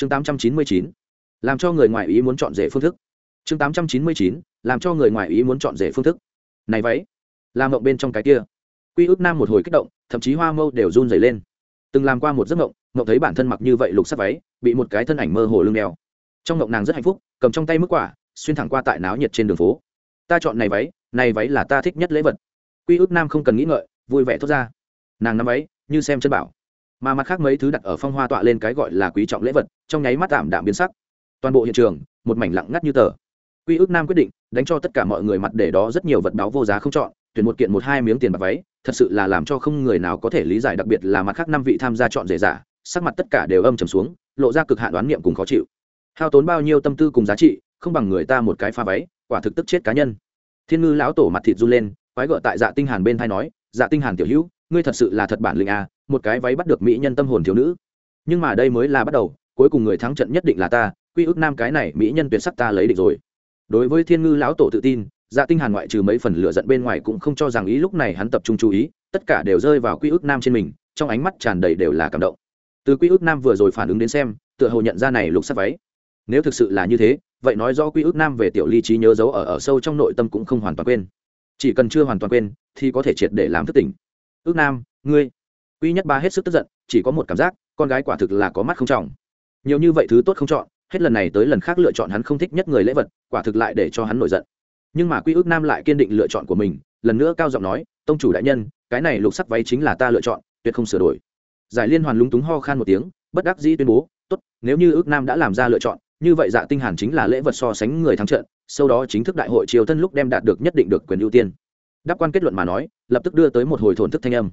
chương tám trăm chín mươi chín, làm cho người ngoài ý muốn chọn rể phương thức. Chương tám trăm chín mươi chín, làm cho người ngoài ý muốn chọn rể phương thức. Này váy làm mộng bên trong cái kia. Quy ước nam một hồi kích động, thậm chí hoa mâu đều run dày lên. Từng làm qua một giấc mộng mộng thấy bản thân mặc như vậy lục sắc váy, bị một cái thân ảnh mơ hồ lưng đeo. Trong mộng nàng rất hạnh phúc, cầm trong tay mức quả, xuyên thẳng qua tại náo nhiệt trên đường phố. Ta chọn này váy này váy là ta thích nhất lễ vật. Quy ước nam không cần nghĩ ngợi, vui vẻ thốt ra. Nàng nắm váy, như xem chân bảo mà mặt khác mấy thứ đặt ở phong hoa tọa lên cái gọi là quý trọng lễ vật, trong nháy mắt tạm đạm biến sắc. Toàn bộ hiện trường, một mảnh lặng ngắt như tờ. Quy ước nam quyết định, đánh cho tất cả mọi người mặt để đó rất nhiều vật báo vô giá không chọn, tuyển một kiện một hai miếng tiền bạc váy, thật sự là làm cho không người nào có thể lý giải, đặc biệt là mặt khác năm vị tham gia chọn rể giả, sắc mặt tất cả đều âm trầm xuống, lộ ra cực hạn đoán niệm cùng khó chịu. Hao tốn bao nhiêu tâm tư cùng giá trị, không bằng người ta một cái pha váy, quả thực tức chết cá nhân. Thiên ngư lão tổ mặt thịt run lên, quái gợ tại dạ tinh hàn bên thay nói dạ tinh hàn tiểu hữu ngươi thật sự là thật bản lĩnh à một cái váy bắt được mỹ nhân tâm hồn thiếu nữ. Nhưng mà đây mới là bắt đầu, cuối cùng người thắng trận nhất định là ta, quy ước nam cái này mỹ nhân tuyệt sắc ta lấy định rồi. Đối với thiên ngư lão tổ tự tin dạ tinh hàn ngoại trừ mấy phần lửa giận bên ngoài cũng không cho rằng ý lúc này hắn tập trung chú ý, tất cả đều rơi vào quy ước nam trên mình, trong ánh mắt tràn đầy đều là cảm động. Từ quy ước nam vừa rồi phản ứng đến xem, tựa hồ nhận ra này lục sắc váy. Nếu thực sự là như thế, vậy nói do quy ước nam về tiểu ly trí nhớ giấu ở ở sâu trong nội tâm cũng không hoàn toàn quên. Chỉ cần chưa hoàn toàn quên, thì có thể triệt để làm thức tỉnh ước nam, ngươi. Quý nhất ba hết sức tức giận, chỉ có một cảm giác, con gái quả thực là có mắt không trọng. Nhiều như vậy thứ tốt không chọn, hết lần này tới lần khác lựa chọn hắn không thích nhất người lễ vật, quả thực lại để cho hắn nổi giận. Nhưng mà quy ước nam lại kiên định lựa chọn của mình, lần nữa cao giọng nói, tông chủ đại nhân, cái này lục sắc váy chính là ta lựa chọn, tuyệt không sửa đổi. Giải liên hoàn lúng túng ho khan một tiếng, bất đắc dĩ tuyên bố, tốt, nếu như ước nam đã làm ra lựa chọn, như vậy dạ tinh hàn chính là lễ vật so sánh người thắng trận, sau đó chính thức đại hội triều thân lúc đem đạt được nhất định được quyền ưu tiên đáp quan kết luận mà nói, lập tức đưa tới một hồi thổn thức thanh âm.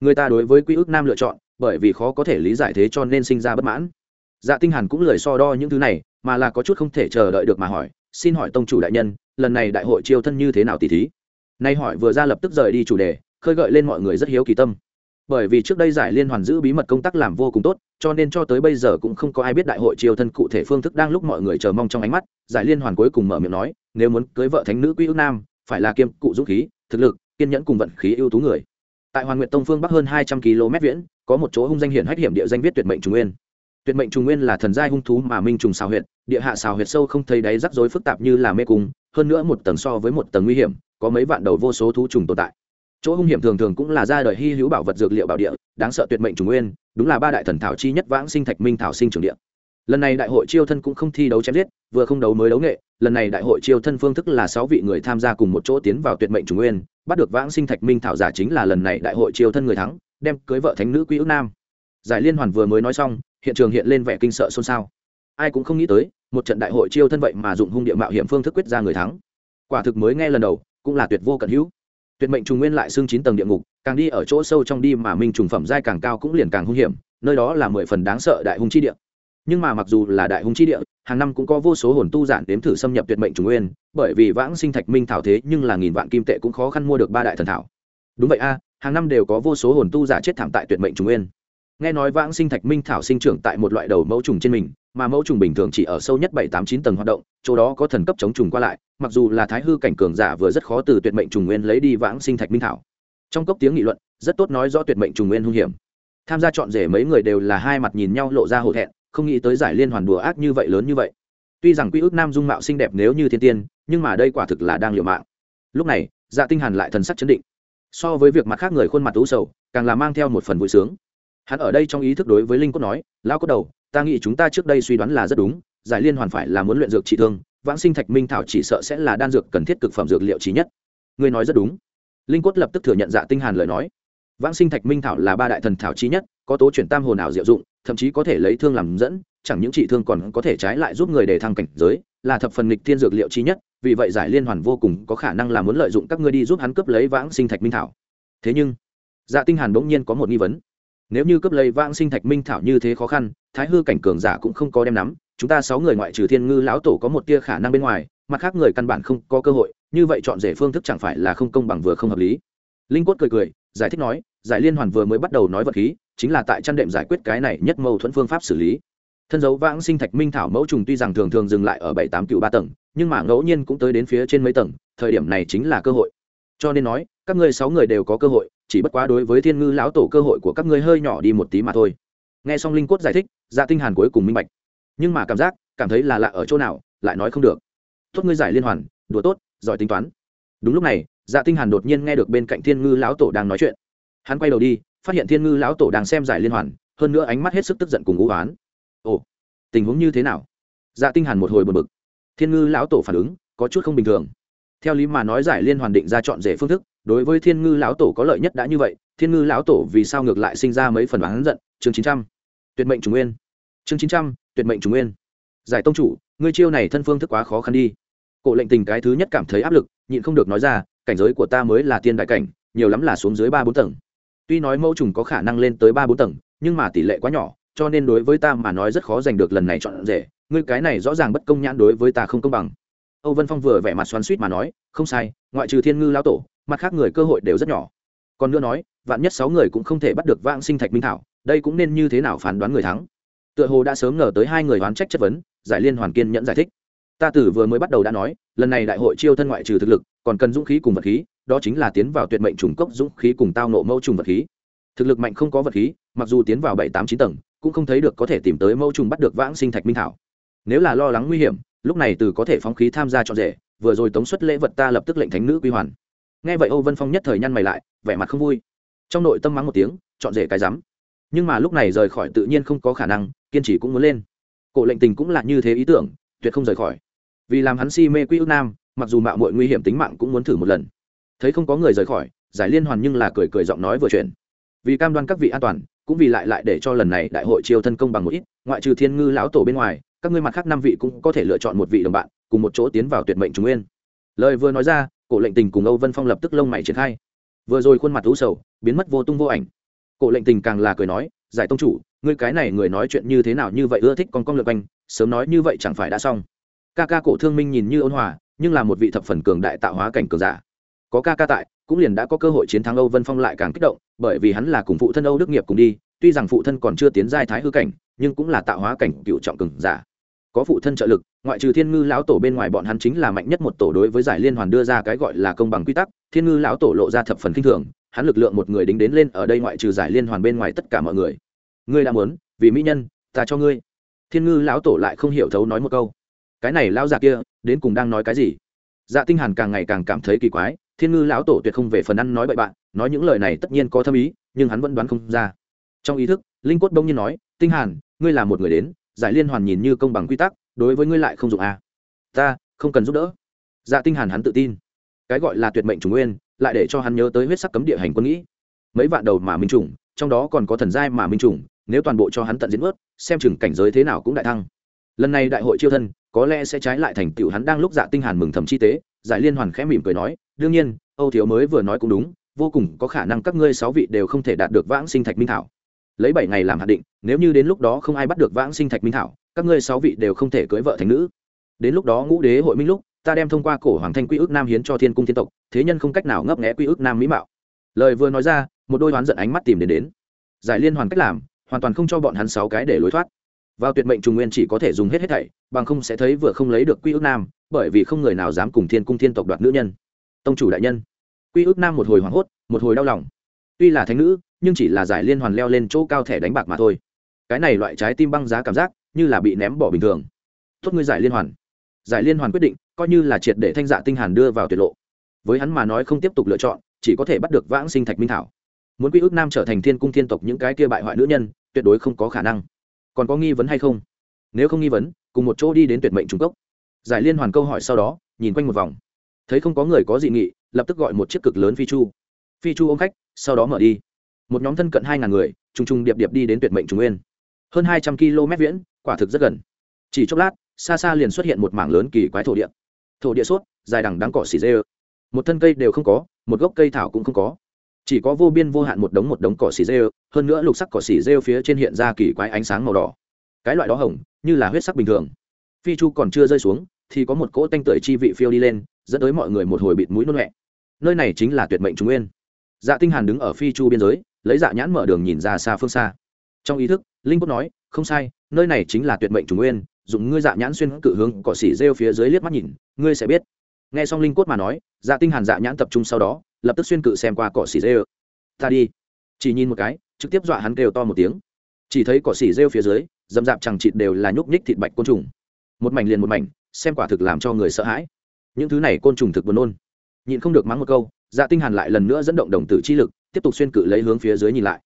Người ta đối với quy ước nam lựa chọn, bởi vì khó có thể lý giải thế cho nên sinh ra bất mãn. Dạ tinh hàn cũng lười so đo những thứ này, mà là có chút không thể chờ đợi được mà hỏi, xin hỏi tông chủ đại nhân, lần này đại hội triều thân như thế nào tỷ thí? Nay hỏi vừa ra lập tức rời đi chủ đề, khơi gợi lên mọi người rất hiếu kỳ tâm. Bởi vì trước đây giải liên hoàn giữ bí mật công tác làm vô cùng tốt, cho nên cho tới bây giờ cũng không có ai biết đại hội triều thân cụ thể phương thức đang lúc mọi người chờ mong trong ánh mắt, giải liên hoàn cuối cùng mở miệng nói, nếu muốn cưới vợ thánh nữ quy ước nam, phải là kiêm cụ dũng khí thực lực, kiên nhẫn cùng vận khí ưu tú người. Tại hoàn nguyện tông phương bắc hơn hai trăm km viễn, có một chỗ hung danh hiển hách hiểm địa danh viết tuyệt mệnh trung nguyên. Tuyệt mệnh trùng nguyên là thần giai hung thú mà minh trùng xào huyệt, địa hạ xào huyệt sâu không thấy đáy rắc rối phức tạp như là mê cung, hơn nữa một tầng so với một tầng nguy hiểm, có mấy vạn đầu vô số thú trùng tồn tại. Chỗ hung hiểm thường thường cũng là ra đời hy hữu bảo vật dược liệu bảo địa, đáng sợ tuyệt mệnh trùng nguyên, đúng là ba đại thần thảo chi nhất vãng sinh thạch minh thảo sinh trường địa lần này đại hội chiêu thân cũng không thi đấu chém giết, vừa không đấu mới đấu nghệ, lần này đại hội chiêu thân phương thức là sáu vị người tham gia cùng một chỗ tiến vào tuyệt mệnh trùng nguyên, bắt được vãng sinh thạch minh thảo giả chính là lần này đại hội chiêu thân người thắng, đem cưới vợ thánh nữ quý ước nam. Giải liên hoàn vừa mới nói xong, hiện trường hiện lên vẻ kinh sợ xôn xao. Ai cũng không nghĩ tới, một trận đại hội chiêu thân vậy mà dụng hung địa mạo hiểm phương thức quyết ra người thắng. Quả thực mới nghe lần đầu, cũng là tuyệt vô cận hữu. Tuyệt mệnh trùng nguyên lại xương chín tầng địa ngục, càng đi ở chỗ sâu trong đi mà minh trùng phẩm giai càng cao cũng liền càng hung hiểm, nơi đó là mười phần đáng sợ đại hung chi địa nhưng mà mặc dù là đại hùng chi địa, hàng năm cũng có vô số hồn tu giản đếm thử xâm nhập tuyệt mệnh trùng nguyên, bởi vì vãng sinh thạch minh thảo thế nhưng là nghìn vạn kim tệ cũng khó khăn mua được ba đại thần thảo. Đúng vậy a, hàng năm đều có vô số hồn tu giả chết thảm tại tuyệt mệnh trùng nguyên. Nghe nói vãng sinh thạch minh thảo sinh trưởng tại một loại đầu mẫu trùng trên mình, mà mẫu trùng bình thường chỉ ở sâu nhất bảy tám chín tầng hoạt động, chỗ đó có thần cấp chống trùng qua lại, mặc dù là thái hư cảnh cường giả vừa rất khó từ tuyệt mệnh trùng nguyên lấy đi vãng sinh thạch minh thảo. Trong cốc tiếng nghị luận, rất tốt nói rõ tuyệt mệnh trùng nguyên hung hiểm. Tham gia chọn rể mấy người đều là hai mặt nhìn nhau lộ ra hổ thẹn không nghĩ tới giải liên hoàn đùa ác như vậy lớn như vậy. Tuy rằng quy ước nam dung mạo xinh đẹp nếu như thiên tiên, nhưng mà đây quả thực là đang liều mạng. Lúc này dạ tinh hàn lại thần sắc chấn định. So với việc mặt khác người khuôn mặt u sầu, càng là mang theo một phần vui sướng. Hắn ở đây trong ý thức đối với linh cốt nói, lão cốt đầu, ta nghĩ chúng ta trước đây suy đoán là rất đúng, giải liên hoàn phải là muốn luyện dược trị thương, vãng sinh thạch minh thảo chỉ sợ sẽ là đan dược cần thiết cực phẩm dược liệu trí nhất. Ngươi nói rất đúng. Linh cốt lập tức thừa nhận dạ tinh hàn lời nói. Vãng sinh thạch minh thảo là ba đại thần thảo trí nhất, có tố chuyển tam hồn ảo diệu dụng thậm chí có thể lấy thương làm dẫn, chẳng những trị thương còn có thể trái lại giúp người để thăng cảnh giới, là thập phần nghịch thiên dược liệu chi nhất, vì vậy giải liên hoàn vô cùng có khả năng là muốn lợi dụng các ngươi đi giúp hắn cướp lấy vãng sinh thạch minh thảo. Thế nhưng dạ tinh hàn bỗng nhiên có một nghi vấn. Nếu như cướp lấy vãng sinh thạch minh thảo như thế khó khăn, thái hư cảnh cường giả cũng không có đem nắm, chúng ta sáu người ngoại trừ thiên ngư lão tổ có một tia khả năng bên ngoài, mặt khác người căn bản không có cơ hội, như vậy chọn rể phương thức chẳng phải là không công bằng vừa không hợp lý. Linh quất cười cười, giải thích nói, giải liên hoàn vừa mới bắt đầu nói vật khí chính là tại chăn đệm giải quyết cái này nhất mâu thuẫn phương pháp xử lý. Thân dấu vãng sinh thạch minh thảo mẫu trùng tuy rằng thường thường dừng lại ở bảy tám cựu ba tầng, nhưng mà ngẫu nhiên cũng tới đến phía trên mấy tầng, thời điểm này chính là cơ hội. Cho nên nói, các ngươi sáu người đều có cơ hội, chỉ bất quá đối với thiên ngư lão tổ cơ hội của các ngươi hơi nhỏ đi một tí mà thôi. Nghe xong linh quốc giải thích dạ tinh hàn cuối cùng minh bạch. Nhưng mà cảm giác, cảm thấy là lạ ở chỗ nào, lại nói không được. Tốt ngươi giải liên hoàn, đùa tốt, giỏi tính toán. Đúng lúc này dạ tinh hàn đột nhiên nghe được bên cạnh thiên ngư lão tổ đang nói chuyện. Hắn quay đầu đi phát hiện thiên ngư lão tổ đang xem giải liên hoàn, hơn nữa ánh mắt hết sức tức giận cùng u oán. Ồ, tình huống như thế nào? Dạ tinh hàn một hồi buồn bực. Thiên ngư lão tổ phản ứng, có chút không bình thường. Theo lý mà nói giải liên hoàn định ra chọn rể phương thức, đối với thiên ngư lão tổ có lợi nhất đã như vậy, thiên ngư lão tổ vì sao ngược lại sinh ra mấy phần oán giận? Chương chín trăm. Tuyệt mệnh trùng nguyên. Chương chín trăm, tuyệt mệnh trùng nguyên. Giải tông chủ, ngươi chiêu này thân phương thức quá khó khăn đi. Cổ lệnh tình cái thứ nhất cảm thấy áp lực, nhịn không được nói ra, cảnh giới của ta mới là tiên đại cảnh, nhiều lắm là xuống dưới ba bốn tầng tuy nói mẫu trùng có khả năng lên tới ba bốn tầng, nhưng mà tỷ lệ quá nhỏ, cho nên đối với ta mà nói rất khó giành được lần này chọn rể. Ngươi cái này rõ ràng bất công nhãn đối với ta không công bằng. Âu vân phong vừa vẻ mặt xoắn suýt mà nói, không sai, ngoại trừ thiên ngư lao tổ, mặt khác người cơ hội đều rất nhỏ. Còn nữa nói, vạn nhất sáu người cũng không thể bắt được vãng sinh thạch minh thảo, đây cũng nên như thế nào phán đoán người thắng? Tựa hồ đã sớm ngờ tới hai người oán trách chất vấn, giải liên hoàn kiên nhẫn giải thích. Ta tử vừa mới bắt đầu đã nói, lần này đại hội chiêu thân ngoại trừ thực lực, còn cần dũng khí cùng vật khí đó chính là tiến vào tuyệt mệnh trùng cốc dũng khí cùng tao nộ mẫu trùng vật khí. Thực lực mạnh không có vật khí, mặc dù tiến vào bảy tám chín tầng, cũng không thấy được có thể tìm tới mẫu trùng bắt được vãng sinh thạch minh thảo. Nếu là lo lắng nguy hiểm, lúc này từ có thể phóng khí tham gia cho rể, vừa rồi tống xuất lễ vật ta lập tức lệnh thánh nữ quy hoàn. Nghe vậy âu vân phong nhất thời nhăn mày lại, vẻ mặt không vui. Trong nội tâm mắng một tiếng, chọn rể cái rắm. Nhưng mà lúc này rời khỏi tự nhiên không có khả năng, kiên trì cũng muốn lên. Cổ lệnh tình cũng là như thế ý tưởng, tuyệt không rời khỏi. Vì làm hắn si mê quy ước nam, mặc dù mạo mọi nguy hiểm tính mạng cũng muốn thử một lần thấy không có người rời khỏi, giải liên hoàn nhưng là cười cười giọng nói vừa chuyện vì cam đoan các vị an toàn, cũng vì lại lại để cho lần này đại hội chiêu thân công bằng một ít, ngoại trừ thiên ngư lão tổ bên ngoài, các ngươi mặt khác năm vị cũng có thể lựa chọn một vị đồng bạn, cùng một chỗ tiến vào tuyệt mệnh trung nguyên. Lời vừa nói ra, cổ lệnh tình cùng âu vân phong lập tức lông mày triển khai. Vừa rồi khuôn mặt u sầu, biến mất vô tung vô ảnh. Cổ lệnh tình càng là cười nói, giải tông chủ, ngươi cái này người nói chuyện như thế nào như vậy ưa thích con con lượt quanh, sớm nói như vậy chẳng phải đã xong. Ca ca cổ thương minh nhìn như ôn hòa, nhưng là một vị thập phần cường đại tạo hóa cảnh cường giả có ca ca tại, cũng liền đã có cơ hội chiến thắng âu vân phong lại càng kích động, bởi vì hắn là cùng phụ thân âu đức nghiệp cùng đi, tuy rằng phụ thân còn chưa tiến giai thái hư cảnh, nhưng cũng là tạo hóa cảnh cựu trọng cường giả. Có phụ thân trợ lực, ngoại trừ thiên ngư lão tổ bên ngoài bọn hắn chính là mạnh nhất một tổ đối với giải liên hoàn đưa ra cái gọi là công bằng quy tắc, thiên ngư lão tổ lộ ra thập phần k i n h thường, hắn lực lượng một người đính đến lên ở đây ngoại trừ giải liên hoàn bên ngoài tất cả mọi người. Ngươi đã muốn, vì mỹ nhân, ta cho ngươi. Thiên ngư lão tổ lại không hiểu thấu nói một câu. Cái này lão già kia, đến cùng đang nói cái gì? Dạ tinh hàn càng ngày càng cảm thấy kỳ quái thiên ngư lão tổ tuyệt không về phần ăn nói bậy bạn, nói những lời này tất nhiên có thâm ý, nhưng hắn vẫn đoán không ra. Trong ý thức, linh cốt đông nhiên nói, tinh hàn, ngươi là một người đến, giải liên hoàn nhìn như công bằng quy tắc, đối với ngươi lại không dụng à. ta, không cần giúp đỡ. Dạ tinh hàn hắn tự tin. Cái gọi là tuyệt mệnh trùng nguyên, lại để cho hắn nhớ tới huyết sắc cấm địa hành quân nghĩ. Mấy vạn đầu mà minh trùng, trong đó còn có thần giai mà minh trùng, nếu toàn bộ cho hắn tận diễn ướt xem chừng cảnh giới thế nào cũng đại thăng. Lần này đại hội chiêu thân, có lẽ sẽ trái lại thành tựu hắn đang lúc dạ tinh hàn mừng thầm chi tế, giải liên hoàn khẽ mỉm cười nói đương nhiên, âu thiếu mới vừa nói cũng đúng, vô cùng có khả năng các ngươi sáu vị đều không thể đạt được vãng sinh thạch minh thảo. Lấy bảy ngày làm hạn định, nếu như đến lúc đó không ai bắt được vãng sinh thạch minh thảo, các ngươi sáu vị đều không thể cưới vợ thành nữ. Đến lúc đó ngũ đế hội minh lúc, ta đem thông qua cổ hoàng thanh quy ước nam hiến cho thiên cung thiên tộc, thế nhân không cách nào ngấp nghẽ quy ước nam mỹ mạo. Lời vừa nói ra, một đôi đoán giận ánh mắt tìm đến đến. Giải liên hoàn cách làm, hoàn toàn không cho bọn hắn sáu cái để lối thoát. Vào tuyệt mệnh trùng nguyên chỉ có thể dùng hết hết thảy, bằng không sẽ thấy vừa không lấy được quy ước nam, bởi vì không người nào dám cùng thiên cung thiên tộc đoạt nữ nhân tông chủ đại nhân. Quy ước nam một hồi hoảng hốt, một hồi đau lòng. Tuy là thánh nữ, nhưng chỉ là giải liên hoàn leo lên chỗ cao thẻ đánh bạc mà thôi. Cái này loại trái tim băng giá cảm giác, như là bị ném bỏ bình thường. Tốt ngươi giải liên hoàn. Giải liên hoàn quyết định, coi như là triệt để thanh dạ tinh hàn đưa vào tuyệt lộ. Với hắn mà nói không tiếp tục lựa chọn, chỉ có thể bắt được vãng sinh thạch minh thảo. Muốn quy ước nam trở thành thiên cung thiên tộc những cái kia bại hoại nữ nhân, tuyệt đối không có khả năng. Còn có nghi vấn hay không? Nếu không nghi vấn, cùng một chỗ đi đến tuyệt mệnh trung cốc. Giải liên hoàn câu hỏi sau đó, nhìn quanh một vòng thấy không có người có dị nghị, lập tức gọi một chiếc cực lớn phi chu. Phi chu ôm khách, sau đó mở đi. Một nhóm thân cận hai ngàn người, trùng trùng điệp điệp đi đến tuyệt mệnh trung nguyên. Hơn hai trăm km viễn, quả thực rất gần. Chỉ chốc lát, xa xa liền xuất hiện một mảng lớn kỳ quái thổ địa. Thổ địa sốt, dài đằng đáng cỏ xỉ dê một thân cây đều không có, một gốc cây thảo cũng không có. Chỉ có vô biên vô hạn một đống một đống cỏ xỉ rêu hơn nữa lục sắc cỏ xỉ rêu phía trên hiện ra kỳ quái ánh sáng màu đỏ. Cái loại đó hồng, như là huyết sắc bình thường. Phi chu còn chưa rơi xuống, thì có một cỗ tanh tưởi chi vị phiêu đi lên dẫn tới mọi người một hồi bịt mũi nôn mẹ nơi này chính là tuyệt mệnh trung nguyên. Dạ tinh hàn đứng ở phi chu biên giới, lấy dạ nhãn mở đường nhìn ra xa phương xa. Trong ý thức, linh cốt nói, không sai, nơi này chính là tuyệt mệnh trung nguyên, dùng ngươi dạ nhãn xuyên cự hướng cỏ xỉ rêu phía dưới liếc mắt nhìn, ngươi sẽ biết. Nghe xong linh cốt mà nói dạ tinh hàn dạ nhãn tập trung sau đó, lập tức xuyên cự xem qua cỏ xỉ rêu. Ta đi. Chỉ nhìn một cái, trực tiếp dọa hắn kêu to một tiếng. Chỉ thấy cỏ xỉ rêu phía dưới, dầm dạp chẳng chịt đều là nhúc nhích thịt bạch côn trùng. Một mảnh liền một mảnh, xem quả thực làm cho người sợ hãi những thứ này côn trùng thực buồn nôn. Nhịn không được mắng một câu dạ tinh hàn lại lần nữa dẫn động đồng tử chi lực, tiếp tục xuyên cự lấy hướng phía dưới nhìn lại.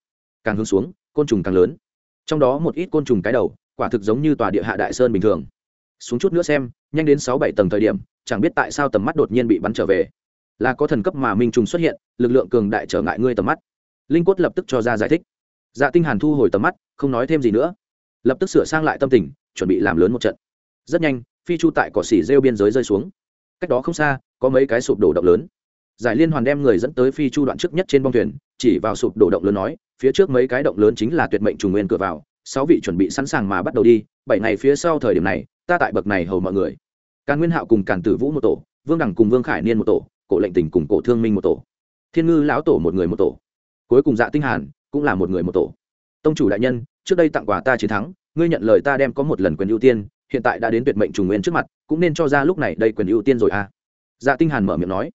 Càng hướng xuống, côn trùng càng lớn. Trong đó một ít côn trùng cái đầu, quả thực giống như tòa địa hạ đại sơn bình thường. Xuống chút nữa xem, nhanh đến sáu bảy tầng thời điểm, chẳng biết tại sao tầm mắt đột nhiên bị bắn trở về. Là có thần cấp mà minh trùng xuất hiện, lực lượng cường đại trở ngại ngươi tầm mắt. Linh quất lập tức cho ra giải thích. Dạ tinh hàn thu hồi tầm mắt, không nói thêm gì nữa. Lập tức sửa sang lại tâm tình, chuẩn bị làm lớn một trận. Rất nhanh, phi chu tại cỏ xỉ rêu biên giới rơi xuống cách đó không xa, có mấy cái sụp đổ động lớn. Giải liên hoàn đem người dẫn tới phi chu đoạn trước nhất trên bong thuyền, chỉ vào sụp đổ động lớn nói, phía trước mấy cái động lớn chính là tuyệt mệnh trùng nguyên cửa vào, sáu vị chuẩn bị sẵn sàng mà bắt đầu đi, bảy ngày phía sau thời điểm này, ta tại bậc này hầu mọi người. Càn nguyên hạo cùng càn tử vũ một tổ, vương đẳng cùng vương khải niên một tổ, cổ lệnh tình cùng cổ thương minh một tổ. Thiên ngư lão tổ một người một tổ. Cuối cùng dạ tinh hàn cũng là một người một tổ. Tông chủ đại nhân, trước đây tặng quà ta chiến thắng, ngươi nhận lời ta đem có một lần quyền ưu tiên hiện tại đã đến tuyệt mệnh trùng nguyên trước mặt, cũng nên cho ra lúc này đây quyền ưu tiên rồi à. Dạ tinh hàn mở miệng nói.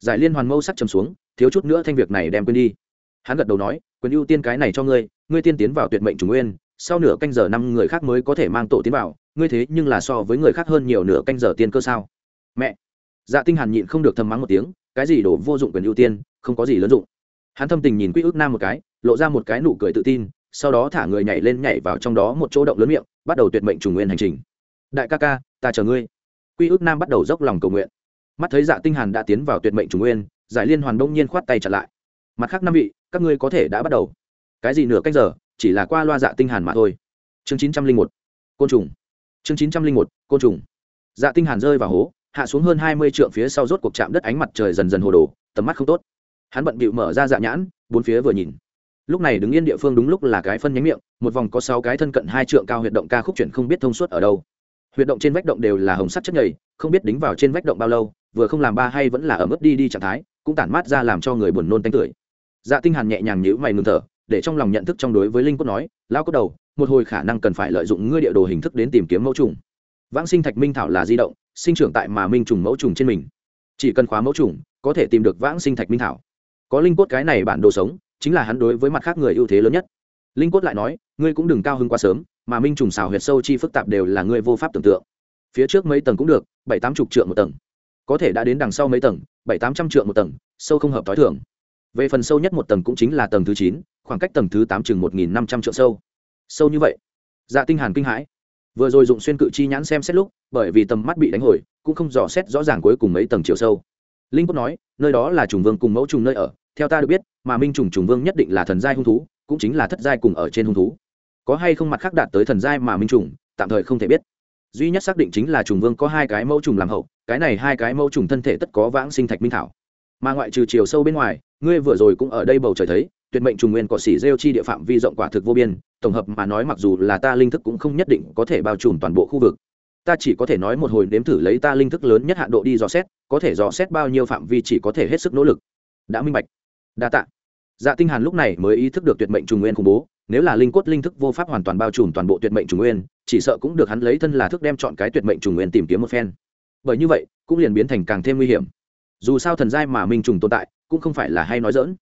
Giải liên hoàn mâu sắc trầm xuống, thiếu chút nữa thanh việc này đem quên đi. Hắn gật đầu nói, quyền ưu tiên cái này cho ngươi ngươi tiên tiến vào tuyệt mệnh trùng nguyên, sau nửa canh giờ năm người khác mới có thể mang tổ tiến vào, ngươi thế nhưng là so với người khác hơn nhiều nửa canh giờ tiên cơ sao? Mẹ. Dạ tinh hàn nhịn không được thầm mắng một tiếng, cái gì đổ vô dụng quyền ưu tiên, không có gì lớn dụng. Hắn thâm tình nhìn quy ước nam một cái, lộ ra một cái nụ cười tự tin, sau đó thả người nhảy lên nhảy vào trong đó một chỗ động lớn miệng, bắt đầu tuyệt mệnh trùng nguyên hành trình đại ca ca, ta chờ ngươi. Quy ước nam bắt đầu dốc lòng cầu nguyện. Mắt thấy dạ tinh hàn đã tiến vào tuyệt mệnh trùng nguyên, giải liên hoàn đông nhiên khoát tay chặn lại. Mặt khác năm vị, các ngươi có thể đã bắt đầu. Cái gì nửa cách giờ, chỉ là qua loa dạ tinh hàn mà thôi. Chương chín trăm linh một, côn trùng. Chương chín trăm linh một, côn trùng. Dạ tinh hàn rơi vào hố, hạ xuống hơn hai mươi trượng phía sau rốt cuộc chạm đất ánh mặt trời dần dần hồ đồ, tầm mắt không tốt. Hắn bận bịu mở ra dạ nhãn, bốn phía vừa nhìn. Lúc này đứng yên địa phương đúng lúc là cái phân nhánh miệng, một vòng có sáu cái thân cận hai trượng cao huyệt động ca khúc chuyển không biết thông suốt ở đâu huyệt động trên vách động đều là hồng sắt chất nhầy, không biết đính vào trên vách động bao lâu, vừa không làm ba hay vẫn là ở mức đi đi trạng thái, cũng tản mát ra làm cho người buồn nôn tanh tưởi. Dạ tinh hàn nhẹ nhàng nhíu mày ngừng thở, để trong lòng nhận thức trong đối với linh cốt nói lao cốt đầu, một hồi khả năng cần phải lợi dụng ngươi địa đồ hình thức đến tìm kiếm mẫu trùng. Vãng sinh thạch minh thảo là di động, sinh trưởng tại mà minh trùng mẫu trùng trên mình. Chỉ cần khóa mẫu trùng, có thể tìm được vãng sinh thạch minh thảo. Có linh cốt cái này bản đồ sống, chính là hắn đối với mặt khác người ưu thế lớn nhất. Linh cốt lại nói, ngươi cũng đừng cao hứng quá sớm mà minh trùng xào huyệt sâu chi phức tạp đều là ngươi vô pháp tưởng tượng. Phía trước mấy tầng cũng được, bảy tám chục trượng một tầng. Có thể đã đến đằng sau mấy tầng, bảy tám trăm trượng một tầng, sâu không hợp t h i thường. Về phần sâu nhất một tầng cũng chính là tầng thứ chín, khoảng cách tầng thứ tám chừng một nghìn năm trăm trượng sâu. Sâu như vậy? Dạ tinh hàn kinh hãi. Vừa rồi dụng xuyên cự chi nhãn xem xét lúc, bởi vì tầm mắt bị đánh hồi, cũng không dò xét rõ ràng cuối cùng mấy tầng chiều sâu. Linh quốc nói, nơi đó là trùng vương cùng mẫu trùng nơi ở, theo ta được biết, mà minh trùng trùng vương nhất định là thần giai hung thú, cũng chính là thất giai cùng ở trên hung thú có hay không mặt khác đạt tới thần giai mà minh trùng, tạm thời không thể biết. Duy nhất xác định chính là trùng vương có hai cái mẫu trùng làm hậu, cái này hai cái mẫu trùng thân thể tất có vãng sinh thạch minh thảo. Mà ngoại trừ chiều sâu bên ngoài, ngươi vừa rồi cũng ở đây bầu trời thấy, tuyệt mệnh trùng nguyên cỏ xỉ rêu chi địa phạm vi rộng quả thực vô biên, tổng hợp mà nói mặc dù là ta linh thức cũng không nhất định có thể bao trùm toàn bộ khu vực. Ta chỉ có thể nói một hồi nếm thử lấy ta linh thức lớn nhất hạn độ đi dò xét, có thể dò xét bao nhiêu phạm vi chỉ có thể hết sức nỗ lực. Đã minh bạch. Đa tạ. Dạ tinh hàn lúc này mới ý thức được tuyệt mệnh trùng nguyên khủng bố nếu là linh cốt linh thức vô pháp hoàn toàn bao trùm toàn bộ tuyệt mệnh trùng nguyên, chỉ sợ cũng được hắn lấy thân là thức đem chọn cái tuyệt mệnh trùng nguyên tìm kiếm một phen. Bởi như vậy, cũng liền biến thành càng thêm nguy hiểm. Dù sao thần giai mà minh trùng tồn tại, cũng không phải là hay nói dỡn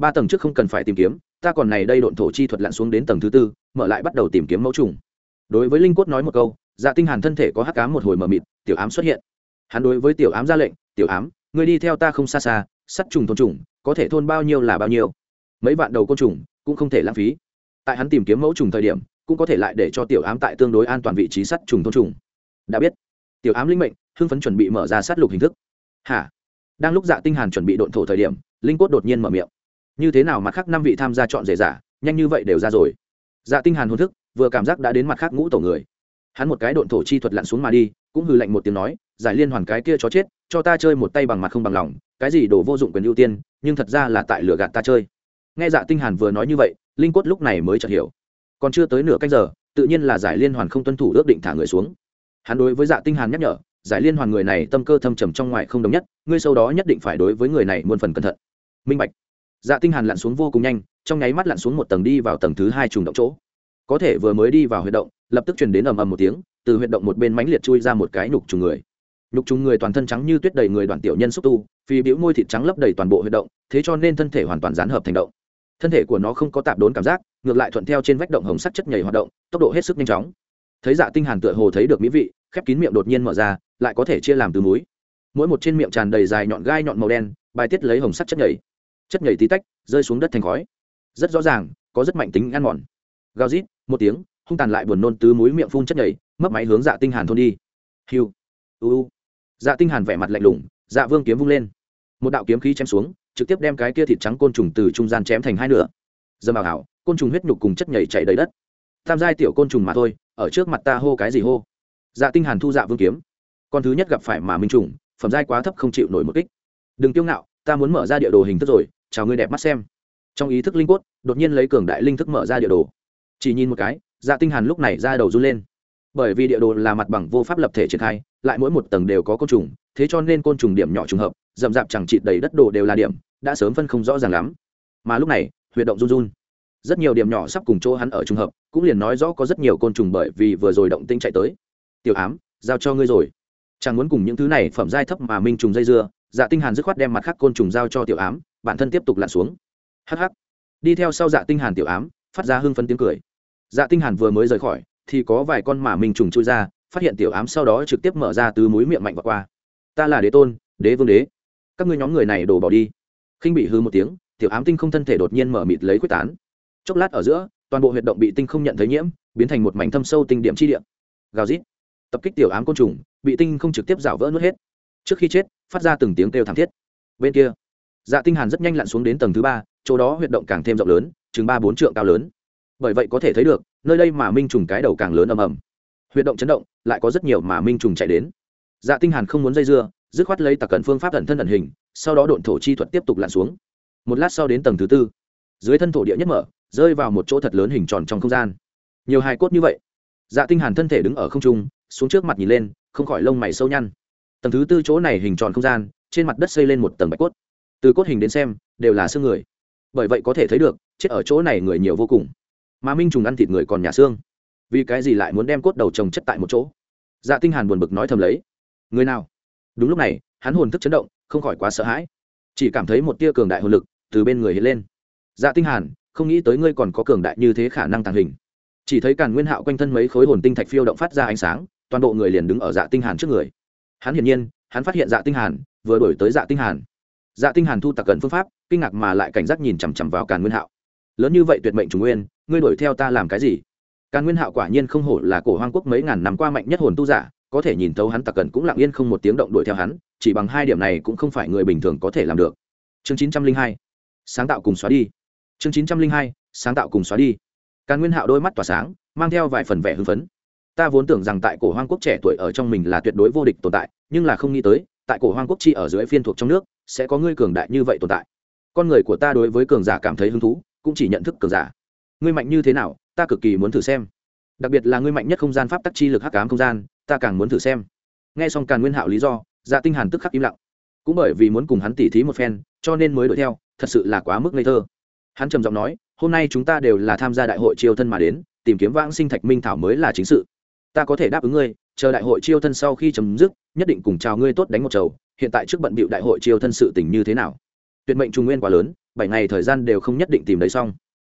ba tầng trước không cần phải tìm kiếm, ta còn này đây độn thổ chi thuật lặn xuống đến tầng thứ tư, mở lại bắt đầu tìm kiếm mẫu trùng. Đối với linh cốt nói một câu dạ tinh hàn thân thể có hắc ám một hồi mờ mịt, tiểu ám xuất hiện. Hắn đối với tiểu ám ra lệnh, tiểu ám, ngươi đi theo ta không xa xa, sắt trùng thôn trùng, có thể thôn bao nhiêu là bao nhiêu. Mấy vạn đầu côn trùng cũng không thể lãng phí tại hắn tìm kiếm mẫu trùng thời điểm, cũng có thể lại để cho tiểu ám tại tương đối an toàn vị trí sắt trùng thôn trùng. Đã biết. Tiểu ám linh mệnh, hưng phấn chuẩn bị mở ra sát lục hình thức. Hả? Đang lúc dạ tinh hàn chuẩn bị độn thổ thời điểm, linh cốt đột nhiên mở miệng. Như thế nào mặt khác năm vị tham gia chọn rể giả, nhanh như vậy đều ra rồi. Dạ tinh hàn hồn thức, vừa cảm giác đã đến mặt khác ngũ tổ người. Hắn một cái độn thổ chi thuật lặn xuống mà đi, cũng hừ lạnh một tiếng nói, giải liên hoàn cái kia chó chết, cho ta chơi một tay bằng mặt không bằng lòng, cái gì đổ vô dụng quyền ưu tiên, nhưng thật ra là tại lửa gạt ta chơi. Nghe dạ tinh hàn vừa nói như vậy linh cốt lúc này mới chợt hiểu. Còn chưa tới nửa canh giờ, tự nhiên là giải liên hoàn không tuân thủ ước định thả người xuống. Hắn đối với dạ tinh hàn nhắc nhở, giải liên hoàn người này tâm cơ thâm trầm trong ngoài không đồng nhất, ngươi sau đó nhất định phải đối với người này muôn phần cẩn thận. Minh bạch. Dạ tinh hàn lặn xuống vô cùng nhanh, trong nháy mắt lặn xuống một tầng đi vào tầng thứ hai trùng động chỗ. Có thể vừa mới đi vào huyệt động, lập tức truyền đến ầm ầm một tiếng, từ huyệt động một bên mãnh liệt chui ra một cái nhục trùng người. Nhục trùng người toàn thân trắng như tuyết đầy người đoàn tiểu nhân xúc tu phi biểu môi thịt trắng lấp đầy toàn bộ huyệt động, thế cho nên thân thể hoàn toàn dán hợp thành động thân thể của nó không có tạp đốn cảm giác, ngược lại thuận theo trên vách động hồng sắc chất nhảy hoạt động, tốc độ hết sức nhanh chóng. Thấy dạ tinh hàn tựa hồ thấy được mỹ vị, khép kín miệng đột nhiên mở ra, lại có thể chia làm từ muối mỗi một trên miệng tràn đầy dài nhọn gai nhọn màu đen, bài tiết lấy hồng sắc chất nhảy. Chất nhảy tí tách, rơi xuống đất thành khói. Rất rõ ràng, có rất mạnh tính ăn mòn. Gào rít, một tiếng, hung tàn lại buồn nôn tứ muối miệng phun chất nhảy mất máy hướng dạ tinh hàn thôn đi. Hiu u. Dạ tinh hàn vẻ mặt lạnh lùng dạ vương kiếm vung lên. Một đạo kiếm khí chém xuống trực tiếp đem cái kia thịt trắng côn trùng từ trung gian chém thành hai nửa. Dâm bảo hảo côn trùng huyết nhục cùng chất nhảy chảy đầy đất. Tam giai tiểu côn trùng mà thôi, ở trước mặt ta hô cái gì hô? Dạ tinh hàn thu dạ vương kiếm. Con thứ nhất gặp phải mà minh trùng, phẩm giai quá thấp không chịu nổi một kích. Đừng kiêu ngạo, ta muốn mở ra địa đồ hình thức rồi, chào ngươi đẹp mắt xem. Trong ý thức linh quất đột nhiên lấy cường đại linh thức mở ra địa đồ. Chỉ nhìn một cái dạ tinh hàn lúc này ra đầu run lên. Bởi vì địa đồ là mặt bằng vô pháp lập thể triển khai, lại mỗi một tầng đều có côn trùng thế cho nên côn trùng điểm nhỏ trùng hợp, rậm rạp chẳng chịt đầy đất đồ đều là điểm, đã sớm phân không rõ ràng lắm. Mà lúc này, huyệt động run run. Rất nhiều điểm nhỏ sắp cùng chỗ hắn ở trùng hợp, cũng liền nói rõ có rất nhiều côn trùng bởi vì vừa rồi động tinh chạy tới. Tiểu ám, giao cho ngươi rồi. Chẳng muốn cùng những thứ này phẩm giai thấp mà minh trùng dây dưa dạ tinh hàn dứt khoát đem mặt khác côn trùng giao cho tiểu ám, bản thân tiếp tục lặn xuống. Hắc hắc. Đi theo sau dạ tinh hàn tiểu ám, phát ra hưng phấn tiếng cười. Dạ tinh hàn vừa mới rời khỏi, thì có vài con mà minh trùng chui ra, phát hiện tiểu ám sau đó trực tiếp mở ra từ mũi miệng mạnh vào qua ta là đế tôn, đế vương đế. Các ngươi nhóm người này đổ bỏ đi. Khinh bị hư một tiếng, tiểu ám tinh không thân thể đột nhiên mở mịt lấy quyết tán. Chốc lát ở giữa, toàn bộ huyệt động bị tinh không nhận thấy nhiễm, biến thành một mảnh thâm sâu tinh điểm chi địa. Gào rít. Tập kích tiểu ám côn trùng, bị tinh không trực tiếp rào vỡ nuốt hết. Trước khi chết, phát ra từng tiếng kêu thảm thiết. Bên kia dạ tinh hàn rất nhanh lặn xuống đến tầng thứ ba, chỗ đó huyệt động càng thêm rộng lớn, chừng ba bốn trượng cao lớn. Bởi vậy có thể thấy được, nơi đây mà minh trùng cái đầu càng lớn ầm ầm. Huyệt động chấn động, lại có rất nhiều mà minh trùng chạy đến dạ tinh hàn không muốn dây dưa, dứt khoát lấy tặc cẩn phương pháp ẩn thân ẩn hình, sau đó độn thổ chi thuật tiếp tục lặn xuống. Một lát sau đến tầng thứ tư, dưới thân thổ địa nhất mở, rơi vào một chỗ thật lớn hình tròn trong không gian. Nhiều hài cốt như vậy. Dạ tinh hàn thân thể đứng ở không trung, xuống trước mặt nhìn lên, không khỏi lông mày sâu nhăn. Tầng thứ tư chỗ này hình tròn không gian, trên mặt đất xây lên một tầng bạch cốt. Từ cốt hình đến xem, đều là xương người. Bởi vậy có thể thấy được, chết ở chỗ này người nhiều vô cùng. Mà minh trùng ăn thịt người còn nhà xương. Vì cái gì lại muốn đem cốt đầu trồng chất tại một chỗ? Dạ tinh hàn buồn bực nói thầm lấy người nào? Đúng lúc này, hắn hồn thức chấn động, không khỏi quá sợ hãi. Chỉ cảm thấy một tia cường đại hồn lực từ bên người hiện lên. Dạ tinh hàn, không nghĩ tới ngươi còn có cường đại như thế khả năng tàng hình. Chỉ thấy càn nguyên hạo quanh thân mấy khối hồn tinh thạch phiêu động phát ra ánh sáng, toàn bộ người liền đứng ở dạ tinh hàn trước người. Hắn hiển nhiên, hắn phát hiện dạ tinh hàn, vừa đổi tới dạ tinh hàn. Dạ tinh hàn thu tặc cận phương pháp, kinh ngạc mà lại cảnh giác nhìn chằm chằm vào càn nguyên hạo. Lớn như vậy tuyệt mệnh trùng nguyên, ngươi đuổi theo ta làm cái gì? Càn nguyên hạo quả nhiên không hổ là cổ hoang quốc mấy ngàn năm qua mạnh nhất hồn tu giả có thể nhìn thấu hắn tặc cần cũng lặng yên không một tiếng động đuổi theo hắn, chỉ bằng hai điểm này cũng không phải người bình thường có thể làm được. Chương chín trăm linh hai, sáng tạo cùng xóa đi. Chương chín trăm linh hai, sáng tạo cùng xóa đi. Càn nguyên hạo đôi mắt tỏa sáng, mang theo vài phần vẻ hưng phấn. Ta vốn tưởng rằng tại cổ hoang quốc trẻ tuổi ở trong mình là tuyệt đối vô địch tồn tại, nhưng là không nghĩ tới, tại cổ hoang quốc chi ở dưới phiên thuộc trong nước, sẽ có ngươi cường đại như vậy tồn tại. Con người của ta đối với cường giả cảm thấy hứng thú, cũng chỉ nhận thức cường giả. Ngươi mạnh như thế nào, ta cực kỳ muốn thử xem. Đặc biệt là ngươi mạnh nhất không gian pháp tắc chi lực hắc ám không gian ta càng muốn thử xem. Nghe xong càn nguyên hạo lý do dạ tinh hàn tức khắc im lặng. Cũng bởi vì muốn cùng hắn tỉ thí một phen, cho nên mới đuổi theo, thật sự là quá mức ngây thơ. Hắn trầm giọng nói, hôm nay chúng ta đều là tham gia đại hội chiêu thân mà đến, tìm kiếm vãng sinh thạch minh thảo mới là chính sự. Ta có thể đáp ứng ngươi, chờ đại hội chiêu thân sau khi chấm dứt, nhất định cùng chào ngươi tốt đánh một chầu, hiện tại trước bận bịu đại hội chiêu thân sự tình như thế nào? Tuyệt mệnh trung nguyên quá lớn, bảy ngày thời gian đều không nhất định tìm đấy xong.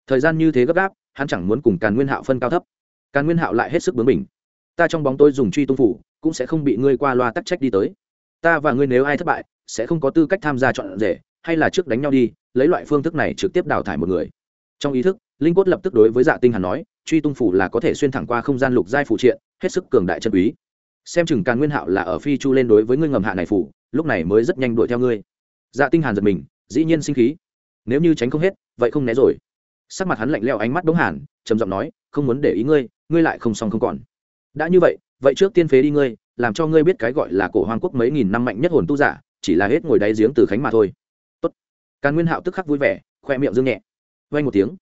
Thời gian như thế gấp gáp, hắn chẳng muốn cùng càn nguyên hạo phân cao thấp. Càn nguyên hạo lại hết sức bướng mình ta trong bóng tôi dùng truy tung phủ, cũng sẽ không bị ngươi qua loa tắc trách đi tới. Ta và ngươi nếu ai thất bại, sẽ không có tư cách tham gia chọn rể, hay là trước đánh nhau đi, lấy loại phương thức này trực tiếp đào thải một người. Trong ý thức, linh quất lập tức đối với dạ tinh hàn nói, truy tung phủ là có thể xuyên thẳng qua không gian lục giai phụ triện, hết sức cường đại chân quý. Xem chừng càng nguyên hạo là ở phi chu lên đối với ngươi ngầm hạ này phủ, lúc này mới rất nhanh đuổi theo ngươi. Dạ tinh hàn giật mình, dĩ nhiên sinh khí. Nếu như tránh không hết, vậy không né rồi. Sắc mặt hắn lạnh lẽo ánh mắt đống hàn, trầm giọng nói, không muốn để ý ngươi ngươi lại không xong không còn đã như vậy vậy trước tiên phế đi ngươi, làm cho ngươi biết cái gọi là cổ hoàng quốc mấy nghìn năm mạnh nhất hồn tu giả, chỉ là hết ngồi đáy giếng từ khánh mà thôi. Tốt. Càn nguyên hạo tức khắc vui vẻ, khoe miệng dương nhẹ. Vay một tiếng.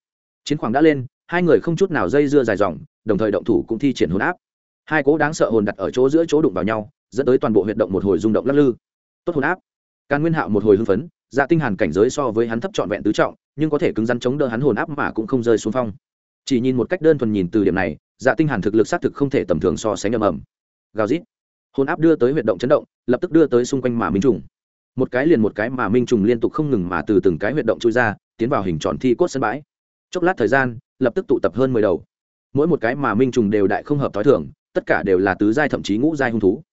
Chiến khoảng đã lên, hai người không chút nào dây dưa dài dòng, đồng thời động thủ cũng thi triển hồn áp. Hai cố đáng sợ hồn đặt ở chỗ giữa chỗ đụng vào nhau, dẫn tới toàn bộ huyệt động một hồi rung động lắc lư. Tốt hồn áp. Càn nguyên hạo một hồi hưng phấn dạ tinh hàn cảnh giới so với hắn thấp trọn vẹn tứ trọng, nhưng có thể cứng rắn chống đỡ hắn hồn áp mà cũng không rơi xuống phong. Chỉ nhìn một cách đơn thuần nhìn từ điểm này dạ tinh hàn thực lực xác thực không thể tầm thường so sánh ầm ầm. Gào rít. Hồn áp đưa tới huyệt động chấn động, lập tức đưa tới xung quanh mà minh trùng. Một cái liền một cái mà minh trùng liên tục không ngừng mà từ từng cái huyệt động chui ra, tiến vào hình tròn thi cốt sân bãi. Chốc lát thời gian, lập tức tụ tập hơn mười đầu. Mỗi một cái mà minh trùng đều đại không hợp tối thường, tất cả đều là tứ giai thậm chí ngũ giai hung thú.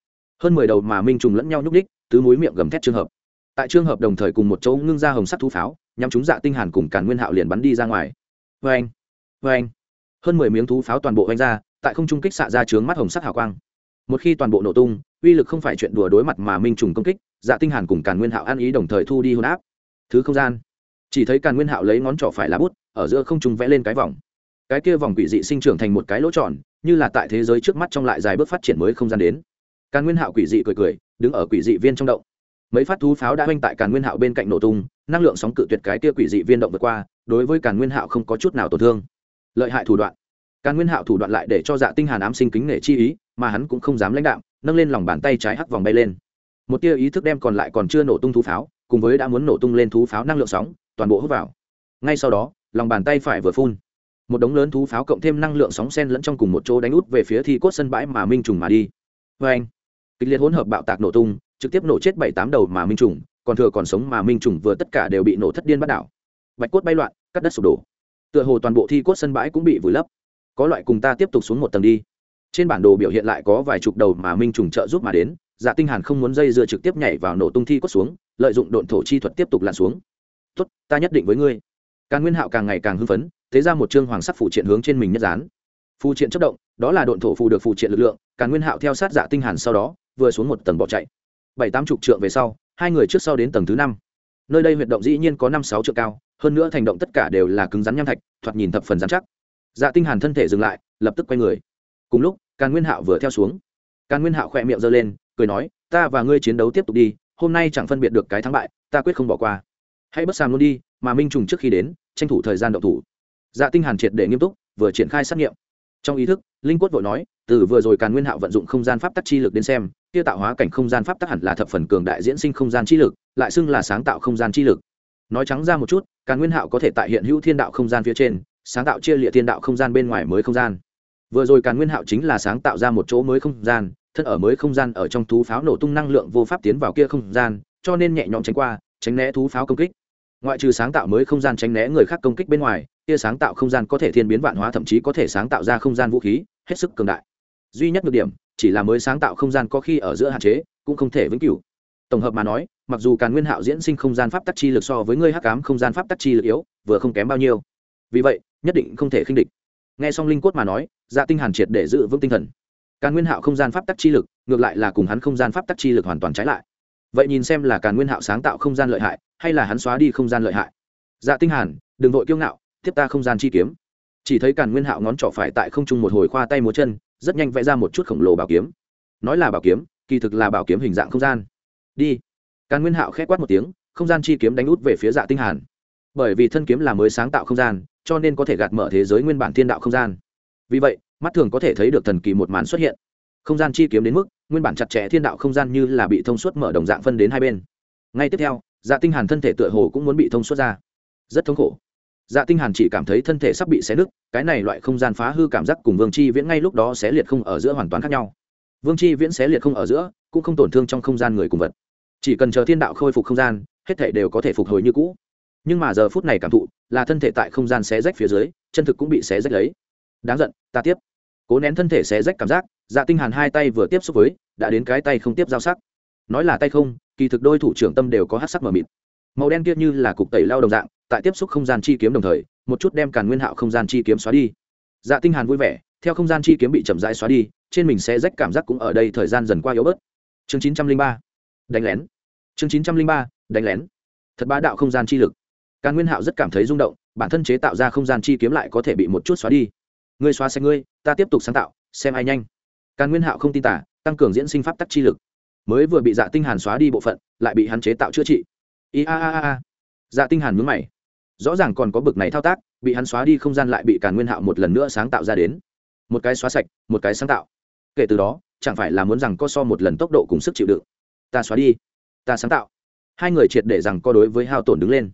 Hơn mười đầu mà minh trùng lẫn nhau nhúc đích tứ múi miệng gầm thét trường hợp. Tại trường hợp đồng thời cùng một chỗ ngưng ra hồng sắt thú pháo nhằm chúng dạ tinh hàn cùng càn nguyên hạo liền bắn đi ra ngoài. Vê anh vê anh hơn mười miếng thú pháo toàn bộ oanh ra, tại không trung kích xạ ra trướng mắt hồng sắc hào quang. Một khi toàn bộ nổ tung, uy lực không phải chuyện đùa đối mặt mà minh trùng công kích dạ tinh hàn cùng càn nguyên hạo an ý đồng thời thu đi hôn áp. Thứ không gian. Chỉ thấy càn nguyên hạo lấy ngón trỏ phải lá bút, ở giữa không trung vẽ lên cái vòng. Cái kia vòng quỷ dị sinh trưởng thành một cái lỗ tròn, như là tại thế giới trước mắt trong lại dài bước phát triển mới không gian đến. Càn nguyên hạo quỷ dị cười cười, đứng ở quỷ dị viên trong động. Mấy phát thú pháo đã oanh tại càn nguyên hạo bên cạnh nổ tung, năng lượng sóng cự tuyệt cái kia quỷ dị viên động vượt qua, đối với càn nguyên hạo không có chút nào tổn thương lợi hại thủ đoạn. Càn nguyên hạo thủ đoạn lại để cho dạ tinh hàn ám sinh kính nể chi ý, mà hắn cũng không dám lãnh đạo nâng lên lòng bàn tay trái hắc vòng bay lên. Một tia ý thức đem còn lại còn chưa nổ tung thú pháo, cùng với đã muốn nổ tung lên thú pháo năng lượng sóng, toàn bộ hút vào. Ngay sau đó, lòng bàn tay phải vừa phun. Một đống lớn thú pháo cộng thêm năng lượng sóng sen lẫn trong cùng một chỗ đánh út về phía thi cốt sân bãi mà minh trùng mà đi. Vê anh kịch liệt hỗn hợp bạo tạc nổ tung, trực tiếp nổ chết bảy tám đầu mà minh trùng, còn thừa còn sống mà minh trùng vừa tất cả đều bị nổ thất điên bắt đảo. Bạch cốt bay loạn, cắt đất sụp đổ tựa hồ toàn bộ thi cốt sân bãi cũng bị vùi lấp. Có loại cùng ta tiếp tục xuống một tầng đi. Trên bản đồ biểu hiện lại có vài chục đầu mà minh trùng trợ giúp mà đến dạ tinh hàn không muốn dây dưa trực tiếp nhảy vào nổ tung thi cốt xuống, lợi dụng độn thổ chi thuật tiếp tục lặn xuống. Tốt, ta nhất định với ngươi. Càng nguyên hạo càng ngày càng hưng phấn, thế ra một chương hoàng sắc phụ triện hướng trên mình nhất dán. Phụ triện chất động, đó là độn thổ phù được phụ triện lực lượng càng nguyên hạo theo sát dạ tinh hàn sau đó, vừa xuống một tầng bỏ chạy. Bảy tám chục trượng về sau, hai người trước sau đến tầng thứ năm. Nơi đây huyệt động dĩ nhiên có năm sáu trượng cao hơn nữa thành động tất cả đều là cứng rắn nham thạch, thoạt nhìn thập phần rắn chắc. Dạ tinh hàn thân thể dừng lại, lập tức quay người. Cùng lúc, càn nguyên hạo vừa theo xuống. Càn nguyên hạo khỏe miệng giơ lên, cười nói, ta và ngươi chiến đấu tiếp tục đi, hôm nay chẳng phân biệt được cái thắng bại, ta quyết không bỏ qua. Hãy bất sàm luôn đi, mà minh trùng trước khi đến, tranh thủ thời gian động thủ. Dạ tinh hàn triệt để nghiêm túc, vừa triển khai xét nghiệm. Trong ý thức, linh quất vội nói, từ vừa rồi càn nguyên hạo vận dụng không gian pháp tắc chi lực đến xem, kia tạo hóa cảnh không gian pháp tắc hẳn là thập phần cường đại diễn sinh không gian chi lực, lại xưng là sáng tạo không gian chi lực nói trắng ra một chút càn nguyên hạo có thể tại hiện hữu thiên đạo không gian phía trên, sáng tạo chia liệt thiên đạo không gian bên ngoài mới không gian. Vừa rồi càn nguyên hạo chính là sáng tạo ra một chỗ mới không gian, thân ở mới không gian ở trong thú pháo nổ tung năng lượng vô pháp tiến vào kia không gian, cho nên nhẹ nhõm tránh qua, tránh né thú pháo công kích. Ngoại trừ sáng tạo mới không gian tránh né người khác công kích bên ngoài, kia sáng tạo không gian có thể thiên biến vạn hóa, thậm chí có thể sáng tạo ra không gian vũ khí, hết sức cường đại. Duy nhất nhược điểm, chỉ là mới sáng tạo không gian có khi ở giữa hạn chế, cũng không thể vĩnh cửu tổng hợp mà nói, mặc dù càn nguyên hạo diễn sinh không gian pháp tắc chi lực so với ngươi hắc cám không gian pháp tắc chi lực yếu, vừa không kém bao nhiêu. Vì vậy, nhất định không thể khinh địch. Nghe xong linh cốt mà nói dạ tinh hàn triệt để giữ vững tinh thần. Càn nguyên hạo không gian pháp tắc chi lực, ngược lại là cùng hắn không gian pháp tắc chi lực hoàn toàn trái lại. Vậy nhìn xem là càn nguyên hạo sáng tạo không gian lợi hại, hay là hắn xóa đi không gian lợi hại? Dạ tinh hàn, đừng vội kiêu ngạo, tiếp ta không gian chi kiếm. Chỉ thấy càn nguyên hạo ngón trỏ phải tại không trung một hồi khoa tay múa chân, rất nhanh vẽ ra một chút khổng lồ bảo kiếm. Nói là bảo kiếm, kỳ thực là bảo kiếm hình dạng không gian đi. Càn nguyên hạo khẽ quát một tiếng, không gian chi kiếm đánh út về phía dạ tinh hàn. Bởi vì thân kiếm là mới sáng tạo không gian, cho nên có thể gạt mở thế giới nguyên bản thiên đạo không gian. Vì vậy, mắt thường có thể thấy được thần kỳ một màn xuất hiện. Không gian chi kiếm đến mức, nguyên bản chặt chẽ thiên đạo không gian như là bị thông suốt mở đồng dạng phân đến hai bên. Ngay tiếp theo dạ tinh hàn thân thể tựa hồ cũng muốn bị thông suốt ra. Rất thống khổ. Dạ tinh hàn chỉ cảm thấy thân thể sắp bị xé nứt, cái này loại không gian phá hư cảm giác cùng vương chi viễn ngay lúc đó xé liệt không ở giữa hoàn toàn khác nhau. Vương chi viễn xé liệt không ở giữa, cũng không tổn thương trong không gian người cùng vật chỉ cần chờ thiên đạo khôi phục không gian, hết thể đều có thể phục hồi như cũ. Nhưng mà giờ phút này cảm thụ, là thân thể tại không gian xé rách phía dưới, chân thực cũng bị xé rách lấy. Đáng giận, ta tiếp. Cố nén thân thể xé rách cảm giác dạ tinh hàn hai tay vừa tiếp xúc với, đã đến cái tay không tiếp giao sắc. Nói là tay không, kỳ thực đôi thủ trưởng tâm đều có hắc sắc mờ mịt. Màu đen kia như là cục tẩy lao đồng dạng, tại tiếp xúc không gian chi kiếm đồng thời, một chút đem càn nguyên hạo không gian chi kiếm xóa đi. Dạ tinh hàn vui vẻ, theo không gian chi kiếm bị chậm rãi xóa đi, trên mình sẽ rách cảm giác cũng ở đây thời gian dần qua yếu bớt. Chương 903 đánh lén. Chương 903 đánh lén. Thật bá đạo không gian chi lực. Càn nguyên hạo rất cảm thấy rung động, bản thân chế tạo ra không gian chi kiếm lại có thể bị một chút xóa đi. Ngươi xóa xe ngươi, ta tiếp tục sáng tạo, xem ai nhanh. Càn nguyên hạo không tin tả, tăng cường diễn sinh pháp tắc chi lực. Mới vừa bị dạ tinh hàn xóa đi bộ phận, lại bị hắn chế tạo chữa trị. I a a a dạ tinh hàn mướn mày. Rõ ràng còn có bực này thao tác, bị hắn xóa đi không gian lại bị càn nguyên hạo một lần nữa sáng tạo ra đến. Một cái xóa sạch, một cái sáng tạo. Kể từ đó, chẳng phải là muốn rằng có so một lần tốc độ cùng sức chịu đựng ta xóa đi. Ta sáng tạo. Hai người triệt để rằng co đối với hao tổn đứng lên.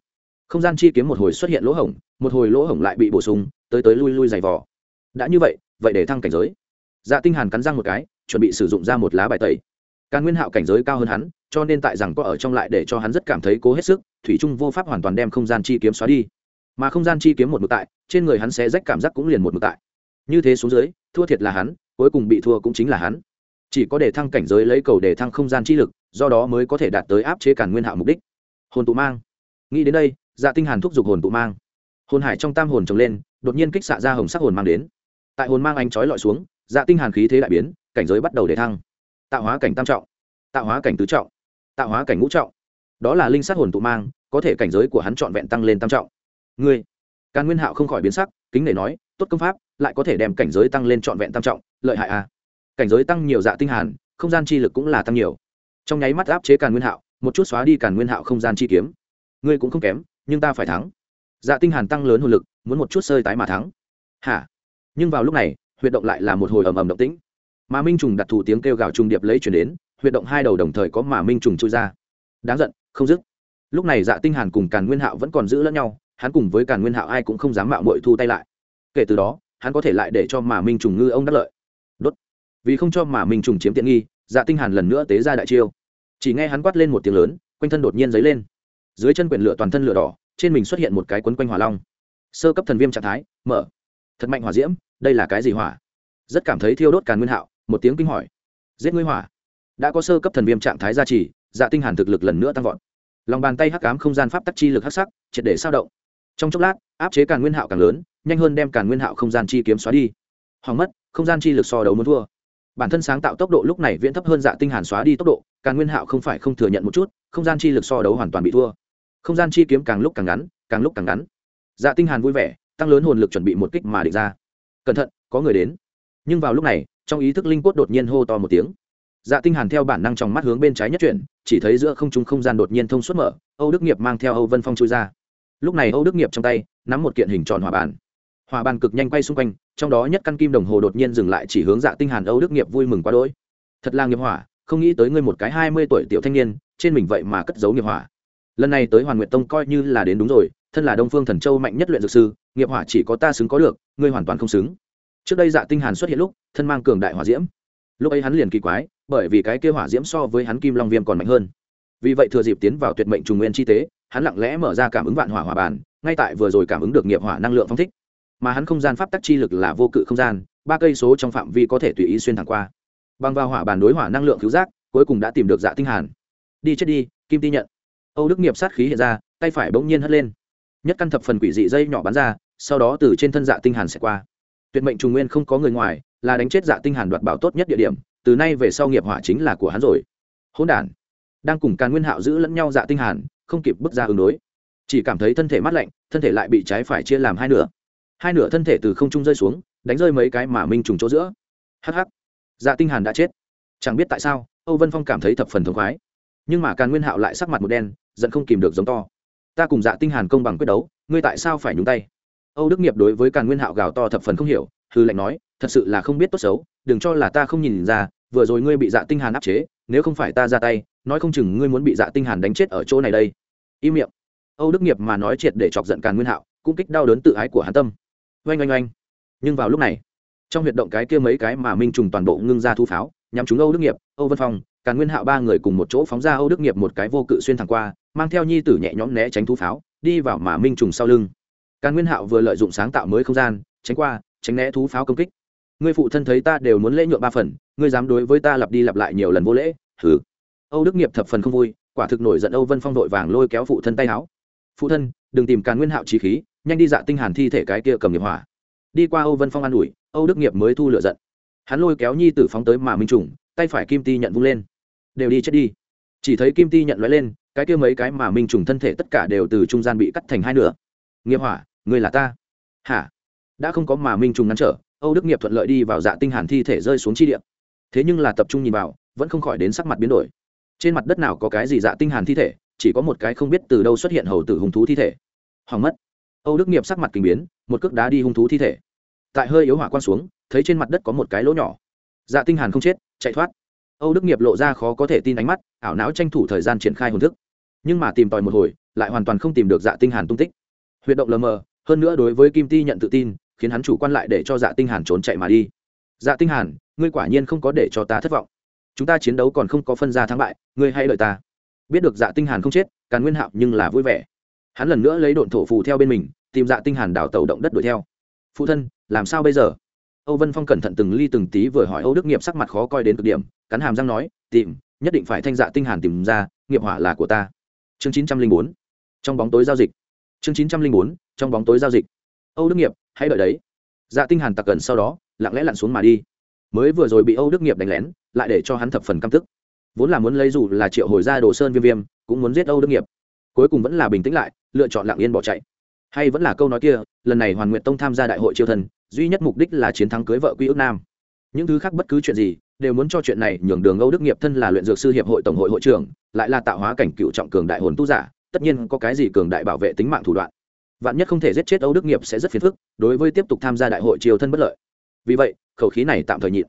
Không gian chi kiếm một hồi xuất hiện lỗ hổng, một hồi lỗ hổng lại bị bổ sung, tới tới lui lui dày vò. Đã như vậy vậy để thăng cảnh giới. Dạ tinh hàn cắn răng một cái, chuẩn bị sử dụng ra một lá bài tẩy. Càn nguyên hạo cảnh giới cao hơn hắn, cho nên tại rằng có ở trong lại để cho hắn rất cảm thấy cố hết sức, thủy trung vô pháp hoàn toàn đem không gian chi kiếm xóa đi. Mà không gian chi kiếm một mực tại, trên người hắn sẽ rách cảm giác cũng liền một mực tại. Như thế xuống dưới, thua thiệt là hắn, cuối cùng bị thua cũng chính là hắn chỉ có để thăng cảnh giới lấy cầu để thăng không gian chi lực, do đó mới có thể đạt tới áp chế cản nguyên hạo mục đích. Hồn tụ mang. Nghĩ đến đây dạ tinh hàn thúc giục hồn tụ mang. Hồn hải trong tam hồn trồng lên, đột nhiên kích xạ ra hồng sắc hồn mang đến. Tại hồn mang anh chói lọi xuống dạ tinh hàn khí thế đại biến, cảnh giới bắt đầu để thăng. Tạo hóa cảnh tam trọng. Tạo hóa cảnh tứ trọng. Tạo hóa cảnh ngũ trọng. Đó là linh sát hồn tụ mang, có thể cảnh giới của hắn trọn vẹn tăng lên tam trọng. Ngươi, càn nguyên hạo không khỏi biến sắc, kính nể nói, tốt công pháp, lại có thể đem cảnh giới tăng lên trọn vẹn tam trọng, lợi hại à cảnh giới tăng nhiều dạ tinh hàn, không gian chi lực cũng là tăng nhiều. Trong nháy mắt áp chế càn nguyên hạo, một chút xóa đi càn nguyên hạo không gian chi kiếm. Ngươi cũng không kém, nhưng ta phải thắng. Dạ tinh hàn tăng lớn hồn lực, muốn một chút sơi tái mà thắng. Hả? Nhưng vào lúc này, huyệt động lại là một hồi ầm ầm động tĩnh. Mà minh trùng đặt thủ tiếng kêu gào trùng điệp lấy truyền đến, huyệt động hai đầu đồng thời có mà minh trùng chui ra. Đáng giận, không dứt. Lúc này dạ tinh hàn cùng càn nguyên hạo vẫn còn giữ lẫn nhau, hắn cùng với càn nguyên hạo ai cũng không dám mạo muội thu tay lại. Kể từ đó, hắn có thể lại để cho mà minh trùng ngư ông đắc lợi vì không cho mà mình trùng chiếm tiện nghi dạ tinh hàn lần nữa tế ra đại chiêu. Chỉ nghe hắn quát lên một tiếng lớn, quanh thân đột nhiên dấy lên. Dưới chân quyển lửa toàn thân lửa đỏ, trên mình xuất hiện một cái quấn quanh hỏa long. Sơ cấp thần viêm trạng thái, mở. Thật mạnh hỏa diễm, đây là cái gì hỏa? Rất cảm thấy thiêu đốt càn nguyên hạo, một tiếng kinh hỏi. Giết ngươi hỏa. Đã có sơ cấp thần viêm trạng thái gia trì dạ tinh hàn thực lực lần nữa tăng vọt. Lòng bàn tay hắc ám không gian pháp tắc chi lực hắc sắc, triệt để sao động. Trong chốc lát, áp chế càn nguyên hạo càng lớn, nhanh hơn đem càn nguyên hạo không gian chi kiếm xóa đi. Hoàng mất, không gian chi lực so đấu muốn thua bản thân sáng tạo tốc độ lúc này viễn thấp hơn dạ tinh hàn xóa đi tốc độ, càn nguyên hạo không phải không thừa nhận một chút, không gian chi lực so đấu hoàn toàn bị thua. Không gian chi kiếm càng lúc càng ngắn, càng lúc càng ngắn. Dạ tinh hàn vui vẻ, tăng lớn hồn lực chuẩn bị một kích mà địch ra. Cẩn thận, có người đến. Nhưng vào lúc này, trong ý thức linh cốt đột nhiên hô to một tiếng. Dạ tinh hàn theo bản năng trong mắt hướng bên trái nhất chuyển, chỉ thấy giữa không trung không gian đột nhiên thông suốt mở, âu đức nghiệp mang theo âu vân phong chui ra. Lúc này âu đức nghiệp trong tay, nắm một kiện hình tròn hỏa bàn. Hỏa bàn cực nhanh quay xung quanh trong đó nhất căn kim đồng hồ đột nhiên dừng lại chỉ hướng dạ tinh hàn âu đức nghiệp vui mừng quá đỗi. Thật là nghiệp hỏa, không nghĩ tới ngươi một cái hai mươi tuổi tiểu thanh niên, trên mình vậy mà cất giấu nghiệp hỏa. Lần này tới hoàn nguyện tông coi như là đến đúng rồi, thân là đông phương thần châu mạnh nhất luyện dược sư, nghiệp hỏa chỉ có ta xứng có được, ngươi hoàn toàn không xứng. Trước đây dạ tinh hàn xuất hiện lúc, thân mang cường đại hỏa diễm. Lúc ấy hắn liền kỳ quái, bởi vì cái kia hỏa diễm so với hắn kim long viêm còn mạnh hơn. Vì vậy thừa dịp tiến vào tuyệt mệnh trùng nguyên chi tế, hắn lặng lẽ mở ra cảm ứng vạn hỏa hỏa bản ngay tại vừa rồi cảm ứng được nghiệp hỏa năng lượng phong thích mà hắn không gian pháp tắc chi lực là vô cự không gian, ba cây số trong phạm vi có thể tùy ý xuyên thẳng qua. Bằng vào hỏa bản đối hỏa năng lượng cứu giác, cuối cùng đã tìm được dạ tinh hàn. Đi chết đi, kim ti nhận. Âu đức nghiệp sát khí hiện ra, tay phải bỗng nhiên hất lên. Nhất căn thập phần quỷ dị dây nhỏ bắn ra, sau đó từ trên thân dạ tinh hàn sẽ qua. Tuyệt mệnh trùng nguyên không có người ngoài, là đánh chết dạ tinh hàn đoạt bảo tốt nhất địa điểm, từ nay về sau nghiệp hỏa chính là của hắn rồi. Hỗn đản. Đang cùng càn nguyên hạo giữ lẫn nhau dạ tinh hàn, không kịp bước ra ứng đối. Chỉ cảm thấy thân thể mát lạnh, thân thể lại bị trái phải chia làm hai nửa hai nửa thân thể từ không trung rơi xuống, đánh rơi mấy cái mà minh trùng chỗ giữa. Hắc hắc. Dạ tinh hàn đã chết. Chẳng biết tại sao, âu vân phong cảm thấy thập phần thống khoái. Nhưng mà càn nguyên hạo lại sắc mặt một đen, giận không kìm được giống to. Ta cùng dạ tinh hàn công bằng quyết đấu, ngươi tại sao phải nhúng tay? Âu đức nghiệp đối với càn nguyên hạo gào to thập phần không hiểu hư lệnh nói, thật sự là không biết tốt xấu, đừng cho là ta không nhìn ra, vừa rồi ngươi bị dạ tinh hàn áp chế, nếu không phải ta ra tay, nói không chừng ngươi muốn bị dạ tinh hàn đánh chết ở chỗ này đây. Im miệng. Âu đức nghiệp mà nói triệt để chọc giận càn nguyên hạo, cũng kích đau đớn tự ái của hắn tâm oanh oanh oanh. Nhưng vào lúc này, trong huyệt động cái kia mấy cái mà minh trùng toàn bộ ngưng ra thu pháo, nhắm chúng âu đức nghiệp, âu vân phong, càn nguyên hạo ba người cùng một chỗ phóng ra âu đức nghiệp một cái vô cự xuyên thẳng qua, mang theo nhi tử nhẹ nhõm né tránh thu pháo, đi vào mà minh trùng sau lưng. Càn nguyên hạo vừa lợi dụng sáng tạo mới không gian, tránh qua, tránh né thú pháo công kích. Ngươi phụ thân thấy ta đều muốn lễ nhượng ba phần, ngươi dám đối với ta lặp đi lặp lại nhiều lần vô lễ thử âu đức nghiệp thập phần không vui, quả thực nổi giận âu vân phong đội vàng lôi kéo phụ thân tay áo. Phụ thân, đừng tìm càn nguyên hạo trí khí nhanh đi dạ tinh hàn thi thể cái kia cầm nghiệp hỏa. Đi qua âu vân phong an ủi, âu đức nghiệp mới thu lửa giận. Hắn lôi kéo nhi tử phóng tới mà minh trùng, tay phải kim ti nhận vung lên. Đều đi chết đi. Chỉ thấy kim ti nhận lóe lên, cái kia mấy cái mà minh trùng thân thể tất cả đều từ trung gian bị cắt thành hai nửa. Nghiệp hỏa ngươi là ta. Hả? Đã không có mà minh trùng ngăn trở, âu đức nghiệp thuận lợi đi vào dạ tinh hàn thi thể rơi xuống chi địa. Thế nhưng là tập trung nhìn vào, vẫn không khỏi đến sắc mặt biến đổi. Trên mặt đất nào có cái gì dạ tinh hàn thi thể, chỉ có một cái không biết từ đâu xuất hiện hầu tử hung thú thi thể. Hoàng mất âu đức nghiệp sắc mặt kinh biến, một cước đá đi hung thú thi thể. Tại hơi yếu hỏa quan xuống, thấy trên mặt đất có một cái lỗ nhỏ. Dạ tinh hàn không chết, chạy thoát. Âu đức nghiệp lộ ra khó có thể tin ánh mắt, ảo não tranh thủ thời gian triển khai hồn thức. Nhưng mà tìm tòi một hồi, lại hoàn toàn không tìm được dạ tinh hàn tung tích. Huyệt động lờ mờ, hơn nữa đối với kim ti nhận tự tin, khiến hắn chủ quan lại để cho dạ tinh hàn trốn chạy mà đi. Dạ tinh hàn, ngươi quả nhiên không có để cho ta thất vọng. Chúng ta chiến đấu còn không có phân ra thắng bại, ngươi hãy đợi ta. Biết được dạ tinh hàn không chết, càn nguyên hạo nhưng là vui vẻ hắn lần nữa lấy độn thổ phù theo bên mình, tìm dạ tinh hàn đảo tàu động đất đuổi theo. Phụ thân, làm sao bây giờ? Âu vân phong cẩn thận từng ly từng tí vừa hỏi âu đức nghiệp sắc mặt khó coi đến cực điểm, cắn hàm răng nói, tìm, nhất định phải thanh dạ tinh hàn tìm ra, nghiệp hỏa là của ta. Chương chín trăm linh bốn. Trong bóng tối giao dịch. Chương chín trăm linh bốn, trong bóng tối giao dịch. Âu đức nghiệp, hãy đợi đấy. Dạ tinh hàn tặc cẩn sau đó, lặng lẽ lặn xuống mà đi. Mới vừa rồi bị âu đức nghiệp đánh lén, lại để cho hắn thập phần căm tức. Vốn là muốn lấy dù là triệu hồi ra đồ sơn viêm viêm, cũng muốn giết âu đức nghiệp cuối cùng vẫn là bình tĩnh lại, lựa chọn lặng yên bỏ chạy. Hay vẫn là câu nói kia, lần này hoàn nguyện tông tham gia đại hội triều thần, duy nhất mục đích là chiến thắng cưới vợ quy ước nam. Những thứ khác bất cứ chuyện gì, đều muốn cho chuyện này nhường đường âu đức nghiệp thân là luyện dược sư hiệp hội tổng hội hội trưởng, lại là tạo hóa cảnh cựu trọng cường đại hồn tu giả, tất nhiên có cái gì cường đại bảo vệ tính mạng thủ đoạn. Vạn nhất không thể giết chết âu đức nghiệp sẽ rất phiền phức, đối với tiếp tục tham gia đại hội triều thân bất lợi. Vì vậy, khẩu khí này tạm thời nhịn.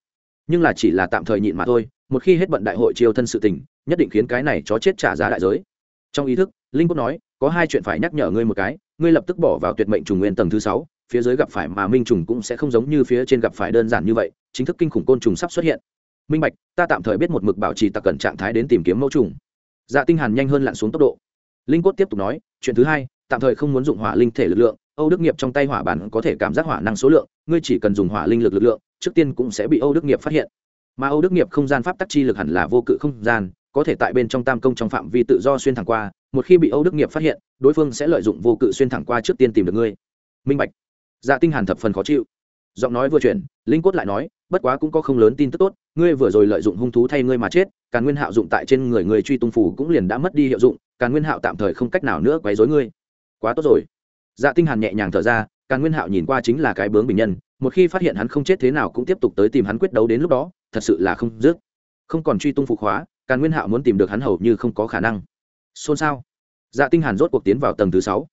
Nhưng là chỉ là tạm thời nhịn mà thôi, một khi hết bận đại hội triều thân sự tình, nhất định khiến cái này chó chết trả giá đại giới trong ý thức, linh quốc nói, có hai chuyện phải nhắc nhở ngươi một cái, ngươi lập tức bỏ vào tuyệt mệnh trùng nguyên tầng thứ sáu, phía dưới gặp phải mà minh trùng cũng sẽ không giống như phía trên gặp phải đơn giản như vậy, chính thức kinh khủng côn trùng sắp xuất hiện. Minh bạch, ta tạm thời biết một mực bảo trì tặc cẩn trạng thái đến tìm kiếm mẫu trùng. Dạ tinh hàn nhanh hơn lặn xuống tốc độ. Linh cốt tiếp tục nói, chuyện thứ hai, tạm thời không muốn dụng hỏa linh thể lực lượng, âu đức nghiệp trong tay hỏa bản có thể cảm giác hỏa năng số lượng, ngươi chỉ cần dùng hỏa linh lực lực lượng, trước tiên cũng sẽ bị âu đức nghiệp phát hiện. Mà âu đức nghiệp không gian pháp tắc chi lực hẳn là vô cự không gian có thể tại bên trong tam công trong phạm vi tự do xuyên thẳng qua, một khi bị âu đức nghiệp phát hiện, đối phương sẽ lợi dụng vô cự xuyên thẳng qua trước tiên tìm được ngươi. Minh bạch. Dạ tinh hàn thập phần khó chịu. Giọng nói vừa chuyển, linh cốt lại nói, bất quá cũng có không lớn tin tức tốt, ngươi vừa rồi lợi dụng hung thú thay ngươi mà chết, càn nguyên hạo dụng tại trên người người truy tung phủ cũng liền đã mất đi hiệu dụng, càn nguyên hạo tạm thời không cách nào nữa quấy rối ngươi. Quá tốt rồi. Dạ tinh hàn nhẹ nhàng thở ra, càn nguyên hạo nhìn qua chính là cái bướng bình nhân, một khi phát hiện hắn không chết thế nào cũng tiếp tục tới tìm hắn quyết đấu đến lúc đó, thật sự là không dứt. Không còn truy tung phục hóa càn nguyên hạo muốn tìm được hắn hầu như không có khả năng. Xôn xao. Dạ tinh hàn rốt cuộc tiến vào tầng thứ sáu.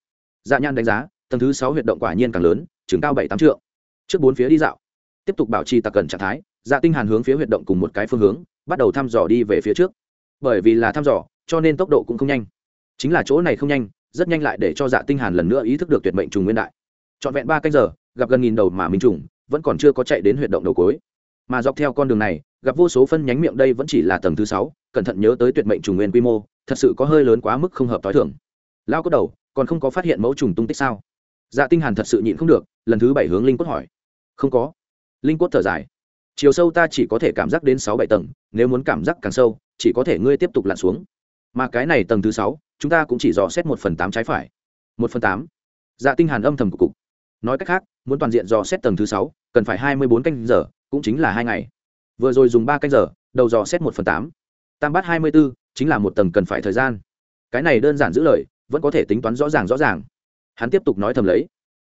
Dạ nhan đánh giá, tầng thứ sáu huyệt động quả nhiên càng lớn, chừng cao bảy tám trượng. Trước bốn phía đi dạo. Tiếp tục bảo trì tạc cẩn trạng thái dạ tinh hàn hướng phía huyệt động cùng một cái phương hướng, bắt đầu thăm dò đi về phía trước. Bởi vì là thăm dò, cho nên tốc độ cũng không nhanh. Chính là chỗ này không nhanh, rất nhanh lại để cho dạ tinh hàn lần nữa ý thức được tuyệt mệnh trùng nguyên đại. Trọn vẹn ba canh giờ, gặp gần nghìn đầu mà minh trùng, vẫn còn chưa có chạy đến huyệt động đầu cuối mà dọc theo con đường này, gặp vô số phân nhánh miệng đây vẫn chỉ là tầng thứ sáu, cẩn thận nhớ tới tuyệt mệnh trùng nguyên quy mô, thật sự có hơi lớn quá mức không hợp t h i thường. Lao cốt đầu, còn không có phát hiện mẫu trùng tung tích sao? Dạ tinh hàn thật sự nhịn không được, lần thứ bảy hướng linh cốt hỏi. Không có. Linh cốt thở dài. Chiều sâu ta chỉ có thể cảm giác đến sáu bảy tầng, nếu muốn cảm giác càng sâu, chỉ có thể ngươi tiếp tục lặn xuống. Mà cái này tầng thứ sáu, chúng ta cũng chỉ dò xét một phần tám trái phải. Một phần tám. Dạ tinh hàn âm thầm cục cục. Nói cách khác, muốn toàn diện dò xét tầng thứ sáu, cần phải hai mươi bốn canh giờ cũng chính là hai ngày. Vừa rồi dùng ba canh giờ, đầu dò xét một phần tám. Tam bát hai mươi b ố chính là một tầng cần phải thời gian. Cái này đơn giản giữ lời, vẫn có thể tính toán rõ ràng rõ ràng. Hắn tiếp tục nói thầm lấy.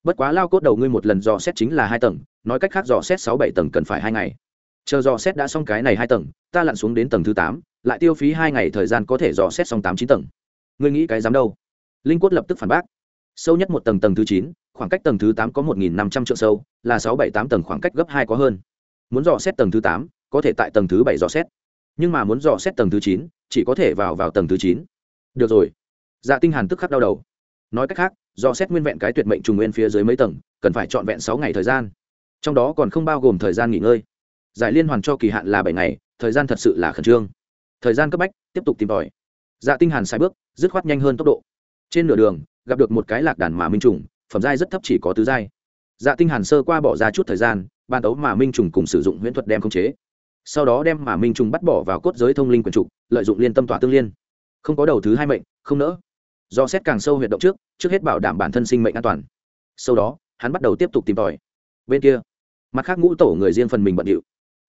Bất quá lao cốt đầu ngươi một lần dò xét chính là hai tầng, nói cách khác dò xét sáu bảy tầng cần phải hai ngày. Chờ dò xét đã xong cái này hai tầng, ta lặn xuống đến tầng thứ tám, lại tiêu phí hai ngày thời gian có thể dò xét xong tám chín tầng. Ngươi nghĩ cái dám đâu? Linh quất lập tức phản bác. Sâu nhất một tầng tầng thứ chín, khoảng cách tầng thứ tám có một nghìn năm trăm triệu sâu, là sáu bảy tám tầng khoảng cách gấp hai có hơn muốn dò xét tầng thứ tám, có thể tại tầng thứ bảy dò xét. Nhưng mà muốn dò xét tầng thứ chín, chỉ có thể vào vào tầng thứ chín. Được rồi. Dạ tinh hàn tức khắc đau đầu. Nói cách khác, dò xét nguyên vẹn cái tuyệt mệnh trùng nguyên phía dưới mấy tầng, cần phải trọn vẹn sáu ngày thời gian. Trong đó còn không bao gồm thời gian nghỉ ngơi. Giải liên hoàn cho kỳ hạn là bảy ngày, thời gian thật sự là khẩn trương. Thời gian cấp bách, tiếp tục tìm tòi. Dạ tinh hàn sai bước, dứt khoát nhanh hơn tốc độ. Trên nửa đường, gặp được một cái lạc đàn mà minh trùng, phẩm giai rất thấp chỉ có tứ giai dạ tinh hàn sơ qua bỏ ra chút thời gian, ban tấu mà minh trùng cùng sử dụng huyễn thuật đem khống chế. Sau đó đem mà minh trùng bắt bỏ vào cốt giới thông linh quyền trục, lợi dụng liên tâm tỏa tương liên. Không có đầu thứ hai mệnh, không nỡ. Do xét càng sâu huyệt động trước trước hết bảo đảm bản thân sinh mệnh an toàn. Sau đó, hắn bắt đầu tiếp tục tìm tòi. Bên kia, mặt khác ngũ tổ người riêng phần mình bận điệu.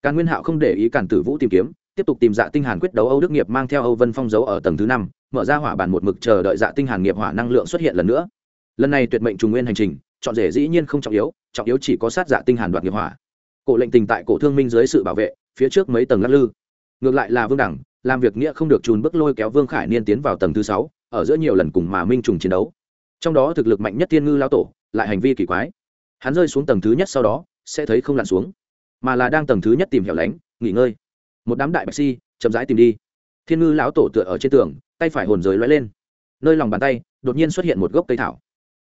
Càn nguyên hạo không để ý càn tử vũ tìm kiếm, tiếp tục tìm dạ tinh hàn quyết đấu âu đức nghiệp mang theo âu vân phong dấu ở tầng thứ năm, mở ra hỏa bản một mực chờ đợi dạ tinh hàn nghiệp hỏa năng lượng xuất hiện lần nữa. Lần này tuyệt mệnh trùng nguyên hành trình chọn rể dĩ nhiên không trọng yếu trọng yếu chỉ có sát dạ tinh hàn đoạt nghiệp hỏa. Cổ lệnh tình tại cổ thương minh dưới sự bảo vệ, phía trước mấy tầng lắc lư. Ngược lại là vương đẳng, làm việc nghĩa không được trùn bước lôi kéo vương khải niên tiến vào tầng thứ sáu, ở giữa nhiều lần cùng mà minh trùng chiến đấu. Trong đó thực lực mạnh nhất thiên ngư lao tổ, lại hành vi kỳ quái. Hắn rơi xuống tầng thứ nhất sau đó, sẽ thấy không lặn xuống, mà là đang tầng thứ nhất tìm hẻo lánh, nghỉ ngơi. Một đám đại bạch si, chậm rãi tìm đi. Thiên ngư lão tổ tựa ở trên tường, tay phải hồn rời lóe lên. Nơi lòng bàn tay, đột nhiên xuất hiện một gốc cây thảo.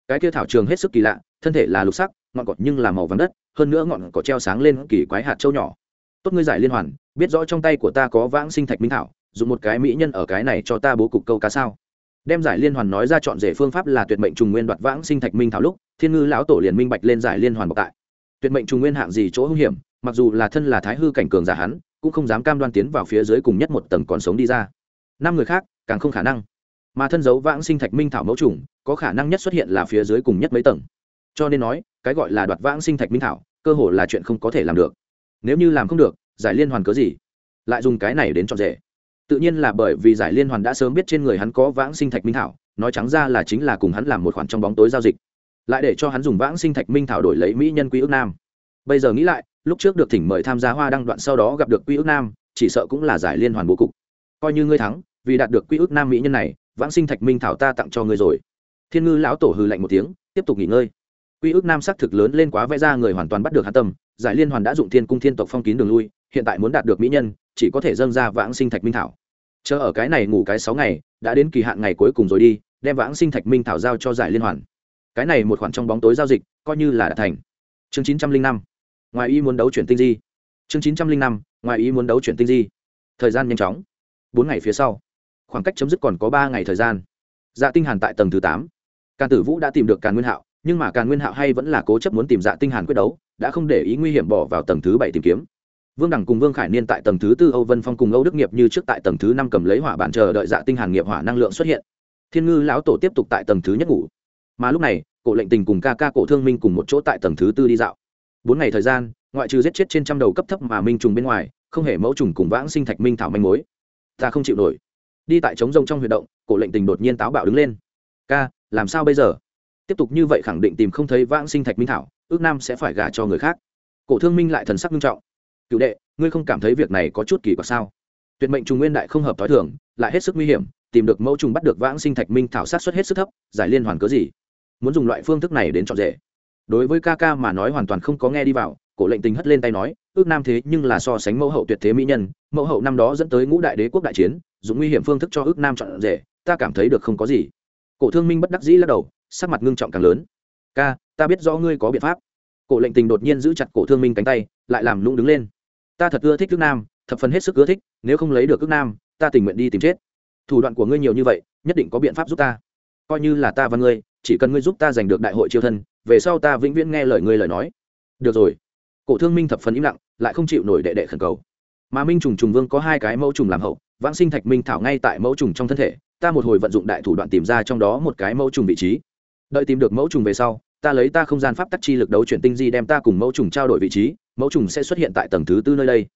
Cái kia thảo trường hết sức kỳ lạ thân thể là lục sắc, ngọn cỏ nhưng là màu vàng đất, hơn nữa ngọn cỏ treo sáng lên kỳ quái hạt châu nhỏ. Tốt ngươi giải liên hoàn, biết rõ trong tay của ta có vãng sinh thạch minh thảo, dùng một cái mỹ nhân ở cái này cho ta bố cục câu cá sao? Đem giải liên hoàn nói ra chọn rể phương pháp là tuyệt mệnh trùng nguyên đoạt vãng sinh thạch minh thảo lúc, thiên ngư lão tổ liền minh bạch lên giải liên hoàn bọc tại. Tuyệt mệnh trùng nguyên hạng gì chỗ hung hiểm, mặc dù là thân là thái hư cảnh cường giả hắn, cũng không dám cam đoan tiến vào phía dưới cùng nhất một tầng còn sống đi ra. Năm người khác, càng không khả năng. Mà thân dấu vãng sinh thạch minh thảo mẫu trùng có khả năng nhất xuất hiện là phía dưới cùng nhất mấy tầng cho nên nói, cái gọi là đoạt vãng sinh thạch minh thảo, cơ hồ là chuyện không có thể làm được. Nếu như làm không được, giải liên hoàn cớ gì? Lại dùng cái này đến chọn rể. Tự nhiên là bởi vì giải liên hoàn đã sớm biết trên người hắn có vãng sinh thạch minh thảo, nói trắng ra là chính là cùng hắn làm một khoản trong bóng tối giao dịch. Lại để cho hắn dùng vãng sinh thạch minh thảo đổi lấy mỹ nhân quý ước nam. Bây giờ nghĩ lại, lúc trước được thỉnh mời tham gia hoa đăng đoạn sau đó gặp được quy ước nam, chỉ sợ cũng là giải liên hoàn bố cục. Coi như ngươi thắng, vì đạt được quy ước nam mỹ nhân này, vãng sinh thạch minh thảo ta tặng cho ngươi rồi. Thiên ngư lão tổ hừ lạnh một tiếng, tiếp tục nghỉ ngơi quy ước nam sắc thực lớn lên quá vẽ ra người hoàn toàn bắt được hạ tâm, giải liên hoàn đã dụng thiên cung thiên tộc phong kín đường lui, hiện tại muốn đạt được mỹ nhân, chỉ có thể dâng ra vãng sinh thạch minh thảo. Chờ ở cái này ngủ cái sáu ngày, đã đến kỳ hạn ngày cuối cùng rồi đi, đem vãng sinh thạch minh thảo giao cho giải liên hoàn. Cái này một khoản trong bóng tối giao dịch, coi như là đã thành. Chương chín trăm linh năm, ngoài ý muốn đấu chuyển tinh di. Chương chín trăm linh năm, ngoài ý muốn đấu chuyển tinh di. Thời gian nhanh chóng. Bốn ngày phía sau, khoảng cách chấm dứt còn có ba ngày thời gian. Dạ tinh hàn tại tầng thứ tám. Càn tử vũ đã tìm được càn nguyên hạo nhưng mà càn nguyên hạo hay vẫn là cố chấp muốn tìm dạ tinh hàn quyết đấu, đã không để ý nguy hiểm bỏ vào tầng thứ bảy tìm kiếm. Vương đẳng cùng vương khải niên tại tầng thứ tư âu vân phong cùng âu đức nghiệp như trước tại tầng thứ năm cầm lấy hỏa bản chờ đợi dạ tinh hàn nghiệp hỏa năng lượng xuất hiện. Thiên ngư lão tổ tiếp tục tại tầng thứ nhất ngủ. Mà lúc này, cổ lệnh tình cùng ca ca cổ thương minh cùng một chỗ tại tầng thứ tư đi dạo. Bốn ngày thời gian, ngoại trừ giết chết trên trăm đầu cấp thấp mà minh trùng bên ngoài, không hề mẫu trùng cùng vãng sinh thạch minh thảo manh mối. Ta không chịu nổi. Đi tại trống rông trong huy động, cổ lệnh tình đột nhiên táo bạo đứng lên. Ca, làm sao bây giờ? Tiếp tục như vậy khẳng định tìm không thấy vãng sinh thạch minh thảo, ước nam sẽ phải gả cho người khác. Cổ thương minh lại thần sắc nghiêm trọng. Cựu đệ, ngươi không cảm thấy việc này có chút kỳ quặc sao? Tuyệt mệnh trùng nguyên đại không hợp t h o i thường, lại hết sức nguy hiểm, tìm được mẫu trùng bắt được vãng sinh thạch minh thảo sát xuất hết sức thấp, giải liên hoàn cớ gì? Muốn dùng loại phương thức này đến chọn rể. Đối với ca ca mà nói hoàn toàn không có nghe đi vào, cổ lệnh tình hất lên tay nói, ước nam thế nhưng là so sánh mẫu hậu tuyệt thế mỹ nhân, mẫu hậu năm đó dẫn tới ngũ đại đế quốc đại chiến, dùng nguy hiểm phương thức cho ước nam chọn rể, ta cảm thấy được không có gì. Cổ thương minh bất đắc dĩ lắc đầu sắc mặt ngưng trọng càng lớn. Ca, ta biết rõ ngươi có biện pháp. Cổ lệnh tình đột nhiên giữ chặt cổ thương minh cánh tay, lại làm lũng đứng lên. Ta thật ưa thích ước nam, thập phần hết sức ưa thích, nếu không lấy được ước nam, ta tình nguyện đi tìm chết. Thủ đoạn của ngươi nhiều như vậy, nhất định có biện pháp giúp ta. Coi như là ta và ngươi, chỉ cần ngươi giúp ta giành được đại hội triều thân, về sau ta vĩnh viễn nghe lời ngươi lời nói. Được rồi. Cổ thương minh thập phần im lặng, lại không chịu nổi đệ đệ khẩn cầu. Mà minh trùng trùng vương có hai cái mẫu trùng làm hậu, vãng sinh thạch minh thảo ngay tại mẫu trùng trong thân thể, ta một hồi vận dụng đại thủ đoạn tìm ra trong đó một cái mẫu trùng vị trí đợi tìm được mẫu trùng về sau, ta lấy ta không gian pháp tắc chi lực đấu chuyển tinh di đem ta cùng mẫu trùng trao đổi vị trí, mẫu trùng sẽ xuất hiện tại tầng thứ tư nơi đây.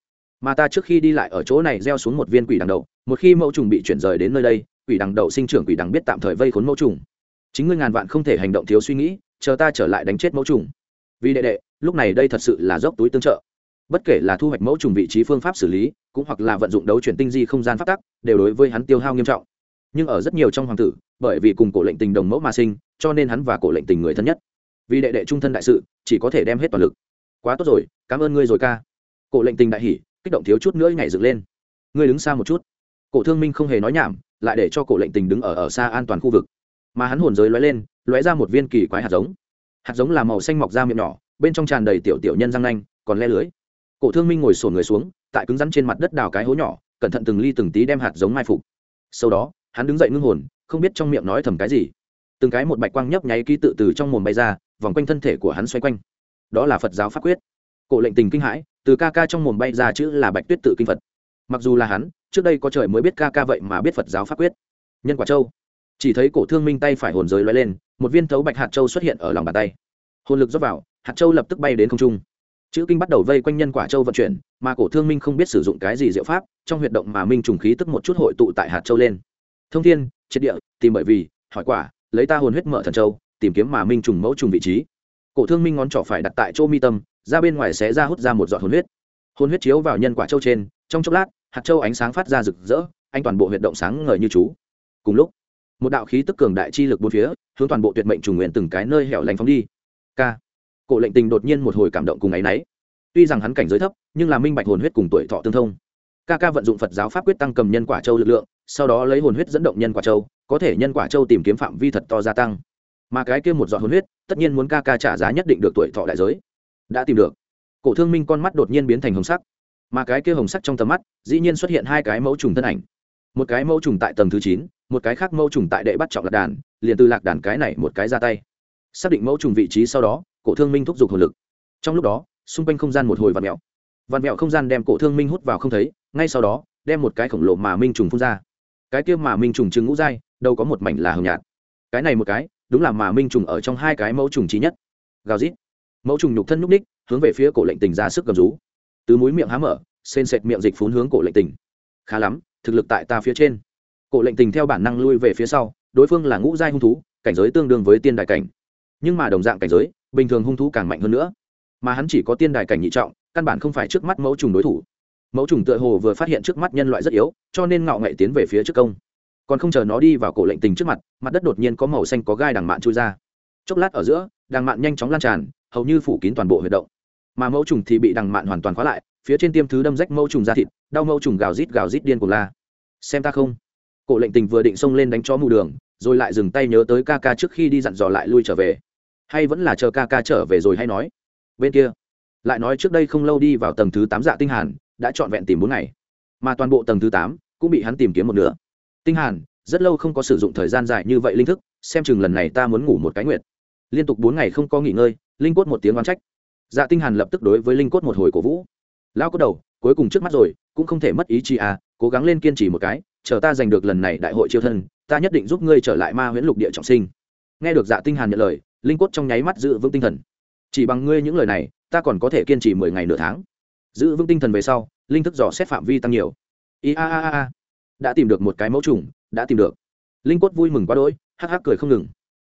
Mà ta trước khi đi lại ở chỗ này gieo xuống một viên quỷ đằng đậu, một khi mẫu trùng bị chuyển rời đến nơi đây, quỷ đằng đậu sinh trưởng quỷ đằng biết tạm thời vây khốn mẫu trùng. Chính ngươi ngàn vạn không thể hành động thiếu suy nghĩ, chờ ta trở lại đánh chết mẫu trùng. Vì đệ đệ, lúc này đây thật sự là dốc túi tương trợ. Bất kể là thu hoạch mẫu trùng vị trí phương pháp xử lý, cũng hoặc là vận dụng đấu chuyển tinh di không gian phát tắc, đều đối với hắn tiêu hao nghiêm trọng. Nhưng ở rất nhiều trong hoàng tử, bởi vì cùng cổ lệnh tình đồng mẫu mà sinh cho nên hắn và cổ lệnh tình người thân nhất. Vì đệ đệ trung thân đại sự, chỉ có thể đem hết toàn lực. Quá tốt rồi, cảm ơn ngươi rồi ca. Cổ lệnh tình đại hỉ, kích động thiếu chút nữa nhảy dựng lên. Ngươi đứng xa một chút. Cổ thương minh không hề nói nhảm, lại để cho cổ lệnh tình đứng ở ở xa an toàn khu vực. Mà hắn hồn giới lóe lên, lóe ra một viên kỳ quái hạt giống. Hạt giống là màu xanh mọc ra miệng nhỏ, bên trong tràn đầy tiểu tiểu nhân răng nanh, còn le lưới. Cổ thương minh ngồi sổn người xuống, tại cứng rắn trên mặt đất đào cái hố nhỏ, cẩn thận từng ly từng tí đem hạt giống mai phục. Sau đó, hắn đứng dậy ngưng hồn, không biết trong miệng nói thầm cái gì từng cái một bạch quang nhấp nháy ký tự từ trong mồm bay ra, vòng quanh thân thể của hắn xoay quanh. Đó là phật giáo pháp quyết. Cổ lệnh tình kinh hãi, từ ca ca trong mồm bay ra chữ là bạch tuyết tự kinh phật. Mặc dù là hắn, trước đây có trời mới biết ca ca vậy mà biết phật giáo pháp quyết. Nhân quả châu. Chỉ thấy cổ thương minh tay phải hồn giới loay lên, một viên thấu bạch hạt châu xuất hiện ở lòng bàn tay. Hồn lực dốc vào, hạt châu lập tức bay đến không trung. Chữ kinh bắt đầu vây quanh nhân quả châu vận chuyển, mà cổ thương minh không biết sử dụng cái gì diệu pháp, trong huyệt động mà minh trùng khí tức một chút hội tụ tại hạt châu lên. Thông thiên, triệt địa, tìm bởi vì, hỏi quả lấy ta hồn huyết mở thần châu, tìm kiếm mà minh trùng mẫu trùng vị trí. Cổ thương minh ngón trỏ phải đặt tại chỗ mi tâm, ra bên ngoài sẽ ra hút ra một giọt hồn huyết. Hồn huyết chiếu vào nhân quả châu trên, trong chốc lát, hạt châu ánh sáng phát ra rực rỡ, anh toàn bộ huyệt động sáng ngời như chú. Cùng lúc, một đạo khí tức cường đại chi lực bốn phía, hướng toàn bộ tuyệt mệnh trùng nguyện từng cái nơi hẻo lánh phóng đi. K. Cổ lệnh tình đột nhiên một hồi cảm động cùng áy náy. Tuy rằng hắn cảnh giới thấp, nhưng là minh bạch hồn huyết cùng tuổi thọ tương thông. Ca ca vận dụng phật giáo pháp quyết tăng cầm nhân quả châu lực lượng, sau đó lấy hồn huyết dẫn động nhân quả châu có thể nhân quả châu tìm kiếm phạm vi thật to gia tăng. Mà cái kia một giọt hồn huyết, tất nhiên muốn ca ca trả giá nhất định được tuổi thọ đại giới. Đã tìm được. Cổ thương minh con mắt đột nhiên biến thành hồng sắc. Mà cái kia hồng sắc trong tầm mắt, dĩ nhiên xuất hiện hai cái mẫu trùng thân ảnh. Một cái mẫu trùng tại tầng thứ chín, một cái khác mẫu trùng tại đệ bắt trọng lạc đàn, liền từ lạc đàn cái này một cái ra tay. Xác định mẫu trùng vị trí sau đó, cổ thương minh thúc giục hồn lực. Trong lúc đó, xung quanh không gian một hồi vạt mẹo vạt mẹo không gian đem cổ thương minh hút vào không thấy, ngay sau đó, đem một cái khổng lồ mà minh trùng phun ra. Cái kia mà minh trùng trứng ngũ dai đâu có một mảnh là hồng nhạt. Cái này một cái, đúng là mà minh trùng ở trong hai cái mẫu trùng trí nhất. Gào rít. Mẫu trùng nhục thân nhúc ních hướng về phía cổ lệnh tình ra sức gầm rú. Từ mũi miệng há mở, xên sệt miệng dịch phun hướng cổ lệnh tình. Khá lắm, thực lực tại ta phía trên. Cổ lệnh tình theo bản năng lui về phía sau, đối phương là ngũ giai hung thú, cảnh giới tương đương với tiên đại cảnh. Nhưng mà đồng dạng cảnh giới, bình thường hung thú càng mạnh hơn nữa. Mà hắn chỉ có tiên đại cảnh nhị trọng, căn bản không phải trước mắt mẫu trùng đối thủ. Mẫu trùng tựa hồ vừa phát hiện trước mắt nhân loại rất yếu, cho nên ngạo nghệ tiến về phía trước công còn không chờ nó đi vào cổ lệnh tình trước mặt mặt đất đột nhiên có màu xanh có gai đằng mạn trôi ra. Chốc lát ở giữa, đằng mạn nhanh chóng lan tràn, hầu như phủ kín toàn bộ huyệt động. Mà mẫu trùng thì bị đằng mạn hoàn toàn khóa lại, phía trên tiêm thứ đâm rách mẫu trùng ra thịt, đau mẫu trùng gào rít gào rít điên cuồng la. Xem ta không? Cổ lệnh tình vừa định xông lên đánh chó mù đường, rồi lại dừng tay nhớ tới ca ca trước khi đi dặn dò lại lui trở về. Hay vẫn là chờ ca ca trở về rồi hay nói? Bên kia, lại nói trước đây không lâu đi vào tầng thứ tám dạ tinh hàn, đã trọn vẹn tìm bốn ngày. Mà toàn bộ tầng thứ tám cũng bị hắn tìm kiếm một nửa tinh hàn, rất lâu không có sử dụng thời gian dài như vậy linh thức, xem chừng lần này ta muốn ngủ một cái nguyện liên tục bốn ngày không có nghỉ ngơi, linh cốt một tiếng oán trách. Dạ tinh hàn lập tức đối với linh cốt một hồi cổ vũ. Lao cốt đầu, cuối cùng trước mắt rồi, cũng không thể mất ý chí à cố gắng lên kiên trì một cái, chờ ta giành được lần này đại hội chiêu thân, ta nhất định giúp ngươi trở lại ma huyễn lục địa trọng sinh. Nghe được dạ tinh hàn nhận lời, linh cốt trong nháy mắt giữ vững tinh thần. Chỉ bằng ngươi những lời này, ta còn có thể kiên trì mười ngày nửa tháng. Giữ vững tinh thần về sau, linh thức dò xét phạm vi tăng nhiều. I a a a a đã tìm được một cái mẫu trùng, đã tìm được. Linh quất vui mừng quá đỗi, hắc hắc cười không ngừng.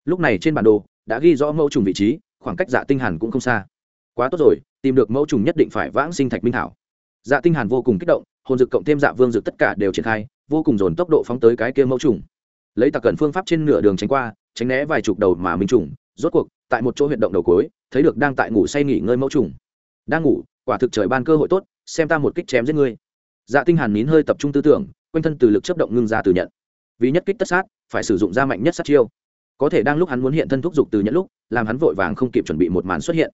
Lúc này trên bản đồ, đã ghi rõ mẫu trùng vị trí, khoảng cách dạ tinh hàn cũng không xa. Quá tốt rồi, tìm được mẫu trùng nhất định phải vãng sinh thạch minh thảo. Dạ tinh hàn vô cùng kích động, hồn dược cộng thêm dạ vương dược tất cả đều triển khai, vô cùng dồn tốc độ phóng tới cái kia mẫu trùng. Lấy tạc cẩn phương pháp trên nửa đường tránh qua, tránh né vài chục đầu mà minh trùng, rốt cuộc, tại một chỗ huyệt động đầu cuối, thấy được đang tại ngủ say nghỉ ngơi mẫu trùng. Đang ngủ, quả thực trời ban cơ hội tốt, xem ta một kích chém giết ngươi. Dạ tinh hàn nín hơi tập trung tư tưởng quanh thân từ lực chấp động ngưng ra từ nhận. Vì nhất kích tất sát, phải sử dụng ra mạnh nhất sát chiêu. Có thể đang lúc hắn muốn hiện thân thúc dục từ nhận lúc, làm hắn vội vàng không kịp chuẩn bị một màn xuất hiện.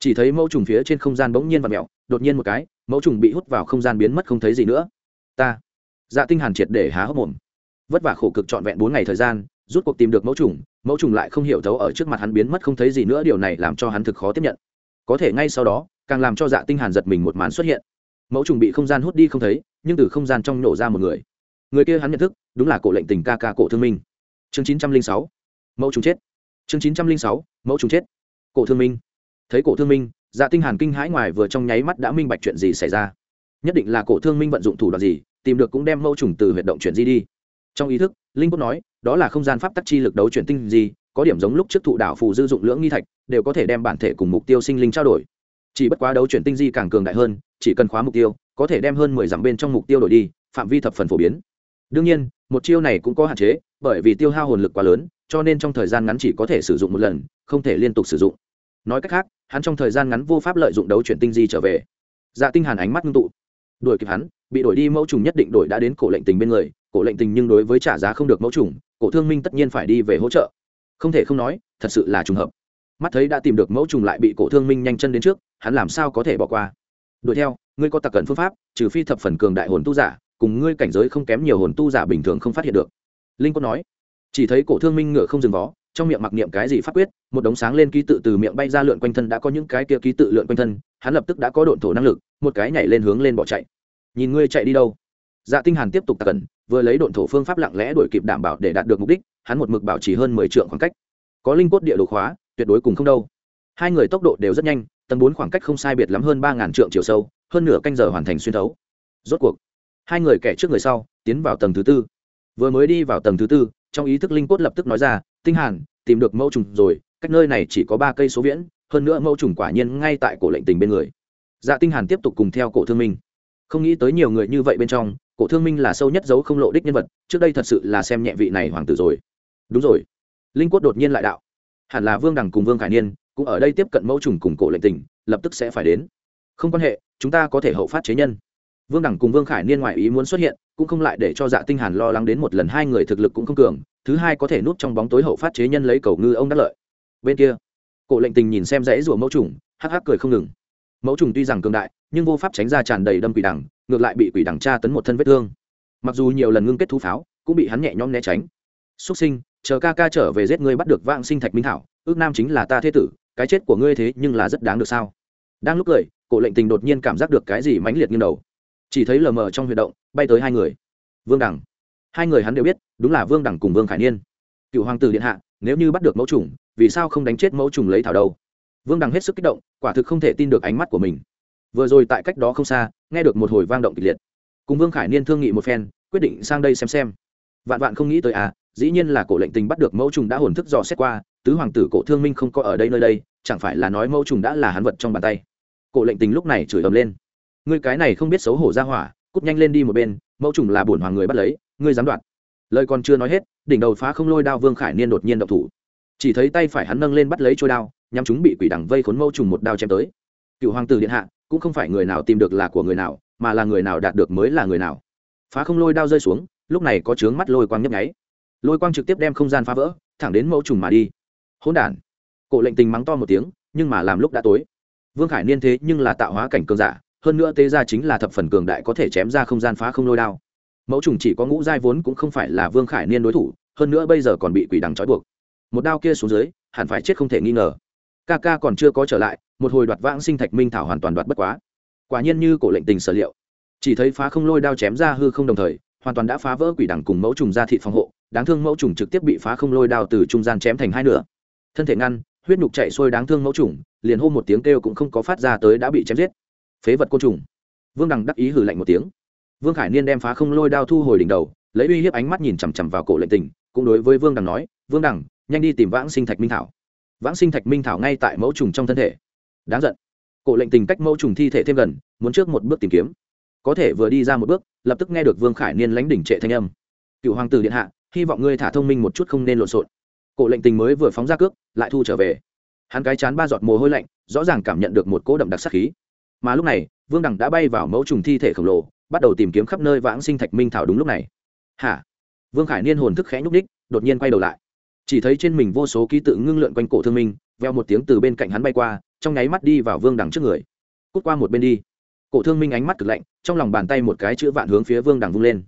Chỉ thấy mẫu trùng phía trên không gian bỗng nhiên và mèo, đột nhiên một cái, mẫu trùng bị hút vào không gian biến mất không thấy gì nữa. Ta. Dạ tinh hàn triệt để há hốc mồm. Vất vả khổ cực trọn vẹn bốn ngày thời gian, rút cuộc tìm được mẫu trùng mẫu trùng lại không hiểu thấu ở trước mặt hắn biến mất không thấy gì nữa, điều này làm cho hắn thực khó tiếp nhận. Có thể ngay sau đó, càng làm cho dạ tinh hàn giật mình một màn xuất hiện mẫu trùng bị không gian hút đi không thấy, nhưng từ không gian trong nổ ra một người. Người kia hắn nhận thức, đúng là cổ lệnh tình ca ca cổ thương minh. Chương chín trăm linh sáu, mẫu trùng chết. Chương chín trăm linh sáu, mẫu trùng chết. Cổ thương minh. Thấy cổ thương minh dạ tinh hàn kinh hãi ngoài vừa trong nháy mắt đã minh bạch chuyện gì xảy ra. Nhất định là cổ thương minh vận dụng thủ đoạn gì, tìm được cũng đem mẫu trùng từ huyệt động chuyển di đi. Trong ý thức, linh quốc nói, đó là không gian pháp tắc chi lực đấu chuyển tinh gì, có điểm giống lúc trước thụ đảo phù dư dụng lưỡng nghi thạch, đều có thể đem bản thể cùng mục tiêu sinh linh trao đổi. Chỉ bất quá đấu chuyển tinh di càng cường đại hơn chỉ cần khóa mục tiêu, có thể đem hơn mười dặm bên trong mục tiêu đổi đi, phạm vi thập phần phổ biến. Đương nhiên, một chiêu này cũng có hạn chế, bởi vì tiêu hao hồn lực quá lớn, cho nên trong thời gian ngắn chỉ có thể sử dụng một lần, không thể liên tục sử dụng. Nói cách khác, hắn trong thời gian ngắn vô pháp lợi dụng đấu chuyển tinh di trở về. Dạ tinh hàn ánh mắt ngưng tụ. Đuổi kịp hắn, bị đổi đi mẫu trùng nhất định đổi đã đến cổ lệnh tình bên người, cổ lệnh tình nhưng đối với trả giá không được mẫu trùng, cổ thương minh tất nhiên phải đi về hỗ trợ. Không thể không nói, thật sự là trùng hợp. Mắt thấy đã tìm được mẫu trùng lại bị cổ thương minh nhanh chân đến trước, hắn làm sao có thể bỏ qua? Đuổi theo, ngươi có tặc cẩn phương pháp, trừ phi thập phần cường đại hồn tu giả, cùng ngươi cảnh giới không kém nhiều hồn tu giả bình thường không phát hiện được. Linh quân nói, chỉ thấy cổ thương minh ngựa không dừng vó, trong miệng mặc niệm cái gì pháp quyết, một đống sáng lên ký tự từ miệng bay ra lượn quanh thân đã có những cái kia ký tự lượn quanh thân, hắn lập tức đã có độn thổ năng lực, một cái nhảy lên hướng lên bỏ chạy. Nhìn ngươi chạy đi đâu? Dạ tinh hàn tiếp tục tặc cẩn vừa lấy độn thổ phương pháp lặng lẽ đuổi kịp đảm bảo để đạt được mục đích, hắn một mực bảo trì hơn mười trượng khoảng cách. Có linh cốt địa đồ khóa, tuyệt đối cùng không đâu. Hai người tốc độ đều rất nhanh tầng bốn khoảng cách không sai biệt lắm hơn ba ngàn trượng chiều sâu, hơn nửa canh giờ hoàn thành xuyên thấu. Rốt cuộc, hai người kẻ trước người sau, tiến vào tầng thứ tư. Vừa mới đi vào tầng thứ tư, trong ý thức linh cốt lập tức nói ra, tinh hàn, tìm được mẫu trùng rồi, cách nơi này chỉ có ba cây số viễn, hơn nữa mẫu trùng quả nhiên ngay tại cổ lệnh tình bên người. Dạ tinh hàn tiếp tục cùng theo cổ thương minh. Không nghĩ tới nhiều người như vậy bên trong, cổ thương minh là sâu nhất giấu không lộ đích nhân vật, trước đây thật sự là xem nhẹ vị này hoàng tử rồi. Đúng rồi. Linh quất đột nhiên lại đạo, hẳn là vương đằng cùng vương khải niên cũng ở đây tiếp cận mẫu trùng cùng cổ lệnh tình, lập tức sẽ phải đến. Không quan hệ, chúng ta có thể hậu phát chế nhân. Vương đẳng cùng vương khải niên ngoại ý muốn xuất hiện, cũng không lại để cho dạ tinh hàn lo lắng đến một lần, hai người thực lực cũng không cường, thứ hai có thể núp trong bóng tối hậu phát chế nhân lấy cầu ngư ông đắc lợi. Bên kia, cổ lệnh tình nhìn xem dãy rùa mẫu trùng, hắc hắc cười không ngừng. Mẫu trùng tuy rằng cường đại, nhưng vô pháp tránh ra tràn đầy đâm quỷ đằng ngược lại bị quỷ đằng tra tấn một thân vết thương. Mặc dù nhiều lần ngưng kết thú pháo, cũng bị hắn nhẹ nhõm né tránh. Xuất sinh, chờ ca ca trở về giết ngươi bắt được vãng sinh thạch minh thảo, ước nam chính là ta thế tử cái chết của ngươi thế nhưng là rất đáng được sao? Đang lúc cười, cổ lệnh tình đột nhiên cảm giác được cái gì mãnh liệt như đầu. Chỉ thấy lờ mờ trong huy động, bay tới hai người. Vương đẳng hai người hắn đều biết, đúng là vương đẳng cùng vương khải niên. Cựu hoàng tử điện hạ, nếu như bắt được mẫu trùng vì sao không đánh chết mẫu trùng lấy thảo đâu? Vương đằng hết sức kích động, quả thực không thể tin được ánh mắt của mình. Vừa rồi tại cách đó không xa, nghe được một hồi vang động kịch liệt. Cùng vương khải niên thương nghị một phen, quyết định sang đây xem xem. Vạn vạn không nghĩ tới à dĩ nhiên là cổ lệnh tình bắt được mẫu trùng đã hồn thức dò xét qua tứ hoàng tử cổ thương minh không có ở đây nơi đây, chẳng phải là nói mẫu trùng đã là hắn vật trong bàn tay. Cổ lệnh tình lúc này chửi ầm lên. Ngươi cái này không biết xấu hổ ra hỏa, cút nhanh lên đi một bên, mẫu trùng là bổn hoàng người bắt lấy, ngươi dám đoạt. Lời còn chưa nói hết, đỉnh đầu phá không lôi đao vương khải niên đột nhiên động thủ. Chỉ thấy tay phải hắn nâng lên bắt lấy trôi đao nhằm chúng bị quỷ đằng vây khốn mẫu trùng một đao chém tới. Cựu hoàng tử điện hạ, cũng không phải người nào tìm được là của người nào, mà là người nào đạt được mới là người nào. Phá không lôi đao rơi xuống, lúc này có chướng mắt lôi quang nhấp nháy. Lôi quang trực tiếp đem không gian phá vỡ, thẳng đến mẫu trùng mà đi hỗn đản. Cổ lệnh tình mắng to một tiếng, nhưng mà làm lúc đã tối. Vương khải niên thế nhưng là tạo hóa cảnh cường giả, hơn nữa tế ra chính là thập phần cường đại có thể chém ra không gian phá không lôi đao. Mẫu trùng chỉ có ngũ giai vốn cũng không phải là vương khải niên đối thủ, hơn nữa bây giờ còn bị quỷ đằng trói buộc. Một đao kia xuống dưới, hẳn phải chết không thể nghi ngờ. Ca ca còn chưa có trở lại, một hồi đoạt vãng sinh thạch minh thảo hoàn toàn đoạt bất quá. Quả nhiên như cổ lệnh tình sở liệu. Chỉ thấy phá không lôi đao chém ra hư không đồng thời, hoàn toàn đã phá vỡ quỷ đằng cùng mẫu trùng ra thị phòng hộ. Đáng thương mẫu trùng trực tiếp bị phá không lôi đao từ trung gian chém thành hai nửa thân thể ngăn, huyết nhục chạy xuôi đáng thương mẫu trùng, liền hô một tiếng kêu cũng không có phát ra tới đã bị chém giết. Phế vật côn trùng. Vương đằng đắc ý hử lạnh một tiếng. Vương khải niên đem phá không lôi đao thu hồi đỉnh đầu, lấy uy hiếp ánh mắt nhìn chằm chằm vào cổ lệnh tình, cũng đối với vương đằng nói, vương đằng, nhanh đi tìm vãng sinh thạch minh thảo. Vãng sinh thạch minh thảo ngay tại mẫu trùng trong thân thể. Đáng giận. Cổ lệnh tình cách mẫu trùng thi thể thêm gần, muốn trước một bước tìm kiếm. Có thể vừa đi ra một bước, lập tức nghe được vương khải niên lánh đỉnh trệ thanh âm. Cựu hoàng tử điện hạ, hy vọng ngươi thả thông minh một chút không nên lộn xộn cổ lệnh tình mới vừa phóng ra cước, lại thu trở về. Hắn cái chán ba giọt mồ hôi lạnh, rõ ràng cảm nhận được một cỗ đậm đặc sắc khí. Mà lúc này, vương đằng đã bay vào mẫu trùng thi thể khổng lồ, bắt đầu tìm kiếm khắp nơi vãng sinh thạch minh thảo đúng lúc này. Hả? Vương khải niên hồn thức khẽ nhúc ních đột nhiên quay đầu lại. Chỉ thấy trên mình vô số ký tự ngưng lượn quanh cổ thương minh, veo một tiếng từ bên cạnh hắn bay qua, trong nháy mắt đi vào vương đằng trước người. Cút qua một bên đi. Cổ thương minh ánh mắt cực lạnh, trong lòng bàn tay một cái chữ vạn hướng phía vương đằng vung lên.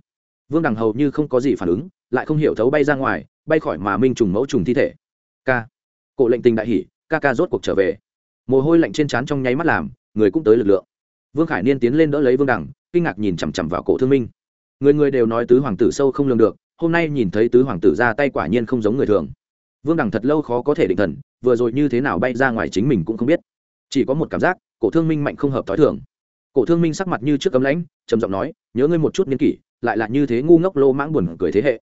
Vương đằng hầu như không có gì phản ứng lại không hiểu thấu bay ra ngoài, bay khỏi mà minh trùng mẫu trùng thi thể. K cổ lệnh tình đại hỉ, ca ca rốt cuộc trở về. Mồ hôi lạnh trên trán trong nháy mắt làm, người cũng tới lực lượng. Vương khải niên tiến lên đỡ lấy vương đằng, kinh ngạc nhìn chằm chằm vào cổ thương minh. Người người đều nói tứ hoàng tử sâu không lường được, hôm nay nhìn thấy tứ hoàng tử ra tay quả nhiên không giống người thường. Vương đằng thật lâu khó có thể định thần, vừa rồi như thế nào bay ra ngoài chính mình cũng không biết. Chỉ có một cảm giác, cổ thương minh mạnh không hợp t h o i thường. Cổ thương minh sắc mặt như trước cấm lãnh, trầm giọng nói, nhớ ngươi một chút nghiên kỷ, lại là như thế ngu ngốc lô mãng buồn cười thế hệ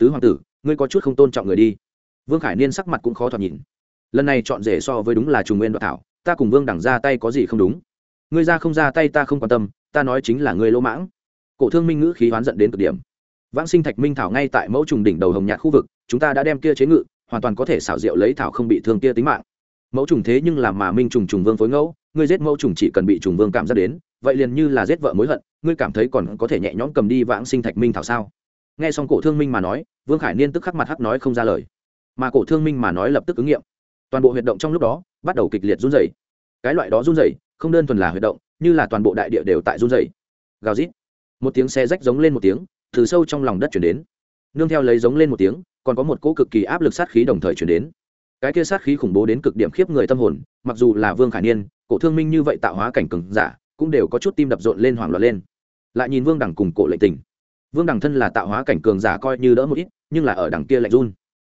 tứ hoàng tử, ngươi có chút không tôn trọng người đi. Vương khải niên sắc mặt cũng khó thoạt nhìn. Lần này chọn rể so với đúng là trùng nguyên đoạt thảo, ta cùng vương đẳng ra tay có gì không đúng? Ngươi ra không ra tay ta không quan tâm, ta nói chính là ngươi lỗ mãng. Cổ thương minh ngữ khí hoán giận đến cực điểm. Vãng sinh thạch minh thảo ngay tại mẫu trùng đỉnh đầu hồng nhạt khu vực, chúng ta đã đem kia chế ngự, hoàn toàn có thể xảo diệu lấy thảo không bị thương kia tính mạng. Mẫu trùng thế nhưng làm mà minh trùng trùng vương phối ngẫu, ngươi giết mẫu trùng chỉ cần bị trùng vương cảm giác đến, vậy liền như là giết vợ mối hận, ngươi cảm thấy còn có thể nhẹ nhõm cầm đi vãng sinh thạch minh thảo sao? Nghe xong cổ thương minh mà nói, vương khải niên tức khắc mặt hắc nói không ra lời. Mà cổ thương minh mà nói lập tức ứng nghiệm. Toàn bộ huyệt động trong lúc đó, bắt đầu kịch liệt run rẩy. Cái loại đó run rẩy, không đơn thuần là huyệt động, như là toàn bộ đại địa đều tại run rẩy. Gào rít. Một tiếng xe rách giống lên một tiếng, từ sâu trong lòng đất chuyển đến. Nương theo lấy giống lên một tiếng, còn có một cỗ cực kỳ áp lực sát khí đồng thời chuyển đến. Cái kia sát khí khủng bố đến cực điểm khiếp người tâm hồn, mặc dù là vương khải niên, cổ thương minh như vậy tạo hóa cảnh cường giả, cũng đều có chút tim đập rộn lên hoảng loạn lên. Lại nhìn vương đẳng cùng cổ lệnh tình vương đẳng thân là tạo hóa cảnh cường giả coi như đỡ một ít, nhưng là ở đằng kia lạnh run.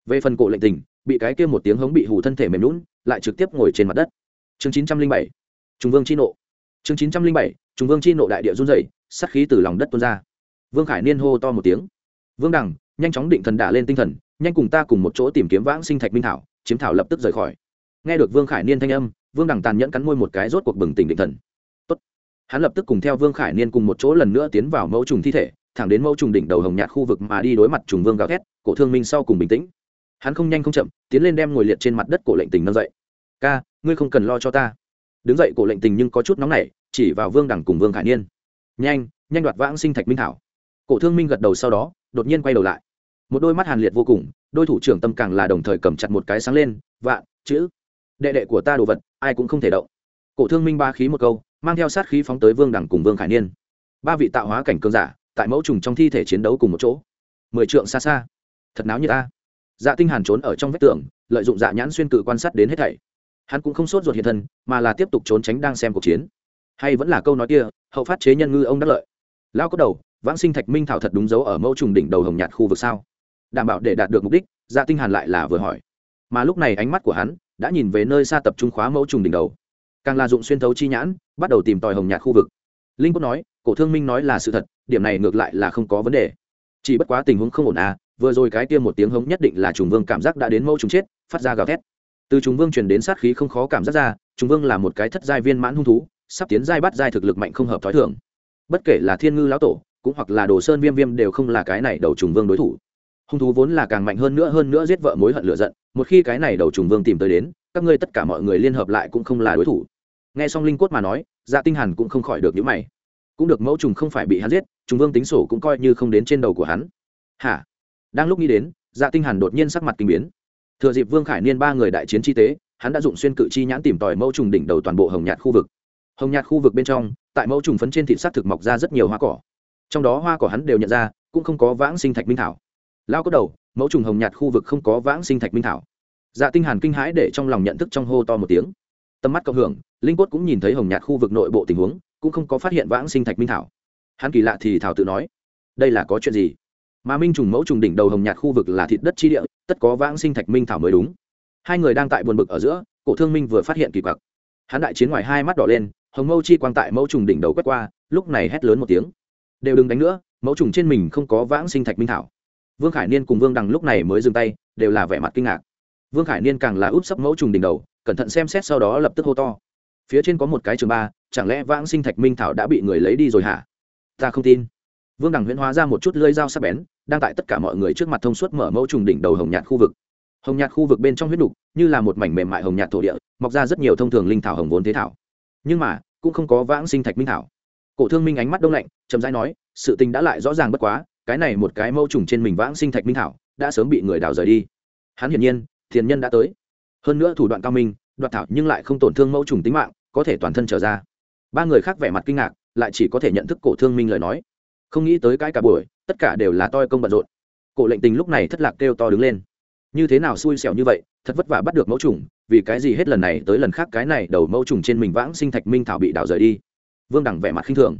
Về phần cổ lệnh tình, bị cái kia một tiếng hống bị hủ thân thể mềm lún lại trực tiếp ngồi trên mặt đất. Chương chín trăm linh bảy trung vương chi nộ. Chương chín trăm linh bảy trung vương chi nộ đại địa run dày sát khí từ lòng đất tuôn ra. Vương khải niên hô to một tiếng. Vương đằng, nhanh chóng định thần đả lên tinh thần, nhanh cùng ta cùng một chỗ tìm kiếm vãng sinh thạch minh thảo. Chiếm thảo lập tức rời khỏi. Nghe được vương khải niên thanh âm, vương đằng tàn nhẫn cắn môi một cái rốt cuộc bừng tỉnh định thần. Tốt. hắn lập tức cùng theo vương khải niên cùng một chỗ lần nữa tiến vào mẫu trùng thi thể thẳng đến mẫu trùng đỉnh đầu hồng nhạt khu vực mà đi đối mặt trùng vương gào thét, cổ thương minh sau cùng bình tĩnh. Hắn không nhanh không chậm, tiến lên đem ngồi liệt trên mặt đất cổ lệnh tình nâng dậy. Ca, ngươi không cần lo cho ta. Đứng dậy cổ lệnh tình nhưng có chút nóng nảy, chỉ vào vương đẳng cùng vương khải niên. Nhanh nhanh đoạt vãng sinh thạch minh thảo. Cổ thương minh gật đầu sau đó, đột nhiên quay đầu lại. Một đôi mắt hàn liệt vô cùng, đôi thủ trưởng tâm càng là đồng thời cầm chặt một cái sáng lên, vạn, chữ, đệ đệ của ta đồ vật, ai cũng không thể động. Cổ thương minh ba khí một câu, mang theo sát khí phóng tới vương đẳng cùng vương khải niên. Ba vị tạo hóa cảnh cương giả tại mẫu trùng trong thi thể chiến đấu cùng một chỗ. Mười trượng xa xa. Thật náo như ta dạ tinh hàn trốn ở trong vách tường, lợi dụng dạ nhãn xuyên cự quan sát đến hết thảy. Hắn cũng không sốt ruột hiện thân, mà là tiếp tục trốn tránh đang xem cuộc chiến. Hay vẫn là câu nói kia, hậu phát chế nhân ngư ông đắc lợi. Lao có đầu, vãng sinh thạch minh thảo thật đúng dấu ở mẫu trùng đỉnh đầu hồng nhạt khu vực sao? Đảm bảo để đạt được mục đích dạ tinh hàn lại là vừa hỏi. Mà lúc này ánh mắt của hắn đã nhìn về nơi xa tập trung khóa mẫu trùng đỉnh đầu. Càng là dụng xuyên thấu chi nhãn, bắt đầu tìm tòi hồng nhạt khu vực. Linh cốt nói cổ thương minh nói là sự thật, điểm này ngược lại là không có vấn đề. Chỉ bất quá tình huống không ổn à vừa rồi cái kia một tiếng hống nhất định là trùng vương cảm giác đã đến mẫu trùng chết, phát ra gào thét. Từ trùng vương truyền đến sát khí không khó cảm giác ra, trùng vương là một cái thất giai viên mãn hung thú, sắp tiến giai bắt giai thực lực mạnh không hợp thói thường. Bất kể là thiên ngư lão tổ, cũng hoặc là đồ sơn viêm viêm đều không là cái này đầu trùng vương đối thủ. Hung thú vốn là càng mạnh hơn nữa hơn nữa giết vợ mối hận lửa giận, một khi cái này đầu trùng vương tìm tới đến, các ngươi tất cả mọi người liên hợp lại cũng không là đối thủ. Nghe xong linh cốt mà nói dạ tinh hàn cũng không khỏi được những mày cũng được mẫu trùng không phải bị hắn giết, trùng vương tính sổ cũng coi như không đến trên đầu của hắn. Hả? Đang lúc nghĩ đến dạ tinh hàn đột nhiên sắc mặt kinh biến. Thừa dịp vương khải niên ba người đại chiến chi tế, hắn đã dụng xuyên cự chi nhãn tìm tòi mẫu trùng đỉnh đầu toàn bộ hồng nhạt khu vực. Hồng nhạt khu vực bên trong, tại mẫu trùng phấn trên thịt sắc thực mọc ra rất nhiều hoa cỏ. Trong đó hoa cỏ hắn đều nhận ra, cũng không có vãng sinh thạch minh thảo. Lao có đầu, mẫu trùng hồng nhạt khu vực không có vãng sinh thạch minh thảo. Dạ tinh hàn kinh hãi để trong lòng nhận thức trong hô to một tiếng. Tầm mắt cộng hưởng, linh quất cũng nhìn thấy hồng nhạt khu vực nội bộ tình huống cũng không có phát hiện vãng sinh thạch minh thảo. Hắn kỳ lạ thì thảo tự nói, đây là có chuyện gì? Mà minh trùng mẫu trùng đỉnh đầu hồng nhạt khu vực là thịt đất chi địa, tất có vãng sinh thạch minh thảo mới đúng. Hai người đang tại buồn bực ở giữa, cổ thương minh vừa phát hiện kỳ quặc. Hắn đại chiến ngoài hai mắt đỏ lên, hồng mâu chi quang tại mẫu trùng đỉnh đầu quét qua, lúc này hét lớn một tiếng. Đều đừng đánh nữa, mẫu trùng trên mình không có vãng sinh thạch minh thảo. Vương khải niên cùng vương đằng lúc này mới dừng tay, đều là vẻ mặt kinh ngạc. Vương khải niên càng là úp sấp mẫu trùng đỉnh đầu, cẩn thận xem xét sau đó lập tức hô to. Phía trên có một cái trường ba chẳng lẽ vãng sinh thạch minh thảo đã bị người lấy đi rồi hả? Ta không tin. Vương đằng huyễn hóa ra một chút lưỡi dao sắc bén, đang tại tất cả mọi người trước mặt thông suốt mở mẫu trùng đỉnh đầu hồng nhạt khu vực. Hồng nhạt khu vực bên trong huyết đục như là một mảnh mềm mại hồng nhạt thổ địa, mọc ra rất nhiều thông thường linh thảo hồng vốn thế thảo. Nhưng mà, cũng không có vãng sinh thạch minh thảo. Cổ thương minh ánh mắt đông lạnh, chậm rãi nói, sự tình đã lại rõ ràng bất quá, cái này một cái mẫu trùng trên mình vãng sinh thạch minh thảo, đã sớm bị người đào rời đi. Hắn hiển nhiên, thiền nhân đã tới. Hơn nữa thủ đoạn cao minh, đoạt thảo nhưng lại không tổn thương mẫu trùng tính mạng, có thể toàn thân trở ra ba người khác vẻ mặt kinh ngạc, lại chỉ có thể nhận thức cổ thương minh lời nói. Không nghĩ tới cái cả buổi, tất cả đều là toi công bận rộn. Cổ lệnh tình lúc này thất lạc kêu to đứng lên. Như thế nào xui xẻo như vậy, thật vất vả bắt được mẫu trùng, vì cái gì hết lần này tới lần khác cái này đầu mẫu trùng trên mình vãng sinh thạch minh thảo bị đảo rời đi. Vương đẳng vẻ mặt khinh thường.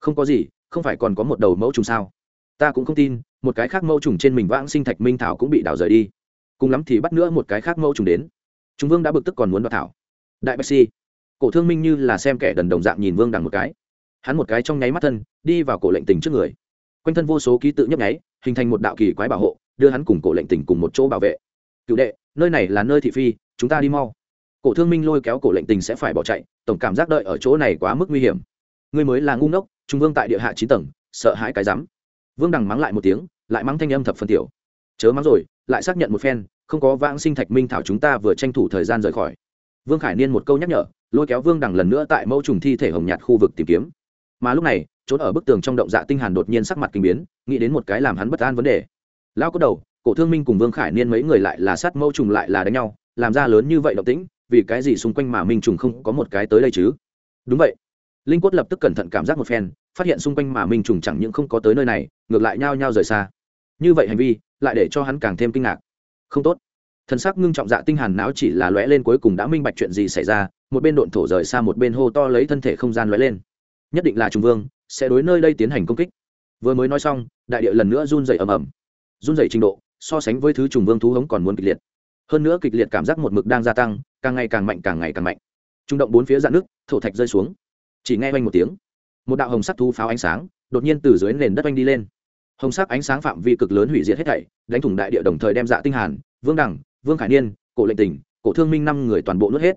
Không có gì, không phải còn có một đầu mẫu trùng sao? Ta cũng không tin, một cái khác mẫu trùng trên mình vãng sinh thạch minh thảo cũng bị đảo rời đi. Cùng lắm thì bắt nữa một cái khác mẫu trùng đến. Chúng vương đã bực tức còn muốn đoạt thảo. Đại bác sĩ cổ thương minh như là xem kẻ đần đồng dạng nhìn vương đằng một cái. Hắn một cái trong nháy mắt thân, đi vào cổ lệnh tình trước người. Quanh thân vô số ký tự nhấp nháy, hình thành một đạo kỳ quái bảo hộ, đưa hắn cùng cổ lệnh tình cùng một chỗ bảo vệ. Cựu đệ, nơi này là nơi thị phi, chúng ta đi mau. Cổ thương minh lôi kéo cổ lệnh tình sẽ phải bỏ chạy, tổng cảm giác đợi ở chỗ này quá mức nguy hiểm. Ngươi mới là ngu ngốc, trung vương tại địa hạ chín tầng, sợ hãi cái rắm. Vương đằng mắng lại một tiếng, lại mắng thanh âm thập phần tiểu. Chớ mắng rồi, lại xác nhận một phen, không có vãng sinh thạch minh thảo chúng ta vừa tranh thủ thời gian rời khỏi vương khải niên một câu nhắc nhở, lôi kéo vương đằng lần nữa tại mẫu trùng thi thể hồng nhạt khu vực tìm kiếm. Mà lúc này, trốn ở bức tường trong động dạ tinh hàn đột nhiên sắc mặt kinh biến, nghĩ đến một cái làm hắn bất an vấn đề. Lão có đầu, cổ thương minh cùng vương khải niên mấy người lại là sát mẫu trùng lại là đánh nhau, làm ra lớn như vậy động tĩnh, vì cái gì xung quanh mà minh trùng không có một cái tới đây chứ? Đúng vậy. Linh quất lập tức cẩn thận cảm giác một phen, phát hiện xung quanh mà minh trùng chẳng những không có tới nơi này, ngược lại nhao nhao rời xa. Như vậy hành vi, lại để cho hắn càng thêm kinh ngạc. Không tốt thân sắc ngưng trọng dạ tinh hàn não chỉ là lóe lên cuối cùng đã minh bạch chuyện gì xảy ra, một bên độn thổ rời xa một bên hô to lấy thân thể không gian lóe lên. Nhất định là trùng vương, sẽ đối nơi đây tiến hành công kích. Vừa mới nói xong, đại địa lần nữa run rẩy ầm ầm. Run rẩy trình độ, so sánh với thứ trùng vương thú hống còn muốn kịch liệt. Hơn nữa kịch liệt cảm giác một mực đang gia tăng, càng ngày càng mạnh, càng ngày càng mạnh. Trung động bốn phía dạn nước, thổ thạch rơi xuống. Chỉ nghe oanh một tiếng, một đạo hồng sắc thú pháo ánh sáng, đột nhiên từ dưới nền đất oanh đi lên. Hồng sắc ánh sáng phạm vi cực lớn hủy diệt hết thảy, đánh thủng đại địa đồng thời đem dạ tinh hàn, vương đẳng vương khải niên, cổ lệnh tỉnh, cổ thương minh năm người toàn bộ nuốt hết.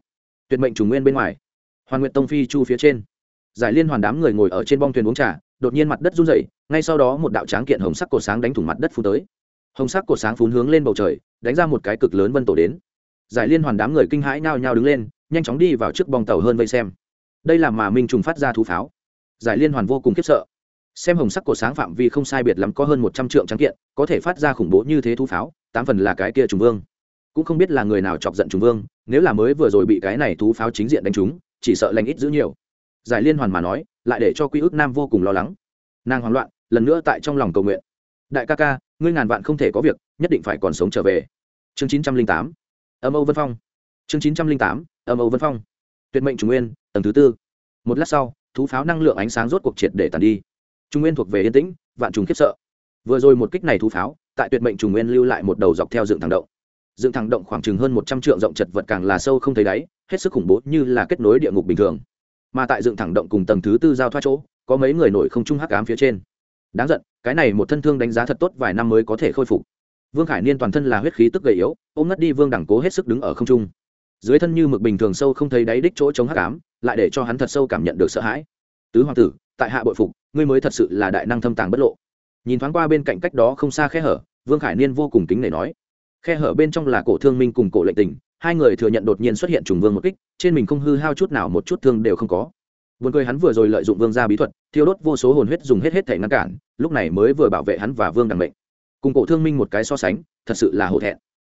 Tuyệt mệnh trùng nguyên bên ngoài. Hoàn nguyện tông phi chu phía trên. Giải liên hoàn đám người ngồi ở trên bong thuyền uống trà, đột nhiên mặt đất run rẩy, ngay sau đó một đạo tráng kiện hồng sắc cột sáng đánh thủng mặt đất phun tới. Hồng sắc cột sáng phun hướng lên bầu trời, đánh ra một cái cực lớn vân tổ đến. Giải liên hoàn đám người kinh hãi nhao nhao đứng lên, nhanh chóng đi vào trước bong tàu hơn vây xem. Đây là mà minh trùng phát ra thú pháo. Giải liên hoàn vô cùng khiếp sợ. Xem hồng sắc cột sáng phạm vi không sai biệt lắm có hơn một trăm triệu tráng kiện, có thể phát ra khủng bố như thế thú pháo, tám phần là cái kia trùng vương cũng không biết là người nào chọc giận trùng vương, nếu là mới vừa rồi bị cái này thú pháo chính diện đánh trúng, chỉ sợ lành ít giữ nhiều. Giải liên hoàn mà nói, lại để cho quy ước nam vô cùng lo lắng. Nàng hoảng loạn, lần nữa tại trong lòng cầu nguyện. Đại ca ca, ngươi ngàn vạn không thể có việc, nhất định phải còn sống trở về. Chương chín trăm linh tám, âm âu vân phong. Chương chín trăm linh tám, âm âu vân phong. Tuyệt mệnh trung nguyên, tầng thứ tư. Một lát sau, thú pháo năng lượng ánh sáng rốt cuộc triệt để tàn đi. Trung nguyên thuộc về yên tĩnh, vạn trùng khiếp sợ. Vừa rồi một kích này thú pháo, tại tuyệt mệnh trùng nguyên lưu lại một đầu dọc theo dựng thẳng động dựng thẳng động khoảng chừng hơn một trăm triệu rộng chật vật càng là sâu không thấy đáy, hết sức khủng bố như là kết nối địa ngục bình thường. Mà tại dựng thẳng động cùng tầng thứ tư giao thoát chỗ, có mấy người nổi không trung hắc ám phía trên. Đáng giận, cái này một thân thương đánh giá thật tốt vài năm mới có thể khôi phục. Vương khải niên toàn thân là huyết khí tức gầy yếu, ôm ngất đi vương đẳng cố hết sức đứng ở không trung. Dưới thân như mực bình thường sâu không thấy đáy đích chỗ chống hắc ám, lại để cho hắn thật sâu cảm nhận được sợ hãi. Tứ hoàng tử, tại hạ bội phục, ngươi mới thật sự là đại năng thâm tàng bất lộ. Nhìn thoáng qua bên cạnh cách đó không xa khe hở, vương khải niên vô cùng kính nể nói khe hở bên trong là cổ thương minh cùng cổ lệnh tình hai người thừa nhận đột nhiên xuất hiện trùng vương một kích trên mình không hư hao chút nào một chút thương đều không có Buồn cười hắn vừa rồi lợi dụng vương gia bí thuật, thiêu đốt vô số hồn huyết dùng hết hết thể ngăn cản, lúc này mới vừa bảo vệ hắn và vương đằng mệnh. Cùng cổ thương minh một cái so sánh, thật sự là hổ thẹn.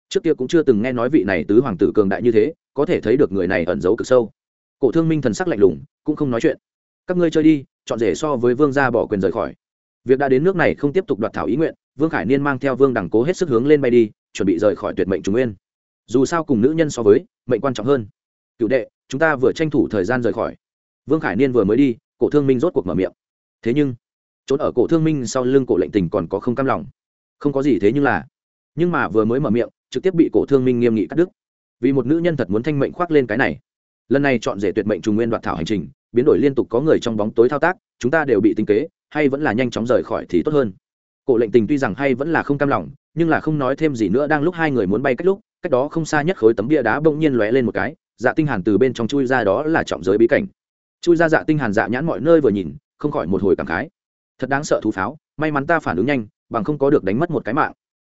Trước kia cũng chưa từng nghe nói vị này tứ hoàng tử cường đại như thế, có thể thấy được người này ẩn giấu cực sâu. Cổ thương minh thần sắc lạnh lùng, cũng không nói chuyện. Các ngươi chơi đi, chọn rể so với vương gia bỏ quyền rời khỏi. Việc đã đến nước này không tiếp tục đoạt thảo ý nguyện, Vương Khải Niên mang theo Vương Đằng cố hết sức hướng lên bay đi, chuẩn bị rời khỏi tuyệt mệnh trung nguyên. Dù sao cùng nữ nhân so với, mệnh quan trọng hơn. cựu đệ, chúng ta vừa tranh thủ thời gian rời khỏi. Vương khải niên vừa mới đi cổ thương minh rốt cuộc mở miệng. Thế nhưng trốn ở cổ thương minh sau lưng cổ lệnh tình còn có không cam lòng. Không có gì thế nhưng là nhưng mà vừa mới mở miệng trực tiếp bị cổ thương minh nghiêm nghị cắt đứt. Vì một nữ nhân thật muốn thanh mệnh khoác lên cái này. Lần này chọn rể tuyệt mệnh trùng nguyên đoạt thảo hành trình biến đổi liên tục có người trong bóng tối thao tác chúng ta đều bị tính kế hay vẫn là nhanh chóng rời khỏi thì tốt hơn. Cổ lệnh tình tuy rằng hay vẫn là không cam lòng nhưng là không nói thêm gì nữa, đang lúc hai người muốn bay cách lúc, cách đó không xa nhất khối tấm bia đá bỗng nhiên lóe lên một cái dạ tinh hàn từ bên trong chui ra đó là trọng giới bí cảnh. Chui ra dạ tinh hàn dạ nhãn mọi nơi vừa nhìn, không khỏi một hồi cảm khái. Thật đáng sợ thú pháo, may mắn ta phản ứng nhanh, bằng không có được đánh mất một cái mạng.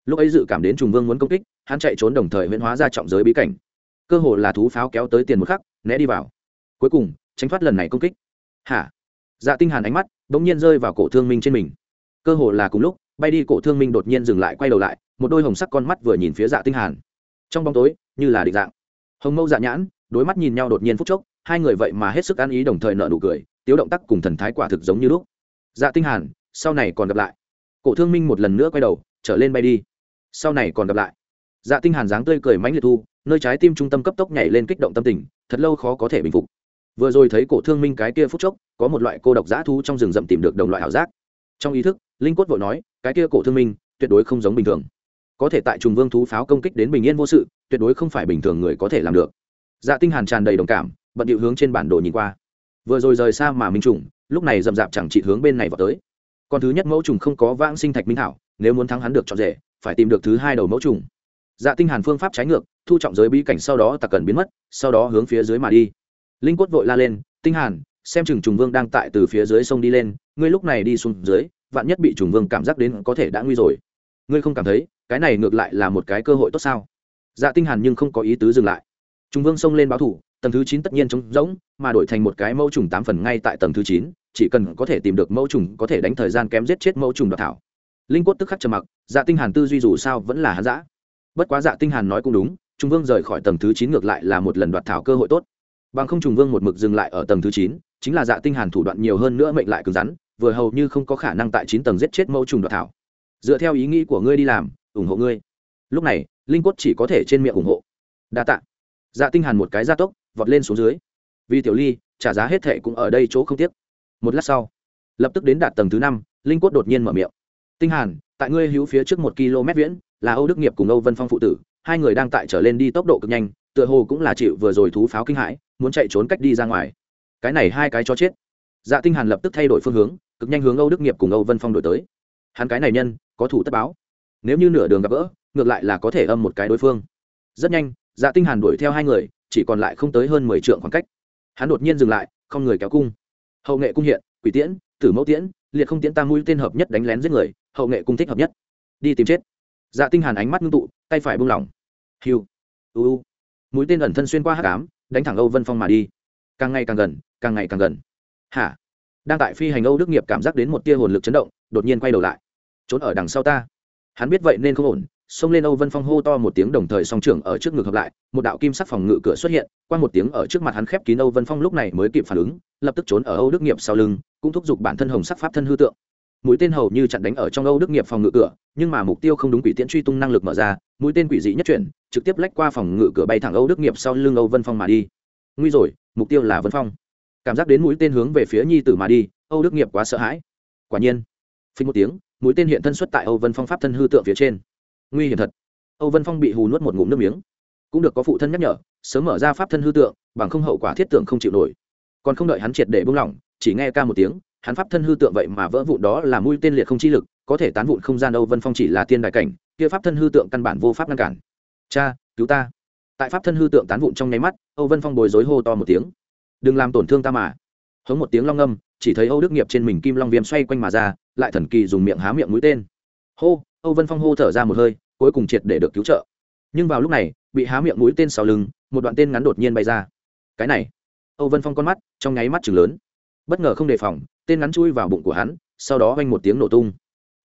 Lúc ấy dự cảm đến trùng vương muốn công kích, hắn chạy trốn đồng thời huyễn hóa ra trọng giới bí cảnh. Cơ hồ là thú pháo kéo tới tiền một khắc, né đi vào. Cuối cùng, tránh thoát lần này công kích. Hả? Dạ tinh hàn ánh mắt bỗng nhiên rơi vào cổ thương minh trên mình. Cơ hồ là cùng lúc bay đi, cổ thương minh đột nhiên dừng lại, quay đầu lại, một đôi hồng sắc con mắt vừa nhìn phía dạ tinh hàn. Trong bóng tối, như là định dạng. Hồng mâu dạ nhãn, đối mắt nhìn nhau đột nhiên phút chốc, hai người vậy mà hết sức ăn ý đồng thời nở nụ cười, tiếu động tác cùng thần thái quả thực giống như lúc. Dạ tinh hàn, sau này còn gặp lại. Cổ thương minh một lần nữa quay đầu, trở lên bay đi. Sau này còn gặp lại. Dạ tinh hàn dáng tươi cười mãnh liệt thu, nơi trái tim trung tâm cấp tốc nhảy lên kích động tâm tình, thật lâu khó có thể bình phục. Vừa rồi thấy cổ thương minh cái kia phút chốc, có một loại cô độc dã thu trong rừng rậm tìm được đồng loại hảo giác. Trong ý thức, linh quất vội nói cái kia cổ thương minh tuyệt đối không giống bình thường. Có thể tại trùng vương thú pháo công kích đến bình yên vô sự, tuyệt đối không phải bình thường người có thể làm được. Dạ tinh hàn tràn đầy đồng cảm, bận điệu hướng trên bản đồ nhìn qua. Vừa rồi rời xa mà minh trùng, lúc này rầm rạp chẳng chỉ hướng bên này vào tới. Còn thứ nhất mẫu trùng không có vãng sinh thạch minh thảo nếu muốn thắng hắn được chọn rể, phải tìm được thứ hai đầu mẫu trùng. Dạ tinh hàn phương pháp trái ngược, thu trọng giới bí cảnh sau đó tặc cần biến mất, sau đó hướng phía dưới mà đi. Linh quất vội la lên, tinh hàn, xem chừng trùng vương đang tại từ phía dưới sông đi lên, ngươi lúc này đi xuống dưới vạn nhất bị trùng vương cảm giác đến có thể đã nguy rồi. Ngươi không cảm thấy, cái này ngược lại là một cái cơ hội tốt sao? Dạ tinh hàn nhưng không có ý tứ dừng lại. Trùng vương xông lên báo thủ, tầng thứ chín tất nhiên trống rỗng, mà đổi thành một cái mẫu trùng tám phần ngay tại tầng thứ chín, chỉ cần có thể tìm được mẫu trùng có thể đánh thời gian kém giết chết mẫu trùng đoạt thảo. Linh quất tức khắc trầm mặc dạ tinh hàn tư duy dù sao vẫn là hắn dã. Bất quá dạ tinh hàn nói cũng đúng, Trùng vương rời khỏi tầng thứ chín ngược lại là một lần đoạt thảo cơ hội tốt. Bằng không trùng vương một mực dừng lại ở tầng thứ chín, chính là dạ tinh hàn thủ đoạn nhiều hơn nữa mệnh lại cứng rắn vừa hầu như không có khả năng tại chín tầng giết chết mẫu trùng đoạt thảo. Dựa theo ý nghĩ của ngươi đi làm, ủng hộ ngươi. Lúc này, linh quất chỉ có thể trên miệng ủng hộ. Đa tạ. Dạ tinh hàn một cái gia tốc, vọt lên xuống dưới. Vì tiểu ly, trả giá hết thệ cũng ở đây chỗ không tiếc. Một lát sau, lập tức đến đạt tầng thứ năm, linh quất đột nhiên mở miệng. Tinh hàn, tại ngươi hữu phía trước một km viễn, là âu đức nghiệp cùng âu vân phong phụ tử, hai người đang tại trở lên đi tốc độ cực nhanh, tựa hồ cũng là chịu vừa rồi thú pháo kinh hãi, muốn chạy trốn cách đi ra ngoài. Cái này hai cái cho chết. Dạ tinh hàn lập tức thay đổi phương hướng cực nhanh hướng âu đức nghiệp cùng âu vân phong đổi tới. Hắn cái này nhân, có thủ tất báo. Nếu như nửa đường gặp gỡ, ngược lại là có thể âm một cái đối phương. Rất nhanh dạ tinh hàn đuổi theo hai người, chỉ còn lại không tới hơn mười trượng khoảng cách. Hắn đột nhiên dừng lại, không người kéo cung. Hậu nghệ cung hiện, quỷ tiễn, tử mẫu tiễn, liệt không tiễn tam mũi tên hợp nhất đánh lén giết người, hậu nghệ cung thích hợp nhất. Đi tìm chết. Dạ tinh hàn ánh mắt ngưng tụ, tay phải buông lỏng. Hiu u u. Mũi tên ẩn thân xuyên qua hắc ám, đánh thẳng âu vân phong mà đi. Càng ngày càng gần, càng ngày càng gần. Hả? Đang tại phi hành âu đức nghiệp cảm giác đến một tia hồn lực chấn động, đột nhiên quay đầu lại. Trốn ở đằng sau ta. Hắn biết vậy nên không ổn, xông lên âu vân phong hô to một tiếng đồng thời song trưởng ở trước ngực hợp lại, một đạo kim sắc phòng ngự cửa xuất hiện, qua một tiếng ở trước mặt hắn khép kín âu vân phong lúc này mới kịp phản ứng, lập tức trốn ở âu đức nghiệp sau lưng, cũng thúc giục bản thân hồng sắc pháp thân hư tượng. Mũi tên hầu như chặn đánh ở trong âu đức nghiệp phòng ngự cửa, nhưng mà mục tiêu không đúng quỷ tiễn truy tung năng lực mở ra, mũi tên quỷ dị nhất chuyển, trực tiếp lách qua phòng ngự cửa bay thẳng âu đức nghiệp sau lưng âu vân phong mà đi. Nguy rồi, mục tiêu là vân phong cảm giác đến mũi tên hướng về phía nhi tử mà đi, âu đức nghiệp quá sợ hãi. Quả nhiên phí một tiếng, mũi tên hiện thân xuất tại âu vân phong pháp thân hư tượng phía trên. Nguy hiểm thật. Âu vân phong bị hù nuốt một ngụm nước miếng. Cũng được có phụ thân nhắc nhở, sớm mở ra pháp thân hư tượng, bằng không hậu quả thiết tượng không chịu nổi. Còn không đợi hắn triệt để buông lỏng, chỉ nghe ca một tiếng, hắn pháp thân hư tượng vậy mà vỡ vụn đó là mũi tên liệt không chi lực, có thể tán vụn không gian âu vân phong chỉ là tiên đại cảnh, kia pháp thân hư tượng căn bản vô pháp ngăn cản. Cha, cứu ta. Tại pháp thân hư tượng tán vụn trong nháy mắt, âu vân phong bồi dối hô to một tiếng đừng làm tổn thương ta mà. Hống một tiếng long âm chỉ thấy âu đức nghiệp trên mình kim long viêm xoay quanh mà ra, lại thần kỳ dùng miệng há miệng mũi tên. Hô, âu vân phong hô thở ra một hơi, cuối cùng triệt để được cứu trợ. Nhưng vào lúc này, bị há miệng mũi tên sau lưng, một đoạn tên ngắn đột nhiên bay ra. Cái này, âu vân phong con mắt, trong nháy mắt chừng lớn. Bất ngờ không đề phòng, tên ngắn chui vào bụng của hắn, sau đó vang một tiếng nổ tung.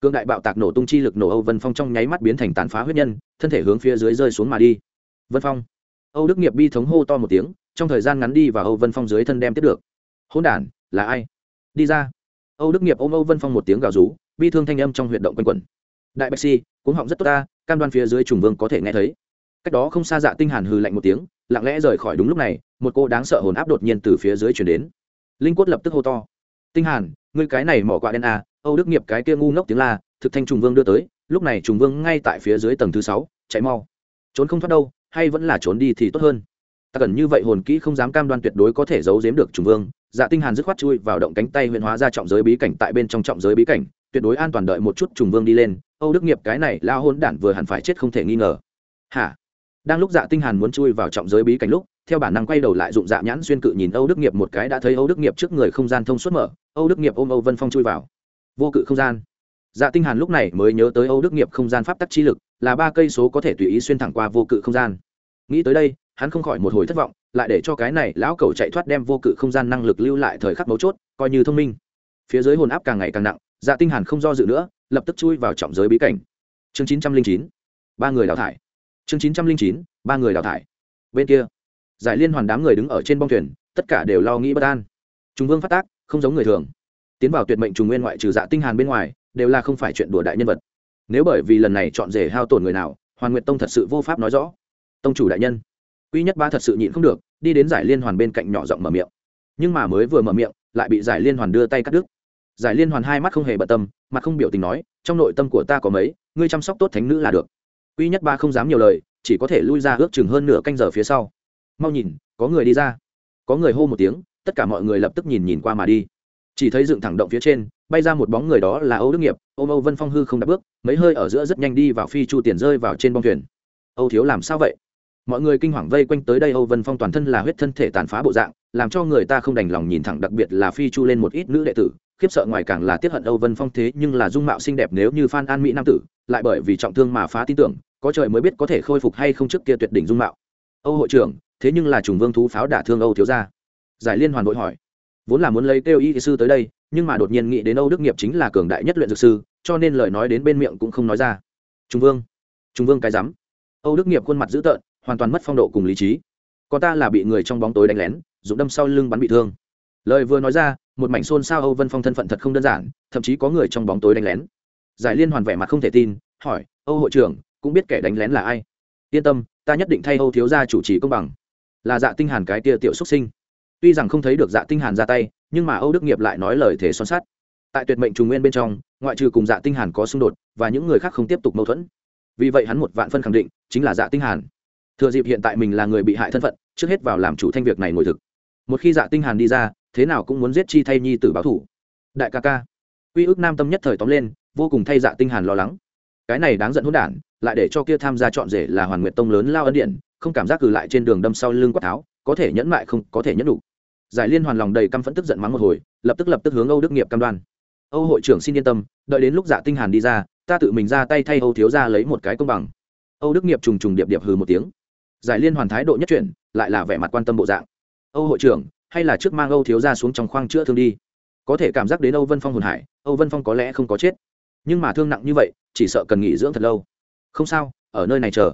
Cương đại bạo tạc nổ tung chi lực nổ âu vân phong trong nháy mắt biến thành tàn phá huyết nhân, thân thể hướng phía dưới rơi xuống mà đi. Vân phong. Âu đức nghiệp bi thống hô to một tiếng trong thời gian ngắn đi và âu vân phong dưới thân đem tiếp được. Hôn đản, là ai? Đi ra. Âu đức nghiệp ôm âu vân phong một tiếng gào rú, bi thương thanh âm trong huyệt động quanh quẩn. Đại bạch si, cuống họng rất tốt ta, cam đoan phía dưới trùng vương có thể nghe thấy. Cách đó không xa dạ tinh hàn hừ lạnh một tiếng, lặng lẽ rời khỏi đúng lúc này, một cô đáng sợ hồn áp đột nhiên từ phía dưới chuyển đến. Linh quất lập tức hô to. Tinh hàn, ngươi cái này mỏ quạ đen à âu đức nghiệp cái kia ngu ngốc tiếng la, thực thanh trùng vương đưa tới, lúc này trùng vương ngay tại phía dưới tầng thứ sáu, chạy mau. Trốn không thoát đâu, hay vẫn là trốn đi thì tốt hơn ta cần như vậy hồn kỹ không dám cam đoan tuyệt đối có thể giấu giếm được trùng vương. Dạ tinh hàn dứt khoát chui vào động cánh tay huyền hóa ra trọng giới bí cảnh tại bên trong trọng giới bí cảnh, tuyệt đối an toàn đợi một chút trùng vương đi lên. Âu đức nghiệp cái này lao hôn đản vừa hẳn phải chết không thể nghi ngờ. Hả? Đang lúc dạ tinh hàn muốn chui vào trọng giới bí cảnh lúc, theo bản năng quay đầu lại dụng dạ nhãn xuyên cự nhìn âu đức nghiệp một cái đã thấy âu đức nghiệp trước người không gian thông suốt mở. Âu đức nghiệp ôm âu vân phong chui vào. Vô cự không gian. Dạ tinh hàn lúc này mới nhớ tới âu đức nghiệp không gian pháp tắc chi lực, là ba cây số có thể tùy ý xuyên thẳng qua vô cự không gian. Nghĩ tới đây hắn không khỏi một hồi thất vọng, lại để cho cái này lão cầu chạy thoát đem vô cự không gian năng lực lưu lại thời khắc mấu chốt, coi như thông minh. Phía dưới hồn áp càng ngày càng nặng dạ tinh hàn không do dự nữa, lập tức chui vào trọng giới bí cảnh. Chương 909 ba người đào thải. Chương 909 ba người đào thải. Bên kia, giải liên hoàn đám người đứng ở trên bong thuyền, tất cả đều lo nghĩ bất an. Trung vương phát tác, không giống người thường. Tiến vào tuyệt mệnh trùng nguyên ngoại trừ dạ tinh hàn bên ngoài, đều là không phải chuyện đùa đại nhân vật. Nếu bởi vì lần này chọn rể hao tổn người nào, hoàn nguyện tông thật sự vô pháp nói rõ. Tông chủ đại nhân Quý nhất ba thật sự nhịn không được, đi đến giải liên hoàn bên cạnh nhỏ giọng mở miệng. Nhưng mà mới vừa mở miệng, lại bị giải liên hoàn đưa tay cắt đứt. Giải liên hoàn hai mắt không hề bận tâm mặt không biểu tình nói, trong nội tâm của ta có mấy, ngươi chăm sóc tốt thánh nữ là được. Quý nhất ba không dám nhiều lời, chỉ có thể lui ra ước chừng hơn nửa canh giờ phía sau. Mau nhìn, có người đi ra. Có người hô một tiếng, tất cả mọi người lập tức nhìn nhìn qua mà đi. Chỉ thấy dựng thẳng động phía trên, bay ra một bóng người đó là âu đức nghiệp. Ôm âu vân phong hư không đạp bước, mấy hơi ở giữa rất nhanh đi vào phi chu tiền rơi vào trên bong thuyền. Âu thiếu làm sao vậy? Mọi người kinh hoàng vây quanh tới đây, âu vân phong toàn thân là huyết thân thể tàn phá bộ dạng, làm cho người ta không đành lòng nhìn thẳng, đặc biệt là phi chu lên một ít nữ đệ tử, khiếp sợ ngoài càng là tiết hận âu vân phong thế, nhưng là dung mạo xinh đẹp nếu như phan an mỹ nam tử, lại bởi vì trọng thương mà phá tin tưởng, có trời mới biết có thể khôi phục hay không trước kia tuyệt đỉnh dung mạo. Âu hội trưởng, thế nhưng là trùng vương thú pháo đả thương âu thiếu gia. Giải liên hoàn đội hỏi. Vốn là muốn lấy kêu y sư tới đây, nhưng mà đột nhiên nghĩ đến âu đức nghiệp chính là cường đại nhất luyện dược sư, cho nên lời nói đến bên miệng cũng không nói ra. Trùng vương. Trùng vương cái rắm. Âu đức nghiệp khuôn mặt dữ tợn hoàn toàn mất phong độ cùng lý trí. Còn ta là bị người trong bóng tối đánh lén dùng đâm sau lưng bắn bị thương. Lời vừa nói ra, một mảnh xôn xao âu vân phong thân phận thật không đơn giản, thậm chí có người trong bóng tối đánh lén. Giải liên hoàn vẻ mặt không thể tin, hỏi, âu hội trưởng, cũng biết kẻ đánh lén là ai? Yên tâm, ta nhất định thay âu thiếu gia chủ trì công bằng. Là dạ tinh hàn cái tia tiểu xuất sinh. Tuy rằng không thấy được dạ tinh hàn ra tay, nhưng mà âu đức nghiệp lại nói lời thể son sắt. Tại tuyệt mệnh trùng nguyên bên trong, ngoại trừ cùng dạ tinh hàn có xung đột, và những người khác không tiếp tục mâu thuẫn. Vì vậy hắn một vạn phân khẳng định, chính là dạ tinh hàn thừa dịp hiện tại mình là người bị hại thân phận, trước hết vào làm chủ thanh việc này ngồi thực. Một khi dạ tinh hàn đi ra, thế nào cũng muốn giết chi thay nhi tử báo thủ. Đại ca ca. Quy ước nam tâm nhất thời tóm lên, vô cùng thay dạ tinh hàn lo lắng. Cái này đáng giận hỗn đản, lại để cho kia tham gia chọn rể là hoàn nguyện tông lớn lao ân điện không cảm giác cử lại trên đường đâm sau lưng quát tháo, có thể nhẫn mại không, có thể nhẫn đủ. Giải liên hoàn lòng đầy căm phẫn tức giận mắng một hồi, lập tức lập tức hướng âu đức nghiệp cam đoan. Âu hội trưởng xin yên tâm, đợi đến lúc dạ tinh hàn đi ra, ta tự mình ra tay thay âu thiếu gia lấy một cái công bằng. Âu đức nghiệp trùng trùng điệp điệp hừ một tiếng giải liên hoàn thái độ nhất chuyển, lại là vẻ mặt quan tâm bộ dạng. Âu hội trưởng, hay là trước mang âu thiếu gia xuống trong khoang chữa thương đi. Có thể cảm giác đến âu vân phong hồn hải, âu vân phong có lẽ không có chết. Nhưng mà thương nặng như vậy, chỉ sợ cần nghỉ dưỡng thật lâu. Không sao, ở nơi này chờ.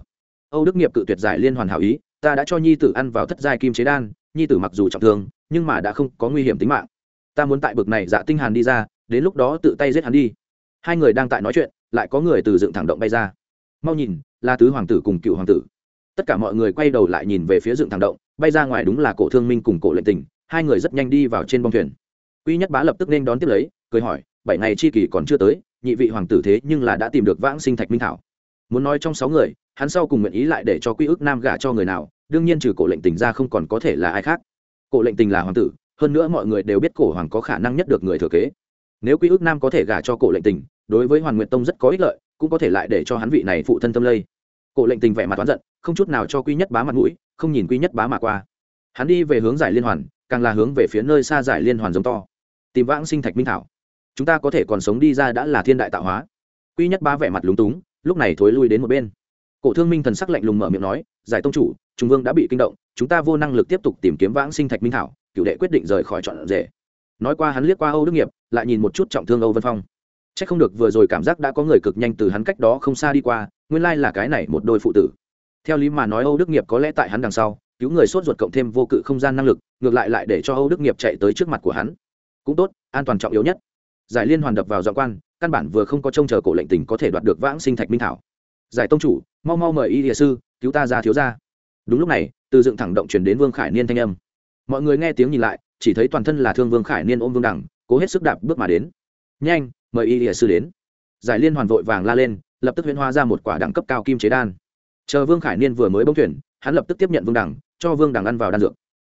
Âu đức nghiệp cự tuyệt giải liên hoàn hảo ý, ta đã cho nhi tử ăn vào thất giai kim chế đan, nhi tử mặc dù trọng thương, nhưng mà đã không có nguy hiểm tính mạng. Ta muốn tại bực này dạ tinh hàn đi ra, đến lúc đó tự tay giết hắn đi. Hai người đang tại nói chuyện, lại có người từ dựng thẳng động bay ra. Mau nhìn, là tứ hoàng tử cùng cựu hoàng tử tất cả mọi người quay đầu lại nhìn về phía dựng thẳng động, bay ra ngoài đúng là cổ thương minh cùng cổ lệnh tình, hai người rất nhanh đi vào trên bông thuyền. Quy nhất bá lập tức nên đón tiếp lấy, cười hỏi, bảy ngày chi kỳ còn chưa tới, nhị vị hoàng tử thế nhưng là đã tìm được vãng sinh thạch minh thảo. Muốn nói trong sáu người, hắn sau cùng nguyện ý lại để cho quy ước nam gả cho người nào, đương nhiên trừ cổ lệnh tình ra không còn có thể là ai khác. Cổ lệnh tình là hoàng tử, hơn nữa mọi người đều biết cổ hoàng có khả năng nhất được người thừa kế. Nếu quy ước nam có thể gả cho cổ lệnh tình, đối với hoàn nguyện tông rất có ích lợi, cũng có thể lại để cho hắn vị này phụ thân tâm lây cổ lệnh tình vẻ mặt toán giận, không chút nào cho quy nhất bá mặt mũi, không nhìn quy nhất bá mà qua. Hắn đi về hướng giải liên hoàn, càng là hướng về phía nơi xa giải liên hoàn giống to. Tìm vãng sinh thạch minh thảo. Chúng ta có thể còn sống đi ra đã là thiên đại tạo hóa. Quy nhất bá vẻ mặt lúng túng, lúc này thối lui đến một bên. Cổ thương minh thần sắc lạnh lùng mở miệng nói, giải tông chủ, trung vương đã bị kinh động, chúng ta vô năng lực tiếp tục tìm kiếm vãng sinh thạch minh thảo, cựu đệ quyết định rời khỏi trọn rể. Nói qua hắn liếc qua âu đức nghiệp, lại nhìn một chút trọng thương âu vân phong c h ắ c không được vừa rồi cảm giác đã có người cực nhanh từ hắn cách đó không xa đi qua, nguyên lai là cái này một đôi phụ tử. Theo lý mà nói âu đức nghiệp có lẽ tại hắn đằng sau, cứu người sốt ruột cộng thêm vô cự không gian năng lực, ngược lại lại để cho âu đức nghiệp chạy tới trước mặt của hắn. Cũng tốt, an toàn trọng yếu nhất. Giải liên hoàn đập vào dọn quan, căn bản vừa không có trông chờ cổ lệnh tình có thể đoạt được vãng sinh thạch minh thảo. Giải tông chủ, mau mau mời y địa sư, cứu ta ra thiếu ra đúng lúc này, từ dựng thẳng động chuyển đến vương khải niên thanh âm. Mọi người nghe tiếng nhìn lại, chỉ thấy toàn thân là thương vương khải niên ôm vương đẳng cố hết sức đạp bước mà đến. Nhanh mời y lìa sư đến. Giải liên hoàn vội vàng la lên, lập tức huyễn hóa ra một quả đẳng cấp cao kim chế đan. Chờ vương khải niên vừa mới bông thuyền, hắn lập tức tiếp nhận vương đẳng, cho vương đẳng ăn vào đan dược.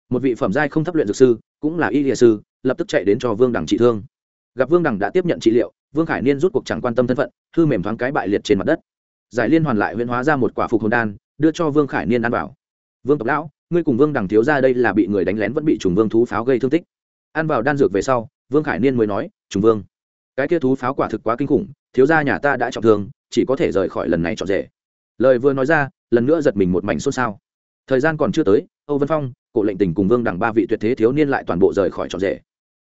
Một vị phẩm giai không thấp luyện dược sư, cũng là y lìa sư, lập tức chạy đến cho vương đẳng trị thương. Gặp vương đẳng đã tiếp nhận trị liệu, vương khải niên rút cuộc chẳng quan tâm thân phận, hư mềm thoáng cái bại liệt trên mặt đất. Giải liên hoàn lại huyễn hóa ra một quả phục hồn đan, đưa cho vương khải niên ăn vào. Vương tộc lão, ngươi cùng vương đằng thiếu ra đây là bị người đánh lén vẫn bị trùng vương thú pháo gây thương tích. Ăn vào đan dược về sau, vương khải niên mới nói, trùng vương cái kia thú pháo quả thực quá kinh khủng, thiếu gia nhà ta đã trọng thương, chỉ có thể rời khỏi lần này trọn rể. Lời vừa nói ra, lần nữa giật mình một mảnh xôn xao. Thời gian còn chưa tới, âu vân phong, cổ lệnh tình cùng vương đằng ba vị tuyệt thế thiếu niên lại toàn bộ rời khỏi trọn rể.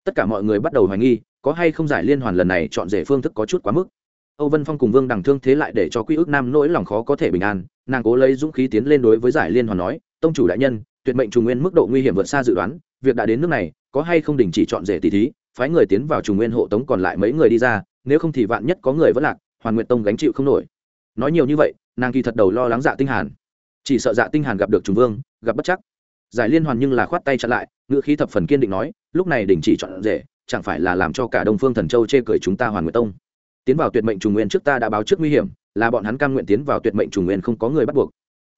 Tất cả mọi người bắt đầu hoài nghi, có hay không giải liên hoàn lần này chọn rể phương thức có chút quá mức. Âu vân phong cùng vương đằng thương thế lại để cho quy ước nam nỗi lòng khó có thể bình an, nàng cố lấy dũng khí tiến lên đối với giải liên hoàn nói, tông chủ đại nhân, tuyệt mệnh trùng nguyên mức độ nguy hiểm vượt xa dự đoán, việc đã đến nước này, có hay không đình chỉ chọn rể tỷ thí? Phái người tiến vào trùng nguyên hộ tống còn lại mấy người đi ra, nếu không thì vạn nhất có người vẫn lạc, hoàn nguyện tông gánh chịu không nổi. Nói nhiều như vậy, nàng kỳ thật đầu lo lắng dạ tinh hàn. Chỉ sợ dạ tinh hàn gặp được trùng vương, gặp bất chắc. Giải liên hoàn nhưng là khoát tay chặn lại, ngữ khí thập phần kiên định nói, lúc này đình chỉ chọn rể, chẳng phải là làm cho cả đông phương thần châu chê cười chúng ta hoàn nguyện tông? Tiến vào tuyệt mệnh trùng nguyên trước ta đã báo trước nguy hiểm, là bọn hắn cam nguyện tiến vào tuyệt mệnh trùng nguyên không có người bắt buộc.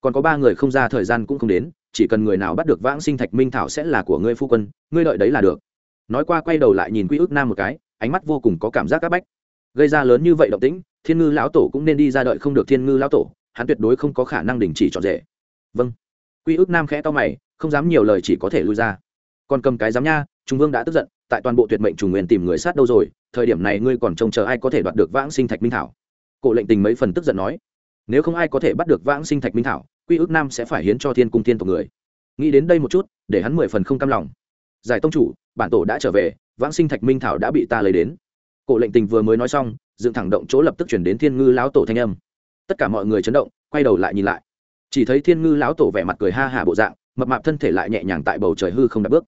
Còn có ba người không ra thời gian cũng không đến, chỉ cần người nào bắt được vãng sinh thạch minh thảo sẽ là của ngươi phu quân, ngươi đợi đấy là được nói qua quay đầu lại nhìn quy ước nam một cái, ánh mắt vô cùng có cảm giác áp bách. Gây ra lớn như vậy động tĩnh, thiên ngư lão tổ cũng nên đi ra đợi không được thiên ngư lão tổ, hắn tuyệt đối không có khả năng đình chỉ trọn rể. Vâng. Quy ước nam khẽ to mày, không dám nhiều lời chỉ có thể lui ra. Còn cầm cái dám nha, trung vương đã tức giận, tại toàn bộ tuyệt mệnh trùng nguyên tìm người sát đâu rồi, thời điểm này ngươi còn trông chờ ai có thể đoạt được vãng sinh thạch minh thảo? Cổ lệnh tình mấy phần tức giận nói. Nếu không ai có thể bắt được vãng sinh thạch minh thảo, quy ước nam sẽ phải hiến cho thiên cung thiên tộc người. Nghĩ đến đây một chút, để hắn mười phần không cam lòng. Giải tông chủ bản tổ đã trở về, vãng sinh thạch minh thảo đã bị ta lấy đến. Cổ lệnh tình vừa mới nói xong, dựng thẳng động chỗ lập tức chuyển đến thiên ngư lão tổ thanh âm. Tất cả mọi người chấn động, quay đầu lại nhìn lại. Chỉ thấy thiên ngư lão tổ vẻ mặt cười ha hả bộ dạng, mập mạp thân thể lại nhẹ nhàng tại bầu trời hư không đặt bước.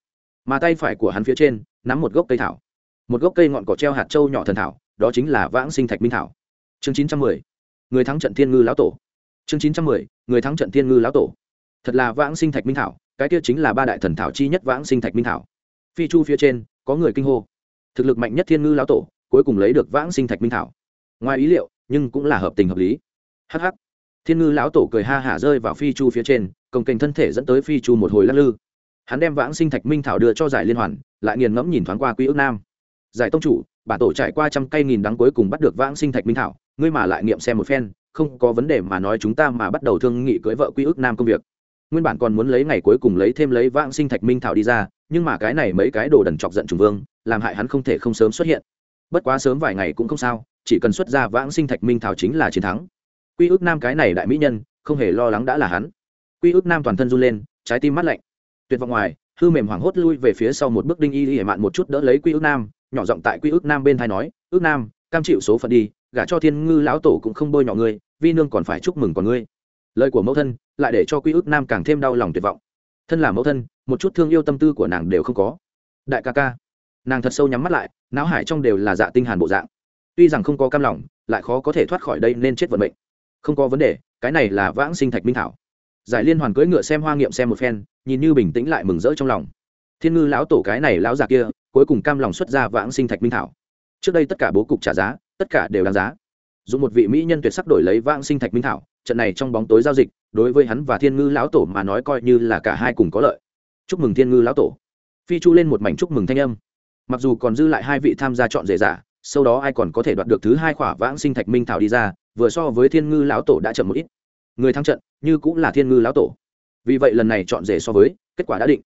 Mà tay phải của hắn phía trên, nắm một gốc cây thảo. Một gốc cây ngọn cỏ treo hạt trâu nhỏ thần thảo, đó chính là vãng sinh thạch minh thảo. Chương chín trăm mười, người thắng trận thiên ngư lão tổ. Chương chín trăm mười, người thắng trận thiên ngư lão tổ. Thật là vãng sinh thạch minh thảo, cái kia chính là ba đại thần thảo chi nhất vãng sinh thạch minh thảo phi chu phía trên, có người kinh hô. Thực lực mạnh nhất thiên ngư lão tổ, cuối cùng lấy được vãng sinh thạch minh thảo. Ngoài ý liệu, nhưng cũng là hợp tình hợp lý. Hh thiên ngư lão tổ cười ha hả rơi vào phi chu phía trên, công kênh thân thể dẫn tới phi chu một hồi lắc lư. Hắn đem vãng sinh thạch minh thảo đưa cho giải liên hoàn, lại nghiền ngẫm nhìn thoáng qua quý ước nam. Giải tông chủ, bản tổ trải qua trăm cây nghìn đắng cuối cùng bắt được vãng sinh thạch minh thảo, ngươi mà lại nghiệm xem một phen, không có vấn đề mà nói chúng ta mà bắt đầu thương nghị cưới vợ quý ước nam công việc. Nguyên bản còn muốn lấy ngày cuối cùng lấy thêm lấy vãng sinh thạch minh thảo đi ra nhưng mà cái này mấy cái đồ đần chọc giận trùng vương, làm hại hắn không thể không sớm xuất hiện. Bất quá sớm vài ngày cũng không sao, chỉ cần xuất ra vãng sinh thạch minh thảo chính là chiến thắng. Quy ước nam cái này đại mỹ nhân, không hề lo lắng đã là hắn. Quy ước nam toàn thân run lên, trái tim mắt lạnh. Tuyệt vọng ngoài, hư mềm hoảng hốt lui về phía sau một bước đinh y y mạn một chút đỡ lấy quy ước nam, nhỏ giọng tại quy ước nam bên thai nói, ước nam, cam chịu số phận đi, gả cho thiên ngư lão tổ cũng không bôi nhọ ngươi, vi nương còn phải chúc mừng còn ngươi. Lời của mẫu thân lại để cho quy ước nam càng thêm đau lòng tuyệt vọng thân là mẫu thân, một chút thương yêu tâm tư của nàng đều không có. Đại ca ca, nàng thật sâu nhắm mắt lại, não hải trong đều là dạ tinh hàn bộ dạng. Tuy rằng không có cam lòng, lại khó có thể thoát khỏi đây nên chết vận mệnh. Không có vấn đề, cái này là vãng sinh thạch minh thảo. Giải liên hoàn cưỡi ngựa xem hoa nghiệm xem một phen, nhìn như bình tĩnh lại mừng rỡ trong lòng. Thiên ngư lão tổ cái này lão già kia, cuối cùng cam lòng xuất ra vãng sinh thạch minh thảo. Trước đây tất cả bố cục trả giá, tất cả đều đáng giá. Dùng một vị mỹ nhân tuyệt sắc đổi lấy vãng sinh thạch minh thảo trận này trong bóng tối giao dịch, đối với hắn và thiên ngư lão tổ mà nói coi như là cả hai cùng có lợi. Chúc mừng thiên ngư lão tổ. Phi chu lên một mảnh chúc mừng thanh âm. Mặc dù còn dư lại hai vị tham gia chọn rể giả, sau đó ai còn có thể đoạt được thứ hai khỏa vãng sinh thạch minh thảo đi ra, vừa so với thiên ngư lão tổ đã chậm một ít. Người thắng trận, như cũng là thiên ngư lão tổ. Vì vậy lần này chọn rể so với, kết quả đã định.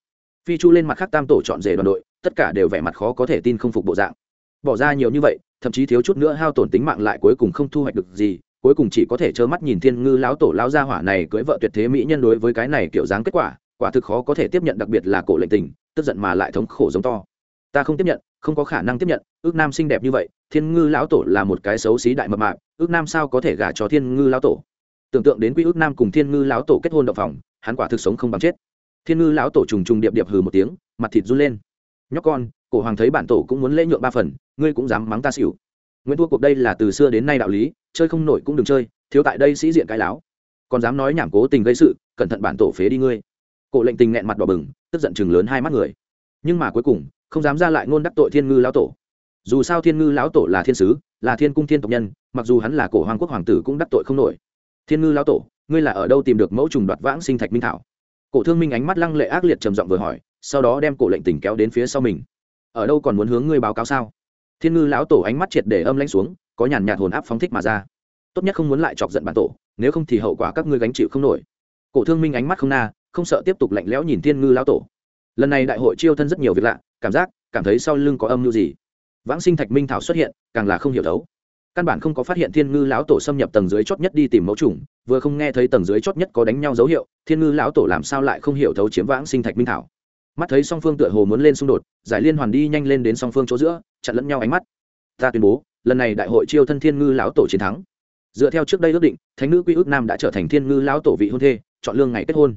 Phi chu lên mặt khác tam tổ chọn rể đoàn đội, tất cả đều vẻ mặt khó có thể tin không phục bộ dạng. Bỏ ra nhiều như vậy, thậm chí thiếu chút nữa hao tổn tính mạng lại cuối cùng không thu hoạch được gì cuối cùng chỉ có thể trơ mắt nhìn thiên ngư lão tổ lão gia hỏa này cưới vợ tuyệt thế mỹ nhân đối với cái này kiểu dáng kết quả quả thực khó có thể tiếp nhận đặc biệt là cổ lệnh tình, tức giận mà lại thống khổ giống to. Ta không tiếp nhận, không có khả năng tiếp nhận, ước nam xinh đẹp như vậy, thiên ngư lão tổ là một cái xấu xí đại mập mạp, ước nam sao có thể gả cho thiên ngư lão tổ? Tưởng tượng đến quy ước nam cùng thiên ngư lão tổ kết hôn động phòng, hắn quả thực sống không bằng chết. Thiên ngư lão tổ trùng trùng điệp điệp hừ một tiếng, mặt thịt run lên. Nhóc con, cổ hoàng thấy bản tổ cũng muốn lễ nhượng ba phần, ngươi cũng dám mắng ta xỉu. Nguyễn thua cuộc đây là từ xưa đến nay đạo lý chơi không nổi cũng đừng chơi, thiếu tại đây sĩ diện cái láo. Còn dám nói nhảm cố tình gây sự, cẩn thận bản tổ phế đi ngươi. Cổ lệnh tình nghẹn mặt đỏ bừng, tức giận chừng lớn hai mắt người. Nhưng mà cuối cùng, không dám ra lại ngôn đắc tội thiên ngư lão tổ. Dù sao thiên ngư lão tổ là thiên sứ, là thiên cung thiên tộc nhân, mặc dù hắn là cổ hoàng quốc hoàng tử cũng đắc tội không nổi. Thiên ngư lão tổ, ngươi là ở đâu tìm được mẫu trùng đoạt vãng sinh thạch minh thảo? Cổ thương minh ánh mắt lăng lệ ác liệt trầm giọng vừa hỏi, sau đó đem cổ lệnh tình kéo đến phía sau mình. Ở đâu còn muốn hướng ngươi báo cáo sao? Thiên ngư lão tổ ánh mắt triệt để âm lãnh xuống có nhàn nhạt hồn áp phóng thích mà ra. Tốt nhất không muốn lại chọc giận bản tổ, nếu không thì hậu quả các ngươi gánh chịu không nổi. Cổ thương minh ánh mắt không na, không sợ tiếp tục lạnh lẽo nhìn thiên ngư lão tổ. Lần này đại hội chiêu thân rất nhiều việc lạ, cảm giác, cảm thấy sau lưng có âm mưu gì. Vãng sinh thạch minh thảo xuất hiện, càng là không hiểu thấu. Căn bản không có phát hiện thiên ngư lão tổ xâm nhập tầng dưới chót nhất đi tìm mẫu trùng vừa không nghe thấy tầng dưới chót nhất có đánh nhau dấu hiệu, thiên ngư lão tổ làm sao lại không hiểu thấu chiếm vãng sinh thạch minh thảo. Mắt thấy song phương tựa hồ muốn lên xung đột, giải liên hoàn đi nhanh lên đến song phương chỗ giữa, chặn lẫn nhau ánh mắt. Ta tuyên bố lần này đại hội chiêu thân thiên ngư lão tổ chiến thắng. Dựa theo trước đây ước định, thánh nữ quy ước nam đã trở thành thiên ngư lão tổ vị hôn thê, chọn lương ngày kết hôn.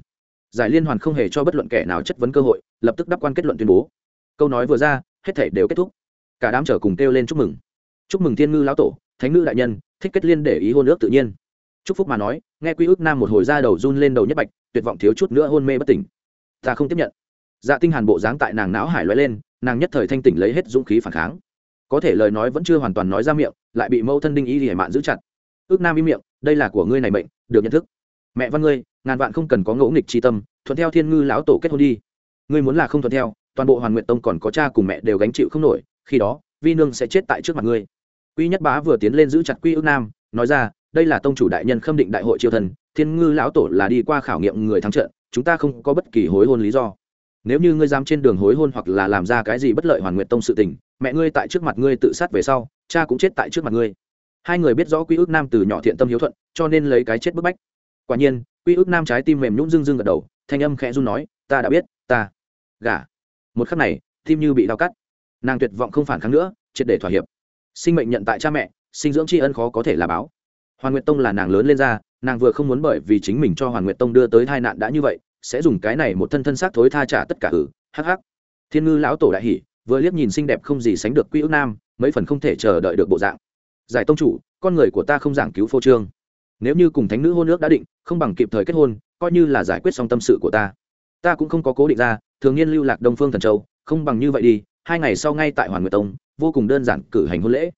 Giải liên hoàn không hề cho bất luận kẻ nào chất vấn cơ hội, lập tức đắp quan kết luận tuyên bố. Câu nói vừa ra, hết thể đều kết thúc. Cả đám trở cùng kêu lên chúc mừng. Chúc mừng thiên ngư lão tổ, thánh nữ đại nhân, thích kết liên để ý hôn ước tự nhiên. Chúc phúc mà nói, nghe quy ước nam một hồi ra đầu run lên đầu nhất bạch, tuyệt vọng thiếu chút nữa hôn mê bất tỉnh. Ta không tiếp nhận. Dạ tinh hàn bộ dáng tại nàng não hải lóe lên, nàng nhất thời thanh tỉnh lấy hết dũng khí phản kháng có thể lời nói vẫn chưa hoàn toàn nói ra miệng, lại bị mâu thân đinh y hải mạn giữ chặt. Ước nam im miệng, đây là của ngươi này mệnh, được nhận thức. Mẹ văn ngươi, ngàn vạn không cần có ngẫu nghịch chi tâm, thuận theo thiên ngư lão tổ kết hôn đi. Ngươi muốn là không thuận theo, toàn bộ hoàn nguyện tông còn có cha cùng mẹ đều gánh chịu không nổi, khi đó, vi nương sẽ chết tại trước mặt ngươi. Quy nhất bá vừa tiến lên giữ chặt quy ước nam, nói ra, đây là tông chủ đại nhân khâm định đại hội triều thần, thiên ngư lão tổ là đi qua khảo nghiệm người thắng trận, chúng ta không có bất kỳ hối hôn lý do. Nếu như ngươi dám trên đường hối hôn hoặc là làm ra cái gì bất lợi hoàn nguyện tông sự tình mẹ ngươi tại trước mặt ngươi tự sát về sau, cha cũng chết tại trước mặt ngươi. Hai người biết rõ quy ước nam từ nhỏ thiện tâm hiếu thuận, cho nên lấy cái chết bức bách. Quả nhiên, quy ước nam trái tim mềm nhũng dưng dưng gật đầu, thanh âm khẽ run nói, ta đã biết, ta, gả. Một khắc này, tim như bị đau cắt. Nàng tuyệt vọng không phản kháng nữa, triệt để thỏa hiệp. Sinh mệnh nhận tại cha mẹ, sinh dưỡng tri ân khó có thể là báo. Hoàn nguyệt tông là nàng lớn lên ra, nàng vừa không muốn bởi vì chính mình cho hoàn nguyệt tông đưa tới tai nạn đã như vậy, sẽ dùng cái này một thân thân xác thối tha trả tất cả ử hắc hắc. Thiên ngư lão tổ đại hỉ vừa liếc nhìn xinh đẹp không gì sánh được quy ước nam, mấy phần không thể chờ đợi được bộ dạng. Giải tông chủ, con người của ta không giảng cứu phô trương. Nếu như cùng thánh nữ hôn ước đã định, không bằng kịp thời kết hôn, coi như là giải quyết xong tâm sự của ta. Ta cũng không có cố định ra, thường nhiên lưu lạc đông phương thần châu, không bằng như vậy đi, hai ngày sau ngay tại hoàn nguyệt tông, vô cùng đơn giản cử hành hôn lễ.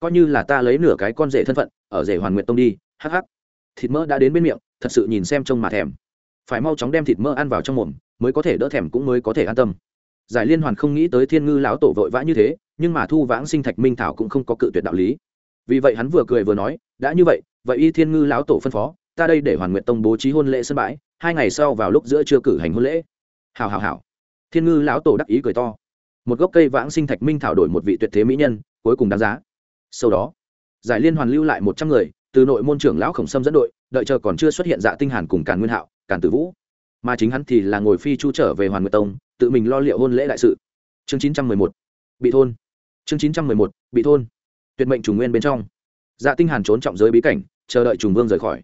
Coi như là ta lấy nửa cái con rể thân phận, ở rể hoàn nguyệt tông đi, hắc hắc. Thịt mỡ đã đến bên miệng, thật sự nhìn xem trông mà thèm. Phải mau chóng đem thịt mỡ ăn vào trong mồm, mới có thể đỡ thèm cũng mới có thể an tâm giải liên hoàn không nghĩ tới thiên ngư lão tổ vội vã như thế, nhưng mà thu vãng sinh thạch minh thảo cũng không có cự tuyệt đạo lý. Vì vậy hắn vừa cười vừa nói, đã như vậy vậy y thiên ngư lão tổ phân phó, ta đây để hoàn nguyện tông bố trí hôn lễ sân bãi, hai ngày sau vào lúc giữa chưa cử hành hôn lễ. Hào hào hào thiên ngư lão tổ đắc ý cười to. Một gốc cây vãng sinh thạch minh thảo đổi một vị tuyệt thế mỹ nhân, cuối cùng đáng giá. Sau đó, giải liên hoàn lưu lại một trăm người, từ nội môn trưởng lão khổng sâm dẫn đội, đợi chờ còn chưa xuất hiện dạ tinh hàn cùng càn nguyên hạo, càn tử vũ. Mà chính hắn thì là ngồi phi chu trở về hoàn nguyệt tông tự mình lo liệu hôn lễ đại sự. Chương chín trăm mười một, bị thôn. Chương chín trăm mười một, bị thôn. Tuyệt mệnh trùng nguyên bên trong. Dạ tinh hàn trốn trọng giới bí cảnh, chờ đợi trùng vương rời khỏi.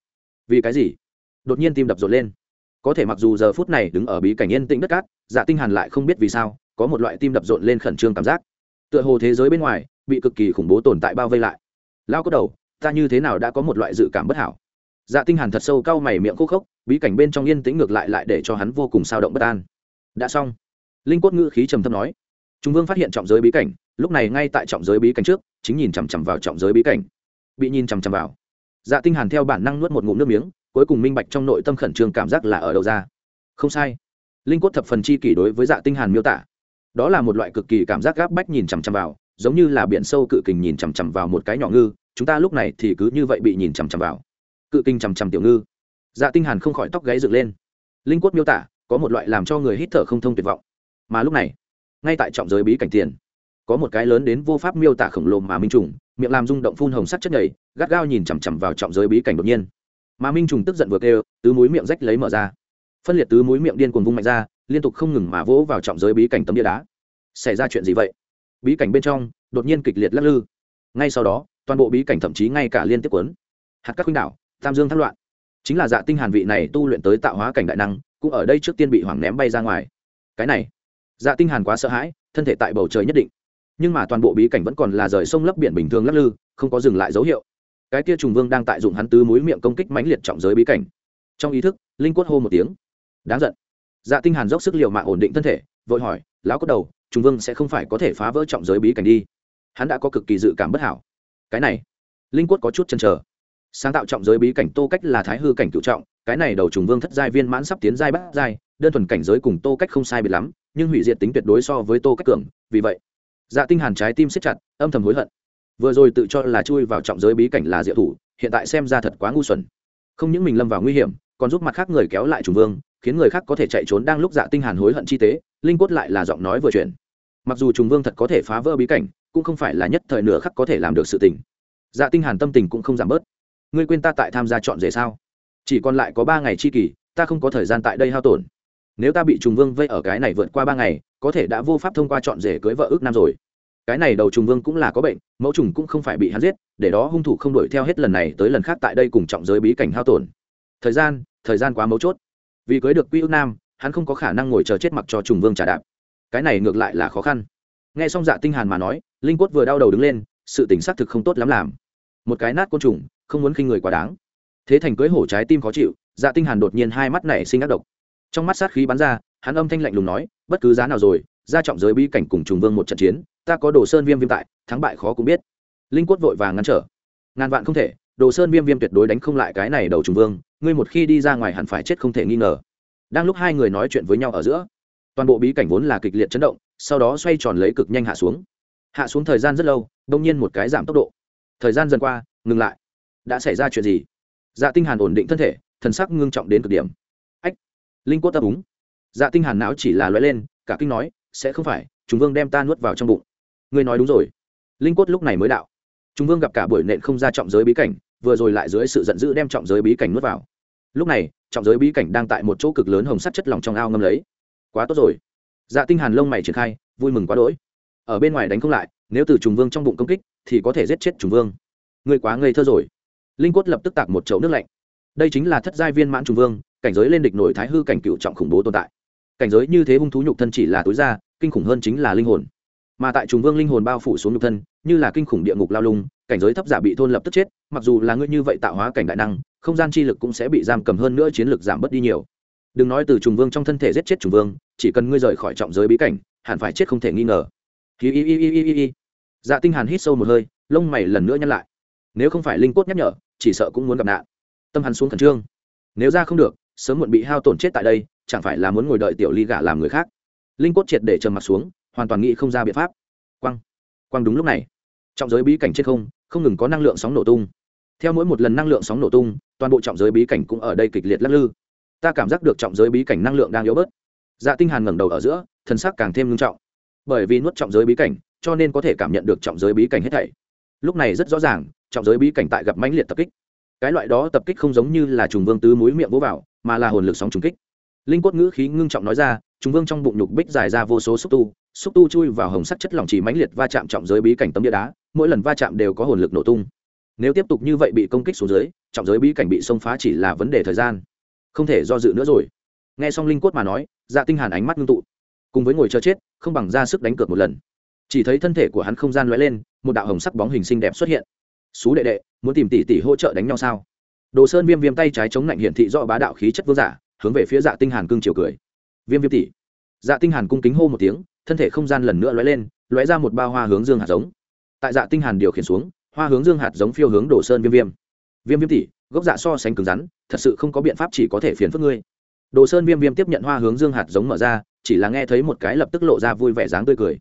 Vì cái gì? Đột nhiên tim đập rộn lên. Có thể mặc dù giờ phút này đứng ở bí cảnh yên tĩnh đất cát dạ tinh hàn lại không biết vì sao, có một loại tim đập rộn lên khẩn trương cảm giác. Tựa hồ thế giới bên ngoài, bị cực kỳ khủng bố tồn tại bao vây lại. Lao có đầu, ta như thế nào đã có một loại dự cảm bất hảo? Dạ tinh hàn thật sâu cau mày miệng khô khốc, bí cảnh bên trong yên tĩnh ngược lại lại để cho hắn vô cùng sao động bất an. Đã xong linh cốt ngữ khí trầm thấp nói. Trung vương phát hiện trọng giới bí cảnh, lúc này ngay tại trọng giới bí cảnh trước, chính nhìn chằm chằm vào trọng giới bí cảnh. Bị nhìn chằm chằm vào. Dạ tinh hàn theo bản năng nuốt một ngụm nước miếng, cuối cùng minh bạch trong nội tâm khẩn trương cảm giác là ở đâu ra. Không sai. Linh cốt thập phần chi kỷ đối với dạ tinh hàn miêu tả. Đó là một loại cực kỳ cảm giác gáp bách nhìn chằm chằm vào, giống như là biển sâu cự kình nhìn chằm chằm vào một cái nhỏ ngư, chúng ta lúc này thì cứ như vậy bị nhìn chằm chằm vào. Cự kinh chằm chằm tiểu ngư. Dạ tinh hàn không khỏi tóc gáy dựng lên. Linh quất miêu tả, có một loại làm cho người hít thở không thông tuyệt vọng mà lúc này, ngay tại trọng giới bí cảnh tiền, có một cái lớn đến vô pháp miêu tả khổng lồ mà minh trùng, miệng làm rung động phun hồng sắt chất nhầy, gắt gao nhìn chằm chằm vào trọng giới bí cảnh đột nhiên. Mà minh trùng tức giận vừa kêu, tứ mũi miệng rách lấy mở ra. Phân liệt tứ mũi miệng điên cuồng vung mạnh ra, liên tục không ngừng mà vỗ vào trọng giới bí cảnh tấm địa đá. Xảy ra chuyện gì vậy? Bí cảnh bên trong, đột nhiên kịch liệt lắc lư. Ngay sau đó, toàn bộ bí cảnh thậm chí ngay cả liên tiếp quấn hạt các khuynh đảo, tam dương thất loạn. Chính là dạ tinh hàn vị này tu luyện tới tạo hóa cảnh đại năng, cũng ở đây trước tiên bị hoàng ném bay ra ngoài. Cái này dạ tinh hàn quá sợ hãi, thân thể tại bầu trời nhất định. Nhưng mà toàn bộ bí cảnh vẫn còn là rời sông lấp biển bình thường lắc lư, không có dừng lại dấu hiệu. Cái kia trùng vương đang tại dụng hắn tứ mũi miệng công kích mãnh liệt trọng giới bí cảnh. Trong ý thức, linh quất hô một tiếng. Đáng giận. Dạ tinh hàn dốc sức liều mạng ổn định thân thể, vội hỏi, lão cốt đầu, trùng vương sẽ không phải có thể phá vỡ trọng giới bí cảnh đi? Hắn đã có cực kỳ dự cảm bất hảo. Cái này, linh quất có chút chần chờ. Sáng tạo trọng giới bí cảnh tô cách là thái hư cảnh cựu trọng, cái này đầu trùng vương thất giai viên mãn sắp tiến giai bát giai, đơn thuần cảnh giới cùng tô cách không sai biệt lắm nhưng hủy diệt tính tuyệt đối so với tô cách cường, vì vậy dạ tinh hàn trái tim siết chặt, âm thầm hối hận. Vừa rồi tự cho là chui vào trọng giới bí cảnh là diệu thủ, hiện tại xem ra thật quá ngu xuẩn. Không những mình lâm vào nguy hiểm, còn giúp mặt khác người kéo lại trùng vương, khiến người khác có thể chạy trốn đang lúc dạ tinh hàn hối hận chi tế, linh quất lại là giọng nói vừa chuyển. Mặc dù trùng vương thật có thể phá vỡ bí cảnh, cũng không phải là nhất thời nửa khắc có thể làm được sự tình. Dạ tinh hàn tâm tình cũng không giảm bớt. Ngươi quên ta tại tham gia chọn rể sao? Chỉ còn lại có ba ngày chi kỳ ta không có thời gian tại đây hao tổn nếu ta bị trùng vương vây ở cái này vượt qua ba ngày, có thể đã vô pháp thông qua chọn rể cưới vợ ước nam rồi. Cái này đầu trùng vương cũng là có bệnh, mẫu trùng cũng không phải bị hắn giết, để đó hung thủ không đuổi theo hết lần này tới lần khác tại đây cùng trọng giới bí cảnh hao tổn. Thời gian thời gian quá mấu chốt. Vì cưới được quy ước nam, hắn không có khả năng ngồi chờ chết mặc cho trùng vương trả đạp. Cái này ngược lại là khó khăn. Nghe xong dạ tinh hàn mà nói, linh quất vừa đau đầu đứng lên, sự tình xác thực không tốt lắm làm. Một cái nát côn trùng, không muốn khinh người quá đáng. Thế thành cưới hổ trái tim khó chịu dạ tinh hàn đột nhiên hai mắt nảy sinh ác độc trong mắt sát khí bắn ra, hắn âm thanh lạnh lùng nói, bất cứ giá nào rồi, ra trọng giới bí cảnh cùng trùng vương một trận chiến, ta có đồ sơn viêm viêm tại, thắng bại khó cũng biết. Linh quất vội vàng ngăn trở. Ngàn vạn không thể, đồ sơn viêm viêm tuyệt đối đánh không lại cái này đầu trùng vương, ngươi một khi đi ra ngoài hẳn phải chết không thể nghi ngờ. Đang lúc hai người nói chuyện với nhau ở giữa, toàn bộ bí cảnh vốn là kịch liệt chấn động, sau đó xoay tròn lấy cực nhanh hạ xuống. Hạ xuống thời gian rất lâu, đông nhiên một cái giảm tốc độ. Thời gian dần qua, ngừng lại. Đã xảy ra chuyện gì? Dạ tinh hàn ổn định thân thể, thần sắc ngưng trọng đến cực điểm linh cốt ta đúng, dạ tinh hàn não chỉ là lóe lên cả kinh nói sẽ không phải chúng vương đem ta nuốt vào trong bụng. Ngươi nói đúng rồi. Linh cốt lúc này mới đạo. Chúng vương gặp cả buổi nện không ra trọng giới bí cảnh vừa rồi lại dưới sự giận dữ đem trọng giới bí cảnh nuốt vào. Lúc này trọng giới bí cảnh đang tại một chỗ cực lớn hồng sắt chất lỏng trong ao ngâm lấy. Quá tốt rồi. Dạ tinh hàn lông mày triển khai vui mừng quá đỗi. Ở bên ngoài đánh không lại nếu từ trùng vương trong bụng công kích thì có thể giết chết trùng vương. Ngươi quá ngây thơ rồi. Linh quất lập tức tạc một chậu nước lạnh. Đây chính là thất giai viên mãn trùng vương cảnh giới lên địch nổi thái hư cảnh cựu trọng khủng bố tồn tại. Cảnh giới như thế hung thú nhục thân chỉ là túi da kinh khủng hơn chính là linh hồn. Mà tại trùng vương linh hồn bao phủ xuống nhục thân, như là kinh khủng địa ngục lao lung, cảnh giới thấp giả bị thôn lập tức chết, mặc dù là ngươi như vậy tạo hóa cảnh đại năng, không gian chi lực cũng sẽ bị giam cầm hơn nữa chiến lực giảm bớt đi nhiều. Đừng nói từ trùng vương trong thân thể giết chết trùng vương, chỉ cần ngươi rời khỏi trọng giới bí cảnh, hẳn phải chết không thể nghi ngờ. Hi hi hi hi hi hi dạ tinh hàn hít sâu một hơi, lông mày lần nữa nhăn lại. Nếu không phải linh cốt nhắc nhở, chỉ sợ cũng muốn gặp nạn. Tâm hắn xuống khẩn trương. Nếu ra không được sớm muộn bị hao tổn chết tại đây, chẳng phải là muốn ngồi đợi tiểu ly gả làm người khác. Linh cốt triệt để trầm mặt xuống, hoàn toàn nghĩ không ra biện pháp. Quăng quăng đúng lúc này. Trọng giới bí cảnh trên không không ngừng có năng lượng sóng nổ tung. Theo mỗi một lần năng lượng sóng nổ tung, toàn bộ trọng giới bí cảnh cũng ở đây kịch liệt lắc lư. Ta cảm giác được trọng giới bí cảnh năng lượng đang yếu bớt. Dạ tinh hàn ngẩng đầu ở giữa, thân sắc càng thêm nghiêm trọng. Bởi vì nuốt trọng giới bí cảnh, cho nên có thể cảm nhận được trọng giới bí cảnh hết thảy. Lúc này rất rõ ràng, trọng giới bí cảnh tại gặp mãnh liệt tập kích cái loại đó tập kích không giống như là trùng vương tứ mũi miệng vỗ vào, mà là hồn lực sóng trùng kích. Linh quất ngữ khí ngưng trọng nói ra, trùng vương trong bụng nhục bích dài ra vô số xúc tu xúc tu chui vào hồng sắc chất lỏng chỉ mãnh liệt va chạm trọng giới bí cảnh tấm địa đá, mỗi lần va chạm đều có hồn lực nổ tung. Nếu tiếp tục như vậy bị công kích xuống dưới, trọng giới bí cảnh bị xông phá chỉ là vấn đề thời gian. Không thể do dự nữa rồi. Nghe xong linh quất mà nói dạ tinh hàn ánh mắt ngưng tụ. Cùng với ngồi chờ chết, không bằng ra sức đánh cược một lần. Chỉ thấy thân thể của hắn không gian lóe lên, một đạo hồng sắc bóng hình xinh đẹp xuất hiện xú đệ đệ, muốn tìm tỷ tỷ hỗ trợ đánh nhau sao? Đồ sơn viêm viêm tay trái chống lạnh hiển thị do bá đạo khí chất vương giả, hướng về phía dạ tinh hàn cương chiều cười. Viêm viêm tỷ. Dạ tinh hàn cung kính hô một tiếng, thân thể không gian lần nữa lóe lên, lóe ra một bao hoa hướng dương hạt giống. Tại dạ tinh hàn điều khiển xuống, hoa hướng dương hạt giống phiêu hướng đồ sơn viêm viêm. Viêm viêm tỷ, gốc dạ so sánh cứng rắn, thật sự không có biện pháp chỉ có thể phiền phức ngươi. Đồ sơn viêm viêm tiếp nhận hoa hướng dương hạt giống mở ra, chỉ là nghe thấy một cái lập tức lộ ra vui vẻ dáng tươi cười.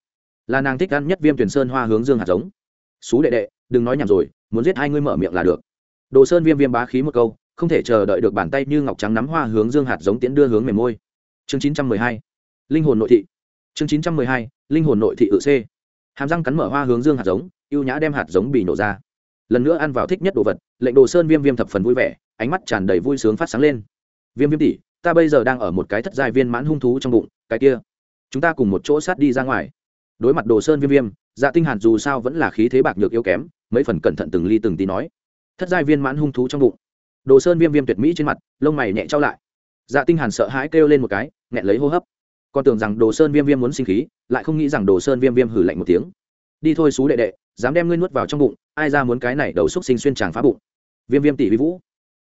Là nàng thích ăn nhất viêm tuyển sơn hoa hướng dương hạt giống. Xú đệ đệ đừng nói nhảm rồi, muốn giết hai ngươi mở miệng là được. Đồ sơn viêm viêm bá khí một câu, không thể chờ đợi được bàn tay như ngọc trắng nắm hoa hướng dương hạt giống tiến đưa hướng mềm môi. Chương chín trăm mười hai, linh hồn nội thị. Chương chín trăm mười hai, linh hồn nội thị ự c. Hàm răng cắn mở hoa hướng dương hạt giống, ưu nhã đem hạt giống bị nổ ra. Lần nữa ăn vào thích nhất đồ vật, lệnh đồ sơn viêm viêm thập phần vui vẻ, ánh mắt tràn đầy vui sướng phát sáng lên. Viêm viêm tỷ, ta bây giờ đang ở một cái thất giai viên mãn hung thú trong bụng, cái kia, chúng ta cùng một chỗ sát đi ra ngoài. Đối mặt đồ sơn viêm viêm dạ tinh hàn dù sao vẫn là khí thế bạc nhược yếu kém, mấy phần cẩn thận từng ly từng tí nói. Thất giai viên mãn hung thú trong bụng. Đồ sơn viêm viêm tuyệt mỹ trên mặt, lông mày nhẹ trao lại. Dạ tinh hàn sợ hãi kêu lên một cái, nghẹn lấy hô hấp. Còn tưởng rằng đồ sơn viêm viêm muốn sinh khí, lại không nghĩ rằng đồ sơn viêm viêm hử lạnh một tiếng. Đi thôi xú đệ đệ, dám đem ngươi nuốt vào trong bụng, ai ra muốn cái này đầu xúc sinh xuyên tràng phá bụng. Viêm viêm tỷ vi vũ.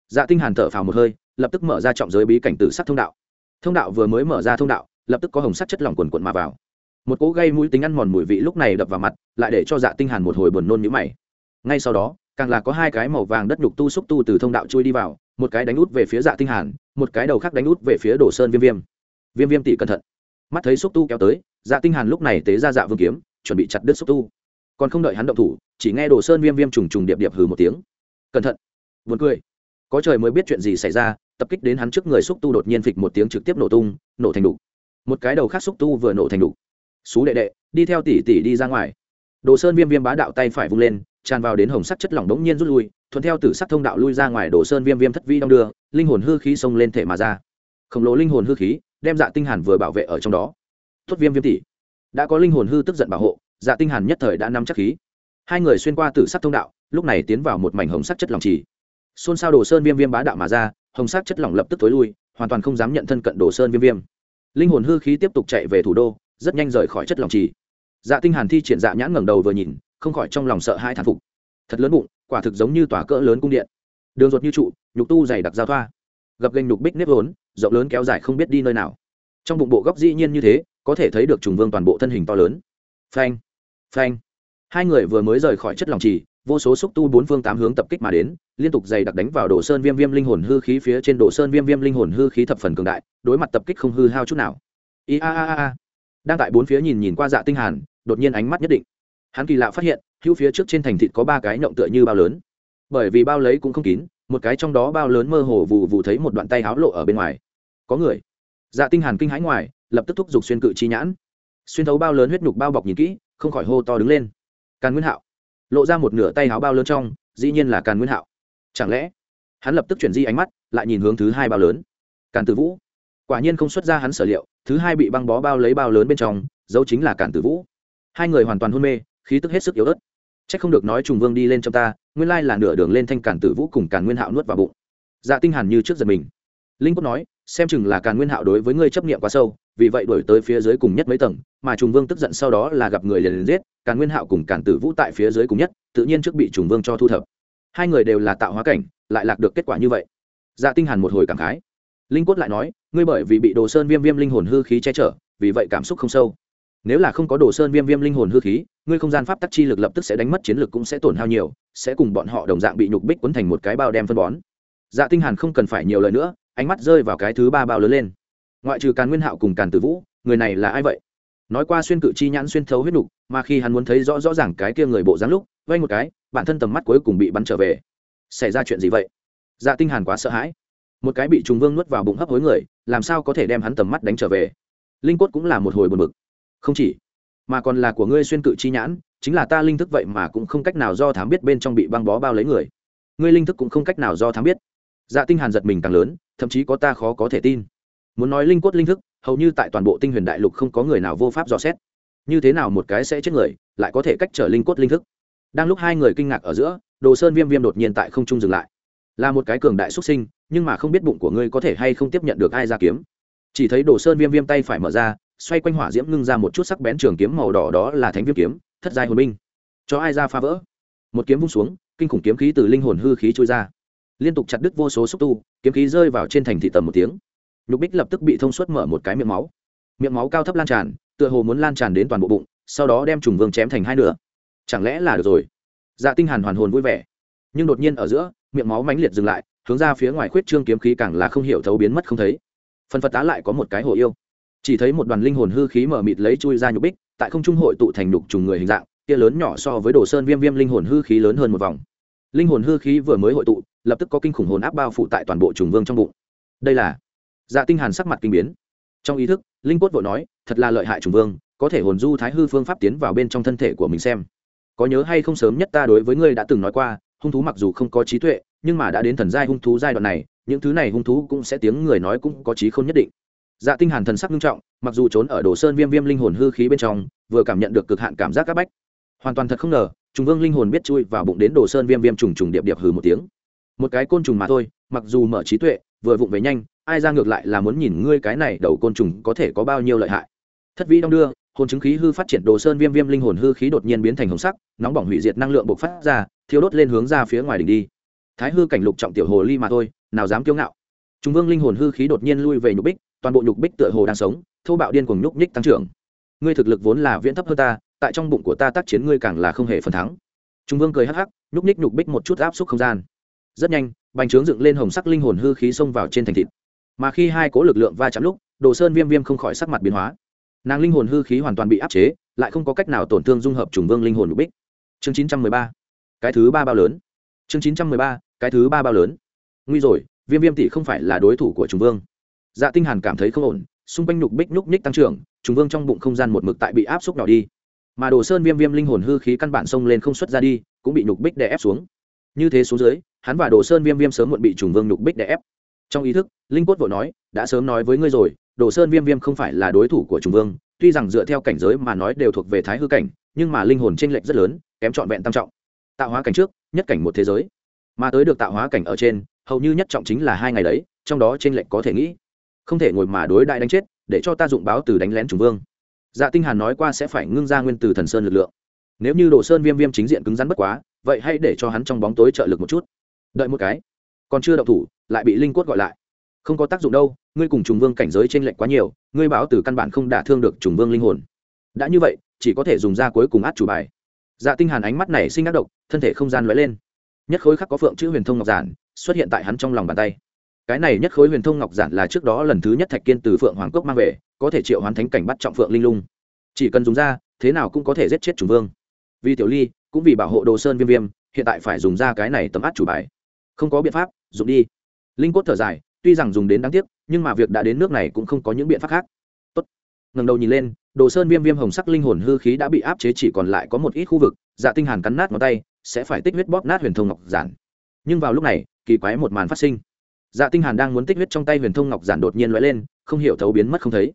Dạ tinh hàn thở phào một hơi, lập tức mở ra trọng giới bí cảnh tử sắc thông đạo. Thông đạo vừa mới mở ra thông đạo, lập tức có hồng sắc chất lỏng quần quần mà vào một cỗ gây mũi tính ăn mòn mùi vị lúc này đập vào mặt, lại để cho dạ tinh hàn một hồi buồn nôn nhíu mày. Ngay sau đó, càng là có hai cái màu vàng đất nhục tu xúc tu từ thông đạo chui đi vào, một cái đánh út về phía dạ tinh hàn, một cái đầu khác đánh út về phía đồ sơn viêm viêm. Viêm viêm tỷ cẩn thận. Mắt thấy xúc tu kéo tới dạ tinh hàn lúc này tế ra dạ vương kiếm, chuẩn bị chặt đứt xúc tu. Còn không đợi hắn động thủ, chỉ nghe đồ sơn viêm viêm trùng trùng điệp điệp hừ một tiếng. Cẩn thận. Buồn cười. Có trời mới biết chuyện gì xảy ra, tập kích đến hắn trước người xúc tu đột nhiên phịch một tiếng trực tiếp nổ tung, nổ thành đủ một cái đầu khác xúc tu vừa nổ thành đủ xú đệ đệ, đi theo tỷ tỷ đi ra ngoài. Đồ sơn viêm viêm bá đạo tay phải vung lên, tràn vào đến hồng sắc chất lỏng đống nhiên rút lui, thuận theo tử sắc thông đạo lui ra ngoài, đồ sơn viêm viêm thất vi đong đưa, linh hồn hư khí xông lên thể mà ra. Khổng lồ linh hồn hư khí, đem dạ tinh hàn vừa bảo vệ ở trong đó. Tuất viêm viêm tỷ, đã có linh hồn hư tức giận bảo hộ dạ tinh hàn nhất thời đã nắm chắc khí. Hai người xuyên qua tử sắc thông đạo, lúc này tiến vào một mảnh hồng sắc chất lỏng chỉ xôn xao đồ sơn viêm viêm bá đạo mà ra, hồng sắc chất lỏng lập tức tối lui, hoàn toàn không dám nhận thân cận đồ sơn viêm viêm. Linh hồn hư khí tiếp tục chạy về thủ đô rất nhanh rời khỏi chất lỏng trì. Dạ tinh hàn thi triển dạ nhãn ngẩng đầu vừa nhìn, không khỏi trong lòng sợ hãi thán phục. Thật lớn bụng, quả thực giống như tòa cỡ lớn cung điện. Đường ruột như trụ, nhục tu dày đặc giao thoa. Gập gành nhục bích nếp vốn, rộng lớn kéo dài không biết đi nơi nào. Trong bụng bộ góc dĩ nhiên như thế, có thể thấy được trùng vương toàn bộ thân hình to lớn. Phanh phanh. Hai người vừa mới rời khỏi chất lòng trì, vô số xúc tu bốn phương tám hướng tập kích mà đến, liên tục dày đặc đánh vào đồ sơn viêm viêm linh hồn hư khí phía trên đồ sơn viêm viêm linh hồn hư khí thập phần cường đại, đối mặt tập kích không hư hao chút nào. I a a a đang tại bốn phía nhìn nhìn qua dạ tinh hàn, đột nhiên ánh mắt nhất định. Hắn kỳ lạ phát hiện, hữu phía trước trên thành thịt có ba cái nhộng tựa như bao lớn. Bởi vì bao lấy cũng không kín, một cái trong đó bao lớn mơ hồ vụ vụ thấy một đoạn tay háo lộ ở bên ngoài. Có người. Dạ tinh hàn kinh hãi ngoài, lập tức thúc giục xuyên cự chi nhãn. Xuyên thấu bao lớn huyết nhục bao bọc nhìn kỹ, không khỏi hô to đứng lên. Càn nguyên hạo. Lộ ra một nửa tay háo bao lớn trong, dĩ nhiên là càn nguyên hạo. Chẳng lẽ, hắn lập tức chuyển di ánh mắt, lại nhìn hướng thứ hai bao lớn? Càn tử vũ quả nhiên không xuất ra hắn sở liệu, thứ hai bị băng bó bao lấy bao lớn bên trong, dấu chính là càn tử vũ. Hai người hoàn toàn hôn mê, khí tức hết sức yếu ớt. C h ắ c không được nói trùng vương đi lên trong ta, nguyên lai là nửa đường lên thanh càn tử vũ cùng càn nguyên hạo nuốt vào bụng. Dạ tinh hàn như trước giật mình. Linh quốc nói, xem chừng là càn nguyên hạo đối với ngươi chấp niệm quá sâu, vì vậy đổi tới phía dưới cùng nhất mấy tầng, mà trùng vương tức giận sau đó là gặp người liền liền giết càn nguyên hạo cùng càn tử vũ tại phía dưới cùng nhất, tự nhiên trước bị trùng vương cho thu thập. Hai người đều là tạo hóa cảnh, lại lạc được kết quả như vậy. Dạ tinh hàn một hồi cảm khái linh cốt lại nói, ngươi bởi vì bị đồ sơn viêm viêm linh hồn hư khí che chở, vì vậy cảm xúc không sâu. Nếu là không có đồ sơn viêm viêm linh hồn hư khí, ngươi không gian pháp tắc chi lực lập tức sẽ đánh mất, chiến lực cũng sẽ tổn hao nhiều, sẽ cùng bọn họ đồng dạng bị nhục bích cuốn thành một cái bao đem phân bón. Dạ tinh hàn không cần phải nhiều lời nữa, ánh mắt rơi vào cái thứ ba bao lớn lên. Ngoại trừ càn nguyên hạo cùng càn tử vũ, người này là ai vậy? Nói qua xuyên cự chi nhãn xuyên thấu huyết nục, mà khi hắn muốn thấy rõ rõ ràng cái kia người bộ dáng lúc vay một cái, bản thân tầm mắt cuối cùng bị bắn trở về. Xảy ra chuyện gì vậy? Dạ tinh hàn quá sợ hãi một cái bị trùng vương nuốt vào bụng hấp hối người, làm sao có thể đem hắn tầm mắt đánh trở về? Linh cốt cũng là một hồi buồn bực. Không chỉ, mà còn là của ngươi xuyên cự chi nhãn, chính là ta linh thức vậy mà cũng không cách nào do thám biết bên trong bị băng bó bao lấy người. Ngươi linh thức cũng không cách nào do thám biết. Dạ tinh hàn giật mình càng lớn, thậm chí có ta khó có thể tin. Muốn nói linh cốt linh thức, hầu như tại toàn bộ tinh huyền đại lục không có người nào vô pháp dò xét. Như thế nào một cái sẽ chết người, lại có thể cách trở linh cốt linh thức? Đang lúc hai người kinh ngạc ở giữa, đồ sơn viêm viêm đột nhiên tại không trung dừng lại là một cái cường đại xuất sinh, nhưng mà không biết bụng của ngươi có thể hay không tiếp nhận được ai ra kiếm. Chỉ thấy đồ sơn viêm viêm tay phải mở ra, xoay quanh hỏa diễm ngưng ra một chút sắc bén trường kiếm màu đỏ đó là thánh viêm kiếm, thất giai hồn binh. Cho ai ra phá vỡ? Một kiếm vung xuống, kinh khủng kiếm khí từ linh hồn hư khí trôi ra. Liên tục chặt đứt vô số xúc tu, kiếm khí rơi vào trên thành thị tầm một tiếng. Nhục bích lập tức bị thông suốt mở một cái miệng máu. Miệng máu cao thấp lan tràn, tựa hồ muốn lan tràn đến toàn bộ bụng, sau đó đem trùng vương chém thành hai nửa. Chẳng lẽ là được rồi? Dạ tinh hàn hoàn hồn vui vẻ, nhưng đột nhiên ở giữa miệng máu mãnh liệt dừng lại, hướng ra phía ngoài khuyết trương kiếm khí càng là không hiểu thấu biến mất không thấy. Phần phật tá lại có một cái hồ yêu. Chỉ thấy một đoàn linh hồn hư khí mở mịt lấy chui ra nhục bích, tại không trung hội tụ thành nhục trùng người hình dạng kia lớn nhỏ so với đồ sơn viêm viêm linh hồn hư khí lớn hơn một vòng. Linh hồn hư khí vừa mới hội tụ, lập tức có kinh khủng hồn áp bao phủ tại toàn bộ trùng vương trong bụng. Đây là dạ tinh hàn sắc mặt kinh biến. Trong ý thức, linh quất vội nói, thật là lợi hại trùng vương, có thể hồn du thái hư phương pháp tiến vào bên trong thân thể của mình xem. Có nhớ hay không sớm nhất ta đối với ngươi đã từng nói qua hung thú mặc dù không có trí tuệ, nhưng mà đã đến thần giai hung thú giai đoạn này, những thứ này hung thú cũng sẽ tiếng người nói cũng có trí không nhất định. Dạ tinh hàn thần sắc nghiêm trọng, mặc dù trốn ở đồ sơn viêm viêm linh hồn hư khí bên trong, vừa cảm nhận được cực hạn cảm giác các bách. Hoàn toàn thật không ngờ, trùng vương linh hồn biết chui vào bụng đến đồ sơn viêm viêm trùng trùng điệp điệp hừ một tiếng. Một cái côn trùng mà thôi, mặc dù mở trí tuệ, vừa vụng về nhanh, ai ra ngược lại là muốn nhìn ngươi cái này đầu côn trùng có thể có bao nhiêu lợi hại. Thất vĩ đong đưa hồn chứng khí hư phát triển đồ sơn viêm viêm linh hồn hư khí đột nhiên biến thành hồng sắc, nóng bỏng hủy diệt năng lượng bộc phát ra, thiêu đốt lên hướng ra phía ngoài đỉnh đi. Thái hư cảnh lục trọng tiểu hồ ly mà thôi, nào dám kiêu ngạo. Trung vương linh hồn hư khí đột nhiên lui về nhục bích, toàn bộ nhục bích tựa hồ đang sống thâu bạo điên cuồng nhúc nhích tăng trưởng. Ngươi thực lực vốn là viễn thấp hơn ta, tại trong bụng của ta tác chiến ngươi càng là không hề phần thắng. Trung vương cười hắc hắc, nhúc nhích nhục bích một chút áp suất không gian. Rất nhanh, bành trướng dựng lên hồng sắc linh hồn hư khí xông vào trên thành thịt. Mà khi hai cố lực lượng va chạm lúc, đồ sơn viêm viêm không khỏi sắc mặt biến hóa nàng linh hồn hư khí hoàn toàn bị áp chế, lại không có cách nào tổn thương dung hợp trùng vương linh hồn nhục bích. Chương chín trăm mười ba. Cái thứ ba bao lớn. Chương chín trăm mười ba, cái thứ ba bao lớn. Nguy rồi, viêm viêm tỷ không phải là đối thủ của trùng vương. Dạ tinh hàn cảm thấy không ổn, xung quanh nhục bích nhúc nhích tăng trưởng trùng vương trong bụng không gian một mực tại bị áp xúc nhỏ đi. Mà đồ sơn viêm viêm linh hồn hư khí căn bản xông lên không xuất ra đi, cũng bị nhục bích đè ép xuống. Như thế xuống dưới, hắn và đồ sơn viêm viêm sớm muộn bị trùng vương nhục bích đè ép. Trong ý thức, linh quất vội nói, đã sớm nói với ngươi rồi đồ sơn viêm viêm không phải là đối thủ của trung vương, tuy rằng dựa theo cảnh giới mà nói đều thuộc về thái hư cảnh, nhưng mà linh hồn tranh lệch rất lớn, kém trọn vẹn tam trọng. Tạo hóa cảnh trước, nhất cảnh một thế giới. Mà tới được tạo hóa cảnh ở trên, hầu như nhất trọng chính là hai ngày đấy, trong đó tranh lệch có thể nghĩ. Không thể ngồi mà đối đại đánh chết, để cho ta dụng báo từ đánh lén trung vương. Dạ tinh hàn nói qua sẽ phải ngưng ra nguyên từ thần sơn lực lượng. Nếu như đồ sơn viêm viêm chính diện cứng rắn bất quá, vậy hãy để cho hắn trong bóng tối trợ lực một chút. Đợi một cái. Còn chưa động thủ, lại bị linh quất gọi lại không có tác dụng đâu, ngươi cùng trùng vương cảnh giới t r ê n lệch quá nhiều, ngươi báo từ căn bản không đả thương được trùng vương linh hồn. Đã như vậy, chỉ có thể dùng ra cuối cùng át chủ bài. Dạ tinh hàn ánh mắt này sinh ác độc, thân thể không gian lóe lên. Nhất khối khắc có phượng chữ huyền thông ngọc giản, xuất hiện tại hắn trong lòng bàn tay. Cái này nhất khối huyền thông ngọc giản là trước đó lần thứ nhất thạch kiên từ phượng hoàng cốc mang về, có thể triệu hoán thánh cảnh bắt trọng phượng linh lung. Chỉ cần dùng ra, thế nào cũng có thể giết chết trùng vương. Vì tiểu ly, cũng vì bảo hộ đồ sơn viêm viêm, hiện tại phải dùng ra cái này tấm át chủ bài. Không có biện pháp, dùng đi. Linh cốt thở dài tuy rằng dùng đến đáng tiếc, nhưng mà việc đã đến nước này cũng không có những biện pháp khác. Tốt. ngẩng đầu nhìn lên, đồ sơn viêm viêm hồng sắc linh hồn hư khí đã bị áp chế chỉ còn lại có một ít khu vực dạ tinh hàn cắn nát ngón tay, sẽ phải tích huyết bóp nát huyền thông ngọc giản. Nhưng vào lúc này, kỳ quái một màn phát sinh. Dạ tinh hàn đang muốn tích huyết trong tay huyền thông ngọc giản đột nhiên lóe lên, không hiểu thấu biến mất không thấy.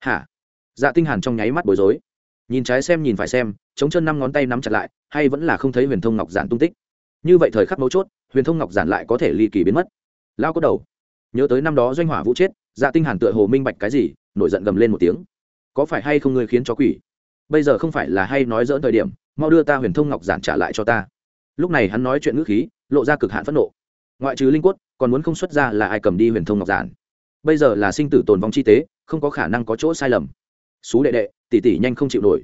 Hả? Dạ tinh hàn trong nháy mắt bối rối. Nhìn trái xem nhìn phải xem, chống chân năm ngón tay nắm chặt lại, hay vẫn là không thấy huyền thông ngọc giản tung tích. Như vậy thời khắc mấu chốt, huyền thông ngọc giản lại có thể ly kỳ biến mất. Lao có đầu nhớ tới năm đó doanh hỏa vũ chết dạ tinh hàn tựa hồ minh bạch cái gì, nổi giận gầm lên một tiếng. Có phải hay không ngươi khiến cho quỷ? Bây giờ không phải là hay nói dỡn thời điểm, mau đưa ta huyền thông ngọc giản trả lại cho ta. Lúc này hắn nói chuyện ngữ khí, lộ ra cực hạn phẫn nộ. Ngoại trừ linh quất còn muốn không xuất ra là ai cầm đi huyền thông ngọc giản? Bây giờ là sinh tử tồn vong chi tế, không có khả năng có chỗ sai lầm. Xú đệ đệ, tỷ tỷ nhanh không chịu nổi.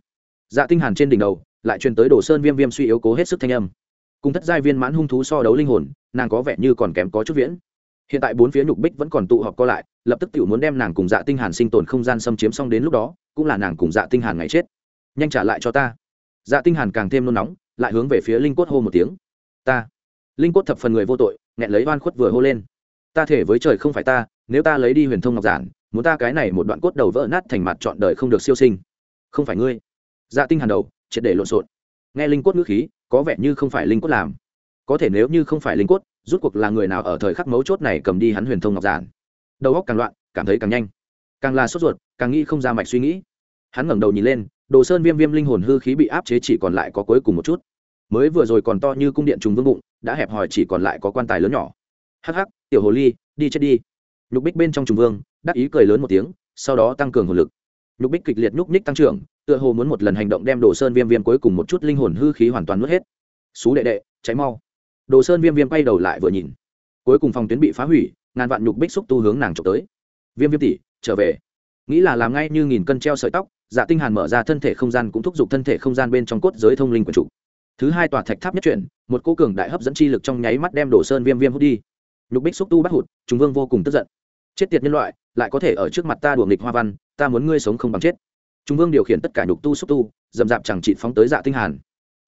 Dạ tinh hàn trên đỉnh đầu, lại truyền tới đồ sơn viêm viêm suy yếu cố hết sức thanh âm. Cùng thất giai viên mãn hung thú so đấu linh hồn, nàng có vẻ như còn kém có chút viễn hiện tại bốn phía nhục bích vẫn còn tụ họp co lại, lập tức tiểu muốn đem nàng cùng dạ tinh hàn sinh tồn không gian xâm chiếm xong đến lúc đó, cũng là nàng cùng dạ tinh hàn ngày chết. Nhanh trả lại cho ta. Dạ tinh hàn càng thêm nôn nóng, lại hướng về phía linh cốt hô một tiếng. Ta. Linh cốt thập phần người vô tội, nghẹn lấy oan khuất vừa hô lên. Ta thể với trời không phải ta, nếu ta lấy đi huyền thông ngọc giản, muốn ta cái này một đoạn cốt đầu vỡ nát thành mặt trọn đời không được siêu sinh. Không phải ngươi. Dạ tinh hàn đầu, triệt để lộn xộn. Nghe linh cốt ngữ khí, có vẻ như không phải linh cốt làm. Có thể nếu như không phải linh cốt rút cuộc là người nào ở thời khắc mấu chốt này cầm đi hắn huyền thông ngọc giản. Đầu óc càng loạn, cảm thấy càng nhanh. Càng là sốt ruột, càng nghĩ không ra mạch suy nghĩ. Hắn ngẩng đầu nhìn lên, đồ sơn viêm viêm linh hồn hư khí bị áp chế chỉ còn lại có cuối cùng một chút. Mới vừa rồi còn to như cung điện trùng vương bụng, đã hẹp hòi chỉ còn lại có quan tài lớn nhỏ. Hắc hắc, tiểu hồ ly, đi chết đi. Nhục bích bên trong trùng vương, đắc ý cười lớn một tiếng, sau đó tăng cường hồn lực. Nhục bích kịch liệt nhúc nhích tăng trưởng, tựa hồ muốn một lần hành động đem đồ sơn viêm viêm cuối cùng một chút linh hồn hư khí hoàn toàn nuốt hết. Xú đệ đệ, cháy mau đồ sơn viêm viêm quay đầu lại vừa nhìn. Cuối cùng phòng tuyến bị phá hủy, ngàn vạn nhục bích xúc tu hướng nàng trộm tới. Viêm viêm tỷ, trở về. Nghĩ là làm ngay như nghìn cân treo sợi tóc dạ tinh hàn mở ra thân thể không gian cũng thúc giục thân thể không gian bên trong cốt giới thông linh của chủ thứ hai tòa thạch tháp nhất chuyển, một cô cường đại hấp dẫn chi lực trong nháy mắt đem đồ sơn viêm viêm hút đi. Nhục bích xúc tu bắt hụt chúng vương vô cùng tức giận. Chết tiệt nhân loại, lại có thể ở trước mặt ta đuổi nghịch hoa văn, ta muốn ngươi sống không bằng chết. Chúng vương điều khiển tất cả nhục tu xúc tu, dầm dạp chẳng trị phóng tới dạ tinh hàn.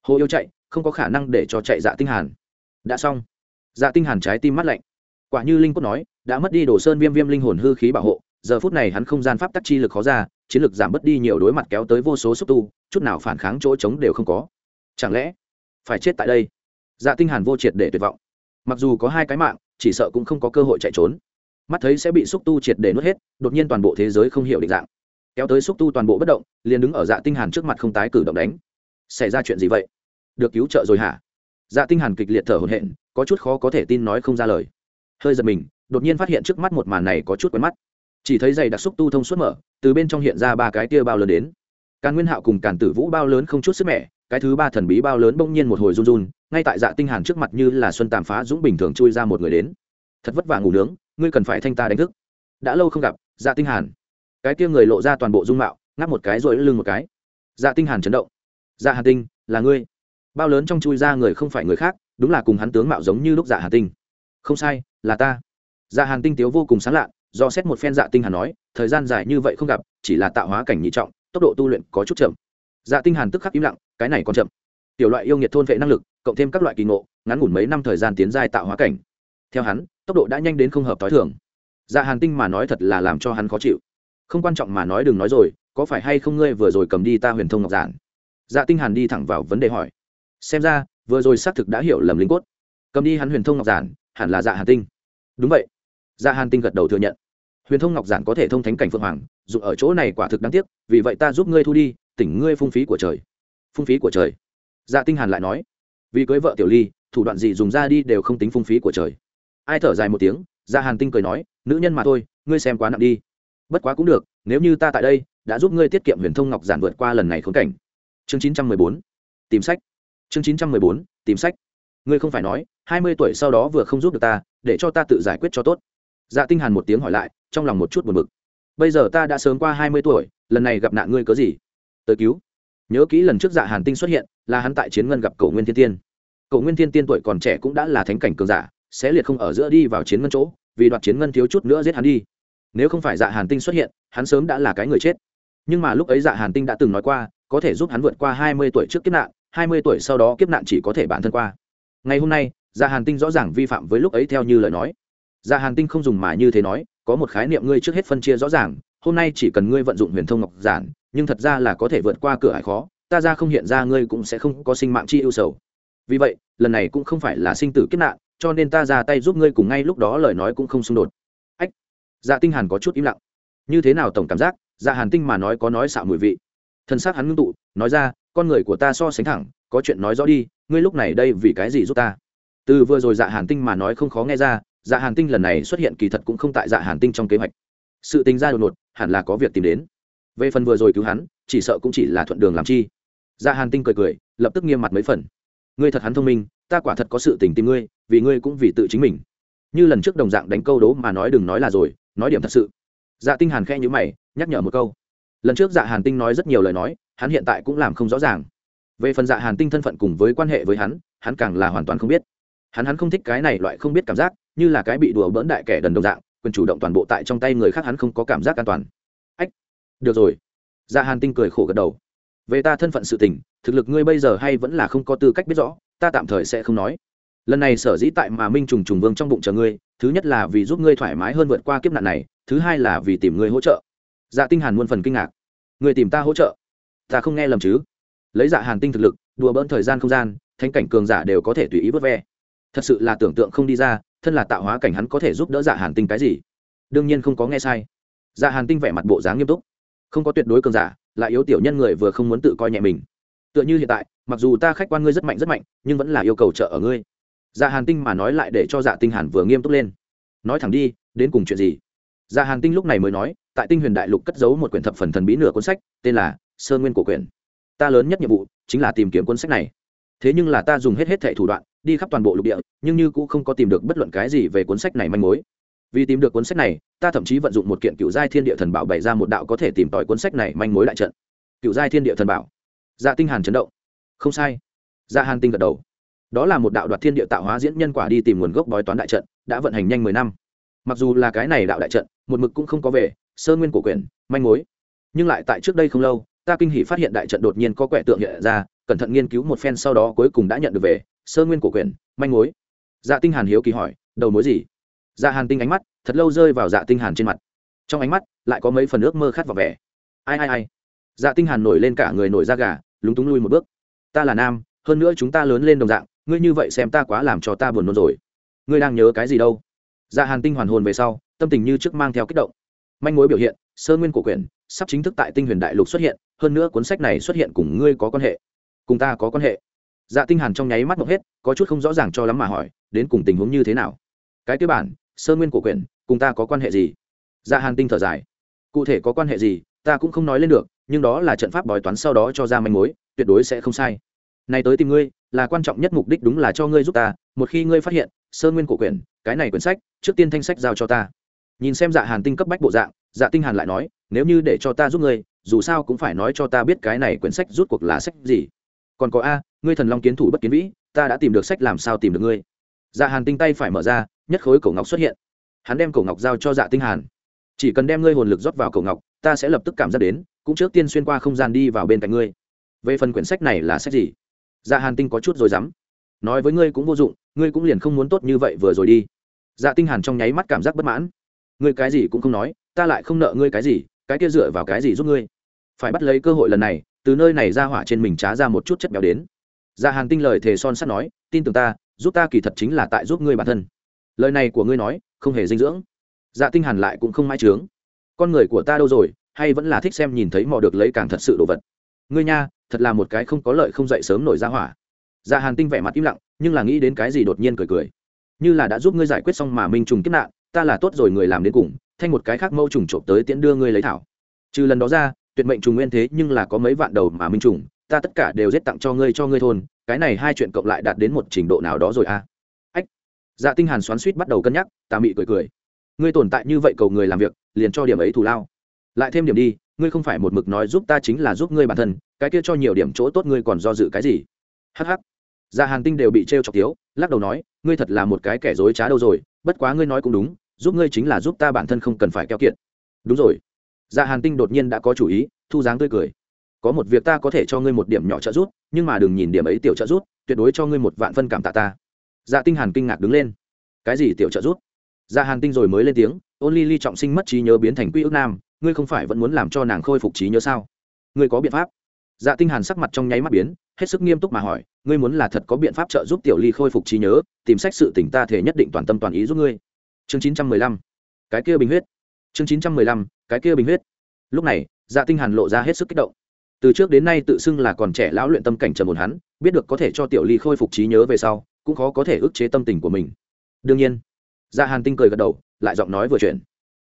Hồ yêu chạy, không có khả năng để cho chạy dạ tinh hàn đã xong. Dạ tinh hàn trái tim mắt lạnh. Quả như linh cốt nói, đã mất đi đồ sơn viêm viêm linh hồn hư khí bảo hộ, giờ phút này hắn không gian pháp tắc chi lực khó ra, chiến lực giảm bớt đi nhiều đối mặt kéo tới vô số xúc tu, chút nào phản kháng chỗ trống đều không có. Chẳng lẽ phải chết tại đây? Dạ tinh hàn vô triệt để tuyệt vọng. Mặc dù có hai cái mạng, chỉ sợ cũng không có cơ hội chạy trốn. Mắt thấy sẽ bị xúc tu triệt để nuốt hết, đột nhiên toàn bộ thế giới không hiểu định dạng. Kéo tới xúc tu toàn bộ bất động, liền đứng ở dạ tinh hàn trước mặt không tái cử động đánh. Xảy ra chuyện gì vậy? Được cứu trợ rồi hả? Dạ tinh hàn kịch liệt thở hổn hển, có chút khó có thể tin nói không ra lời. Hơi giật mình, đột nhiên phát hiện trước mắt một màn này có chút quen mắt. Chỉ thấy giày đặc xúc tu thông suốt mở, từ bên trong hiện ra ba cái tia bao lớn đến. Càn nguyên hạo cùng càn tử vũ bao lớn không chút sức mẻ, cái thứ ba thần bí bao lớn bỗng nhiên một hồi run run, ngay tại dạ tinh hàn trước mặt như là xuân tàm phá dũng bình thường chui ra một người đến. Thật vất vả ngủ nướng, ngươi cần phải thanh ta đánh thức. Đã lâu không gặp dạ tinh hàn. Cái kia người lộ ra toàn bộ dung mạo, ngáp một cái rồi lưng một cái. Dạ tinh hàn chấn động. Dạ hàn tinh, là ngươi bao lớn trong chui ra người không phải người khác, đúng là cùng hắn tướng mạo giống như lúc dạ Hà tinh. Không sai, là ta. Dạ hàn tinh tiếu vô cùng sáng lạ do xét một phen dạ tinh hàn nói, thời gian dài như vậy không gặp, chỉ là tạo hóa cảnh nhị trọng, tốc độ tu luyện có chút chậm. Dạ tinh hàn tức khắc im lặng, cái này còn chậm. Tiểu loại yêu nghiệt thôn vệ năng lực, cộng thêm các loại kỳ ngộ, ngắn ngủn mấy năm thời gian tiến giai tạo hóa cảnh. Theo hắn, tốc độ đã nhanh đến không hợp tối thường. Dạ hàn tinh mà nói thật là làm cho hắn khó chịu. Không quan trọng mà nói đừng nói rồi, có phải hay không ngươi vừa rồi cầm đi ta huyền thông ngọc giản? Dạ tinh hàn đi thẳng vào vấn đề hỏi xem ra, vừa rồi xác thực đã hiểu lầm linh cốt. Cầm đi hắn huyền thông ngọc giản, hẳn là dạ hàn tinh. Đúng vậy. Dạ hàn tinh gật đầu thừa nhận. Huyền thông ngọc giản có thể thông thánh cảnh phượng hoàng, dù ở chỗ này quả thực đáng tiếc, vì vậy ta giúp ngươi thu đi, tỉnh ngươi phung phí của trời. Phung phí của trời. Dạ tinh hàn lại nói. Vì cưới vợ tiểu ly, thủ đoạn gì dùng ra đi đều không tính phung phí của trời. Ai thở dài một tiếng dạ hàn tinh cười nói, nữ nhân mà thôi, ngươi xem quá nặng đi. Bất quá cũng được, nếu như ta tại đây, đã giúp ngươi tiết kiệm huyền thông ngọc giản vượt qua lần này khốn cảnh. Chương 914 tìm sách chương 914 tìm sách. Ngươi không phải nói, hai mươi tuổi sau đó vừa không giúp được ta, để cho ta tự giải quyết cho tốt. Dạ tinh hàn một tiếng hỏi lại, trong lòng một chút buồn bực. Bây giờ ta đã sớm qua hai mươi tuổi, lần này gặp nạn ngươi có gì? Tới cứu. Nhớ kỹ lần trước dạ hàn tinh xuất hiện, là hắn tại chiến ngân gặp cổ nguyên thiên tiên. Cổ nguyên thiên tiên tuổi còn trẻ cũng đã là thánh cảnh cường giả, sẽ liệt không ở giữa đi vào chiến ngân chỗ, vì đoạt chiến ngân thiếu chút nữa giết hắn đi. Nếu không phải dạ hàn tinh xuất hiện, hắn sớm đã là cái người chết. Nhưng mà lúc ấy dạ hàn tinh đã từng nói qua, có thể giúp hắn vượt qua hai mươi tuổi trước kiếp nạn hai mươi tuổi sau đó kiếp nạn chỉ có thể bản thân qua. Ngày hôm nay, gia hàn tinh rõ ràng vi phạm với lúc ấy theo như lời nói. Gia hàn tinh không dùng mà như thế nói, có một khái niệm ngươi trước hết phân chia rõ ràng, hôm nay chỉ cần ngươi vận dụng huyền thông ngọc giản, nhưng thật ra là có thể vượt qua cửa hải khó, ta ra không hiện ra ngươi cũng sẽ không có sinh mạng chi ưu sầu. Vì vậy, lần này cũng không phải là sinh tử kiếp nạn, cho nên ta ra tay giúp ngươi cùng ngay lúc đó lời nói cũng không xung đột. Ách dạ tinh hàn có chút im lặng. Như thế nào tổng cảm giác dạ hàn tinh mà nói có nói xạo mùi vị. Thân xác hắn ngưng tụ, nói ra con người của ta so sánh thẳng, có chuyện nói rõ đi, ngươi lúc này đây vì cái gì giúp ta? Từ vừa rồi dạ hàn tinh mà nói không khó nghe ra dạ hàn tinh lần này xuất hiện kỳ thật cũng không tại dạ hàn tinh trong kế hoạch. Sự tình ra đột ngột, hẳn là có việc tìm đến. Về phần vừa rồi cứu hắn, chỉ sợ cũng chỉ là thuận đường làm chi. Dạ hàn tinh cười cười, lập tức nghiêm mặt mấy phần. Ngươi thật hắn thông minh, ta quả thật có sự tình tìm ngươi, vì ngươi cũng vì tự chính mình. Như lần trước đồng dạng đánh câu đố mà nói đừng nói là rồi, nói điểm thật sự. Dạ tinh hàn khẽ nhíu mày, nhắc nhở một câu lần trước dạ hàn tinh nói rất nhiều lời nói, hắn hiện tại cũng làm không rõ ràng. Về phần dạ hàn tinh thân phận cùng với quan hệ với hắn hắn càng là hoàn toàn không biết. Hắn hắn không thích cái này loại không biết cảm giác, như là cái bị đùa bỡn đại kẻ đần đồng dạng, quyền chủ động toàn bộ tại trong tay người khác hắn không có cảm giác an toàn. Ách, được rồi. Dạ hàn tinh cười khổ gật đầu. Về ta thân phận sự tình, thực lực ngươi bây giờ hay vẫn là không có tư cách biết rõ, ta tạm thời sẽ không nói. Lần này sở dĩ tại mà minh trùng trùng vương trong bụng chờ ngươi, thứ nhất là vì giúp ngươi thoải mái hơn vượt qua kiếp nạn này, thứ hai là vì tìm ngươi hỗ trợ dạ tinh hàn muôn phần kinh ngạc. Người tìm ta hỗ trợ? Ta không nghe lầm chứ? Lấy dạ hàn tinh thực lực, đùa bỡn thời gian không gian, thánh cảnh cường giả đều có thể tùy ý vớt ve. Thật sự là tưởng tượng không đi ra, thân là tạo hóa cảnh hắn có thể giúp đỡ dạ hàn tinh cái gì? Đương nhiên không có nghe sai. Dạ hàn tinh vẻ mặt bộ dáng nghiêm túc. Không có tuyệt đối cường giả, lại yếu tiểu nhân người vừa không muốn tự coi nhẹ mình. Tựa như hiện tại, mặc dù ta khách quan ngươi rất mạnh rất mạnh, nhưng vẫn là yêu cầu trợ ở ngươi. Dạ hàn tinh mà nói lại để cho dạ tinh hàn vừa nghiêm túc lên. Nói thẳng đi, đến cùng chuyện gì? Dạ hàn tinh lúc này mới nói, tại tinh huyền đại lục cất giấu một quyển thập phần thần bí nửa cuốn sách, tên là sơ nguyên cổ quyển. Ta lớn nhất nhiệm vụ chính là tìm kiếm cuốn sách này. Thế nhưng là ta dùng hết hết thảy thủ đoạn, đi khắp toàn bộ lục địa, nhưng như cũng không có tìm được bất luận cái gì về cuốn sách này manh mối. Vì tìm được cuốn sách này, ta thậm chí vận dụng một kiện cựu giai thiên địa thần bảo bày ra một đạo có thể tìm tòi cuốn sách này manh mối đại trận. Cựu giai thiên địa thần bảo. Dạ tinh hàn chấn động. Không sai. Dạ hàn tinh gật đầu. Đó là một đạo đoạt thiên địa tạo hóa diễn nhân quả đi tìm nguồn gốc bói toán đại trận, đã vận hành nhanh mười năm. Mặc dù là cái này đạo đại trận một mực cũng không có về, sơ nguyên cổ quyển, manh mối. Nhưng lại tại trước đây không lâu, ta kinh hỉ phát hiện đại trận đột nhiên có quẻ tượng hiện ra, cẩn thận nghiên cứu một phen sau đó cuối cùng đã nhận được về, sơ nguyên cổ quyển, manh mối. Dạ tinh hàn hiếu kỳ hỏi, đầu mối gì? Dạ hàn tinh ánh mắt, thật lâu rơi vào dạ tinh hàn trên mặt. Trong ánh mắt, lại có mấy phần ước mơ khát vào vẻ. Ai ai ai? Dạ tinh hàn nổi lên cả người nổi da gà, lúng túng lui một bước. Ta là nam, hơn nữa chúng ta lớn lên đồng dạng, ngươi như vậy xem ta quá làm cho ta buồn nôn rồi. Ngươi đang nhớ cái gì đâu? Dạ hàn tinh hoàn hồn về sau tâm tình như trước mang theo kích động. Manh mối biểu hiện, sơ nguyên cổ quyển, sắp chính thức tại tinh huyền đại lục xuất hiện, hơn nữa cuốn sách này xuất hiện cùng ngươi có quan hệ. Cùng ta có quan hệ. Dạ tinh hàn trong nháy mắt mộng hết, có chút không rõ ràng cho lắm mà hỏi, đến cùng tình huống như thế nào? Cái cơ bản, sơ nguyên cổ quyển, cùng ta có quan hệ gì? Dạ hàn tinh thở dài. Cụ thể có quan hệ gì, ta cũng không nói lên được, nhưng đó là trận pháp bói toán sau đó cho ra manh mối, tuyệt đối sẽ không sai. Này tới tìm ngươi, là quan trọng nhất mục đích đúng là cho ngươi giúp ta, một khi ngươi phát hiện, sơ nguyên cổ quyển, cái này quyển sách, trước tiên thanh sách giao cho ta nhìn xem dạ hàn tinh cấp bách bộ dạng dạ tinh hàn lại nói, nếu như để cho ta giúp ngươi, dù sao cũng phải nói cho ta biết cái này quyển sách rút cuộc là sách gì. Còn có a, ngươi thần long kiến thủ bất kiến vĩ, ta đã tìm được sách làm sao tìm được ngươi? Dạ hàn tinh tay phải mở ra, nhất khối cổ ngọc xuất hiện. Hắn đem cổ ngọc giao cho dạ tinh hàn. Chỉ cần đem ngươi hồn lực rót vào cổ ngọc, ta sẽ lập tức cảm giác đến, cũng trước tiên xuyên qua không gian đi vào bên cạnh ngươi. Về phần quyển sách này là sách gì? Dạ hàn tinh có chút rồi dám. Nói với ngươi cũng vô dụng, ngươi cũng liền không muốn tốt như vậy vừa rồi đi. Dạ tinh hàn trong nháy mắt cảm giác bất mãn ngươi cái gì cũng không nói, ta lại không nợ ngươi cái gì, cái kia dựa vào cái gì giúp ngươi? Phải bắt lấy cơ hội lần này, từ nơi này ra hỏa trên mình trá ra một chút chất béo đến. Dạ ra hàng tinh lời thề son sắt nói, tin tưởng ta, giúp ta kỳ thật chính là tại giúp ngươi bản thân. Lời này của ngươi nói, không hề dinh dưỡng. Dạ tinh hàn lại cũng không mãi trướng con người của ta đâu rồi, hay vẫn là thích xem nhìn thấy mò được lấy càng thật sự đồ vật. Ngươi nha, thật là một cái không có lợi không dậy sớm nổi ra hỏa. Dạ hàn tinh vẻ mặt im lặng, nhưng là nghĩ đến cái gì đột nhiên cười cười. Như là đã giúp ngươi giải quyết xong mà minh trùng kiếp nạn ta là tốt rồi người làm đến cùng, thanh một cái khác mâu trùng trộm tới tiễn đưa ngươi lấy thảo. Trừ lần đó ra, tuyệt mệnh trùng nguyên thế nhưng là có mấy vạn đầu mà minh trùng, ta tất cả đều giết tặng cho ngươi cho ngươi thôn, cái này hai chuyện cộng lại đạt đến một trình độ nào đó rồi à? Ách. Dạ tinh hàn xoắn suýt bắt đầu cân nhắc ta mị cười cười. Ngươi tồn tại như vậy cầu người làm việc, liền cho điểm ấy thù lao. Lại thêm điểm đi, ngươi không phải một mực nói giúp ta chính là giúp ngươi bản thân, cái kia cho nhiều điểm chỗ tốt ngươi còn do dự cái gì? Hắc hắc. dạ hàn tinh đều bị trêu chọc tiếu lắc đầu nói, ngươi thật là một cái kẻ dối trá đâu rồi bất quá ngươi nói cũng đúng, giúp ngươi chính là giúp ta bản thân không cần phải keo kiệt. Đúng rồi. Dạ hàn tinh đột nhiên đã có chủ ý, thu dáng tươi cười. Có một việc ta có thể cho ngươi một điểm nhỏ trợ giúp, nhưng mà đừng nhìn điểm ấy tiểu trợ giúp, tuyệt đối cho ngươi một vạn phân cảm tạ ta. Dạ tinh hàn kinh ngạc đứng lên. Cái gì tiểu trợ giúp? Dạ hàn tinh rồi mới lên tiếng, ôn ly ly trọng sinh mất trí nhớ biến thành quy ước nam, ngươi không phải vẫn muốn làm cho nàng khôi phục trí nhớ sao? Ngươi có biện pháp? Dạ tinh hàn sắc mặt trong nháy mắt biến, hết sức nghiêm túc mà hỏi, ngươi muốn là thật có biện pháp trợ giúp tiểu ly khôi phục trí nhớ, tìm sách sự tỉnh ta thể nhất định toàn tâm toàn ý giúp ngươi. Chương 915 cái kia bình huyết. Chương 915 cái kia bình huyết. Lúc này dạ tinh hàn lộ ra hết sức kích động. Từ trước đến nay tự xưng là còn trẻ lão luyện tâm cảnh trầm ổn hắn, biết được có thể cho tiểu ly khôi phục trí nhớ về sau, cũng khó có thể ức chế tâm tình của mình. Đương nhiên dạ hàn tinh cười gật đầu, lại giọng nói vừa chuyện.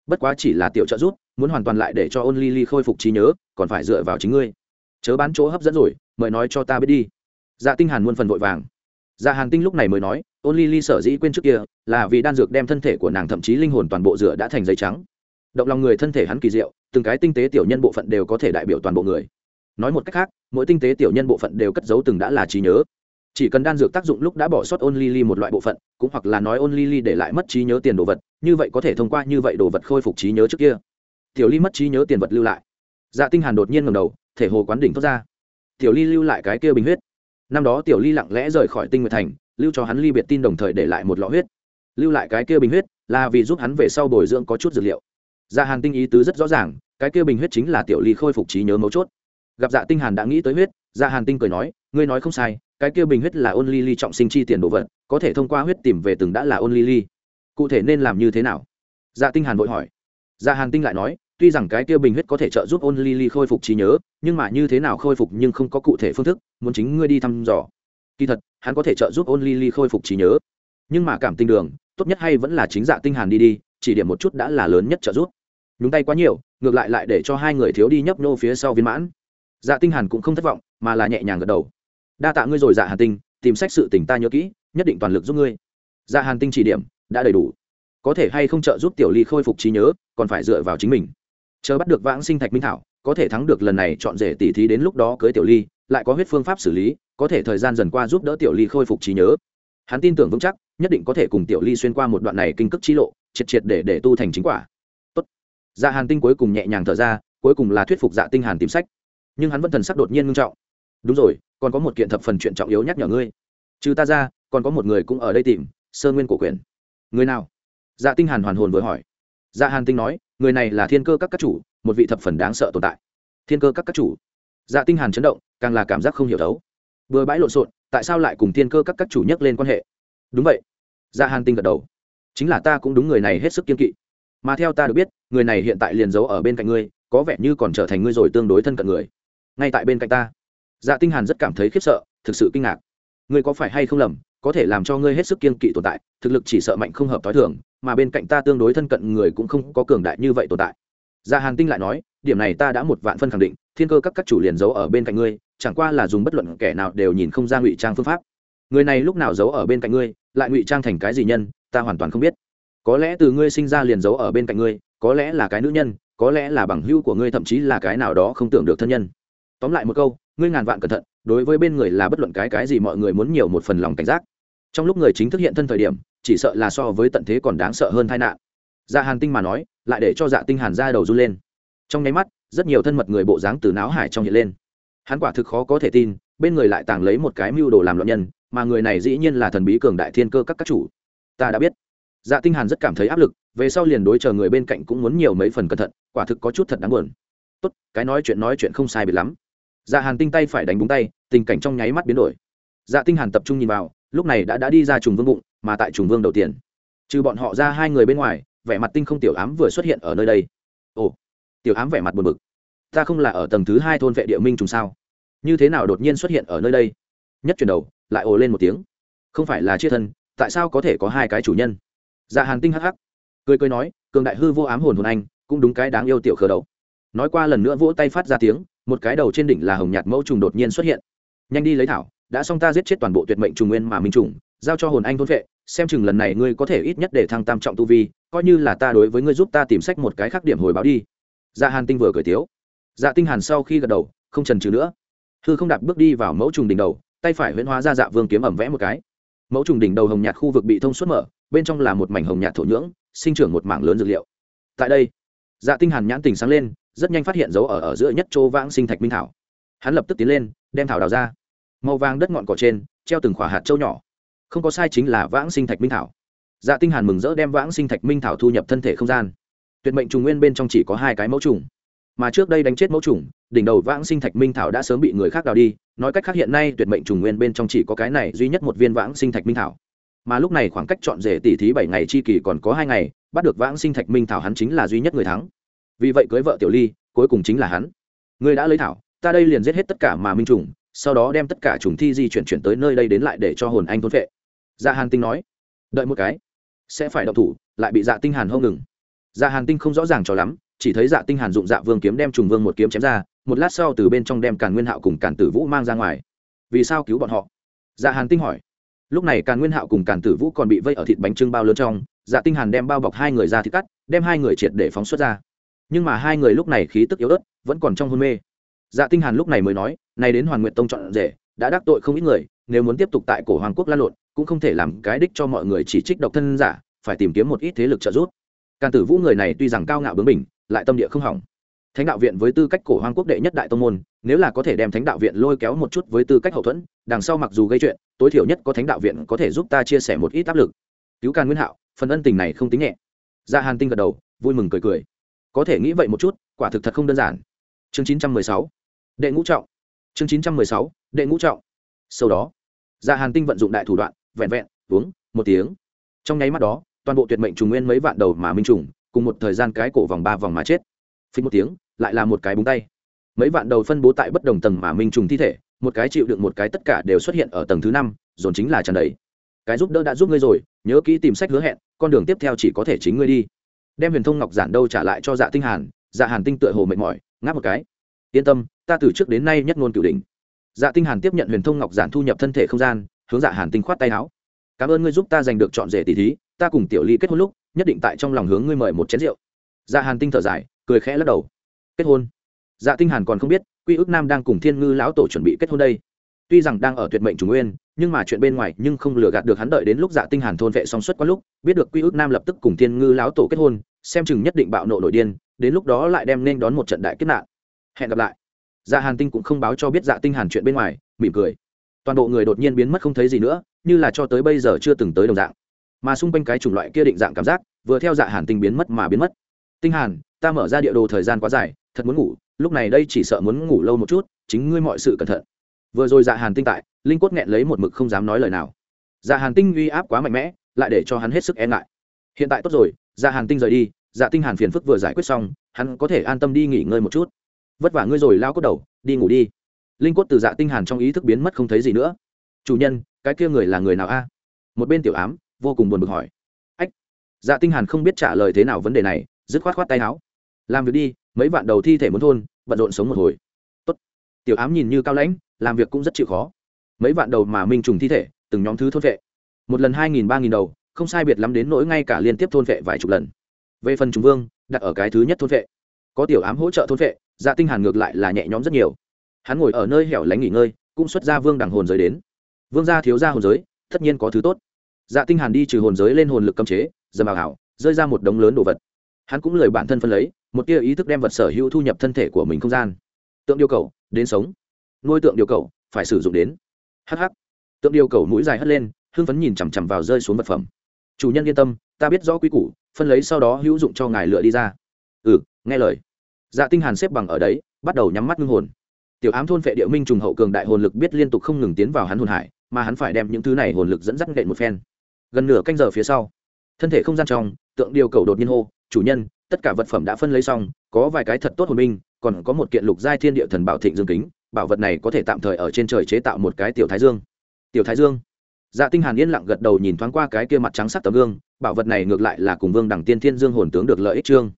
bất quá chỉ là tiểu trợ giúp, muốn hoàn toàn lại để cho ôn ly ly khôi phục trí nhớ, còn phải dựa vào chính ngươi chớ bán chỗ hấp dẫn rồi, mời nói cho ta biết đi. Dạ tinh hàn muôn phần vội vàng. Dạ hàn tinh lúc này mới nói, ôn ly ly sở dĩ quên trước kia, là vì đan dược đem thân thể của nàng thậm chí linh hồn toàn bộ rửa đã thành giấy trắng. Động lòng người thân thể hắn kỳ diệu, từng cái tinh tế tiểu nhân bộ phận đều có thể đại biểu toàn bộ người. Nói một cách khác, mỗi tinh tế tiểu nhân bộ phận đều cất giấu từng đã là trí nhớ. Chỉ cần đan dược tác dụng lúc đã bỏ sót ôn ly ly một loại bộ phận, cũng hoặc là nói ôn ly ly để lại mất trí nhớ tiền đồ vật, như vậy có thể thông qua như vậy đồ vật khôi phục trí nhớ trước kia. Tiểu ly mất trí nhớ tiền vật lưu lại. Dạ tinh hàn đột nhiên ngẩng đầu thể hồ quán đỉnh thoát ra. Tiểu ly lưu lại cái kia bình huyết. Năm đó tiểu ly lặng lẽ rời khỏi tinh nguyệt thành, lưu cho hắn ly biệt tin đồng thời để lại một lọ huyết. Lưu lại cái kia bình huyết là vì giúp hắn về sau bồi dưỡng có chút dược liệu. Dạ hàn tinh ý tứ rất rõ ràng, cái kia bình huyết chính là tiểu ly khôi phục trí nhớ mấu chốt. Gặp dạ tinh hàn đã nghĩ tới huyết dạ hàn tinh cười nói, ngươi nói không sai, cái kia bình huyết là ôn ly ly trọng sinh chi tiền đồ vật, có thể thông qua huyết tìm về từng đã là ôn ly ly. Cụ thể nên làm như thế nào? Dạ tinh hàn vội hỏi. Dạ hàn tinh lại nói tuy rằng cái kia bình huyết có thể trợ giúp ôn ly ly khôi phục trí nhớ, nhưng mà như thế nào khôi phục nhưng không có cụ thể phương thức, muốn chính ngươi đi thăm dò. Kỳ thật, hắn có thể trợ giúp ôn ly ly khôi phục trí nhớ. Nhưng mà cảm tình đường, tốt nhất hay vẫn là chính dạ tinh hàn đi đi, chỉ điểm một chút đã là lớn nhất trợ giúp. Nhúng tay quá nhiều, ngược lại lại để cho hai người thiếu đi nhấp nhô phía sau viên mãn. Dạ tinh hàn cũng không thất vọng, mà là nhẹ nhàng gật đầu. Đa tạ ngươi rồi dạ hàn tinh, tìm sách sự tình ta nhớ kỹ, nhất định toàn lực giúp ngươi. Dạ hàn tinh chỉ điểm, đã đầy đủ. Có thể hay không trợ giúp tiểu ly khôi phục trí nhớ, còn phải dựa vào chính mình chờ bắt được vãng sinh thạch minh thảo, có thể thắng được lần này chọn rể tỉ thí đến lúc đó cưới tiểu ly, lại có huyết phương pháp xử lý, có thể thời gian dần qua giúp đỡ tiểu ly khôi phục trí nhớ. Hắn tin tưởng vững chắc, nhất định có thể cùng tiểu ly xuyên qua một đoạn này kinh cước trí lộ, triệt triệt để để tu thành chính quả. Tốt. dạ hàn tinh cuối cùng nhẹ nhàng thở ra, cuối cùng là thuyết phục dạ tinh hàn tìm sách. Nhưng hắn vẫn thần sắc đột nhiên ngưng trọng. Đúng rồi, còn có một kiện thập phần chuyện trọng yếu nhắc nhở ngươi. Trừ ta ra, còn có một người cũng ở đây tìm, sơ nguyên cổ quyền. Người nào? Dạ tinh hàn hoàn hồn vừa hỏi. Dạ hàn tinh nói người này là thiên cơ các các chủ, một vị thập phần đáng sợ tồn tại. Thiên cơ các các chủ. Dạ tinh hàn chấn động, càng là cảm giác không hiểu thấu. Vừa bãi lộn xộn, tại sao lại cùng thiên cơ các các chủ nhắc lên quan hệ? Đúng vậy. Dạ hàn tinh gật đầu. Chính là ta cũng đúng người này hết sức kiên kỵ. Mà theo ta được biết, người này hiện tại liền giấu ở bên cạnh ngươi, có vẻ như còn trở thành ngươi rồi tương đối thân cận người. Ngay tại bên cạnh ta. Dạ tinh hàn rất cảm thấy khiếp sợ, thực sự kinh ngạc. Ngươi có phải hay không lầm, có thể làm cho ngươi hết sức kiên kỵ tồn tại, thực lực chỉ sợ mạnh không hợp tối thường mà bên cạnh ta tương đối thân cận người cũng không có cường đại như vậy tồn tại. Gia hàn tinh lại nói, điểm này ta đã một vạn phân khẳng định, thiên cơ các các chủ liền giấu ở bên cạnh ngươi, chẳng qua là dùng bất luận kẻ nào đều nhìn không ra ngụy trang phương pháp. Người này lúc nào giấu ở bên cạnh ngươi, lại ngụy trang thành cái gì nhân, ta hoàn toàn không biết. Có lẽ từ ngươi sinh ra liền giấu ở bên cạnh ngươi, có lẽ là cái nữ nhân, có lẽ là bằng hữu của ngươi, thậm chí là cái nào đó không tưởng được thân nhân. Tóm lại một câu, ngươi ngàn vạn cẩn thận, đối với bên người là bất luận cái cái gì mọi người muốn nhiều một phần lòng cảnh giác. Trong lúc người chính thức hiện thân thời điểm chỉ sợ là so với tận thế còn đáng sợ hơn tai nạn. Dạ hàn tinh mà nói, lại để cho dạ tinh hàn ra đầu run lên. Trong nháy mắt, rất nhiều thân mật người bộ dáng từ não hải trong hiện lên. Hắn quả thực khó có thể tin, bên người lại tàng lấy một cái mưu đồ làm loạn nhân, mà người này dĩ nhiên là thần bí cường đại thiên cơ các các chủ. Ta đã biết. Dạ tinh hàn rất cảm thấy áp lực, về sau liền đối chờ người bên cạnh cũng muốn nhiều mấy phần cẩn thận, quả thực có chút thật đáng buồn. Tốt, cái nói chuyện nói chuyện không sai biệt lắm. Dạ hàn tinh tay phải đánh búng tay, tình cảnh trong nháy mắt biến đổi. Dạ tinh hàn tập trung nhìn vào, lúc này đã đã đi ra trùng vương bụng mà tại trùng vương đầu tiên trừ bọn họ ra hai người bên ngoài, vẻ mặt tinh không tiểu ám vừa xuất hiện ở nơi đây. Ồ, tiểu ám vẻ mặt buồn bực. Ta không là ở tầng thứ hai thôn vệ địa minh trùng sao? Như thế nào đột nhiên xuất hiện ở nơi đây? Nhất chuyển đầu, lại ồ lên một tiếng. Không phải là chia thân, tại sao có thể có hai cái chủ nhân? Dạ hàn tinh hắc hắc. Cười cười nói, cường đại hư vô ám hồn hồn anh, cũng đúng cái đáng yêu tiểu khờ đầu. Nói qua lần nữa vỗ tay phát ra tiếng, một cái đầu trên đỉnh là hồng nhạt mẫu trùng đột nhiên xuất hiện. Nhanh đi lấy thảo, đã xong ta giết chết toàn bộ tuyệt mệnh trùng nguyên mà minh trùng, giao cho hồn anh thôn vệ xem chừng lần này ngươi có thể ít nhất để thăng tam trọng tu vi, coi như là ta đối với ngươi giúp ta tìm sách một cái khác điểm hồi báo đi. Dạ hàn tinh vừa cười tiếu. Dạ tinh hàn sau khi gật đầu, không trần trừ nữa. Hư không đạp bước đi vào mẫu trùng đỉnh đầu, tay phải huyễn hóa ra dạ vương kiếm ẩm vẽ một cái. Mẫu trùng đỉnh đầu hồng nhạt khu vực bị thông suốt mở, bên trong là một mảnh hồng nhạt thổ nhưỡng, sinh trưởng một mảng lớn dược liệu. Tại đây dạ tinh hàn nhãn tình sáng lên, rất nhanh phát hiện dấu ở ở giữa nhất châu vãng sinh thạch minh thảo. Hắn lập tức tiến lên, đem thảo đào ra. Màu vàng đất ngọn cỏ trên, treo từng khỏa hạt châu nhỏ không có sai chính là vãng sinh thạch minh thảo. Dạ tinh hàn mừng rỡ đem vãng sinh thạch minh thảo thu nhập thân thể không gian. Tuyệt mệnh trùng nguyên bên trong chỉ có hai cái mẫu trùng. Mà trước đây đánh chết mẫu trùng, đỉnh đầu vãng sinh thạch minh thảo đã sớm bị người khác đào đi, nói cách khác hiện nay tuyệt mệnh trùng nguyên bên trong chỉ có cái này duy nhất một viên vãng sinh thạch minh thảo. Mà lúc này khoảng cách chọn rể tỷ thí bảy ngày chi kỳ còn có hai ngày, bắt được vãng sinh thạch minh thảo hắn chính là duy nhất người thắng. Vì vậy cưới vợ tiểu ly, cuối cùng chính là hắn. Người đã lấy thảo, ta đây liền giết hết tất cả mà minh trùng, sau đó đem tất cả trùng thi di chuyển chuyển tới nơi đây đến lại để cho hồn anh thôn vệ dạ hàn tinh nói, đợi một cái, sẽ phải động thủ, lại bị dạ tinh hàn hâu ngừng. Dạ hàn tinh không rõ ràng cho lắm, chỉ thấy dạ tinh hàn dụng dạ vương kiếm đem trùng vương một kiếm chém ra, một lát sau từ bên trong đem càn nguyên hạo cùng càn tử vũ mang ra ngoài. Vì sao cứu bọn họ? Dạ hàn tinh hỏi. Lúc này càn nguyên hạo cùng càn tử vũ còn bị vây ở thịt bánh trưng bao lớn trong dạ tinh hàn đem bao bọc hai người ra thịt cắt, đem hai người triệt để phóng xuất ra. Nhưng mà hai người lúc này khí tức yếu ớt, vẫn còn trong hôn mê. Dạ tinh hàn lúc này mới nói, này đến hoàn nguyện tông chọn rể, đã đắc tội không ít người, nếu muốn tiếp tục tại cổ hoàng quốc lan lộn cũng không thể làm cái đích cho mọi người chỉ trích độc thân giả, phải tìm kiếm một ít thế lực trợ giúp. Càn tử vũ người này tuy rằng cao ngạo bướng bỉnh, lại tâm địa không hỏng. Thánh đạo viện với tư cách cổ hoàng quốc đệ nhất đại tông môn, nếu là có thể đem thánh đạo viện lôi kéo một chút với tư cách hậu thuẫn, đằng sau mặc dù gây chuyện, tối thiểu nhất có thánh đạo viện có thể giúp ta chia sẻ một ít áp lực. Cứu càn nguyên hạo, phần ân tình này không tính nhẹ. Dạ hàn tinh gật đầu, vui mừng cười cười. Có thể nghĩ vậy một chút, quả thực thật không đơn giản. Chương chín trăm mười sáu. Đệ ngũ trọng. Chương chín trăm mười sáu, đệ ngũ trọng. Sau đó dạ hàn tinh vận dụng đại thủ đoạn vẹn vẹn, uống một tiếng. Trong nháy mắt đó, toàn bộ tuyệt mệnh trùng nguyên mấy vạn đầu mà minh trùng, cùng một thời gian cái cổ vòng ba vòng mà chết. Phí một tiếng, lại là một cái búng tay. Mấy vạn đầu phân bố tại bất đồng tầng mà minh trùng thi thể, một cái chịu đựng một cái tất cả đều xuất hiện ở tầng thứ năm, dồn chính là tràn đầy. Cái giúp đỡ đã giúp ngươi rồi, nhớ kỹ tìm sách hứa hẹn, con đường tiếp theo chỉ có thể chính ngươi đi. Đem huyền thông ngọc giản đâu trả lại cho dạ tinh hàn dạ hàn tinh tựa hồ mệt mỏi, ngáp một cái. Yên tâm, ta từ trước đến nay nhất ngôn cửu đỉnh. Dạ tinh hàn tiếp nhận huyền thông ngọc giản thu nhập thân thể không gian hướng dạ hàn tinh khoát tay áo. Cảm ơn ngươi giúp ta giành được chọn rể tỷ thí, ta cùng tiểu ly kết hôn lúc, nhất định tại trong lòng hướng ngươi mời một chén rượu. Dạ hàn tinh thở dài, cười khẽ lắc đầu. Kết hôn? Dạ tinh hàn còn không biết, quy ước nam đang cùng thiên ngư lão tổ chuẩn bị kết hôn đây. Tuy rằng đang ở tuyệt mệnh chủ nguyên, nhưng mà chuyện bên ngoài nhưng không lừa gạt được hắn đợi đến lúc dạ tinh hàn thôn vệ xong suất qua lúc, biết được quy ước nam lập tức cùng thiên ngư lão tổ kết hôn, xem chừng nhất định bạo nộ nội điên, đến lúc đó lại đem nên đón một trận đại kết nạn. Hẹn gặp lại. Dạ hàn tinh cũng không báo cho biết dạ tinh hàn chuyện bên ngoài, mỉm cười toàn bộ người đột nhiên biến mất không thấy gì nữa, như là cho tới bây giờ chưa từng tới đồng dạng. Mà xung quanh cái chủng loại kia định dạng cảm giác, vừa theo dạ hàn tinh biến mất mà biến mất. Tinh hàn, ta mở ra địa đồ thời gian quá dài, thật muốn ngủ, lúc này đây chỉ sợ muốn ngủ lâu một chút, chính ngươi mọi sự cẩn thận. Vừa rồi dạ hàn tinh tại, linh quất nghẹn lấy một mực không dám nói lời nào. Dạ hàn tinh uy áp quá mạnh mẽ, lại để cho hắn hết sức e ngại. Hiện tại tốt rồi dạ hàn tinh rời đi dạ tinh hàn phiền phức vừa giải quyết xong, hắn có thể an tâm đi nghỉ ngơi một chút. Vất vả ngươi rồi, lao cốt đầu, đi ngủ đi linh quất từ dạ tinh hàn trong ý thức biến mất không thấy gì nữa. Chủ nhân, cái kia người là người nào a? Một bên tiểu ám, vô cùng buồn bực hỏi. Ách dạ tinh hàn không biết trả lời thế nào vấn đề này, dứt khoát khoát tay áo. Làm việc đi, mấy vạn đầu thi thể muốn thôn, bận rộn sống một hồi. Tốt. Tiểu ám nhìn như cao lãnh, làm việc cũng rất chịu khó. Mấy vạn đầu mà minh trùng thi thể, từng nhóm thứ thôn vệ. Một lần hai nghìn, ba nghìn đầu, không sai biệt lắm đến nỗi ngay cả liên tiếp thôn vệ vài chục lần. Về phần trùng vương, đặt ở cái thứ nhất thôn vệ. Có tiểu ám hỗ trợ thôn vệ dạ tinh hàn ngược lại là nhẹ nhõm rất nhiều hắn ngồi ở nơi hẻo lánh nghỉ ngơi, cũng xuất ra vương đằng hồn giới đến. Vương gia thiếu gia hồn giới, tất nhiên có thứ tốt. Dạ tinh hàn đi trừ hồn giới lên hồn lực cấm chế, dầm ảo hảo rơi ra một đống lớn đồ vật. Hắn cũng lời bản thân phân lấy, một tia ý thức đem vật sở hữu thu nhập thân thể của mình không gian. Tượng điều cầu, đến sống. Nuôi tượng điều cầu, phải sử dụng đến. Hh tượng điều cầu mũi dài hất lên, hưng phấn nhìn chằm chằm vào rơi xuống vật phẩm. Chủ nhân yên tâm, ta biết rõ quy củ, phân lấy sau đó hữu dụng cho ngài lựa đi ra. Ừ nghe lời. Dạ tinh hàn xếp bằng ở đấy, bắt đầu nhắm mắt ngưng hồn tiểu ám thôn vệ địa minh trùng hậu cường đại hồn lực biết liên tục không ngừng tiến vào hắn hồn hải, mà hắn phải đem những thứ này hồn lực dẫn dắt nghệ một phen. Gần nửa canh giờ phía sau, thân thể không gian trong, tượng điều cầu đột nhiên hô, chủ nhân, tất cả vật phẩm đã phân lấy xong, có vài cái thật tốt hồn minh còn có một kiện lục giai thiên địa thần bảo thịnh dương kính, bảo vật này có thể tạm thời ở trên trời chế tạo một cái tiểu thái dương. Tiểu thái dương? Dạ tinh hàn yên lặng gật đầu nhìn thoáng qua cái kia mặt trắng sắc tấm gương, bảo vật này ngược lại là cùng vương đẳng tiên thiên dương hồn tướng được lợi ích trương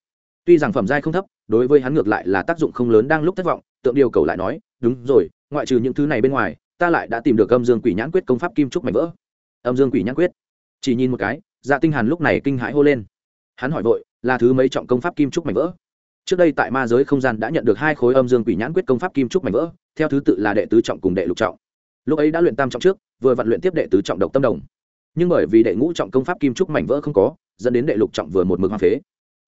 tuy rằng phẩm giai không thấp, đối với hắn ngược lại là tác dụng không lớn, đang lúc thất vọng tượng điều cầu lại nói, đúng rồi, ngoại trừ những thứ này bên ngoài, ta lại đã tìm được âm dương quỷ nhãn quyết công pháp kim trúc mảnh vỡ. Âm dương quỷ nhãn quyết. Chỉ nhìn một cái dạ tinh hàn lúc này kinh hãi hô lên. Hắn hỏi vội, là thứ mấy trọng công pháp kim trúc mảnh vỡ? Trước đây tại ma giới không gian đã nhận được hai khối âm dương quỷ nhãn quyết công pháp kim trúc mảnh vỡ, theo thứ tự là đệ tứ trọng cùng đệ lục trọng. Lúc ấy đã luyện tam trọng trước, vừa vận luyện tiếp đệ tứ trọng độc tâm đồng. Nhưng bởi vì đệ ngũ trọng công pháp kim trúc mảnh vỡ không có, dẫn đến đệ lục trọng vừa một mực hoang phế.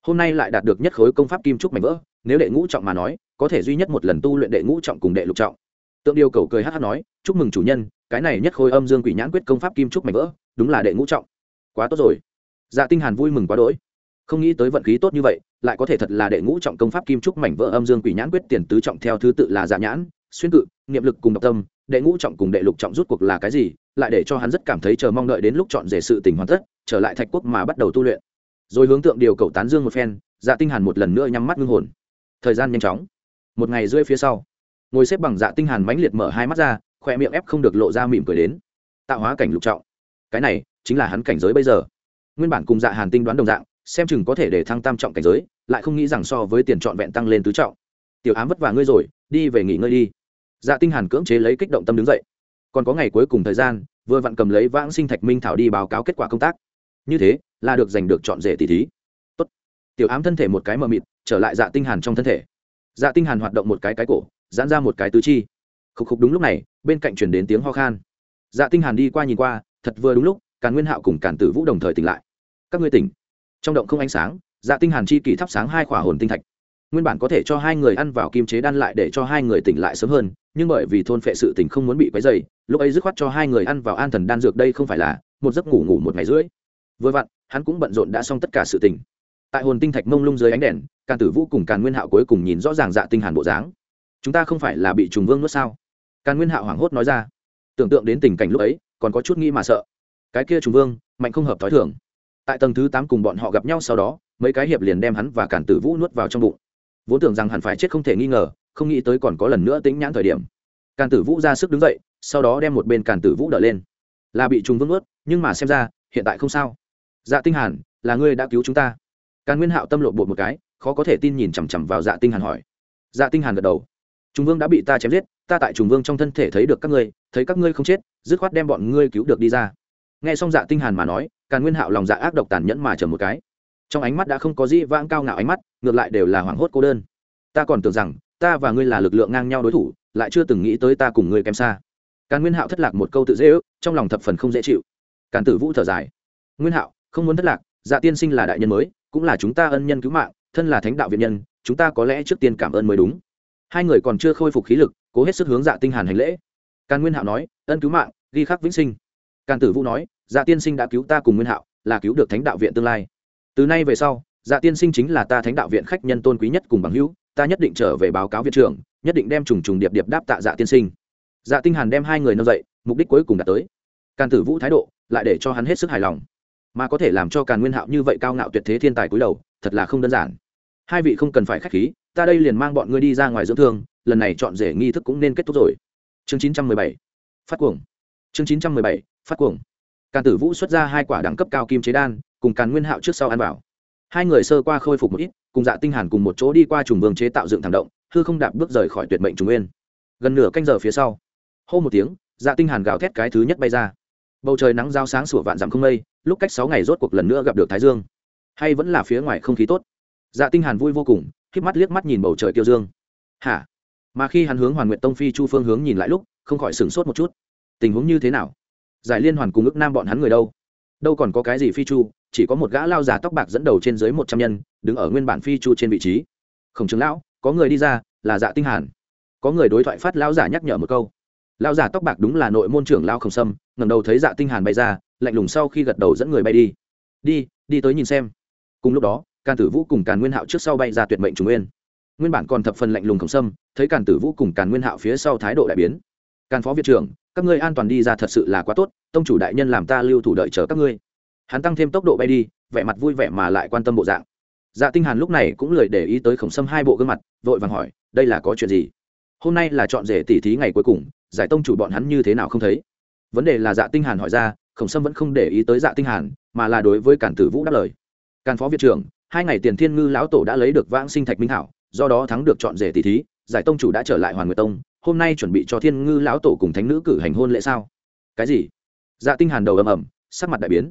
Hôm nay lại đạt được nhất khối công pháp kim trúc mảnh vỡ, nếu đệ ngũ trọng mà nói có thể duy nhất một lần tu luyện đệ ngũ trọng cùng đệ lục trọng. Tượng điều cầu cười hát hát nói, chúc mừng chủ nhân, cái này nhất khối âm dương quỷ nhãn quyết công pháp kim trúc mảnh vỡ, đúng là đệ ngũ trọng. Quá tốt rồi. Dạ tinh hàn vui mừng quá đỗi. Không nghĩ tới vận khí tốt như vậy, lại có thể thật là đệ ngũ trọng công pháp kim trúc mảnh vỡ âm dương quỷ nhãn quyết tiền tứ trọng theo thứ tự là dạ nhãn, xuyên cự, niệm lực cùng độc tâm. Đệ ngũ trọng cùng đệ lục trọng rút cuộc là cái gì, lại để cho hắn rất cảm thấy chờ mong đợi đến lúc chọn rể sự tình hoàn tất, trở lại thạch quốc mà bắt đầu tu luyện. Rồi hướng tượng điều cầu tán dương một phen dạ tinh hàn một lần nữa nhắm mắt ngưng hồn. Thời gian nhanh chóng một ngày rưỡi phía sau, ngồi xếp bằng dạ tinh hàn mãnh liệt mở hai mắt ra khoe miệng ép không được lộ ra mỉm cười đến. Tạo hóa cảnh lục trọng. Cái này chính là hắn cảnh giới bây giờ. Nguyên bản cùng dạ hàn tinh đoán đồng dạng, xem chừng có thể để thăng tam trọng cảnh giới, lại không nghĩ rằng so với tiền trọn vẹn tăng lên tứ trọng. Tiểu ám vất vả ngươi rồi, đi về nghỉ ngơi đi. Dạ tinh hàn cưỡng chế lấy kích động tâm đứng dậy. Còn có ngày cuối cùng thời gian, vừa vặn cầm lấy vãng sinh thạch minh thảo đi báo cáo kết quả công tác. Như thế, là được giành được chọn rể tỷ thí. Tốt. Tiểu ám thân thể một cái mờ mịt, trở lại dạ tinh hàn trong thân thể dạ tinh hàn hoạt động một cái cái cổ, giãn ra một cái tứ chi. Khúc khục đúng lúc này, bên cạnh truyền đến tiếng ho khan. Dạ tinh hàn đi qua nhìn qua, thật vừa đúng lúc, càn nguyên hạo cùng càn tử vũ đồng thời tỉnh lại. Các ngươi tỉnh. Trong động không ánh sáng dạ tinh hàn chi kỳ thắp sáng hai khỏa hồn tinh thạch. Nguyên bản có thể cho hai người ăn vào kim chế đan lại để cho hai người tỉnh lại sớm hơn, nhưng bởi vì thôn phệ sự tỉnh không muốn bị quấy dày lúc ấy dứt khoát cho hai người ăn vào an thần đan dược đây không phải là một giấc ngủ ngủ một ngày rưỡi. Vừa vặn, hắn cũng bận rộn đã xong tất cả sự tỉnh tại hồn tinh thạch mông lung dưới ánh đèn càn tử vũ cùng càn nguyên hạo cuối cùng nhìn rõ ràng dạ tinh hàn bộ dáng. Chúng ta không phải là bị trùng vương nuốt sao? Càn nguyên hạo hoảng hốt nói ra. Tưởng tượng đến tình cảnh lúc ấy, còn có chút nghĩ mà sợ. Cái kia trùng vương, mạnh không hợp thói thường. Tại tầng thứ tám cùng bọn họ gặp nhau sau đó, mấy cái hiệp liền đem hắn và Càn tử vũ nuốt vào trong bụng. Vốn tưởng rằng hẳn phải chết không thể nghi ngờ, không nghĩ tới còn có lần nữa tính nhãn thời điểm. Càn tử vũ ra sức đứng dậy, sau đó đem một bên càn tử vũ đỡ lên. Là bị trùng vương nuốt, nhưng mà xem ra, hiện tại không sao. Dạ tinh hàn, là ngươi đã cứu chúng ta. Càn nguyên hạo tâm lộ bột một cái khó có thể tin nhìn chằm chằm vào dạ tinh hàn hỏi. Dạ tinh hàn gật đầu. Trùng vương đã bị ta chém giết, ta tại trùng vương trong thân thể thấy được các ngươi, thấy các ngươi không chết, dứt khoát đem bọn ngươi cứu được đi ra. Nghe xong dạ tinh hàn mà nói, càn nguyên hạo lòng dạ ác độc tàn nhẫn mà chờ một cái. Trong ánh mắt đã không có gì vãng cao ngạo ánh mắt, ngược lại đều là hoảng hốt cô đơn. Ta còn tưởng rằng, ta và ngươi là lực lượng ngang nhau đối thủ, lại chưa từng nghĩ tới ta cùng ngươi kém xa. Càn nguyên hạo thất lạc một câu tự dễ ước, trong lòng thập phần không dễ chịu. Càn tử vũ thở dài. Nguyên hạo, không muốn thất lạc dạ tiên sinh là đại nhân mới, cũng là chúng ta ân nhân cứu mạng thân là thánh đạo viện nhân, chúng ta có lẽ trước tiên cảm ơn mới đúng. Hai người còn chưa khôi phục khí lực, cố hết sức hướng dạ tinh hàn hành lễ. Càn nguyên hạo nói, ân cứu mạng, ghi khắc vĩnh sinh. Càn tử vũ nói dạ tiên sinh đã cứu ta cùng nguyên hạo, là cứu được thánh đạo viện tương lai. Từ nay về sau dạ tiên sinh chính là ta thánh đạo viện khách nhân tôn quý nhất cùng bằng hữu, ta nhất định trở về báo cáo viện trưởng, nhất định đem trùng trùng điệp điệp đáp tạ dạ tiên sinh. Dạ tinh hàn đem hai người nâng dậy, mục đích cuối cùng đạt tới. Càn tử vũ thái độ lại để cho hắn hết sức hài lòng. Mà có thể làm cho càn nguyên hạo như vậy cao ngạo tuyệt thế thiên tài cúi đầu, thật là không đơn giản hai vị không cần phải khách khí, ta đây liền mang bọn ngươi đi ra ngoài dưỡng thương, lần này chọn rể nghi thức cũng nên kết thúc rồi. Chương 917 phát cuồng. Chương 917 phát cuồng. Càn tử vũ xuất ra hai quả đẳng cấp cao kim chế đan, cùng càn nguyên hạo trước sau ăn vào. hai người sơ qua khôi phục một ít, cùng dạ tinh hàn cùng một chỗ đi qua trùng vương chế tạo dựng thẳng động, hư không đạp bước rời khỏi tuyệt mệnh trùng nguyên. Gần nửa canh giờ phía sau, hô một tiếng dạ tinh hàn gào thét cái thứ nhất bay ra. Bầu trời nắng giao sáng sủa vạn dặm không mây, lúc cách sáu ngày rốt cuộc lần nữa gặp được thái dương. Hay vẫn là phía ngoài không khí tốt dạ tinh hàn vui vô cùng, khép mắt liếc mắt nhìn bầu trời tiêu dương. Hả? Mà khi hắn hướng hoàn nguyện tông phi chu phương hướng nhìn lại lúc, không khỏi sửng sốt một chút. Tình huống như thế nào? Giải liên hoàn cùng ước nam bọn hắn người đâu? Đâu còn có cái gì phi chu, chỉ có một gã lao già tóc bạc dẫn đầu trên dưới một trăm nhân, đứng ở nguyên bản phi chu trên vị trí. Khổng chứng lão, có người đi ra, là dạ tinh hàn. Có người đối thoại phát lão giả nhắc nhở một câu. Lão giả tóc bạc đúng là nội môn trưởng lao khổng sâm, ngẩng đầu thấy dạ tinh hàn bay ra, lạnh lùng sau khi gật đầu dẫn người bay đi. Đi đi tới nhìn xem. Cùng lúc đó càn tử vũ cùng càn nguyên hạo trước sau bay ra tuyệt mệnh trung nguyên. Nguyên bản còn thập phần lạnh lùng khổng sâm, thấy càn tử vũ cùng càn nguyên hạo phía sau thái độ đại biến. Càn phó viện trưởng, các ngươi an toàn đi ra thật sự là quá tốt, tông chủ đại nhân làm ta lưu thủ đợi chờ các ngươi. Hắn tăng thêm tốc độ bay đi, vẻ mặt vui vẻ mà lại quan tâm bộ dạng. Dạ tinh hàn lúc này cũng lười để ý tới khổng sâm hai bộ gương mặt, vội vàng hỏi, đây là có chuyện gì? Hôm nay là chọn rể tỷ thí ngày cuối cùng, giải tông chủ bọn hắn như thế nào không thấy? Vấn đề là dạ tinh hàn hỏi ra, khổng sâm vẫn không để ý tới dạ tinh hàn, mà là đối với cản tử vũ đáp lời. Càn phó viện trưởng hai ngày tiền thiên ngư lão tổ đã lấy được vãng sinh thạch minh thảo, do đó thắng được chọn rể tỷ thí, giải tông chủ đã trở lại hoàn nguyệt tông, hôm nay chuẩn bị cho thiên ngư lão tổ cùng thánh nữ cử hành hôn lễ sao? Cái gì? Dạ tinh hàn đầu ầm ầm, sắc mặt đại biến.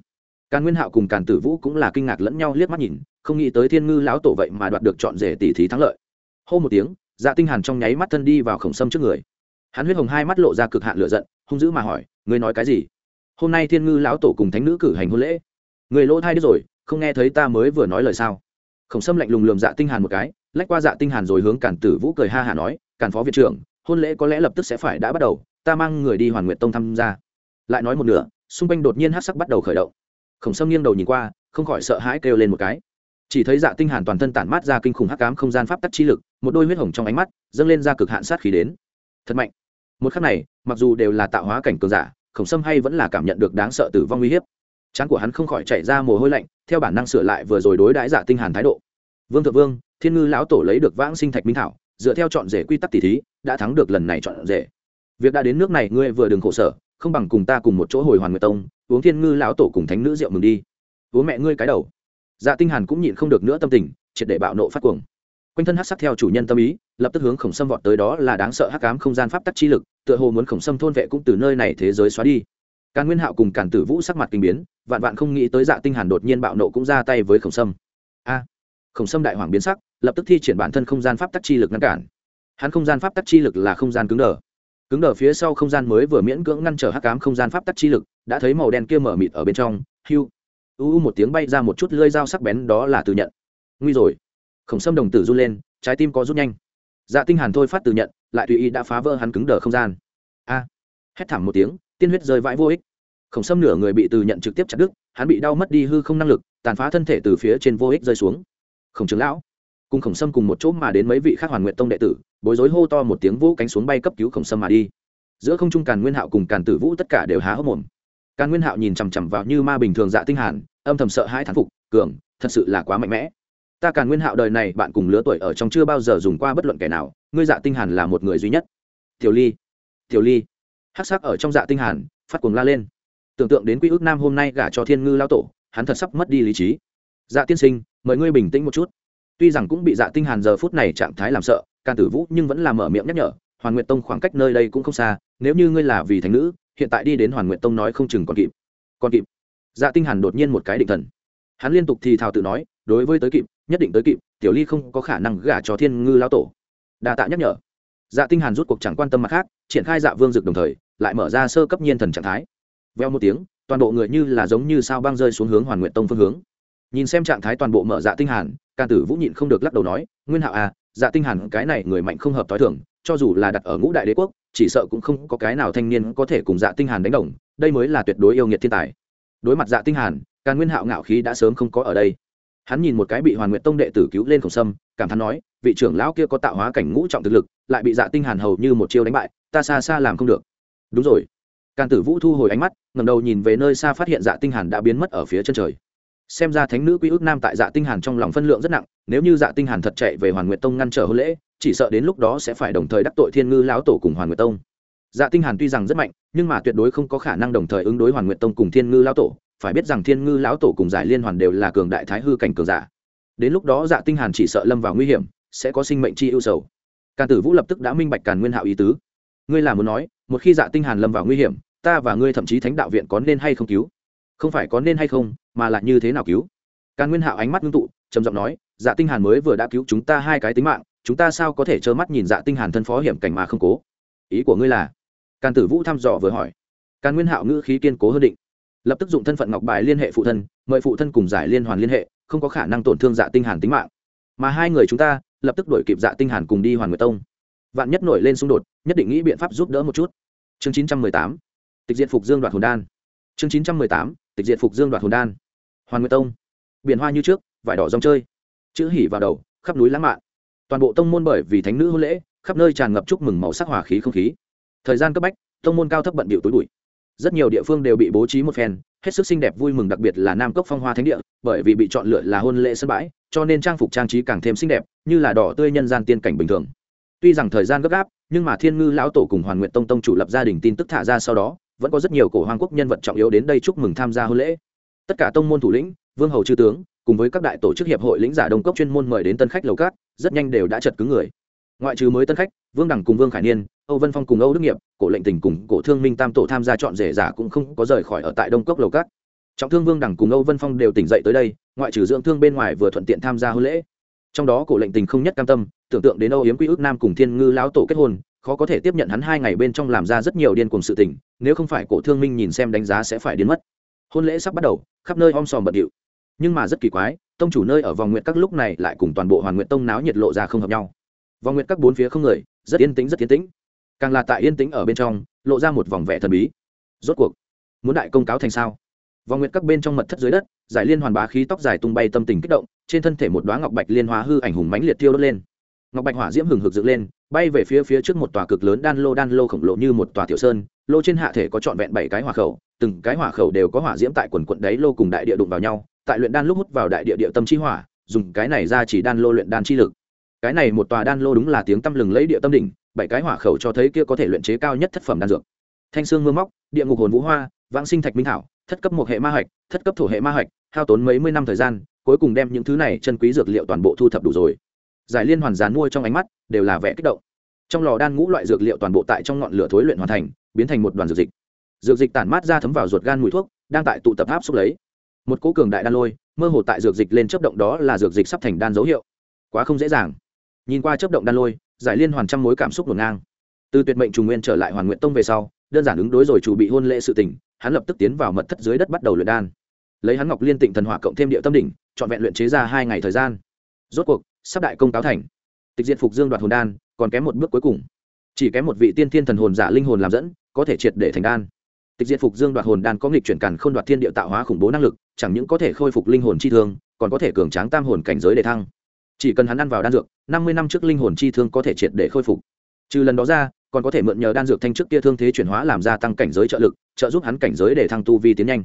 Càn nguyên hạo cùng càn tử vũ cũng là kinh ngạc lẫn nhau liếc mắt nhìn, không nghĩ tới thiên ngư lão tổ vậy mà đoạt được chọn rể tỷ thí thắng lợi. Hô một tiếng dạ tinh hàn trong nháy mắt thân đi vào khổng sâm trước người. Hắn huyết hồng hai mắt lộ ra cực hạn lửa giận, hung dữ mà hỏi, ngươi nói cái gì? Hôm nay thiên ngư lão tổ cùng thánh nữ cử hành hôn lễ, người lỗ thai đi rồi không nghe thấy ta mới vừa nói lời sao? Khổng sâm lạnh lùng lườm dạ tinh hàn một cái, lách qua dạ tinh hàn rồi hướng càn tử vũ cười ha hà nói càn phó viện trưởng, hôn lễ có lẽ lập tức sẽ phải đã bắt đầu, ta mang người đi hoàn nguyện tông tham gia. Lại nói một nửa, xung quanh đột nhiên hắc sắc bắt đầu khởi động. Khổng sâm nghiêng đầu nhìn qua, không khỏi sợ hãi kêu lên một cái. Chỉ thấy dạ tinh hàn toàn thân tản mát ra kinh khủng hắc ám không gian pháp tắc chi lực, một đôi huyết hồng trong ánh mắt, dâng lên ra cực hạn sát khí đến. Thật mạnh. Một khắc này, mặc dù đều là tạo hóa cảnh cường giả, khổng sâm hay vẫn là cảm nhận được đáng sợ tử vong nguy hiểm trán của hắn không khỏi chạy ra mồ hôi lạnh, theo bản năng sửa lại vừa rồi đối đãi giả tinh hàn thái độ. Vương thượng vương, thiên ngư lão tổ lấy được vãng sinh thạch minh thảo, dựa theo chọn rể quy tắc tỷ thí, đã thắng được lần này chọn rể. Việc đã đến nước này, ngươi vừa đừng khổ sở, không bằng cùng ta cùng một chỗ hồi hoàn nguyệt tông, uống thiên ngư lão tổ cùng thánh nữ rượu mừng đi. Uống mẹ ngươi cái đầu. Dạ tinh hàn cũng nhịn không được nữa tâm tình, triệt để bạo nộ phát cuồng. Quanh thân hắc sắc theo chủ nhân tâm ý, lập tức hướng khổng sâm vọt tới đó là đáng sợ hắc ám không gian pháp tắc chi lực, tựa hồ muốn khổng sâm thôn vệ cũng từ nơi này thế giới xóa đi càn nguyên hạo cùng càn tử vũ sắc mặt kinh biến, vạn vạn không nghĩ tới dạ tinh hàn đột nhiên bạo nộ cũng ra tay với khổng sâm. A! Khổng sâm đại hoàng biến sắc, lập tức thi triển bản thân không gian pháp tắc chi lực ngăn cản. Hắn không gian pháp tắc chi lực là không gian cứng đờ. Cứng đờ phía sau không gian mới vừa miễn cưỡng ngăn trở hắc ám không gian pháp tắc chi lực, đã thấy màu đen kia mở mịt ở bên trong hưu u u một tiếng bay ra một chút lưỡi dao sắc bén đó là từ nhận. Nguy rồi. Khổng sâm đồng tử run lên, trái tim có rút nhanh. Dạ tinh hàn thôi phát từ nhận, lại tùy ý đã phá vỡ hắn cứng đờ không gian. A! Hét thảm một tiếng tiên huyết rơi vãi vô ích. Khổng sâm nửa người bị từ nhận trực tiếp chặt đứt, hắn bị đau mất đi hư không năng lực, tàn phá thân thể từ phía trên vô ích rơi xuống. Khổng trưởng lão, cùng khổng sâm cùng một chỗ mà đến mấy vị khác hoàn nguyện tông đệ tử, bối rối hô to một tiếng vũ cánh xuống bay cấp cứu khổng sâm mà đi. Giữa không trung càn nguyên hạo cùng càn tử vũ tất cả đều há hốc mồm. Càn nguyên hạo nhìn chằm chằm vào như ma bình thường dạ tinh hàn, âm thầm sợ hãi thán phục, cường, thật sự là quá mạnh mẽ. Ta càn nguyên hạo đời này bạn cùng lứa tuổi ở trong chưa bao giờ dùng qua bất luận kẻ nào, ngươi dạ tinh hàn là một người duy nhất. Tiểu ly tiểu ly hắc sắc ở trong dạ tinh hàn, phát cuồng la lên. Tưởng tượng đến quy ước nam hôm nay gả cho thiên ngư lao tổ, hắn thật sắp mất đi lý trí. Dạ tiên sinh, mời ngươi bình tĩnh một chút. Tuy rằng cũng bị dạ tinh hàn giờ phút này trạng thái làm sợ can tử vũ nhưng vẫn là mở miệng nhắc nhở, hoàn nguyện tông khoảng cách nơi đây cũng không xa, nếu như ngươi là vì thánh nữ, hiện tại đi đến hoàn nguyện tông nói không chừng còn kịp. Còn kịp. Dạ tinh hàn đột nhiên một cái định thần. Hắn liên tục thì thào tự nói, đối với tới kịp, nhất định tới kịp, tiểu ly không có khả năng gả cho thiên ngư lao tổ. Đa tạ nhắc nhở. Dạ tinh hàn rút cuộc chẳng quan tâm mặt khác, triển khai dạ vương dực đồng thời lại mở ra sơ cấp nhiên thần trạng thái. Veo một tiếng, toàn bộ người như là giống như sao băng rơi xuống hướng hoàn nguyện tông phương hướng. Nhìn xem trạng thái toàn bộ mở dạ tinh hàn, ca tử vũ nhịn không được lắc đầu nói, nguyên hạo à dạ tinh hàn, cái này người mạnh không hợp thói thường, cho dù là đặt ở ngũ đại đế quốc, chỉ sợ cũng không có cái nào thanh niên có thể cùng dạ tinh hàn đánh đồng, đây mới là tuyệt đối yêu nghiệt thiên tài. Đối mặt dạ tinh hàn, ca nguyên hạo ngạo khí đã sớm không có ở đây. Hắn nhìn một cái bị hoàn nguyện tông đệ tử cứu lên khổng sâm, cảm thán nói, vị trưởng lão kia có tạo hóa cảnh ngũ trọng thực lực, lại bị dạ tinh hàn hầu như một chiêu đánh bại, ta xa xa làm không được đúng rồi. Càn tử vũ thu hồi ánh mắt, ngẩng đầu nhìn về nơi xa phát hiện dạ tinh hàn đã biến mất ở phía chân trời. Xem ra thánh nữ quy ước nam tại dạ tinh hàn trong lòng phân lượng rất nặng, nếu như dạ tinh hàn thật chạy về hoàn nguyệt tông ngăn trở hôn lễ, chỉ sợ đến lúc đó sẽ phải đồng thời đắc tội thiên ngư lão tổ cùng hoàn nguyệt tông. Dạ tinh hàn tuy rằng rất mạnh, nhưng mà tuyệt đối không có khả năng đồng thời ứng đối hoàn nguyệt tông cùng thiên ngư lão tổ. Phải biết rằng thiên ngư lão tổ cùng giải liên hoàn đều là cường đại thái hư cảnh cường giả. Đến lúc đó dạ tinh hàn chỉ sợ lâm vào nguy hiểm, sẽ có sinh mệnh chi ưu sầu. Càn tử vũ lập tức đã minh bạch càn nguyên hạo ý tứ ngươi là muốn nói, một khi dạ tinh hàn lâm vào nguy hiểm, ta và ngươi thậm chí thánh đạo viện có nên hay không cứu? Không phải có nên hay không, mà là như thế nào cứu? Càn nguyên hạo ánh mắt ngưng tụ, trầm giọng nói dạ tinh hàn mới vừa đã cứu chúng ta hai cái tính mạng, chúng ta sao có thể trơ mắt nhìn dạ tinh hàn thân phó hiểm cảnh mà không cố? Ý của ngươi là? Càn tử vũ thăm dò vừa hỏi. Càn nguyên hạo ngữ khí kiên cố hơn định. Lập tức dụng thân phận ngọc bài liên hệ phụ thân, mời phụ thân cùng giải liên hoàn liên hệ, không có khả năng tổn thương dạ tinh hàn tính mạng. Mà hai người chúng ta, lập tức đuổi kịp dạ tinh hàn cùng đi hoàn nguyệt tông vạn nhất nổi lên xung đột, nhất định nghĩ biện pháp giúp đỡ một chút. Chương 918 tịch diệt phục dương đoạt hồn đan. Chương 918 tịch diệt phục dương đoạt hồn đan. Hoàn nguyệt tông. Biển hoa như trước, vải đỏ rong chơi. Chữ hỉ vào đầu, khắp núi lãng mạn. Toàn bộ tông môn bởi vì thánh nữ hôn lễ, khắp nơi tràn ngập chúc mừng màu sắc hòa khí không khí. Thời gian cấp bách, tông môn cao thấp bận bịu tối bụi. Rất nhiều địa phương đều bị bố trí một phen, hết sức xinh đẹp vui mừng đặc biệt là nam cốc phong hoa thánh địa, bởi vì bị chọn lựa là hôn lễ sân bãi, cho nên trang phục trang trí càng thêm xinh đẹp, như là đỏ tươi nhân gian tiên cảnh bình thường tuy rằng thời gian gấp gáp, nhưng mà thiên ngư lão tổ cùng hoàn nguyện tông tông chủ lập gia đình tin tức thả ra sau đó, vẫn có rất nhiều cổ hoàng quốc nhân vật trọng yếu đến đây chúc mừng tham gia hôn lễ. Tất cả tông môn thủ lĩnh, vương hầu chư tướng, cùng với các đại tổ chức hiệp hội lĩnh giả đông cốc chuyên môn mời đến tân khách lầu cát rất nhanh đều đã chật cứng người. Ngoại trừ mới tân khách, vương đẳng cùng vương khải niên, âu vân phong cùng âu đức nghiệp, cổ lệnh tình cùng cổ thương minh tam tổ tham gia chọn rể giả cũng không có rời khỏi ở tại đông cốc lầu cát trọng thương vương đẳng cùng âu vân phong đều tỉnh dậy tới đây, ngoại trừ dưỡng thương bên ngoài vừa thuận tiện tham gia hôn lễ trong đó cổ lệnh tình không nhất cam tâm, tưởng tượng đến âu yếm quy ước nam cùng thiên ngư lão tổ kết hôn, khó có thể tiếp nhận hắn hai ngày bên trong làm ra rất nhiều điên cùng sự tình, nếu không phải cổ thương minh nhìn xem đánh giá sẽ phải đến mất. Hôn lễ sắp bắt đầu, khắp nơi om sòm bận điệu. Nhưng mà rất kỳ quái, tông chủ nơi ở vòng nguyện các lúc này lại cùng toàn bộ hoàn nguyện tông náo nhiệt lộ ra không hợp nhau. Vòng nguyện các bốn phía không người, rất yên tĩnh, rất yên tĩnh. Càng là tại yên tĩnh ở bên trong, lộ ra một vòng vẻ thần bí. Rốt cuộc, muốn đại công cáo thành sao? Vòng nguyện các bên trong mật thất dưới đất, giải liên hoàn bá khí tóc dài tung bay tâm tình kích động trên thân thể một đoá ngọc bạch liên hóa hư ảnh hùng mãnh liệt tiêu đốt lên. Ngọc bạch hỏa diễm hừng hực dựng lên, bay về phía phía trước một tòa cực lớn đan lô đan lô khổng lồ như một tòa tiểu sơn, lô trên hạ thể có trọn vẹn bảy cái hỏa khẩu, từng cái hỏa khẩu đều có hỏa diễm tại quần quận đáy lô cùng đại địa đụng vào nhau, tại luyện đan lúc hút vào đại địa địa tâm chi hỏa, dùng cái này ra chỉ đan lô luyện đan chi lực. Cái này một tòa đan lô đúng là tiếng tâm lừng lấy địa tâm đỉnh, bảy cái hỏa khẩu cho thấy kia có thể luyện chế cao nhất thất phẩm đan dược. Thanh xương mưa móc, địa ngục hồn vũ hoa, vãng sinh thạch minh thảo, thất cấp một hệ ma hạch, thất cấp thổ hệ ma hạch, hao tốn mấy mươi năm thời gian cuối cùng đem những thứ này chân quý dược liệu toàn bộ thu thập đủ rồi. Giải liên hoàn dán mua trong ánh mắt đều là vẻ kích động. Trong lò đan ngũ loại dược liệu toàn bộ tại trong ngọn lửa thối luyện hoàn thành, biến thành một đoàn dược dịch. Dược dịch tản mát ra thấm vào ruột gan mùi thuốc, đang tại tụ tập áp xúc lấy. Một cỗ cường đại đan lôi, mơ hồ tại dược dịch lên chấp động đó là dược dịch sắp thành đan dấu hiệu. Quá không dễ dàng. Nhìn qua chấp động đan lôi, giải liên hoàn trăm mối cảm xúc ngổn ngang. Từ tuyệt mệnh trùng nguyên trở lại hoàn nguyện tông về sau, đơn giản ứng đối rồi chủ bị hôn lễ sự tình, hắn lập tức tiến vào mật thất dưới đất bắt đầu luyện đan lấy hắn ngọc liên tịnh thần hỏa cộng thêm địa tâm đỉnh, trọn vẹn luyện chế ra hai ngày thời gian. Rốt cuộc, sắp đại công cáo thành. Tịch diện phục dương đoạt hồn đan, còn kém một bước cuối cùng. Chỉ kém một vị tiên thiên thần hồn giả linh hồn làm dẫn, có thể triệt để thành đan. Tịch diện phục dương đoạt hồn đan có nghịch chuyển càn k h ô n đoạt thiên địa tạo hóa khủng bố năng lực, chẳng những có thể khôi phục linh hồn chi thương, còn có thể cường tráng tam hồn cảnh giới để thăng. Chỉ cần hắn ăn vào đan dược, năm mươi năm trước linh hồn chi thương có thể triệt để khôi phục. Trừ lần đó ra, còn có thể mượn nhờ đan dược thanh trước kia thương thế chuyển hóa làm ra tăng cảnh giới trợ lực, trợ giúp hắn cảnh giới để thăng tu vi tiến nhanh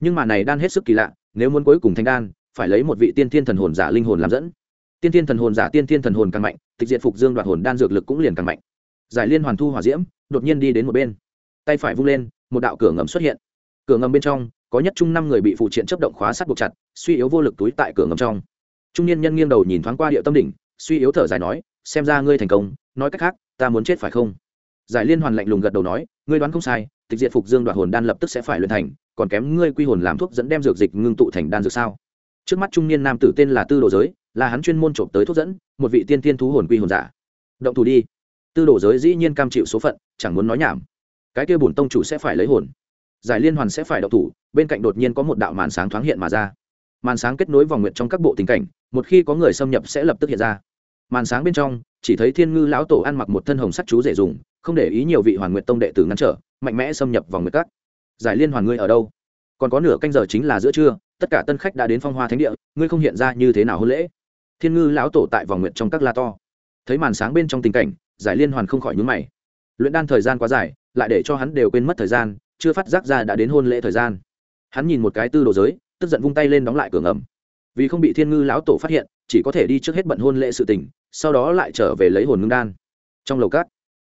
nhưng mà này đan hết sức kỳ lạ, nếu muốn cuối cùng thành đan, phải lấy một vị tiên thiên thần hồn giả linh hồn làm dẫn. Tiên thiên thần hồn giả, tiên thiên thần hồn càng mạnh, tịch diện phục dương đoạt hồn đan dược lực cũng liền càng mạnh. Giải liên hoàn thu hỏa diễm, đột nhiên đi đến một bên. Tay phải vung lên, một đạo cửa ngầm xuất hiện. Cửa ngầm bên trong, có nhất chung năm người bị phụ triện chấp động khóa sắt buộc chặt, suy yếu vô lực túi tại cửa ngầm trong. Trung niên nhân nghiêng đầu nhìn thoáng qua địa tâm đỉnh, suy yếu thở dài nói, xem ra ngươi thành công, nói cách khác, ta muốn chết phải không? Giải liên hoàn lạnh lùng gật đầu nói, ngươi đoán không sai, tịch diện phục dương đoạt hồn đan lập tức sẽ phải luyện thành còn kém ngươi quy hồn làm thuốc dẫn đem dược dịch ngưng tụ thành đan dược sao? Trước mắt trung niên nam tử tên là tư đồ giới, là hắn chuyên môn trộm tới thuốc dẫn, một vị tiên tiên thú hồn quy hồn giả. Động thủ đi. Tư đồ giới dĩ nhiên cam chịu số phận, chẳng muốn nói nhảm. Cái kia bổn tông chủ sẽ phải lấy hồn. Giải liên hoàn sẽ phải động thủ, bên cạnh đột nhiên có một đạo màn sáng thoáng hiện mà ra. Màn sáng kết nối vòng nguyện trong các bộ tình cảnh, một khi có người xâm nhập sẽ lập tức hiện ra. Màn sáng bên trong, chỉ thấy thiên ngư lão tổ ăn mặc một thân hồng sắc chú rể dùng, không để ý nhiều vị hoàn nguyện tông đệ tử ngăn trở, mạnh mẽ xâm nhập vòng nguyệt các giải liên hoàn ngươi ở đâu? Còn có nửa canh giờ chính là giữa trưa, tất cả tân khách đã đến phong hoa thánh địa, ngươi không hiện ra như thế nào hôn lễ? Thiên ngư lão tổ tại vòng nguyện trong các la to. Thấy màn sáng bên trong tình cảnh, giải liên hoàn không khỏi nhúng mày. Luyện đan thời gian quá dài, lại để cho hắn đều quên mất thời gian, chưa phát giác ra đã đến hôn lễ thời gian. Hắn nhìn một cái tư đồ giới, tức giận vung tay lên đóng lại cửa ngầm. Vì không bị thiên ngư lão tổ phát hiện, chỉ có thể đi trước hết bận hôn lễ sự tình, sau đó lại trở về lấy hồn ngưng đan. Trong lầu cát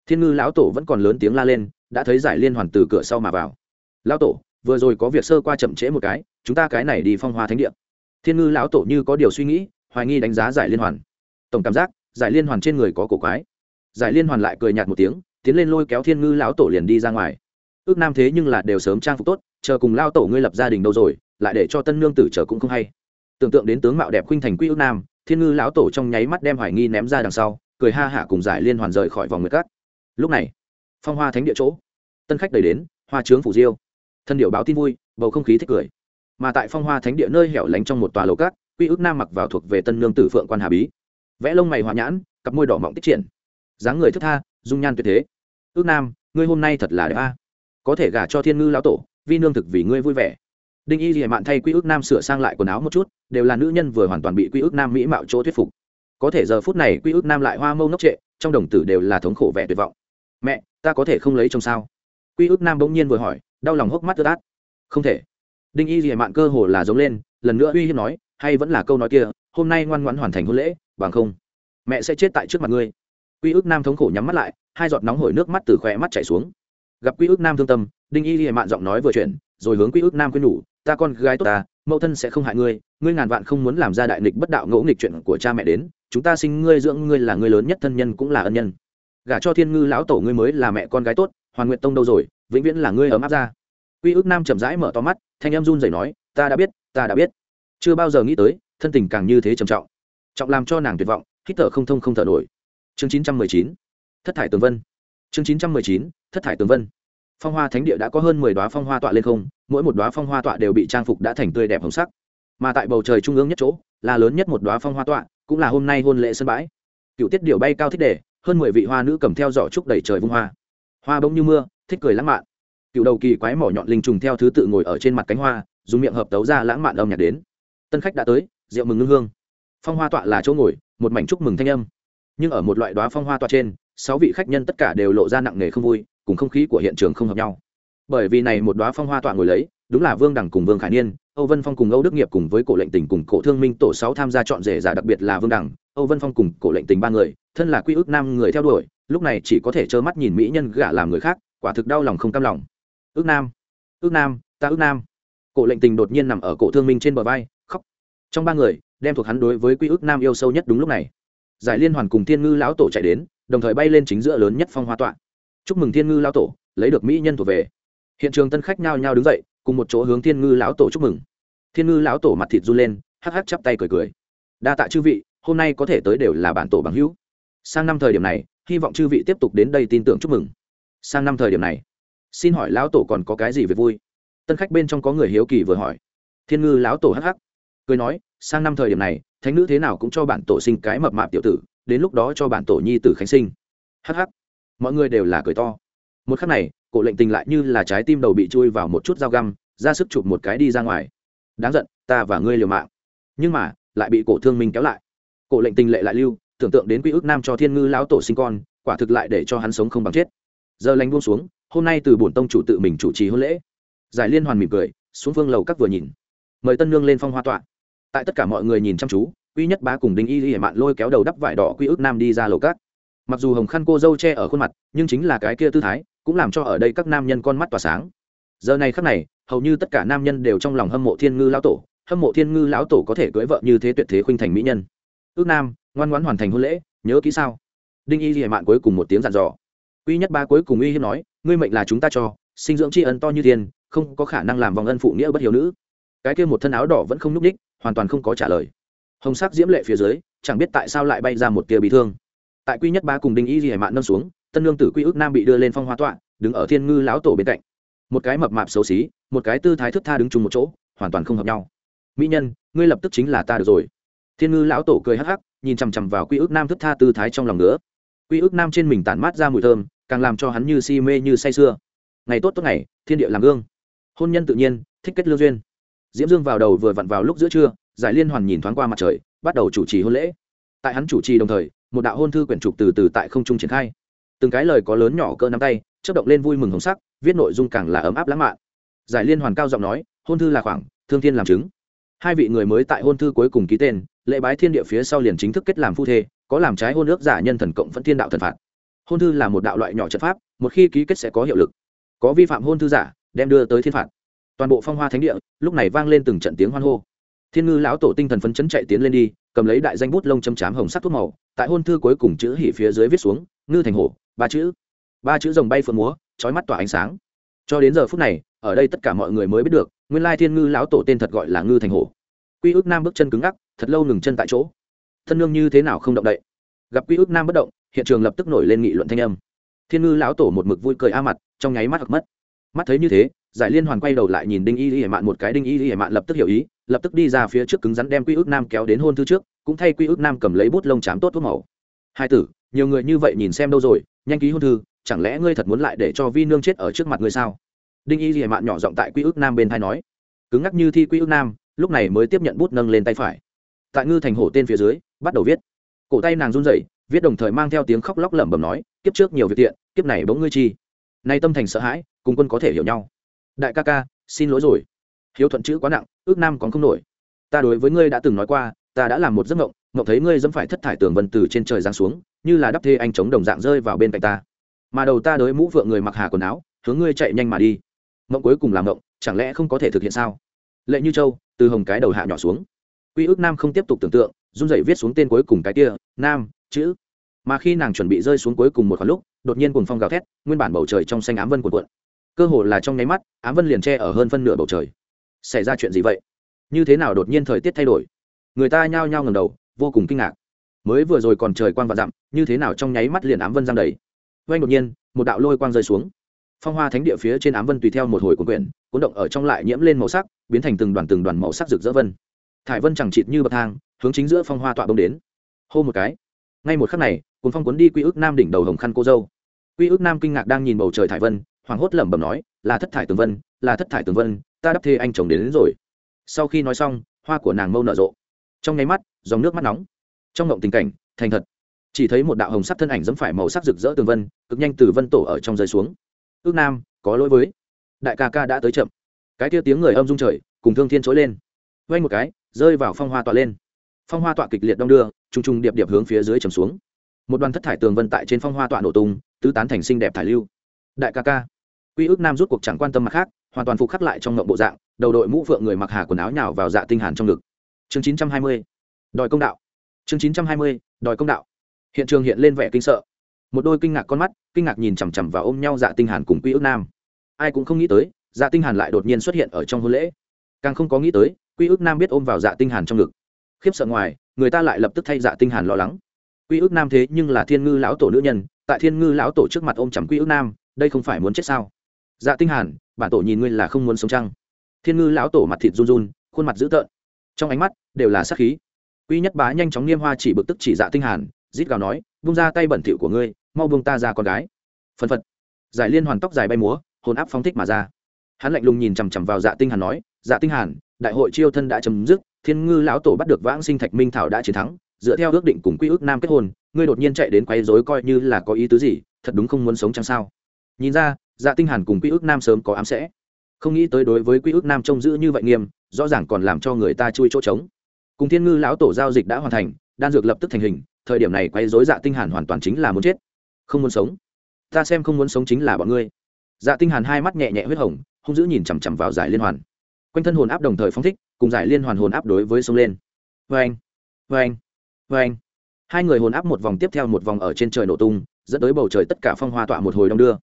thiên ngư lão tổ vẫn còn lớn tiếng la lên, đã thấy giải liên hoàn từ cửa sau mà vào lão tổ, vừa rồi có việc sơ qua chậm trễ một cái, chúng ta cái này đi phong hoa thánh địa. Thiên ngư lão tổ như có điều suy nghĩ, hoài nghi đánh giá giải liên hoàn. Tổng cảm giác, giải liên hoàn trên người có cổ quái. Giải liên hoàn lại cười nhạt một tiếng, tiến lên lôi kéo thiên ngư lão tổ liền đi ra ngoài. Ước nam thế nhưng là đều sớm trang phục tốt, chờ cùng lao tổ ngươi lập gia đình đâu rồi, lại để cho tân nương tử chờ cũng không hay. Tưởng tượng đến tướng mạo đẹp khuynh thành quy ước nam, thiên ngư lão tổ trong nháy mắt đem hoài nghi ném ra đằng sau, cười ha hả cùng giải liên hoàn rời khỏi vòng nguyệt cát lúc này, phong hoa thánh địa chỗ, tân khách đầy đến, hoa trướng phủ diêu thân điệu báo tin vui, bầu không khí thích cười. Mà tại phong hoa thánh địa nơi hẻo lánh trong một tòa lầu cát, quy ước nam mặc vào thuộc về tân nương tử phượng quan hà bí. Vẽ lông mày hòa nhãn, cặp môi đỏ mọng tích triển. Dáng người thức tha, dung nhan tuyệt thế. Ước nam, ngươi hôm nay thật là đẹp a. Có thể gả cho thiên ngư lão tổ, vi nương thực vì ngươi vui vẻ. Đinh y thì mạn thay quy ước nam sửa sang lại quần áo một chút, đều là nữ nhân vừa hoàn toàn bị quy ước nam mỹ mạo chỗ thuyết phục. Có thể giờ phút này quy ước nam lại hoa mâu ngốc trệ, trong đồng tử đều là thống khổ vẻ tuyệt vọng. Mẹ, ta có thể không lấy chồng sao? Quy ước nam bỗng nhiên vừa hỏi đau lòng hốc mắt tơ tát không thể. Đinh y thì mạn cơ hồ là giống lên, lần nữa uy hiếp nói, hay vẫn là câu nói kia, hôm nay ngoan ngoãn hoàn thành hôn lễ, bằng không, mẹ sẽ chết tại trước mặt ngươi. Quy ước nam thống khổ nhắm mắt lại, hai giọt nóng hổi nước mắt từ khỏe mắt chảy xuống. Gặp quy ước nam thương tâm, đinh y thì mạn giọng nói vừa chuyển, rồi hướng quy ước nam quyên nhủ, ta con gái tốt ta, mẫu thân sẽ không hại ngươi ngươi ngàn vạn không muốn làm ra đại nghịch bất đạo ngỗ nghịch chuyện của cha mẹ đến, chúng ta sinh ngươi dưỡng ngươi là người lớn nhất thân nhân cũng là ân nhân. Gả cho thiên ngư lão tổ ngươi mới là mẹ con gái tốt hoàn nguyện tông đâu rồi vĩnh viễn là ngươi ấm áp ra. Quy ước nam chậm rãi mở to mắt, thanh em run rẩy nói, ta đã biết, ta đã biết. Chưa bao giờ nghĩ tới, thân tình càng như thế trầm trọng. Trọng làm cho nàng tuyệt vọng, hít thở không thông không thở nổi. Chương chín trăm mười chín, thất thải tường vân. Chương chín trăm mười chín, thất thải tường vân. Phong hoa thánh địa đã có hơn mười đoá phong hoa tọa lên không, mỗi một đoá phong hoa tọa đều bị trang phục đã thành tươi đẹp hồng sắc. Mà tại bầu trời trung ương nhất chỗ, là lớn nhất một đoá phong hoa tọa, cũng là hôm nay hôn lễ sân bãi. Cựu tiết điệu bay cao thích đề, hơn mười vị hoa nữ cầm theo giỏ trúc đầy trời vung hoa. Hoa bông như mưa thích cười lãng mạn. Cựu đầu kỳ quái mỏ nhọn linh trùng theo thứ tự ngồi ở trên mặt cánh hoa, dùng miệng hợp tấu ra lãng mạn âm nhạc đến. Tân khách đã tới, rượu mừng ngưng hương. Phong hoa tọa là chỗ ngồi, một mảnh chúc mừng thanh âm. Nhưng ở một loại đoá phong hoa tọa trên, sáu vị khách nhân tất cả đều lộ ra nặng nề không vui, cùng không khí của hiện trường không hợp nhau. Bởi vì này một đoá phong hoa tọa ngồi lấy, đúng là vương đẳng cùng vương khải niên, âu vân phong cùng âu đức nghiệp cùng với cổ lệnh tình cùng cổ thương minh tổ sáu tham gia chọn rể giả đặc biệt là vương đẳng, âu vân phong cùng cổ lệnh tình ba người, thân là quy ước nam người theo đuổi, lúc này chỉ có thể trơ mắt nhìn mỹ nhân gả làm người khác quả thực đau lòng không cam lòng. Ước nam ước nam, ta ước nam. Cổ lệnh tình đột nhiên nằm ở cổ thương minh trên bờ vai, khóc. Trong ba người, đem thuộc hắn đối với quy ước nam yêu sâu nhất đúng lúc này. Giải liên hoàn cùng thiên ngư lão tổ chạy đến, đồng thời bay lên chính giữa lớn nhất phong hoa tọa. Chúc mừng thiên ngư lão tổ, lấy được mỹ nhân thuộc về. Hiện trường tân khách nhao nhao đứng dậy, cùng một chỗ hướng thiên ngư lão tổ chúc mừng. Thiên ngư lão tổ mặt thịt run lên, hắc hắc chắp tay cười cười. Đa tạ chư vị, hôm nay có thể tới đều là bản tổ bằng hữu. Sang năm thời điểm này, hy vọng chư vị tiếp tục đến đây tin tưởng chúc mừng sang năm thời điểm này, xin hỏi lão tổ còn có cái gì về vui? Tân khách bên trong có người hiếu kỳ vừa hỏi. Thiên ngư lão tổ hắc hắc, cười nói, sang năm thời điểm này, thánh nữ thế nào cũng cho bản tổ sinh cái mập mạp tiểu tử, đến lúc đó cho bản tổ nhi tử khánh sinh. Hh mọi người đều là cười to. Một khắc này, cổ lệnh tình lại như là trái tim đầu bị chui vào một chút dao găm, ra sức chụp một cái đi ra ngoài. Đáng giận, ta và ngươi liều mạng. Nhưng mà, lại bị cổ thương minh kéo lại. Cổ lệnh tình lệ lại lưu, tưởng tượng đến quy ước nam cho thiên ngư lão tổ sinh con, quả thực lại để cho hắn sống không bằng chết giờ lành buông xuống, hôm nay từ bổn tông chủ tự mình chủ trì hôn lễ. Giải liên hoàn mỉm cười, xuống phương lầu các vừa nhìn. Mời tân nương lên phong hoa tọa. Tại tất cả mọi người nhìn chăm chú quy nhất bá cùng đinh y y mạn lôi kéo đầu đắp vải đỏ quy ước nam đi ra lầu cát mặc dù hồng khăn cô dâu che ở khuôn mặt, nhưng chính là cái kia tư thái, cũng làm cho ở đây các nam nhân con mắt tỏa sáng. Giờ này khắc này, hầu như tất cả nam nhân đều trong lòng hâm mộ thiên ngư lão tổ, hâm mộ thiên ngư lão tổ có thể cưỡi vợ như thế tuyệt thế khuynh thành mỹ nhân. Ước nam, ngoan ngoãn hoàn thành hôn lễ, nhớ kỹ sao? Đinh y hiểm mạn cuối cùng một tiếng dặn dò quy nhất ba cuối cùng uy hiếp nói, ngươi mệnh là chúng ta cho, sinh dưỡng tri ân to như thiên, không có khả năng làm vòng ân phụ nghĩa bất hiếu nữ. Cái kia một thân áo đỏ vẫn không núc ních hoàn toàn không có trả lời. Hồng sắc diễm lệ phía dưới, chẳng biết tại sao lại bay ra một tia bị thương. Tại quy nhất ba cùng đinh y dị mạn nâng xuống, tân lương tử quy ước nam bị đưa lên phong hoa tọa, đứng ở thiên ngư lão tổ bên cạnh. Một cái mập mạp xấu xí, một cái tư thái thức tha đứng chung một chỗ, hoàn toàn không hợp nhau. Mỹ nhân, ngươi lập tức chính là ta được rồi. Thiên ngư lão tổ cười hắc hắc, nhìn chằm chằm vào quy ước nam thức tha tư thái trong lòng nữa quy ước nam trên mình tản mát ra mùi thơm càng làm cho hắn như si mê như say sưa. Ngày tốt tốt ngày, thiên địa làm gương. Hôn nhân tự nhiên, thích kết lương duyên. Diễm dương vào đầu vừa vặn vào lúc giữa trưa, giải liên hoàn nhìn thoáng qua mặt trời, bắt đầu chủ trì hôn lễ. Tại hắn chủ trì đồng thời, một đạo hôn thư quyển trục từ từ tại không trung triển khai. Từng cái lời có lớn nhỏ cỡ nắm tay chất động lên vui mừng hồng sắc, viết nội dung càng là ấm áp lãng mạn. Giải liên hoàn cao giọng nói, hôn thư là khoảng, thương thiên làm chứng. Hai vị người mới tại hôn thư cuối cùng ký tên, lễ bái thiên địa phía sau liền chính thức kết làm phu thê, có làm trái hôn ước giả nhân thần cộng vẫn thiên đạo thần phạt hôn thư là một đạo loại nhỏ trận pháp, một khi ký kết sẽ có hiệu lực. Có vi phạm hôn thư giả, đem đưa tới thiên phạt. Toàn bộ phong hoa thánh địa, lúc này vang lên từng trận tiếng hoan hô. Thiên ngư lão tổ tinh thần phấn chấn chạy tiến lên đi, cầm lấy đại danh bút lông châm chám hồng sắc thuốc màu, tại hôn thư cuối cùng chữ hỉ phía dưới viết xuống, ngư thành hổ, ba chữ. Ba chữ rồng bay phượng múa trói mắt tỏa ánh sáng. Cho đến giờ phút này, ở đây tất cả mọi người mới biết được, nguyên lai thiên ngư lão tổ tên thật gọi là ngư thành hổ. Quy ước nam bước chân cứng ngắc, thật lâu ngừng chân tại chỗ. Thân nương như thế nào không động đậy. Gặp quy ước nam bất động hiện trường lập tức nổi lên nghị luận thanh âm. Thiên ngư lão tổ một mực vui cười a mặt, trong nháy mắt hoặc mất. Mắt thấy như thế, giải liên hoàn quay đầu lại nhìn đinh y y hải mạn một cái, đinh y y hải mạn lập tức hiểu ý, lập tức đi ra phía trước cứng rắn đem quy ước nam kéo đến hôn thư trước, cũng thay quy ước nam cầm lấy bút lông chám tốt thuốc màu. Hai tử, nhiều người như vậy nhìn xem đâu rồi, nhanh ký hôn thư, chẳng lẽ ngươi thật muốn lại để cho vi nương chết ở trước mặt ngươi sao? Đinh y y mạn nhỏ giọng tại quy ước nam bên thai nói. Cứng ngắc như thi quy ước nam, lúc này mới tiếp nhận bút nâng lên tay phải. Tại ngư thành hổ tên phía dưới, bắt đầu viết. Cổ tay nàng run rẩy viết đồng thời mang theo tiếng khóc lóc lẩm bẩm nói, kiếp trước nhiều việc tiện, kiếp này bỗng ngươi chi. Nay tâm thành sợ hãi, cùng quân có thể hiểu nhau. Đại ca ca, xin lỗi rồi. Hiếu thuận chữ quá nặng, ước nam còn không nổi. Ta đối với ngươi đã từng nói qua, ta đã làm một giấc mộng mộng thấy ngươi dẫm phải thất thải tường vân từ trên trời giáng xuống, như là đắp thê anh chống đồng dạng rơi vào bên cạnh ta. Mà đầu ta đới mũ vượng người mặc hà quần áo, hướng ngươi chạy nhanh mà đi. Mộng cuối cùng làm mộng, chẳng lẽ không có thể thực hiện sao? Lệ như châu, từ hồng cái đầu hạ nhỏ xuống. Quy ước nam không tiếp tục tưởng tượng run rẩy viết xuống tên cuối cùng cái kia, nam, chữ. Mà khi nàng chuẩn bị rơi xuống cuối cùng một khoảng lúc, đột nhiên cùng phong gào thét, nguyên bản bầu trời trong xanh ám vân cuộn cuộn. Cơ hồ là trong nháy mắt, ám vân liền che ở hơn phân nửa bầu trời. Xảy ra chuyện gì vậy? Như thế nào đột nhiên thời tiết thay đổi? Người ta nhao nhao ngầm đầu, vô cùng kinh ngạc. Mới vừa rồi còn trời quang và dặm, như thế nào trong nháy mắt liền ám vân giang đầy? Vanh đột nhiên, một đạo lôi quang rơi xuống. Phong hoa thánh địa phía trên ám vân tùy theo một hồi cuộn quyển cuốn động ở trong lại nhiễm lên màu sắc, biến thành từng đoàn từng đoàn màu sắc rực rỡ vân thải vân chẳng chịt như bậc thang hướng chính giữa phong hoa tọa bông đến. Hô một cái. Ngay một khắc này cùng phong cuốn đi quy ước nam đỉnh đầu hồng khăn cô dâu. Quy ước nam kinh ngạc đang nhìn bầu trời thải vân hoảng hốt lẩm bẩm nói là thất thải tường vân là thất thải tường vân ta đắp thê anh chồng đến, đến rồi. Sau khi nói xong hoa của nàng mâu nở rộ. Trong nháy mắt dòng nước mắt nóng. Trong ngộng tình cảnh thành thật. Chỉ thấy một đạo hồng sắc thân ảnh dẫm phải màu sắc rực rỡ tường vân cực nhanh từ vân tổ ở trong rơi xuống. Ước nam có lỗi với. Đại ca ca đã tới chậm. Cái kia tiếng người âm dung trời cùng thương thiên trỗi lên. Vay một cái rơi vào phong hoa tọa lên. Phong hoa tọa kịch liệt đong đưa t r u n g t r u n g điệp điệp hướng phía dưới trầm xuống. Một đoàn thất thải tường vân tại trên phong hoa tọa nổ tung, tứ tán thành xinh đẹp thải lưu. Đại ca ca. Quy ước nam rút cuộc chẳng quan tâm mặt khác, hoàn toàn phục khắc lại trong ngộng bộ dạng, đầu đội mũ phượng người mặc hà quần áo nhào vào dạ tinh hàn trong ngực. Chương chín trăm hai mươi. Đòi công đạo. Chương chín trăm hai mươi, đòi công đạo. Hiện trường hiện lên vẻ kinh sợ. Một đôi kinh ngạc con mắt, kinh ngạc nhìn chằm chằm và ôm nhau dạ tinh hàn cùng quy ước nam. Ai cũng không nghĩ tới dạ tinh hàn lại đột nhiên xuất hiện ở trong hôn lễ. Càng không có nghĩ tới quy ước nam biết ôm vào dạ tinh hàn trong ngực. Khiếp sợ ngoài, người ta lại lập tức thay dạ tinh hàn lo lắng. Quy ước nam thế nhưng là thiên ngư lão tổ nữ nhân, tại thiên ngư lão tổ trước mặt ôm chầm quy ước nam, đây không phải muốn chết sao? Dạ tinh hàn, bản tổ nhìn ngươi là không muốn sống chăng? Thiên ngư lão tổ mặt thịt run run, khuôn mặt dữ tợn. Trong ánh mắt, đều là sát khí. Quy nhất bá nhanh chóng niêm hoa chỉ bực tức chỉ dạ tinh hàn, rít gào nói buông ra tay bẩn thỉu của ngươi, mau buông ta ra con gái. Phân phật. Giải liên hoàn tóc dài bay múa, hồn áp phóng thích mà ra. Hắn lạnh lùng nhìn chằm chằm vào dạ tinh hàn nói dạ tinh hàn đại hội chiêu thân đã chấm dứt, thiên ngư lão tổ bắt được vãng sinh thạch minh thảo đã chiến thắng, dựa theo ước định cùng quy ước nam kết hôn ngươi đột nhiên chạy đến quấy rối coi như là có ý tứ gì, thật đúng không muốn sống chăng sao. Nhìn ra dạ tinh hàn cùng quy ước nam sớm có ám sẽ. Không nghĩ tới đối với quy ước nam trông giữ như vậy nghiêm, rõ ràng còn làm cho người ta chui chỗ trống. Cùng thiên ngư lão tổ giao dịch đã hoàn thành, đan dược lập tức thành hình, thời điểm này quấy rối dạ tinh hàn hoàn toàn chính là muốn chết. Không muốn sống. Ta xem không muốn sống chính là bọn ngươi. Dạ tinh hàn hai mắt nhẹ nhẹ huyết hồng, hung dữ nhìn chằm chằm vào giải liên hoàn quanh thân hồn áp đồng thời phóng thích, cùng giải liên hoàn hồn áp đối với sông lên. Vê anh vê anh vê anh hai người hồn áp một vòng tiếp theo một vòng ở trên trời nổ tung, dẫn tới bầu trời tất cả phong hoa tọa một hồi đông đưa.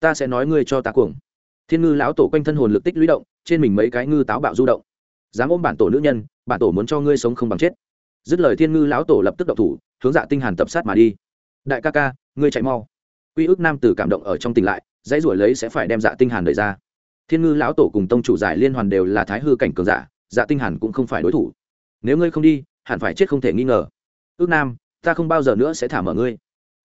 Ta sẽ nói ngươi cho ta cuồng. Thiên ngư lão tổ quanh thân hồn lực tích lũy động, trên mình mấy cái ngư táo bạo du động. Dám ôm bản tổ nữ nhân, bản tổ muốn cho ngươi sống không bằng chết. Dứt lời thiên ngư lão tổ lập tức động thủ, hướng dạ tinh hàn tập sát mà đi. Đại ca ca, ngươi chạy mau. Quy ước nam tử cảm động ở trong tỉnh lại, dãy ruổi lấy sẽ phải đem dạ tinh hàn đẩy ra thiên ngư lão tổ cùng tông chủ giải liên hoàn đều là thái hư cảnh cường giả dạ tinh hàn cũng không phải đối thủ. Nếu ngươi không đi, hẳn phải chết không thể nghi ngờ. Ước nam, ta không bao giờ nữa sẽ thả mở ngươi.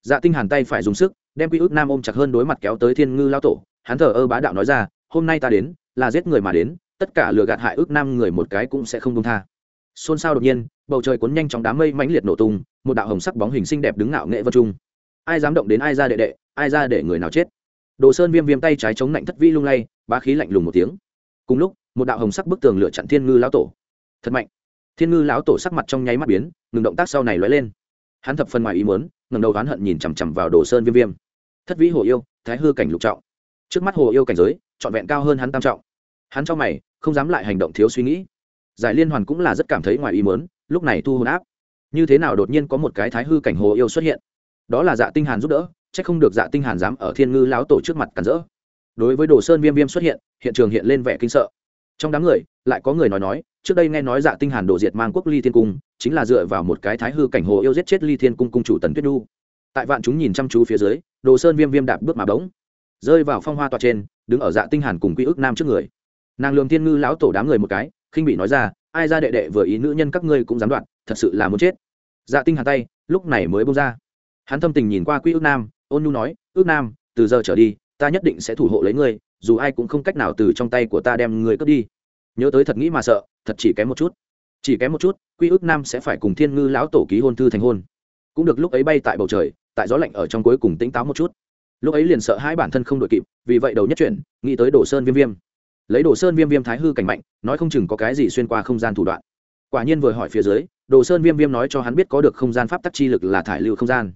Dạ tinh hàn tay phải dùng sức, đem quy ước nam ôm chặt hơn đối mặt kéo tới thiên ngư lão tổ. Hắn thở ơ bá đạo nói ra, hôm nay ta đến, là giết người mà đến, tất cả lừa gạt hại ước nam người một cái cũng sẽ không dung tha. Xôn xao đột nhiên, bầu trời cuốn nhanh trong đám mây mãnh liệt nổ tung, một đạo hồng sắc bóng hình xinh đẹp đứng ngạo nghệ vân trung. Ai dám động đến ai ra đệ đệ, ai ra để người nào chết? Đồ sơn viêm viêm tay trái chống lạnh thất vi lung lay, bá khí lạnh lùng một tiếng. Cùng lúc, một đạo hồng sắc bức tường lửa chặn thiên ngư lão tổ. Thật mạnh. Thiên ngư lão tổ sắc mặt trong nháy mắt biến, ngừng động tác sau này lóe lên. Hắn thập phần ngoài ý muốn, ngẩng đầu oán hận nhìn chằm chằm vào đồ sơn viêm viêm. Thất vĩ hồ yêu, thái hư cảnh lục trọng. Trước mắt hồ yêu cảnh giới, trọn vẹn cao hơn hắn tam trọng. Hắn cho mày, không dám lại hành động thiếu suy nghĩ. Giải liên hoàn cũng là rất cảm thấy ngoài ý muốn, lúc này thu hồn áp. Như thế nào đột nhiên có một cái thái hư cảnh hồ yêu xuất hiện? Đó là dạ tinh hàn giúp đỡ chắc không được dạ tinh hàn dám ở thiên ngư lão tổ trước mặt cản rỡ. Đối với đồ sơn viêm viêm xuất hiện hiện trường hiện lên vẻ kinh sợ. Trong đám người, lại có người nói nói, trước đây nghe nói dạ tinh hàn đổ diệt mang quốc ly thiên cung, chính là dựa vào một cái thái hư cảnh hồ yêu giết chết ly thiên cung cung chủ tần tuyết nhu. Tại vạn chúng nhìn chăm chú phía dưới, đồ sơn viêm viêm đạp bước mà bỗng, rơi vào phong hoa tòa trên, đứng ở dạ tinh hàn cùng quy ước nam trước người. Nàng lường thiên ngư lão tổ đám người một cái, khinh bị nói ra, ai ra đệ đệ vừa ý nữ nhân các ngươi cũng dám đoạn thật sự là muốn chết. Dạ tinh hàn tay, lúc này mới buông ra. Hắn thâm tình nhìn qua quy ước nam ôn nhu nói, ước nam, từ giờ trở đi, ta nhất định sẽ thủ hộ lấy ngươi, dù ai cũng không cách nào từ trong tay của ta đem ngươi cướp đi. Nhớ tới thật nghĩ mà sợ, thật chỉ kém một chút. Chỉ kém một chút, quy ước nam sẽ phải cùng thiên ngư lão tổ ký hôn thư thành hôn. Cũng được lúc ấy bay tại bầu trời, tại gió lạnh ở trong cuối cùng tỉnh táo một chút. Lúc ấy liền sợ hai bản thân không đội kịp, vì vậy đầu nhất chuyển, nghĩ tới đồ sơn viêm viêm. Lấy đồ sơn viêm viêm thái hư cảnh mạnh, nói không chừng có cái gì xuyên qua không gian thủ đoạn. Quả nhiên vừa hỏi phía dưới, đồ sơn viêm viêm nói cho hắn biết có được không gian pháp tắc chi lực là thải lưu không gian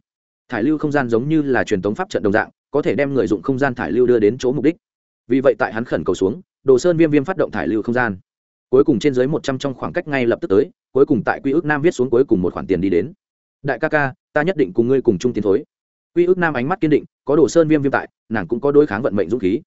thải lưu không gian giống như là truyền tống pháp trận đồng dạng, có thể đem người dụng không gian thải lưu đưa đến chỗ mục đích. Vì vậy tại hắn khẩn cầu xuống, đồ sơn viêm viêm phát động thải lưu không gian. Cuối cùng trên dưới một trăm trong khoảng cách ngay lập tức tới, cuối cùng tại quy ước nam viết xuống cuối cùng một khoản tiền đi đến. Đại ca ca, ta nhất định cùng ngươi cùng chung tiến thối. Quy ước nam ánh mắt kiên định, có đồ sơn viêm viêm tại, nàng cũng có đối kháng vận mệnh dũng khí.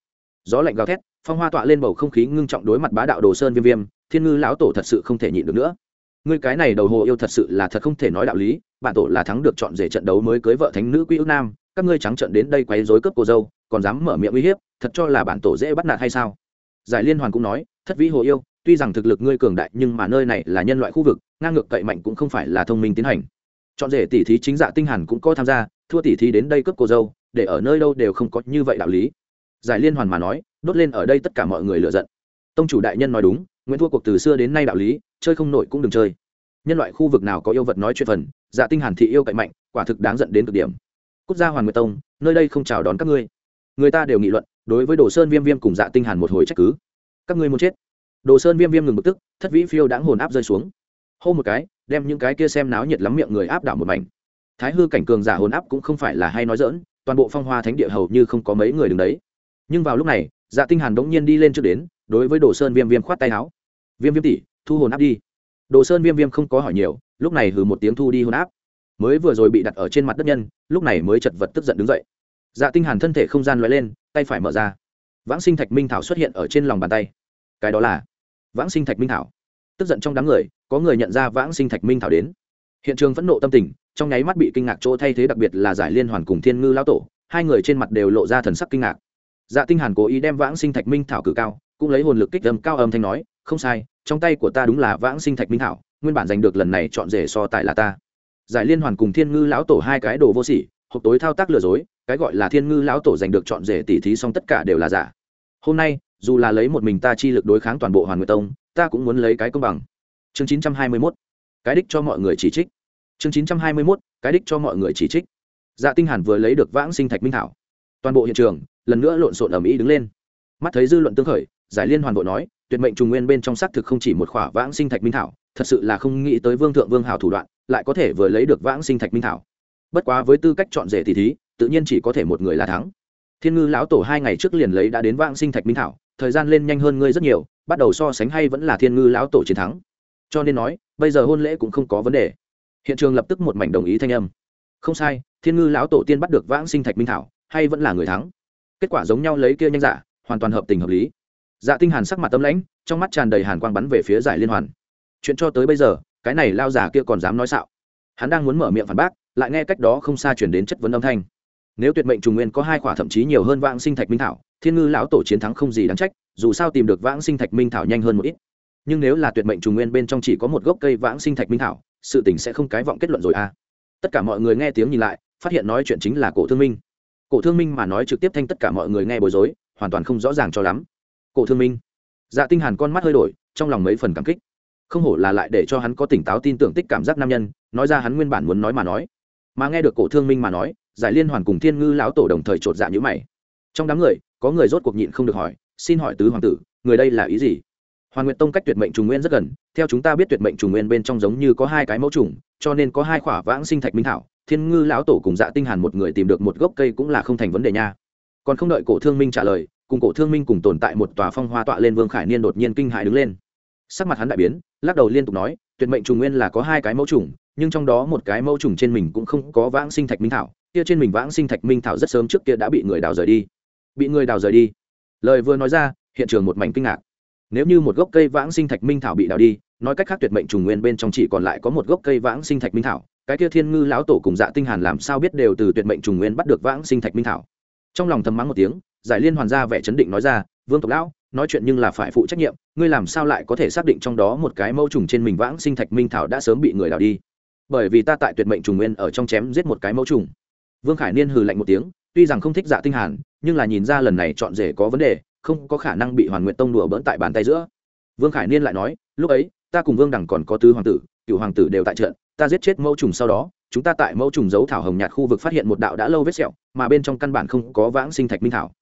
Gió lạnh gào thét, phong hoa tọa lên bầu không khí ngưng trọng đối mặt bá đạo đồ sơn viêm viêm, thiên ngư lão tổ thật sự không thể nhịn được nữa ngươi cái này đầu hồ yêu thật sự là thật không thể nói đạo lý bản tổ là thắng được chọn rể trận đấu mới cưới vợ thánh nữ quy ước nam, các ngươi trắng trận đến đây quấy rối cướp cô dâu, còn dám mở miệng uy hiếp, thật cho là bản tổ dễ bắt nạt hay sao? Giải liên hoàn cũng nói, thất vĩ hồ yêu, tuy rằng thực lực ngươi cường đại nhưng mà nơi này là nhân loại khu vực, ngang ngược cậy mạnh cũng không phải là thông minh tiến hành. Chọn rể tỷ thí chính dạ tinh hàn cũng có tham gia, thua tỷ thí đến đây cướp cô dâu, để ở nơi đâu đều không có như vậy đạo lý. Giải liên hoàn mà nói, đốt lên ở đây tất cả mọi người lựa giận. Tông chủ đại nhân nói đúng nguyễn thua cuộc từ xưa đến nay đạo lý, chơi không nổi cũng đừng chơi. Nhân loại khu vực nào có yêu vật nói chuyện phần dạ tinh hàn thị yêu cậy mạnh, quả thực đáng giận đến cực điểm. Quốc gia hoàn nguyệt tông, nơi đây không chào đón các ngươi. Người ta đều nghị luận, đối với đồ sơn viêm viêm cùng dạ tinh hàn một hồi trách cứ. Các ngươi muốn chết. Đồ sơn viêm viêm ngừng bực tức, thất vĩ phiêu đãng hồn áp rơi xuống. Hô một cái, đem những cái kia xem náo nhiệt lắm miệng người áp đảo một mảnh. Thái hư cảnh cường giả hồn áp cũng không phải là hay nói dỡn toàn bộ phong hoa thánh địa hầu như không có mấy người đứng đấy. Nhưng vào lúc này dạ tinh hàn đống nhiên đi lên trước đến đối với đồ sơn viêm viêm khoát tay áo. Viêm viêm tỷ, thu hồn áp đi. Đồ sơn viêm viêm không có hỏi nhiều, lúc này hừ một tiếng thu đi hồn áp. Mới vừa rồi bị đặt ở trên mặt đất nhân, lúc này mới chật vật tức giận đứng dậy. Dạ tinh hàn thân thể không gian loại lên, tay phải mở ra. Vãng sinh thạch minh thảo xuất hiện ở trên lòng bàn tay. Cái đó là vãng sinh thạch minh thảo. Tức giận trong đám người, có người nhận ra vãng sinh thạch minh thảo đến. Hiện trường phẫn nộ tâm tình, trong nháy mắt bị kinh ngạc chỗ thay thế đặc biệt là giải liên hoàn cùng thiên ngư lão tổ, hai người trên mặt đều lộ ra thần sắc kinh ngạc. Dạ tinh hàn cố ý đem vãng sinh thạch minh thảo cử cao cũng lấy hồn lực kích âm cao âm thanh nói, không sai, trong tay của ta đúng là vãng sinh thạch minh thảo, nguyên bản giành được lần này chọn rể so tài là ta. Giải liên hoàn cùng thiên ngư lão tổ hai cái đồ vô sỉ, hộp tối thao tác lừa dối, cái gọi là thiên ngư lão tổ giành được chọn rể tỉ thí xong tất cả đều là giả. Hôm nay, dù là lấy một mình ta chi lực đối kháng toàn bộ hoàn nguyệt tông, ta cũng muốn lấy cái công bằng. Chương 921 cái đích cho mọi người chỉ trích. Chương 921 cái đích cho mọi người chỉ trích. Dạ tinh hàn vừa lấy được vãng sinh thạch minh thảo. Toàn bộ hiện trường, lần nữa lộn xộn ầm ĩ đứng lên. Mắt thấy dư luận tương khởi giải liên hoàn vội nói, tuyệt mệnh trùng nguyên bên trong xác thực không chỉ một khỏa vãng sinh thạch minh thảo, thật sự là không nghĩ tới vương thượng vương hào thủ đoạn, lại có thể vừa lấy được vãng sinh thạch minh thảo. Bất quá với tư cách chọn rể thì thí, tự nhiên chỉ có thể một người là thắng. Thiên ngư lão tổ hai ngày trước liền lấy đã đến vãng sinh thạch minh thảo, thời gian lên nhanh hơn ngươi rất nhiều, bắt đầu so sánh hay vẫn là thiên ngư lão tổ chiến thắng. Cho nên nói, bây giờ hôn lễ cũng không có vấn đề. Hiện trường lập tức một mảnh đồng ý thanh âm. Không sai, thiên ngư lão tổ tiên bắt được vãng sinh thạch minh thảo, hay vẫn là người thắng. Kết quả giống nhau lấy kia nhanh giả, hoàn toàn hợp tình hợp lý dạ tinh hàn sắc mặt tâm lãnh, trong mắt tràn đầy hàn quang bắn về phía giải liên hoàn. Chuyện cho tới bây giờ, cái này lao giả kia còn dám nói xạo. Hắn đang muốn mở miệng phản bác, lại nghe cách đó không xa chuyển đến chất vấn âm thanh. Nếu tuyệt mệnh trùng nguyên có hai khỏa thậm chí nhiều hơn vãng sinh thạch minh thảo, thiên ngư lão tổ chiến thắng không gì đáng trách, dù sao tìm được vãng sinh thạch minh thảo nhanh hơn một ít. Nhưng nếu là tuyệt mệnh trùng nguyên bên trong chỉ có một gốc cây vãng sinh thạch minh thảo, sự tình sẽ không cái vọng kết luận rồi à. Tất cả mọi người nghe tiếng nhìn lại, phát hiện nói chuyện chính là cổ thương minh. Cổ thương minh mà nói trực tiếp thanh tất cả mọi người nghe bối rối, hoàn toàn không rõ ràng cho lắm cổ thương minh. Dạ tinh hàn con mắt hơi đổi, trong lòng mấy phần cảm kích. Không hổ là lại để cho hắn có tỉnh táo tin tưởng tích cảm giác nam nhân, nói ra hắn nguyên bản muốn nói mà nói. Mà nghe được cổ thương minh mà nói, giải liên hoàn cùng thiên ngư lão tổ đồng thời trột dạ như mày. Trong đám người, có người rốt cuộc nhịn không được hỏi, xin hỏi tứ hoàng tử, người đây là ý gì? Hoàng Nguyệt tông cách tuyệt mệnh trùng nguyên rất gần, theo chúng ta biết tuyệt mệnh trùng nguyên bên trong giống như có hai cái mẫu trùng, cho nên có hai khỏa vãng sinh thạch minh thảo, thiên ngư lão tổ cùng dạ tinh hàn một người tìm được một gốc cây cũng là không thành vấn đề nha. Còn không đợi cổ thương minh trả lời cùng cổ thương minh cùng tồn tại một tòa phong hoa tọa lên vương khải niên đột nhiên kinh hãi đứng lên sắc mặt hắn đại biến lắc đầu liên tục nói tuyệt mệnh trùng nguyên là có hai cái mẫu trùng nhưng trong đó một cái mẫu trùng trên mình cũng không có vãng sinh thạch minh thảo kia trên mình vãng sinh thạch minh thảo rất sớm trước kia đã bị người đào rời đi bị người đào rời đi lời vừa nói ra hiện trường một mảnh kinh ngạc nếu như một gốc cây vãng sinh thạch minh thảo bị đào đi nói cách khác tuyệt mệnh trùng nguyên bên trong chỉ còn lại có một gốc cây vãng sinh thạch minh thảo cái kia thiên ngư lão tổ cùng dạ tinh hàn làm sao biết đều từ tuyệt mệnh trùng nguyên bắt được vãng sinh thạch minh thảo trong lòng thầm mắng một tiếng giải liên hoàn ra vẻ chấn định nói ra, vương tộc lão, nói chuyện nhưng là phải phụ trách nhiệm, ngươi làm sao lại có thể xác định trong đó một cái mâu trùng trên mình vãng sinh thạch minh thảo đã sớm bị người đào đi? Bởi vì ta tại tuyệt mệnh trùng nguyên ở trong chém giết một cái mâu trùng. Vương khải niên hừ lạnh một tiếng, tuy rằng không thích dạ tinh hàn, nhưng là nhìn ra lần này chọn rể có vấn đề, không có khả năng bị hoàn nguyện tông đùa bỡn tại bàn tay giữa. Vương khải niên lại nói, lúc ấy, ta cùng vương đẳng còn có tứ hoàng tử, cựu hoàng tử đều tại trận, ta giết chết mẫu trùng sau đó, chúng ta tại mẫu trùng dấu thảo hồng nhạt khu vực phát hiện một đạo đã lâu vết sẹo, mà bên trong căn bản không có vãng sinh thạch minh thảo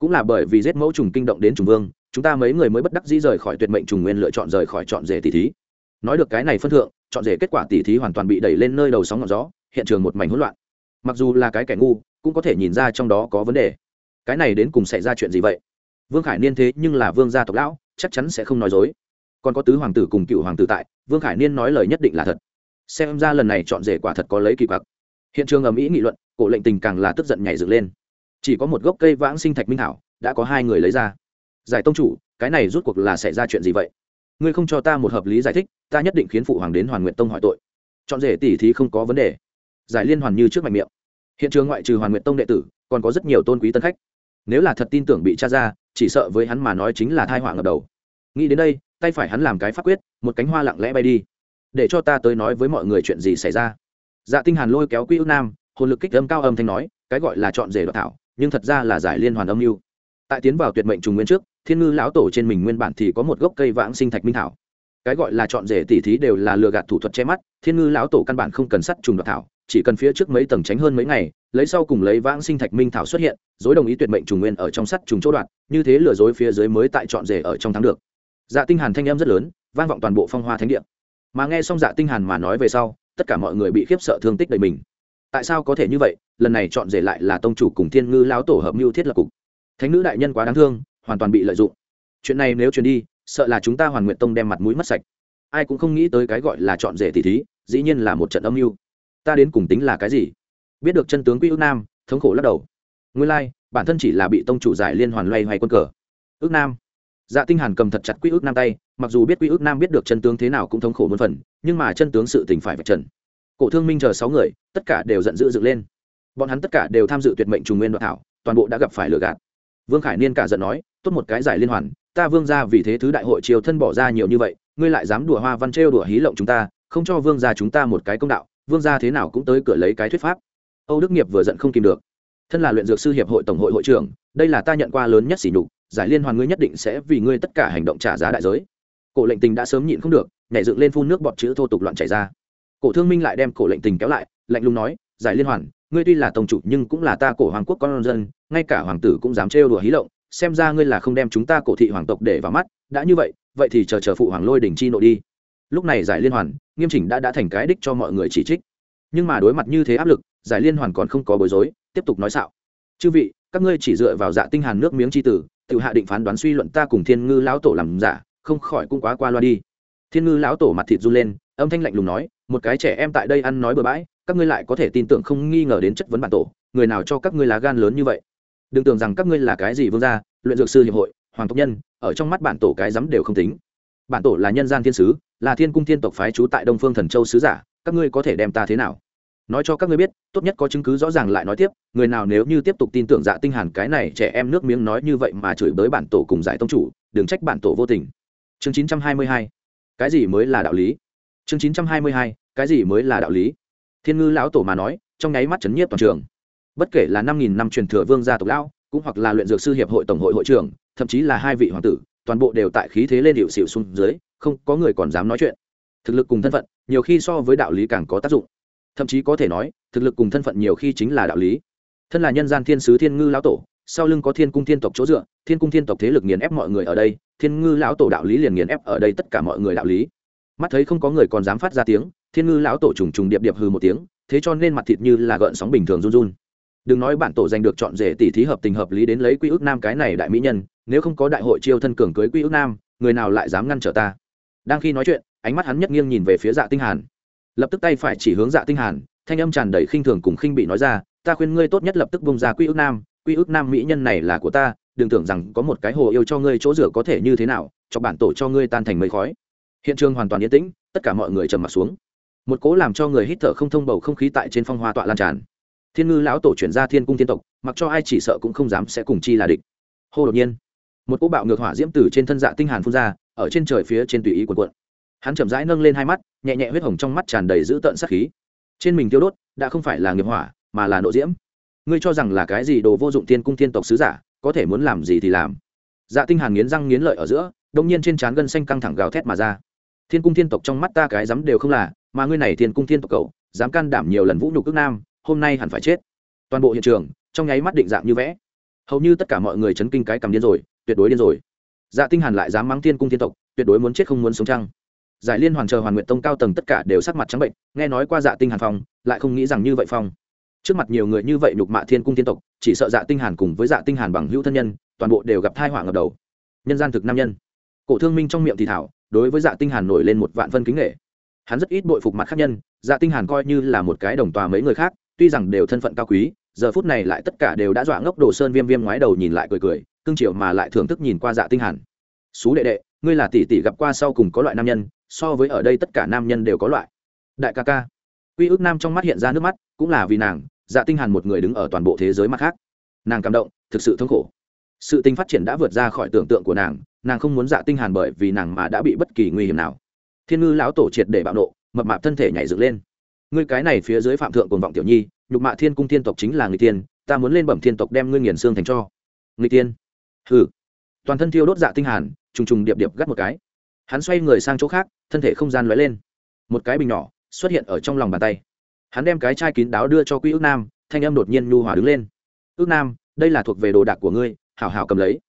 cũng là bởi vì giết mẫu trùng kinh động đến trùng vương, chúng ta mấy người mới bất đắc dĩ rời khỏi tuyệt mệnh trùng nguyên lựa chọn rời khỏi chọn rể tỷ thí. Nói được cái này phân thượng, chọn rể kết quả tỷ thí hoàn toàn bị đẩy lên nơi đầu sóng ngọn gió, hiện trường một mảnh hỗn loạn. Mặc dù là cái kẻ ngu, cũng có thể nhìn ra trong đó có vấn đề. Cái này đến cùng xảy ra chuyện gì vậy? Vương khải niên thế nhưng là vương gia tộc lão, chắc chắn sẽ không nói dối. Còn có tứ hoàng tử cùng cựu hoàng tử tại, vương khải niên nói lời nhất định là thật. Xem ra lần này chọn rể quả thật có lấy kỳ quặc. Hiện trường ầm ĩ nghị luận, cổ lệnh tình càng là tức giận nhảy dựng lên chỉ có một gốc cây vãng sinh thạch minh thảo, đã có hai người lấy ra. Giải tông chủ, cái này rút cuộc là xảy ra chuyện gì vậy? Ngươi không cho ta một hợp lý giải thích, ta nhất định khiến phụ hoàng đến hoàn nguyện tông hỏi tội. Chọn rể tỷ thí không có vấn đề. Giải liên hoàn như trước mạnh miệng. Hiện trường ngoại trừ hoàn nguyện tông đệ tử, còn có rất nhiều tôn quý tân khách. Nếu là thật tin tưởng bị tra ra, chỉ sợ với hắn mà nói chính là thai họa ngập đầu. Nghĩ đến đây, tay phải hắn làm cái pháp quyết, một cánh hoa lặng lẽ bay đi. Để cho ta tới nói với mọi người chuyện gì xảy ra. Dạ tinh hàn lôi kéo quy ước nam, hồn lực kích âm cao âm thanh nói, cái gọi là chọn rể đoạt thảo nhưng thật ra là giải liên hoàn âm mưu. Tại tiến vào tuyệt mệnh trùng nguyên trước, thiên ngư lão tổ trên mình nguyên bản thì có một gốc cây vãng sinh thạch minh thảo. Cái gọi là chọn rể tỉ thí đều là lừa gạt thủ thuật che mắt, thiên ngư lão tổ căn bản không cần sắt trùng đoạt thảo, chỉ cần phía trước mấy tầng tránh hơn mấy ngày, lấy sau cùng lấy vãng sinh thạch minh thảo xuất hiện dối đồng ý tuyệt mệnh trùng nguyên ở trong sắt trùng chỗ đoạn như thế lừa dối phía dưới mới tại chọn rể ở trong thắng được. Dạ tinh hàn thanh âm rất lớn, vang vọng toàn bộ phong hoa thánh địa. Mà nghe xong dạ tinh hàn mà nói về sau, tất cả mọi người bị khiếp sợ thương tích đầy mình tại sao có thể như vậy lần này chọn rể lại là tông chủ cùng thiên ngư lão tổ hợp mưu thiết lập cục. Thánh nữ đại nhân quá đáng thương hoàn toàn bị lợi dụng. Chuyện này nếu truyền đi sợ là chúng ta hoàn nguyện tông đem mặt mũi mất sạch. Ai cũng không nghĩ tới cái gọi là chọn rể tỷ thí dĩ nhiên là một trận âm mưu. Ta đến cùng tính là cái gì? Biết được chân tướng quy ước nam thống khổ lắc đầu. Nguyên lai、like, bản thân chỉ là bị tông chủ giải liên hoàn loay hoay quân cờ. Ước nam. Dạ tinh hàn cầm thật chặt quy ước nam tay mặc dù biết quy ước nam biết được chân tướng thế nào cũng thống khổ một phần nhưng mà chân tướng sự tình phải vạch trần cổ thương minh chờ sáu người, tất cả đều giận dữ dựng lên. Bọn hắn tất cả đều tham dự tuyệt mệnh trùng nguyên đoạn thảo, toàn bộ đã gặp phải lừa gạt. Vương khải niên cả giận nói, tốt một cái giải liên hoàn, ta vương gia vì thế thứ đại hội triều thân bỏ ra nhiều như vậy, ngươi lại dám đùa hoa văn trêu đùa hí lộng chúng ta, không cho vương gia chúng ta một cái công đạo, vương gia thế nào cũng tới cửa lấy cái thuyết pháp. Âu đức nghiệp vừa giận không kìm được. Thân là luyện dược sư hiệp hội tổng hội hội trưởng, đây là ta nhận qua lớn nhất sỉ nhục, giải liên hoàn ngươi nhất định sẽ vì ngươi tất cả hành động trả giá đại giới. Cổ lệnh tình đã sớm nhịn không được, nhảy dựng lên phun nước bọt chữ thô tục loạn chảy ra cổ thương minh lại đem cổ lệnh tình kéo lại, lạnh lùng nói, giải liên hoàn, ngươi tuy là tổng chủ nhưng cũng là ta cổ hoàng quốc con dân, ngay cả hoàng tử cũng dám trêu đùa hí lộng, xem ra ngươi là không đem chúng ta cổ thị hoàng tộc để vào mắt, đã như vậy vậy thì chờ chờ phụ hoàng lôi đỉnh chi nội đi. Lúc này giải liên hoàn, nghiêm chỉnh đã đã thành cái đích cho mọi người chỉ trích. Nhưng mà đối mặt như thế áp lực, giải liên hoàn còn không có bối rối, tiếp tục nói xạo. Chư vị, các ngươi chỉ dựa vào dạ tinh hàn nước miếng chi tử tự hạ định phán đoán suy luận ta cùng thiên ngư lão tổ làm giả, không khỏi cũng quá qua loa đi. Thiên ngư lão tổ mặt thịt run lên, âm thanh lạnh lùng nói một cái trẻ em tại đây ăn nói bừa bãi, các ngươi lại có thể tin tưởng không nghi ngờ đến chất vấn bản tổ, người nào cho các ngươi lá gan lớn như vậy? Đừng tưởng rằng các ngươi là cái gì vương gia, luyện dược sư hiệp hội, hoàng tộc nhân, ở trong mắt bản tổ cái dám đều không tính. Bản tổ là nhân gian thiên sứ, là thiên cung thiên tộc phái trú tại đông phương thần châu sứ giả, các ngươi có thể đem ta thế nào? Nói cho các ngươi biết, tốt nhất có chứng cứ rõ ràng lại nói tiếp, người nào nếu như tiếp tục tin tưởng dạ tinh hàn cái này trẻ em nước miếng nói như vậy mà chửi bới bản tổ cùng giải tông chủ, đừng trách bản tổ vô tình. Chương 922 cái gì mới là đạo lý? Chương 922 cái gì mới là đạo lý? Thiên ngư lão tổ mà nói, trong nháy mắt chấn nhiếp toàn trường. Bất kể là năm nghìn năm truyền thừa vương gia tộc lão, cũng hoặc là luyện dược sư hiệp hội tổng hội hội trưởng, thậm chí là hai vị hoàng tử, toàn bộ đều tại khí thế lên hiệu xịu xuống dưới, không có người còn dám nói chuyện. Thực lực cùng thân phận, nhiều khi so với đạo lý càng có tác dụng. Thậm chí có thể nói, thực lực cùng thân phận nhiều khi chính là đạo lý. Thân là nhân gian thiên sứ thiên ngư lão tổ, sau lưng có thiên cung thiên tộc chỗ dựa, thiên cung thiên tộc thế lực nghiền ép mọi người ở đây, thiên ngư lão tổ đạo lý liền nghiền ép ở đây tất cả mọi người đạo lý mắt thấy không có người còn dám phát ra tiếng, thiên ngư lão tổ trùng trùng điệp điệp hừ một tiếng, thế cho nên mặt thịt như là gợn sóng bình thường run run. Đừng nói bản tổ giành được chọn rể tỷ thí hợp tình hợp lý đến lấy quy ước nam cái này đại mỹ nhân, nếu không có đại hội chiêu thân cường cưới quy ước nam, người nào lại dám ngăn trở ta? Đang khi nói chuyện, ánh mắt hắn nhất nghiêng nhìn về phía dạ tinh hàn. Lập tức tay phải chỉ hướng dạ tinh hàn, thanh âm tràn đầy khinh thường cùng khinh bị nói ra, ta khuyên ngươi tốt nhất lập tức bung ra quy ước nam, quy ước nam mỹ nhân này là của ta, đừng tưởng rằng có một cái hồ yêu cho ngươi chỗ rửa có thể như thế nào, cho bản tổ cho ngươi tan thành mây khói hiện trường hoàn toàn yên tĩnh, tất cả mọi người trầm mặt xuống. Một cố làm cho người hít thở không thông bầu không khí tại trên phong hoa tọa lan tràn. Thiên ngư lão tổ chuyển ra thiên cung thiên tộc, mặc cho ai chỉ sợ cũng không dám sẽ cùng chi là địch. Hô đột nhiên, một cỗ bạo ngược hỏa diễm tử trên thân dạ tinh hàn phun ra, ở trên trời phía trên tùy ý cuộn cuộn. Hắn chậm rãi nâng lên hai mắt, nhẹ nhẹ huyết hồng trong mắt tràn đầy dữ tợn sát khí. Trên mình tiêu đốt, đã không phải là nghiệp hỏa, mà là nộ diễm. Ngươi cho rằng là cái gì đồ vô dụng tiên cung thiên tộc sứ giả, có thể muốn làm gì thì làm. Dạ tinh hàn nghiến răng nghiến lợi ở giữa đông nhiên trên trán gân xanh căng thẳng gào thét mà ra thiên cung thiên tộc trong mắt ta cái dám đều không là, mà ngươi này thiên cung thiên tộc cậu, dám can đảm nhiều lần vũ nhục cước nam, hôm nay hẳn phải chết. Toàn bộ hiện trường, trong nháy mắt định dạng như vẽ. Hầu như tất cả mọi người chấn kinh cái cầm điên rồi, tuyệt đối điên rồi. Dạ tinh hàn lại dám mắng thiên cung thiên tộc, tuyệt đối muốn chết không muốn sống trăng giải liên hoàn chờ hoàn nguyện tông cao tầng tất cả đều sắc mặt trắng bệnh, nghe nói qua dạ tinh hàn phong, lại không nghĩ rằng như vậy phong. Trước mặt nhiều người như vậy nhục mạ thiên cung thiên tộc, chỉ sợ dạ tinh hàn cùng với dạ tinh hàn bằng hữu thân nhân, toàn bộ đều gặp tai họa ngập đầu. Nhân gian thực nam nhân. Cổ thương minh trong miệng thì thảo đối với dạ tinh hàn nổi lên một vạn phân kính nghệ. Hắn rất ít bội phục mặt khác nhân dạ tinh hàn coi như là một cái đồng tòa mấy người khác, tuy rằng đều thân phận cao quý, giờ phút này lại tất cả đều đã dọa ngốc đồ sơn viêm viêm ngoái đầu nhìn lại cười cười cương triều mà lại thưởng thức nhìn qua dạ tinh hàn. Xú đệ đệ, ngươi là tỷ tỷ gặp qua sau cùng có loại nam nhân, so với ở đây tất cả nam nhân đều có loại. Đại ca ca. Quy ước nam trong mắt hiện ra nước mắt, cũng là vì nàng dạ tinh hàn một người đứng ở toàn bộ thế giới mặt khác. Nàng cảm động, thực sự thống khổ. Sự tình phát triển đã vượt ra khỏi tưởng tượng của nàng nàng không muốn dạ tinh hàn bởi vì nàng mà đã bị bất kỳ nguy hiểm nào. Thiên ngư lão tổ triệt để bạo nộ, mập mạp thân thể nhảy dựng lên. Ngươi cái này phía dưới phạm thượng cuồng vọng tiểu nhi, nhục mạ thiên cung thiên tộc chính là người tiên ta muốn lên bẩm thiên tộc đem ngươi nghiền xương thành cho. Người tiên hừ. Toàn thân thiêu đốt dạ tinh hàn, trùng trùng điệp điệp gắt một cái. Hắn xoay người sang chỗ khác, thân thể không gian lóe lên. Một cái bình nhỏ xuất hiện ở trong lòng bàn tay. Hắn đem cái chai kín đáo đưa cho Quý ước nam, thanh âm đột nhiên nhu hòa đứng lên. Ước nam, đây là thuộc về đồ đạc của ngươi, hảo hảo cầm lấy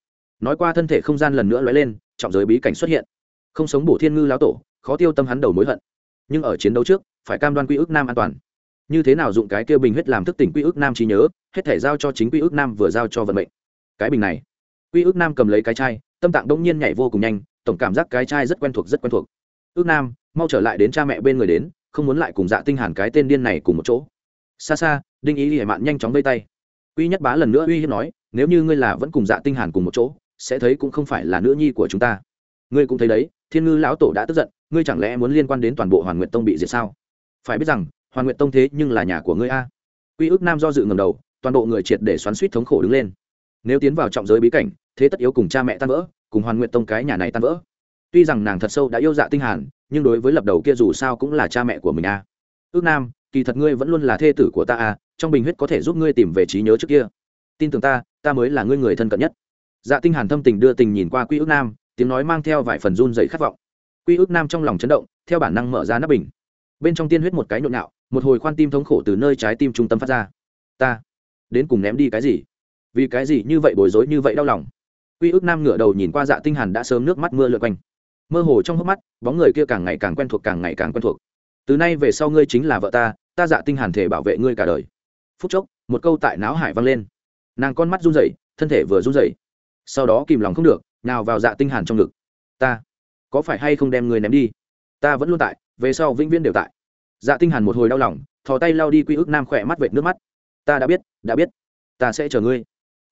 nói qua thân thể không gian lần nữa lóe lên, trọng giới bí cảnh xuất hiện. Không sống bổ thiên ngư lão tổ, khó tiêu tâm hắn đầu mối hận. Nhưng ở chiến đấu trước, phải cam đoan quy ước nam an toàn. Như thế nào dụng cái kia bình huyết làm thức tỉnh quy ước nam trí nhớ, hết thể giao cho chính quy ước nam vừa giao cho vận mệnh. Cái bình này, quy ước nam cầm lấy cái chai, tâm tạng đông nhiên nhảy vô cùng nhanh, tổng cảm giác cái chai rất quen thuộc, rất quen thuộc. Ước nam, mau trở lại đến cha mẹ bên người đến, không muốn lại cùng dạ tinh hàn cái tên điên này cùng một chỗ. Xa xa, đinh ý hiểm mạn nhanh chóng vây tay. Uy nhất bá lần nữa uy hiếp nói, nếu như ngươi là vẫn cùng dạ tinh hàn cùng một chỗ sẽ thấy cũng không phải là nữ nhi của chúng ta. Ngươi cũng thấy đấy, thiên ngư lão tổ đã tức giận, ngươi chẳng lẽ muốn liên quan đến toàn bộ hoàn nguyện tông bị diệt sao? Phải biết rằng, hoàn nguyện tông thế nhưng là nhà của ngươi a. Quy ước nam do dự ngầm đầu, toàn bộ người triệt để xoắn suýt thống khổ đứng lên. Nếu tiến vào trọng giới bí cảnh, thế tất yếu cùng cha mẹ tan vỡ, cùng hoàn nguyện tông cái nhà này tan vỡ. Tuy rằng nàng thật sâu đã yêu dạ tinh hàn, nhưng đối với lập đầu kia dù sao cũng là cha mẹ của mình a. Ước nam, kỳ thật ngươi vẫn luôn là thê tử của ta a, trong bình huyết có thể giúp ngươi tìm về trí nhớ trước kia. Tin tưởng ta ta mới là ngươi người thân cận nhất dạ tinh hàn thâm tình đưa tình nhìn qua quy ước nam, tiếng nói mang theo vài phần run dậy khát vọng. Quy ước nam trong lòng chấn động, theo bản năng mở ra nắp bình. Bên trong tiên huyết một cái nhộn nhạo, một hồi khoan tim thống khổ từ nơi trái tim trung tâm phát ra. Ta, đến cùng ném đi cái gì? Vì cái gì như vậy bối rối, như vậy đau lòng? Quy ước nam ngửa đầu nhìn qua dạ tinh hàn đã sớm nước mắt mưa lượn quanh. Mơ hồ trong hốc mắt, bóng người kia càng ngày càng quen thuộc, càng ngày càng quen thuộc. Từ nay về sau ngươi chính là vợ ta ta dạ tinh hàn thể bảo vệ ngươi cả đời. Phút chốc, một câu tại não hải vang lên. Nàng con mắt run rẩy, thân thể vừa run rẩy sau đó kìm lòng không được nào vào dạ tinh hàn trong ngực. Ta có phải hay không đem người ném đi? Ta vẫn luôn tại, về sau vĩnh viễn đều tại. Dạ tinh hàn một hồi đau lòng, thò tay lau đi quy ước nam khỏe mắt vệt nước mắt. Ta đã biết đã biết, ta sẽ chờ ngươi.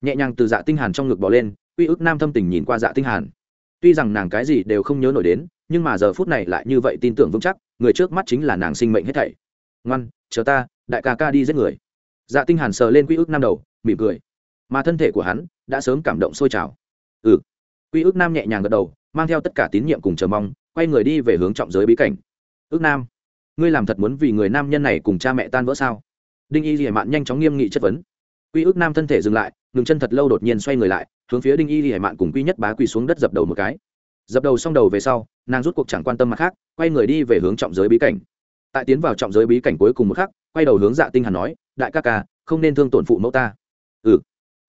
Nhẹ nhàng từ dạ tinh hàn trong ngực bỏ lên, quy ước nam thâm tình nhìn qua dạ tinh hàn. Tuy rằng nàng cái gì đều không nhớ nổi đến, nhưng mà giờ phút này lại như vậy tin tưởng vững chắc, người trước mắt chính là nàng sinh mệnh hết thảy. Ngoan, chờ ta, đại ca ca đi giết người. Dạ tinh hàn sờ lên quy ước nam đầu, mỉm cười. Mà thân thể của hắn đã sớm cảm động sôi trào. Ừ. Quy ước nam nhẹ nhàng gật đầu, mang theo tất cả tín nhiệm cùng chờ mong, quay người đi về hướng trọng giới bí cảnh. Ước nam, ngươi làm thật muốn vì người nam nhân này cùng cha mẹ tan vỡ sao? Đinh y lìa mạn nhanh chóng nghiêm nghị chất vấn. Quy ước nam thân thể dừng lại, ngừng chân thật lâu đột nhiên xoay người lại, hướng phía đinh y lìa mạn cùng quy nhất bá quỳ xuống đất dập đầu một cái. Dập đầu xong đầu về sau, nàng rút cuộc chẳng quan tâm mặt khác, quay người đi về hướng trọng giới bí cảnh. Tại tiến vào trọng giới bí cảnh cuối cùng một khắc, quay đầu hướng dạ tinh hàn nói, đại ca ca, không nên thương tổn phụ mẫu ta. Ừ.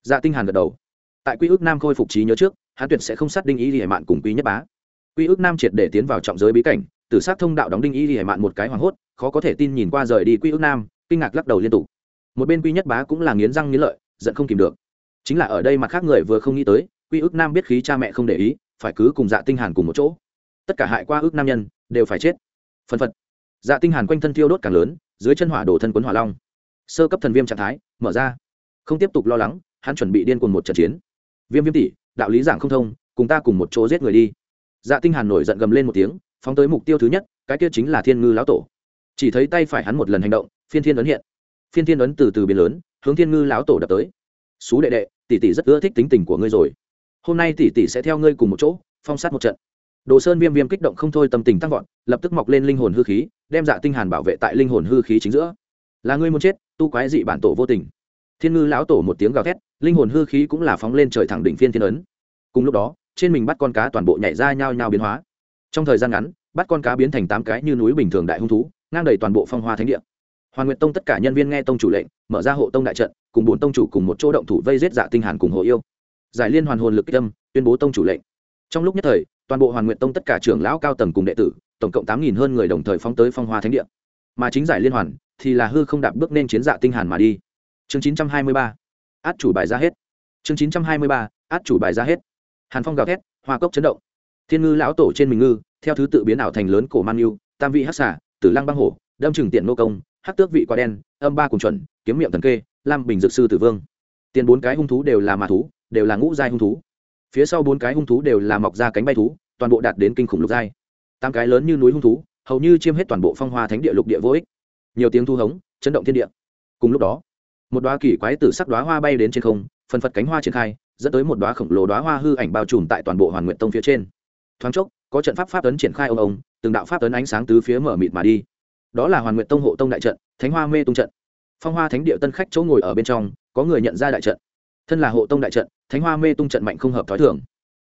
Dạ tinh hàn gật đầu tại quy ước nam khôi phục trí nhớ trước hắn tuyệt sẽ không sát đinh y hải mạn cùng quy nhất bá. Quy ước nam triệt để tiến vào trọng giới bí cảnh, tử sát thông đạo đóng đinh y hải mạn một cái hoảng hốt, khó có thể tin nhìn qua rời đi quy ước nam, kinh ngạc lắc đầu liên tục. Một bên quy nhất bá cũng là nghiến răng nghiến lợi, giận không kìm được. Chính là ở đây mặt khác người vừa không nghĩ tới, quy ước nam biết khí cha mẹ không để ý, phải cứ cùng dạ tinh hàn cùng một chỗ. Tất cả hại qua ước nam nhân, đều phải chết. Phân phật. Dạ tinh hàn quanh thân thiêu đốt càng lớn, dưới chân hỏa đổ thân quấn hỏa long. Sơ cấp thần viêm trạng thái, mở ra. Không tiếp tục lo lắng, hắn chuẩn bị điên cuồng một trận chiến viêm viêm tỷ đạo lý giảng không thông, cùng ta cùng một chỗ giết người đi. Dạ tinh hàn nổi giận gầm lên một tiếng, phóng tới mục tiêu thứ nhất, cái kia chính là thiên ngư lão tổ. Chỉ thấy tay phải hắn một lần hành động, phiên thiên ấn hiện. Phiên thiên ấn từ từ biến lớn, hướng thiên ngư lão tổ đập tới. Xú đệ đệ, tỷ tỷ rất ưa thích tính tình của ngươi rồi. Hôm nay tỷ tỷ sẽ theo ngươi cùng một chỗ, phong sát một trận. Đồ sơn viêm viêm kích động không thôi tâm tình tăng vọt, lập tức mọc lên linh hồn hư khí, đem dạ tinh hàn bảo vệ tại linh hồn hư khí chính giữa. Là ngươi muốn chết, tu quái dị bản tổ vô tình. Thiên ngư lão tổ một tiếng gào thét linh hồn hư khí cũng là phóng lên trời thẳng đỉnh phiên thiên ấn. Cùng lúc đó, trên mình bắt con cá toàn bộ nhảy ra nhao nhao biến hóa. Trong thời gian ngắn, bắt con cá biến thành tám cái như núi bình thường đại hung thú, ngang đầy toàn bộ phong hoa thánh địa. Hoàn nguyện tông tất cả nhân viên nghe tông chủ lệnh, mở ra hộ tông đại trận, cùng bốn tông chủ cùng một chỗ động thủ vây giết dạ tinh hàn cùng hộ yêu. Giải liên hoàn hồn lực tâm, tuyên bố tông chủ lệnh. Trong lúc nhất thời, toàn bộ hoàn nguyện tông tất cả trưởng lão cao tầng cùng đệ tử, tổng cộng tám nghìn hơn người đồng thời phóng tới phong hoa thánh địa. Mà chính giải liên hoàn thì là hư không đạp bước nên chiến dạ tinh hàn mà đi. Chương chín trăm hai mươi ba át chủ bài ra hết. Chương chín trăm hai mươi ba, át chủ bài ra hết. Hàn phong gào thét, hoa cốc chấn động. Thiên ngư lão tổ trên mình ngư, theo thứ tự biến ảo thành lớn cổ man yêu, tam vị hắc xả tử lăng băng hổ, đâm trừng tiện nô công, hắc tước vị quả đen, âm ba cùng chuẩn, kiếm miệng thần kê, lam bình dược sư tử vương. Tiền bốn cái hung thú đều là mạ thú, đều là ngũ giai hung thú. Phía sau bốn cái hung thú đều là mọc ra cánh bay thú, toàn bộ đạt đến kinh khủng lục giai. Tám cái lớn như núi hung thú, hầu như chiêm hết toàn bộ phong hoa thánh địa lục địa vô ích. Nhiều tiếng thu hống, chấn động thiên địa. Cùng lúc đó một đoá kỳ quái tử sắc đoá hoa bay đến trên không, phần phật cánh hoa triển khai, dẫn tới một đoá khổng lồ đoá hoa hư ảnh bao trùm tại toàn bộ hoàn nguyện tông phía trên. Thoáng chốc, có trận pháp pháp tấn triển khai ông ông, từng đạo pháp tấn ánh sáng tứ phía mở mịt mà đi. Đó là hoàn nguyện tông hộ tông đại trận, thánh hoa mê tung trận. Phong hoa thánh địa tân khách chỗ ngồi ở bên trong, có người nhận ra đại trận. Thân là hộ tông đại trận, thánh hoa mê tung trận mạnh không hợp t h ó i thường.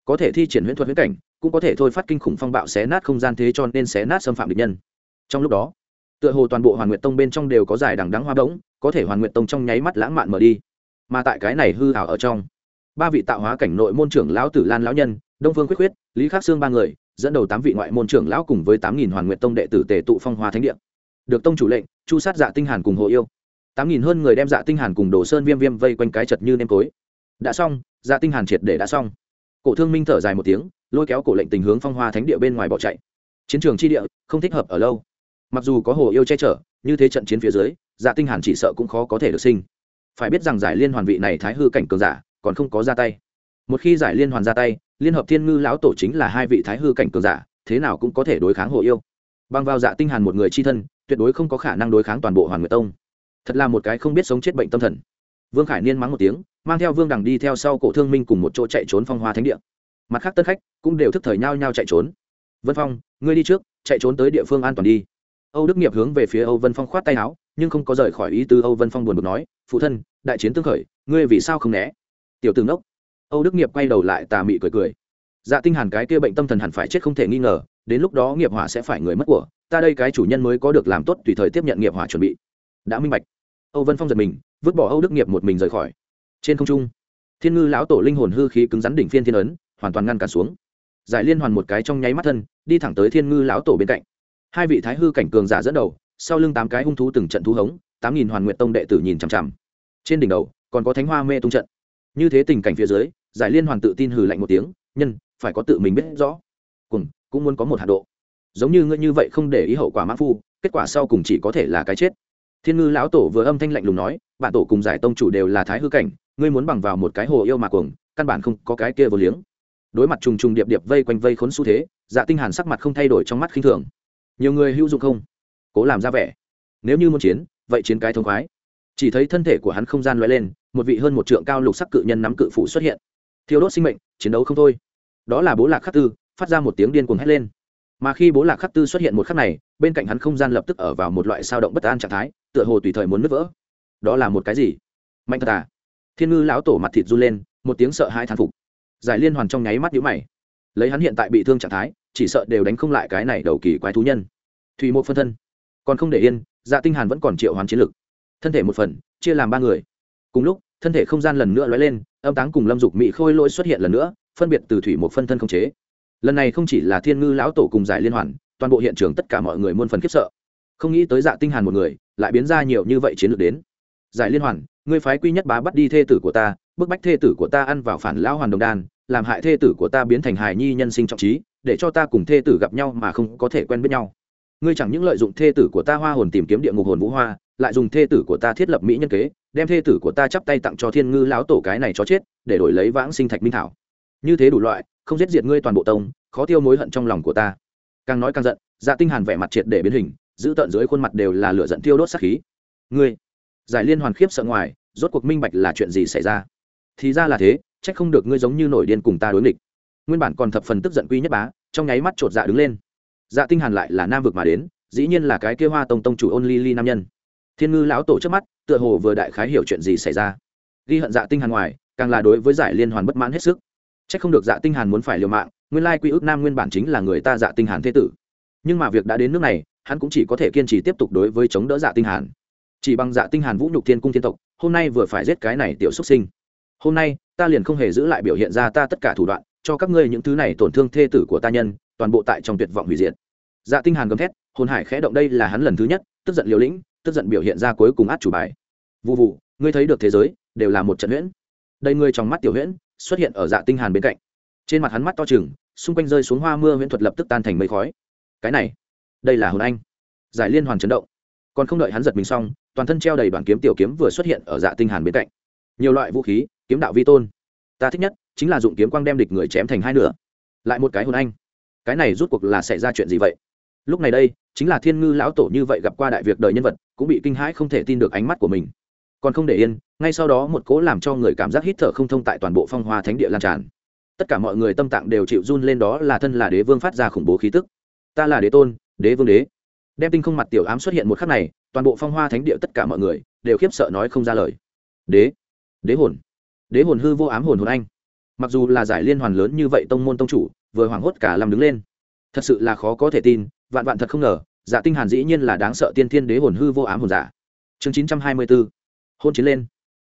Có thể thi triển huyễn thuật huyễn cảnh, cũng có thể thôi phát kinh khủng phong bạo xé nát không gian thế cho nên xé nát xâm phạm địch nhân. Trong lúc đó tựa hồ toàn bộ hoàn nguyện tông bên trong đều có dài đằng đắng hoa bỗng, có thể hoàn nguyện tông trong nháy mắt lãng mạn mở đi. Mà tại cái này hư hảo ở trong, ba vị tạo hóa cảnh nội môn trưởng lão tử lan lão nhân, đông phương quyết quyết lý khắc xương ba người, dẫn đầu tám vị ngoại môn trưởng lão cùng với tám nghìn hoàn nguyện tông đệ tử tề tụ phong hoa thánh địa. Được tông chủ lệnh, chu sát dạ tinh hàn cùng hồ yêu. Tám nghìn hơn người đem dạ tinh hàn cùng đồ sơn viêm viêm vây quanh cái chật như nêm cối đã xong dạ tinh hàn triệt để đã xong. Cổ thương minh thở dài một tiếng, lôi kéo cổ lệnh tình hướng phong hoa thánh địa bên ngoài bỏ chạy. Chiến trường chi địa, không thích hợp ở lâu mặc dù có hồ yêu che chở, như thế trận chiến phía dưới dạ tinh hàn chỉ sợ cũng khó có thể được sinh. Phải biết rằng giải liên hoàn vị này thái hư cảnh cường giả, còn không có ra tay. Một khi giải liên hoàn ra tay, liên hợp thiên ngư lão tổ chính là hai vị thái hư cảnh cường giả, thế nào cũng có thể đối kháng hồ yêu. Bằng vào dạ tinh hàn một người chi thân, tuyệt đối không có khả năng đối kháng toàn bộ hoàn nguyệt tông. Thật là một cái không biết sống chết bệnh tâm thần. Vương khải niên mắng một tiếng, mang theo vương đằng đi theo sau cổ thương minh cùng một chỗ chạy trốn phong hoa thánh địa. Mặt khác tân khách cũng đều thức thời nhau nhau chạy trốn. Vân phong, ngươi đi trước, chạy trốn tới địa phương an toàn đi âu đức nghiệp hướng về phía âu vân phong khoát tay áo, nhưng không có rời khỏi ý tứ âu vân phong buồn bực nói, phụ thân, đại chiến tương khởi, ngươi vì sao không né? Tiểu tướng đốc âu đức nghiệp quay đầu lại tà mị cười cười. Dạ tinh hàn cái kia bệnh tâm thần hẳn phải chết không thể nghi ngờ, đến lúc đó nghiệp hỏa sẽ phải người mất của, ta đây cái chủ nhân mới có được làm tốt tùy thời tiếp nhận nghiệp hỏa chuẩn bị. Đã minh bạch. Âu vân phong giật mình, vứt bỏ âu đức nghiệp một mình rời khỏi. Trên không trung, thiên ngư lão tổ linh hồn hư khí cứng rắn đỉnh phiên thiên ấn, hoàn toàn ngăn cản xuống. Giải liên hoàn một cái trong nháy mắt thân, đi thẳng tới thiên ngư lão tổ bên cạnh hai vị thái hư cảnh cường giả dẫn đầu, sau lưng tám cái hung thú từng trận thú hống, tám nghìn hoàn nguyện tông đệ tử nhìn chằm chằm. Trên đỉnh đầu, còn có thánh hoa mê tung trận. Như thế tình cảnh phía dưới, giải liên hoàn tự tin hừ lạnh một tiếng, nhân, phải có tự mình biết rõ. Cùng, cũng muốn có một hạt độ. Giống như ngươi như vậy không để ý hậu quả mã phu, kết quả sau cùng chỉ có thể là cái chết. Thiên ngư lão tổ vừa âm thanh lạnh lùng nói, bạn tổ cùng giải tông chủ đều là thái hư cảnh, ngươi muốn bằng vào một cái hồ yêu mà cuồng, căn bản không có cái kia vô liếng. Đối mặt trùng trùng điệp điệp vây quanh vây khốn xu thế dạ tinh hàn sắc mặt không thay đổi trong mắt khinh thường nhiều người hữu dụng không? Cố làm ra vẻ. Nếu như muốn chiến, vậy chiến cái thông khoái. Chỉ thấy thân thể của hắn không gian lóe lên, một vị hơn một trượng cao lục sắc cự nhân nắm cự phủ xuất hiện. Thiêu đốt sinh mệnh, chiến đấu không thôi. Đó là bố lạc khắc tư, phát ra một tiếng điên cuồng hét lên. Mà khi bố lạc khắc tư xuất hiện một khắc này, bên cạnh hắn không gian lập tức ở vào một loại sao động bất an trạng thái, tựa hồ tùy thời muốn nứt vỡ. Đó là một cái gì? Mạnh thật à? Thiên ngư lão tổ mặt thịt run lên, một tiếng sợ hai thán phục. Giải liên hoàn trong nháy mắt nhũ mày. Lấy hắn hiện tại bị thương trạng thái chỉ sợ đều đánh không lại cái này đầu kỳ quái thú nhân. Thủy một phân thân. Còn không để yên dạ tinh hàn vẫn còn triệu hoàn chiến lực. Thân thể một phần, chia làm ba người. Cùng lúc, thân thể không gian lần nữa lóe lên, âm táng cùng lâm dục mỹ khôi lỗi xuất hiện lần nữa, phân biệt từ thủy một phân thân không chế. Lần này không chỉ là thiên ngư lão tổ cùng giải liên hoàn, toàn bộ hiện trường tất cả mọi người muôn phần khiếp sợ. Không nghĩ tới dạ tinh hàn một người, lại biến ra nhiều như vậy chiến lược đến. Giải liên hoàn, ngươi phái quy nhất bá bắt đi thê tử của ta, bức bách thê tử của ta ăn vào phản lão hoàn đồng đan, làm hại thê tử của ta biến thành hài nhi nhân sinh trọng trí để cho ta cùng thê tử gặp nhau mà không có thể quen biết nhau. Ngươi chẳng những lợi dụng thê tử của ta hoa hồn tìm kiếm địa ngục hồn vũ hoa, lại dùng thê tử của ta thiết lập mỹ nhân kế, đem thê tử của ta chắp tay tặng cho thiên ngư lão tổ cái này cho chết, để đổi lấy vãng sinh thạch minh thảo. Như thế đủ loại, không giết diệt ngươi toàn bộ tông, khó tiêu mối hận trong lòng của ta. Càng nói càng giận dạ tinh hàn vẻ mặt triệt để biến hình, giữ tận dưới khuôn mặt đều là lửa giận tiêu đốt sát khí. Ngươi, giải liên hoàn khiếp sợ ngoài, rốt cuộc minh bạch là chuyện gì xảy ra. Thì ra là thế trách không được ngươi giống như nổi điên cùng ta đối nghịch nguyên bản còn thập phần tức giận quy nhất bá, trong nháy mắt chột dạ đứng lên. Dạ tinh hàn lại là nam vực mà đến, dĩ nhiên là cái kia hoa tông tông chủ ôn ly ly nam nhân. Thiên ngư lão tổ trước mắt, tựa hồ vừa đại khái hiểu chuyện gì xảy ra. Ghi hận dạ tinh hàn ngoài, càng là đối với giải liên hoàn bất mãn hết sức. Chắc không được dạ tinh hàn muốn phải liều mạng, nguyên lai quy ước nam nguyên bản chính là người ta dạ tinh hàn thế tử. Nhưng mà việc đã đến nước này, hắn cũng chỉ có thể kiên trì tiếp tục đối với chống đỡ dạ tinh hàn. Chỉ bằng dạ tinh hàn vũ nhục thiên cung thiên tộc, hôm nay vừa phải giết cái này tiểu xuất sinh. Hôm nay, ta liền không hề giữ lại biểu hiện ra ta tất cả thủ đoạn cho các ngươi những thứ này tổn thương thê tử của ta nhân, toàn bộ tại trong tuyệt vọng hủy diệt. Dạ tinh hàn gầm thét, hồn hải khẽ động đây là hắn lần thứ nhất, tức giận liều lĩnh, tức giận biểu hiện ra cuối cùng át chủ bài. Vụ vụ ngươi thấy được thế giới, đều là một trận huyễn. Đây ngươi trong mắt tiểu huyễn, xuất hiện ở dạ tinh hàn bên cạnh. Trên mặt hắn mắt to trừng, xung quanh rơi xuống hoa mưa huyễn thuật lập tức tan thành mây khói. Cái này, đây là hồn anh. Giải liên hoàn chấn động. Còn không đợi hắn giật mình xong, toàn thân treo đầy đoàn kiếm tiểu kiếm vừa xuất hiện ở dạ tinh hàn bên cạnh. Nhiều loại vũ khí, kiếm đạo vi tôn. Ta thích nhất chính là dụng kiếm quang đem địch người chém thành hai nửa. Lại một cái hồn anh. Cái này rút cuộc là xảy ra chuyện gì vậy? Lúc này đây, chính là thiên ngư lão tổ như vậy gặp qua đại việc đời nhân vật, cũng bị kinh hãi không thể tin được ánh mắt của mình. Còn không để yên, ngay sau đó một cố làm cho người cảm giác hít thở không thông tại toàn bộ phong hoa thánh địa lan tràn. Tất cả mọi người tâm tạng đều chịu run lên đó là thân là đế vương phát ra khủng bố khí tức. Ta là đế tôn, đế vương đế. Đem tinh không mặt tiểu ám xuất hiện một khắc này, toàn bộ phong hoa thánh địa tất cả mọi người đều khiếp sợ nói không ra lời. Đế. Đế hồn. Đế hồn hư vô ám hồn hồn anh mặc dù là giải liên hoàn lớn như vậy tông môn tông chủ, vừa hoảng hốt cả làm đứng lên. Thật sự là khó có thể tin, vạn vạn thật không ngờ dạ tinh hàn dĩ nhiên là đáng sợ tiên thiên đế hồn hư vô ám hồn giả. Chương 924 hôn chiến lên.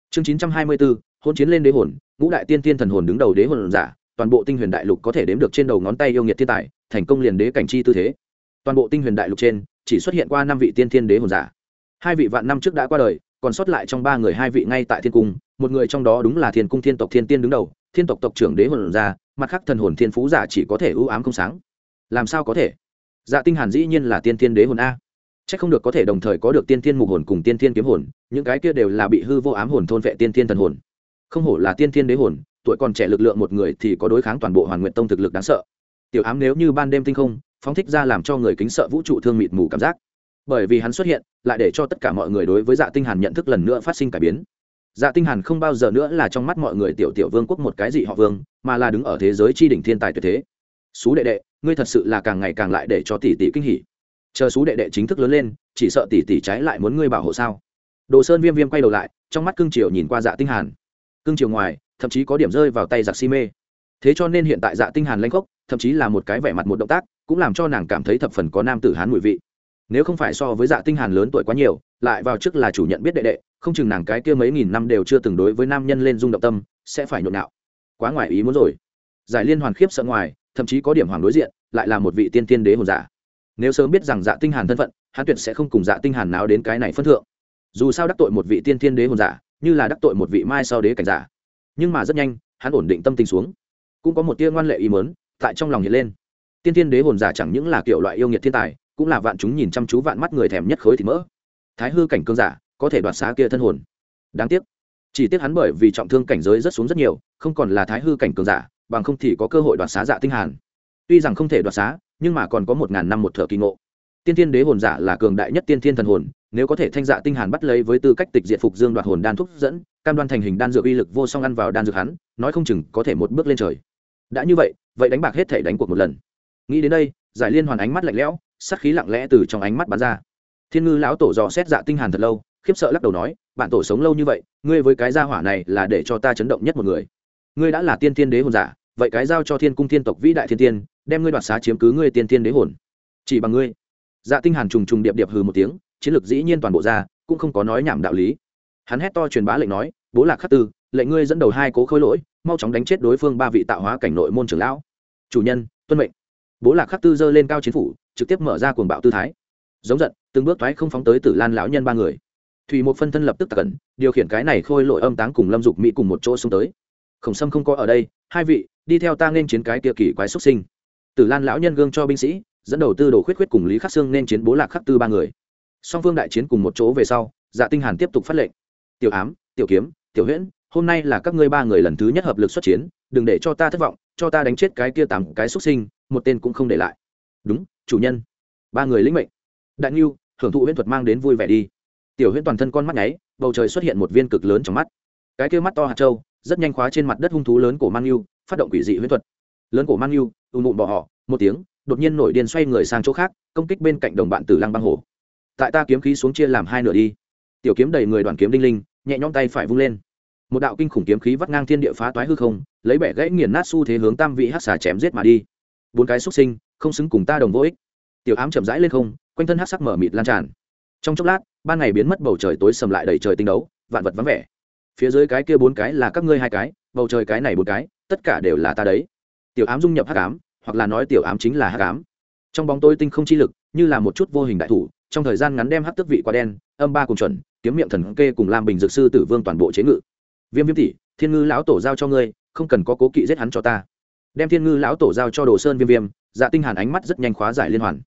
Chương 924 hôn chiến lên đế hồn, ngũ đại tiên thiên thần hồn đứng đầu đế hồn giả, toàn bộ tinh huyền đại lục có thể đếm được trên đầu ngón tay yêu nghiệt thiên tài, thành công liền đế cảnh chi tư thế. Toàn bộ tinh huyền đại lục trên, chỉ xuất hiện qua năm vị tiên thiên đế hồn giả. Hai vị vạn năm trước đã qua đời còn sót lại trong ba người hai vị ngay tại thiên cung một người trong đó đúng là thiên cung thiên tộc thiên tiên đứng đầu thiên tộc tộc trưởng đế hồn ra, mặt khác thần hồn thiên phú giả chỉ có thể ưu ám không sáng. Làm sao có thể? Dạ tinh hàn dĩ nhiên là tiên thiên đế hồn a. Chắc không được có thể đồng thời có được tiên thiên mục hồn cùng tiên thiên kiếm hồn những cái kia đều là bị hư vô ám hồn thôn vệ tiên thiên thần hồn. Không hổ là tiên thiên đế hồn tuổi còn trẻ lực lượng một người thì có đối kháng toàn bộ hoàn nguyện tông thực lực đáng sợ. Tiểu ám nếu như ban đêm tinh không phóng thích ra làm cho người kính sợ vũ trụ thương mịt mù cảm giác bởi vì hắn xuất hiện, lại để cho tất cả mọi người đối với dạ tinh hàn nhận thức lần nữa phát sinh cải biến. Dạ tinh hàn không bao giờ nữa là trong mắt mọi người tiểu tiểu vương quốc một cái gì họ vương, mà là đứng ở thế giới chi đỉnh thiên tài tuyệt thế. Xú đệ đệ, ngươi thật sự là càng ngày càng lại để cho tỷ tỷ kinh hỉ. Chờ xú đệ đệ chính thức lớn lên, chỉ sợ tỷ tỷ trái lại muốn ngươi bảo hộ sao? Đồ sơn viêm viêm quay đầu lại, trong mắt cương triều nhìn qua dạ tinh hàn. Cương triều ngoài, thậm chí có điểm rơi vào tay giặc si mê. Thế cho nên hiện tại dạ tinh hàn lanh khốc thậm chí là một cái vẻ mặt một động tác, cũng làm cho nàng cảm thấy thập phần có nam tử hán mùi vị nếu không phải so với dạ tinh hàn lớn tuổi quá nhiều, lại vào trước là chủ nhận biết đệ đệ, không chừng nàng cái kia mấy nghìn năm đều chưa từng đối với nam nhân lên rung động tâm, sẽ phải nhộn nhạo. Quá ngoài ý muốn rồi. Giải liên hoàn khiếp sợ ngoài, thậm chí có điểm hoàng đối diện, lại là một vị tiên tiên đế hồn giả. Nếu sớm biết rằng dạ tinh hàn thân phận, hắn tuyệt sẽ không cùng dạ tinh hàn nào đến cái này phân thượng. Dù sao đắc tội một vị tiên tiên đế hồn giả, như là đắc tội một vị mai sau đế cảnh giả. Nhưng mà rất nhanh, hắn ổn định tâm tình xuống. Cũng có một tia ngoan lệ ý mớn tại trong lòng hiện lên. Tiên tiên đế hồn giả chẳng những là kiểu loại yêu nghiệt thiên tài cũng là vạn chúng nhìn chăm chú vạn mắt người thèm nhất khối thì mỡ. Thái hư cảnh cương giả, có thể đoạt xá kia thân hồn. Đáng tiếc, chỉ tiếc hắn bởi vì trọng thương cảnh giới rất xuống rất nhiều, không còn là thái hư cảnh cường giả, bằng không thì có cơ hội đoạt xá dạ tinh hàn. Tuy rằng không thể đoạt xá, nhưng mà còn có một ngàn năm một thợ kỳ ngộ. Tiên thiên đế hồn giả là cường đại nhất tiên thiên thần hồn, nếu có thể thanh dạ tinh hàn bắt lấy với tư cách tịch diệt phục dương đoạt hồn đan thúc dẫn, cam đoan thành hình đan dược uy lực vô song ăn vào đan dược hắn, nói không chừng có thể một bước lên trời. Đã như vậy vậy đánh bạc hết thể đánh cuộc một lần. Nghĩ đến đây, giải liên hoàn ánh mắt lạnh lẽo sát khí lặng lẽ từ trong ánh mắt bắn ra. Thiên ngư lão tổ dò xét dạ tinh hàn thật lâu, khiếp sợ lắc đầu nói, bạn tổ sống lâu như vậy, ngươi với cái gia hỏa này là để cho ta chấn động nhất một người. Ngươi đã là tiên thiên đế hồn giả, vậy cái giao cho thiên cung thiên tộc vĩ đại thiên tiên, đem ngươi đoạt xá chiếm cứ ngươi tiên thiên đế hồn. Chỉ bằng ngươi. Dạ tinh hàn trùng trùng điệp điệp hừ một tiếng, chiến lược dĩ nhiên toàn bộ ra, cũng không có nói nhảm đạo lý. Hắn hét to truyền bá lệnh nói, bố lạc khắc tư, lệnh ngươi dẫn đầu hai cố khôi lỗi, mau chóng đánh chết đối phương ba vị tạo hóa cảnh nội môn trưởng lão. Chủ nhân, tuân mệnh. Bố lạc khắc tư giơ lên cao chiến phủ trực tiếp mở ra cuồng bạo tư thái. Giống giận, từng bước thoái không phóng tới tử lan lão nhân ba người. Thủy một phân thân lập tức tập cẩn điều khiển cái này khôi lội âm táng cùng lâm dục mỹ cùng một chỗ xuống tới. Khổng sâm không có ở đây, hai vị, đi theo ta nên chiến cái kia kỳ quái xuất sinh. Tử lan lão nhân gương cho binh sĩ, dẫn đầu tư đồ khuyết khuyết cùng lý khắc sương nên chiến bố lạc khắc tư ba người. Song phương đại chiến cùng một chỗ về sau dạ tinh hàn tiếp tục phát lệnh. Tiểu ám, tiểu kiếm, tiểu huyễn, hôm nay là các ngươi ba người lần thứ nhất hợp lực xuất chiến, đừng để cho ta thất vọng, cho ta đánh chết cái kia tám cái xuất sinh, một tên cũng không để lại. Đúng chủ nhân. Ba người lĩnh mệnh. Đại ngưu hưởng thụ huyễn thuật mang đến vui vẻ đi. Tiểu huyễn toàn thân con mắt nháy, bầu trời xuất hiện một viên cực lớn trong mắt. Cái kia mắt to hạt trâu, rất nhanh khóa trên mặt đất hung thú lớn cổ mang ngưu phát động quỷ dị huyễn thuật. Lớn cổ mang ngưu ù mụn bỏ họ, một tiếng, đột nhiên nổi điên xoay người sang chỗ khác, công kích bên cạnh đồng bạn tử lăng băng hổ. Tại ta kiếm khí xuống chia làm hai nửa đi. Tiểu kiếm đầy người đoàn kiếm đinh linh, nhẹ nhõm tay phải vung lên. Một đạo kinh khủng kiếm khí vắt ngang thiên địa phá toái hư không, lấy bẻ gãy nghiền nát xu thế hướng tam vị hắc xà chém giết mà đi. Bốn cái xuất sinh không xứng cùng ta đồng vô ích. Tiểu ám chậm rãi lên không, quanh thân hát sắc mở mịt lan tràn. Trong chốc lát, ban ngày biến mất bầu trời tối sầm lại đầy trời tinh đấu, vạn vật vắng vẻ. Phía dưới cái kia bốn cái là các ngươi hai cái, bầu trời cái này bốn cái, tất cả đều là ta đấy. Tiểu ám dung nhập hắc ám, hoặc là nói tiểu ám chính là hắc ám. Trong bóng tối tinh không chi lực, như là một chút vô hình đại thủ, trong thời gian ngắn đem hắc tức vị qua đen, âm ba cùng chuẩn, kiếm miệng thần kê cùng lam bình dược sư tử vương toàn bộ chế ngự. Viêm viêm tỷ, thiên ngư lão tổ giao cho ngươi, không cần có cố kỵ giết hắn cho ta. Đem thiên ngư lão tổ giao cho đồ sơn viêm viêm dạ tinh hàn ánh mắt rất nhanh khóa giải liên hoàn.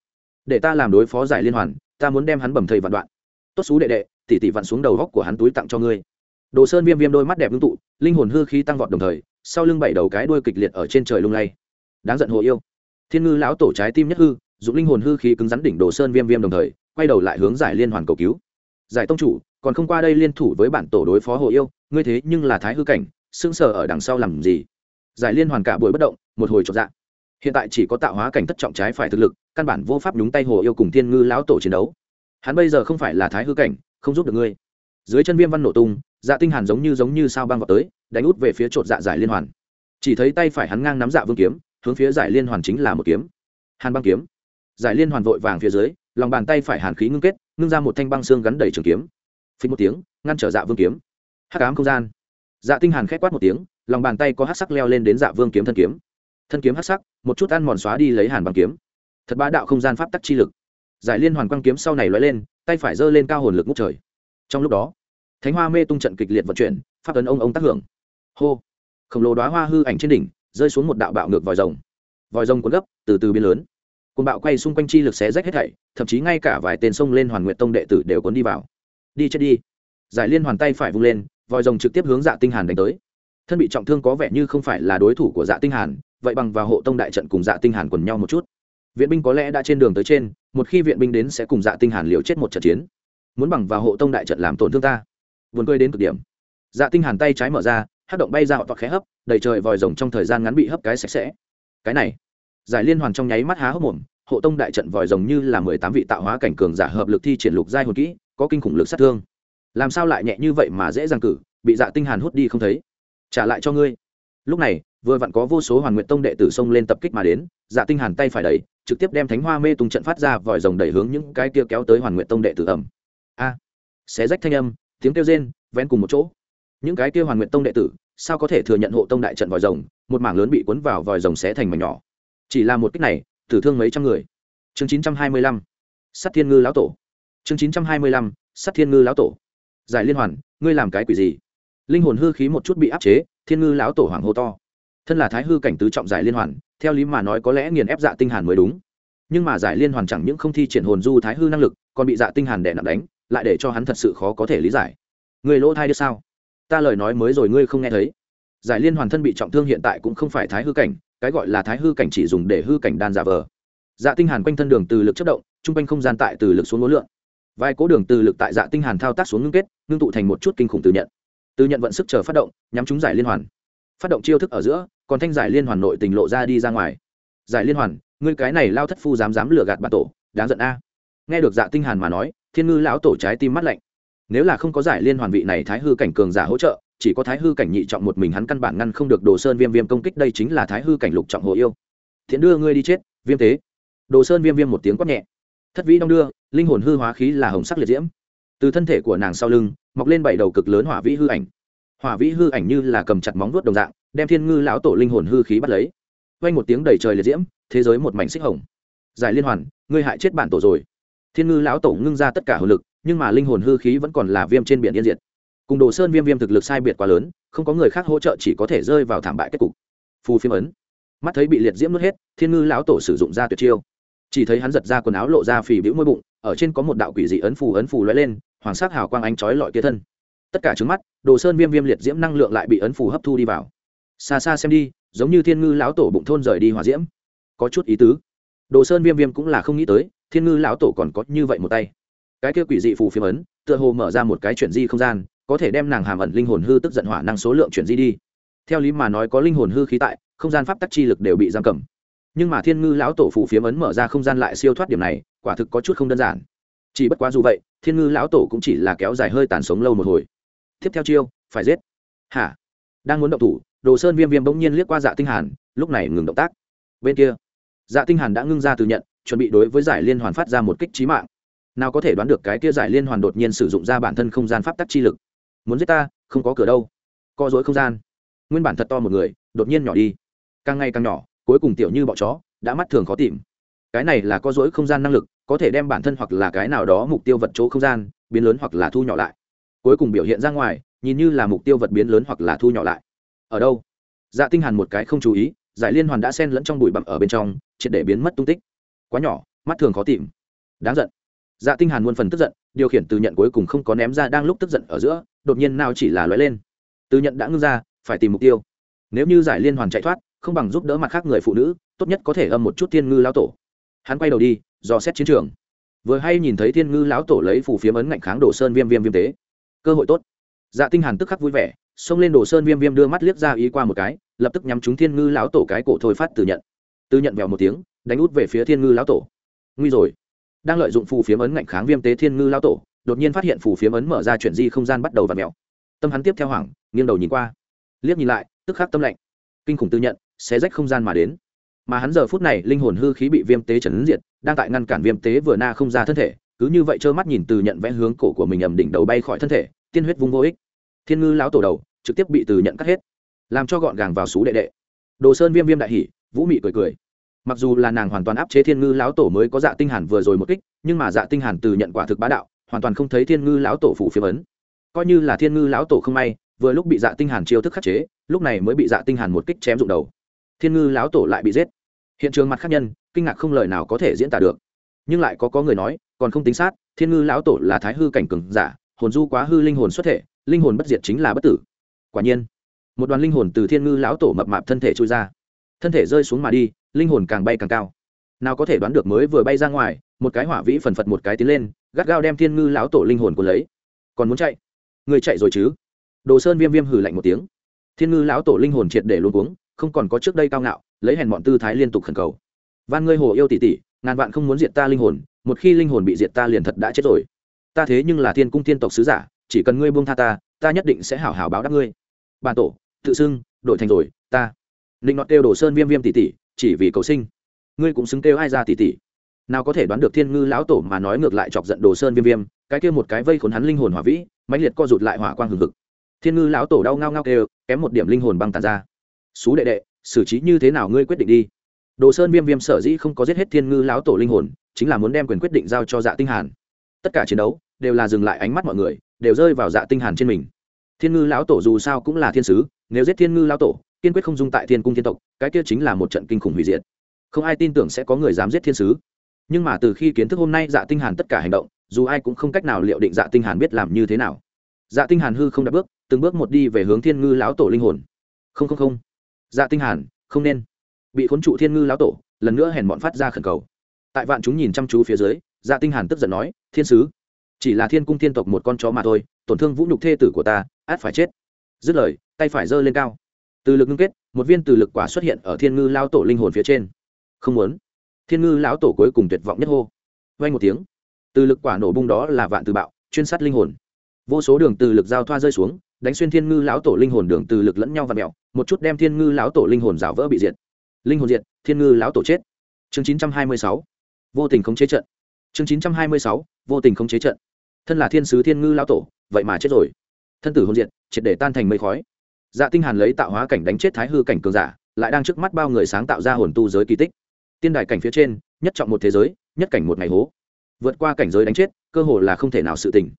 Để ta làm đối phó giải liên hoàn, ta muốn đem hắn bầm thầy vạn đoạn. Tốt xú đệ đệ, tỷ tỷ vặn xuống đầu góc của hắn túi tặng cho ngươi. Đồ sơn viêm viêm đôi mắt đẹp ngưng tụ, linh hồn hư khí tăng vọt đồng thời, sau lưng bảy đầu cái đuôi kịch liệt ở trên trời lung lay. Đáng giận hồ yêu. Thiên ngư lão tổ trái tim nhất hư, dùng linh hồn hư khí cứng rắn đỉnh đồ sơn viêm viêm đồng thời, quay đầu lại hướng giải liên hoàn cầu cứu. Giải tông chủ, còn không qua đây liên thủ với bản tổ đối phó hồ yêu, ngươi thế nhưng là thái hư cảnh, sững sờ ở đằng sau làm gì? Giải liên hoàn cả buổi bất động, một hồi chột dạ hiện tại chỉ có tạo hóa cảnh thất trọng trái phải thực lực, căn bản vô pháp nhúng tay hồ yêu cùng thiên ngư lão tổ chiến đấu. Hắn bây giờ không phải là thái hư cảnh, không giúp được ngươi. Dưới chân viêm văn nổ tung dạ tinh hàn giống như giống như sao băng vào tới, đánh út về phía chột dạ giải liên hoàn. Chỉ thấy tay phải hắn ngang nắm dạ vương kiếm, hướng phía giải liên hoàn chính là một kiếm. Hàn băng kiếm. Giải liên hoàn vội vàng phía dưới, lòng bàn tay phải hàn khí ngưng kết, ngưng ra một thanh băng xương gắn đầy trường kiếm. Phí một tiếng, ngăn trở dạ vương kiếm. Hắc ám không gian. Dạ tinh hàn khép quát một tiếng, lòng bàn tay có hắc sắc leo lên đến dạ vương kiếm thân kiếm thân kiếm hắc sắc, một chút ăn mòn xóa đi lấy hàn bằng kiếm. Thật bá đạo không gian pháp tắc chi lực. Giải liên hoàn quang kiếm sau này lóe lên, tay phải giơ lên cao hồn lực ngút trời. Trong lúc đó, thánh hoa mê tung trận kịch liệt vận chuyển, pháp tấn ông ông tác hưởng. Hô! Khổng lồ đóa hoa hư ảnh trên đỉnh, rơi xuống một đạo bạo ngược vòi rồng. Vòi rồng cuốn gấp, từ từ biến lớn. Côn bạo quay xung quanh chi lực xé rách hết thảy, thậm chí ngay cả vài tên sông lên hoàn nguyện tông đệ tử đều cuốn đi vào. Đi chết đi. Giải liên hoàn tay phải vung lên, vòi rồng trực tiếp hướng dạ tinh hàn đánh tới. Thân bị trọng thương có vẻ như không phải là đối thủ của dạ tinh hàn vậy bằng vào hộ tông đại trận cùng dạ tinh hàn quần nhau một chút. Viện binh có lẽ đã trên đường tới trên, một khi viện binh đến sẽ cùng dạ tinh hàn liều chết một trận chiến. Muốn bằng vào hộ tông đại trận làm tổn thương ta. Buồn cười đến cực điểm. Dạ tinh hàn tay trái mở ra hất động bay ra họ toạc khẽ hấp, đầy trời vòi rồng trong thời gian ngắn bị hấp cái sạch sẽ. Cái này, giải liên hoàn trong nháy mắt há hốc mồm, hộ tông đại trận vòi rồng như là mười tám vị tạo hóa cảnh cường giả hợp lực thi triển lục giai hồn kỹ, có kinh khủng lực sát thương. Làm sao lại nhẹ như vậy mà dễ dàng cử, bị dạ tinh hàn hút đi không thấy. Trả lại cho ngươi. Lúc này vừa vặn có vô số hoàn nguyện tông đệ tử xông lên tập kích mà đến dạ tinh hàn tay phải đẩy, trực tiếp đem thánh hoa mê tung trận phát ra vòi rồng đẩy hướng những cái kia kéo tới hoàn nguyện tông đệ tử ẩm a. Xé rách thanh âm, tiếng kêu rên, vén cùng một chỗ. Những cái kia hoàn nguyện tông đệ tử, sao có thể thừa nhận hộ tông đại trận vòi rồng, một mảng lớn bị cuốn vào vòi rồng xé thành mảnh nhỏ. Chỉ là một cách này, tử thương mấy trăm người. Chương chín trăm hai mươi lăm. Sắt thiên ngư lão tổ. Chương chín trăm hai mươi lăm. Sắt thiên ngư lão tổ. Giải liên hoàn, ngươi làm cái quỷ gì? Linh hồn hư khí một chút bị áp chế, thiên ngư lão tổ hoàng hô to thân là thái hư cảnh tứ trọng giải liên hoàn, theo lý mà nói có lẽ nghiền ép dạ tinh hàn mới đúng. Nhưng mà giải liên hoàn chẳng những không thi triển hồn du thái hư năng lực, còn bị dạ tinh hàn đè nặng đánh, lại để cho hắn thật sự khó có thể lý giải. Người lỗ thai được sao? Ta lời nói mới rồi ngươi không nghe thấy. Giải liên hoàn thân bị trọng thương hiện tại cũng không phải thái hư cảnh, cái gọi là thái hư cảnh chỉ dùng để hư cảnh đan giả vờ. Dạ tinh hàn quanh thân đường từ lực chất động, trung quanh không gian tại từ lực xuống ngố lượng vài cố đường từ lực tại dạ tinh hàn thao tác xuống ngưng kết, ngưng tụ thành một chút kinh khủng từ nhận. Từ nhận vận sức chờ phát động, nhắm chúng giải liên hoàn. Phát động chiêu thức ở giữa còn thanh giải liên hoàn nội tình lộ ra đi ra ngoài. Giải liên hoàn, ngươi cái này lao thất phu dám dám lừa gạt bà tổ, đáng giận a. Nghe được dạ tinh hàn mà nói, thiên ngư lão tổ trái tim mắt lạnh. Nếu là không có giải liên hoàn vị này thái hư cảnh cường giả hỗ trợ, chỉ có thái hư cảnh nhị trọng một mình hắn căn bản ngăn không được đồ sơn viêm viêm công kích, đây chính là thái hư cảnh lục trọng hồ yêu. Thiện đưa ngươi đi chết, viêm tế. Đồ sơn viêm viêm một tiếng quát nhẹ. Thất vĩ đong đưa, linh hồn hư hóa khí là hồng sắc liệt diễm. Từ thân thể của nàng sau lưng, mọc lên bảy đầu cực lớn hỏa vĩ hư ảnh hỏa vĩ hư ảnh như là cầm chặt móng vuốt đồng dạng, đem thiên ngư lão tổ linh hồn hư khí bắt lấy. Vang một tiếng đầy trời liệt diễm, thế giới một mảnh xích hồng. Giải liên hoàn, ngươi hại chết bản tổ rồi. Thiên ngư lão tổ ngưng ra tất cả hồn lực, nhưng mà linh hồn hư khí vẫn còn là viêm trên biển yên diệt. Cùng đồ sơn viêm viêm thực lực sai biệt quá lớn, không có người khác hỗ trợ chỉ có thể rơi vào thảm bại kết cục. Phù phiêm ấn. Mắt thấy bị liệt diễm nuốt hết, thiên ngư lão tổ sử dụng ra tuyệt chiêu. Chỉ thấy hắn giật ra quần áo lộ ra phì bĩu môi bụng, ở trên có một đạo quỷ dị ấn phù ấn phù lóe lên, hoàng sắc hào quang ánh chói lọi kia thân tất cả trứng mắt, đồ sơn viêm viêm liệt diễm năng lượng lại bị ấn phù hấp thu đi vào. Xa xa xem đi, giống như thiên ngư lão tổ bụng thôn rời đi hỏa diễm. Có chút ý tứ. Đồ sơn viêm viêm cũng là không nghĩ tới, thiên ngư lão tổ còn có như vậy một tay. Cái kia quỷ dị phù phiếm ấn, tựa hồ mở ra một cái chuyển di không gian, có thể đem nàng hàm ẩn linh hồn hư tức giận hỏa năng số lượng chuyển di đi. Theo lý mà nói có linh hồn hư khí tại, không gian pháp tắc chi lực đều bị giam cầm. Nhưng mà thiên ngư lão tổ phù phiếm ấn mở ra không gian lại siêu thoát điểm này, quả thực có chút không đơn giản. Chỉ bất quá dù vậy, thiên ngư lão tổ cũng chỉ là kéo dài hơi tàn sống lâu một hồi tiếp theo chiêu, phải giết. Hả? Đang muốn động thủ, đồ sơn viêm viêm bỗng nhiên liếc qua dạ tinh hàn, lúc này ngừng động tác. Bên kia dạ tinh hàn đã ngưng ra từ nhận, chuẩn bị đối với giải liên hoàn phát ra một kích chí mạng. Nào có thể đoán được cái kia giải liên hoàn đột nhiên sử dụng ra bản thân không gian pháp tắc chi lực. Muốn giết ta, không có cửa đâu. Co dối không gian. Nguyên bản thật to một người, đột nhiên nhỏ đi. Càng ngày càng nhỏ, cuối cùng tiểu như bọ chó, đã mắt thường khó tìm. Cái này là co dối không gian năng lực, có thể đem bản thân hoặc là cái nào đó mục tiêu vật chỗ không gian, biến lớn hoặc là thu nhỏ lại cuối cùng biểu hiện ra ngoài, nhìn như là mục tiêu vật biến lớn hoặc là thu nhỏ lại. Ở đâu? Dạ tinh hàn một cái không chú ý, giải liên hoàn đã xen lẫn trong bụi bặm ở bên trong, triệt để biến mất tung tích. Quá nhỏ, mắt thường khó tìm. Đáng giận. Dạ tinh hàn muôn phần tức giận, điều khiển từ nhận cuối cùng không có ném ra đang lúc tức giận ở giữa, đột nhiên nào chỉ là lóe lên. Từ nhận đã ngưng ra, phải tìm mục tiêu. Nếu như giải liên hoàn chạy thoát, không bằng giúp đỡ mặt khác người phụ nữ, tốt nhất có thể âm một chút thiên ngư lão tổ. Hắn quay đầu đi, dò xét chiến trường. Vừa hay nhìn thấy thiên ngư lão tổ lấy phủ phiếm ấn ngạnh kháng đổ sơn viêm viêm viêm tế cơ hội tốt. Dạ tinh hàn tức khắc vui vẻ, xông lên đổ sơn viêm viêm đưa mắt liếc ra ý qua một cái, lập tức nhắm trúng thiên ngư lão tổ cái cổ thôi phát từ nhận. Từ nhận vèo một tiếng, đánh út về phía thiên ngư lão tổ. Nguy rồi. Đang lợi dụng phù phiếm ấn ngạnh kháng viêm tế thiên ngư lão tổ, đột nhiên phát hiện phù phiếm ấn mở ra chuyển di không gian bắt đầu và mèo. Tâm hắn tiếp theo hoảng, nghiêng đầu nhìn qua. Liếc nhìn lại, tức khắc tâm lạnh. Kinh khủng tư nhận, xé rách không gian mà đến. Mà hắn giờ phút này, linh hồn hư khí bị viêm tế chấn diệt, đang tại ngăn cản viêm tế vừa na không ra thân thể cứ như vậy trơ mắt nhìn từ nhận vẽ hướng cổ của mình ầm đỉnh đầu bay khỏi thân thể, tiên huyết vung vô ích. Thiên ngư lão tổ đầu, trực tiếp bị từ nhận cắt hết, làm cho gọn gàng vào xú đệ đệ. Đồ sơn viêm viêm đại hỉ, vũ mị cười cười. Mặc dù là nàng hoàn toàn áp chế thiên ngư lão tổ mới có dạ tinh hàn vừa rồi một kích, nhưng mà dạ tinh hàn từ nhận quả thực bá đạo, hoàn toàn không thấy thiên ngư lão tổ phủ phiếm ấn. Coi như là thiên ngư lão tổ không may, vừa lúc bị dạ tinh hàn chiêu thức khắc chế, lúc này mới bị dạ tinh hàn một kích chém dụng đầu. Thiên ngư lão tổ lại bị giết. Hiện trường mặt khác nhân, kinh ngạc không lời nào có thể diễn tả được nhưng lại có có người nói, còn không tính sát, thiên ngư lão tổ là thái hư cảnh cường giả, hồn du quá hư linh hồn xuất thể, linh hồn bất diệt chính là bất tử. Quả nhiên, một đoàn linh hồn từ thiên ngư lão tổ mập mạp thân thể trôi ra. Thân thể rơi xuống mà đi, linh hồn càng bay càng cao. Nào có thể đoán được mới vừa bay ra ngoài, một cái hỏa vĩ phần phật một cái tiến lên, gắt gao đem thiên ngư lão tổ linh hồn của lấy. Còn muốn chạy? Người chạy rồi chứ? Đồ sơn viêm viêm hừ lạnh một tiếng. Thiên ngư lão tổ linh hồn triệt để luôn cuống, không còn có trước đây cao ngạo, lấy hèn bọn tư thái liên tục khẩn cầu. Van ngươi hồ yêu tỷ tỷ ngàn vạn không muốn diệt ta linh hồn, một khi linh hồn bị diệt ta liền thật đã chết rồi. Ta thế nhưng là thiên cung thiên tộc sứ giả, chỉ cần ngươi buông tha ta ta nhất định sẽ hảo hảo báo đáp ngươi. Bản tổ, tự xưng đội thành rồi, ta. Định nọt kêu đồ sơn viêm viêm tỷ tỷ chỉ vì cầu sinh. Ngươi cũng xứng kêu ai ra tỷ tỷ nào có thể đoán được thiên ngư lão tổ mà nói ngược lại chọc giận đồ sơn viêm viêm, cái kia một cái vây khốn hắn linh hồn hỏa vĩ, mãnh liệt co rụt lại hỏa quang hừng hực. Thiên ngư lão tổ đau ngao ngao kêu, kém một điểm linh hồn băng tàn ra. Xú đệ đệ, xử trí như thế nào ngươi quyết định đi đồ sơn viêm viêm sở dĩ không có giết hết thiên ngư lão tổ linh hồn, chính là muốn đem quyền quyết định giao cho dạ tinh hàn. Tất cả chiến đấu đều là dừng lại ánh mắt mọi người, đều rơi vào dạ tinh hàn trên mình. Thiên ngư lão tổ dù sao cũng là thiên sứ, nếu giết thiên ngư lão tổ, kiên quyết không dung tại thiên cung thiên tộc, cái kia chính là một trận kinh khủng hủy diệt. Không ai tin tưởng sẽ có người dám giết thiên sứ. Nhưng mà từ khi kiến thức hôm nay dạ tinh hàn tất cả hành động, dù ai cũng không cách nào liệu định dạ tinh hàn biết làm như thế nào. Dạ tinh hàn hư không đặt bước, từng bước một đi về hướng thiên ngư lão tổ linh hồn. Không không không. Dạ tinh hàn, không nên bị khốn trụ thiên ngư lão tổ, lần nữa hèn bọn phát ra khẩn cầu. Tại vạn chúng nhìn chăm chú phía dưới dạ tinh hàn tức giận nói, thiên sứ, chỉ là thiên cung thiên tộc một con chó mà thôi, tổn thương vũ nhục thê tử của ta, át phải chết. Dứt lời, tay phải giơ lên cao. Từ lực ngưng kết, một viên từ lực quả xuất hiện ở thiên ngư lão tổ linh hồn phía trên. Không muốn. Thiên ngư lão tổ cuối cùng tuyệt vọng nhất hô. Vang một tiếng, từ lực quả nổ bung đó là vạn từ bạo, chuyên sát linh hồn. Vô số đường từ lực giao thoa rơi xuống, đánh xuyên thiên ngư lão tổ linh hồn đường từ lực lẫn nhau và mèo, một chút đem thiên ngư lão tổ linh hồn rào vỡ bị diệt linh hồn diện, thiên ngư lão tổ chết. Chương chín trăm hai mươi sáu vô tình khống chế trận. Chương chín trăm hai mươi sáu vô tình khống chế trận. Thân là thiên sứ thiên ngư lão tổ vậy mà chết rồi. Thân tử hồn diện, triệt để tan thành mây khói. Dạ tinh hàn lấy tạo hóa cảnh đánh chết thái hư cảnh cường giả lại đang trước mắt bao người sáng tạo ra hồn tu giới kỳ tích. Tiên đài cảnh phía trên nhất trọng một thế giới nhất cảnh một ngày hố. Vượt qua cảnh giới đánh chết cơ hồ là không thể nào sự tình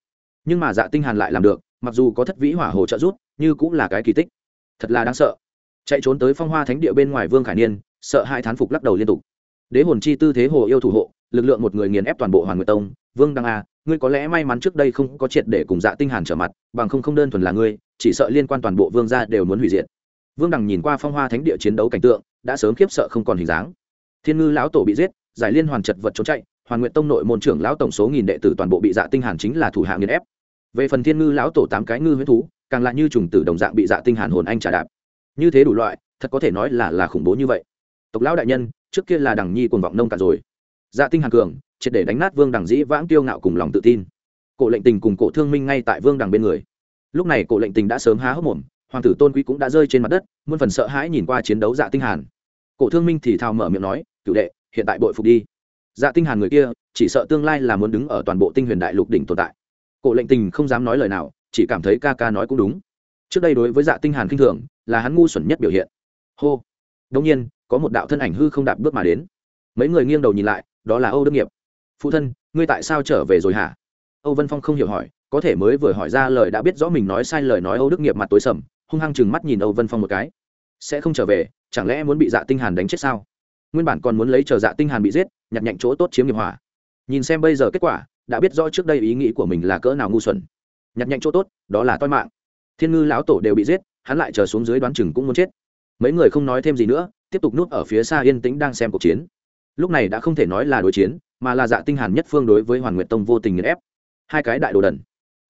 nhưng mà dạ tinh hàn lại làm được mặc dù có thất vĩ hỏa hồ trợ rút, như cũng là cái kỳ tích. Thật là đáng sợ chạy trốn tới phong hoa thánh địa bên ngoài vương khải niên, sợ hai thán phục lắc đầu liên tục. Đế hồn chi tư thế hồ yêu thủ hộ, lực lượng một người nghiền ép toàn bộ hoàng nguyệt tông. Vương đăng a, ngươi có lẽ may mắn trước đây không có triệt để cùng dạ tinh hàn trở mặt, bằng không không đơn thuần là ngươi, chỉ sợ liên quan toàn bộ vương gia đều muốn hủy diệt. Vương đằng nhìn qua phong hoa thánh địa chiến đấu cảnh tượng, đã sớm khiếp sợ không còn hình dáng. Thiên ngư lão tổ bị giết, giải liên hoàn chật vật trốn chạy, hoàn nguyện tông nội môn trưởng lão tổng số nghìn đệ tử toàn bộ bị dạ tinh hàn chính là thủ hạ nghiền ép. Về phần thiên ngư lão tổ tám cái ngư huyết thú, càng lại như trùng tử đồng dạng bị dạ tinh hàn hồn anh trả đạp như thế đủ loại, thật có thể nói là là khủng bố như vậy. Tộc lão đại nhân, trước kia là đằng nhi cuồng vọng nông cạn rồi. Dạ tinh hàn cường, triệt để đánh nát vương đằng dĩ vãng tiêu ngạo cùng lòng tự tin. Cổ lệnh tình cùng cổ thương minh ngay tại vương đằng bên người. Lúc này cổ lệnh tình đã sớm há hốc mồm, hoàng tử tôn quý cũng đã rơi trên mặt đất, muôn phần sợ hãi nhìn qua chiến đấu dạ tinh hàn. Cổ thương minh thì thào mở miệng nói cựu đệ, hiện tại bội phục đi. Dạ tinh hàn người kia, chỉ sợ tương lai là muốn đứng ở toàn bộ tinh huyền đại lục đỉnh tồn tại. Cổ lệnh tình không dám nói lời nào, chỉ cảm thấy ca ca nói cũng đúng. Trước đây đối với dạ tinh hàn kinh thường là hắn ngu xuẩn nhất biểu hiện. Hô. Đống nhiên, có một đạo thân ảnh hư không đạp bước mà đến. Mấy người nghiêng đầu nhìn lại, đó là âu đức nghiệp. Phụ thân, ngươi tại sao trở về rồi hả? Âu vân phong không hiểu hỏi, có thể mới vừa hỏi ra lời đã biết rõ mình nói sai lời nói âu đức nghiệp mặt tối sầm, hung hăng chừng mắt nhìn âu vân phong một cái. Sẽ không trở về, chẳng lẽ muốn bị dạ tinh hàn đánh chết sao? Nguyên bản còn muốn lấy chờ dạ tinh hàn bị giết, nhặt nhạnh chỗ tốt chiếm nghiệp hỏa. Nhìn xem bây giờ kết quả, đã biết rõ trước đây ý nghĩ của mình là cỡ nào ngu xuẩn. Nhặt nhạnh chỗ tốt, đó là toi mạng. Thiên ngư lão tổ đều bị giết hắn lại chờ xuống dưới đoán chừng cũng muốn chết. Mấy người không nói thêm gì nữa, tiếp tục núp ở phía xa yên tĩnh đang xem cuộc chiến. Lúc này đã không thể nói là đối chiến, mà là dạ tinh hàn nhất phương đối với hoàn nguyệt tông vô tình nghiền ép. Hai cái đại đồ đần.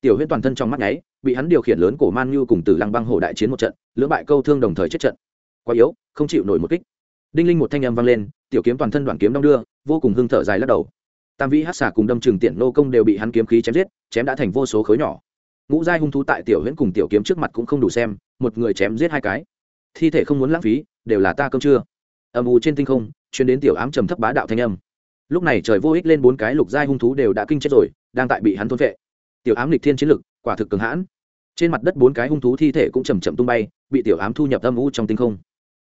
Tiểu huyễn toàn thân trong mắt nháy, bị hắn điều khiển lớn cổ man nhu cùng tử lăng băng hổ đại chiến một trận, lưỡng bại câu thương đồng thời chết trận. Quá yếu, không chịu nổi một kích. Đinh linh một thanh âm vang lên, tiểu kiếm toàn thân đoạn kiếm đong đưa, vô cùng hưng thở dài lắc đầu. Tam vĩ hắc xà cùng đâm trường tiện nô công đều bị hắn kiếm khí chém giết, chém đã thành vô số khối nhỏ. Ngũ giai hung thú tại tiểu huyễn cùng tiểu kiếm trước mặt cũng không đủ xem một người chém giết hai cái. Thi thể không muốn lãng phí, đều là ta cơm chưa âm u trên tinh không chuyến đến tiểu ám trầm thấp bá đạo thanh âm. Lúc này trời vô ích lên bốn cái lục giai hung thú đều đã kinh chết rồi, đang tại bị hắn thôn vệ. Tiểu ám lịch thiên chiến lực, quả thực cường hãn. Trên mặt đất bốn cái hung thú thi thể cũng chầm chậm tung bay, bị tiểu ám thu nhập âm u trong tinh không.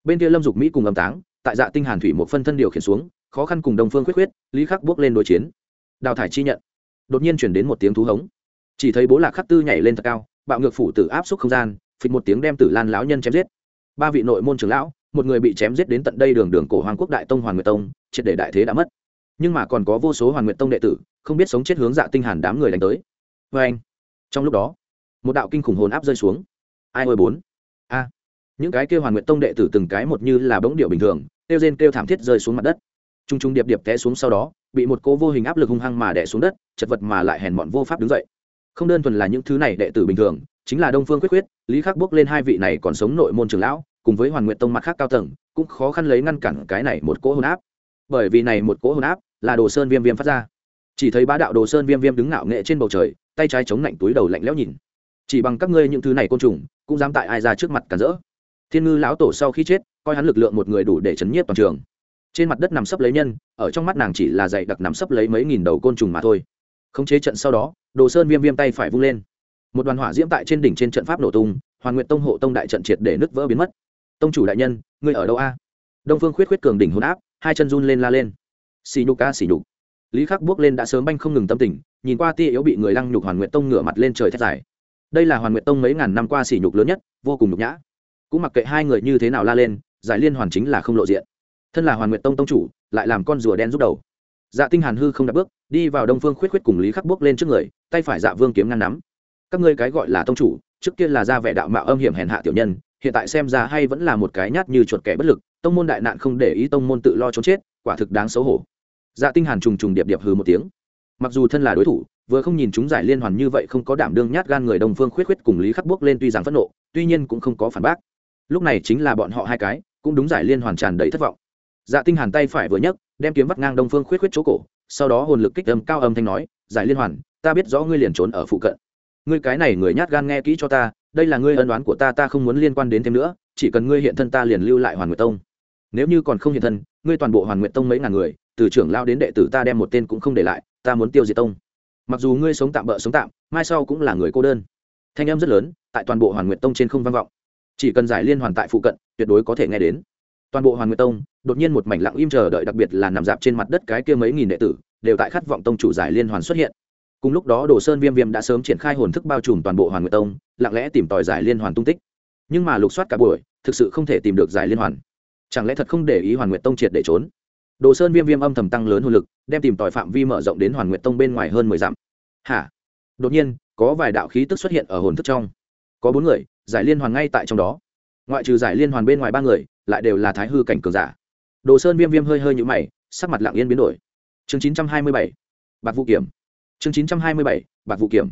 Bên kia lâm dục mỹ cùng âm táng, tại dạ tinh hàn thủy một phân thân điều khiển xuống, khó khăn cùng đồng phương quyết quyết lý khắc bước lên đối chiến. Đào thải chi nhận. Đột nhiên chuyển đến một tiếng thú hống. Chỉ thấy bố lạc khắc tư nhảy lên thật cao, bạo ngược phủ tử áp xúc không gian phịch một tiếng đem tử lan lão nhân chém giết. Ba vị nội môn trưởng lão, một người bị chém giết đến tận đây đường đường cổ hoàng quốc đại tông hoàn nguyệt tông, triệt để đại thế đã mất. Nhưng mà còn có vô số hoàn nguyệt tông đệ tử, không biết sống chết hướng dạ tinh hàn đám người đánh tới. Vê anh. Trong lúc đó, một đạo kinh khủng hồn áp rơi xuống. Ai ơi bốn. A. Những cái kêu hoàn nguyệt tông đệ tử từng cái một như là bỗng điệu bình thường, kêu rên kêu thảm thiết rơi xuống mặt đất. Trung trung điệp điệp té xuống sau đó, bị một cô vô hình áp lực hung hăng mà đè xuống đất, chật vật mà lại hèn mọn vô pháp đứng dậy. Không đơn thuần là những thứ này đệ tử bình thường chính là đông phương quyết quyết, lý khắc bước lên hai vị này còn sống nội môn trường lão, cùng với hoàn nguyện tông mặt khác cao tầng, cũng khó khăn lấy ngăn cản cái này một cỗ hồn áp. Bởi vì này một cỗ hồn áp là đồ sơn viêm viêm phát ra. Chỉ thấy bá đạo đồ sơn viêm viêm đứng ngạo nghệ trên bầu trời, tay trái chống lạnh túi đầu lạnh lẽo nhìn. Chỉ bằng các ngươi những thứ này côn trùng, cũng dám tại ai ra trước mặt cản rỡ. Thiên ngư lão tổ sau khi chết, coi hắn lực lượng một người đủ để chấn nhiếp toàn trường. Trên mặt đất nằm sấp lấy nhân, ở trong mắt nàng chỉ là dày đặc nằm sấp lấy mấy nghìn đầu côn trùng mà thôi. Khống chế trận sau đó, đồ sơn viêm viêm tay phải vung lên một đoàn hỏa diễm tại trên đỉnh trên trận pháp nổ tung, hoàn nguyện tông hộ tông đại trận triệt để nứt vỡ biến mất. Tông chủ đại nhân, ngươi ở đâu a? Đông phương khuyết khuyết cường đỉnh hôn áp, hai chân run lên la lên. Xì nhục ca xì nhục. Lý khắc bước lên đã sớm banh không ngừng tâm tình, nhìn qua tia yếu bị người lăng nhục hoàn nguyện tông ngửa mặt lên trời thét dài. Đây là hoàn nguyện tông mấy ngàn năm qua xỉ nhục lớn nhất, vô cùng nhục nhã. Cũng mặc kệ hai người như thế nào la lên, giải liên hoàn chính là không lộ diện. Thân là hoàn nguyện tông tông chủ, lại làm con rùa đen rút đầu. Dạ tinh hàn hư không đặt bước, đi vào đông phương khuyết khuyết cùng lý khắc bước lên trước người, tay phải dạ vương kiếm ngăn nắm các ngươi cái gọi là tông chủ, trước kia là ra vẻ đạo mạo âm hiểm hèn hạ tiểu nhân, hiện tại xem ra hay vẫn là một cái nhát như chuột kẻ bất lực, tông môn đại nạn không để ý tông môn tự lo trốn chết, quả thực đáng xấu hổ. Dạ tinh hàn trùng trùng điệp điệp hừ một tiếng. Mặc dù thân là đối thủ, vừa không nhìn chúng giải liên hoàn như vậy không có đảm đương nhát gan người đông phương khuyết khuyết cùng lý khắc bước lên tuy rằng phẫn nộ, tuy nhiên cũng không có phản bác. Lúc này chính là bọn họ hai cái, cũng đúng giải liên hoàn tràn đầy thất vọng. Dạ tinh hàn tay phải vừa nhấc, đem kiếm vắt ngang đông phương khuyết khuyết chỗ cổ, sau đó hồn lực kích âm cao âm thanh nói, giải liên hoàn, ta biết rõ ngươi liền trốn ở phụ cận ngươi cái này người nhát gan nghe kỹ cho ta, đây là ngươi ân đoán của ta ta không muốn liên quan đến thêm nữa, chỉ cần ngươi hiện thân ta liền lưu lại hoàn nguyệt tông. Nếu như còn không hiện thân, ngươi toàn bộ hoàn nguyệt tông mấy ngàn người, từ trưởng lao đến đệ tử ta đem một tên cũng không để lại, ta muốn tiêu diệt tông. Mặc dù ngươi sống tạm bỡ sống tạm, mai sau cũng là người cô đơn. Thanh âm rất lớn, tại toàn bộ hoàn nguyệt tông trên không vang vọng. Chỉ cần giải liên hoàn tại phụ cận, tuyệt đối có thể nghe đến. Toàn bộ hoàn nguyệt tông, đột nhiên một mảnh lặng im chờ đợi, đặc biệt là nằm dạp trên mặt đất cái kia mấy nghìn đệ tử, đều tại khát vọng tông chủ giải liên hoàn xuất hiện cùng lúc đó đồ sơn viêm viêm đã sớm triển khai hồn thức bao trùm toàn bộ hoàn nguyệt tông, lặng lẽ tìm tòi giải liên hoàn tung tích. Nhưng mà lục soát cả buổi, thực sự không thể tìm được giải liên hoàn. Chẳng lẽ thật không để ý hoàn nguyệt tông triệt để trốn? Đồ sơn viêm viêm âm thầm tăng lớn hồn lực, đem tìm tòi phạm vi mở rộng đến hoàn nguyệt tông bên ngoài hơn mười dặm. Hả? Đột nhiên, có vài đạo khí tức xuất hiện ở hồn thức trong. Có bốn người, giải liên hoàn ngay tại trong đó. Ngoại trừ giải liên hoàn bên ngoài ba người, lại đều là thái hư cảnh cường giả. Đồ sơn viêm viêm hơi hơi nhũ mày, sắc mặt lặng yên biến đổi. Chương chín trăm hai mươi bảy, bạc vũ kiểm chương chín trăm hai mươi bảy, bạc vụ kiểm.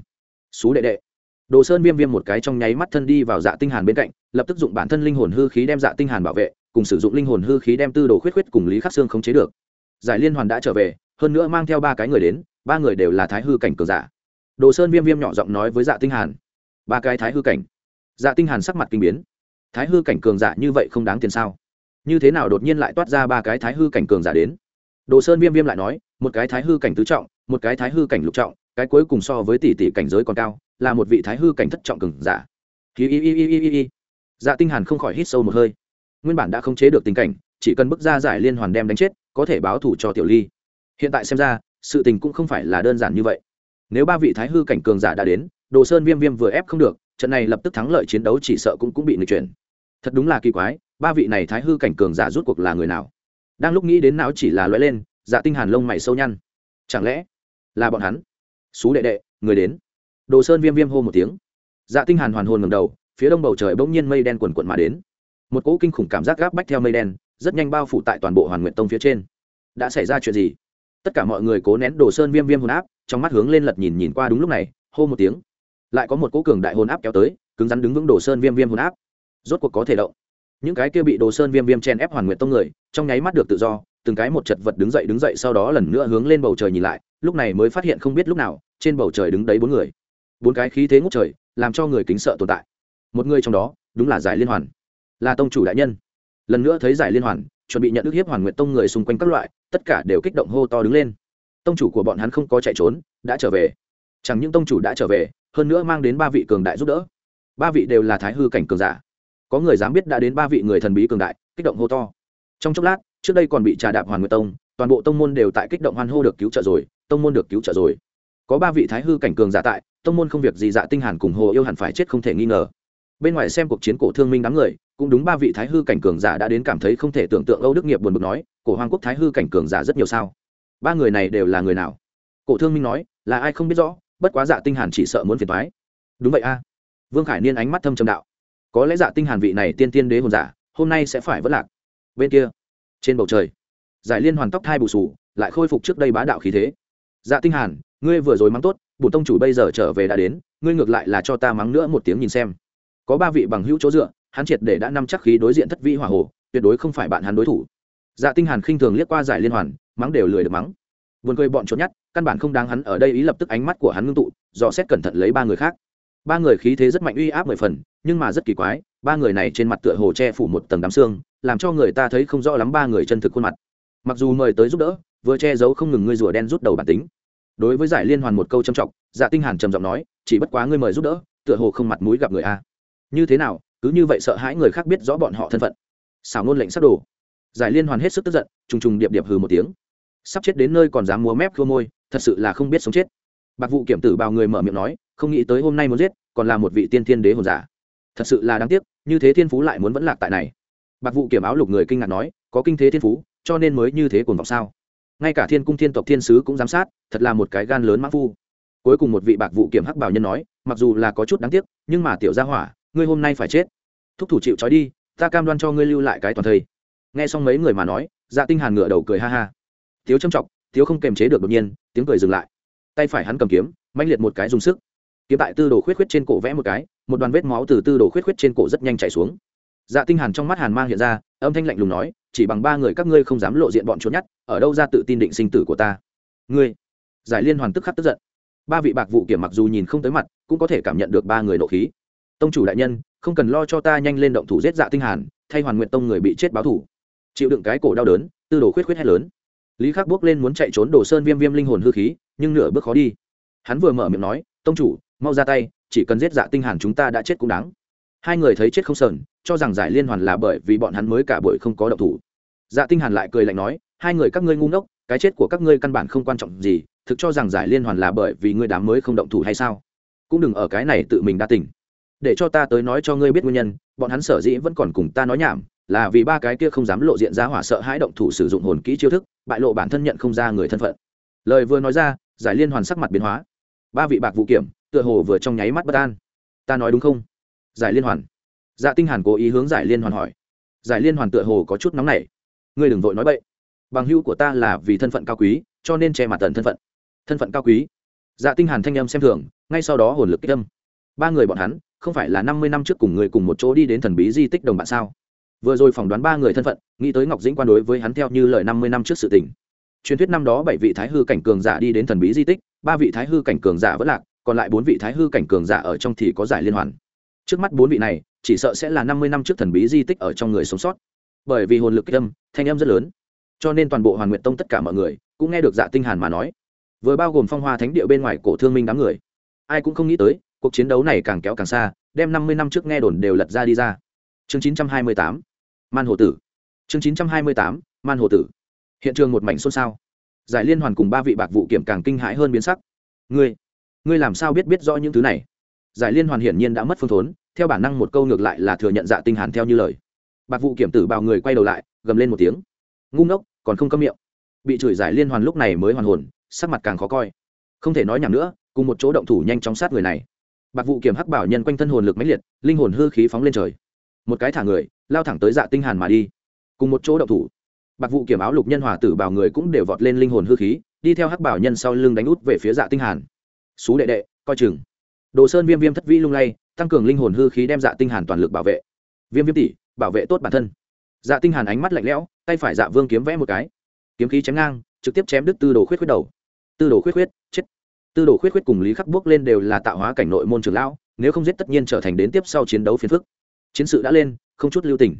Xú đệ đệ. Đồ sơn viêm viêm một cái trong nháy mắt thân đi vào dạ tinh hàn bên cạnh, lập tức dụng bản thân linh hồn hư khí đem dạ tinh hàn bảo vệ, cùng sử dụng linh hồn hư khí đem tư đồ khuyết khuyết cùng lý khắc xương khống chế được. Giải liên hoàn đã trở về, hơn nữa mang theo ba cái người đến, ba người đều là thái hư cảnh cường giả. Đồ sơn viêm viêm nhỏ giọng nói với dạ tinh hàn. Ba cái thái hư cảnh. Dạ tinh hàn sắc mặt kinh biến. Thái hư cảnh cường giả như vậy không đáng tiền sao? Như thế nào đột nhiên lại toát ra ba cái thái hư cảnh cường giả đến? Đồ sơn viêm viêm lại nói, một cái thái hư cảnh tứ trọng một cái thái hư cảnh lục trọng, cái cuối cùng so với tỷ tỷ cảnh giới còn cao, là một vị thái hư cảnh thất trọng cường giả. Hi hi hi hi hi hi. Dạ tinh hàn không khỏi hít sâu một hơi. Nguyên bản đã không chế được tình cảnh, chỉ cần bước ra giải liên hoàn đem đánh chết, có thể báo thù cho tiểu ly. Hiện tại xem ra, sự tình cũng không phải là đơn giản như vậy. Nếu ba vị thái hư cảnh cường giả đã đến, đồ sơn viêm viêm vừa ép không được, trận này lập tức thắng lợi chiến đấu chỉ sợ cũng cũng bị nghịch chuyển. Thật đúng là kỳ quái, ba vị này thái hư cảnh cường giả rút cuộc là người nào? Đang lúc nghĩ đến não chỉ là lóe lên dạ tinh hàn lông mày sâu nhăn. Chẳng lẽ là bọn hắn. Xú đệ đệ, người đến. Đồ sơn viêm viêm hô một tiếng. Dạ tinh hàn hoàn hồn ngẩng đầu, phía đông bầu trời bỗng nhiên mây đen quần cuộn mà đến. Một cỗ kinh khủng cảm giác gáp bách theo mây đen, rất nhanh bao phủ tại toàn bộ hoàn nguyện tông phía trên. Đã xảy ra chuyện gì? Tất cả mọi người cố nén đồ sơn viêm viêm hồn áp, trong mắt hướng lên lật nhìn nhìn qua đúng lúc này, hô một tiếng. Lại có một cỗ cường đại hồn áp kéo tới, cứng rắn đứng vững đồ sơn viêm viêm hồn áp. Rốt cuộc có thể động. Những cái kia bị đồ sơn viêm viêm chen ép hoàn nguyện tông người, trong nháy mắt được tự do từng cái một chật vật đứng dậy đứng dậy sau đó lần nữa hướng lên bầu trời nhìn lại, lúc này mới phát hiện không biết lúc nào, trên bầu trời đứng đấy bốn người. Bốn cái khí thế ngút trời, làm cho người kính sợ tồn tại. Một người trong đó, đúng là giải liên hoàn. Là tông chủ đại nhân. Lần nữa thấy giải liên hoàn, chuẩn bị nhận ức hiếp hoàn nguyện tông người xung quanh các loại, tất cả đều kích động hô to đứng lên. Tông chủ của bọn hắn không có chạy trốn, đã trở về. Chẳng những tông chủ đã trở về, hơn nữa mang đến ba vị cường đại giúp đỡ. Ba vị đều là thái hư cảnh cường giả. Có người dám biết đã đến ba vị người thần bí cường đại, kích động hô to. Trong chốc lát trước đây còn bị trà đạp hoàn nguyệt tông, toàn bộ tông môn đều tại kích động hoan hô được cứu trợ rồi, tông môn được cứu trợ rồi. Có ba vị thái hư cảnh cường giả tại, tông môn không việc gì dạ tinh hàn cùng hồ yêu hẳn phải chết không thể nghi ngờ. Bên ngoài xem cuộc chiến cổ thương minh đám người, cũng đúng ba vị thái hư cảnh cường giả đã đến cảm thấy không thể tưởng tượng âu đức nghiệp buồn bực nói, cổ hoàng quốc thái hư cảnh cường giả rất nhiều sao? Ba người này đều là người nào? Cổ thương minh nói, là ai không biết rõ, bất quá dạ tinh hàn chỉ sợ muốn phiền toái. Đúng vậy a. Vương khải niên ánh mắt thâm trầm đạo, có lẽ dạ tinh hàn vị này tiên tiên đế hồn giả, hôm nay sẽ phải vất lạc. Bên kia trên bầu trời, giải liên hoàn tóc thai bù sù lại khôi phục trước đây bá đạo khí thế. Dạ tinh hàn, ngươi vừa rồi mắng tốt bổn tông chủ bây giờ trở về đã đến, ngươi ngược lại là cho ta mắng nữa một tiếng nhìn xem. Có ba vị bằng hữu chỗ dựa, hắn triệt để đã năm chắc khí đối diện thất vị hỏa hồ, tuyệt đối không phải bạn hắn đối thủ. Dạ tinh hàn khinh thường liếc qua giải liên hoàn, mắng đều lười được mắng. Buồn cười bọn trốn nhát, căn bản không đáng hắn ở đây, ý lập tức ánh mắt của hắn ngưng tụ, dò xét cẩn thận lấy ba người khác. Ba người khí thế rất mạnh, uy áp mười phần, nhưng mà rất kỳ quái, ba người này trên mặt tựa hồ che phủ một tầng đám xương làm cho người ta thấy không rõ lắm ba người chân thực khuôn mặt. Mặc dù mời tới giúp đỡ, vừa che giấu không ngừng ngươi rùa đen rút đầu bản tính. Đối với giải liên hoàn một câu trầm trọng dạ tinh hàn trầm giọng nói, chỉ bất quá ngươi mời giúp đỡ, tựa hồ không mặt mũi gặp người a. Như thế nào, cứ như vậy sợ hãi người khác biết rõ bọn họ thân phận. Xảo ngôn lệnh sắp đổ. Giải liên hoàn hết sức tức giận, trùng trùng điệp điệp hừ một tiếng. Sắp chết đến nơi còn dám múa mép khua môi, thật sự là không biết sống chết. Bạc vụ kiểm tử bao người mở miệng nói, không nghĩ tới hôm nay muốn giết, còn là một vị tiên thiên đế hồn giả. Thật sự là đáng tiếc, như thế thiên phú lại muốn vẫn lạc tại này bạc vụ kiểm áo lục người kinh ngạc nói, có kinh thế thiên phú, cho nên mới như thế cuồng vọng sao? Ngay cả thiên cung thiên tộc thiên sứ cũng giám sát, thật là một cái gan lớn mãn phu. Cuối cùng một vị bạc vụ kiểm hắc bảo nhân nói, mặc dù là có chút đáng tiếc, nhưng mà tiểu gia hỏa, ngươi hôm nay phải chết. Thúc thủ chịu trói đi, ta cam đoan cho ngươi lưu lại cái toàn thây. Nghe xong mấy người mà nói dạ tinh hàn ngửa đầu cười ha ha. Thiếu châm trọng, thiếu không kềm chế được đột nhiên, tiếng cười dừng lại. Tay phải hắn cầm kiếm manh liệt một cái dùng sức. Kiếm tại tư đồ khuyết khuyết trên cổ vẽ một cái, một đoàn vết máu từ tư đồ khuyết khuyết trên cổ rất nhanh chảy xuống dạ tinh hàn trong mắt hàn mang hiện ra âm thanh lạnh lùng nói chỉ bằng ba người các ngươi không dám lộ diện bọn trốn nhất, ở đâu ra tự tin định sinh tử của ta? Ngươi. Giải liên hoàn tức khắc tức giận. Ba vị bạc vụ kiểm mặc dù nhìn không tới mặt cũng có thể cảm nhận được ba người nộ khí. Tông chủ đại nhân không cần lo cho ta nhanh lên động thủ giết dạ tinh hàn thay hoàn nguyện tông người bị chết báo thủ. Chịu đựng cái cổ đau đớn tư đồ khuyết khuyết hét lớn. Lý khắc bước lên muốn chạy trốn đồ sơn viêm viêm linh hồn hư khí nhưng nửa bước khó đi. Hắn vừa mở miệng nói tông chủ mau ra tay chỉ cần giết dạ tinh hàn chúng ta đã chết cũng đáng. Hai người thấy chết không sờn cho rằng giải liên hoàn là bởi vì bọn hắn mới cả buổi không có động thủ. Dạ tinh hàn lại cười lạnh nói, hai người các ngươi ngu ngốc, cái chết của các ngươi căn bản không quan trọng gì, thực cho rằng giải liên hoàn là bởi vì ngươi đám mới không động thủ hay sao? Cũng đừng ở cái này tự mình đa tình. để cho ta tới nói cho ngươi biết nguyên nhân, bọn hắn sở dĩ vẫn còn cùng ta nói nhảm, là vì ba cái kia không dám lộ diện ra hỏa sợ hãi động thủ sử dụng hồn kỹ chiêu thức, bại lộ bản thân nhận không ra người thân phận. Lời vừa nói ra, giải liên hoàn sắc mặt biến hóa. Ba vị bạc vụ kiểm, tựa hồ vừa trong nháy mắt bất an. Ta nói đúng không? Giải liên hoàn dạ tinh hàn cố ý hướng giải liên hoàn hỏi. Giải liên hoàn tựa hồ có chút nóng nảy. Ngươi đừng vội nói bậy. Bằng hữu của ta là vì thân phận cao quý, cho nên che mặt tần thân phận. Thân phận cao quý. Dạ tinh hàn thanh âm xem thường, ngay sau đó hồn lực kích âm. Ba người bọn hắn, không phải là năm mươi năm trước cùng người cùng một chỗ đi đến thần bí di tích đồng bạn sao? Vừa rồi phỏng đoán ba người thân phận, nghĩ tới ngọc dĩnh quan đối với hắn theo như lời năm mươi năm trước sự tình. Truyền thuyết năm đó bảy vị thái hư cảnh cường giả đi đến thần bí di tích, ba vị thái hư cảnh cường giả vẫn lạc, còn lại bốn vị thái hư cảnh cường giả ở trong thì có giải liên hoàn. Trước mắt bốn vị này chỉ sợ sẽ là năm mươi năm trước thần bí di tích ở trong người sống sót. Bởi vì hồn lực kích âm, thanh âm rất lớn. Cho nên toàn bộ hoàn nguyện tông tất cả mọi người cũng nghe được dạ tinh hàn mà nói. Vừa bao gồm phong hoa thánh địa bên ngoài cổ thương minh đám người. Ai cũng không nghĩ tới, cuộc chiến đấu này càng kéo càng xa, đem năm mươi năm trước nghe đồn đều lật ra đi ra. Chương chín trăm hai mươi tám, man hồ tử. Chương chín trăm hai mươi tám, man hồ tử. Hiện trường một mảnh xôn xao. Giải liên hoàn cùng ba vị bạc vụ kiểm càng kinh hãi hơn biến sắc. Ngươi ngươi làm sao biết biết rõ những thứ này? Giải liên hoàn hiển nhiên đã mất phương thốn theo bản năng một câu ngược lại là thừa nhận dạ tinh hàn theo như lời. Bạc vụ kiểm tử bao người quay đầu lại, gầm lên một tiếng. Ngu ngốc, còn không câm miệng. Bị chửi giải liên hoàn lúc này mới hoàn hồn, sắc mặt càng khó coi. Không thể nói nhảm nữa, cùng một chỗ động thủ nhanh chóng sát người này. Bạc vụ kiểm hắc bảo nhân quanh thân hồn lực mãnh liệt, linh hồn hư khí phóng lên trời. Một cái thả người, lao thẳng tới dạ tinh hàn mà đi. Cùng một chỗ động thủ. Bạc vụ kiểm áo lục nhân hòa tử bảo người cũng đều vọt lên linh hồn hư khí, đi theo hắc bảo nhân sau lưng đánh út về phía dạ tinh hàn. Xú đệ đệ, coi chừng. Đồ sơn viêm viêm thất vĩ lung lay tăng cường linh hồn hư khí đem dạ tinh hàn toàn lực bảo vệ. Viêm viêm tỷ, bảo vệ tốt bản thân. Dạ tinh hàn ánh mắt lạnh lẽo, tay phải dạ vương kiếm vẽ một cái. Kiếm khí chém ngang, trực tiếp chém đứt tư đồ khuyết khuyết đầu. Tư đồ khuyết khuyết, chết. Tư đồ khuyết khuyết cùng lý khắc bước lên đều là tạo hóa cảnh nội môn trường lão, nếu không giết tất nhiên trở thành đến tiếp sau chiến đấu phiền phức. Chiến sự đã lên, không chút lưu tình.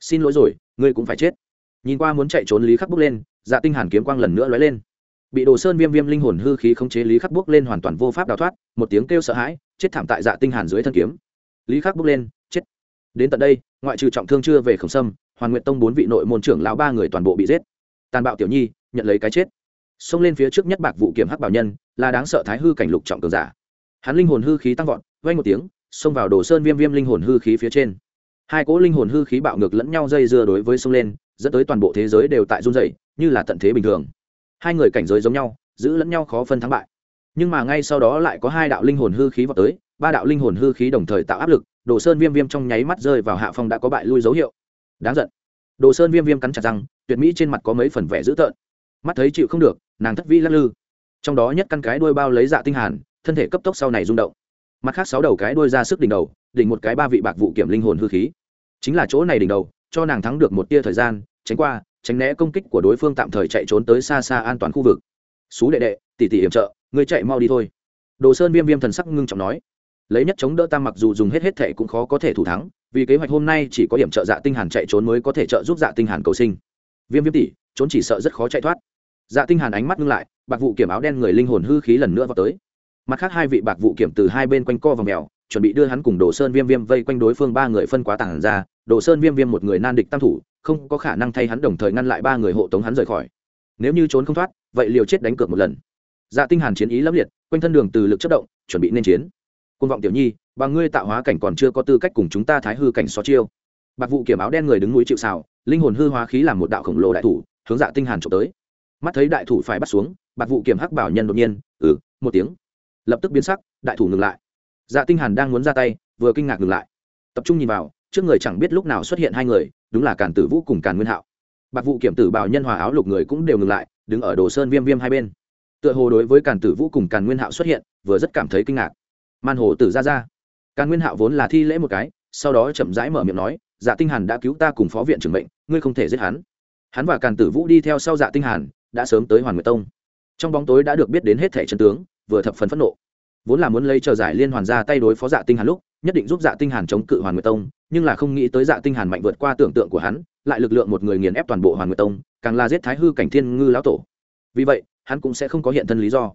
Xin lỗi rồi, ngươi cũng phải chết. Nhìn qua muốn chạy trốn lý khắc bước lên dạ tinh hàn kiếm quang lần nữa lóe lên. Bị đồ sơn viêm viêm linh hồn hư khí không chế lý khắc bước lên hoàn toàn vô pháp đào thoát, một tiếng kêu sợ hãi chết thảm tại dạ tinh hàn dưới thân kiếm. Lý khắc bước lên, chết. Đến tận đây, ngoại trừ trọng thương chưa về khổng sâm, hoàn nguyện tông bốn vị nội môn trưởng lão ba người toàn bộ bị giết. Tàn bạo tiểu nhi, nhận lấy cái chết. Xông lên phía trước nhất bạc vụ kiểm hắc bảo nhân, là đáng sợ thái hư cảnh lục trọng cường giả. Hắn linh hồn hư khí tăng vọt vay một tiếng, xông vào đồ sơn viêm viêm linh hồn hư khí phía trên. Hai cỗ linh hồn hư khí bạo ngược lẫn nhau dây dưa đối với xông lên, dẫn tới toàn bộ thế giới đều tại run dày như là tận thế bình thường. Hai người cảnh giới giống nhau, giữ lẫn nhau khó phân thắng bại nhưng mà ngay sau đó lại có hai đạo linh hồn hư khí vào tới, ba đạo linh hồn hư khí đồng thời tạo áp lực, đồ sơn viêm viêm trong nháy mắt rơi vào hạ phong đã có bại lui dấu hiệu. Đáng giận. Đồ sơn viêm viêm cắn chặt răng, tuyệt mỹ trên mặt có mấy phần vẻ dữ tợn. Mắt thấy chịu không được, nàng thất vi lắc lư. Trong đó nhất căn cái đuôi bao lấy dạ tinh hàn, thân thể cấp tốc sau này rung động. Mặt khác sáu đầu cái đuôi ra sức đỉnh đầu, đỉnh một cái ba vị bạc vụ kiểm linh hồn hư khí. Chính là chỗ này đỉnh đầu, cho nàng thắng được một tia thời gian, tránh qua, tránh né công kích của đối phương tạm thời chạy trốn tới xa xa an toàn khu vực. Xú đệ đệ, tỷ tỷ hiểm trợ ngươi chạy mau đi thôi. Đồ sơn viêm viêm thần sắc ngưng trọng nói. Lấy nhất chống đỡ tam mặc dù dùng hết hết thệ cũng khó có thể thủ thắng, vì kế hoạch hôm nay chỉ có điểm trợ dạ tinh hàn chạy trốn mới có thể trợ giúp dạ tinh hàn cầu sinh. Viêm viêm tỷ, trốn chỉ sợ rất khó chạy thoát. Dạ tinh hàn ánh mắt ngưng lại, bạc vụ kiểm áo đen người linh hồn hư khí lần nữa vào tới. Mặt khác hai vị bạc vụ kiểm từ hai bên quanh co vòng mèo, chuẩn bị đưa hắn cùng đồ sơn viêm viêm vây quanh đối phương ba người phân quá tảng ra. Đồ sơn viêm viêm một người nan địch tam thủ, không có khả năng thay hắn đồng thời ngăn lại ba người hộ tống hắn rời khỏi. Nếu như trốn không thoát, vậy liều chết đánh cược một lần dạ tinh hàn chiến ý lấp liệt, quanh thân đường từ lực chất động, chuẩn bị nên chiến. Côn vọng tiểu nhi bằng ngươi tạo hóa cảnh còn chưa có tư cách cùng chúng ta thái hư cảnh so chiêu. Bạc vụ kiểm áo đen người đứng núi chịu xào linh hồn hư hóa khí làm một đạo khổng lồ đại thủ, hướng dạ tinh hàn trộm tới. Mắt thấy đại thủ phải bắt xuống, bạc vụ kiểm hắc bảo nhân đột nhiên ừ một tiếng. Lập tức biến sắc, đại thủ ngừng lại. Dạ tinh hàn đang muốn ra tay, vừa kinh ngạc ngừng lại. Tập trung nhìn vào, trước người chẳng biết lúc nào xuất hiện hai người, đúng là càn tử vũ cùng càn nguyên hạo. Bạc vụ kiểm tử bảo nhân hòa áo lục người cũng đều ngừng lại, đứng ở đồ sơn viêm viêm hai bên tựa hồ đối với càn tử vũ cùng càn nguyên hạo xuất hiện, vừa rất cảm thấy kinh ngạc. Man hồ tử ra ra. Càn nguyên hạo vốn là thi lễ một cái, sau đó chậm rãi mở miệng nói dạ tinh hàn đã cứu ta cùng phó viện trưởng mệnh, ngươi không thể giết hắn. Hắn và càn tử vũ đi theo sau dạ tinh hàn, đã sớm tới hoàn nguyệt tông. Trong bóng tối đã được biết đến hết thể chân tướng, vừa thập phần phẫn nộ. Vốn là muốn lấy chờ giải liên hoàn ra tay đối phó dạ tinh hàn lúc, nhất định giúp dạ tinh hàn chống cự hoàn nguyệt tông, nhưng là không nghĩ tới dạ tinh hàn mạnh vượt qua tưởng tượng của hắn, lại lực lượng một người nghiền ép toàn bộ hoàn nguyệt tông, càng là giết thái hư cảnh thiên ngư lão tổ. Vì vậy hắn cũng sẽ không có hiện thân lý do.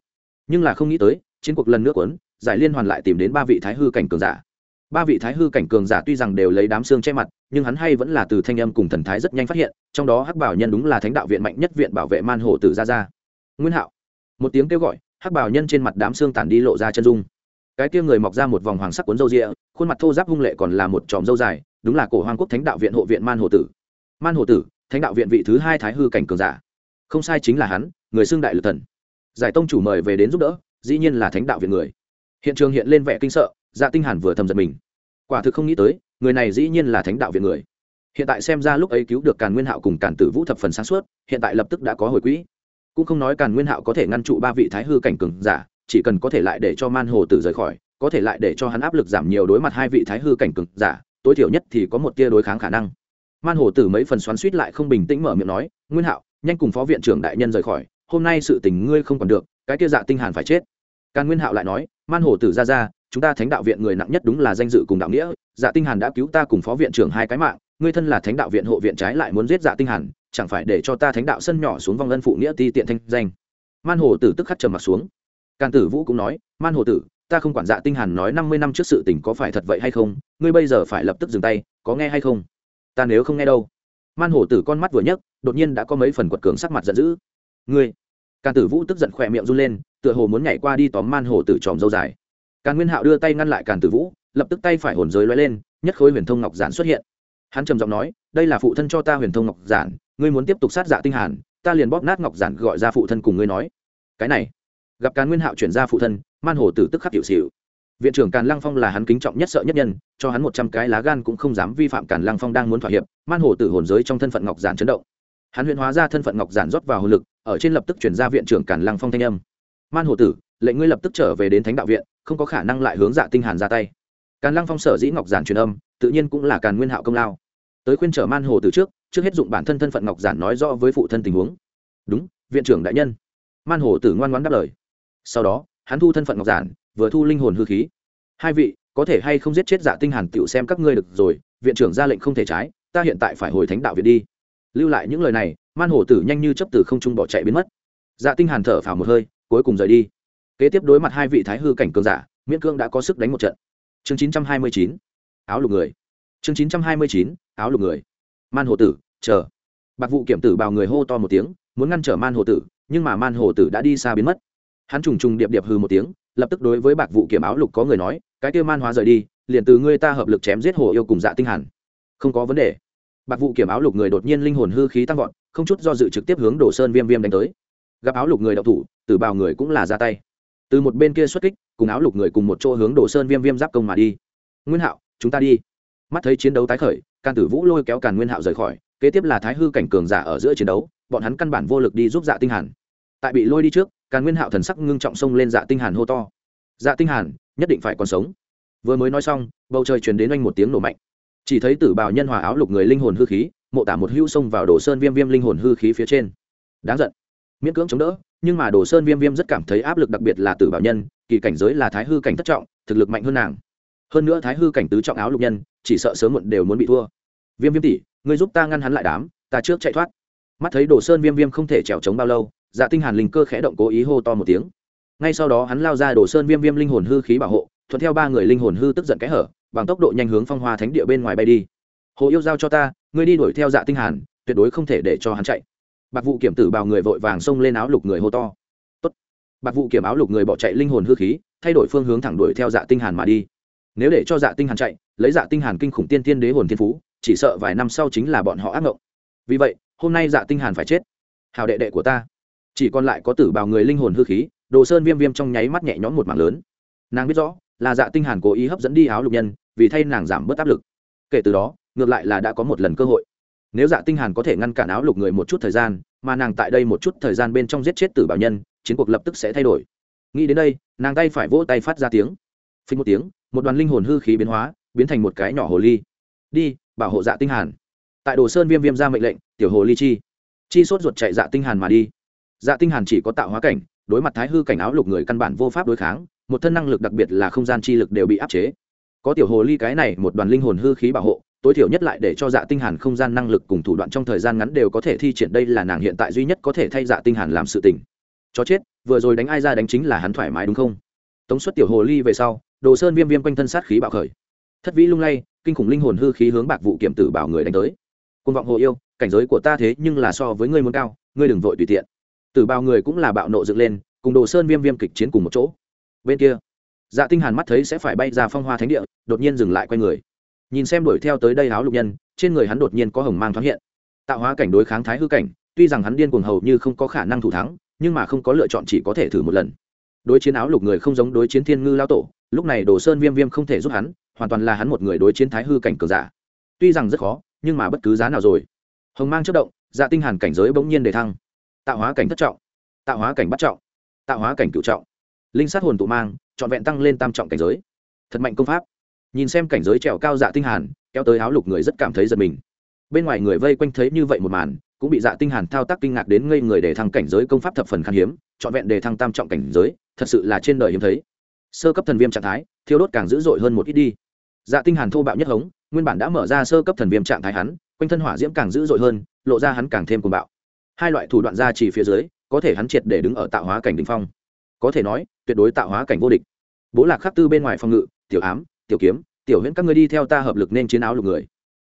Nhưng là không nghĩ tới, chiến cuộc lần nước quấn giải liên hoàn lại tìm đến ba vị thái hư cảnh cường giả. Ba vị thái hư cảnh cường giả tuy rằng đều lấy đám xương che mặt, nhưng hắn hay vẫn là từ thanh âm cùng thần thái rất nhanh phát hiện, trong đó hắc bảo nhân đúng là thánh đạo viện mạnh nhất viện bảo vệ man hồ tử gia gia. Nguyên hạo. Một tiếng kêu gọi, hắc bảo nhân trên mặt đám xương tản đi lộ ra chân dung. Cái kia người mọc ra một vòng hoàng sắc cuốn râu rịa, khuôn mặt thô giáp hung lệ còn là một tròm râu dài, đúng là cổ hoàng quốc thánh đạo viện hộ viện man hồ tử. Man hồ tử, thánh đạo viện vị thứ hai thái hư cảnh cường giả. Không sai chính là hắn người xưng đại lực thần. Giải tông chủ mời về đến giúp đỡ, dĩ nhiên là thánh đạo viện người. Hiện trường hiện lên vẻ kinh sợ dạ tinh hàn vừa thầm giật mình. Quả thực không nghĩ tới, người này dĩ nhiên là thánh đạo viện người. Hiện tại xem ra lúc ấy cứu được càn nguyên hạo cùng càn tử vũ thập phần sáng suốt, hiện tại lập tức đã có hồi quỹ. Cũng không nói càn nguyên hạo có thể ngăn trụ ba vị thái hư cảnh cường giả, chỉ cần có thể lại để cho man hồ tử rời khỏi, có thể lại để cho hắn áp lực giảm nhiều đối mặt hai vị thái hư cảnh cường giả, tối thiểu nhất thì có một tia đối kháng khả năng. Man hồ tử mấy phần xoắn suýt lại không bình tĩnh mở miệng nói, nguyên hạo, nhanh cùng phó viện trưởng đại nhân rời khỏi hôm nay sự tình ngươi không còn được, cái kia dạ tinh hàn phải chết. Càn nguyên hạo lại nói, man hồ tử ra ra, chúng ta thánh đạo viện người nặng nhất đúng là danh dự cùng đạo nghĩa dạ tinh hàn đã cứu ta cùng phó viện trưởng hai cái mạng, ngươi thân là thánh đạo viện hộ viện trái lại muốn giết dạ tinh hàn, chẳng phải để cho ta thánh đạo sân nhỏ xuống vong ân phụ nghĩa ti tiện thanh danh? Man hồ tử tức khắc trầm mặt xuống. Càn tử vũ cũng nói, man hồ tử, ta không quản dạ tinh hàn nói năm mươi năm trước sự tình có phải thật vậy hay không, ngươi bây giờ phải lập tức dừng tay, có nghe hay không? Ta nếu không nghe đâu. Man hồ tử con mắt vừa nhấc, đột nhiên đã có mấy phần quật cường sắc mặt giận dữ ngươi. Càn tử vũ tức giận khỏe miệng run lên, tựa hồ muốn nhảy qua đi tóm man hồ tử tròm dâu dài. Càn nguyên hạo đưa tay ngăn lại càn tử vũ, lập tức tay phải hồn giới lóe lên, nhất khối huyền thông ngọc giản xuất hiện. Hắn trầm giọng nói, đây là phụ thân cho ta huyền thông ngọc giản, ngươi muốn tiếp tục sát dạ tinh hàn, ta liền bóp nát ngọc giản gọi ra phụ thân cùng ngươi nói. Cái này, gặp càn nguyên hạo chuyển ra phụ thân, man hồ tử tức khắc hiệu xịu. Viện trưởng càn lăng phong là hắn kính trọng nhất sợ nhất nhân, cho hắn một trăm cái lá gan cũng không dám vi phạm càn lăng phong đang muốn thỏa hiệp, man hồ tử hồn giới trong thân phận ngọc giản chấn động. Hắn huyền hóa ra thân phận ngọc giản rót vào hồn lực ở trên lập tức chuyển ra viện trưởng càn lăng phong thanh âm. Man hồ tử, lệnh ngươi lập tức trở về đến thánh đạo viện, không có khả năng lại hướng dạ tinh hàn ra tay. Càn lăng phong sở dĩ ngọc giản truyền âm, tự nhiên cũng là càn nguyên hạo công lao. Tới khuyên trở man hồ Tử trước trước hết dụng bản thân thân phận ngọc giản nói rõ với phụ thân tình huống. Đúng, viện trưởng đại nhân. Man hồ tử ngoan ngoãn đáp lời. Sau đó, hắn thu thân phận ngọc giản, vừa thu linh hồn hư khí. Hai vị, có thể hay không giết chết dạ tinh hàn tiểu xem các ngươi được rồi, viện trưởng ra lệnh không thể trái, ta hiện tại phải hồi thánh đạo viện đi. Lưu lại những lời này man Hổ tử nhanh như chấp từ không trung bỏ chạy biến mất. Dạ tinh hàn thở phào một hơi, cuối cùng rời đi. Kế tiếp đối mặt hai vị thái hư cảnh cường giả, miễn cương đã có sức đánh một trận. Chương 929 áo lục người. Chương 929 áo lục người. Man Hổ tử, chờ. Bạc vụ kiểm tử bào người hô to một tiếng, muốn ngăn trở man Hổ tử, nhưng mà man Hổ tử đã đi xa biến mất. Hắn trùng trùng điệp điệp hừ một tiếng, lập tức đối với bạc vụ kiểm áo lục có người nói, cái kia man hóa rời đi, liền từ ngươi ta hợp lực chém giết hồ yêu cùng dạ tinh hàn. Không có vấn đề bạc vụ kiểm áo lục người đột nhiên linh hồn hư khí tăng vọt, không chút do dự trực tiếp hướng đổ sơn viêm viêm đánh tới. Gặp áo lục người đậu thủ, tử bào người cũng là ra tay. Từ một bên kia xuất kích, cùng áo lục người cùng một chỗ hướng đổ sơn viêm viêm giáp công mà đi. Nguyên hạo, chúng ta đi. Mắt thấy chiến đấu tái khởi, càn tử vũ lôi kéo càn nguyên hạo rời khỏi, kế tiếp là thái hư cảnh cường giả ở giữa chiến đấu, bọn hắn căn bản vô lực đi giúp dạ tinh hàn. Tại bị lôi đi trước, càn nguyên hạo thần sắc ngưng trọng xông lên dạ tinh hàn hô to. Dạ tinh hàn, nhất định phải còn sống. Vừa mới nói xong, bầu trời truyền đến anh một tiếng nổ mạnh chỉ thấy tử bào nhân hòa áo lục người linh hồn hư khí, mộ tả một hưu xông vào đồ sơn viêm viêm linh hồn hư khí phía trên. Đáng giận. Miễn cưỡng chống đỡ, nhưng mà đồ sơn viêm viêm rất cảm thấy áp lực đặc biệt là tử bảo nhân, kỳ cảnh giới là thái hư cảnh thất trọng, thực lực mạnh hơn nàng. Hơn nữa thái hư cảnh tứ trọng áo lục nhân, chỉ sợ sớm muộn đều muốn bị thua. Viêm viêm tỷ, ngươi giúp ta ngăn hắn lại đám, ta trước chạy thoát. Mắt thấy đồ sơn viêm viêm không thể trèo trống bao lâu dạ tinh hàn linh cơ khẽ động cố ý hô to một tiếng. Ngay sau đó hắn lao ra đồ sơn viêm viêm linh hồn hư khí bảo hộ, thuận theo ba người linh hồn hư tức giận kẽ hở bằng tốc độ nhanh hướng phong hoa thánh địa bên ngoài bay đi. Hồ yêu giao cho ta, ngươi đi đuổi theo dạ tinh hàn, tuyệt đối không thể để cho hắn chạy. Bạc vụ kiểm tử bào người vội vàng xông lên áo lục người hô to. Tốt. bạc vụ kiểm áo lục người bỏ chạy linh hồn hư khí, thay đổi phương hướng thẳng đuổi theo dạ tinh hàn mà đi. Nếu để cho dạ tinh hàn chạy, lấy dạ tinh hàn kinh khủng tiên tiên đế hồn thiên phú, chỉ sợ vài năm sau chính là bọn họ ác ngộng. Vì vậy, hôm nay dạ tinh hàn phải chết. Hào đệ đệ của ta. Chỉ còn lại có tử bào người linh hồn hư khí, đồ sơn viêm viêm trong nháy mắt nhẹ nhõm một mảng lớn. Nàng biết rõ là dạ tinh hàn cố ý hấp dẫn đi áo lục nhân, vì thay nàng giảm bớt áp lực. Kể từ đó, ngược lại là đã có một lần cơ hội. Nếu dạ tinh hàn có thể ngăn cản áo lục người một chút thời gian, mà nàng tại đây một chút thời gian bên trong giết chết tử bảo nhân, chiến cuộc lập tức sẽ thay đổi. Nghĩ đến đây, nàng tay phải vỗ tay phát ra tiếng. Phình một tiếng, một đoàn linh hồn hư khí biến hóa, biến thành một cái nhỏ hồ ly. Đi, bảo hộ dạ tinh hàn. Tại đồ sơn viêm viêm ra mệnh lệnh, tiểu hồ ly chi. Chi sốt ruột chạy dạ tinh hàn mà đi. Dạ tinh hàn chỉ có tạo hóa cảnh, đối mặt thái hư cảnh áo lục người căn bản vô pháp đối kháng một thân năng lực đặc biệt là không gian chi lực đều bị áp chế. Có tiểu hồ ly cái này một đoàn linh hồn hư khí bảo hộ, tối thiểu nhất lại để cho dạ tinh hàn không gian năng lực cùng thủ đoạn trong thời gian ngắn đều có thể thi triển, đây là nàng hiện tại duy nhất có thể thay dạ tinh hàn làm sự tình. Chó chết, vừa rồi đánh ai ra đánh chính là hắn thoải mái đúng không? Tống xuất tiểu hồ ly về sau, đồ sơn viêm viêm quanh thân sát khí bạo khởi. Thất vĩ lung lay, kinh khủng linh hồn hư khí hướng bạc vụ kiểm tử bảo người đánh tới. Côn vọng hồ yêu, cảnh giới của ta thế nhưng là so với ngươi muốn cao, ngươi đừng vội tùy tiện. Tử bao người cũng là bạo nộ dựng lên, cùng đồ sơn viêm viêm kịch chiến cùng một chỗ bên kia. Dạ tinh hàn mắt thấy sẽ phải bay ra phong hoa thánh địa, đột nhiên dừng lại quay người. Nhìn xem đuổi theo tới đây áo lục nhân, trên người hắn đột nhiên có hồng mang thoáng hiện. Tạo hóa cảnh đối kháng thái hư cảnh, tuy rằng hắn điên cuồng hầu như không có khả năng thủ thắng, nhưng mà không có lựa chọn chỉ có thể thử một lần. Đối chiến áo lục người không giống đối chiến thiên ngư lao tổ, lúc này đồ sơn viêm viêm không thể giúp hắn, hoàn toàn là hắn một người đối chiến thái hư cảnh cường giả. Tuy rằng rất khó, nhưng mà bất cứ giá nào rồi. Hồng mang chất động dạ tinh hàn cảnh giới bỗng nhiên đề thăng. Tạo hóa cảnh thất trọng, tạo hóa cảnh bắt trọng, tạo hóa cảnh cửu trọng linh sát hồn tụ mang, trọn vẹn tăng lên tam trọng cảnh giới. Thật mạnh công pháp. Nhìn xem cảnh giới trèo cao dạ tinh hàn, kéo tới áo lục người rất cảm thấy giật mình. Bên ngoài người vây quanh thấy như vậy một màn, cũng bị dạ tinh hàn thao tác kinh ngạc đến ngây người để thăng cảnh giới công pháp thập phần khan hiếm, trọn vẹn để thăng tam trọng cảnh giới, thật sự là trên đời hiếm thấy. Sơ cấp thần viêm trạng thái, thiêu đốt càng dữ dội hơn một ít đi. Dạ tinh hàn thô bạo nhất hống, nguyên bản đã mở ra sơ cấp thần viêm trạng thái hắn, quanh thân hỏa diễm càng dữ dội hơn, lộ ra hắn càng thêm cuồng bạo. Hai loại thủ đoạn ra chỉ phía dưới, có thể hắn triệt để đứng ở tạo hóa cảnh đỉnh phong có thể nói, tuyệt đối tạo hóa cảnh vô địch. Bố lạc khắc tư bên ngoài phòng ngự, tiểu ám, tiểu kiếm, tiểu huyễn, các ngươi đi theo ta hợp lực nên chiến áo lục người.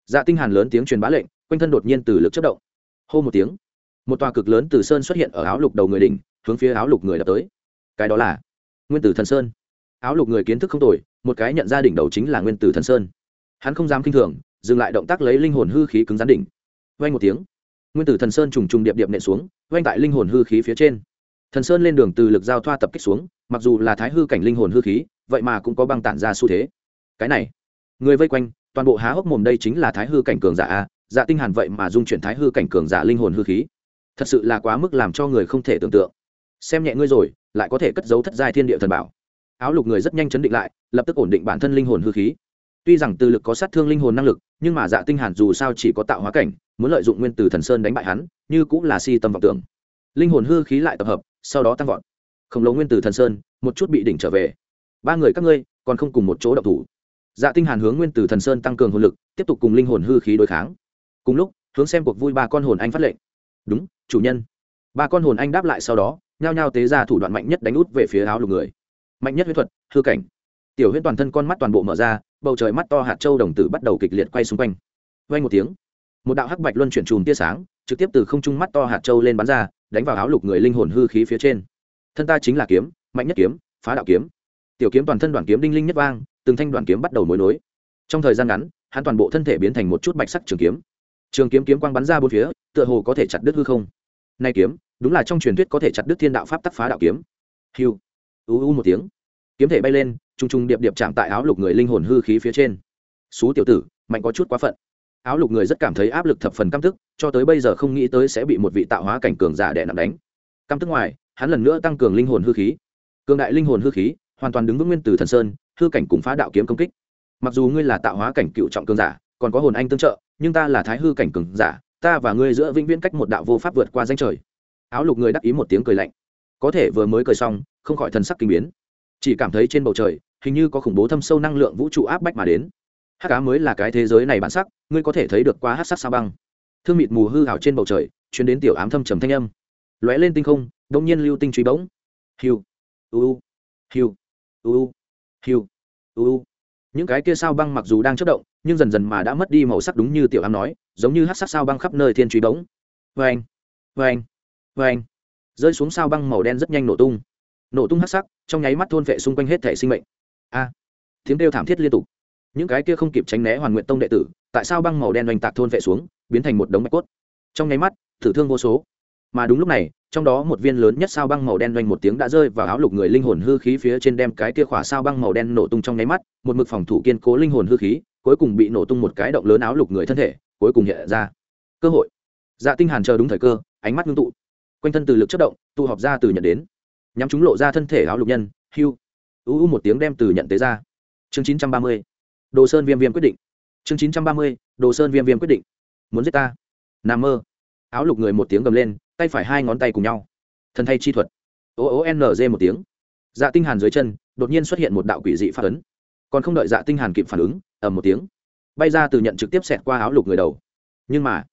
Dạ tinh hàn lớn tiếng truyền bá lệnh, quanh thân đột nhiên từ lực chất động. Hô một tiếng, một tòa cực lớn từ sơn xuất hiện ở áo lục đầu người đỉnh, hướng phía áo lục người đập tới. Cái đó là nguyên tử thần sơn. Áo lục người kiến thức không tồi, một cái nhận ra đỉnh đầu chính là nguyên tử thần sơn. Hắn không dám kinh thường, dừng lại động tác lấy linh hồn hư khí cứng rắn đỉnh. Vang một tiếng, nguyên tử thần sơn trùng trùng điệp điệp nện xuống, vang tại linh hồn hư khí phía trên thần sơn lên đường từ lực giao thoa tập kích xuống, mặc dù là thái hư cảnh linh hồn hư khí, vậy mà cũng có băng tản ra xu thế. Cái này, người vây quanh, toàn bộ há hốc mồm đây chính là thái hư cảnh cường giả a dạ tinh hàn vậy mà dung chuyển thái hư cảnh cường giả linh hồn hư khí. Thật sự là quá mức làm cho người không thể tưởng tượng. Xem nhẹ ngươi rồi, lại có thể cất giấu thất giai thiên địa thần bảo. Áo lục người rất nhanh chấn định lại, lập tức ổn định bản thân linh hồn hư khí. Tuy rằng từ lực có sát thương linh hồn năng lực, nhưng mà dạ tinh hàn dù sao chỉ có tạo hóa cảnh, muốn lợi dụng nguyên tử thần sơn đánh bại hắn, như cũng là si tâm vọng tưởng. Linh hồn hư khí lại tập hợp sau đó tăng vọt. Khổng lồ nguyên tử thần sơn, một chút bị đỉnh trở về. Ba người các ngươi, còn không cùng một chỗ độc thủ. Dạ tinh hàn hướng nguyên tử thần sơn tăng cường hồn lực, tiếp tục cùng linh hồn hư khí đối kháng. Cùng lúc, hướng xem cuộc vui ba con hồn anh phát lệnh. Đúng, chủ nhân. Ba con hồn anh đáp lại sau đó, nhao nhao tế ra thủ đoạn mạnh nhất đánh út về phía áo lục người. Mạnh nhất huyết thuật, hư cảnh. Tiểu huyễn toàn thân con mắt toàn bộ mở ra, bầu trời mắt to hạt châu đồng tử bắt đầu kịch liệt quay xung quanh. Vang một tiếng một đạo hắc bạch luân chuyển chùm tia sáng, trực tiếp từ không trung mắt to hạt châu lên bắn ra, đánh vào áo lục người linh hồn hư khí phía trên. Thân ta chính là kiếm, mạnh nhất kiếm, phá đạo kiếm. Tiểu kiếm toàn thân đoàn kiếm đinh linh nhất vang, từng thanh đoàn kiếm bắt đầu mối nối. Trong thời gian ngắn, hắn toàn bộ thân thể biến thành một chút bạch sắc trường kiếm. Trường kiếm kiếm quang bắn ra bốn phía, tựa hồ có thể chặt đứt hư không. Nay kiếm, đúng là trong truyền thuyết có thể chặt đứt thiên đạo pháp tắc phá đạo kiếm. Hiu u u một tiếng. Kiếm thể bay lên t r u n g t r u n g điệp điệp chạm tại áo lục người linh hồn hư khí phía trên. Xú tiểu tử, mạnh có chút quá phận áo lục người rất cảm thấy áp lực thập phần căm tức, cho tới bây giờ không nghĩ tới sẽ bị một vị tạo hóa cảnh cường giả đè nặng đánh. Căm tức ngoài, hắn lần nữa tăng cường linh hồn hư khí. Cường đại linh hồn hư khí, hoàn toàn đứng vững nguyên từ thần sơn, hư cảnh cùng phá đạo kiếm công kích. Mặc dù ngươi là tạo hóa cảnh cựu trọng cường giả, còn có hồn anh tương trợ, nhưng ta là thái hư cảnh cường giả, ta và ngươi giữa vĩnh viễn cách một đạo vô pháp vượt qua danh trời. Áo lục người đắc ý một tiếng cười lạnh. Có thể vừa mới cười xong, không khỏi thần sắc kinh biến. Chỉ cảm thấy trên bầu trời, hình như có khủng bố thâm sâu năng lượng vũ trụ áp bách mà đến. Hắc cá mới là cái thế giới này bản sắc ngươi có thể thấy được quá hát sắc sao băng. Thương mịt mù hư hảo trên bầu trời chuyến đến tiểu ám thâm trầm thanh âm. Lóe lên tinh không đông nhiên lưu tinh truy bỗng. Hiu uu hiu uu hiu uu những cái kia sao băng mặc dù đang chất động, nhưng dần dần mà đã mất đi màu sắc đúng như tiểu ám nói, giống như hát sắc sao băng khắp nơi thiên truy bỗng. Vê anh vê anh vê anh rơi xuống sao băng màu đen rất nhanh nổ tung. Nổ tung hắc sắc, trong nháy mắt thôn vệ xung quanh hết thể sinh mệnh. A, tiếng kêu thảm thiết liên tục. Những cái kia không kịp tránh né hoàn nguyện tông đệ tử tại sao băng màu đen oanh tạc thôn vệ xuống, biến thành một đống bạch cốt? Trong nháy mắt, thử thương vô số. Mà đúng lúc này, trong đó một viên lớn nhất sao băng màu đen oanh một tiếng đã rơi vào áo lục người linh hồn hư khí phía trên đem cái kia khỏa sao băng màu đen nổ tung trong nháy mắt, một mực phòng thủ kiên cố linh hồn hư khí, cuối cùng bị nổ tung một cái động lớn áo lục người thân thể, cuối cùng hiện ra. Cơ hội. Dạ tinh hàn chờ đúng thời cơ, ánh mắt ngưng tụ. Quanh thân từ lực chất động, tụ họp ra từ nhận đến. Nhắm chúng lộ ra thân thể áo lục nhân, hưu. U u một tiếng đem từ nhận tế ra. Chương 930 đồ sơn viêm viêm quyết định chương 930 đồ sơn viêm viêm quyết định. Muốn giết ta? Nằm mơ. Áo lục người một tiếng gầm lên, tay phải hai ngón tay cùng nhau. Thần thay chi thuật. O o n một tiếng. Dạ tinh hàn dưới chân, đột nhiên xuất hiện một đạo quỷ dị phát ấn còn không đợi dạ tinh hàn kịp phản ứng, ầm một tiếng. Bay ra từ nhận trực tiếp xẹt qua áo lục người đầu. Nhưng mà,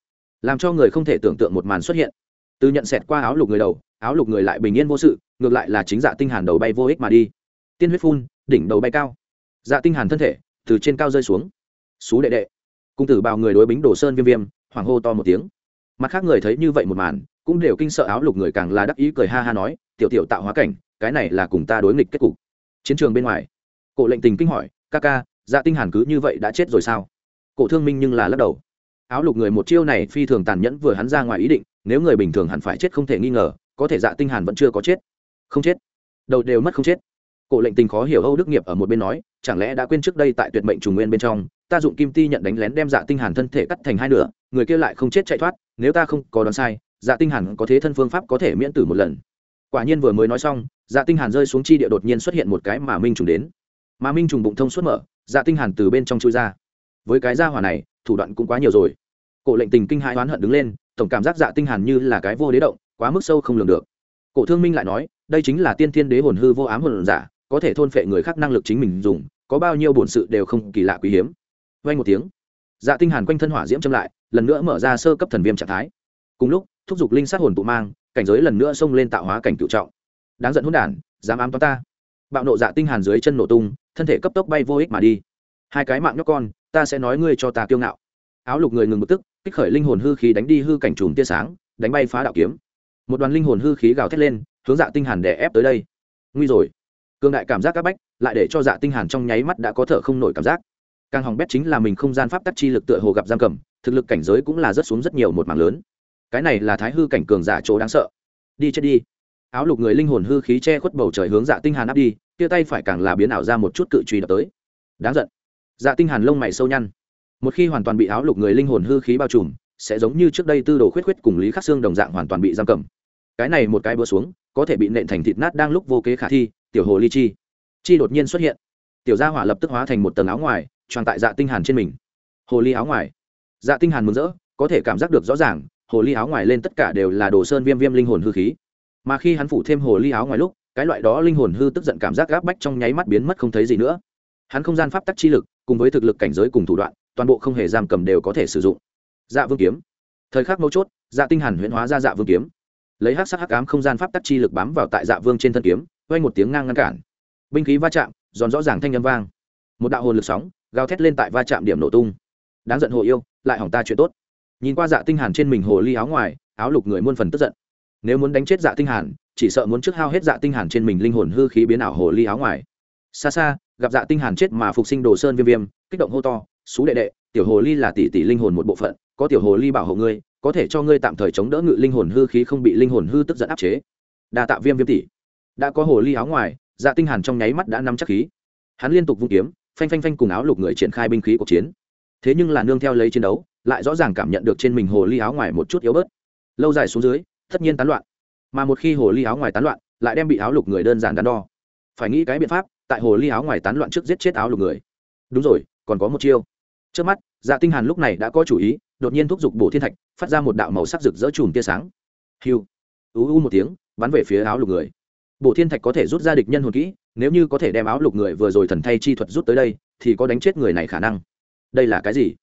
làm cho người không thể tưởng tượng một màn xuất hiện. Từ nhận xẹt qua áo lục người đầu, áo lục người lại bình yên vô sự, ngược lại là chính dạ tinh hàn đầu bay vô ích mà đi. Tiên huyết phun, đỉnh đầu bay cao. Dạ tinh hàn thân thể từ trên cao rơi xuống xú đệ đệ. Cung tử bào người đối bính đồ sơn viêm viêm hoàng hô to một tiếng. Mặt khác người thấy như vậy một màn, cũng đều kinh sợ áo lục người càng là đắc ý cười ha ha nói, tiểu tiểu tạo hóa cảnh, cái này là cùng ta đối nghịch kết cục. Chiến trường bên ngoài, cổ lệnh tình kinh hỏi, ca ca dạ tinh hàn cứ như vậy đã chết rồi sao? Cổ thương minh nhưng là lắc đầu. Áo lục người một chiêu này phi thường tàn nhẫn vừa hắn ra ngoài ý định, nếu người bình thường hẳn phải chết không thể nghi ngờ, có thể dạ tinh hàn vẫn chưa có chết. Không chết. Đầu đều mất không chết. Cổ lệnh tình khó hiểu âu đức nghiệp ở một bên nói, chẳng lẽ đã quên trước đây tại tuyệt mệnh trùng nguyên bên trong ta dụng kim ti nhận đánh lén đem dạ tinh hàn thân thể cắt thành hai nửa, người kia lại không chết chạy thoát, nếu ta không có đoán sai dạ tinh hàn có thế thân phương pháp có thể miễn tử một lần. Quả nhiên vừa mới nói xong dạ tinh hàn rơi xuống chi địa đột nhiên xuất hiện một cái mà minh trùng đến. Mà minh trùng bụng thông suốt mở dạ tinh hàn từ bên trong chui ra. Với cái gia hỏa này, thủ đoạn cũng quá nhiều rồi. Cổ lệnh tình kinh hãi oán hận đứng lên, tổng cảm giác dạ tinh hàn như là cái vô đế động, quá mức sâu không lường được. Cổ thương minh lại nói, đây chính là tiên thiên đế hồn hư vô ám hồn giả, có thể thôn phệ người khác năng lực chính mình dùng, có bao nhiêu bổn sự đều không kỳ lạ quý hiếm vang một tiếng. Dạ tinh hàn quanh thân hỏa diễm châm lại, lần nữa mở ra sơ cấp thần viêm trạng thái. Cùng lúc, thúc giục linh sát hồn tụ mang, cảnh giới lần nữa xông lên tạo hóa cảnh cựu trọng. Đáng giận hỗn đản, dám ám toán ta. Bạo nộ dạ tinh hàn dưới chân nổ tung, thân thể cấp tốc bay vô ích mà đi. Hai cái mạng nhóc con, ta sẽ nói ngươi cho ta kiêu ngạo. Áo lục người ngừng một tức, kích khởi linh hồn hư khí đánh đi hư cảnh trùng tia sáng, đánh bay phá đạo kiếm. Một đoàn linh hồn hư khí gào thét lên, hướng dạ tinh hàn đè ép tới đây. Nguy rồi. Cương đại cảm giác các bách, lại để cho dạ tinh hàn trong nháy mắt đã có thở không nổi cảm giác càng hỏng bét chính là mình không gian pháp tắc chi lực tựa hồ gặp giam cầm, thực lực cảnh giới cũng là rất xuống rất nhiều một mảng lớn. Cái này là thái hư cảnh cường giả chỗ đáng sợ. Đi chết đi. Áo lục người linh hồn hư khí che khuất bầu trời hướng dạ tinh hàn áp đi tia tay phải càng là biến ảo ra một chút cự truy đập tới. Đáng giận. Dạ tinh hàn lông mày sâu nhăn. Một khi hoàn toàn bị áo lục người linh hồn hư khí bao trùm, sẽ giống như trước đây tư đồ khuyết khuyết cùng lý khắc xương đồng dạng hoàn toàn bị giam cầm. Cái này một cái bữa xuống, có thể bị nện thành thịt nát đang lúc vô kế khả thi, tiểu hồ ly chi. Chi đột nhiên xuất hiện. Tiểu gia hỏa lập tức hóa thành một tầng áo ngoài tròn tại dạ tinh hàn trên mình. Hồ ly áo ngoài. Dạ tinh hàn mừng rỡ có thể cảm giác được rõ ràng, hồ ly áo ngoài lên tất cả đều là đồ sơn viêm viêm linh hồn hư khí. Mà khi hắn phủ thêm hồ ly áo ngoài lúc, cái loại đó linh hồn hư tức giận cảm giác gáp bách trong nháy mắt biến mất không thấy gì nữa. Hắn không gian pháp tắc chi lực, cùng với thực lực cảnh giới cùng thủ đoạn, toàn bộ không hề giam cầm đều có thể sử dụng. Dạ vương kiếm. Thời khắc mấu chốt dạ tinh hàn huyễn hóa ra dạ vương kiếm. Lấy hắc sắc hắc ám không gian pháp tắc chi lực bám vào tại dạ vương trên thân kiếm vang một tiếng ngang ngăn cản. Binh khí va chạm, giòn rõ ràng thanh âm vang. Một đạo hồn lực sóng gào thét lên tại va chạm điểm nổ tung. Đáng giận hồ yêu, lại hỏng ta chuyện tốt. Nhìn qua dạ tinh hàn trên mình hồ ly áo ngoài, áo lục người muôn phần tức giận. Nếu muốn đánh chết dạ tinh hàn, chỉ sợ muốn trước hao hết dạ tinh hàn trên mình linh hồn hư khí biến ảo hồ ly áo ngoài. Xa xa, gặp dạ tinh hàn chết mà phục sinh đồ sơn viêm viêm, kích động hô to xú đệ đệ, tiểu hồ ly là tỷ tỷ linh hồn một bộ phận, có tiểu hồ ly bảo hộ ngươi, có thể cho ngươi tạm thời chống đỡ ngự linh hồn hư khí không bị linh hồn hư tức giận áp chế. Đa tạ viêm viêm tỷ. Đã có hồ ly áo ngoài dạ tinh hàn trong nháy mắt đã nắm chắc khí. Hắn liên tục vung kiếm phanh phanh phanh cùng áo lục người triển khai binh khí cuộc chiến. Thế nhưng là nương theo lấy chiến đấu, lại rõ ràng cảm nhận được trên mình hồ ly áo ngoài một chút yếu bớt. Lâu dài xuống dưới, tất nhiên tán loạn. Mà một khi hồ ly áo ngoài tán loạn, lại đem bị áo lục người đơn giản đắn đo. Phải nghĩ cái biện pháp, tại hồ ly áo ngoài tán loạn trước giết chết áo lục người. Đúng rồi, còn có một chiêu. Trước mắt dạ tinh hàn lúc này đã có chủ ý, đột nhiên thúc giục bổ thiên thạch, phát ra một đạo màu sắc rực rỡ chùm tia sáng. Hiu u u một tiếng, bắn về phía áo lục người. Bổ thiên thạch có thể rút ra địch nhân hồn kỹ nếu như có thể đem áo lục người vừa rồi thần thay chi thuật rút tới đây, thì có đánh chết người này khả năng. Đây là cái gì?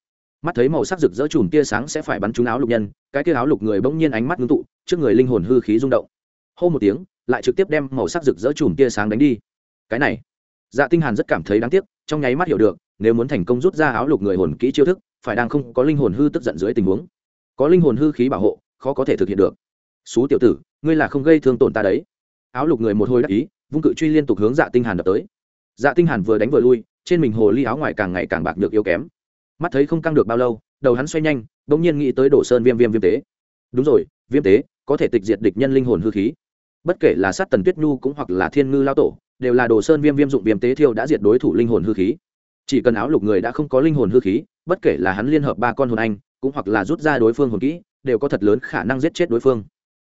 Mắt thấy màu sắc rực rỡ chùm tia sáng sẽ phải bắn trúng áo lục nhân, cái tia áo lục người bỗng nhiên ánh mắt ngưng tụ, trước người linh hồn hư khí rung động. Hô một tiếng, lại trực tiếp đem màu sắc rực rỡ chùm tia sáng đánh đi. Cái này dạ tinh hàn rất cảm thấy đáng tiếc, trong nháy mắt hiểu được, nếu muốn thành công rút ra áo lục người hồn kỹ chiêu thức, phải đang không có linh hồn hư tức giận dưới tình huống. Có linh hồn hư khí bảo hộ, khó có thể thực hiện được. Xú tiểu tử, ngươi là không gây thương tổn ta đấy. Áo lục người một hồi đắc ý vung cự truy liên tục hướng dạ tinh hàn đập tới. Dạ tinh hàn vừa đánh vừa lui, trên mình hồ ly áo ngoài càng ngày càng bạc được yếu kém. Mắt thấy không căng được bao lâu, đầu hắn xoay nhanh đột nhiên nghĩ tới đổ sơn viêm viêm viêm tế. Đúng rồi, viêm tế, có thể tịch diệt địch nhân linh hồn hư khí. Bất kể là sát tần tuyết nhu cũng hoặc là thiên ngư lao tổ, đều là đồ sơn viêm viêm dụng viêm tế thiêu đã diệt đối thủ linh hồn hư khí. Chỉ cần áo lục người đã không có linh hồn hư khí, bất kể là hắn liên hợp ba con hồn anh, cũng hoặc là rút ra đối phương hồn kỹ, đều có thật lớn khả năng giết chết đối phương.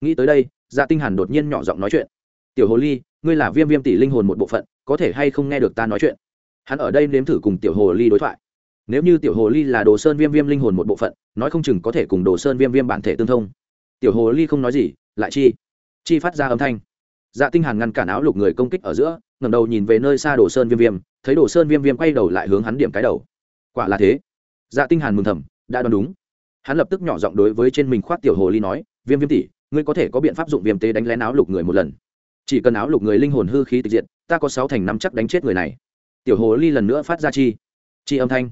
Nghĩ tới đây dạ tinh hàn đột nhiên nhỏ giọng nói chuyện tiểu hồ ly, ngươi là viêm viêm tỷ linh hồn một bộ phận, có thể hay không nghe được ta nói chuyện? Hắn ở đây nếm thử cùng tiểu hồ ly đối thoại. Nếu như tiểu hồ ly là đồ sơn viêm viêm linh hồn một bộ phận, nói không chừng có thể cùng đồ sơn viêm viêm bản thể tương thông. Tiểu hồ ly không nói gì, lại chi? Chi phát ra âm thanh. Dạ tinh hàn ngăn cản áo lục người công kích ở giữa, ngẩng đầu nhìn về nơi xa đồ sơn viêm viêm, thấy đồ sơn viêm viêm quay đầu lại hướng hắn điểm cái đầu. Quả là thế. Dạ tinh hàn mừng thầm, đã đoán đúng. Hắn lập tức nhỏ giọng đối với trên mình khoát tiểu hồ ly nói, viêm viêm tỷ, ngươi có thể có biện pháp dụng viêm tế đánh lén áo lục người một lần chỉ cần áo lục người linh hồn hư khí tịch diệt, ta có sáu thành năm chắc đánh chết người này. Tiểu hồ ly lần nữa phát ra chi chi âm thanh.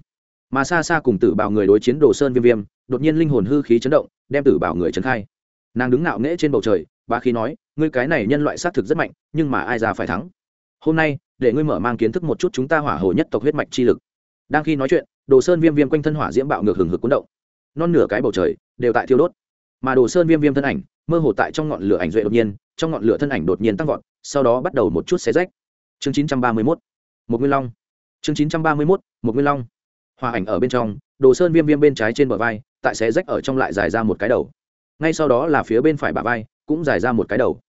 Mà xa xa cùng tử bảo người đối chiến đồ sơn viêm viêm, đột nhiên linh hồn hư khí chấn động, đem tử bảo người trấn khai. Nàng đứng ngạo nghễ trên bầu trời ba khi nói, ngươi cái này nhân loại xác thực rất mạnh, nhưng mà ai ra phải thắng? Hôm nay, để ngươi mở mang kiến thức một chút chúng ta hỏa hồ nhất tộc huyết mạch chi lực. Đang khi nói chuyện, đồ sơn viêm viêm quanh thân hỏa diễm bạo ngược hừng hực cuốn động. Non nửa cái bầu trời, đều tại thiêu đốt. Mà đồ sơn viêm viêm thân ảnh mơ hồ tại trong ngọn lửa ảnh duệ đột nhiên, trong ngọn lửa thân ảnh đột nhiên tăng vọt, sau đó bắt đầu một chút xé rách. Chương chín trăm ba mươi mốt một nguyên long. Chương chín trăm ba mươi mốt một nguyên long. Hòa ảnh ở bên trong, đồ sơn viêm viêm bên trái trên bờ vai, tại xé rách ở trong lại dài ra một cái đầu. Ngay sau đó là phía bên phải bả vai, cũng dài ra một cái đầu.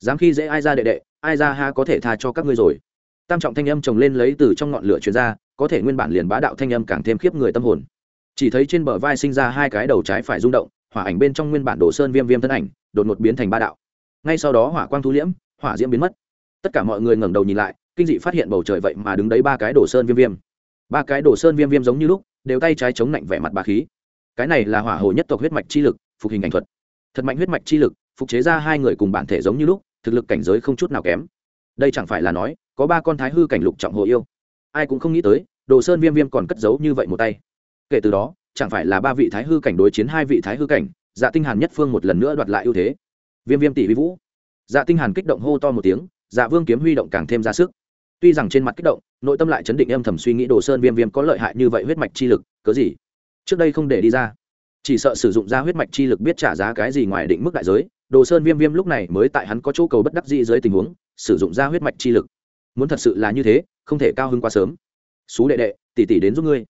Dám khi dễ ai ra đệ đệ, ai ra ha có thể tha cho các ngươi rồi. Tam trọng thanh âm trồng lên lấy từ trong ngọn lửa chuyên ra, có thể nguyên bản liền bá đạo thanh âm càng thêm khiếp người tâm hồn. Chỉ thấy trên bờ vai sinh ra hai cái đầu trái phải rung động hỏa ảnh bên trong nguyên bản đồ sơn viêm viêm thân ảnh, đột ngột biến thành ba đạo. Ngay sau đó hỏa quang thu liễm, hỏa diễm biến mất. Tất cả mọi người ngẩng đầu nhìn lại, kinh dị phát hiện bầu trời vậy mà đứng đấy ba cái đồ sơn viêm viêm. Ba cái đồ sơn viêm viêm giống như lúc, đều tay trái chống lạnh vẻ mặt bà khí. Cái này là hỏa hồ nhất tộc huyết mạch chi lực, phục hình ảnh thuật. Thật mạnh huyết mạch chi lực, phục chế ra hai người cùng bản thể giống như lúc, thực lực cảnh giới không chút nào kém. Đây chẳng phải là nói, có ba con thái hư cảnh lục trọng hồ yêu. Ai cũng không nghĩ tới, đồ sơn viêm viêm còn cất giấu như vậy một tay. Kể từ đó chẳng phải là ba vị thái hư cảnh đối chiến hai vị thái hư cảnh dạ tinh hàn nhất phương một lần nữa đoạt lại ưu thế. Viêm viêm tỷ vi vũ. Dạ tinh hàn kích động hô to một tiếng dạ vương kiếm huy động càng thêm ra sức. Tuy rằng trên mặt kích động, nội tâm lại chấn định em thầm suy nghĩ đồ sơn viêm viêm có lợi hại như vậy huyết mạch chi lực, cớ gì? Trước đây không để đi ra. Chỉ sợ sử dụng ra huyết mạch chi lực biết trả giá cái gì ngoài định mức đại giới, đồ sơn viêm viêm lúc này mới tại hắn có chỗ cầu bất đắc dĩ dưới tình huống, sử dụng ra huyết mạch chi lực. Muốn thật sự là như thế, không thể cao hơn quá sớm. Xú đệ đệ, tỷ tỷ đến giúp ngươi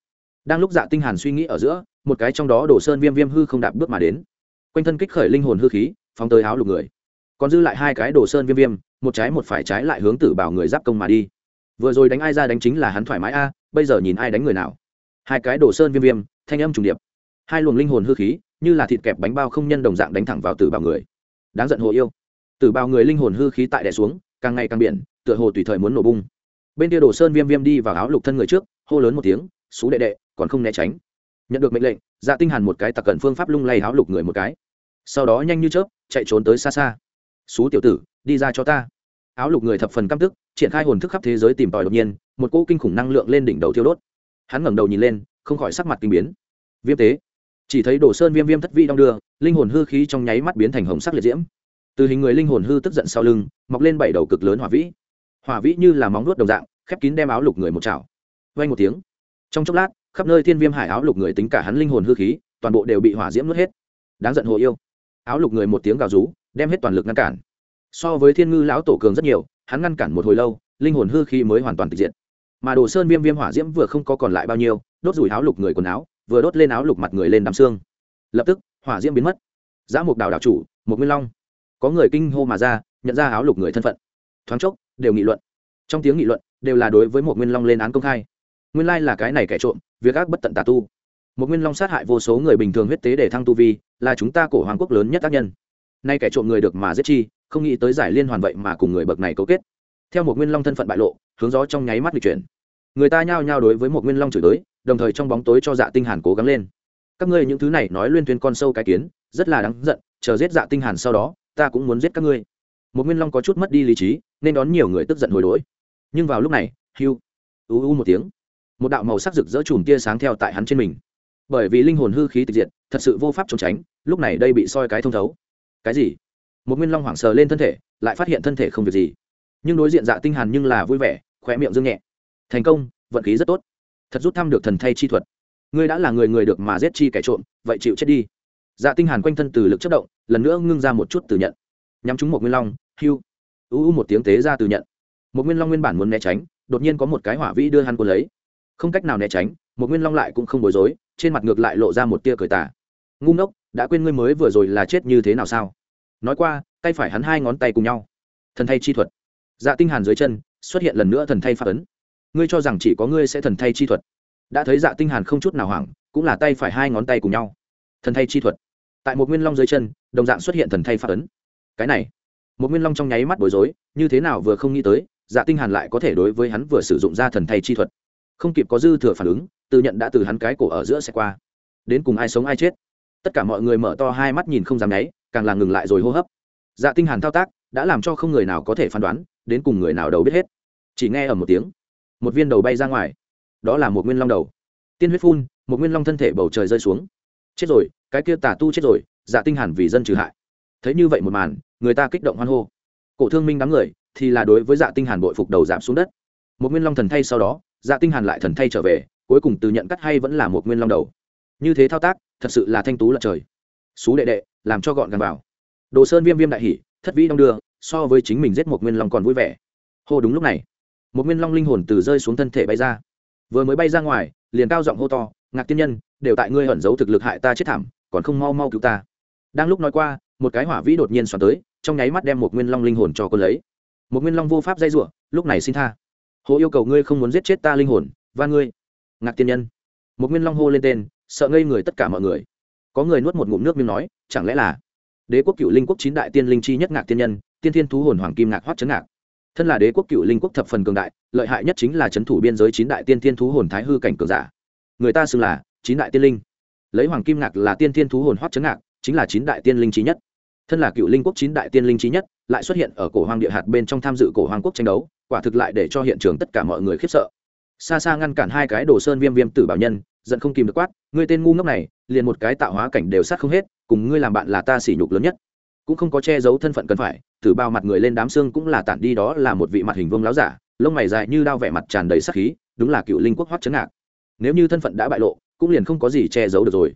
đang lúc dạ tinh hàn suy nghĩ ở giữa, một cái trong đó đồ sơn viêm viêm hư không đạp bước mà đến. Quanh thân kích khởi linh hồn hư khí, phóng tới áo lục người. Còn dư lại hai cái đồ sơn viêm viêm, một trái một phải trái lại hướng tử bảo người giáp công mà đi. Vừa rồi đánh ai ra đánh chính là hắn thoải mái a à, bây giờ nhìn ai đánh người nào. Hai cái đồ sơn viêm viêm, thanh âm trùng điệp. Hai luồng linh hồn hư khí, như là thịt kẹp bánh bao không nhân đồng dạng đánh thẳng vào tử bảo người. Đáng giận hồ yêu. Tử bảo người linh hồn hư khí tại đè xuống, càng ngày càng biển, tựa hồ tùy thời muốn nổ bung. Bên kia đồ sơn viêm viêm đi vào áo lục thân người trước, hô lớn một tiếng xú đệ đệ còn không né tránh. Nhận được mệnh lệnh dạ tinh hàn một cái tặc cận phương pháp lung lay áo lục người một cái. Sau đó nhanh như chớp, chạy trốn tới xa xa. Xú tiểu tử, đi ra cho ta. Áo lục người thập phần căm tức, triển khai hồn thức khắp thế giới tìm tòi đột nhiên, một cỗ kinh khủng năng lượng lên đỉnh đầu thiêu đốt. Hắn ngẩng đầu nhìn lên, không khỏi sắc mặt kinh biến. Viêm tế. Chỉ thấy đồ sơn viêm viêm thất vi đong đưa, linh hồn hư khí trong nháy mắt biến thành hồng sắc liệt diễm. Từ hình người linh hồn hư tức giận sau lưng, mọc lên bảy đầu cực lớn hỏa vĩ. Hỏa vĩ như là móng nuốt đồng dạng, khép kín đem áo lục người một chảo. Vay một tiếng. Trong chốc lát khắp nơi thiên viêm hải áo lục người tính cả hắn linh hồn hư khí, toàn bộ đều bị hỏa diễm nuốt hết. Đáng giận hồ yêu. Áo lục người một tiếng gào rú, đem hết toàn lực ngăn cản. So với thiên ngư lão tổ cường rất nhiều, hắn ngăn cản một hồi lâu, linh hồn hư khí mới hoàn toàn tịch diện mà đồ sơn viêm viêm hỏa diễm vừa không có còn lại bao nhiêu, đốt rủi áo lục người quần áo, vừa đốt lên áo lục mặt người lên đám xương. Lập tức, hỏa diễm biến mất. Giã mục đào đảo chủ một nguyên long. Có người kinh hô mà ra, nhận ra áo lục người thân phận. Thoáng chốc, đều nghị luận. Trong tiếng nghị luận, đều là đối với một nguyên long lên án công khai nguyên lai là cái này kẻ trộm, việc ác bất tận tà tu. Một nguyên long sát hại vô số người bình thường huyết tế để thăng tu vi, là chúng ta cổ hoàng quốc lớn nhất tác nhân. Nay kẻ trộm người được mà giết chi, không nghĩ tới giải liên hoàn vậy mà cùng người bậc này cấu kết. Theo một nguyên long thân phận bại lộ, hướng gió trong nháy mắt lịch chuyển. Người ta nhao nhao đối với một nguyên long chửi tới đồng thời trong bóng tối cho dạ tinh hàn cố gắng lên. Các ngươi những thứ này nói liên tuyên con sâu cái kiến, rất là đáng giận, chờ giết dạ tinh hàn sau đó, ta cũng muốn giết các ngươi. Một nguyên long có chút mất đi lý trí, nên đón nhiều người tức giận hồi đối. nhưng vào lúc này hưu u u một tiếng một đạo màu sắc rực rỡ chùm tia sáng theo tại hắn trên mình. Bởi vì linh hồn hư khí tịch diệt, thật sự vô pháp trốn tránh, lúc này đây bị soi cái thông thấu. Cái gì? Một nguyên long hoảng sờ lên thân thể, lại phát hiện thân thể không việc gì. Nhưng đối diện dạ tinh hàn nhưng là vui vẻ khỏe miệng dương nhẹ. Thành công, vận khí rất tốt. Thật rút thăm được thần thay chi thuật. Ngươi đã là người người được mà giết chi kẻ trộm, vậy chịu chết đi. Dạ tinh hàn quanh thân từ lực chất động, lần nữa ngưng ra một chút từ nhận. Nhắm chúng một nguyên long, hưu. U u một tiếng tế ra từ nhận. Một nguyên long nguyên bản muốn né tránh, đột nhiên có một cái hỏa vĩ đưa hắn cuốn lấy không cách nào né tránh, một nguyên long lại cũng không bối rối, trên mặt ngược lại lộ ra một tia cười tà. Ngu ngốc, đã quên ngươi mới vừa rồi là chết như thế nào sao? Nói qua, tay phải hắn hai ngón tay cùng nhau. Thần thay chi thuật. Dạ tinh hàn dưới chân, xuất hiện lần nữa thần thay phát ấn. Ngươi cho rằng chỉ có ngươi sẽ thần thay chi thuật. Đã thấy dạ tinh hàn không chút nào hoảng, cũng là tay phải hai ngón tay cùng nhau. Thần thay chi thuật. Tại một nguyên long dưới chân, đồng dạng xuất hiện thần thay phát ấn. Cái này, một nguyên long trong nháy mắt bối rối, như thế nào vừa không nghĩ tới dạ tinh hàn lại có thể đối với hắn vừa sử dụng ra thần thay chi thuật không kịp có dư thừa phản ứng, tự nhận đã từ hắn cái cổ ở giữa xe qua. Đến cùng ai sống ai chết? Tất cả mọi người mở to hai mắt nhìn không dám nháy, càng là ngừng lại rồi hô hấp. Dạ tinh hàn thao tác đã làm cho không người nào có thể phán đoán, đến cùng người nào đầu biết hết. Chỉ nghe ở một tiếng, một viên đầu bay ra ngoài. Đó là một nguyên long đầu. Tiên huyết phun, một nguyên long thân thể bầu trời rơi xuống. Chết rồi, cái kia tà tu chết rồi dạ tinh hàn vì dân trừ hại. Thấy như vậy một màn, người ta kích động hoan hô. Cổ thương minh đám người thì là đối với dạ tinh hàn bội phục đầu giảm xuống đất. Một nguyên long thần thay sau đó dạ tinh hàn lại thần thay trở về, cuối cùng từ nhận cắt hay vẫn là một nguyên long đầu. Như thế thao tác, thật sự là thanh tú lật trời. Xú đệ đệ, làm cho gọn gàng vào. Đồ sơn viêm viêm đại hỉ, thất vĩ đong đưa, so với chính mình giết một nguyên long còn vui vẻ. Hô đúng lúc này, một nguyên long linh hồn từ rơi xuống thân thể bay ra. Vừa mới bay ra ngoài, liền cao giọng hô to, ngạc tiên nhân, đều tại ngươi ẩn giấu thực lực hại ta chết thảm, còn không mau mau cứu ta. Đang lúc nói qua, một cái hỏa vĩ đột nhiên xoắn tới, trong nháy mắt đem một nguyên long linh hồn cho cô lấy. Một nguyên long vô pháp dây rủa, lúc này xin tha hồ yêu cầu ngươi không muốn giết chết ta linh hồn, và ngươi. Ngạc tiên nhân. Một nguyên long hô lên tên, sợ ngây người tất cả mọi người. Có người nuốt một ngụm nước miếng nói, chẳng lẽ là đế quốc cựu linh quốc chín đại tiên linh chi nhất ngạc tiên nhân, tiên thiên thú hồn hoàng kim ngạc hoắt chấn ngạc. Thân là đế quốc cựu linh quốc thập phần cường đại, lợi hại nhất chính là c h ấ n thủ biên giới chín đại tiên thiên thú hồn thái hư cảnh cường giả. Người ta xưng là chín đại tiên linh. Lấy hoàng kim ngạc là tiên thiên thú hồn hoắt chấn ngạc, chính là chín đại tiên linh trí nhất. Thân là cựu linh quốc chín đại tiên linh trí nhất, lại xuất hiện ở cổ hoàng địa hạt bên trong tham dự cổ hoàng quốc tranh đấu quả thực lại để cho hiện trường tất cả mọi người khiếp sợ. Xa xa ngăn cản hai cái đồ sơn viêm viêm tử bảo nhân, giận không kìm được quát, ngươi tên ngu ngốc này, liền một cái tạo hóa cảnh đều sát không hết, cùng ngươi làm bạn là ta sỉ nhục lớn nhất. Cũng không có che giấu thân phận cần phải, tử bao mặt người lên đám xương cũng là tản đi đó là một vị mặt hình vương láo giả, lông mày dài như đao vẻ mặt tràn đầy sắc khí, đúng là cựu linh quốc hoắc chấn ngạc. Nếu như thân phận đã bại lộ, cũng liền không có gì che giấu được rồi.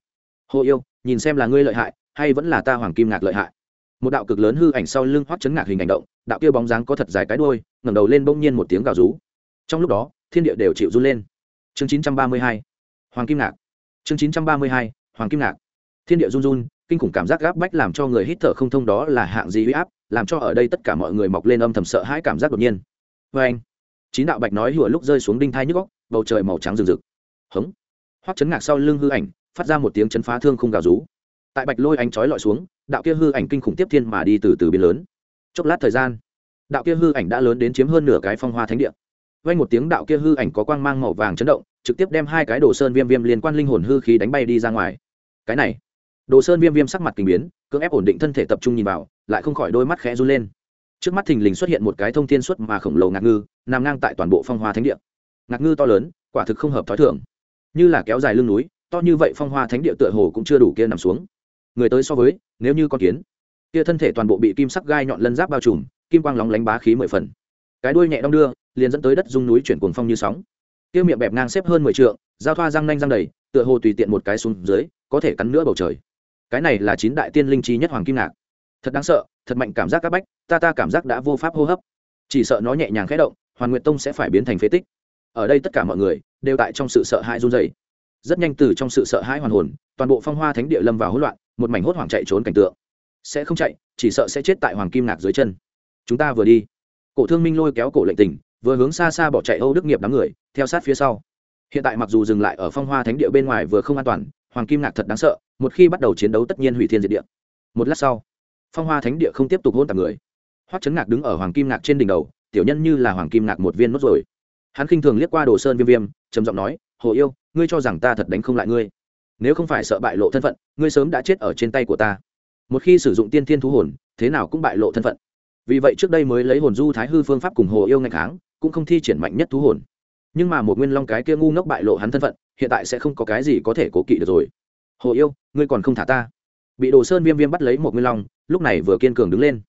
Hồ yêu, nhìn xem là ngươi lợi hại, hay vẫn là ta hoàng kim ngạc lợi hại? Một đạo cực lớn hư ảnh sau lưng hoắc chấn ngạc hình ảnh động, đạo kia bóng dáng có thật dài cái đuôi, ngẩng đầu lên bỗng nhiên một tiếng gào rú. Trong lúc đó, thiên địa đều chịu run lên. Chương 932 hoàng kim ngạc. Chương 932 hoàng kim ngạc. Thiên địa run run, kinh khủng cảm giác gáp bách làm cho người hít thở không thông đó là hạng gì uy áp, làm cho ở đây tất cả mọi người mọc lên âm thầm sợ hãi cảm giác đột nhiên. Vê anh, chín đạo bạch nói hùa lúc rơi xuống đinh thai nhức góc bầu trời màu trắng rừng rực. Hống. Hoắc chấn ngạc sau lưng hư ảnh, phát ra một tiếng chấn phá thương không gào rú tại bạch lôi ánh chói lọi xuống đạo kia hư ảnh kinh khủng tiếp thiên mà đi từ từ biến lớn. Chốc lát thời gian đạo kia hư ảnh đã lớn đến chiếm hơn nửa cái phong hoa thánh địa. Vang một tiếng đạo kia hư ảnh có quang mang màu vàng chấn động trực tiếp đem hai cái đồ sơn viêm viêm liên quan linh hồn hư khí đánh bay đi ra ngoài. Cái này đồ sơn viêm viêm sắc mặt kinh biến cưỡng ép ổn định thân thể tập trung nhìn vào lại không khỏi đôi mắt khẽ run lên. Trước mắt thình lình xuất hiện một cái thông thiên suất mà khổng lồ ngạc ngư nằm ngang tại toàn bộ phong hoa thánh địa. Ngạc ngư to lớn quả thực không hợp thói thường, như là kéo dài lưng núi to như vậy phong hoa thánh địa tựa hồ cũng chưa đủ kia nằm xuống người tới so với, nếu như con kiến. Kia thân thể toàn bộ bị kim sắc gai nhọn lân giáp bao trùm, kim quang lóng lánh bá khí mười phần. Cái đuôi nhẹ đong đưa, liền dẫn tới đất dung núi chuyển cuồng phong như sóng. Kia miệng bẹp ngang xếp hơn mười trượng, giao thoa răng nanh răng đầy, tựa hồ tùy tiện một cái xuống dưới, có thể cắn nữa bầu trời. Cái này là chín đại tiên linh trí nhất hoàng kim ngạc. Thật đáng sợ, thật mạnh cảm giác các bách, ta ta cảm giác đã vô pháp hô hấp. Chỉ sợ nó nhẹ nhàng khẽ động, hoàn nguyện tông sẽ phải biến thành phế tích. Ở đây tất cả mọi người đều tại trong sự sợ hãi run dày rất nhanh từ trong sự sợ hãi hoàn hồn, toàn bộ phong hoa thánh địa lâm vào hỗn loạn, một mảnh hốt hoảng chạy trốn cảnh tượng. Sẽ không chạy, chỉ sợ sẽ chết tại hoàng kim ngạc dưới chân. Chúng ta vừa đi. Cổ thương minh lôi kéo cổ lệnh tình vừa hướng xa xa bỏ chạy âu đức nghiệp đám người, theo sát phía sau. Hiện tại mặc dù dừng lại ở phong hoa thánh địa bên ngoài vừa không an toàn, hoàng kim ngạc thật đáng sợ, một khi bắt đầu chiến đấu tất nhiên hủy thiên diệt địa. Một lát sau, phong hoa thánh địa không tiếp tục hôn tạp người. Hoắc chấn ngạc đứng ở hoàng kim ngạc trên đỉnh đầu, tiểu nhân như là hoàng kim ngạc một viên nốt rồi. Hắn khinh thường liếc qua đồ sơn viêm viêm, trầm giọng nói, hồ yêu ngươi cho rằng ta thật đánh không lại ngươi. Nếu không phải sợ bại lộ thân phận, ngươi sớm đã chết ở trên tay của ta. Một khi sử dụng tiên thiên thú hồn, thế nào cũng bại lộ thân phận. Vì vậy trước đây mới lấy hồn du thái hư phương pháp cùng hồ yêu ngày kháng, cũng không thi triển mạnh nhất thú hồn. Nhưng mà một nguyên long cái kia ngu ngốc bại lộ hắn thân phận, hiện tại sẽ không có cái gì có thể cố kỵ được rồi. Hồ yêu, ngươi còn không thả ta. Bị đồ sơn viêm viêm bắt lấy một nguyên long, lúc này vừa kiên cường đứng lên.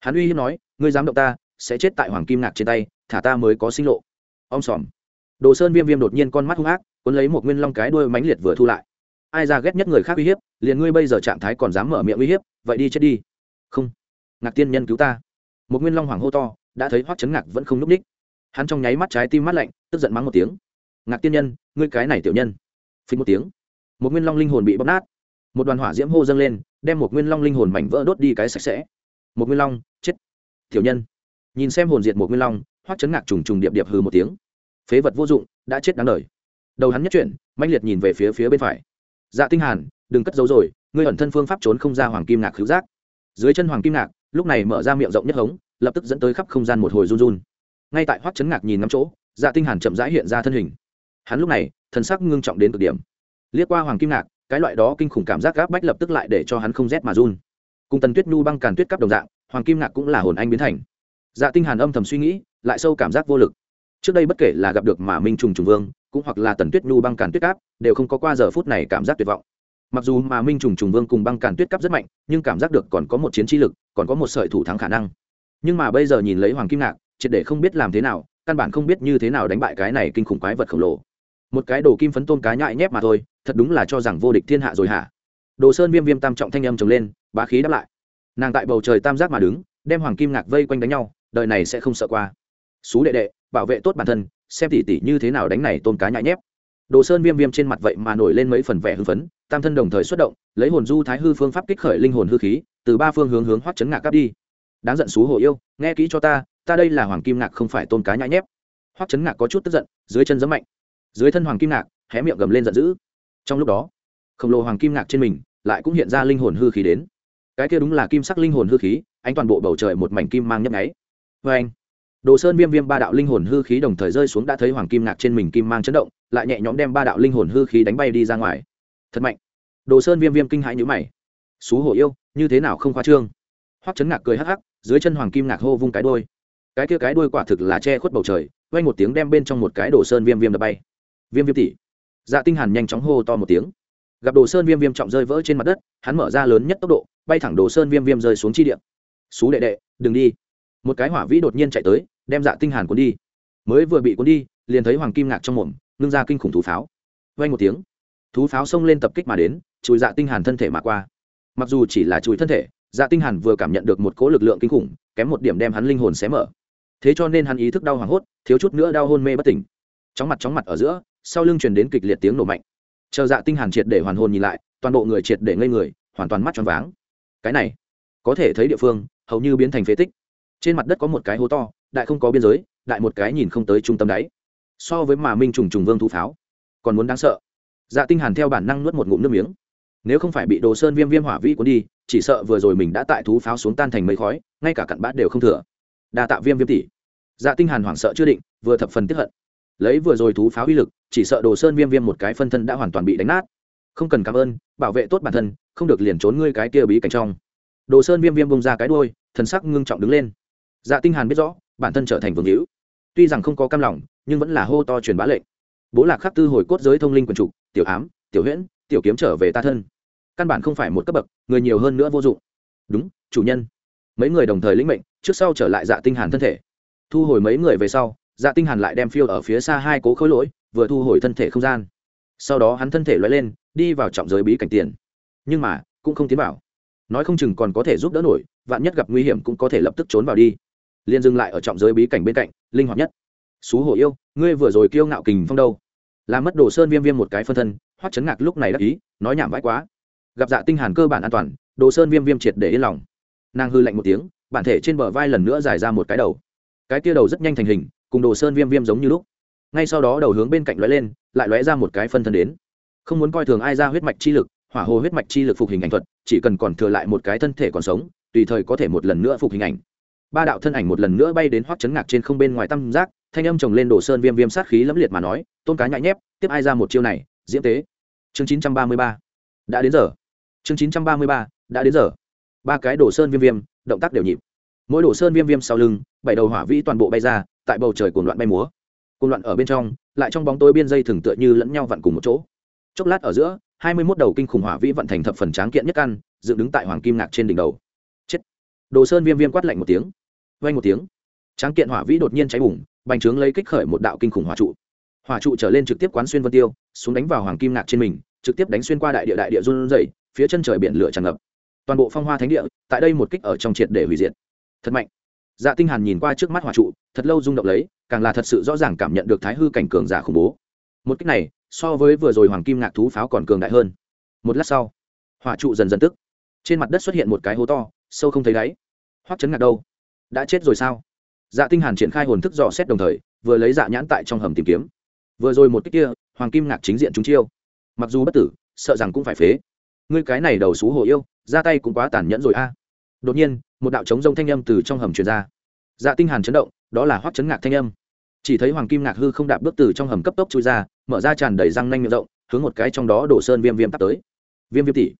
Hắn uy hiếp nói, ngươi dám động ta, sẽ chết tại hoàng kim ngạc trên tay, thả ta mới có sinh lộ. Ông xòm đồ sơn viêm viêm đột nhiên con mắt hung ác, cuốn lấy một nguyên long cái đuôi mãnh liệt vừa thu lại. Ai ra ghét nhất người khác uy hiếp, liền ngươi bây giờ trạng thái còn dám mở miệng uy hiếp, vậy đi chết đi. Không. Ngạc tiên nhân cứu ta. Một nguyên long hoàng hô to, đã thấy hoắc chấn ngạc vẫn không núp ních hắn trong nháy mắt trái tim mắt lạnh, tức giận mắng một tiếng. Ngạc tiên nhân, ngươi cái này tiểu nhân. Phình một tiếng. Một nguyên long linh hồn bị bóp nát. Một đoàn hỏa diễm hô dâng lên, đem một nguyên long linh hồn mảnh vỡ đốt đi cái sạch sẽ. Một nguyên long, chết. Tiểu nhân. Nhìn xem hồn diệt một nguyên long, hoắc chấn ngạc trùng trùng điệp điệp hừ một tiếng phế vật vô dụng, đã chết đáng đời. Đầu hắn nhất chuyển manh liệt nhìn về phía phía bên phải. Dạ tinh hàn, đừng cất giấu rồi, ngươi ẩn thân phương pháp trốn không ra hoàng kim ngạc khứu giác. Dưới chân hoàng kim ngạc, lúc này mở ra miệng rộng nhất hống, lập tức dẫn tới khắp không gian một hồi run run. Ngay tại hoắc chấn ngạc nhìn ngắm chỗ dạ tinh hàn chậm rãi hiện ra thân hình. Hắn lúc này, thần sắc ngưng trọng đến cực điểm. Liếc qua hoàng kim ngạc, cái loại đó kinh khủng cảm giác gáp bách lập tức lại để cho hắn không rét mà run. Cùng tần tuyết nhu băng càn tuyết cấp đồng dạng, hoàng kim ngạc cũng là hồn anh biến thành. Dạ tinh hàn âm thầm suy nghĩ, lại sâu cảm giác vô lực trước đây bất kể là gặp được mà minh trùng trùng vương, cũng hoặc là tần tuyết nhu băng càn tuyết cáp, đều không có qua giờ phút này cảm giác tuyệt vọng. Mặc dù mà minh trùng trùng vương cùng băng càn tuyết cáp rất mạnh, nhưng cảm giác được còn có một chiến trí lực, còn có một sợi thủ thắng khả năng. Nhưng mà bây giờ nhìn lấy hoàng kim ngạc, triệt để không biết làm thế nào, căn bản không biết như thế nào đánh bại cái này kinh khủng quái vật khổng lồ. Một cái đồ kim phấn tôm cá nhại nhép mà thôi, thật đúng là cho rằng vô địch thiên hạ rồi hả? Đồ sơn viêm viêm tam trọng thanh âm trồng lên, bá khí đáp lại. Nàng tại bầu trời tam giác mà đứng, đem hoàng kim ngạc vây quanh đánh nhau, đời này sẽ không sợ qua. Xú đệ đệ bảo vệ tốt bản thân, xem tỉ tỉ như thế nào đánh này tôm cá nhãi nhép. Đồ sơn viêm viêm trên mặt vậy mà nổi lên mấy phần vẻ hưng phấn, tam thân đồng thời xuất động, lấy hồn du thái hư phương pháp kích khởi linh hồn hư khí, từ ba phương hướng hướng hoắt chấn ngạc cắp đi. Đáng giận xú hồ yêu, nghe kỹ cho ta ta đây là hoàng kim ngạc không phải tôm cá nhãi nhép. Hoắt chấn ngạc có chút tức giận, dưới chân giấm mạnh. Dưới thân hoàng kim ngạc, hé miệng gầm lên giận dữ. Trong lúc đó, khổng lồ hoàng kim ngạc trên mình lại cũng hiện ra linh hồn hư khí đến. Cái kia đúng là kim sắc linh hồn hư khí, ánh toàn bộ bầu trời một mảnh kim mang nhấp nháy. Vê anh đồ sơn viêm viêm ba đạo linh hồn hư khí đồng thời rơi xuống đã thấy hoàng kim ngạc trên mình kim mang chấn động, lại nhẹ nhõm đem ba đạo linh hồn hư khí đánh bay đi ra ngoài. Thật mạnh. Đồ sơn viêm viêm kinh hãi nhữ mày. Xú hổ yêu, như thế nào không khoa trương? Hoắc chấn ngạc cười hắc hắc, dưới chân hoàng kim ngạc hô vung cái đôi cái kia cái đôi quả thực là che khuất bầu trời quay một tiếng đem bên trong một cái đồ sơn viêm viêm đập bay. Viêm viêm tỉ dạ tinh hàn nhanh chóng hô to một tiếng. Gặp đồ sơn viêm viêm trọng rơi vỡ trên mặt đất, hắn mở ra lớn nhất tốc độ, bay thẳng đồ sơn viêm viêm rơi xuống chi địa. Xú đệ đệ, đừng đi một cái hỏa vĩ đột nhiên chạy tới, đem dạ tinh hàn cuốn đi. Mới vừa bị cuốn đi, liền thấy hoàng kim ngạc trong mồm, ngưng ra kinh khủng thú pháo. Vang một tiếng, thú pháo xông lên tập kích mà đến, chùi dạ tinh hàn thân thể mà qua. Mặc dù chỉ là chùi thân thể dạ tinh hàn vừa cảm nhận được một cỗ lực lượng kinh khủng, kém một điểm đem hắn linh hồn xé mở. Thế cho nên hắn ý thức đau hoảng hốt, thiếu chút nữa đau hôn mê bất tỉnh. Chóng mặt chóng mặt ở giữa, sau lưng truyền đến kịch liệt tiếng nổ mạnh. Chờ dạ tinh hàn triệt để hoàn hồn nhìn lại, toàn bộ người triệt để ngây người, hoàn toàn mắt tròn váng. Cái này, có thể thấy địa phương, hầu như biến thành phế tích trên mặt đất có một cái hố to, đại không có biên giới, đại một cái nhìn không tới trung tâm đáy. So với mà minh trùng trùng vương thú pháo, còn muốn đáng sợ. Dạ tinh hàn theo bản năng nuốt một ngụm nước miếng. Nếu không phải bị đồ sơn viêm viêm hỏa vĩ cuốn đi, chỉ sợ vừa rồi mình đã tại thú pháo xuống tan thành mây khói, ngay cả cặn bát đều không thừa. Đa tạ viêm viêm tỷ. Dạ tinh hàn hoảng sợ chưa định, vừa thập phần tiếc hận. Lấy vừa rồi thú pháo uy lực, chỉ sợ đồ sơn viêm viêm một cái phân thân đã hoàn toàn bị đánh nát. Không cần cảm ơn, bảo vệ tốt bản thân, không được liền trốn ngươi cái kia bí cảnh trong. Đồ sơn viêm viêm bông ra cái đuôi, thần sắc ngưng trọng đứng lên dạ tinh hàn biết rõ, bản thân trở thành vương hữu. Tuy rằng không có cam lòng, nhưng vẫn là hô to truyền bá lệnh. Bố lạc khắc tư hồi cốt giới thông linh quần trục tiểu ám, tiểu huyễn, tiểu kiếm trở về ta thân. Căn bản không phải một cấp bậc, người nhiều hơn nữa vô dụng. Đúng, chủ nhân. Mấy người đồng thời lĩnh mệnh, trước sau trở lại dạ tinh hàn thân thể. Thu hồi mấy người về sau dạ tinh hàn lại đem phiêu ở phía xa hai cố khối lỗi, vừa thu hồi thân thể không gian. Sau đó hắn thân thể lói lên, đi vào trọng giới bí cảnh tiền. Nhưng mà, cũng không tiến vào. Nói không chừng còn có thể giúp đỡ nổi, vạn nhất gặp nguy hiểm cũng có thể lập tức trốn vào đi liền dừng lại ở trọng giới bí cảnh bên cạnh, linh hoạt nhất. Xú hổ yêu, ngươi vừa rồi kiêu ngạo kình phong đâu? Làm mất đồ sơn viêm viêm một cái phân thân, hoắc chấn ngạc lúc này đắc ý, nói nhảm vãi quá. Gặp dạ tinh hàn cơ bản an toàn, đồ sơn viêm viêm triệt để yên lòng. Nàng hư lạnh một tiếng, bản thể trên bờ vai lần nữa dài ra một cái đầu. Cái kia đầu rất nhanh thành hình, cùng đồ sơn viêm viêm giống như lúc. Ngay sau đó đầu hướng bên cạnh lóe lên, lại lóe ra một cái phân thân đến. Không muốn coi thường ai ra huyết mạch chi lực, hỏa hồ huyết mạch chi lực phục hình ảnh thuật, chỉ cần còn thừa lại một cái thân thể còn sống, tùy thời có thể một lần nữa phục hình ảnh ba đạo thân ảnh một lần nữa bay đến hoắc chấn ngạc trên không bên ngoài tam giác, thanh âm chồng lên đồ sơn viêm viêm sát khí lẫm liệt mà nói, tôn cá nhại nhép, tiếp ai ra một chiêu này, diễm tế. Chương chín trăm ba mươi ba. Đã đến giờ. Chương chín trăm ba mươi ba. Đã đến giờ. Ba cái đồ sơn viêm viêm, động tác đều nhịp. Mỗi đồ sơn viêm viêm sau lưng, bảy đầu hỏa vĩ toàn bộ bay ra, tại bầu trời cuồng loạn bay múa. Cuồng loạn ở bên trong, lại trong bóng tối biên dây thường tựa như lẫn nhau vặn cùng một chỗ. Chốc lát ở giữa, hai mươi mốt đầu kinh khủng hỏa vĩ vận thành thập phần tráng kiện nhất căn, dựng đứng tại hoàng kim ngạc trên đỉnh đầu. Chết. Đồ sơn viêm viêm quát lạnh một tiếng vay một tiếng. Tráng kiện hỏa vĩ đột nhiên cháy bùng, bành trướng lấy kích khởi một đạo kinh khủng hỏa trụ. Hỏa trụ trở lên trực tiếp quán xuyên vân tiêu, xuống đánh vào hoàng kim ngạc trên mình, trực tiếp đánh xuyên qua đại địa đại địa run rẩy, phía chân trời biển lửa tràn ngập. Toàn bộ phong hoa thánh địa, tại đây một kích ở trong triệt để hủy diệt. Thật mạnh. Dạ tinh hàn nhìn qua trước mắt hỏa trụ, thật lâu rung động lấy, càng là thật sự rõ ràng cảm nhận được thái hư cảnh cường giả khủng bố. Một kích này, so với vừa rồi hoàng kim ngạc thú pháo còn cường đại hơn. Một lát sau, hỏa trụ dần dần tức. Trên mặt đất xuất hiện một cái hố to, sâu không thấy đáy. Hoắc chấn ngạc đâu? Đã chết rồi sao? Dạ tinh hàn triển khai hồn thức dò xét đồng thời, vừa lấy dạ nhãn tại trong hầm tìm kiếm. Vừa rồi một kích kia, hoàng kim ngạc chính diện chúng chiêu. Mặc dù bất tử, sợ rằng cũng phải phế. Ngươi cái này đầu xú hồ yêu, ra tay cũng quá tàn nhẫn rồi a. Đột nhiên, một đạo trống rông thanh âm từ trong hầm truyền ra. Dạ tinh hàn chấn động, đó là hoắc chấn ngạc thanh âm. Chỉ thấy hoàng kim ngạc hư không đạp bước từ trong hầm cấp tốc chui ra, mở ra tràn đầy răng nanh miệng rộng, hướng một cái trong đó đổ sơn viêm viêm tắt tới. Viêm viêm tỷ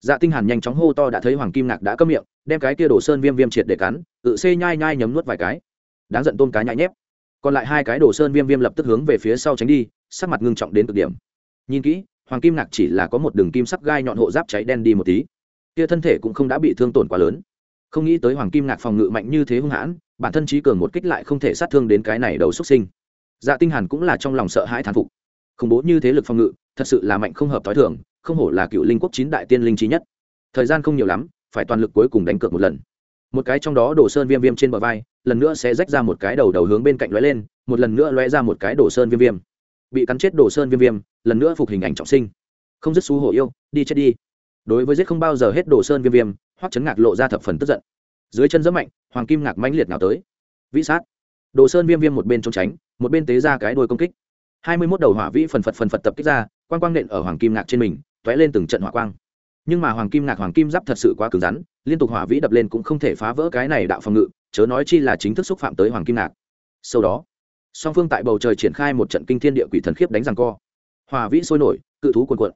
dạ tinh hàn nhanh chóng hô to đã thấy hoàng kim ngạc đã cấm miệng, đem cái kia đổ sơn viêm viêm triệt để cắn tự xê nhai nhai nhấm nuốt vài cái. Đáng giận tôn cá nhai nhép. Còn lại hai cái đổ sơn viêm viêm lập tức hướng về phía sau tránh đi, sắc mặt ngưng trọng đến cực điểm. Nhìn kỹ, hoàng kim ngạc chỉ là có một đường kim sắc gai nhọn hộ giáp cháy đen đi một tí. Kia thân thể cũng không đã bị thương tổn quá lớn. Không nghĩ tới hoàng kim ngạc phòng ngự mạnh như thế hung hãn, bản thân trí cường một kích lại không thể sát thương đến cái này đầu xuất sinh. Dạ tinh hàn cũng là trong lòng sợ hãi thán phục. Khủng bố như thế lực phòng ngự, thật sự là mạnh không hợp thói thường không hổ là cựu linh quốc chín đại tiên linh trí nhất. Thời gian không nhiều lắm, phải toàn lực cuối cùng đánh cược một lần. Một cái trong đó đổ sơn viêm viêm trên bờ vai, lần nữa sẽ rách ra một cái đầu đầu hướng bên cạnh lóe lên, một lần nữa lóe ra một cái đổ sơn viêm viêm. Bị cắn chết đổ sơn viêm viêm, lần nữa phục hình ảnh trọng sinh. Không dứt xú hổ yêu, đi chết đi. Đối với giết không bao giờ hết đổ sơn viêm viêm, hoắc chấn ngạc lộ ra thập phần tức giận. Dưới chân rất mạnh, hoàng kim ngạc mãnh liệt nào tới. Vĩ sát. Đồ sơn viêm viêm một bên trốn tránh, một bên tế ra cái đôi công kích. Hai mươi mốt đầu hỏa vĩ phần phật phần phật tập kích ra, quang quang nện ở hoàng kim ngạc trên mình tóe lên từng trận hỏa quang. Nhưng mà hoàng kim ngạc, hoàng kim giáp thật sự quá cứng rắn, liên tục hỏa vĩ đập lên cũng không thể phá vỡ cái này đạo phòng ngự, chớ nói chi là chính thức xúc phạm tới hoàng kim ngạc. Sau đó, song phương tại bầu trời triển khai một trận kinh thiên địa quỷ thần khiếp đánh giằng co. Hỏa vĩ sôi nổi, cự thú cuồn cuộn.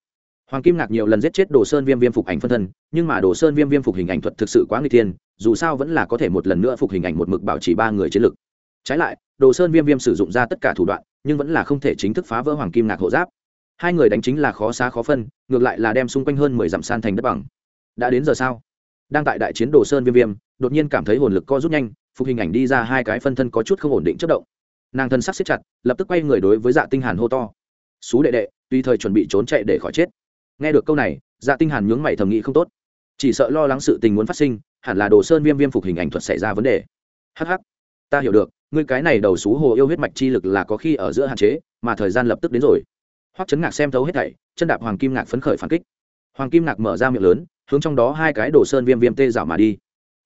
Hoàng kim ngạc nhiều lần giết chết đồ sơn viêm viêm phục ảnh phân thân, nhưng mà đồ sơn viêm viêm phục hình ảnh thuật thực sự quá nguy thiên, dù sao vẫn là có thể một lần nữa phục hình ảnh một mực bảo trì ba người chiến lực. Trái lại, đồ sơn viêm viêm sử dụng ra tất cả thủ đoạn, nhưng vẫn là không thể chính thức phá vỡ hoàng kim ngạc hộ giáp hai người đánh chính là khó xa khó phân, ngược lại là đem xung quanh hơn mười dặm san thành đất bằng. Đã đến giờ sao? Đang tại đại chiến đồ sơn viêm viêm, đột nhiên cảm thấy hồn lực co rút nhanh, phục hình ảnh đi ra hai cái phân thân có chút không ổn định chất động. Nàng thân sắc xếp chặt, lập tức quay người đối với dạ tinh hàn hô to. Xú đệ đệ, tùy thời chuẩn bị trốn chạy để khỏi chết. Nghe được câu này dạ tinh hàn nhướng mày thầm nghĩ không tốt. Chỉ sợ lo lắng sự tình muốn phát sinh, hẳn là đồ sơn viêm viêm phục hình ảnh thuật xảy ra vấn đề. Hắc hắc, ta hiểu được, ngươi cái này đầu xú hồ yêu huyết mạch chi lực là có khi ở giữa hạn chế, mà thời gian lập tức đến rồi hoắc chấn ngạc xem thấu hết thảy, chân đạp hoàng kim ngạc phấn khởi phản kích. Hoàng kim ngạc mở ra miệng lớn, hướng trong đó hai cái đồ sơn viêm viêm tê dạo mà đi.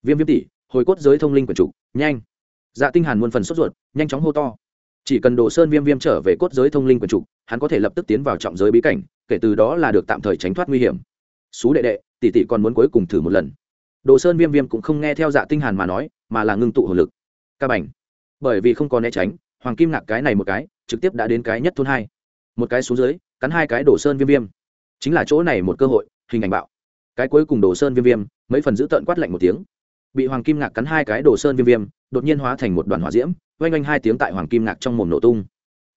Viêm viêm tỷ, hồi cốt giới thông linh quyển trục, nhanh. Dạ tinh hàn muôn phần sốt ruột, nhanh chóng hô to. Chỉ cần đồ sơn viêm viêm trở về cốt giới thông linh quyển trục, hắn có thể lập tức tiến vào trọng giới bí cảnh, kể từ đó là được tạm thời tránh thoát nguy hiểm. Xú đệ đệ, tỷ tỷ còn muốn cuối cùng thử một lần. Đồ sơn viêm viêm cũng không nghe theo dạ tinh hàn mà nói, mà là ngưng tụ hồn lực. Ca bảnh bởi vì không có né tránh, hoàng kim ngạc cái này một cái, trực tiếp đã đến cái nhất thôn hai một cái xuống dưới, cắn hai cái đồ sơn viêm viêm. Chính là chỗ này một cơ hội, hình ảnh bạo. Cái cuối cùng đồ sơn viêm viêm, mấy phần giữ tợn quát lạnh một tiếng. Bị hoàng kim ngạc cắn hai cái đồ sơn viêm viêm, đột nhiên hóa thành một đoàn hỏa diễm, oanh oanh hai tiếng tại hoàng kim ngạc trong mồm nổ tung.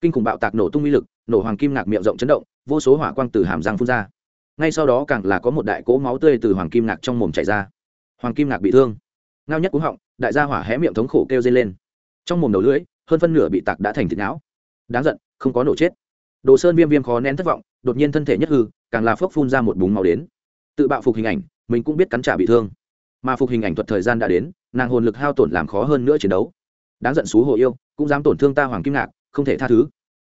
Kinh khủng bạo tạc nổ tung uy lực, nổ hoàng kim ngạc miệng rộng chấn động, vô số hỏa quang từ hàm răng phun ra. Ngay sau đó càng là có một đại cỗ máu tươi từ hoàng kim ngạc trong mồm chảy ra. Hoàng kim ngạc bị thương. Ngao nhất cúng họng, đại gia hỏa hé miệng thống khổ kêu dây lên. Trong mồm đầu lưỡi, hơn phân nửa bị tạc đã thành thịt não. Đáng giận, không có nổ chết đồ sơn viêm viêm khó nén thất vọng, đột nhiên thân thể nhất hư, càng là phước phun ra một búng máu đến. Tự bạo phục hình ảnh, mình cũng biết cắn trả bị thương. Mà phục hình ảnh thuật thời gian đã đến, nàng hồn lực hao tổn làm khó hơn nữa chiến đấu. Đáng giận xú hồ yêu, cũng dám tổn thương ta hoàng kim ngạc, không thể tha thứ.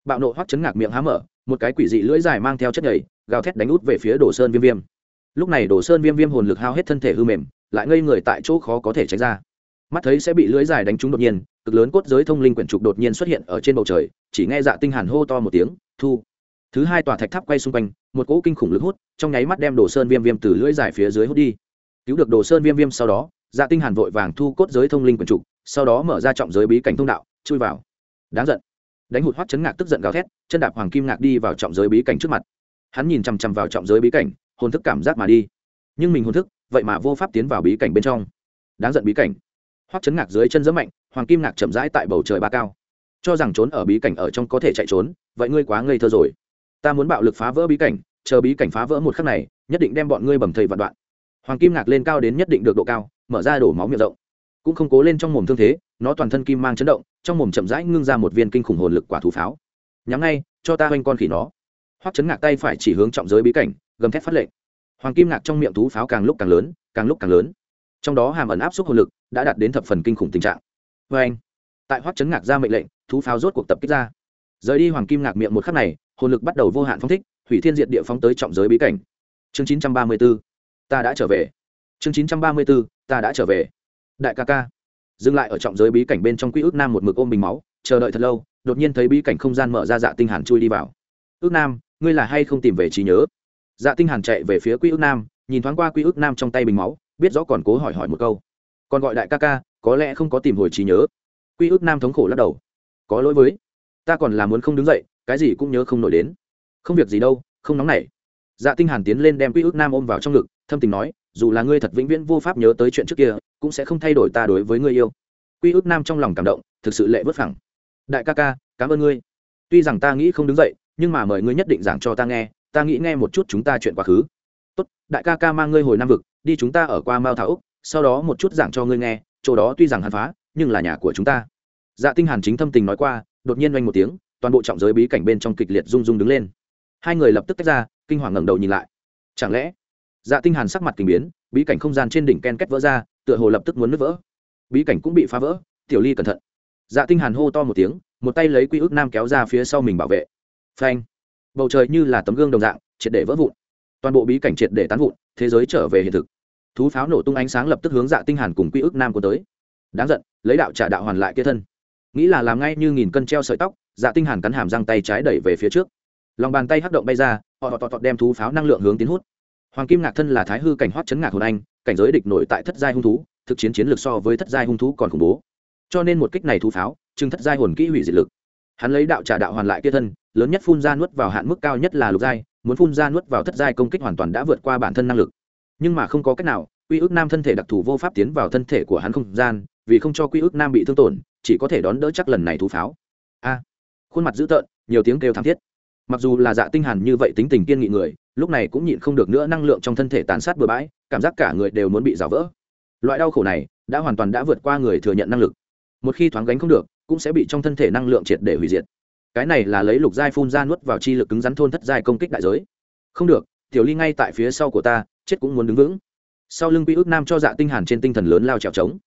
Bạo nộ hoắc chấn ngạc miệng há mở, một cái quỷ dị lưỡi dài mang theo chất nhầy, gào thét đánh út về phía đồ sơn viêm viêm. Lúc này đồ sơn viêm viêm hồn lực hao hết thân thể hư mềm, lại ngây người tại chỗ khó có thể tránh ra mắt thấy sẽ bị lưới dài đánh trúng đột nhiên, cực lớn cốt giới thông linh quyển trục đột nhiên xuất hiện ở trên bầu trời, chỉ nghe dạ tinh hàn hô to một tiếng, thu! Thứ hai tòa thạch tháp quay xung quanh, một cỗ kinh khủng lực hút, trong nháy mắt đem đồ sơn viêm viêm từ lưỡi dài phía dưới hút đi. Cứu được đồ sơn viêm viêm sau đó dạ tinh hàn vội vàng thu cốt giới thông linh quyển trục, sau đó mở ra trọng giới bí cảnh thông đạo, chui vào. Đáng giận. Đánh hụt hoắc chấn ngạc tức giận gào thét, chân đạp hoàng kim ngạc đi vào trọng giới bí cảnh trước mặt. Hắn nhìn chằm chằm vào trọng giới bí cảnh, hồn thức cảm giác mà đi. Nhưng mình hồn thức, vậy mà vô pháp tiến vào bí cảnh bên trong. Đáng giận bí cảnh hoắc chấn ngạc dưới chân giẫm mạnh, hoàng kim ngạc chậm rãi tại bầu trời ba cao. Cho rằng trốn ở bí cảnh ở trong có thể chạy trốn, vậy ngươi quá ngây thơ rồi. Ta muốn bạo lực phá vỡ bí cảnh, chờ bí cảnh phá vỡ một khắc này, nhất định đem bọn ngươi bầm thầy vạn đoạn. Hoàng kim ngạc lên cao đến nhất định được độ cao, mở ra đổ máu miệng rộng. Cũng không cố lên trong mồm thương thế, nó toàn thân kim mang chấn động, trong mồm chậm rãi ngưng ra một viên kinh khủng hồn lực quả thú pháo. Nhắm ngay, cho ta oanh con khỉ nó. Hoắc chấn ngạc tay phải chỉ hướng trọng giới bí cảnh, gầm thét phát lệnh. Hoàng kim ngạc trong miệng thú pháo càng lúc càng lớn, càng lúc càng lớn trong đó hàm ẩn áp suất hồn lực đã đạt đến thập phần kinh khủng tình trạng. Vê anh tại hoắc chấn ngạc ra mệnh lệnh thú pháo rốt cuộc tập kích ra. Rời đi hoàng kim ngạc miệng một khắc này hồn lực bắt đầu vô hạn phong thích hủy thiên diệt địa phóng tới trọng giới bí cảnh. Chương 934, ta đã trở về. Chương 934, ta đã trở về. Đại ca ca dừng lại ở trọng giới bí cảnh bên trong quỹ ước nam một mực ôm bình máu chờ đợi thật lâu đột nhiên thấy bí cảnh không gian mở ra dạ tinh hàn chui đi vào. Ước nam ngươi là hay không tìm về trí nhớ? Dạ tinh hàn chạy về phía quỹ ước nam nhìn thoáng qua quỹ ước nam trong tay bình máu biết rõ còn cố hỏi hỏi một câu. Còn gọi đại ca ca, có lẽ không có tìm hồi trí nhớ. Quy ước nam thống khổ lắc đầu. Có lỗi với. Ta còn là muốn không đứng dậy, cái gì cũng nhớ không nổi đến. Không việc gì đâu, không nóng nảy. Dạ tinh hàn tiến lên đem quy ước nam ôm vào trong ngực, thâm tình nói, dù là ngươi thật vĩnh viễn vô pháp nhớ tới chuyện trước kia, cũng sẽ không thay đổi ta đối với ngươi yêu. Quy ước nam trong lòng cảm động, thực sự lệ vất phẳng. Đại ca ca, cảm ơn ngươi. Tuy rằng ta nghĩ không đứng dậy, nhưng mà mời ngươi nhất định giảng cho ta nghe, ta nghĩ nghe một chút chúng ta chuyện quá khứ tốt, đại ca ca mang ngươi hồi nam vực, đi chúng ta ở qua mao thảo úc, sau đó một chút giảng cho ngươi nghe, chỗ đó tuy rằng hàn phá, nhưng là nhà của chúng ta. Dạ tinh hàn chính thâm tình nói qua, đột nhiên oanh một tiếng, toàn bộ trọng giới bí cảnh bên trong kịch liệt rung rung đứng lên. Hai người lập tức tách ra, kinh hoàng ngẩng đầu nhìn lại. Chẳng lẽ dạ tinh hàn sắc mặt kinh biến, bí cảnh không gian trên đỉnh ken kết vỡ ra, tựa hồ lập tức muốn nứt vỡ. Bí cảnh cũng bị phá vỡ, tiểu ly cẩn thận. Dạ tinh hàn hô to một tiếng, một tay lấy quy ước nam kéo ra phía sau mình bảo vệ. Phanh! Bầu trời như là tấm gương đồng dạng, triệt để vỡ vụn toàn bộ bí cảnh triệt để tán vụn, thế giới trở về hiện thực. Thú pháo nổ tung ánh sáng lập tức hướng dạ tinh hàn cùng quy ước nam của tới. Đáng giận, lấy đạo trả đạo hoàn lại kia thân. Nghĩ là làm ngay như nghìn cân treo sợi tóc dạ tinh hàn cắn hàm răng tay trái đẩy về phía trước. Lòng bàn tay hất động bay ra, họ tọt tọt đem thú pháo năng lượng hướng tiến hút. Hoàng kim ngạc thân là thái hư cảnh hoắc chấn ngạc hồn anh, cảnh giới địch nổi tại thất giai hung thú, thực chiến chiến lược so với thất giai hung thú còn khủng bố. Cho nên một kích này thú pháo trưng thất giai hồn kỹ hủy diệt lực. Hắn lấy đạo trả đạo hoàn lại kia thân, lớn nhất phun ra nuốt vào hạn mức cao nhất là lục giai muốn phun ra nuốt vào thất giai công kích hoàn toàn đã vượt qua bản thân năng lực. Nhưng mà không có cách nào, quy ước nam thân thể đặc thù vô pháp tiến vào thân thể của hắn không gian, vì không cho quy ước nam bị thương tổn, chỉ có thể đón đỡ chắc lần này thú pháo. A, khuôn mặt dữ tợn, nhiều tiếng kêu thảm thiết. Mặc dù là dạ tinh hàn như vậy tính tình kiên nghị người, lúc này cũng nhịn không được nữa năng lượng trong thân thể tàn sát bừa bãi, cảm giác cả người đều muốn bị rào vỡ. Loại đau khổ này đã hoàn toàn đã vượt qua người thừa nhận năng lực. Một khi thoáng gánh không được, cũng sẽ bị trong thân thể năng lượng triệt để hủy diệt cái này là lấy lục giai phun ra nuốt vào chi lực cứng rắn thôn thất giai công kích đại giới. Không được, tiểu ly ngay tại phía sau của ta, chết cũng muốn đứng vững. Sau lưng quy ước nam cho dạ tinh hàn trên tinh thần lớn lao trèo trống.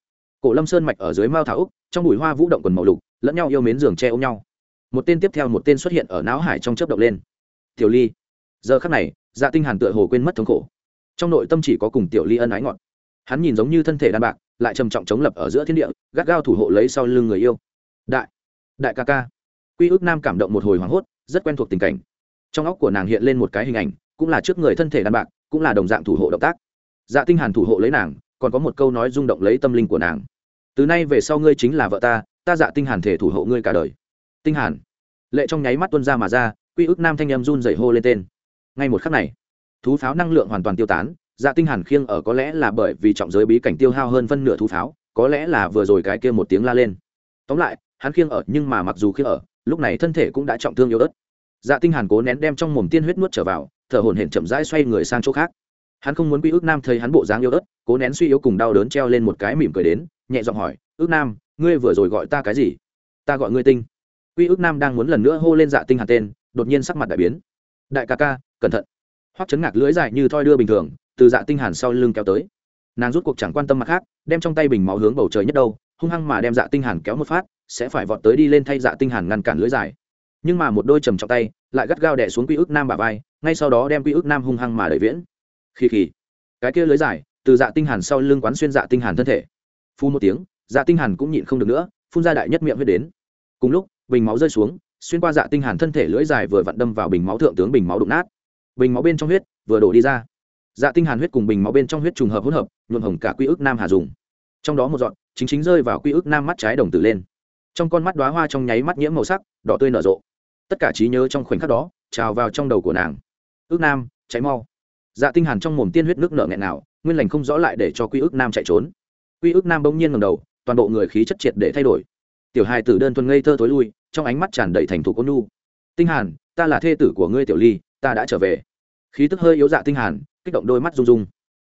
Cổ lâm sơn mạch ở dưới mao thảo úc, trong bụi hoa vũ động quần màu lục, lẫn nhau yêu mến giường che ôm nhau. Một tên tiếp theo một tên xuất hiện ở não hải trong chớp động lên. Tiểu ly. Giờ khắc này dạ tinh hàn tựa hồ quên mất thống khổ. Trong nội tâm chỉ có cùng tiểu ly ân ái ngọt hắn nhìn giống như thân thể đan bạc, lại trầm trọng chống lập ở giữa thiên địa, gắt gao thủ hộ lấy sau lưng người yêu. Đại. Đại ca ca quy ước nam cảm động một hồi hoảng hốt, rất quen thuộc tình cảnh. Trong óc của nàng hiện lên một cái hình ảnh, cũng là trước người thân thể đàn bạc, cũng là đồng dạng thủ hộ động tác. Dạ tinh hàn thủ hộ lấy nàng, còn có một câu nói rung động lấy tâm linh của nàng. Từ nay về sau ngươi chính là vợ ta ta dạ tinh hàn thể thủ hộ ngươi cả đời. Tinh hàn. Lệ trong nháy mắt tuôn ra mà ra, quy ước nam thanh em run rẩy hô lên tên. Ngay một khắc này, thú pháo năng lượng hoàn toàn tiêu tán dạ tinh hàn khiêng ở có lẽ là bởi vì trọng giới bí cảnh tiêu hao hơn phân nửa thú pháo, có lẽ là vừa rồi cái kia một tiếng la lên. Tóm lại, hắn khiêng ở nhưng mà mặc dù khiêng ở lúc này thân thể cũng đã trọng thương yếu ớt. Dạ tinh hàn cố nén đem trong mồm tiên huyết nuốt trở vào, thở hổn hển chậm rãi xoay người sang chỗ khác. Hắn không muốn quy ước nam thấy hắn bộ dáng yếu ớt, cố nén suy yếu cùng đau đớn treo lên một cái mỉm cười đến, nhẹ giọng hỏi, ước nam, ngươi vừa rồi gọi ta cái gì? Ta gọi ngươi tinh. Quy ước nam đang muốn lần nữa hô lên dạ tinh hàn tên, đột nhiên sắc mặt đại biến. Đại ca ca, cẩn thận. Hoắc chấn ngạc lưỡi dài như thoi đưa bình thường, từ dạ tinh hàn sau lưng kéo tới. Nàng rút cuộc chẳng quan tâm mặt khác, đem trong tay bình máu hướng bầu trời nhất đâu, hung hăng mà đem dạ tinh hàn kéo một phát sẽ phải vọt tới đi lên thay dạ tinh hàn ngăn cản lưỡi dài. Nhưng mà một đôi trầm trọng tay lại gắt gao đè xuống quy ước nam bả vai, ngay sau đó đem quy ước nam hung hăng mà đẩy viễn. Khi khi cái kia lưới dài, từ dạ tinh hàn sau lưng quán xuyên dạ tinh hàn thân thể. Phun một tiếng dạ tinh hàn cũng nhịn không được nữa, phun ra đại nhất miệng huyết đến. Cùng lúc, bình máu rơi xuống, xuyên qua dạ tinh hàn thân thể lưỡi dài vừa vặn đâm vào bình máu thượng tướng bình máu đụng nát. Bình máu bên trong huyết vừa đổ đi ra. Dạ tinh hàn huyết cùng bình máu bên trong huyết trùng hợp hỗn hợp, nhuộm hồng cả quy ức nam hà dùng. Trong đó một giọt, chính chính rơi vào quy ức nam mắt trái đồng tử lên trong con mắt đóa hoa trong nháy mắt nhiễm màu sắc, đỏ tươi nở rộ. Tất cả trí nhớ trong khoảnh khắc đó, trào vào trong đầu của nàng. Ước nam cháy mau. Dạ tinh hàn trong mồm tiên huyết nước nở nghẹn nào nguyên lành không rõ lại để cho quy ước nam chạy trốn. Quy ước nam bỗng nhiên ngẩng đầu, toàn bộ người khí chất triệt để thay đổi. Tiểu hài tử đơn thuần ngây thơ tối lui, trong ánh mắt tràn đầy thành thủ côn nu tinh hàn, ta là thê tử của ngươi tiểu ly, ta đã trở về. Khí tức hơi yếu dạ tinh hàn, kích động đôi mắt rung rung.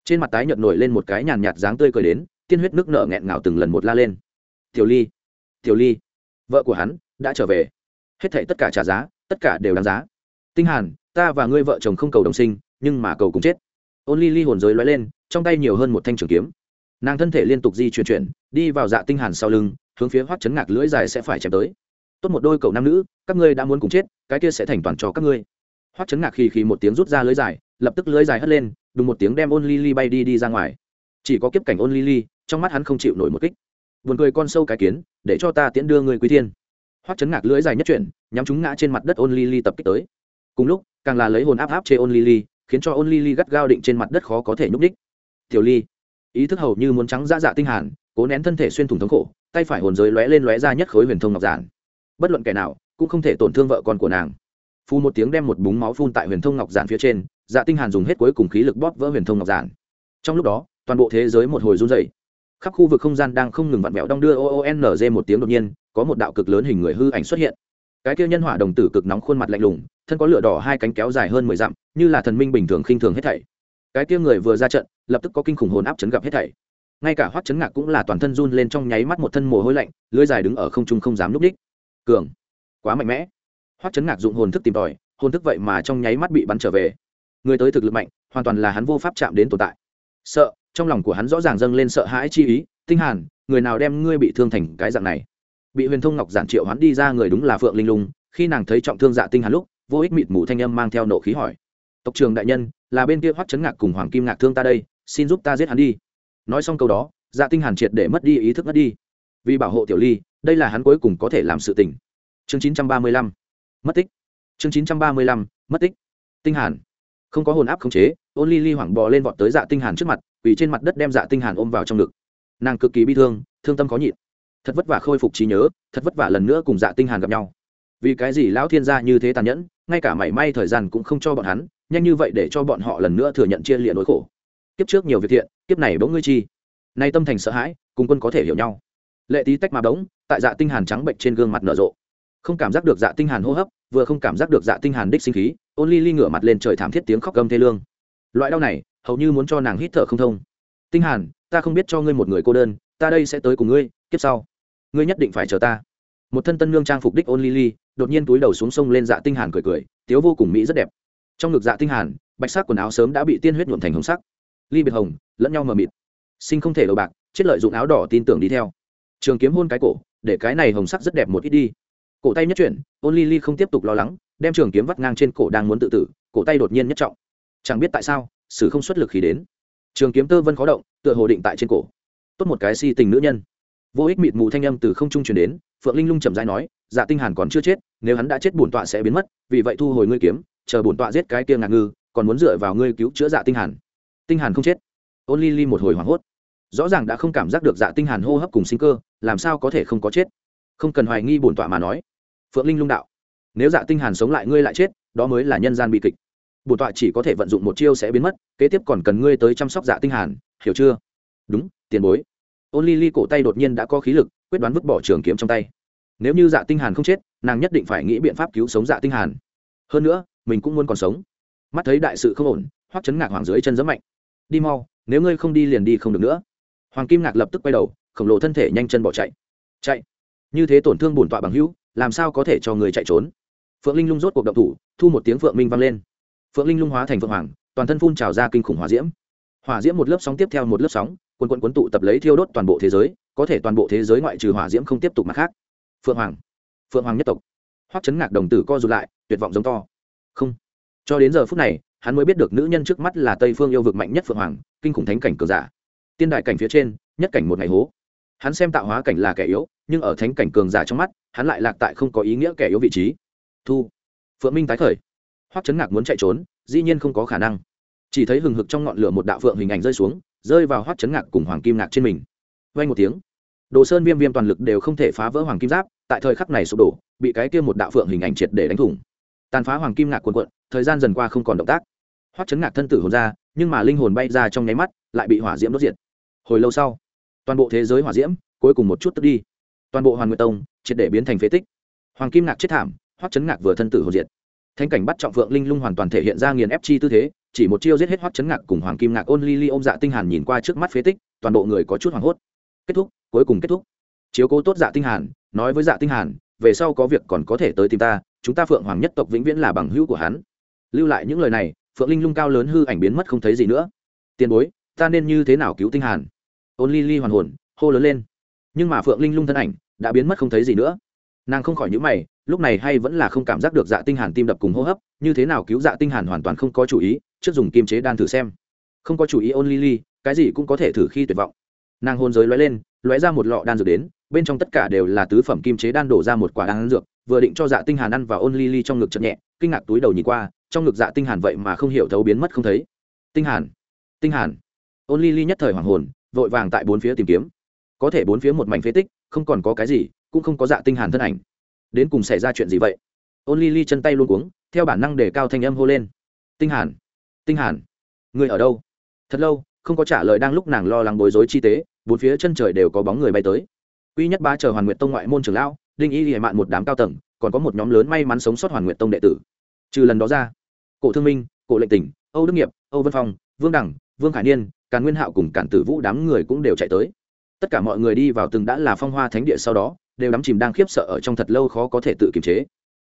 Trên mặt tái nhợt nổi lên một cái nhàn nhạt dáng tươi cười đến, tiên huyết nước nở nghẹn ngào từng lần một la lên. Tiểu ly tiểu ly, vợ của hắn đã trở về. Hết thảy tất cả trả giá, tất cả đều đáng giá. Tinh hàn, ta và ngươi vợ chồng không cầu đồng sinh, nhưng mà cầu cùng chết. Ôn ly ly hồn giới lóe lên, trong tay nhiều hơn một thanh trường kiếm. Nàng thân thể liên tục di chuyển chuyển, đi vào dạ tinh hàn sau lưng, hướng phía hoắc chấn ngạc lưỡi dài sẽ phải chém tới. Tốt một đôi cậu nam nữ, các ngươi đã muốn cùng chết, cái kia sẽ thành toàn cho các ngươi. Hoắc chấn ngạc khi khi một tiếng rút ra lưỡi dài, lập tức lưỡi dài hất lên đùng một tiếng đem ôn ly ly bay đi đi ra ngoài. Chỉ có kiếp cảnh ôn ly ly, trong mắt hắn không chịu nổi một kích buồn cười con sâu cái kiến, để cho ta tiễn đưa người quý thiên. Hoắc chấn ngạc lưỡi dài nhất chuyển, nhắm chúng ngã trên mặt đất ôn lily tập kích tới. Cùng lúc, càng là lấy hồn áp áp chê ôn lily, khiến cho ôn lily gắt gao định trên mặt đất khó có thể nhúc đích tiểu ly. Ý thức hầu như muốn trắng dã dạ tinh hàn, cố nén thân thể xuyên thủng thống khổ, tay phải hồn giới lóe lên lóe ra nhất khối huyền thông ngọc giản. Bất luận kẻ nào, cũng không thể tổn thương vợ con của nàng. Phu một tiếng đem một búng máu phun tại huyền thông ngọc giản phía trên dạ tinh hàn dùng hết cuối cùng khí lực bóp vỡ huyền thông ngọc giản. Trong lúc đó, toàn bộ thế giới một hồi run rẩy khắp khu vực không gian đang không ngừng vặn vẹo đong đưa oonz một tiếng đột nhiên, có một đạo cực lớn hình người hư ảnh xuất hiện. Cái kia nhân hỏa đồng tử cực nóng khuôn mặt lạnh lùng, thân có lửa đỏ hai cánh kéo dài hơn mười dặm, như là thần minh bình thường khinh thường hết thảy. Cái kia người vừa ra trận, lập tức có kinh khủng hồn áp chấn gặp hết thảy. Ngay cả hoắc chấn ngạc cũng là toàn thân run lên trong nháy mắt một thân mồ hôi lạnh, lưỡi dài đứng ở không trung không dám núp đích. Cường! Quá mạnh mẽ! Hoắc chấn ngạc dụng hồn thức tìm tòi, hồn thức vậy mà trong nháy mắt bị bắn trở về. Người tới thực lực mạnh, hoàn toàn là hắn vô pháp chạm đến tồn tại. Sợ! Trong lòng của hắn rõ ràng dâng lên sợ hãi chi ý, tinh hàn, người nào đem ngươi bị thương thành cái dạng này? Bị huyền thông ngọc giản triệu hắn đi ra người đúng là phượng linh lung, khi nàng thấy trọng thương dạ tinh hàn lúc, vô ích mịt mù thanh âm mang theo nộ khí hỏi, tộc trường đại nhân, là bên kia hoắc chấn ngạc cùng hoàng kim ngạc thương ta đây, xin giúp ta giết hắn đi. Nói xong câu đó dạ tinh hàn triệt để mất đi ý thức mất đi. Vì bảo hộ tiểu ly, đây là hắn cuối cùng có thể làm sự tình. Chương 935 mất tích. Chương 935 mất tích. Tinh hàn không có hồn áp khống chế ôn ly ly hoảng bò lên vọt tới dạ tinh hàn trước mặt, vì trên mặt đất đem dạ tinh hàn ôm vào trong ngực. Nàng cực kỳ bi thương thương tâm khó nhịn. Thật vất vả khôi phục trí nhớ, thật vất vả lần nữa cùng dạ tinh hàn gặp nhau. Vì cái gì lão thiên gia như thế tàn nhẫn, ngay cả mảy may thời gian cũng không cho bọn hắn, nhanh như vậy để cho bọn họ lần nữa thừa nhận chia liệt nỗi khổ. Kiếp trước nhiều việc thiện, kiếp này bỗng ngươi chi. Nay tâm thành sợ hãi, cùng quân có thể hiểu nhau. Lệ tí tách mà bỗng, tại dạ tinh hàn trắng bệnh trên gương mặt nở rộ không cảm giác được dạ tinh hàn hô hấp, vừa không cảm giác được dạ tinh hàn đích sinh khí, ôn ly ly ngửa mặt lên trời thảm thiết tiếng khóc gầm thê lương. Loại đau này, hầu như muốn cho nàng hít thở không thông. Tinh hàn, ta không biết cho ngươi một người cô đơn, ta đây sẽ tới cùng ngươi, kiếp sau. Ngươi nhất định phải chờ ta. Một thân tân nương trang phục đích ôn ly ly, đột nhiên túi đầu xuống sông lên dạ tinh hàn cười cười, tiếu vô cùng mỹ rất đẹp. Trong ngực dạ tinh hàn, bạch sắc quần áo sớm đã bị tiên huyết nhuộm thành hồng sắc. Ly biệt hồng, lẫn nhau mờ mịt. Sinh không thể đầu bạc, chết lợi dụng áo đỏ tin tưởng đi theo. Trường kiếm hôn cái cổ, để cái này hồng sắc rất đẹp một ít đi cổ tay nhất chuyển, ôn ly ly không tiếp tục lo lắng, đem trường kiếm vắt ngang trên cổ đang muốn tự tử, cổ tay đột nhiên nhất trọng. Chẳng biết tại sao, sử không xuất lực khí đến. Trường kiếm tơ vân khó động, tựa hồ định tại trên cổ. Tốt một cái si tình nữ nhân. Vô ích mịt mù thanh âm từ không trung truyền đến, phượng linh lung chậm rãi nói dạ tinh hàn còn chưa chết, nếu hắn đã chết bổn tọa sẽ biến mất, vì vậy thu hồi ngươi kiếm, chờ bổn tọa giết cái kia ngạc ngư, còn muốn dựa vào ngươi cứu chữa dạ tinh hàn. Tinh hàn không chết. Ôn ly ly một hồi hoảng hốt. Rõ ràng đã không cảm giác được dạ tinh hàn hô hấp cùng sinh cơ, làm sao có thể không có chết? Không cần hoài nghi bổn tọa mà nói. Phượng linh lung đạo, nếu dạ tinh hàn sống lại ngươi lại chết, đó mới là nhân gian bi kịch. Bổn tọa chỉ có thể vận dụng một chiêu sẽ biến mất, kế tiếp còn cần ngươi tới chăm sóc dạ tinh hàn, hiểu chưa? Đúng, tiền bối. Ôn ly ly cổ tay đột nhiên đã có khí lực, quyết đoán vứt bỏ trường kiếm trong tay. Nếu như dạ tinh hàn không chết, nàng nhất định phải nghĩ biện pháp cứu sống dạ tinh hàn. Hơn nữa, mình cũng muốn còn sống. Mắt thấy đại sự không ổn, hoắc chấn ngạc hoàng dưới chân giẫm mạnh. Đi mau, nếu ngươi không đi liền đi không được nữa. Hoàng kim ngạc lập tức quay đầu, khổng lồ thân thể nhanh chân bỏ chạy. Chạy như thế tổn thương bổn tọa bằng hữu, làm sao có thể cho người chạy trốn? Phượng linh lung rốt cuộc động thủ, thu một tiếng phượng minh vang lên. Phượng linh lung hóa thành phượng hoàng, toàn thân phun trào ra kinh khủng hỏa diễm. Hỏa diễm một lớp sóng tiếp theo một lớp sóng quần quần quấn tụ tập lấy thiêu đốt toàn bộ thế giới, có thể toàn bộ thế giới ngoại trừ hỏa diễm không tiếp tục mặt khác. Phượng hoàng phượng hoàng nhất tộc. Hoắc chấn ngạc đồng tử co rụt lại, tuyệt vọng giống to. Không. Cho đến giờ phút này, hắn mới biết được nữ nhân trước mắt là tây phương yêu vực mạnh nhất phượng hoàng, kinh khủng thánh cảnh cường giả. Tiên đại cảnh phía trên, nhất cảnh một ngày hố hắn xem tạo hóa cảnh là kẻ yếu, nhưng ở thánh cảnh cường giả trong mắt, hắn lại lạc tại không có ý nghĩa kẻ yếu vị trí. Thu, phượng minh tái khởi. Hoắc chấn ngạc muốn chạy trốn, dĩ nhiên không có khả năng. Chỉ thấy hừng hực trong ngọn lửa một đạo phượng hình ảnh rơi xuống, rơi vào hoắc chấn ngạc cùng hoàng kim ngạc trên mình. Vay một tiếng, đồ sơn viêm viêm toàn lực đều không thể phá vỡ hoàng kim giáp, tại thời khắc này sụp đổ, bị cái kia một đạo phượng hình ảnh triệt để đánh thủng. Tàn phá hoàng kim ngạc cuồn cuộn, thời gian dần qua không còn động tác. Hoắc chấn ngạc thân tử hồn ra, nhưng mà linh hồn bay ra trong nháy mắt, lại bị hỏa diễm đốt diệt. Hồi lâu sau toàn bộ thế giới hỏa diễm, cuối cùng một chút tức đi. Toàn bộ hoàn nguyệt tông, triệt để biến thành phế tích. Hoàng kim ngạc chết thảm, hoắc chấn ngạc vừa thân tử hồ diệt. Thanh cảnh bắt trọng phượng linh lung hoàn toàn thể hiện ra nghiền ép chi tư thế, chỉ một chiêu giết hết hoắc chấn ngạc cùng hoàng kim ngạc ôn ly ly ôm dạ tinh hàn nhìn qua trước mắt phế tích, toàn bộ người có chút hoảng hốt. Kết thúc, cuối cùng kết thúc. Chiếu cố tốt dạ tinh hàn, nói với dạ tinh hàn, về sau có việc còn có thể tới tìm ta, chúng ta phượng hoàng nhất tộc vĩnh viễn là bằng hữu của hắn. Lưu lại những lời này, phượng linh lung cao lớn hư ảnh biến mất không thấy gì nữa. Tiền bối, ta nên như thế nào cứu tinh hàn? Ôn ly ly hoàn hồn, hô lớn lên. Nhưng mà phượng linh lung thân ảnh đã biến mất không thấy gì nữa. Nàng không khỏi nhíu mày, lúc này hay vẫn là không cảm giác được dạ tinh hàn tim đập cùng hô hấp, như thế nào cứu dạ tinh hàn hoàn toàn không có chủ ý, trước dùng kim chế đan thử xem. Không có chủ ý ôn ly ly, cái gì cũng có thể thử khi tuyệt vọng. Nàng hôn giới lóe lên, lóe ra một lọ đan dược đến, bên trong tất cả đều là tứ phẩm kim chế đan đổ ra một quả đan dược, vừa định cho dạ tinh hàn ăn vào ôn ly ly trong ngực chậm nhẹ, kinh ngạc túi đầu nhìn qua, trong ngực dạ tinh hàn vậy mà không hiểu thấu biến mất không thấy. Tinh hàn tinh hàn. Ôn ly ly nhất thời hoàng hồn vội vàng tại bốn phía tìm kiếm. Có thể bốn phía một mảnh phế tích, không còn có cái gì, cũng không có dạ tinh hàn thân ảnh. Đến cùng xảy ra chuyện gì vậy? Ôn ly ly chân tay luôn cuống, theo bản năng để cao thanh âm hô lên. Tinh hàn tinh hàn, người ở đâu? Thật lâu, không có trả lời đang lúc nàng lo lắng bối rối chi tế, bốn phía chân trời đều có bóng người bay tới. Quy nhất ba chờ hoàn nguyện tông ngoại môn trưởng lão, đinh y hề mạn một đám cao tầng, còn có một nhóm lớn may mắn sống sót hoàn nguyện tông đệ tử. Trừ lần đó ra, cổ thương minh, cổ lệnh tỉnh, âu đức nghiệp, âu vân phong, vương đẳng, vương khải niên càn nguyên hạo cùng càn tử vũ đám người cũng đều chạy tới. Tất cả mọi người đi vào từng đã là phong hoa thánh địa sau đó, đều đắm chìm đang khiếp sợ ở trong thật lâu khó có thể tự kiềm chế.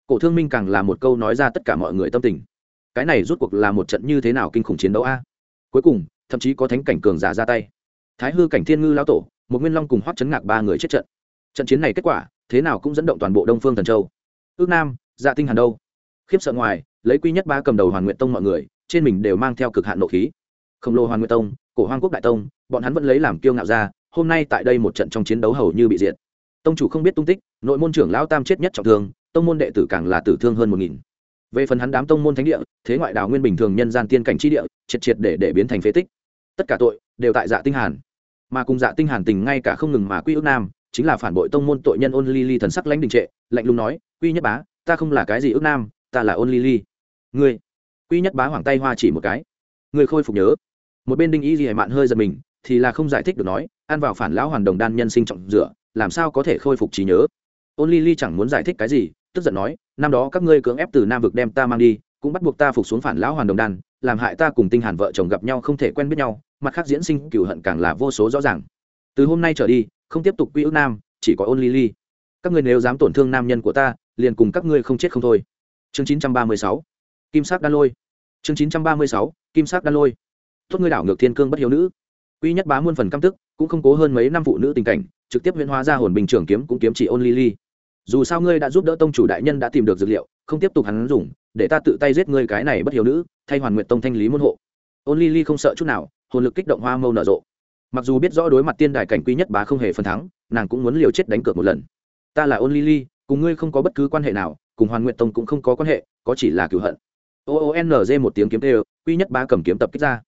Cổ thương minh càng là một câu nói ra tất cả mọi người tâm tình. Cái này rút cuộc là một trận như thế nào kinh khủng chiến đấu a? Cuối cùng, thậm chí có thánh cảnh cường giả ra tay. Thái hư cảnh thiên ngư lao tổ một nguyên long cùng hoắc chấn ngạc ba người chết trận. Trận chiến này kết quả, thế nào cũng dẫn động toàn bộ đông phương thần châu. Ước nam dạ tinh hàn đâu. Khiếp sợ ngoài, lấy quy nhất ba cầm đầu hoàn nguyện tông mọi người, trên mình đều mang theo cực hạn nộ khí. Khổng lồ hoàn nguyện tông cổ hoang quốc đại tông, bọn hắn vẫn lấy làm kiêu ngạo ra, hôm nay tại đây một trận trong chiến đấu hầu như bị diệt. Tông chủ không biết tung tích, nội môn trưởng lão tam chết nhất trọng thương, tông môn đệ tử càng là tử thương hơn một nghìn. Về phần hắn đám tông môn thánh địa, thế ngoại đào nguyên bình thường nhân gian tiên cảnh chi địa, triệt triệt để để biến thành phế tích. Tất cả tội, đều tại dạ tinh hàn. Mà cùng dạ tinh hàn tình ngay cả không ngừng mà quy ước nam, chính là phản bội tông môn tội nhân ôn ly ly thần sắc lãnh đình trệ, lạnh lùng nói, quy nhất bá, ta không là cái gì ước nam, ta là ôn ly. Ly ngươi? Quy nhất bá hoàng tay hoa chỉ một cái. Ngươi khôi phục nhớ một bên đinh ý gì hải mạn hơi giật mình, thì là không giải thích được nói, ăn vào phản lão hoàn đồng đan nhân sinh trọng rửa làm sao có thể khôi phục trí nhớ? Ôn ly ly chẳng muốn giải thích cái gì, tức giận nói, năm đó các ngươi cưỡng ép từ nam vực đem ta mang đi, cũng bắt buộc ta phục xuống phản lão hoàn đồng đan, làm hại ta cùng tinh hàn vợ chồng gặp nhau không thể quen biết nhau, mặt khác diễn sinh cửu hận càng là vô số rõ ràng. Từ hôm nay trở đi, không tiếp tục quy ước nam, chỉ có ôn ly ly. Các ngươi nếu dám tổn thương nam nhân của ta, liền cùng các ngươi không chết không thôi. Chương 936 kim sắc đan lôi. Chương 936 kim sắc đan lôi tốt ngươi đảo ngược thiên cương bất hiếu nữ. Quy nhất bá muôn phần căm tức, cũng không cố hơn mấy năm phụ nữ tình cảnh, trực tiếp huyễn hóa ra hồn bình trường kiếm cũng kiếm chỉ ôn ly ly. Dù sao ngươi đã giúp đỡ tông chủ đại nhân đã tìm được dược liệu, không tiếp tục hắn dùng, để ta tự tay giết ngươi cái này bất hiếu nữ, thay hoàn nguyện tông thanh lý môn hộ. Ôn ly ly không sợ chút nào, hồn lực kích động hoa mâu nở rộ. Mặc dù biết rõ đối mặt tiên đài cảnh quy nhất bá không hề phần thắng, nàng cũng muốn liều chết đánh cược một lần. Ta là ôn ly ly, cùng ngươi không có bất cứ quan hệ nào, cùng hoàn nguyện tông cũng không có quan hệ, có chỉ là cựu hận. O o n g một tiếng kiếm tê quy nhất bá cầm kiếm tập kích ra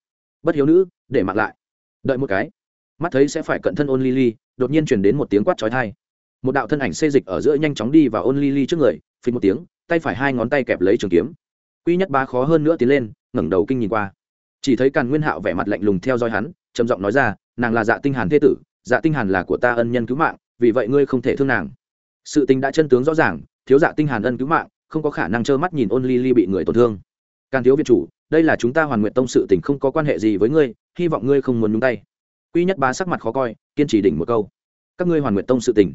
bất hiếu nữ, để mặc lại. Đợi một cái, mắt thấy sẽ phải cận thân ôn ly ly đột nhiên chuyển đến một tiếng quát trói thai một đạo thân ảnh xê dịch ở giữa nhanh chóng đi vào ôn ly ly trước người, phình một tiếng, tay phải hai ngón tay kẹp lấy trường kiếm. Quy nhất ba khó hơn nữa tiến lên, ngẩng đầu kinh nhìn qua. Chỉ thấy càn nguyên hạo vẻ mặt lạnh lùng theo dõi hắn, trầm giọng nói ra, nàng là dạ tinh hàn thế tử dạ tinh hàn là của ta ân nhân cứu mạng, vì vậy ngươi không thể thương nàng. Sự tình đã chân tướng rõ ràng, thiếu dạ tinh hàn ân cứu mạng, không có khả năng trơ mắt nhìn ôn ly ly bị người tổn thương. Càn thiếu việt chủ đây là chúng ta hoàn nguyện tông sự tình không có quan hệ gì với ngươi, hy vọng ngươi không muốn nhúng tay. Quy nhất bá sắc mặt khó coi, kiên trì đỉnh một câu. Các ngươi hoàn nguyện tông sự tình.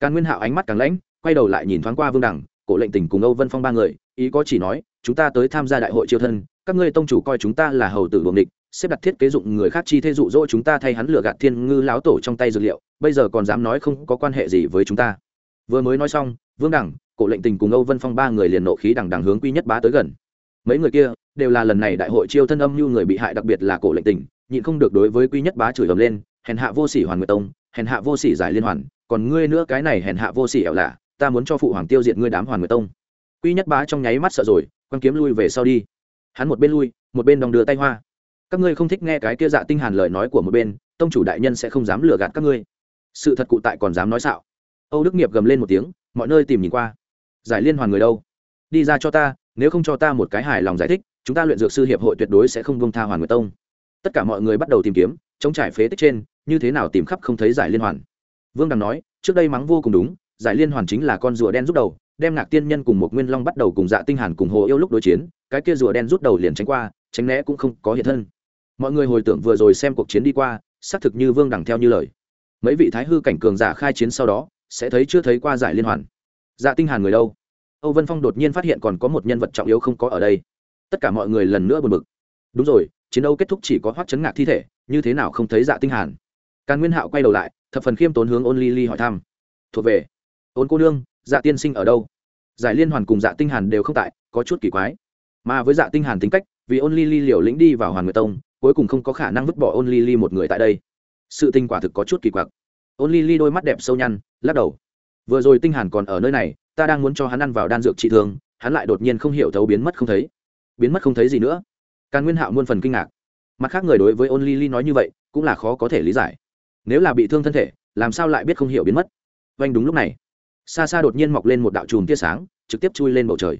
Càn nguyên hạo ánh mắt càng lãnh, quay đầu lại nhìn thoáng qua vương đẳng cổ lệnh Tỉnh cùng âu vân phong ba người, ý có chỉ nói, chúng ta tới tham gia đại hội triều thân, các ngươi tông chủ coi chúng ta là hầu tử buồng địch, xếp đặt thiết kế dụng người khác chi thế dụ dỗ chúng ta thay hắn lừa gạt thiên ngư láo tổ trong tay dược liệu, bây giờ còn dám nói không có quan hệ gì với chúng ta. Vừa mới nói xong, vương đẳng cổ lệnh tình cùng âu vân phong ba người liền nộ khí đằng đằng hướng quy nhất bá tới gần. Mấy người kia đều là lần này đại hội chiêu thân âm như người bị hại đặc biệt là cổ lệnh tình, nhịn không được đối với quy nhất bá chửi ầm lên, hèn hạ vô sỉ hoàn nguyệt tông, hèn hạ vô sỉ giải liên hoàn, còn ngươi nữa cái này hèn hạ vô sỉ ẻo lạ, ta muốn cho phụ hoàng tiêu diệt ngươi đám hoàn nguyệt tông. Quy nhất bá trong nháy mắt sợ rồi quan kiếm lui về sau đi. Hắn một bên lui, một bên đong đưa tay hoa. Các ngươi không thích nghe cái kia dạ tinh hàn lời nói của một bên, tông chủ đại nhân sẽ không dám lừa gạt các ngươi. Sự thật cụ tại còn dám nói xạo. Âu đức nghiệp gầm lên một tiếng, mọi nơi tìm nhìn qua. Giải liên hoàn người đâu? Đi ra cho ta, nếu không cho ta một cái hài lòng giải thích chúng ta luyện dược sư hiệp hội tuyệt đối sẽ không bông tha hoàn nguyệt tông. Tất cả mọi người bắt đầu tìm kiếm, chống trải phế tích trên, như thế nào tìm khắp không thấy giải liên hoàn. Vương đằng nói, trước đây mắng vô cùng đúng, giải liên hoàn chính là con rùa đen rút đầu, đem ngạc tiên nhân cùng một nguyên long bắt đầu cùng dạ tinh hàn cùng hồ yêu lúc đối chiến, cái kia rùa đen rút đầu liền tránh qua, tránh né cũng không có hiện thân. Mọi người hồi tưởng vừa rồi xem cuộc chiến đi qua, xác thực như vương đằng theo như lời. Mấy vị thái hư cảnh cường giả khai chiến sau đó, sẽ thấy chưa thấy qua giải liên hoàn. Dạ tinh hàn người đâu? Âu vân phong đột nhiên phát hiện còn có một nhân vật trọng yếu không có ở đây tất cả mọi người lần nữa buồn bực. Đúng rồi, chiến đấu kết thúc chỉ có hoắc chấn ngạc thi thể, như thế nào không thấy dạ tinh hàn? Càn nguyên hạo quay đầu lại, thập phần khiêm tốn hướng ôn ly ly hỏi thăm. Thuộc về, ôn cô nương dạ tiên sinh ở đâu? Giải liên hoàn cùng dạ tinh hàn đều không tại, có chút kỳ quái. Mà với dạ tinh hàn tính cách, vì ôn ly ly liều lĩnh đi vào hoàn nguyệt tông, cuối cùng không có khả năng vứt bỏ ôn ly ly một người tại đây. Sự tình quả thực có chút kỳ quặc. Ôn ly ly đôi mắt đẹp sâu nhăn, lắc đầu. Vừa rồi tinh hàn còn ở nơi này, ta đang muốn cho hắn ăn vào đan dược trị thương, hắn lại đột nhiên không hiểu thấu biến mất không thấy biến mất không thấy gì nữa. Càn nguyên hạo muôn phần kinh ngạc. Mặt khác người đối với ôn ly ly nói như vậy, cũng là khó có thể lý giải. Nếu là bị thương thân thể, làm sao lại biết không hiểu biến mất? Vanh đúng lúc này. Xa xa đột nhiên mọc lên một đạo chùm tia sáng, trực tiếp chui lên bầu trời.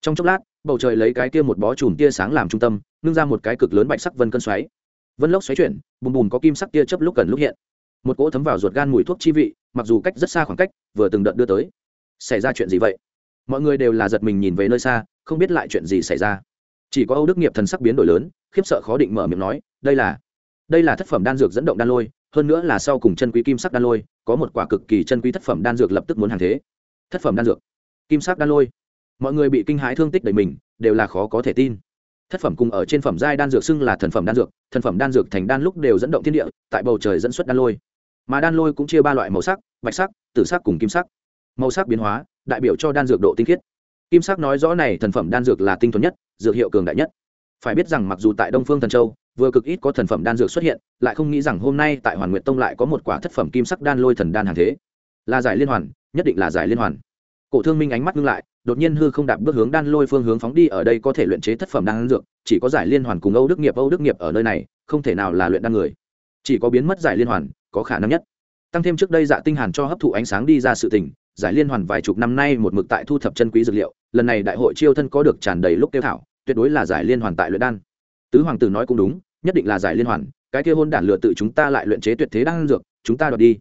Trong chốc lát, bầu trời lấy cái kia một bó chùm tia sáng làm trung tâm nâng ra một cái cực lớn bạch sắc vân cân xoáy. Vân lốc xoáy chuyển, bùm bùm có kim sắc tia chớp lúc cần lúc hiện. Một cỗ thấm vào ruột gan mùi thuốc chi vị, mặc dù cách rất xa khoảng cách, vừa từng đợt đưa tới. Xảy ra chuyện gì vậy? Mọi người đều là giật mình nhìn về nơi xa, không biết lại chuyện gì xảy ra chỉ có âu đức nghiệp thần sắc biến đổi lớn, khiếp sợ khó định mở miệng nói, đây là đây là thất phẩm đan dược dẫn động đan lôi, hơn nữa là sau cùng chân quý kim sắc đan lôi, có một quả cực kỳ chân quý thất phẩm đan dược lập tức muốn hàng thế. Thất phẩm đan dược, kim sắc đan lôi. Mọi người bị kinh hãi thương tích đầy mình, đều là khó có thể tin. Thất phẩm cùng ở trên phẩm giai đan dược xưng là thần phẩm đan dược, thần phẩm đan dược thành đan lúc đều dẫn động thiên địa, tại bầu trời dẫn xuất đan lôi. Mà đan lôi cũng chia ba loại màu sắc, bạch sắc, tử sắc cùng kim sắc. Màu sắc biến hóa, đại biểu cho đan dược độ tinh khiết kim sắc nói rõ này thần phẩm đan dược là tinh thuần nhất, dược hiệu cường đại nhất. Phải biết rằng mặc dù tại đông phương thần châu, vừa cực ít có thần phẩm đan dược xuất hiện, lại không nghĩ rằng hôm nay tại hoàn nguyện tông lại có một quả thất phẩm kim sắc đan lôi thần đan hàng thế. Là giải liên hoàn, nhất định là giải liên hoàn. Cổ thương minh ánh mắt ngưng lại, đột nhiên hư không đạp bước hướng đan lôi phương hướng phóng đi, ở đây có thể luyện chế thất phẩm đan dược, chỉ có giải liên hoàn cùng âu đức nghiệp, âu đức nghiệp ở nơi này, không thể nào là luyện đan người. Chỉ có biến mất giải liên hoàn, có khả năng nhất. Tăng thêm trước đây dạ tinh hàn cho hấp thụ ánh sáng đi ra sự tình giải liên hoàn vài chục năm nay một mực tại thu thập chân quý dược liệu, lần này đại hội chiêu thân có được tràn đầy lúc tiêu thảo, tuyệt đối là giải liên hoàn tại luyện đan. Tứ hoàng tử nói cũng đúng, nhất định là giải liên hoàn, cái kia hôn đản lựa tự chúng ta lại luyện chế tuyệt thế đan dược, chúng ta đoạt đi.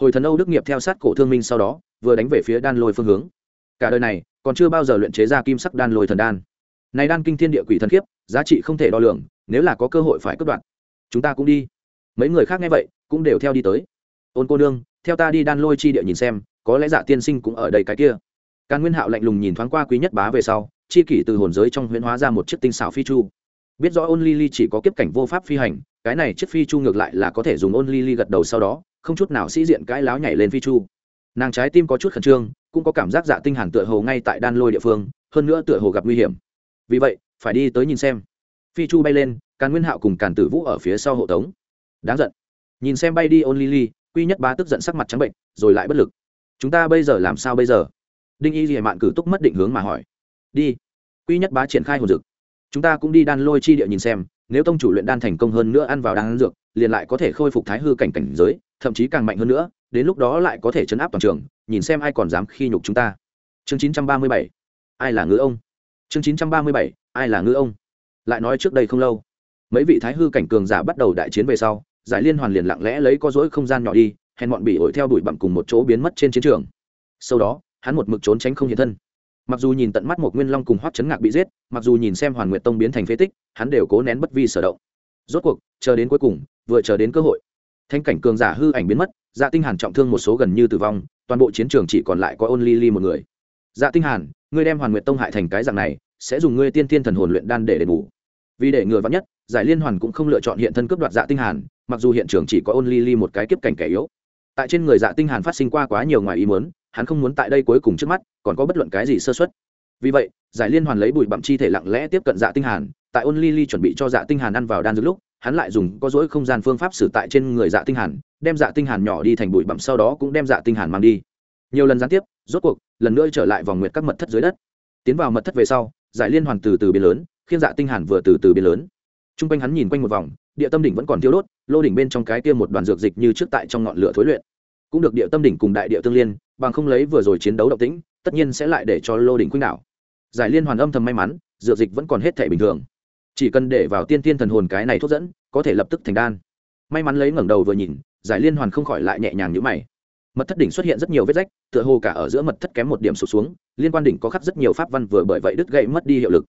Hồi thần âu đức nghiệp theo sát cổ thương minh sau đó, vừa đánh về phía đan lôi phương hướng. Cả đời này, còn chưa bao giờ luyện chế ra kim sắc đan lôi thần đan. Này đan kinh thiên địa quỷ thần khiếp giá trị không thể đo lường, nếu là có cơ hội phải cướp đoạt, chúng ta cũng đi. Mấy người khác nghe vậy, cũng đều theo đi tới. Ôn cô nương, theo ta đi đan lôi chi địa nhìn xem có lẽ dạ tiên sinh cũng ở đây cái kia. Càn nguyên hạo lạnh lùng nhìn thoáng qua quý nhất bá về sau, chi kỷ từ hồn giới trong huyễn hóa ra một chiếc tinh xảo phi chu. Biết rõ ôn ly ly chỉ có kiếp cảnh vô pháp phi hành, cái này chiếc phi chu ngược lại là có thể dùng ôn ly ly gật đầu sau đó, không chút nào sĩ diện cái láo nhảy lên phi chu. Nàng trái tim có chút khẩn trương, cũng có cảm giác dạ tinh hàn tựa hồ ngay tại đan lôi địa phương, hơn nữa tựa hồ gặp nguy hiểm. Vì vậy, phải đi tới nhìn xem. Phi chu bay lên, càn nguyên hạo cùng càn tử vũ ở phía sau hộ tống. Đáng giận. Nhìn xem bay đi ôn ly ly quy nhất bá tức giận sắc mặt trắng bệnh, rồi lại bất lực chúng ta bây giờ làm sao bây giờ? Đinh y dì mạn cử túc mất định hướng mà hỏi. Đi. Quy nhất bá triển khai hồn dực chúng ta cũng đi đan lôi chi địa nhìn xem, nếu tông chủ luyện đan thành công hơn nữa ăn vào đan dược, liền lại có thể khôi phục thái hư cảnh cảnh giới, thậm chí càng mạnh hơn nữa, đến lúc đó lại có thể chấn áp toàn trường, nhìn xem ai còn dám khi nhục chúng ta. Chương chín trăm ba mươi bảy. Ai là ngữ ông? Chương chín trăm ba mươi bảy. Ai là ngữ ông? Lại nói trước đây không lâu, mấy vị thái hư cảnh cường giả bắt đầu đại chiến về sau, giải liên hoàn liền lặng lẽ lấy có dỗi không gian nhỏ đi hèn bọn bị ổi theo đuổi bặm cùng một chỗ biến mất trên chiến trường. Sau đó, hắn một mực trốn tránh không hiện thân. Mặc dù nhìn tận mắt một nguyên long cùng hoắc chấn ngạc bị giết, mặc dù nhìn xem hoàn nguyệt tông biến thành phế tích, hắn đều cố nén bất vi sở động. Rốt cuộc, chờ đến cuối cùng, vừa chờ đến cơ hội. Thanh cảnh cường giả hư ảnh biến mất dạ tinh hàn trọng thương một số gần như tử vong, toàn bộ chiến trường chỉ còn lại có ôn ly ly một người. Dạ tinh hàn, ngươi đem hoàn nguyệt tông hại thành cái dạng này, sẽ dùng ngươi tiên tiên thần hồn luyện đan để đền bù. Vì để ngừa vắn nhất, giải liên hoàn cũng không lựa chọn hiện thân cướp đoạt dạ tinh hàn, mặc dù hiện trường chỉ có ôn ly ly một cái kiếp cảnh kẻ yếu tại trên người dạ tinh hàn phát sinh qua quá nhiều ngoài ý muốn, hắn không muốn tại đây cuối cùng trước mắt, còn có bất luận cái gì sơ suất. Vì vậy, giải liên hoàn lấy bụi bặm chi thể lặng lẽ tiếp cận dạ tinh hàn, tại ôn ly ly chuẩn bị cho dạ tinh hàn ăn vào đan dược lúc, hắn lại dùng có dỗi không gian phương pháp xử tại trên người dạ tinh hàn, đem dạ tinh hàn nhỏ đi thành bụi bặm sau đó cũng đem dạ tinh hàn mang đi. Nhiều lần gián tiếp, rốt cuộc, lần nữa trở lại vòng nguyệt các mật thất dưới đất. Tiến vào mật thất về sau, giải liên hoàn từ từ biến lớn, khiến dạ tinh hàn vừa từ từ biến lớn trung quanh hắn nhìn quanh một vòng, địa tâm đỉnh vẫn còn thiêu đốt, lô đỉnh bên trong cái kia một đoàn dược dịch như trước tại trong ngọn lửa thối luyện. Cũng được địa tâm đỉnh cùng đại địa tương liên, bằng không lấy vừa rồi chiến đấu động tĩnh, tất nhiên sẽ lại để cho lô đỉnh khuynh đảo. Giải liên hoàn âm thầm may mắn, dược dịch vẫn còn hết thể bình thường. Chỉ cần để vào tiên tiên thần hồn cái này thuốc dẫn, có thể lập tức thành đan. May mắn lấy ngẩng đầu vừa nhìn, giải liên hoàn không khỏi lại nhẹ nhàng như mày. Mật thất đỉnh xuất hiện rất nhiều vết rách, tựa hồ cả ở giữa mật thất kém một điểm sụt xuống, liên quan đỉnh có khắc rất nhiều pháp văn vừa bởi vậy đứt gãy mất đi hiệu lực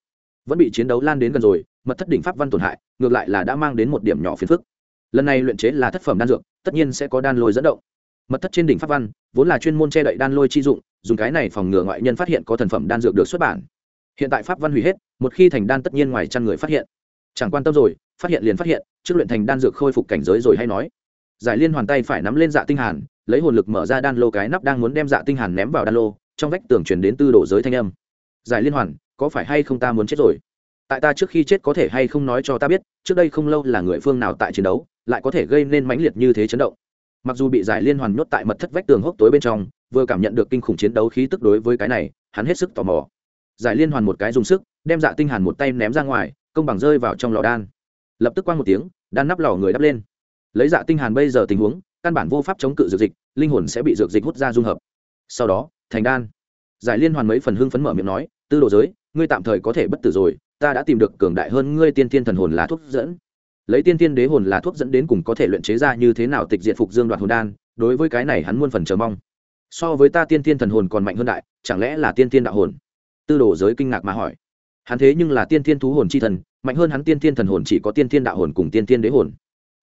vẫn bị chiến đấu lan đến gần rồi, mật thất đỉnh pháp văn tổn hại, ngược lại là đã mang đến một điểm nhỏ phiền phức. Lần này luyện chế là thất phẩm đan dược, tất nhiên sẽ có đan lôi dẫn động. Mật thất trên đỉnh pháp văn, vốn là chuyên môn che đậy đan lôi chi dụng, dùng cái này phòng ngừa ngoại nhân phát hiện có thần phẩm đan dược được xuất bản. Hiện tại pháp văn hủy hết, một khi thành đan tất nhiên ngoài chăn người phát hiện. Chẳng quan tâm rồi, phát hiện liền phát hiện, trước luyện thành đan dược khôi phục cảnh giới rồi hay nói. Giải liên hoàn tay phải nắm lên dạ tinh hàn, lấy hồn lực mở ra đan lô cái nắp đang muốn đem dạ tinh hàn ném vào đan lô, trong vách tường truyền đến tư đổ giới thanh âm. Giải liên hoàn có phải hay không ta muốn chết rồi? Tại ta trước khi chết có thể hay không nói cho ta biết, trước đây không lâu là người phương nào tại chiến đấu, lại có thể gây nên mãnh liệt như thế chấn động. Mặc dù bị giải liên hoàn nhốt tại mật thất vách tường hốc tối bên trong, vừa cảm nhận được kinh khủng chiến đấu khí tức đối với cái này, hắn hết sức tò mò. Giải liên hoàn một cái dùng sức, đem dạ tinh hàn một tay ném ra ngoài, công bằng rơi vào trong lò đan. Lập tức quang một tiếng, đan nắp lò người đắp lên. Lấy dạ tinh hàn bây giờ tình huống, căn bản vô pháp chống cự dược dịch, linh hồn sẽ bị dược dịch hút ra dung hợp. Sau đó, thành đan. Giải liên hoàn mấy phần hưng phấn mở miệng nói, tư đồ giới ngươi tạm thời có thể bất tử rồi ta đã tìm được cường đại hơn ngươi tiên tiên thần hồn là thuốc dẫn lấy tiên tiên đế hồn là thuốc dẫn đến cùng có thể luyện chế ra như thế nào tịch diện phục dương đoạt hồn đan đối với cái này hắn muôn phần chờ mong so với ta tiên tiên thần hồn còn mạnh hơn đại chẳng lẽ là tiên tiên đạo hồn tư đồ giới kinh ngạc mà hỏi hắn thế nhưng là tiên tiên thú hồn c h i thần mạnh hơn hắn tiên tiên thần hồn chỉ có tiên tiên đạo hồn cùng tiên tiên đế hồn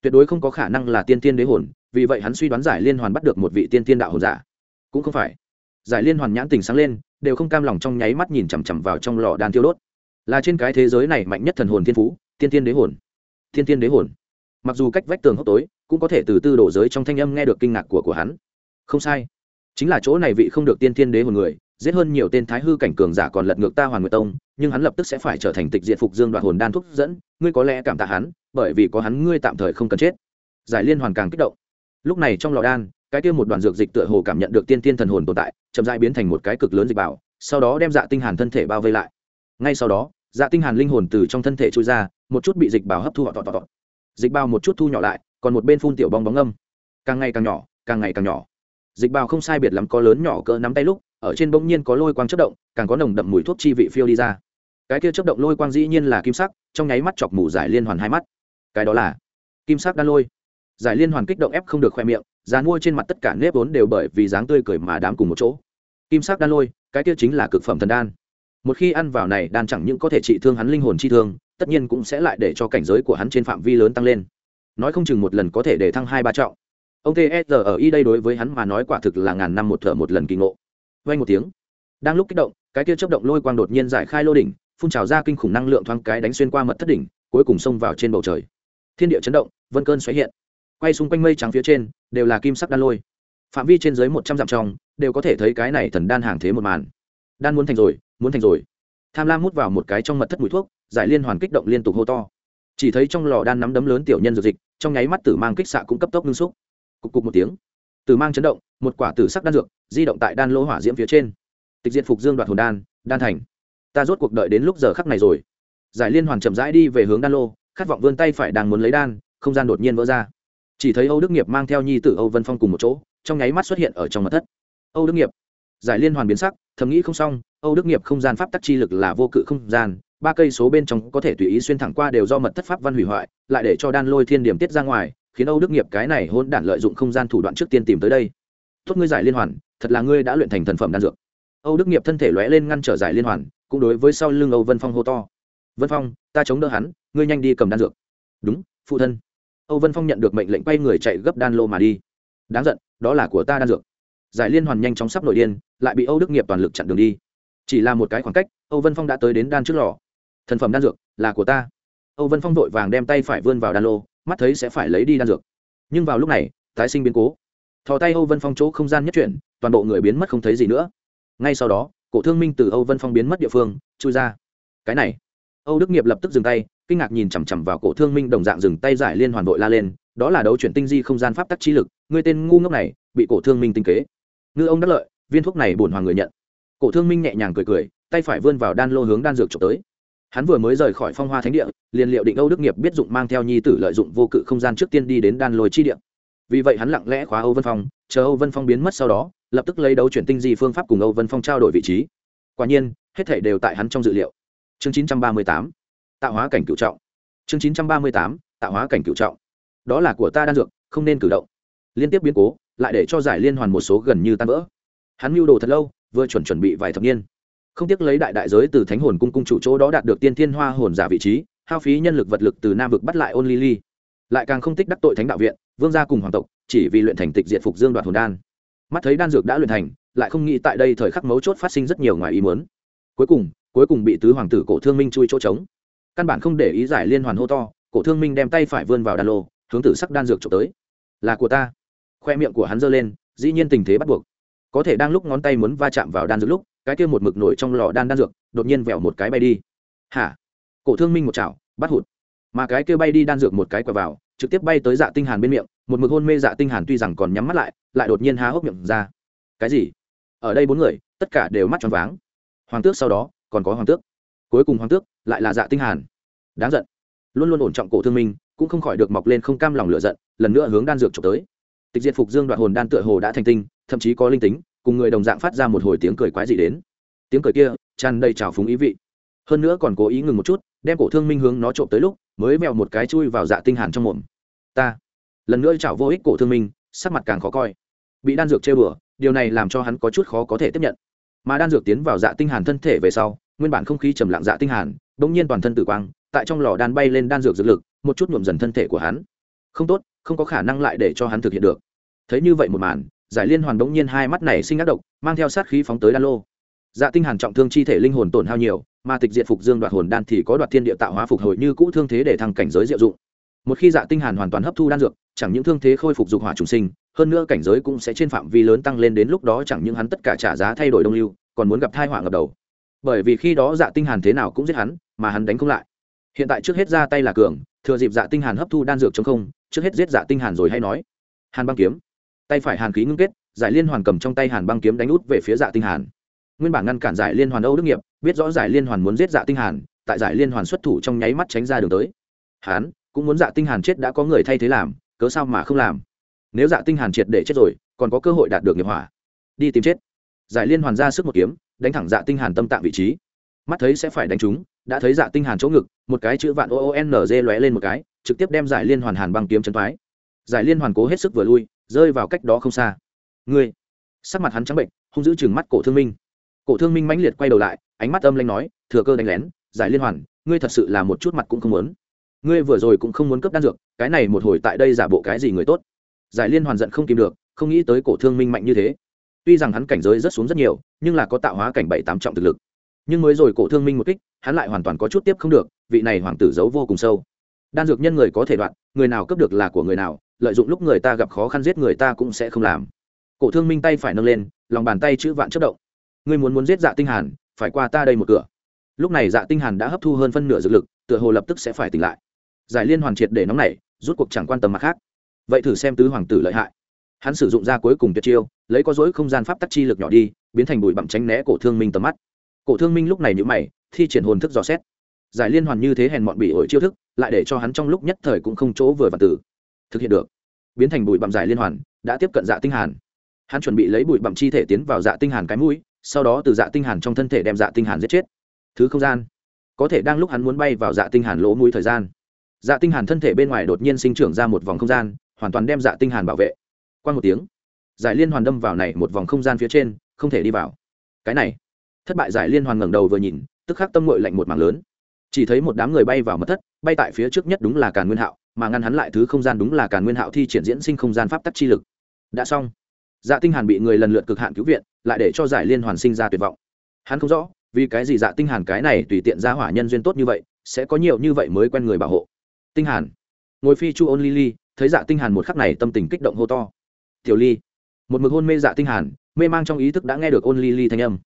tuyệt đối không có khả năng là tiên tiên đế hồn vì vậy hắn suy đoán giải liên hoàn bắt được một vị tiên tiên đạo hồn giả cũng không phải giải liên hoàn nhãn tình sáng lên đều không cam lòng trong nháy mắt nhìn chằm chằm vào trong lò đan tiêu đốt. Là trên cái thế giới này mạnh nhất thần hồn thiên phú, tiên tiên đế hồn. Tiên tiên đế hồn. Mặc dù cách vách tường hốc tối, cũng có thể từ tư đổ giới trong thanh âm nghe được kinh ngạc của của hắn. Không sai. Chính là chỗ này vị không được tiên tiên đế hồn người, giết hơn nhiều tên thái hư cảnh cường giả còn lật ngược ta hoàn nguyệt tông, nhưng hắn lập tức sẽ phải trở thành tịch diện phục dương đoạn hồn đan thuốc dẫn, ngươi có lẽ cảm tạ hắn, bởi vì có hắn ngươi tạm thời không cần chết. Giải liên hoàn càng kích động. Lúc này trong lò đan cái kia một đoàn dược dịch tựa hồ cảm nhận được tiên tiên thần hồn tồn tại, chậm rãi biến thành một cái cực lớn dịch bảo, sau đó đem dạ tinh hàn thân thể bao vây lại. Ngay sau đó dạ tinh hàn linh hồn từ trong thân thể trôi ra, một chút bị dịch bảo hấp thu họ tọt tọt dịch bao một chút thu nhỏ lại, còn một bên phun tiểu bong bóng âm. Càng ngày càng nhỏ, càng ngày càng nhỏ. Dịch bào không sai biệt lắm có lớn nhỏ cỡ nắm tay lúc, ở trên bỗng nhiên có lôi quang chớp động, càng có nồng đậm mùi thuốc chi vị phiêu đi ra. Cái kia chớp động lôi quang dĩ nhiên là kim sắc, trong nháy mắt chọc mù giải liên hoàn hai mắt. Cái đó là kim sắc đan lôi. Giải liên hoàn kích động ép không được khoe miệng dàn mua trên mặt tất cả nếp vốn đều bởi vì dáng tươi cười mà đám cùng một chỗ. Kim sắc đan lôi, cái kia chính là cực phẩm thần đan. Một khi ăn vào này, đan chẳng những có thể trị thương hắn linh hồn chi thương, tất nhiên cũng sẽ lại để cho cảnh giới của hắn trên phạm vi lớn tăng lên. Nói không chừng một lần có thể để thăng hai ba trọng. Ông tsr ở y đây đối với hắn mà nói quả thực là ngàn năm một thở một lần kỳ ngộ. Vay một tiếng. Đang lúc kích động, cái kia chấp động lôi quang đột nhiên giải khai lô đỉnh, phun trào ra kinh khủng năng lượng thoáng cái đánh xuyên qua mật thất đỉnh, cuối cùng xông vào trên bầu trời. Thiên địa chấn động, vân cơn xuất hiện quay xung quanh mây trắng phía trên, đều là kim sắc đan lôi. Phạm vi trên dưới một trăm dặm trong, đều có thể thấy cái này thần đan hàng thế một màn. Đan muốn thành rồi, muốn thành rồi. Tham lam mút vào một cái trong mật thất mùi thuốc, giải liên hoàn kích động liên tục hô to. Chỉ thấy trong lò đan nắm đấm lớn tiểu nhân dược dịch, trong nháy mắt tử mang kích xạ cũng cấp tốc ngưng xúc. Cục cục một tiếng. Tử mang chấn động, một quả tử sắc đan dược, di động tại đan lỗ hỏa diễm phía trên. Tịch diện phục dương đoạt hồn đan đan thành. Ta rốt cuộc đợi đến lúc giờ khắc này rồi. Giải liên hoàn chậm rãi đi về hướng đan lô, khát vọng vươn tay phải đang muốn lấy đan, không gian đột nhiên vỡ ra chỉ thấy âu đức nghiệp mang theo nhi tử âu vân phong cùng một chỗ, trong nháy mắt xuất hiện ở trong mặt thất. Âu đức nghiệp. Giải liên hoàn biến sắc, thầm nghĩ không xong, âu đức nghiệp không gian pháp tắc chi lực là vô cự không gian, ba cây số bên trong có thể tùy ý xuyên thẳng qua đều do mật thất pháp văn hủy hoại, lại để cho đan lôi thiên điểm tiết ra ngoài, khiến âu đức nghiệp cái này hôn đản lợi dụng không gian thủ đoạn trước tiên tìm tới đây. Tốt ngươi giải liên hoàn, thật là ngươi đã luyện thành thần phẩm đan dược. Âu đức nghiệp thân thể lóe lên ngăn trở giải liên hoàn, cũng đối với sau lưng âu vân phong hô to. Vân phong, ta chống đỡ hắn, ngươi nhanh đi cầm đan dược. Đúng, phụ thân âu vân phong nhận được mệnh lệnh quay người chạy gấp đan lô mà đi. Đáng giận, đó là của ta đan dược. Giải liên hoàn nhanh chóng sắp nội điên, lại bị âu đức nghiệp toàn lực chặn đường đi. Chỉ là một cái khoảng cách, âu vân phong đã tới đến đan trước lò. Thần phẩm đan dược, là của ta. Âu vân phong vội vàng đem tay phải vươn vào đan lô, mắt thấy sẽ phải lấy đi đan dược. Nhưng vào lúc này, tái sinh biến cố. Thò tay âu vân phong chỗ không gian nhất chuyển, toàn bộ người biến mất không thấy gì nữa. Ngay sau đó, cổ thương minh từ âu vân phong biến mất địa phương, chui ra. Cái này, âu đức nghiệp lập tức dừng tay kinh ngạc nhìn chằm chằm vào cổ thương minh đồng dạng dừng tay giải liên hoàn đội la lên đó là đấu chuyển tinh di không gian pháp tắc trí lực người tên ngu ngốc này bị cổ thương minh tinh kế. Ngư ông đắc lợi viên thuốc này bổn hoàng người nhận. Cổ thương minh nhẹ nhàng cười cười tay phải vươn vào đan lô hướng đan dược trộm tới. Hắn vừa mới rời khỏi phong hoa thánh địa liền liệu định âu đức nghiệp biết dụng mang theo nhi tử lợi dụng vô cự không gian trước tiên đi đến đan lôi chi địa. Vì vậy hắn lặng lẽ khóa âu vân phong chờ âu vân phong biến mất sau đó lập tức lấy đấu chuyển tinh di phương pháp cùng âu vân phong trao đổi vị trí. Quả nhiên hết thể đều tại hắn trong dự liệu. Chương 938, tạo hóa cảnh cựu trọng. Chương 938, tạo hóa cảnh cựu trọng. Đó là của ta đan dược không nên cử động. Liên tiếp biến cố lại để cho giải liên hoàn một số gần như tan vỡ. Hắn mưu đồ thật lâu vừa chuẩn chuẩn bị vài thập niên. Không tiếc lấy đại đại giới từ thánh hồn cung cung chủ chỗ đó đạt được tiên thiên hoa hồn giả vị trí hao phí nhân lực vật lực từ nam vực bắt lại ôn ly ly. Lại càng không tích đắc tội thánh đạo viện vương gia cùng hoàng tộc chỉ vì luyện thành tịch diệt phục dương đoạt hồn đan. Mắt thấy đan dược đã luyện thành lại không nghĩ tại đây thời khắc mấu chốt phát sinh rất nhiều ngoài ý muốn. Cuối cùng cuối cùng bị tứ hoàng tử cổ thương minh chui chỗ trống căn bản không để ý giải liên hoàn hô to, cổ thương minh đem tay phải vươn vào đan lô, hướng tử sắc đan dược trộm tới. Là của ta. Khoe miệng của hắn giơ lên, dĩ nhiên tình thế bắt buộc. Có thể đang lúc ngón tay muốn va chạm vào đan dược lúc, cái kia một mực nổi trong lò đan đan dược, đột nhiên vẹo một cái bay đi. Hả? Cổ thương minh một chảo, bắt hụt. Mà cái kia bay đi đan dược một cái quẹo vào, trực tiếp bay tới dạ tinh hàn bên miệng, một mực hôn mê dạ tinh hàn tuy rằng còn nhắm mắt lại lại đột nhiên há hốc miệng ra. Cái gì? Ở đây bốn người, tất cả đều mắt tròn váng. Hoàng tước sau đó, còn có hoàng tước cuối cùng hoàng tước, lại là dạ tinh hàn. Đáng giận. Luôn luôn ổn trọng cổ thương minh, cũng không khỏi được mọc lên không cam lòng lửa giận, lần nữa hướng đan dược chụp tới. Tịch diệt phục dương đoạn hồn đan tựa hồ đã thành tinh, thậm chí có linh tính, cùng người đồng dạng phát ra một hồi tiếng cười quái dị đến. Tiếng cười kia, tràn đầy trào phúng ý vị. Hơn nữa còn cố ý ngừng một chút, đem cổ thương minh hướng nó trộm tới lúc, mới mèo một cái chui vào dạ tinh hàn trong mồm. Ta. Lần nữa chảo vô ích cổ thương minh, sắc mặt càng khó coi. Bị đan dược chơi bừa điều này làm cho hắn có chút khó có thể tiếp nhận. Mà đan dược tiến vào dạ tinh hàn thân thể về sau nguyên bản không khí trầm lặng dạ tinh hàn, bỗng nhiên toàn thân tử quang, tại trong lò đan bay lên đan dược dược lực, một chút nhuộm dần thân thể của hắn. Không tốt, không có khả năng lại để cho hắn thực hiện được. Thấy như vậy một màn, giải liên hoàn bỗng nhiên hai mắt này sinh ác độc, mang theo sát khí phóng tới đan lô. Dạ tinh hàn trọng thương chi thể linh hồn tổn hao nhiều, mà tịch diệt phục dương đoạt hồn đan thì có đoạt thiên địa tạo hóa phục hồi như cũ thương thế để thăng cảnh giới diệu dụng. Một khi dạ tinh hàn hoàn toàn hấp thu đan dược, chẳng những thương thế khôi phục dục hỏa trùng sinh, hơn nữa cảnh giới cũng sẽ trên phạm vi lớn tăng lên đến lúc đó chẳng những hắn tất cả trả giá thay đổi đông lưu, còn muốn gặp tai họa ngập đầu bởi vì khi đó dạ tinh hàn thế nào cũng giết hắn, mà hắn đánh không lại. Hiện tại trước hết ra tay là cường, thừa dịp dạ tinh hàn hấp thu đan dược chống không, trước hết giết dạ tinh hàn rồi hay nói. Hàn băng kiếm. Tay phải hàn khí ngưng kết, giải liên hoàn cầm trong tay hàn băng kiếm đánh út về phía dạ tinh hàn. Nguyên bản ngăn cản giải liên hoàn âu đức nghiệp, biết rõ giải liên hoàn muốn giết dạ tinh hàn, tại giải liên hoàn xuất thủ trong nháy mắt tránh ra đường tới. Hắn cũng muốn dạ tinh hàn chết đã có người thay thế làm, cớ sao mà không làm? Nếu dạ tinh hàn triệt để chết rồi, còn có cơ hội đạt được nghiệp hỏa. Đi tìm chết. Giải liên hoàn ra sức một kiếm đánh thẳng dạ tinh hàn tâm tạng vị trí. Mắt thấy sẽ phải đánh trúng đã thấy dạ tinh hàn chỗ ngực, một cái chữ vạn o o n lóe lên một cái, trực tiếp đem giải liên hoàn hàn băng kiếm chấn thoái. Giải liên hoàn cố hết sức vừa lui, rơi vào cách đó không xa. Ngươi! Sắc mặt hắn trắng bệnh, hung giữ chừng mắt cổ thương minh. Cổ thương minh mãnh liệt quay đầu lại, ánh mắt âm lanh nói, thừa cơ đánh lén, giải liên hoàn, ngươi thật sự là một chút mặt cũng không muốn. Ngươi vừa rồi cũng không muốn cấp đan dược, cái này một hồi tại đây giả bộ cái gì người tốt? Giải liên hoàn giận không kìm được, không nghĩ tới cổ thương minh mạnh như thế tuy rằng hắn cảnh giới rất xuống rất nhiều, nhưng là có tạo hóa cảnh bảy tám trọng thực lực. Nhưng mới rồi cổ thương minh một kích, hắn lại hoàn toàn có chút tiếp không được, vị này hoàng tử giấu vô cùng sâu. Đan dược nhân người có thể đoạn, người nào cấp được là của người nào, lợi dụng lúc người ta gặp khó khăn giết người ta cũng sẽ không làm. Cổ thương minh tay phải nâng lên, lòng bàn tay chữ vạn chất động. Ngươi muốn muốn giết dạ tinh hàn, phải qua ta đây một cửa. Lúc này dạ tinh hàn đã hấp thu hơn phân nửa dược lực, tựa hồ lập tức sẽ phải tỉnh lại. Giải liên hoàn triệt để nóng nảy, rút cuộc chẳng quan tâm mặt khác. Vậy thử xem tứ hoàng tử lợi hại hắn sử dụng ra cuối cùng tuyệt chiêu, lấy có dối không gian pháp tắc chi lực nhỏ đi, biến thành bụi bặm tránh né cổ thương minh tầm mắt. Cổ thương minh lúc này nhữ mày, thi triển hồn thức dò xét. Giải liên hoàn như thế hèn mọn bị ổi chiêu thức, lại để cho hắn trong lúc nhất thời cũng không chỗ vừa và tử thực hiện được. Biến thành bụi bặm giải liên hoàn, đã tiếp cận dạ tinh hàn. Hắn chuẩn bị lấy bụi bặm chi thể tiến vào dạ tinh hàn cái mũi, sau đó từ dạ tinh hàn trong thân thể đem dạ tinh hàn giết chết. Thứ không gian. Có thể đang lúc hắn muốn bay vào dạ tinh hàn lỗ mũi thời gian. Dạ tinh hàn thân thể bên ngoài đột nhiên sinh trưởng ra một vòng không gian, hoàn toàn đem dạ tinh hàn bảo vệ qua một tiếng. Giải liên hoàn đâm vào này một vòng không gian phía trên, không thể đi vào. Cái này. Thất bại giải liên hoàn ngẩng đầu vừa nhìn, tức khắc tâm ngội lạnh một mảng lớn. Chỉ thấy một đám người bay vào mật thất, bay tại phía trước nhất đúng là càn nguyên hạo, mà ngăn hắn lại thứ không gian đúng là càn nguyên hạo thi triển diễn sinh không gian pháp tắc chi lực. Đã xong. Dạ tinh hàn bị người lần lượt cực hạn cứu viện, lại để cho giải liên hoàn sinh ra tuyệt vọng. Hắn không rõ, vì cái gì dạ tinh hàn cái này tùy tiện ra hỏa nhân duyên tốt như vậy, sẽ có nhiều như vậy mới quen người bảo hộ. Tinh hàn. Ngồi phi chu ôn ly ly, thấy dạ tinh hàn một khắc này tâm tình kích động hô to tiểu ly. Một mực hôn mê dạ tinh hàn, mê mang trong ý thức đã nghe được ôn ly ly thanh âm.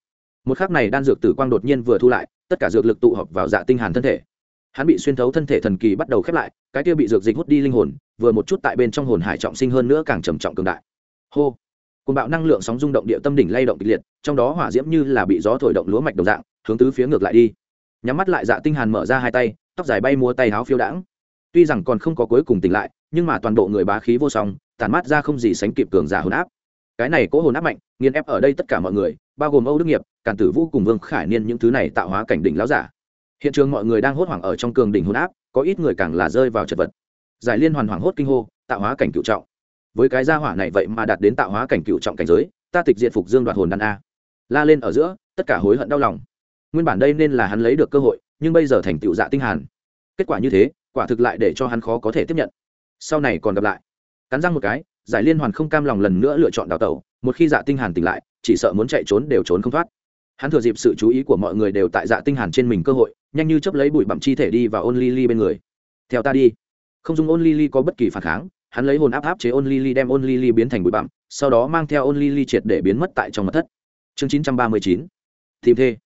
Một khắc này đan dược tử quang đột nhiên vừa thu lại, tất cả dược lực tụ họp vào dạ tinh hàn thân thể. Hắn bị xuyên thấu thân thể thần kỳ bắt đầu khép lại, cái kia bị dược dịch hút đi linh hồn, vừa một chút tại bên trong hồn hải trọng sinh hơn nữa càng trầm trọng cường đại. Hô! Côn bạo năng lượng sóng rung động địa tâm đỉnh lay động kịch liệt, trong đó hỏa diễm như là bị gió thổi động lúa mạch đồng dạng, hướng tứ phía ngược lại đi. Nhắm mắt lại dạ tinh hàn mở ra hai tay, tóc dài bay múa tay háo phiêu đãng. Tuy rằng còn không có cuối cùng tỉnh lại, nhưng mà toàn bộ người bá khí vô song tàn mát ra không gì sánh kịp cường giả hồn áp. Cái này cố hồn áp mạnh, nghiền ép ở đây tất cả mọi người, bao gồm âu đức nghiệp, càn tử vũ cùng vương khải niên những thứ này tạo hóa cảnh đỉnh láo giả. Hiện trường mọi người đang hốt hoảng ở trong cường đỉnh hồn áp, có ít người càng là rơi vào chật vật. Giải liên hoàn hoảng hốt kinh hô, tạo hóa cảnh cựu trọng. Với cái gia hỏa này vậy mà đạt đến tạo hóa cảnh cựu trọng cảnh giới, ta tịch diện phục dương đoạt hồn đàn a. La lên ở giữa, tất cả hối hận đau lòng. Nguyên bản đây nên là hắn lấy được cơ hội, nhưng bây giờ thành tựu dạ tinh hàn. Kết quả như thế, quả thực lại để cho hắn khó có thể tiếp nhận. Sau này còn gặp lại cắn răng một cái, giải liên hoàn không cam lòng lần nữa lựa chọn đào tẩu, một khi dạ tinh hàn tỉnh lại, chỉ sợ muốn chạy trốn đều trốn không thoát. Hắn thừa dịp sự chú ý của mọi người đều tại dạ tinh hàn trên mình cơ hội, nhanh như chớp lấy bụi bặm chi thể đi vào ôn lily bên người. Theo ta đi. Không dùng ôn lily có bất kỳ phản kháng, hắn lấy hồn áp áp chế ôn lily đem ôn lily biến thành bụi bặm, sau đó mang theo ôn lily triệt để biến mất tại trong mật thất. Chương 939 tìm thê.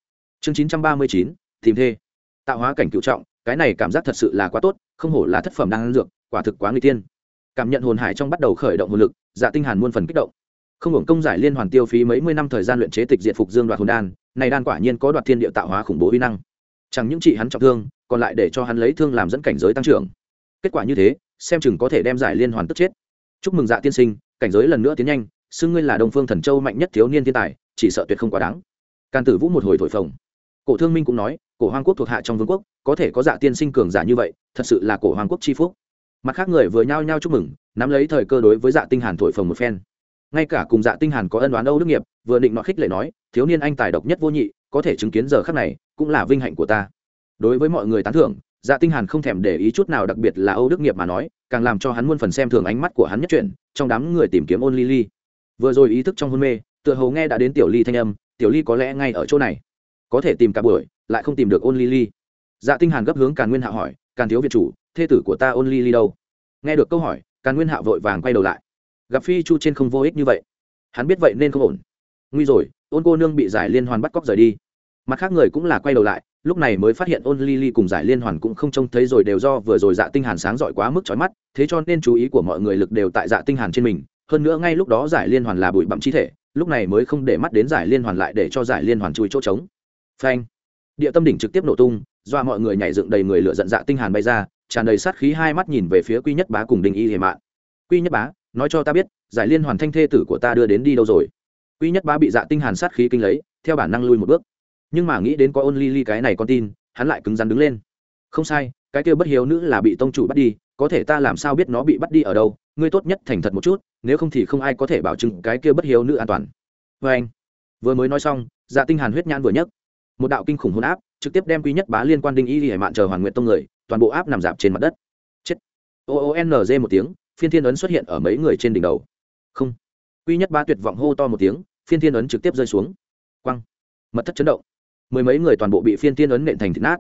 Chương 939 tìm thê. Tạo hóa cảnh cựu trọng, cái này cảm giác thật sự là quá tốt, không hổ là thất phẩm đang ăn dược, quả thực quá nguy tiên cảm nhận hồn hải trong bắt đầu khởi động hồn lực dạ tinh hàn muôn phần kích động. Không hưởng công giải liên hoàn tiêu phí mấy mươi năm thời gian luyện chế tịch diệt phục dương đoạt hồn đan, này đan quả nhiên có đoạt thiên địa tạo hóa khủng bố uy năng. Chẳng những trị hắn trọng thương, còn lại để cho hắn lấy thương làm dẫn cảnh giới tăng trưởng. Kết quả như thế, xem chừng có thể đem giải liên hoàn tức chết. Chúc mừng dạ tiên sinh, cảnh giới lần nữa tiến nhanh, xưng ngươi là đông phương thần châu mạnh nhất thiếu niên thiên tài, chỉ sợ tuyệt không quá đáng. Can tử vũ một hồi thổi phồng. Cổ thương minh cũng nói, cổ hoàng quốc thuộc hạ trong vương quốc, có thể có dạ tiên sinh cường giả như vậy, thật sự là cổ hoàng quốc chi phúc mặt khác người vừa nhao nhao chúc mừng, nắm lấy thời cơ đối với dạ tinh hàn thổi phồng một phen. Ngay cả cùng dạ tinh hàn có ân đoán âu đức nghiệp, vừa định nọ khích lệ nói, thiếu niên anh tài độc nhất vô nhị, có thể chứng kiến giờ khắc này, cũng là vinh hạnh của ta. Đối với mọi người tán thưởng dạ tinh hàn không thèm để ý chút nào đặc biệt là âu đức nghiệp mà nói, càng làm cho hắn muôn phần xem thường ánh mắt của hắn nhất chuyển, trong đám người tìm kiếm ôn ly ly vừa rồi ý thức trong hôn mê, tựa hồ nghe đã đến tiểu ly thanh âm, tiểu ly có lẽ ngay ở chỗ này, có thể tìm cả buổi, lại không tìm được ôn ly ly dạ tinh hàn gấp hướng càn nguyên hạ hỏi, càn thiếu việt chủ thê tử của ta ôn ly ly đâu? Nghe được câu hỏi, càn nguyên Hạo vội vàng quay đầu lại. Gặp phi chu trên không vô ích như vậy, hắn biết vậy nên không ổn. Nguy rồi, ôn cô nương bị giải liên hoàn bắt cóc rời đi. Mặt khác người cũng là quay đầu lại, lúc này mới phát hiện ôn ly ly cùng giải liên hoàn cũng không trông thấy rồi đều do vừa rồi dạ tinh hàn sáng giỏi quá mức chói mắt, thế cho nên chú ý của mọi người lực đều tại dạ tinh hàn trên mình. Hơn nữa ngay lúc đó giải liên hoàn là bụi bặm chi thể, lúc này mới không để mắt đến giải liên hoàn lại để cho giải liên hoàn chui chỗ trống. Phanh! Địa tâm đỉnh trực tiếp nổ tung, do mọi người nhảy dựng đầy người lửa giận dạ tinh hàn bay ra tràn đầy sát khí hai mắt nhìn về phía quy nhất bá cùng đình y hề mạn. Quy nhất bá, nói cho ta biết, giải liên hoàn thanh thê tử của ta đưa đến đi đâu rồi? Quy nhất bá bị dạ tinh hàn sát khí kinh lấy, theo bản năng lui một bước. Nhưng mà nghĩ đến có ôn ly ly cái này con tin, hắn lại cứng rắn đứng lên. Không sai, cái kia bất hiếu nữ là bị tông chủ bắt đi, có thể ta làm sao biết nó bị bắt đi ở đâu? Ngươi tốt nhất thành thật một chút, nếu không thì không ai có thể bảo chứng cái kia bất hiếu nữ an toàn. Vê anh, vừa mới nói xong dạ tinh hàn huyết nhãn vừa nhấc. Một đạo kinh khủng hôn áp, trực tiếp đem quy nhất bá liên quan đinh y hải mạn chờ hoàn nguyện tông người toàn bộ áp nằm dạp trên mặt đất. Chết. O o n g một tiếng, phiên thiên ấn xuất hiện ở mấy người trên đỉnh đầu. Không. Quy nhất bá tuyệt vọng hô to một tiếng, phiên thiên ấn trực tiếp rơi xuống. Quăng. Mật thất chấn động. Mười mấy người toàn bộ bị phiên thiên ấn nện thành thịt nát.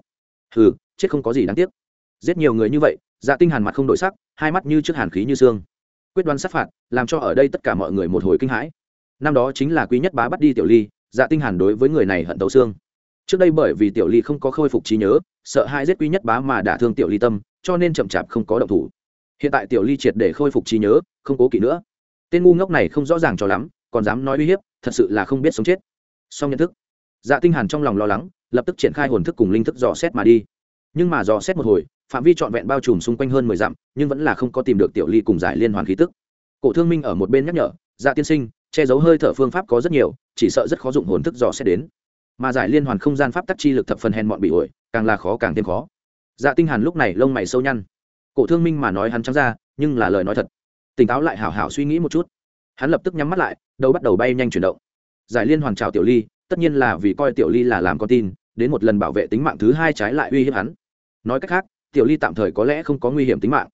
Hừ, chết không có gì đáng tiếc. Giết nhiều người như vậy dạ tinh hàn mặt không đổi sắc, hai mắt như trước hàn khí như xương. Quyết đoán sát phạt, làm cho ở đây tất cả mọi người một hồi kinh hãi. Năm đó chính là quý nhất bá bắt đi tiểu ly dạ tinh hàn đối với người này hận tấu xương trước đây bởi vì tiểu ly không có khôi phục trí nhớ, sợ hai giết quý nhất bá mà đả thương tiểu ly tâm, cho nên chậm chạp không có động thủ. Hiện tại tiểu ly triệt để khôi phục trí nhớ, không cố kỵ nữa. Tên ngu ngốc này không rõ ràng cho lắm, còn dám nói uy hiếp, thật sự là không biết sống chết. Song nhận thức. Dạ tinh hàn trong lòng lo lắng, lập tức triển khai hồn thức cùng linh thức dò xét mà đi. Nhưng mà dò xét một hồi, phạm vi trọn vẹn bao trùm xung quanh hơn mười dặm, nhưng vẫn là không có tìm được tiểu ly cùng giải liên hoàn khí tức. Cổ thương minh ở một bên nhắc nhở dạ tiên sinh, che giấu hơi thở phương pháp có rất nhiều, chỉ sợ rất khó dụng hồn thức dò xét đến mà giải liên hoàn không gian pháp tắc chi lực thập phần hèn mọn bị ổi, càng là khó càng thêm khó. Dạ tinh hàn lúc này lông mày sâu nhăn. Cổ thương minh mà nói hắn trắng ra, nhưng là lời nói thật. Tỉnh táo lại hảo hảo suy nghĩ một chút. Hắn lập tức nhắm mắt lại, đầu bắt đầu bay nhanh chuyển động. Giải liên hoàn chào tiểu ly, tất nhiên là vì coi tiểu ly là làm con tin, đến một lần bảo vệ tính mạng thứ hai trái lại uy hiếp hắn. Nói cách khác, tiểu ly tạm thời có lẽ không có nguy hiểm tính mạng.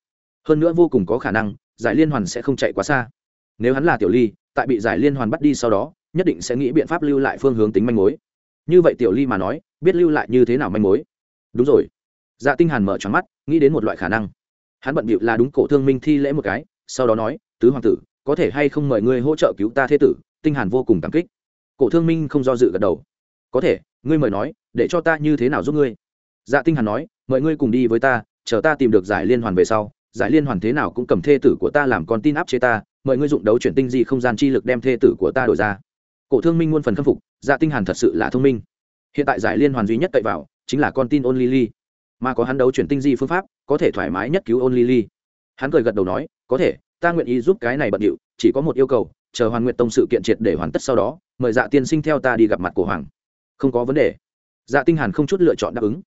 Hơn nữa vô cùng có khả năng, giải liên hoàn sẽ không chạy quá xa. Nếu hắn là tiểu ly, tại bị giải liên hoàn bắt đi sau đó, nhất định sẽ nghĩ biện pháp lưu lại phương hướng tính manh mối như vậy tiểu ly mà nói, biết lưu lại như thế nào manh mối? Đúng rồi. Dạ tinh hàn mở tròn mắt, nghĩ đến một loại khả năng. Hắn bận bịu là đúng cổ thương minh thi lễ một cái, sau đó nói, tứ hoàng tử, có thể hay không mời ngươi hỗ trợ cứu ta thế tử? Tinh hàn vô cùng cảm kích. Cổ thương minh không do dự gật đầu. Có thể, ngươi mời nói, để cho ta như thế nào giúp ngươi? Dạ tinh hàn nói, mời ngươi cùng đi với ta, chờ ta tìm được giải liên hoàn về sau, giải liên hoàn thế nào cũng cầm thê tử của ta làm con tin áp chế ta, mời ngươi dụng đấu chuyển tinh di không gian chi lực đem thê tử của ta đổi ra cổ thương minh muôn phần khâm phục dạ tinh hàn thật sự là thông minh. Hiện tại giải liên hoàn duy nhất cậy vào, chính là con tin ôn lily. Mà có hắn đấu chuyển tinh di phương pháp, có thể thoải mái nhất cứu ôn lily. Hắn cười gật đầu nói, có thể, ta nguyện ý giúp cái này bận điệu, chỉ có một yêu cầu, chờ hoàn nguyện tông sự kiện triệt để hoàn tất sau đó, mời dạ tiên sinh theo ta đi gặp mặt của hoàng. Không có vấn đề. Dạ tinh hàn không chút lựa chọn đáp ứng.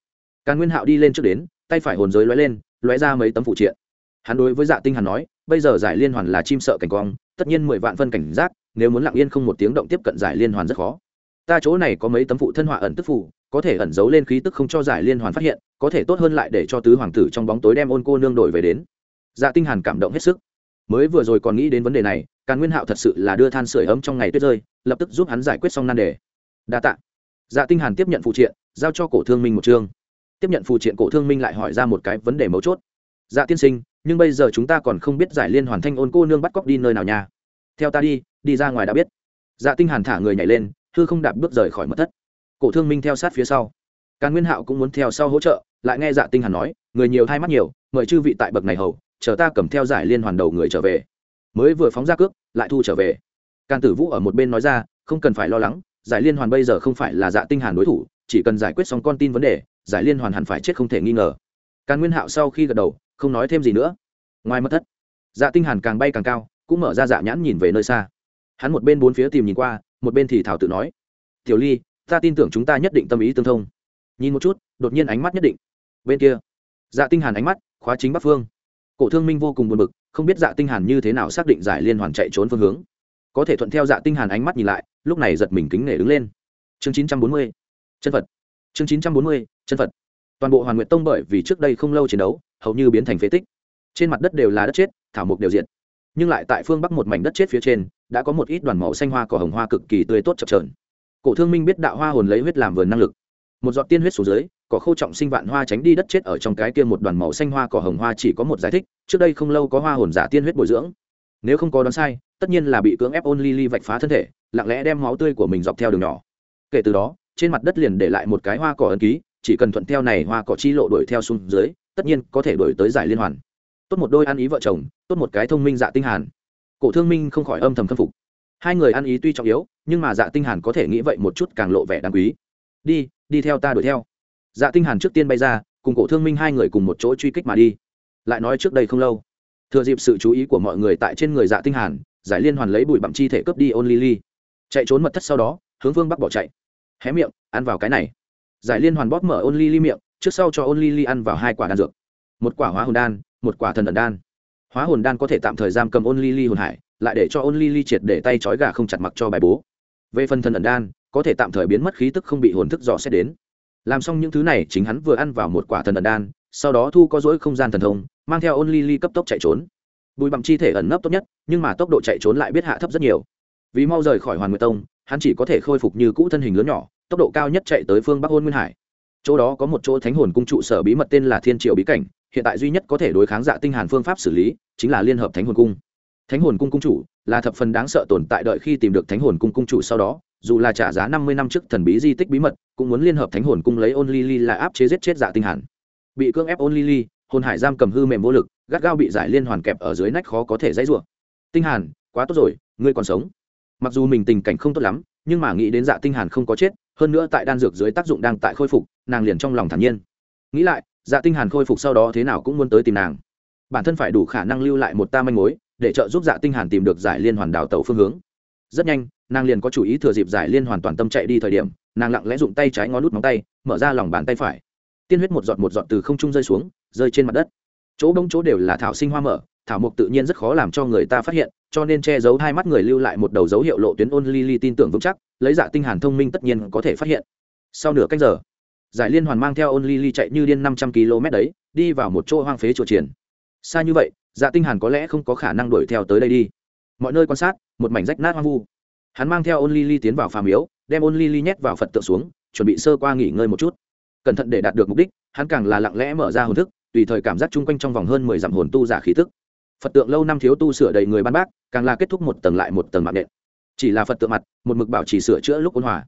Càn nguyên hạo đi lên trước đến, tay phải hồn giới lóe lên, lóe ra mấy tấm phụ triện. Hắn đối với dạ tinh hàn nói, bây giờ giải liên hoàn là chim sợ cảnh quang, tất nhiên mười vạn phân cảnh giác nếu muốn lặng yên không một tiếng động tiếp cận giải liên hoàn rất khó. Ta chỗ này có mấy tấm phụ thân họa ẩn tức phủ có thể ẩn giấu lên khí tức không cho giải liên hoàn phát hiện, có thể tốt hơn lại để cho tứ hoàng tử trong bóng tối đem ôn cô nương đổi về đến. Dạ tinh hàn cảm động hết sức. Mới vừa rồi còn nghĩ đến vấn đề này, càn nguyên hạo thật sự là đưa than sửa ấm trong ngày tuyết rơi, lập tức giúp hắn giải quyết xong nan đề. Đa tạ. Dạ tinh hàn tiếp nhận phụ triện, giao cho cổ thương minh một chương. Tiếp nhận phụ triện, cổ thương minh lại hỏi ra một cái vấn đề mấu chốt. Dạ tiên sinh, nhưng bây giờ chúng ta còn không biết giải liên hoàn thanh ôn cô nương bắt cóc đi nơi nào nha theo ta đi đi ra ngoài đã biết. Dạ tinh hàn thả người nhảy lên, hư không đạp bước rời khỏi mật thất. Cổ thương minh theo sát phía sau. Càn nguyên hạo cũng muốn theo sau hỗ trợ, lại nghe dạ tinh hàn nói, người nhiều thay mắt nhiều, mời chư vị tại bậc này hầu, chờ ta cầm theo giải liên hoàn đầu người trở về. Mới vừa phóng ra cước, lại thu trở về. Càn tử vũ ở một bên nói ra, không cần phải lo lắng, giải liên hoàn bây giờ không phải là dạ tinh hàn đối thủ, chỉ cần giải quyết xong con tin vấn đề, giải liên hoàn hẳn phải chết không thể nghi ngờ. Càn nguyên hạo sau khi gật đầu, không nói thêm gì nữa. Ngoài mất thất dạ tinh hàn càng bay càng cao cũng mở ra dạ nhãn nhìn về nơi xa. Hắn một bên bốn phía tìm nhìn qua, một bên thì thảo tự nói, tiểu ly, ta tin tưởng chúng ta nhất định tâm ý tương thông. Nhìn một chút, đột nhiên ánh mắt nhất định. Bên kia dạ tinh hàn ánh mắt, khóa chính bắc phương. Cổ thương minh vô cùng buồn bực, không biết dạ tinh hàn như thế nào xác định giải liên hoàn chạy trốn phương hướng. Có thể thuận theo dạ tinh hàn ánh mắt nhìn lại, lúc này giật mình kính nể đứng lên. Chương 940 chân phật. Chương 940 chân phật. Toàn bộ hoàn nguyện tông bởi vì trước đây không lâu chiến đấu, hầu như biến thành phế tích. Trên mặt đất đều là đất chết, thảo mục đều diện nhưng lại tại phương bắc một mảnh đất chết phía trên, đã có một ít đoàn màu xanh hoa cỏ hồng hoa cực kỳ tươi tốt chập trờn cổ thương minh biết đạo hoa hồn lấy huyết làm vườn năng lực. Một giọt tiên huyết xuống dưới, cỏ khâu trọng sinh vạn hoa tránh đi đất chết ở trong cái kia một đoàn màu xanh hoa cỏ hồng hoa chỉ có một giải thích, trước đây không lâu có hoa hồn giả tiên huyết bồi dưỡng. Nếu không có đoán sai, tất nhiên là bị cưỡng ép ôn ly ly vạch phá thân thể, lặng lẽ đem máu tươi của mình dọc theo đường nhỏ. Kể từ đó, trên mặt đất liền để lại một cái hoa cỏ ấn ký, chỉ cần thuận theo này hoa cỏ chi lộ đuổi theo xuống dưới, tất nhiên có thể đuổi tới giải liên hoàn tốt một đôi ăn ý vợ chồng, tốt một cái thông minh dạ tinh hàn. Cổ thương minh không khỏi âm thầm khâm phục. Hai người ăn ý tuy trọng yếu, nhưng mà dạ tinh hàn có thể nghĩ vậy một chút càng lộ vẻ đáng quý. Đi đi theo ta đuổi theo. Dạ tinh hàn trước tiên bay ra, cùng cổ thương minh hai người cùng một chỗ truy kích mà đi. Lại nói trước đây không lâu, thừa dịp sự chú ý của mọi người tại trên người dạ tinh hàn, giải liên hoàn lấy bụi bặm chi thể cướp đi ôn lily chạy trốn mật thất sau đó, hướng phương bắc bỏ chạy. Hé miệng, ăn vào cái này. Giải liên hoàn bóp mở ôn lily miệng, trước sau cho ôn lily ăn vào hai quả đan dược. Một quả hóa hồn đan một quả thần ẩn đan. Hóa hồn đan có thể tạm thời giam cầm ôn ly hồn hải, lại để cho ôn ly triệt để tay trói gà không chặt mặc cho bài bố. Về phần thần ẩn đan, có thể tạm thời biến mất khí tức không bị hồn thức dò xét đến. Làm xong những thứ này, chính hắn vừa ăn vào một quả thần ẩn đan, sau đó thu có dỗi không gian thần thông, mang theo ôn ly cấp tốc chạy trốn. Bùi bằng chi thể ẩn nấp tốt nhất, nhưng mà tốc độ chạy trốn lại biết hạ thấp rất nhiều. Vì mau rời khỏi hoàn nguyệt tông, hắn chỉ có thể khôi phục như cũ thân hình lớn nhỏ, tốc độ cao nhất chạy tới phương bắc hôn nguyên hải. Chỗ đó có một chỗ thánh hồn cung trụ sở bí mật tên là thiên triều bí cảnh hiện tại duy nhất có thể đối kháng dạ tinh hàn phương pháp xử lý chính là liên hợp thánh hồn cung. Thánh hồn cung cung chủ là thập phần đáng sợ tồn tại đợi khi tìm được thánh hồn cung cung chủ sau đó, dù là trả giá năm mươi năm trước thần bí di tích bí mật, cũng muốn liên hợp thánh hồn cung lấy ôn ly ly là áp chế giết chết dạ tinh hàn. Bị cưỡng ép ôn ly ly hồn hải giam cầm hư mềm vô lực, gắt gao bị giải liên hoàn kẹp ở dưới nách khó có thể dãy rủa. Tinh hàn, quá tốt rồi, ngươi còn sống. Mặc dù mình tình cảnh không tốt lắm, nhưng mà nghĩ đến dạ tinh hàn không có chết, hơn nữa tại đan dược dưới tác dụng đang tại khôi phục, nàng liền trong lòng thản nhiên. Nghĩ lại dạ tinh hàn khôi phục sau đó thế nào cũng muốn tới tìm nàng. Bản thân phải đủ khả năng lưu lại một ta manh mối, để trợ giúp dạ tinh hàn tìm được giải liên hoàn đảo tàu phương hướng. Rất nhanh, nàng liền có chủ ý thừa dịp giải liên hoàn toàn tâm chạy đi thời điểm, nàng lặng lẽ dụng tay trái ngón nút móng tay, mở ra lòng bàn tay phải. Tiên huyết một giọt một giọt từ không trung rơi xuống, rơi trên mặt đất. Chỗ đông chỗ đều là thảo sinh hoa mở, thảo mục tự nhiên rất khó làm cho người ta phát hiện, cho nên che giấu hai mắt người lưu lại một đầu dấu hiệu lộ tuyến ôn ly ly tin tưởng vững chắc, lấy dạ tinh hàn thông minh tất nhiên có thể phát hiện. Sau nửa cách giờ giải liên hoàn mang theo ôn ly ly chạy như điên năm trăm km đấy, đi vào một chỗ hoang phế chùa triển xa như vậy dạ tinh hàn có lẽ không có khả năng đuổi theo tới đây đi. Mọi nơi quan sát, một mảnh rách nát hoang vu. Hắn mang theo ôn ly ly tiến vào phàm miếu, đem ôn ly ly nhét vào phật tượng xuống, chuẩn bị sơ qua nghỉ ngơi một chút. Cẩn thận để đạt được mục đích, hắn càng là lặng lẽ mở ra hồn thức, tùy thời cảm giác chung quanh trong vòng hơn mười dặm hồn tu giả khí tức. Phật tượng lâu năm thiếu tu sửa đầy người ban bác, càng là kết thúc một tầng lại một tầng mạng nện. Chỉ là phật tượng mặt, một mực bảo chỉ sửa chữa lúc ôn hòa.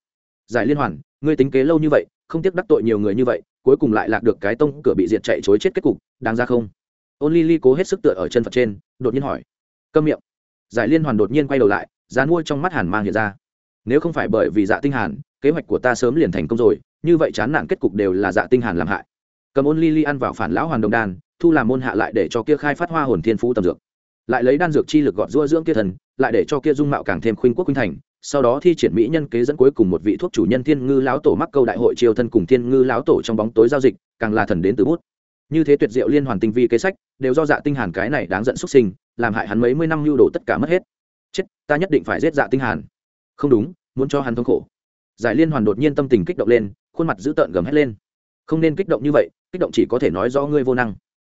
Giải liên hoàn, ngươi tính kế lâu như vậy không tiếc đắc tội nhiều người như vậy, cuối cùng lại lạc được cái tông cửa bị diệt chạy chối chết kết cục, đáng ra không? Ôn ly ly cố hết sức tựa ở chân phật trên, đột nhiên hỏi. Câm miệng. Giải liên hoàn đột nhiên quay đầu lại, giá mua trong mắt hàn mang hiện ra. Nếu không phải bởi vì dạ tinh hàn, kế hoạch của ta sớm liền thành công rồi, như vậy chán nản kết cục đều là dạ tinh hàn làm hại. Cầm ôn ly ly ăn vào phản lão hoàn đồng đan, thu làm môn hạ lại để cho kia khai phát hoa hồn thiên phú tầm dược. Lại lấy đan dược chi lực gọt rua dưỡng kia thần, lại để cho kia dung mạo càng thêm khuynh quốc khuynh thành sau đó thi triển mỹ nhân kế dẫn cuối cùng một vị thuốc chủ nhân thiên ngư lão tổ mắc câu đại hội triều thân cùng thiên ngư lão tổ trong bóng tối giao dịch, càng là thần đến từ bút. Như thế tuyệt diệu liên hoàn tinh vi kế sách, đều do dạ tinh hàn cái này đáng giận xuất sinh, làm hại hắn mấy mươi năm lưu đồ tất cả mất hết. Chết, ta nhất định phải giết dạ tinh hàn. Không đúng, muốn cho hắn thống khổ. Giải liên hoàn đột nhiên tâm tình kích động lên, khuôn mặt dữ tợn gầm hết lên. Không nên kích động như vậy, kích động chỉ có thể nói do ngươi vô năng.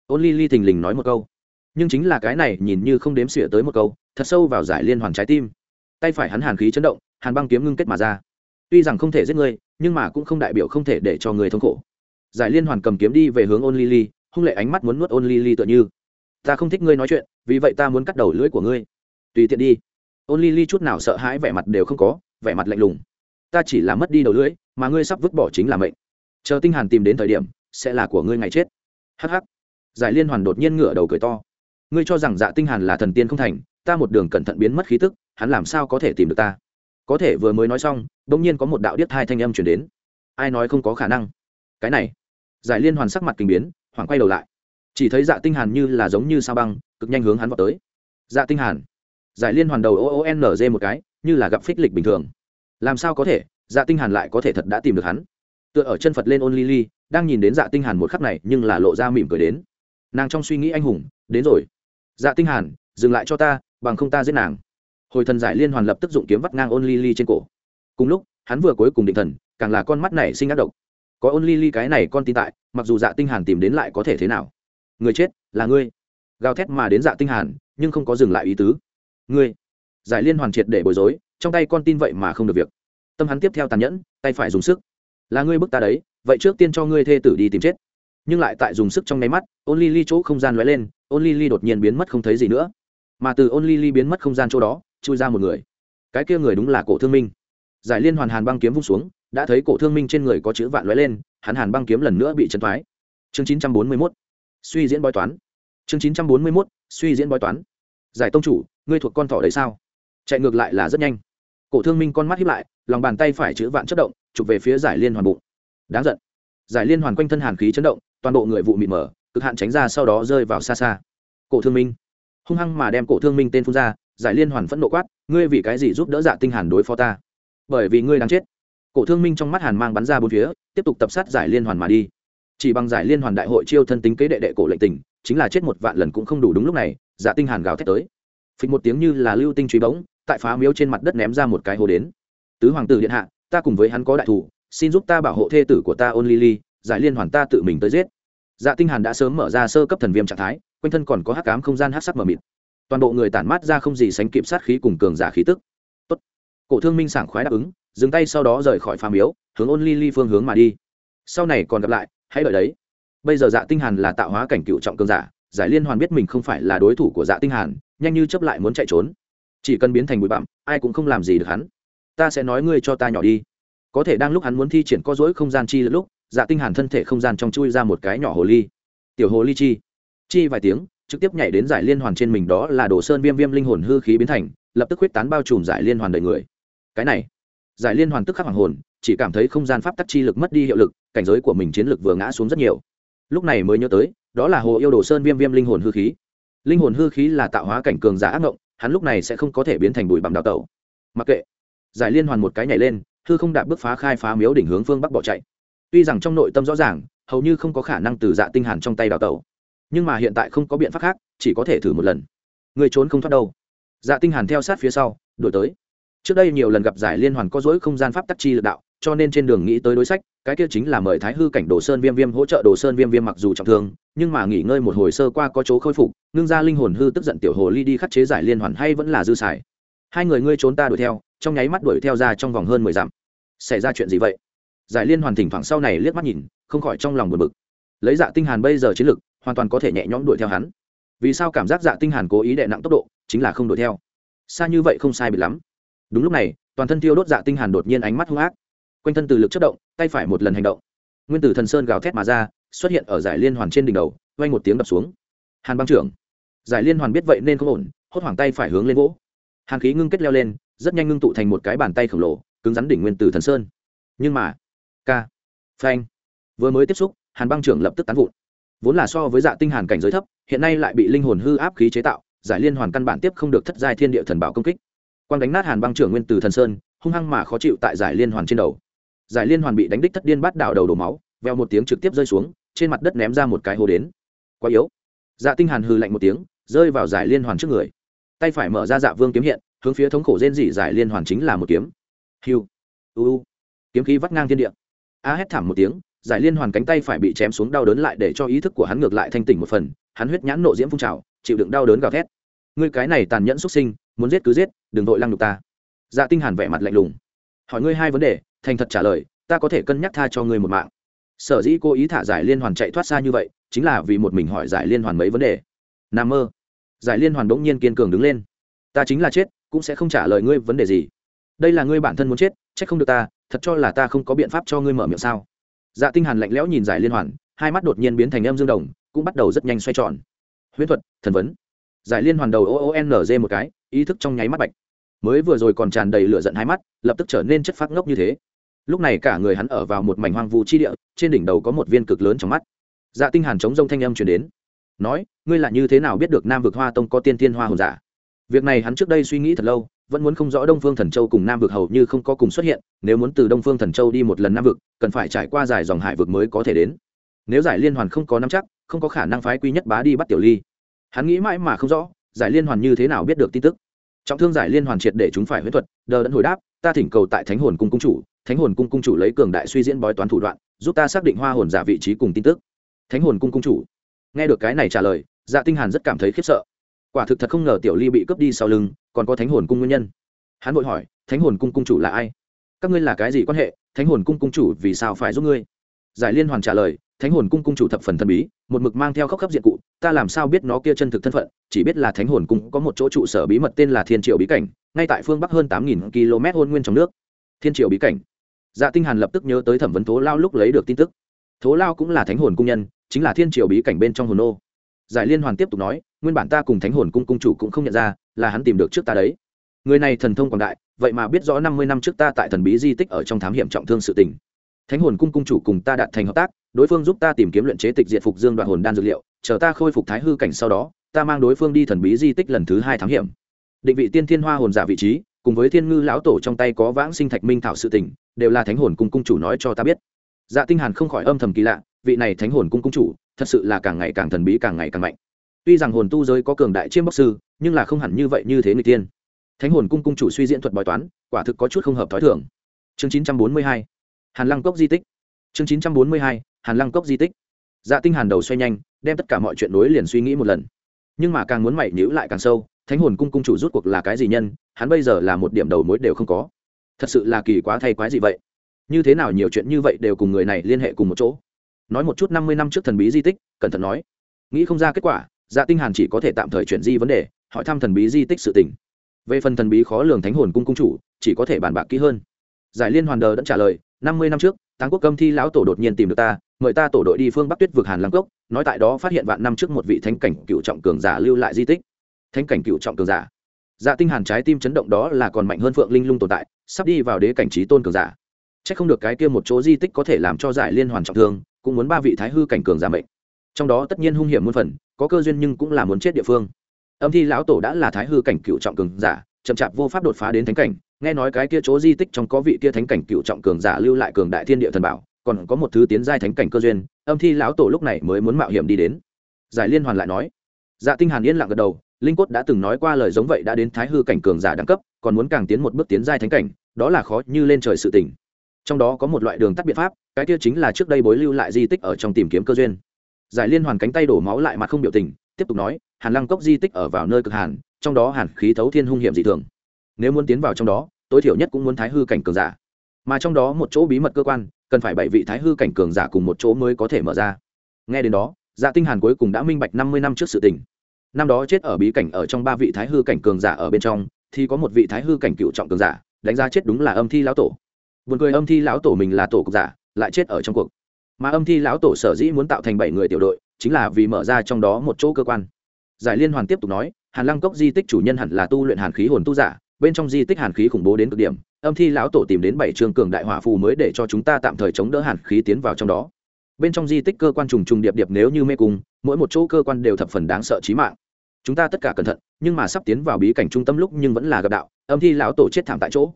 Ôn ly ly thình lình nói một câu. Nhưng chính là cái này nhìn như không đếm xỉa tới một câu, thật sâu vào giải liên hoàn trái tim tay phải hắn hàn khí chấn động, hàn băng kiếm ngưng kết mà ra. Tuy rằng không thể giết ngươi nhưng mà cũng không đại biểu không thể để cho người thống khổ. Giải liên hoàn cầm kiếm đi về hướng ôn lily, hung lệ ánh mắt muốn nuốt ôn lily tựa như. Ta không thích ngươi nói chuyện, vì vậy ta muốn cắt đầu lưỡi của ngươi. Tùy tiện đi. Ôn lily chút nào sợ hãi vẻ mặt đều không có, vẻ mặt lạnh lùng. Ta chỉ là mất đi đầu lưỡi, mà ngươi sắp vứt bỏ chính là mệnh. Chờ tinh hàn tìm đến thời điểm, sẽ là của ngươi ngày chết. Hắc hắc. Giải liên hoàn đột nhiên ngửa đầu cười to. Ngươi cho rằng dạ tinh hàn là thần tiên không thành ta một đường cẩn thận biến mất khí tức, hắn làm sao có thể tìm được ta? Có thể vừa mới nói xong đống nhiên có một đạo điếc hai thanh âm truyền đến. Ai nói không có khả năng? Cái này. Giải liên hoàn sắc mặt kinh biến hoàng quay đầu lại. Chỉ thấy dạ tinh hàn như là giống như sao băng, cực nhanh hướng hắn vào tới. Dạ tinh hàn. Giải liên hoàn đầu o o n g một cái, như là gặp phích lịch bình thường. Làm sao có thể? Dạ tinh hàn lại có thể thật đã tìm được hắn. Tựa ở chân phật lên ôn lily, đang nhìn đến dạ tinh hàn một khắc này, nhưng là lộ ra mỉm cười đến. Nàng trong suy nghĩ anh hùng, đến rồi. Dạ tinh hàn, dừng lại cho ta bằng không ta giết nàng. Hồi thần giải liên hoàn lập tức dụng kiếm vắt ngang ôn lily trên cổ. Cùng lúc, hắn vừa cuối cùng định thần, càng là con mắt này sinh ác độc. Có ôn ly cái này con tin tại, mặc dù dạ tinh hàn tìm đến lại có thể thế nào. Người chết, là ngươi. Gào thét mà đến dạ tinh hàn, nhưng không có dừng lại ý tứ. Ngươi. Giải liên hoàn triệt để bối rối, trong tay con tin vậy mà không được việc. Tâm hắn tiếp theo tàn nhẫn, tay phải dùng sức. Là ngươi bức ta đấy, vậy trước tiên cho ngươi thê tử đi tìm chết. Nhưng lại tại dùng sức trong nháy mắt ôn ly ly chỗ không gian lóe lên ôn ly ly đột nhiên biến mất không thấy gì nữa mà từ ôn ly ly biến mất không gian chỗ đó, chui ra một người. Cái kia người đúng là cổ thương minh. Giải liên hoàn hàn băng kiếm vung xuống, đã thấy cổ thương minh trên người có chữ vạn lóe lên, hắn hàn băng kiếm lần nữa bị chấn thoái. Chương chín trăm bốn mươi mốt. Suy diễn bói toán. Chương chín trăm bốn mươi mốt, suy diễn bói toán. Giải tông chủ, ngươi thuộc con thỏ đấy sao? Chạy ngược lại là rất nhanh. Cổ thương minh con mắt hiếp lại, lòng bàn tay phải chữ vạn chất động, chụp về phía giải liên hoàn bụng. Đáng giận. Giải liên hoàn quanh thân hàn khí chấn động, toàn bộ người vụ mịt mở cực hạn tránh ra sau đó rơi vào xa xa. Cổ thương minh hung hăng mà đem cổ thương minh tên phun ra, giải liên hoàn phẫn nộ quát, ngươi vì cái gì giúp đỡ dạ tinh hàn đối phó ta? Bởi vì ngươi đang chết. Cổ thương minh trong mắt hàn mang bắn ra bốn phía, tiếp tục tập sát giải liên hoàn mà đi. Chỉ bằng giải liên hoàn đại hội chiêu thân tính kế đệ đệ cổ lệnh tình, chính là chết một vạn lần cũng không đủ đúng lúc này dạ tinh hàn gào thét tới. Phịch một tiếng như là lưu tinh truy bỗng tại phá miếu trên mặt đất ném ra một cái hồ đến. Tứ hoàng tử điện hạ, ta cùng với hắn có đại thủ, xin giúp ta bảo hộ thê tử của ta ôn lily giải liên hoàn ta tự mình tới giết. Dạ tinh hàn đã sớm mở ra sơ cấp thần viêm trạng thái quanh thân còn có hắc ám không gian hắc sắc mờ mịt. Toàn bộ người tản mát ra không gì sánh kịp sát khí cùng cường giả khí tức. Tốt. Cổ thương minh sảng khoái đáp ứng, dừng tay sau đó rời khỏi phàm miếu, hướng ôn ly ly phương hướng mà đi. Sau này còn gặp lại, hãy đợi đấy. Bây giờ dạ tinh hàn là tạo hóa cảnh cựu trọng cường giả, giải liên hoàn biết mình không phải là đối thủ của dạ tinh hàn, nhanh như chớp lại muốn chạy trốn. Chỉ cần biến thành bụi bặm, ai cũng không làm gì được hắn. Ta sẽ nói ngươi cho ta nhỏ đi. Có thể đang lúc hắn muốn thi triển co dối không gian chi lúc dạ tinh hàn thân thể không gian trong chui ra một cái nhỏ hồ ly. Tiểu hồ ly chi chi vài tiếng, trực tiếp nhảy đến giải liên hoàn trên mình đó là đồ sơn viêm viêm linh hồn hư khí biến thành, lập tức huyết tán bao trùm giải liên hoàn đời người. Cái này, giải liên hoàn tức khắc hoàng hồn, chỉ cảm thấy không gian pháp tắc chi lực mất đi hiệu lực, cảnh giới của mình chiến lực vừa ngã xuống rất nhiều. Lúc này mới nhớ tới, đó là hồ yêu đồ sơn viêm viêm linh hồn hư khí. Linh hồn hư khí là tạo hóa cảnh cường giả ác ngộng, hắn lúc này sẽ không có thể biến thành bụi bằng đào tẩu. Mặc kệ, giải liên hoàn một cái nhảy lên, hư không đạp bước phá khai phá miếu đỉnh hướng phương bắc bỏ chạy. Tuy rằng trong nội tâm rõ ràng, hầu như không có khả năng từ dạ tinh hàn trong tay đào tẩu nhưng mà hiện tại không có biện pháp khác, chỉ có thể thử một lần. Người trốn không thoát đâu. Dạ tinh hàn theo sát phía sau, đuổi tới. Trước đây nhiều lần gặp giải liên hoàn có dối không gian pháp tắc chi lực đạo, cho nên trên đường nghĩ tới đối sách, cái kia chính là mời thái hư cảnh đồ sơn viêm viêm hỗ trợ đồ sơn viêm viêm mặc dù trọng thương, nhưng mà nghỉ ngơi một hồi sơ qua có chỗ khôi phục, ngưng ra linh hồn hư tức giận tiểu hồ ly đi khắc chế giải liên hoàn hay vẫn là dư xài. Hai người ngươi trốn ta đuổi theo, trong nháy mắt đuổi theo ra trong vòng hơn mười dặm. Xảy ra chuyện gì vậy? Giải liên hoàn thỉnh thoảng sau này liếc mắt nhìn, không khỏi trong lòng buồn bực lấy dạ tinh hàn bây giờ chiến lực, hoàn toàn có thể nhẹ nhõm đuổi theo hắn. Vì sao cảm giác dạ tinh hàn cố ý đè nặng tốc độ, chính là không đuổi theo. Xa như vậy không sai bị lắm. Đúng lúc này, toàn thân tiêu đốt dạ tinh hàn đột nhiên ánh mắt hung ác. Quanh thân từ lực chất động, tay phải một lần hành động. Nguyên tử thần sơn gào thét mà ra, xuất hiện ở giải liên hoàn trên đỉnh đầu, vang một tiếng đập xuống. Hàn băng trưởng. Giải liên hoàn biết vậy nên không ổn, hốt hoảng tay phải hướng lên gỗ. Hàn khí ngưng kết leo lên, rất nhanh ngưng tụ thành một cái bàn tay khổng lồ, cứng rắn đỉnh nguyên tử thần sơn. Nhưng mà, ca. Phanh. Vừa mới tiếp xúc hàn băng trưởng lập tức tán vụn. Vốn là so với dạ tinh hàn cảnh giới thấp, hiện nay lại bị linh hồn hư áp khí chế tạo, giải liên hoàn căn bản tiếp không được thất giai thiên địa thần bảo công kích. Quang đánh nát hàn băng trưởng nguyên từ thần sơn, hung hăng mà khó chịu tại giải liên hoàn trên đầu. Giải liên hoàn bị đánh đích thất điên bắt đảo đầu đổ máu, veo một tiếng trực tiếp rơi xuống, trên mặt đất ném ra một cái hố đến. Quá yếu. Dạ tinh hàn hừ lạnh một tiếng, rơi vào giải liên hoàn trước người. Tay phải mở ra dạ vương kiếm hiện, hướng phía thống khổ rên dị giải liên hoàn chính là một kiếm. Hiu. U. Kiếm khí vắt ngang thiên địa. A hét thảm một tiếng giải liên hoàn cánh tay phải bị chém xuống đau đớn lại để cho ý thức của hắn ngược lại thanh tỉnh một phần, hắn huyết nhãn nộ diễm phun trào, chịu đựng đau đớn gào thét. Ngươi cái này tàn nhẫn xuất sinh, muốn giết cứ giết, đừng vội lăng nhục ta. Dạ tinh hàn vẻ mặt lạnh lùng. Hỏi ngươi hai vấn đề, thành thật trả lời, ta có thể cân nhắc tha cho ngươi một mạng. Sở dĩ cô ý thả giải liên hoàn chạy thoát xa như vậy, chính là vì một mình hỏi giải liên hoàn mấy vấn đề. Nam mơ. Giải liên hoàn đống nhiên kiên cường đứng lên. Ta chính là chết, cũng sẽ không trả lời ngươi vấn đề gì. Đây là ngươi bản thân muốn chết trách không được ta, thật cho là ta không có biện pháp cho ngươi mở miệng sao? Dạ tinh hàn lạnh lẽo nhìn giải liên hoàn, hai mắt đột nhiên biến thành âm dương đồng, cũng bắt đầu rất nhanh xoay tròn. Huyễn thuật, thần vấn. Giải liên hoàn đầu o o n g một cái, ý thức trong nháy mắt bạch. Mới vừa rồi còn tràn đầy lửa giận hai mắt, lập tức trở nên chất phát ngốc như thế. Lúc này cả người hắn ở vào một mảnh hoang vu chi địa, trên đỉnh đầu có một viên cực lớn trong mắt. Dạ tinh hàn chống rông thanh âm truyền đến. Nói, ngươi là như thế nào biết được nam vực hoa tông có tiên tiên hoa hồn giả? Việc này hắn trước đây suy nghĩ thật lâu vẫn muốn không rõ đông phương thần châu cùng nam vực hầu như không có cùng xuất hiện, nếu muốn từ đông phương thần châu đi một lần nam vực, cần phải trải qua dài dòng hải vực mới có thể đến. Nếu giải liên hoàn không có nắm chắc, không có khả năng phái quy nhất bá đi bắt tiểu ly. Hắn nghĩ mãi mà không rõ, giải liên hoàn như thế nào biết được tin tức. Trọng thương giải liên hoàn triệt để chúng phải huyết thuật, đờ đẫn hồi đáp, ta thỉnh cầu tại thánh hồn cung cung chủ, thánh hồn cung cung chủ lấy cường đại suy diễn bói toán thủ đoạn, giúp ta xác định hoa hồn giả vị trí cùng tin tức. Thánh hồn cung cung chủ. Nghe được cái này trả lời dạ tinh hàn rất cảm thấy khiếp sợ quả thực thật không ngờ tiểu ly bị cướp đi sau lưng, còn có thánh hồn cung nguyên nhân. Hắn vội hỏi, thánh hồn cung cung chủ là ai? Các ngươi là cái gì quan hệ? Thánh hồn cung cung chủ vì sao phải giúp ngươi? Giải liên hoàn trả lời, thánh hồn cung cung chủ thập phần thần bí, một mực mang theo khóc khắp diện cụ, ta làm sao biết nó kia chân thực thân phận, chỉ biết là thánh hồn cung có một chỗ trụ sở bí mật tên là thiên triệu bí cảnh, ngay tại phương bắc hơn tám nghìn km hôn nguyên trong nước. Thiên triệu bí cảnh. Dạ tinh hàn lập tức nhớ tới thẩm vấn Thố lao lúc lấy được tin tức. Thố lao cũng là thánh hồn cung nhân, chính là thiên triệu bí cảnh bên trong hồn ô giải liên hoàn tiếp tục nói, nguyên bản ta cùng thánh hồn cung cung chủ cũng không nhận ra, là hắn tìm được trước ta đấy. Người này thần thông quảng đại, vậy mà biết rõ năm mươi năm trước ta tại thần bí di tích ở trong thám hiểm trọng thương sự tình. Thánh hồn cung cung chủ cùng ta đạt thành hợp tác, đối phương giúp ta tìm kiếm luyện chế tịch diệt phục dương đoạn hồn đan dược liệu, chờ ta khôi phục thái hư cảnh sau đó, ta mang đối phương đi thần bí di tích lần thứ hai thám hiểm. Định vị tiên thiên hoa hồn giả vị trí, cùng với thiên ngư lão tổ trong tay có vãng sinh thạch minh thảo sự tình, đều là thánh hồn cung cung chủ nói cho ta biết. Dạ tinh hàn không khỏi âm thầm kỳ lạ, vị này thánh hồn cung cung chủ thật sự là càng ngày càng thần bí càng ngày càng mạnh. Tuy rằng hồn tu giới có cường đại chiêm bóc sư, nhưng là không hẳn như vậy như thế người tiên. Thánh hồn cung cung chủ suy diễn thuật bói toán, quả thực có chút không hợp thói thường. Chương 942 hàn lăng cốc di tích. Chương 942 hàn lăng cốc di tích. Dạ tinh hàn đầu xoay nhanh, đem tất cả mọi chuyện đối liền suy nghĩ một lần. Nhưng mà càng muốn mày nhữ lại càng sâu, thánh hồn cung cung chủ rút cuộc là cái gì nhân, hắn bây giờ là một điểm đầu mối đều không có. Thật sự là kỳ quá thay quái gì vậy? Như thế nào nhiều chuyện như vậy đều cùng người này liên hệ cùng một chỗ? Nói một chút năm mươi năm trước thần bí di tích, cẩn thận nói. Nghĩ không ra kết quả dạ tinh hàn chỉ có thể tạm thời chuyển di vấn đề, hỏi thăm thần bí di tích sự tình. Về phần thần bí khó lường thánh hồn cung cung chủ, chỉ có thể bàn bạc kỹ hơn. Giải liên hoàn đờ đã trả lời, năm mươi năm trước, táng quốc câm thi lão tổ đột nhiên tìm được ta, mời ta tổ đội đi phương bắc tuyết vực hàn lăng cốc, nói tại đó phát hiện vạn năm trước một vị thánh cảnh cựu trọng cường giả lưu lại di tích. Thánh cảnh cựu trọng cường giả. Dạ tinh hàn trái tim chấn động đó là còn mạnh hơn phượng linh lung tồn tại, sắp đi vào đế cảnh trí tôn cường giả. Chắc không được cái kia một chỗ di tích có thể làm cho giải liên hoàn trọng thương cũng muốn ba vị thái hư cảnh cường giả mệnh. Trong đó tất nhiên hung hiểm muôn phần, có cơ duyên nhưng cũng là muốn chết địa phương. Âm thi lão tổ đã là thái hư cảnh cựu trọng cường giả, chậm chạp vô pháp đột phá đến thánh cảnh, nghe nói cái kia chỗ di tích trong có vị kia thánh cảnh cựu trọng cường giả lưu lại cường đại thiên địa thần bảo, còn có một thứ tiến giai thánh cảnh cơ duyên, âm thi lão tổ lúc này mới muốn mạo hiểm đi đến. Giải liên hoàn lại nói dạ tinh hàn yên lặng gật đầu, linh cốt đã từng nói qua lời giống vậy đã đến thái hư cảnh cường giả đẳng cấp, còn muốn càng tiến một bước tiến giai thánh cảnh, đó là khó như lên trời sự tỉnh trong đó có một loại đường tắt biện pháp, cái kia chính là trước đây bối lưu lại di tích ở trong tìm kiếm cơ duyên. Giải liên hoàn cánh tay đổ máu lại mặt không biểu tình, tiếp tục nói, hàn lăng cốc di tích ở vào nơi cực hàn, trong đó hàn khí thấu thiên hung hiểm dị thường. Nếu muốn tiến vào trong đó, tối thiểu nhất cũng muốn thái hư cảnh cường giả. Mà trong đó một chỗ bí mật cơ quan, cần phải bảy vị thái hư cảnh cường giả cùng một chỗ mới có thể mở ra. Nghe đến đó dạ tinh hàn cuối cùng đã minh bạch năm mươi năm trước sự tình. Năm đó chết ở bí cảnh ở trong ba vị thái hư cảnh cường giả ở bên trong, thì có một vị thái hư cảnh cựu trọng cường giả, đánh giá chết đúng là âm thi lão tổ buồn cười âm thi lão tổ mình là tổ cục giả, lại chết ở trong cuộc. Mà âm thi lão tổ sở dĩ muốn tạo thành bảy người tiểu đội, chính là vì mở ra trong đó một chỗ cơ quan. Giải liên hoàn tiếp tục nói, hàn lăng cốc di tích chủ nhân hẳn là tu luyện hàn khí hồn tu giả, bên trong di tích hàn khí khủng bố đến cực điểm, âm thi lão tổ tìm đến bảy trường cường đại hỏa phù mới để cho chúng ta tạm thời chống đỡ hàn khí tiến vào trong đó. Bên trong di tích cơ quan trùng trùng điệp điệp nếu như mê cung, mỗi một chỗ cơ quan đều thập phần đáng sợ chí mạng. Chúng ta tất cả cẩn thận, nhưng mà sắp tiến vào bí cảnh trung tâm lúc nhưng vẫn là gặp đạo, âm thi lão tổ chết thảm tại chỗ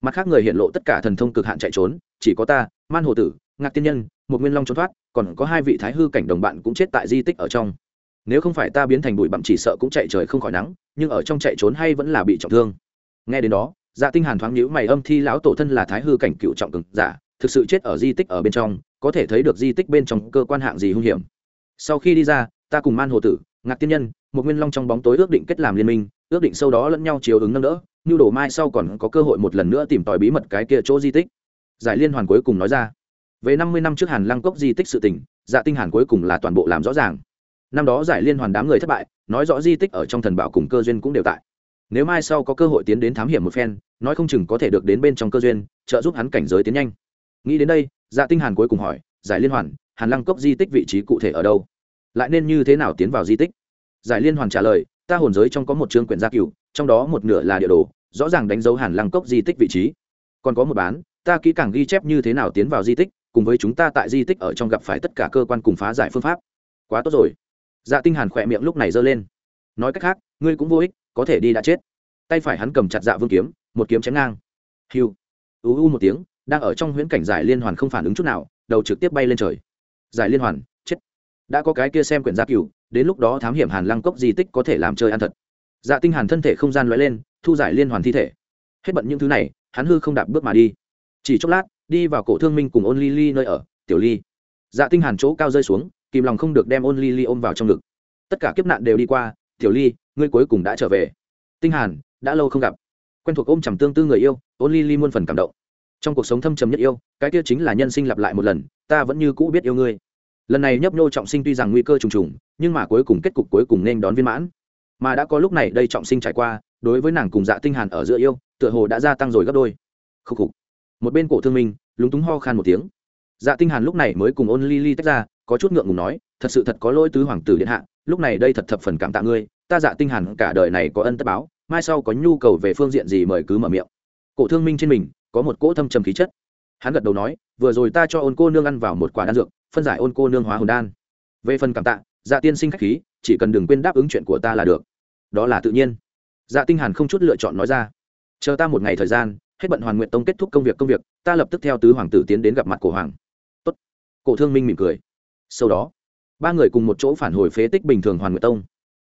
mặt khác người hiện lộ tất cả thần thông cực hạn chạy trốn, chỉ có ta, man hồ tử, ngạc tiên nhân một nguyên long trốn thoát, còn có hai vị thái hư cảnh đồng bạn cũng chết tại di tích ở trong. Nếu không phải ta biến thành bụi bặm chỉ sợ cũng chạy trời không khỏi nắng, nhưng ở trong chạy trốn hay vẫn là bị trọng thương. Nghe đến đó dạ tinh hàn thoáng nhíu mày âm thi lão tổ thân là thái hư cảnh cựu trọng cường giả, thực sự chết ở di tích ở bên trong, có thể thấy được di tích bên trong cơ quan hạng gì hung hiểm. Sau khi đi ra, ta cùng man hồ tử, ngạc tiên nhân một nguyên long trong bóng tối ước định kết làm liên minh, ước định sau đó lẫn nhau chiều ứng nâng đỡ như đổ mai sau còn có cơ hội một lần nữa tìm tòi bí mật cái kia chỗ di tích. Giải liên hoàn cuối cùng nói ra, về năm mươi năm trước hàn lăng cốc di tích sự tỉnh dạ tinh hàn cuối cùng là toàn bộ làm rõ ràng. Năm đó giải liên hoàn đám người thất bại, nói rõ di tích ở trong thần bảo cùng cơ duyên cũng đều tại. Nếu mai sau có cơ hội tiến đến thám hiểm một phen, nói không chừng có thể được đến bên trong cơ duyên, trợ giúp hắn cảnh giới tiến nhanh. Nghĩ đến đây dạ tinh hàn cuối cùng hỏi, giải liên hoàn, hàn lăng cốc di tích vị trí cụ thể ở đâu? Lại nên như thế nào tiến vào di tích? Giải liên hoàn trả lời, ta hồn giới trong có một chương quyển gia cửu trong đó một nửa là địa đồ, rõ ràng đánh dấu hàn lăng cốc di tích vị trí. Còn có một bán, ta kỹ càng ghi chép như thế nào tiến vào di tích, cùng với chúng ta tại di tích ở trong gặp phải tất cả cơ quan cùng phá giải phương pháp. Quá tốt rồi. Dạ tinh hàn khỏe miệng lúc này giơ lên. Nói cách khác, ngươi cũng vô ích, có thể đi đã chết. Tay phải hắn cầm chặt dạ vương kiếm, một kiếm chém ngang. Hiu. U u một tiếng, đang ở trong huyễn cảnh giải liên hoàn không phản ứng chút nào, đầu trực tiếp bay lên trời. Giải liên hoàn, chết. Đã có cái kia xem quyển gia cửu, đến lúc đó thám hiểm hàn lăng cốc di tích có thể làm chơi ăn thật dạ tinh hàn thân thể không gian lóe lên, thu giải liên hoàn thi thể. Hết bận những thứ này, hắn hư không đạp bước mà đi. Chỉ chốc lát, đi vào cổ thương minh cùng ôn ly ly nơi ở, tiểu ly. Dạ tinh hàn chỗ cao rơi xuống, kìm lòng không được đem ôn ly ly ôm vào trong ngực. Tất cả kiếp nạn đều đi qua, tiểu ly, ngươi cuối cùng đã trở về. Tinh hàn, đã lâu không gặp. Quen thuộc ôm chầm tương tư người yêu, ôn ly ly muôn phần cảm động. Trong cuộc sống thâm trầm nhất yêu, cái kia chính là nhân sinh lặp lại một lần, ta vẫn như cũ biết yêu ngươi. Lần này nhấp nhô trọng sinh tuy rằng nguy cơ trùng trùng, nhưng mà cuối cùng kết cục cuối cùng nên đón viên mãn mà đã có lúc này đây trọng sinh trải qua, đối với nàng cùng dạ tinh hàn ở giữa yêu, tựa hồ đã gia tăng rồi gấp đôi. Khúc khục. Một bên cổ thương minh, lúng túng ho khan một tiếng. Dạ tinh hàn lúc này mới cùng ôn ly ly tách ra, có chút ngượng ngùng nói, thật sự thật có lỗi tứ hoàng tử điện hạ, lúc này đây thật thập phần cảm tạ ngươi, ta dạ tinh hàn cả đời này có ân tất báo, mai sau có nhu cầu về phương diện gì mời cứ mở miệng. Cổ thương minh trên mình, có một cỗ thâm trầm khí chất. Hắn gật đầu nói, vừa rồi ta cho ôn cô nương ăn vào một quả đan dược, phân giải ôn cô nương hóa hồn đan. Về phần cảm tạ dạ tiên sinh khách khí, chỉ cần đừng quên đáp ứng chuyện của ta là được đó là tự nhiên. Dạ tinh hàn không chút lựa chọn nói ra. Chờ ta một ngày thời gian, hết bận hoàn nguyện tông kết thúc công việc công việc, ta lập tức theo tứ hoàng tử tiến đến gặp mặt cổ hoàng. Tốt. Cổ thương minh mỉm cười. Sau đó, ba người cùng một chỗ phản hồi phế tích bình thường hoàn nguyện tông.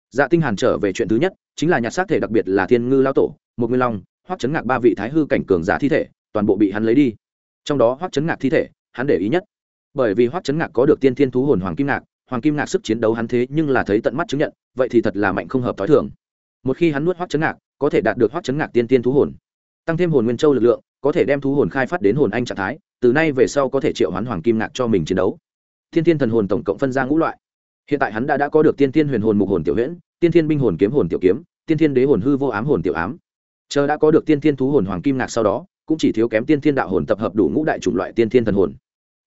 Dạ tinh hàn trở về chuyện thứ nhất, chính là nhặt xác thể đặc biệt là thiên ngư lao tổ một nguyên long, hoắc chấn ngạc ba vị thái hư cảnh cường giả thi thể, toàn bộ bị hắn lấy đi. Trong đó hoắc chấn ngạc thi thể, hắn để ý nhất. Bởi vì hoắc chấn ngạc có được tiên thiên thú hồn hoàng kim ngạc hoàng kim ngạc sức chiến đấu hắn thế nhưng là thấy tận mắt chứng nhận, vậy thì thật là mạnh không hợp t h o i thường. Một khi hắn nuốt hoắc chấn ngạc, có thể đạt được hoắc chấn ngạc tiên tiên thú hồn. Tăng thêm hồn nguyên châu lực lượng, có thể đem thú hồn khai phát đến hồn anh trạng thái, từ nay về sau có thể triệu hoán hoàng kim ngạc cho mình chiến đấu. Thiên tiên thần hồn tổng cộng phân ra ngũ loại. Hiện tại hắn đã đã có được tiên tiên huyền hồn mục hồn tiểu huyễn, tiên tiên binh hồn kiếm hồn tiểu kiếm, tiên tiên đế hồn hư vô ám hồn tiểu ám. Chờ đã có được tiên tiên thú hồn hoàng kim ngạc sau đó, cũng chỉ thiếu kém tiên tiên đạo hồn tập hợp đủ ngũ đại chủng loại tiên tiên thần hồn.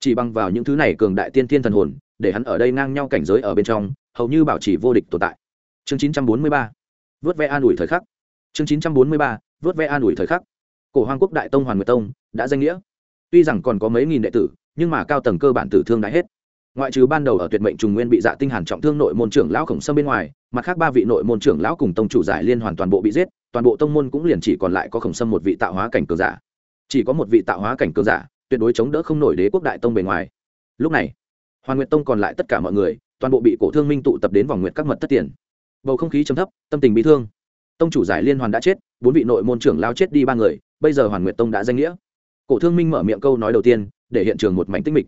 Chỉ bằng vào những thứ này cường đại tiên tiên thần hồn để hắn ở đây ngang nhau cảnh giới ở bên trong, hầu như bảo trì vô địch tồn tại. Chương 943 vớt ve an ủi thời khắc. Chương 943 vớt ve an ủi thời khắc. Cổ hoàng quốc đại tông hoàn nguyệt tông đã danh nghĩa. Tuy rằng còn có mấy nghìn đệ tử, nhưng mà cao tầng cơ bản tử thương đã hết. Ngoại trừ ban đầu ở tuyệt mệnh trùng nguyên bị dạ tinh hàn trọng thương nội môn trưởng lão khổng sâm bên ngoài, mặt khác ba vị nội môn trưởng lão cùng tông chủ giải liên hoàn toàn bộ bị giết, toàn bộ tông môn cũng liền chỉ còn lại có khổng sâm một vị tạo hóa cảnh cường giả. Chỉ có một vị tạo hóa cảnh cường giả, tuyệt đối chống đỡ không nổi đế quốc đại tông bề ngoài. Lúc này hoàn nguyệt tông còn lại tất cả mọi người, toàn bộ bị cổ thương minh tụ tập đến vòng nguyệt các mật tất tiền. Bầu không khí trầm thấp, tâm tình bị thương. Tông chủ giải liên hoàn đã chết, bốn vị nội môn trưởng lao chết đi ba người, bây giờ hoàn nguyệt tông đã danh nghĩa. Cổ thương minh mở miệng câu nói đầu tiên, để hiện trường một mảnh tích mịch.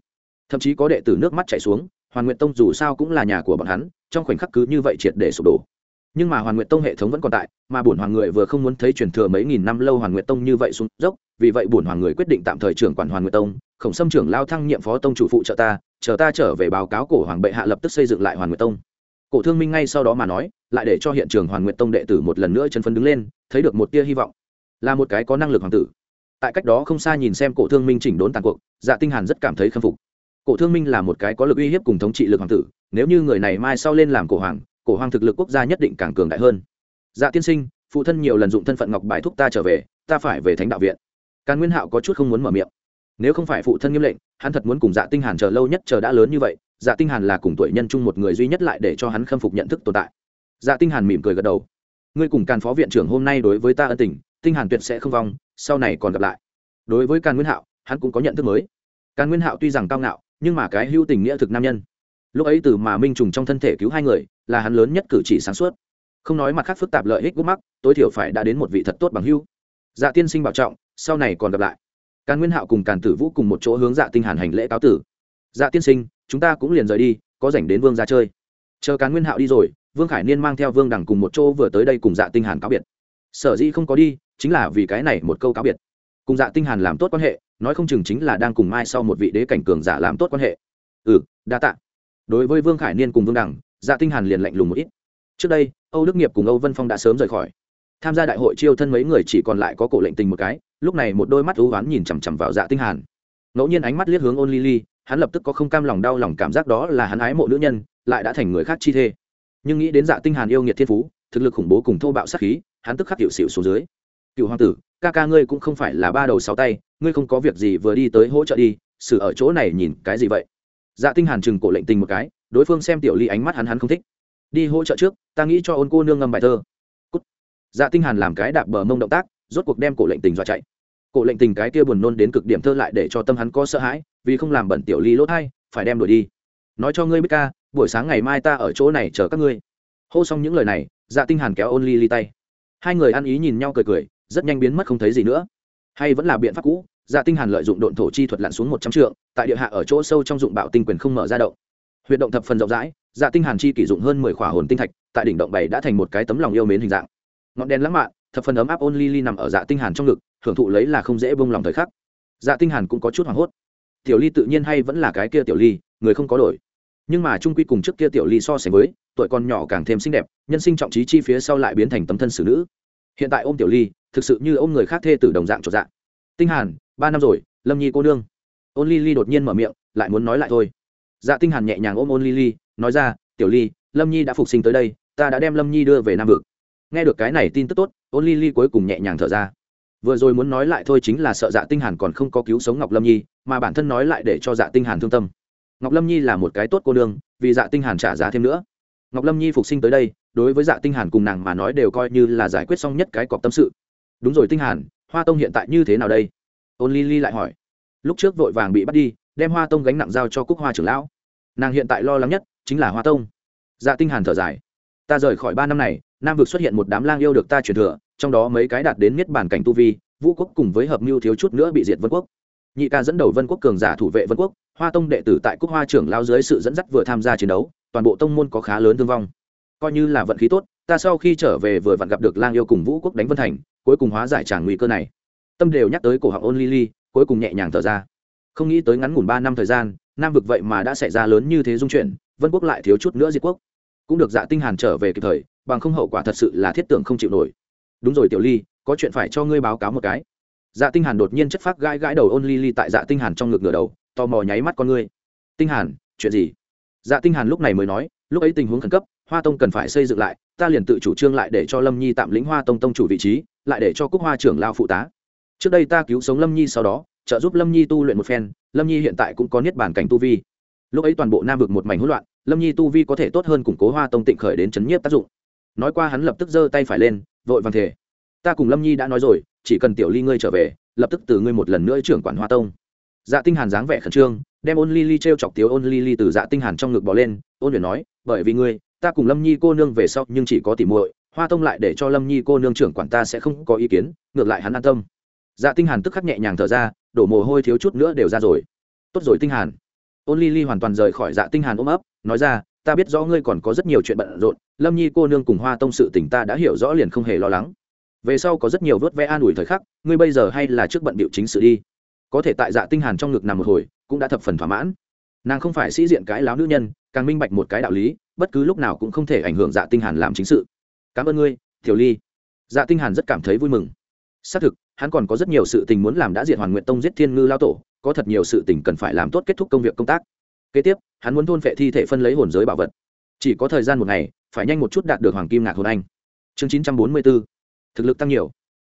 Thậm chí có đệ tử nước mắt chảy xuống, hoàn nguyệt tông dù sao cũng là nhà của bọn hắn, trong khoảnh khắc cứ như vậy triệt để sụp đổ. Nhưng mà hoàn nguyệt tông hệ thống vẫn còn tại, mà bổn hoàng người vừa không muốn thấy truyền thừa mấy nghìn năm lâu hoàn nguyệt tông như vậy xuống dốc vì vậy bổn hoàng người quyết định tạm thời trưởng quản hoàn nguyệt tông, khổng sâm trưởng lao thăng nhiệm phó tông chủ phụ trợ ta, chờ ta trở về báo cáo cổ hoàng bệ hạ lập tức xây dựng lại hoàn nguyệt tông. Cổ thương minh ngay sau đó mà nói, lại để cho hiện trường hoàn nguyệt tông đệ tử một lần nữa chân phấn đứng lên, thấy được một tia hy vọng. Là một cái có năng lực hoàng tử. Tại cách đó không xa nhìn xem cổ thương minh chỉnh đốn tàn cuộc dạ tinh hàn rất cảm thấy khâm phục. Cổ thương minh là một cái có lực uy hiếp cùng thống trị lực hoàng tử, nếu như người này mai sau lên làm cổ hoàng cổ hoàng thực lực quốc gia nhất định càng cường đại hơn. Dạ tiên sinh, phụ thân nhiều lần dụng thân phận ngọc bài thúc ta trở về, ta phải về thánh đạo viện càn nguyên hạo có chút không muốn mở miệng. Nếu không phải phụ thân nghiêm lệnh, hắn thật muốn cùng dạ tinh hàn chờ lâu nhất, chờ đã lớn như vậy dạ tinh hàn là cùng tuổi nhân chung một người duy nhất lại để cho hắn khâm phục nhận thức tồn tại. Dạ tinh hàn mỉm cười gật đầu. Ngươi cùng càn phó viện trưởng hôm nay đối với ta ân tình, tinh hàn tuyệt sẽ không vong, sau này còn gặp lại. Đối với càn nguyên hạo, hắn cũng có nhận thức mới. Càn nguyên hạo tuy rằng cao ngạo, nhưng mà cái hữu tình nghĩa thực nam nhân. Lúc ấy từ mà minh trùng trong thân thể cứu hai người, là hắn lớn nhất cử chỉ sáng suốt. Không nói mặt khác phức tạp lợi ích gút mắc, tối thiểu phải đã đến một vị thật tốt bằng hữu. Dạ tiên sinh bảo trọng sau này còn gặp lại. Càn nguyên hạo cùng càn tử vũ cùng một chỗ hướng dạ tinh hàn hành lễ cáo tử. Dạ tiên sinh, chúng ta cũng liền rời đi, có rảnh đến vương ra chơi. Chờ càn nguyên hạo đi rồi, vương khải niên mang theo vương đằng cùng một chỗ vừa tới đây cùng dạ tinh hàn cáo biệt. Sở dĩ không có đi, chính là vì cái này một câu cáo biệt. Cùng dạ tinh hàn làm tốt quan hệ, nói không chừng chính là đang cùng mai sau một vị đế cảnh cường giả làm tốt quan hệ. Ừ đa tạ. Đối với vương khải niên cùng vương đằng dạ tinh hàn liền lạnh lùng một ít. Trước đây, âu đức nghiệp cùng âu vân phong đã sớm rời khỏi. Tham gia đại hội chiêu thân mấy người chỉ còn lại có cổ lệnh tình một cái lúc này một đôi mắt thú oán nhìn chằm chằm vào dạ tinh hàn. Ngẫu nhiên ánh mắt liếc hướng ôn lily, hắn lập tức có không cam lòng đau lòng cảm giác đó là hắn ái mộ nữ nhân, lại đã thành người khác chi thê. Nhưng nghĩ đến dạ tinh hàn yêu nghiệt thiên phú, thực lực khủng bố cùng thô bạo sát khí, hắn tức khắc hiệu xỉu xuống dưới. Cựu hoàng tử, ca ca ngươi cũng không phải là ba đầu sáu tay, ngươi không có việc gì vừa đi tới hỗ trợ đi, xử ở chỗ này nhìn cái gì vậy? Dạ tinh hàn chừng cổ lệnh tình một cái, đối phương xem tiểu ly ánh mắt hắn hắn không thích. Đi hỗ trợ trước, ta nghĩ cho ôn cô nương ngâm bài thơ. Cút. dạ tinh hàn làm cái đạp bờ mông động tác rốt cuộc đem cổ lệnh tình dọa chạy. Cổ lệnh tình cái kia buồn nôn đến cực điểm thơ lại để cho tâm hắn có sợ hãi, vì không làm bẩn tiểu ly lốt hay phải đem đuổi đi. Nói cho ngươi biết ca, buổi sáng ngày mai ta ở chỗ này chờ các ngươi. Hô xong những lời này dạ tinh hàn kéo ôn ly ly tay. Hai người ăn ý nhìn nhau cười cười, rất nhanh biến mất không thấy gì nữa. Hay vẫn là biện pháp cũ dạ tinh hàn lợi dụng độn thổ chi thuật lặn xuống một trăm trượng, tại địa hạ ở chỗ sâu trong dụng bạo tinh quyền không mở ra động. Huyệt động thập phần rộng rãi dạ tinh hàn chi kỷ dụng hơn mười khỏa hồn tinh thạch, tại đỉnh động bảy đã thành một cái tấm lòng yêu mến hình dạng. Ngọn đèn lãng mạn thập phần ấm áp ôn ly ly nằm ở dạ tinh hàn trong ngực, hưởng thụ lấy là không dễ buông lòng thời khắc. Dạ tinh hàn cũng có chút hoảng hốt. Tiểu ly tự nhiên hay vẫn là cái kia tiểu ly, người không có đổi. Nhưng mà trung quy cùng trước kia tiểu ly so sánh với, tuổi con nhỏ càng thêm xinh đẹp, nhân sinh trọng trí chi phía sau lại biến thành tấm thân xử nữ. Hiện tại ôm tiểu ly, thực sự như ôm người khác thê tử đồng dạng trọn dạng. Tinh hàn, ba năm rồi, lâm nhi cô nương. Ôn ly ly đột nhiên mở miệng, lại muốn nói lại thôi. Dạ tinh hàn nhẹ nhàng ôm ôn ly ly, nói ra, tiểu ly, lâm nhi đã phục sinh tới đây, ta đã đem lâm nhi đưa về nam vực. Nghe được cái này tin tức tốt ôn ly ly cuối cùng nhẹ nhàng thở ra. Vừa rồi muốn nói lại thôi chính là sợ dạ tinh hàn còn không có cứu sống ngọc lâm nhi, mà bản thân nói lại để cho dạ tinh hàn thương tâm. Ngọc lâm nhi là một cái tốt cô đương vì dạ tinh hàn trả giá thêm nữa. Ngọc lâm nhi phục sinh tới đây, đối với dạ tinh hàn cùng nàng mà nói đều coi như là giải quyết xong nhất cái cọc tâm sự. Đúng rồi tinh hàn, hoa tông hiện tại như thế nào đây? Ôn ly ly lại hỏi. Lúc trước vội vàng bị bắt đi, đem hoa tông gánh nặng giao cho cúc hoa trưởng lão. Nàng hiện tại lo lắng nhất chính là hoa tông. Dạ tinh hàn thở dài. Ta rời khỏi ba năm này nam vực xuất hiện một đám lang yêu được ta truyền thừa, trong đó mấy cái đạt đến miết bản cảnh tu vi, vũ quốc cùng với hợp mưu thiếu chút nữa bị diệt vân quốc. Nhị ca dẫn đầu vân quốc cường giả thủ vệ vân quốc, hoa tông đệ tử tại cúc hoa trưởng lao dưới sự dẫn dắt vừa tham gia chiến đấu, toàn bộ tông môn có khá lớn thương vong. Coi như là vận khí tốt, ta sau khi trở về vừa vặn gặp được lang yêu cùng vũ quốc đánh vân thành, cuối cùng hóa giải tràng nguy cơ này. Tâm đều nhắc tới cổ họng ôn ly ly cuối cùng nhẹ nhàng thở ra. Không nghĩ tới ngắn ngủn ba năm thời gian, nam vực vậy mà đã xảy ra lớn như thế dung chuyển, vân quốc lại thiếu chút nữa diệt quốc. Cũng được dạ tinh hàn trở về kịp thời bằng không hậu quả thật sự là thiết tưởng không chịu nổi. Đúng rồi tiểu ly, có chuyện phải cho ngươi báo cáo một cái. Dạ tinh hàn đột nhiên chất phát gãi gãi đầu ôn ly ly tại dạ tinh hàn trong ngực ngửa đầu, tò mò nháy mắt con ngươi. Tinh hàn, chuyện gì? Dạ tinh hàn lúc này mới nói, lúc ấy tình huống khẩn cấp, hoa tông cần phải xây dựng lại, ta liền tự chủ trương lại để cho lâm nhi tạm lĩnh hoa tông tông chủ vị trí, lại để cho cúc hoa trưởng lao phụ tá. Trước đây ta cứu sống lâm nhi sau đó, trợ giúp lâm nhi tu luyện một phen, lâm nhi hiện tại cũng có niết bản cảnh tu vi. Lúc ấy toàn bộ nam vực một mảnh hỗn loạn, lâm nhi tu vi có thể tốt hơn củng cố hoa tông tịnh khởi đến chấn nhiếp tác dụng nói qua hắn lập tức giơ tay phải lên, vội vàng thể ta cùng lâm nhi đã nói rồi, chỉ cần tiểu ly ngươi trở về, lập tức từ ngươi một lần nữa trưởng quản hoa tông. Dạ tinh hàn dáng vẻ khẩn trương, đem ôn ly ly treo chọc tiếu ôn ly ly từ dạ tinh hàn trong ngực bỏ lên, ôn luyện nói, bởi vì ngươi, ta cùng lâm nhi cô nương về sau nhưng chỉ có tỉ muội, hoa tông lại để cho lâm nhi cô nương trưởng quản ta sẽ không có ý kiến, ngược lại hắn an tâm. Dạ tinh hàn tức khắc nhẹ nhàng thở ra, đổ mồ hôi thiếu chút nữa đều ra rồi. Tốt rồi tinh hàn. Ôn ly ly hoàn toàn rời khỏi dạ tinh hàn ôm ấp, nói ra ta biết rõ ngươi còn có rất nhiều chuyện bận rộn, lâm nhi cô nương cùng hoa tông sự tình ta đã hiểu rõ liền không hề lo lắng. Về sau có rất nhiều vớt vẽ an ủi thời khắc, ngươi bây giờ hay là trước bận biểu chính sự đi. Có thể tại dạ tinh hàn trong ngực nằm một hồi, cũng đã thập phần thỏa mãn. Nàng không phải sĩ diện cái láo nữ nhân, càng minh bạch một cái đạo lý, bất cứ lúc nào cũng không thể ảnh hưởng dạ tinh hàn làm chính sự. Cảm ơn ngươi, tiểu ly. Dạ tinh hàn rất cảm thấy vui mừng. Xác thực, hắn còn có rất nhiều sự tình muốn làm đã diệt hoàn nguyện tông giết thiên ngư lao tổ, có thật nhiều sự tình cần phải làm tốt kết thúc công việc công tác kế tiếp, hắn muốn thôn phệ thi thể phân lấy hồn giới bảo vật. Chỉ có thời gian một ngày, phải nhanh một chút đạt được hoàng kim ngạc hồn anh. Chương 944 thực lực tăng nhiều.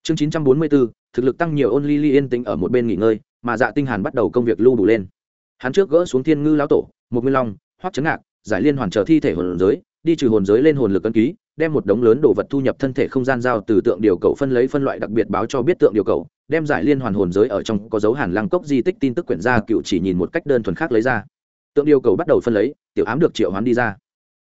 Chương 944 thực lực tăng nhiều ôn ly ly yên tĩnh ở một bên nghỉ ngơi, mà dạ tinh hàn bắt đầu công việc lưu đủ lên. Hắn trước gỡ xuống thiên ngư lão tổ, một nguyên long, hoắc chấn ngạc, giải liên hoàn trở thi thể hồn giới, đi trừ hồn giới lên hồn lực cân ký, đem một đống lớn đồ vật thu nhập thân thể không gian giao từ tượng điều cầu phân lấy phân loại đặc biệt báo cho biết tượng điều cầu, đem giải liên hoàn hồn giới ở trong có dấu hàn lăng cốc di tích tin tức quyển ra, cựu chỉ nhìn một cách đơn thuần khác lấy ra tượng điều cầu bắt đầu phân lấy, tiểu ám được triệu hoán đi ra.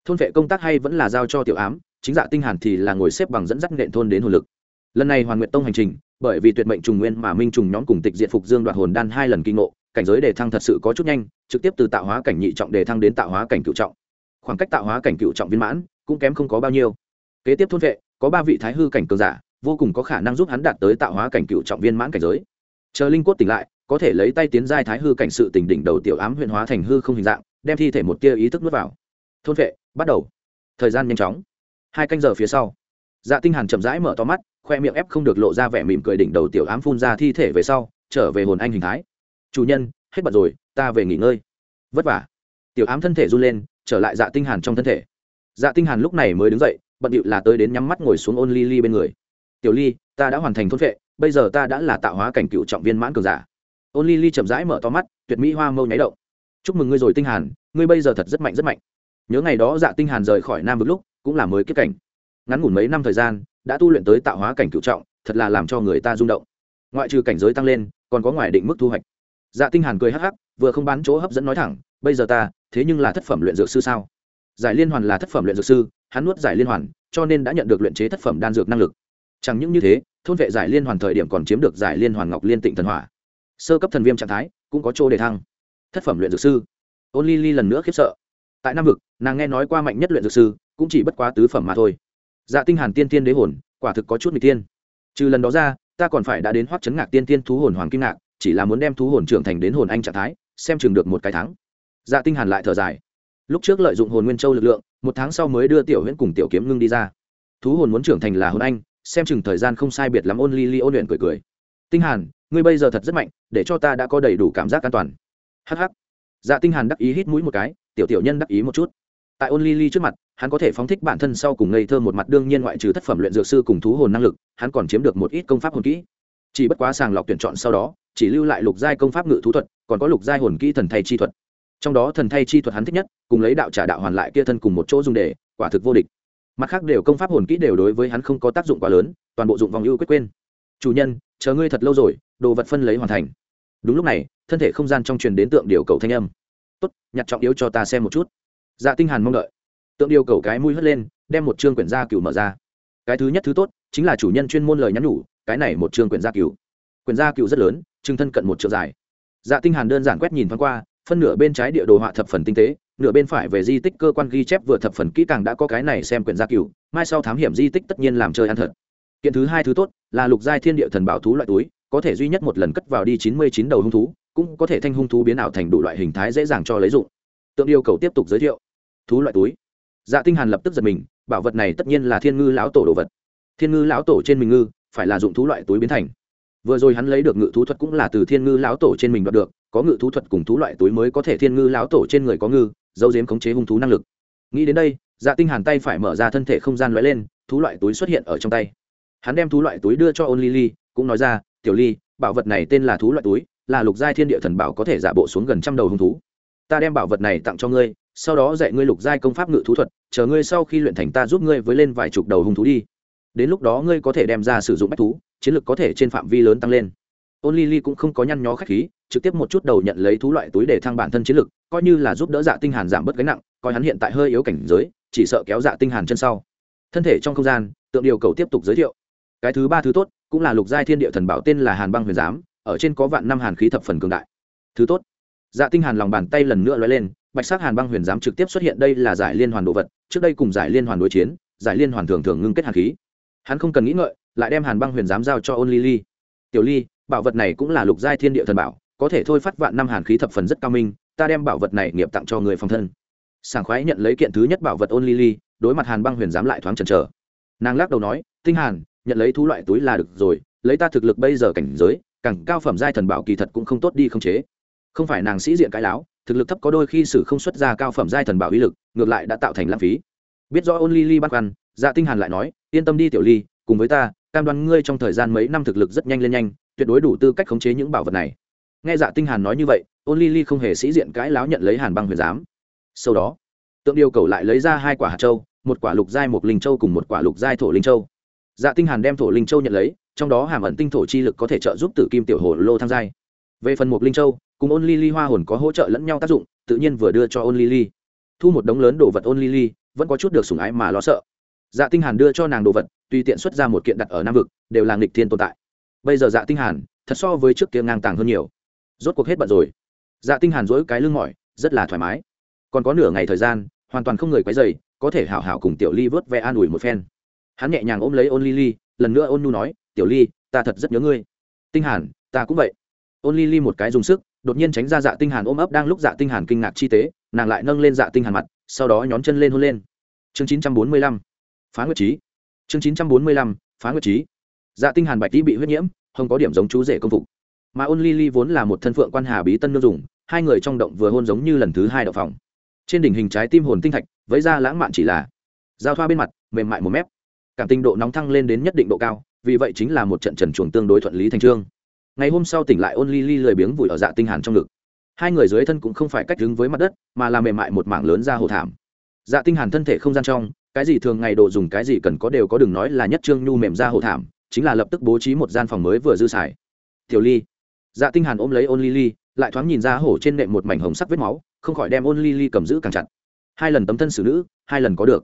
Thôn vệ công tác hay vẫn là giao cho tiểu ám, chính dạ tinh hàn thì là ngồi xếp bằng dẫn dắt nện thôn đến hồn lực. Lần này hoàn nguyện tông hành trình, bởi vì tuyệt mệnh trùng nguyên mà minh trùng nhóm cùng tịch diện phục dương đoạt hồn đan hai lần kinh ngộ, cảnh giới đề thăng thật sự có chút nhanh, trực tiếp từ tạo hóa cảnh nhị trọng đề thăng đến tạo hóa cảnh cựu trọng. Khoảng cách tạo hóa cảnh cựu trọng viên mãn, cũng kém không có bao nhiêu. Kế tiếp thôn vệ, có ba vị thái hư cảnh cường giả, vô cùng có khả năng giúp hắn đạt tới tạo hóa cảnh cựu trọng viên mãn cảnh giới. Chờ linh cốt tỉnh lại có thể lấy tay tiến giai thái hư cảnh sự tỉnh đỉnh đầu tiểu ám huyện hóa thành hư không hình dạng, đem thi thể một tia ý thức nuốt vào. Thôn vệ, bắt đầu. Thời gian nhanh chóng. Hai canh giờ phía sau dạ tinh hàn chậm rãi mở to mắt, khoe miệng ép không được lộ ra vẻ mỉm cười đỉnh đầu tiểu ám phun ra thi thể về sau, trở về hồn anh hình thái. Chủ nhân, hết bận rồi, ta về nghỉ ngơi. Vất vả. Tiểu ám thân thể run lên, trở lại dạ tinh hàn trong thân thể. Dạ tinh hàn lúc này mới đứng dậy, bận điệu là tới đến nhắm mắt ngồi xuống ôn ly ly bên người. Tiểu ly, ta đã hoàn thành thôn vệ, bây giờ ta đã là tạo hóa cảnh cựu trọng viên mãn cường giả ôn ly ly chậm rãi mở to mắt, tuyệt mỹ hoa mâu nháy động. Chúc mừng ngươi rồi tinh hàn, ngươi bây giờ thật rất mạnh rất mạnh. Nhớ ngày đó dạ tinh hàn rời khỏi nam vực lúc, cũng là mới kết cảnh. Ngắn ngủn mấy năm thời gian, đã tu luyện tới tạo hóa cảnh cựu trọng, thật là làm cho người ta rung động. Ngoại trừ cảnh giới tăng lên, còn có ngoài định mức thu hoạch. Dạ tinh hàn cười hắc hắc, vừa không bán chỗ hấp dẫn nói thẳng, bây giờ ta, thế nhưng là thất phẩm luyện dược sư sao? Giải liên hoàn là thất phẩm luyện dược sư, hắn nuốt giải liên hoàn, cho nên đã nhận được luyện chế thất phẩm đan dược năng lực. Chẳng những như thế, thôn vệ giải liên hoàn thời điểm còn chiếm được giải liên hoàn ngọc liên tịnh thần hỏa sơ cấp thần viêm trạng thái, cũng có chỗ để thăng. Thất phẩm luyện dược sư. Ôn ly ly lần nữa khiếp sợ. Tại nam vực, nàng nghe nói qua mạnh nhất luyện dược sư, cũng chỉ bất quá tứ phẩm mà thôi. Dạ tinh hàn tiên tiên đế hồn, quả thực có chút n tiên trừ lần đó ra, ta còn phải đã đến hoắc chấn ngạc tiên tiên thú hồn hoàng kim ngạc, chỉ là muốn đem thú hồn trưởng thành đến hồn anh trạng thái, xem chừng được một cái tháng dạ tinh hàn lại thở dài. Lúc trước lợi dụng hồn nguyên châu lực lượng, một tháng sau mới đưa tiểu huyễn cùng tiểu kiếm ngưng đi ra. Thú hồn muốn trưởng thành là hồn anh, xem chừng thời gian không sai biệt lắm, ôn ly ly ôn luyện cười cười. Tinh hàn ngươi bây giờ thật rất mạnh, để cho ta đã có đầy đủ cảm giác an toàn. Hắc hắc. Dạ tinh hàn đắc ý hít mũi một cái, tiểu tiểu nhân đắc ý một chút. Tại ôn ly ly trước mặt, hắn có thể phóng thích bản thân sau cùng ngây thơ một mặt đương nhiên ngoại trừ thất phẩm luyện dược sư cùng thú hồn năng lực, hắn còn chiếm được một ít công pháp hồn kỹ. Chỉ bất quá sàng lọc tuyển chọn sau đó, chỉ lưu lại lục giai công pháp ngự thú thuật, còn có lục giai hồn kỹ thần thay chi thuật. Trong đó thần thay chi thuật hắn thích nhất, cùng lấy đạo trả đạo hoàn lại kia thân cùng một chỗ dùng để, quả thực vô địch. Mặt khác đều công pháp hồn kỹ đều đối với hắn không có tác dụng quá lớn, toàn bộ dụng vòng ưu quyết quên. Chủ nhân, chờ ngươi thật lâu rồi đồ vật phân lấy hoàn thành. Đúng lúc này, thân thể không gian trong truyền đến tượng điều cầu thanh âm. Tốt, nhặt trọng yếu cho ta xem một chút. Dạ tinh hàn mong đợi. Tượng điều cầu cái mũi hất lên, đem một chương quyển gia cửu mở ra. Cái thứ nhất thứ tốt, chính là chủ nhân chuyên môn lời nhắn nhủ, cái này một chương quyển gia cửu. Quyển gia cửu rất lớn trưng thân cận một trượng dài. Dạ tinh hàn đơn giản quét nhìn thoáng qua, phân nửa bên trái địa đồ họa thập phần tinh tế, nửa bên phải về di tích cơ quan ghi chép vừa thập phần kỹ càng đã có cái này xem quyển gia cửu, mai sau thám hiểm di tích tất nhiên làm chơi ăn thật. Kiện thứ hai thứ tốt, là lục giai thiên địa thần bảo thú loại túi có thể duy nhất một lần cất vào đi chín mươi chín đầu hung thú cũng có thể thanh hung thú biến ảo thành đủ loại hình thái dễ dàng cho lấy dụng. Tượng yêu cầu tiếp tục giới thiệu. Thú loại túi. Dạ tinh hàn lập tức giật mình bảo vật này tất nhiên là thiên ngư lão tổ đồ vật. Thiên ngư lão tổ trên mình ngư phải là dụng thú loại túi biến thành. Vừa rồi hắn lấy được ngự thú thuật cũng là từ thiên ngư lão tổ trên mình đoạt được có ngự thú thuật cùng thú loại túi mới có thể thiên ngư lão tổ trên người có ngư dấu diếm khống chế hung thú năng lực. Nghĩ đến đây dạ tinh hàn tay phải mở ra thân thể không gian lóe lên thú loại túi xuất hiện ở trong tay. Hắn đem thú loại túi đưa cho ôn Lily, cũng nói ra tiểu ly, bảo vật này tên là thú loại túi, là lục giai thiên địa thần bảo có thể giả bộ xuống gần trăm đầu hung thú. Ta đem bảo vật này tặng cho ngươi, sau đó dạy ngươi lục giai công pháp ngự thú thuật, chờ ngươi sau khi luyện thành ta giúp ngươi với lên vài chục đầu hung thú đi. Đến lúc đó ngươi có thể đem ra sử dụng bách thú, chiến lược có thể trên phạm vi lớn tăng lên. Ôn ly ly cũng không có nhăn nhó khách khí, trực tiếp một chút đầu nhận lấy thú loại túi để thăng bản thân chiến lược coi như là giúp đỡ dạ tinh hàn giảm bớt gánh nặng, coi hắn hiện tại hơi yếu cảnh giới, chỉ sợ kéo dạ tinh hàn chân sau. Thân thể trong không gian, tượng điều cầu tiếp tục giới thiệu. Cái thứ ba thứ tốt cũng là lục giai thiên địa thần bảo tên là hàn băng huyền giám, ở trên có vạn năm hàn khí thập phần cường đại. Thứ tốt dạ tinh hàn lòng bàn tay lần nữa lóe lên, bạch sắc hàn băng huyền giám trực tiếp xuất hiện đây là giải liên hoàn đồ vật, trước đây cùng giải liên hoàn đối chiến, giải liên hoàn thường thường ngưng kết hàn khí. Hắn không cần nghĩ ngợi, lại đem hàn băng huyền giám giao cho ôn ly ly. Tiểu ly, bảo vật này cũng là lục giai thiên địa thần bảo, có thể thôi phát vạn năm hàn khí thập phần rất cao minh, ta đem bảo vật này nghiệp tặng cho người phòng thân. Sảng khoái nhận lấy kiện thứ nhất bảo vật ôn ly ly, đối mặt hàn băng huyền giám lại thoáng chần chờ. Nàng lắc đầu nói, tinh hàn nhận lấy thú loại túi là được rồi, lấy ta thực lực bây giờ cảnh giới, càng cao phẩm giai thần bảo kỳ thật cũng không tốt đi không chế. Không phải nàng sĩ diện cái láo, thực lực thấp có đôi khi sử không xuất ra cao phẩm giai thần bảo uy lực, ngược lại đã tạo thành lãng phí. Biết rõ ôn ly ly băn khoăn dạ tinh hàn lại nói, yên tâm đi tiểu ly, cùng với ta, cam đoan ngươi trong thời gian mấy năm thực lực rất nhanh lên nhanh, tuyệt đối đủ tư cách khống chế những bảo vật này. Nghe dạ tinh hàn nói như vậy, ôn ly ly không hề sĩ diện cái láo nhận lấy hàn băng huyền giám. Sau đó, tượng điều cầu lại lấy ra hai quả hạt châu, một quả lục giai một linh châu cùng một quả lục giai thổ linh châu dạ tinh hàn đem thổ linh châu nhận lấy, trong đó hàm ẩn tinh thổ chi lực có thể trợ giúp tử kim tiểu hồ lô thăng giai. Về phần một linh châu, cùng ôn ly ly hoa hồn có hỗ trợ lẫn nhau tác dụng, tự nhiên vừa đưa cho ôn ly ly thu một đống lớn đồ vật ôn ly ly vẫn có chút được sủng ái mà lo sợ. Dạ tinh hàn đưa cho nàng đồ vật, tùy tiện xuất ra một kiện đặt ở nam vực, đều là nghịch thiên tồn tại. Bây giờ dạ tinh hàn, thật so với trước kia ngang tàng hơn nhiều. Rốt cuộc hết bận rồi. Dạ tinh hàn dỗi cái lưng mỏi, rất là thoải mái. Còn có nửa ngày thời gian, hoàn toàn không người quấy rầy, có thể hảo hảo cùng tiểu ly vớt ve an ủi một phen hắn nhẹ nhàng ôm lấy ôn ly ly lần nữa ôn nhu nói, tiểu ly, ta thật rất nhớ ngươi. Tinh hàn, ta cũng vậy. Ôn ly ly một cái dùng sức, đột nhiên tránh ra dạ tinh hàn ôm ấp đang lúc dạ tinh hàn kinh ngạc chi tế, nàng lại nâng lên dạ tinh hàn mặt, sau đó nhón chân lên hôn lên. Chương 945 phá nguyệt trí. Chương 945 phá nguyệt trí. Dạ tinh hàn bạch tí bị huyết nhiễm, không có điểm giống chú rể công phục. Mà ôn ly ly vốn là một thân phượng quan hà bí tân nương dùng, hai người trong động vừa hôn giống như lần thứ hai động phòng trên đỉnh hình trái tim hồn tinh thạch với ra lãng mạn chỉ là giao thoa bên mặt, mềm mại một mép cảm tình độ nóng thăng lên đến nhất định độ cao, vì vậy chính là một trận trần chuồng tương đối thuận lý thành trương. Ngày hôm sau tỉnh lại, ôn ly ly lười biếng vùi ở dạ tinh hàn trong ngực. Hai người dưới thân cũng không phải cách đứng với mặt đất, mà là mềm mại một mảng lớn ra hồ thảm. Dạ tinh hàn thân thể không gian trong, cái gì thường ngày đồ dùng cái gì cần có đều có đừng nói là nhất trương nhu mềm ra hồ thảm, chính là lập tức bố trí một gian phòng mới vừa dư xài. Tiểu ly. Dạ tinh hàn ôm lấy ôn ly ly, lại thoáng nhìn ra hổ trên nệm một mảnh hồng sắc vết máu, không khỏi đem ôn ly ly cầm giữ càng chặt. Hai lần tấm thân xử nữ, hai lần có được.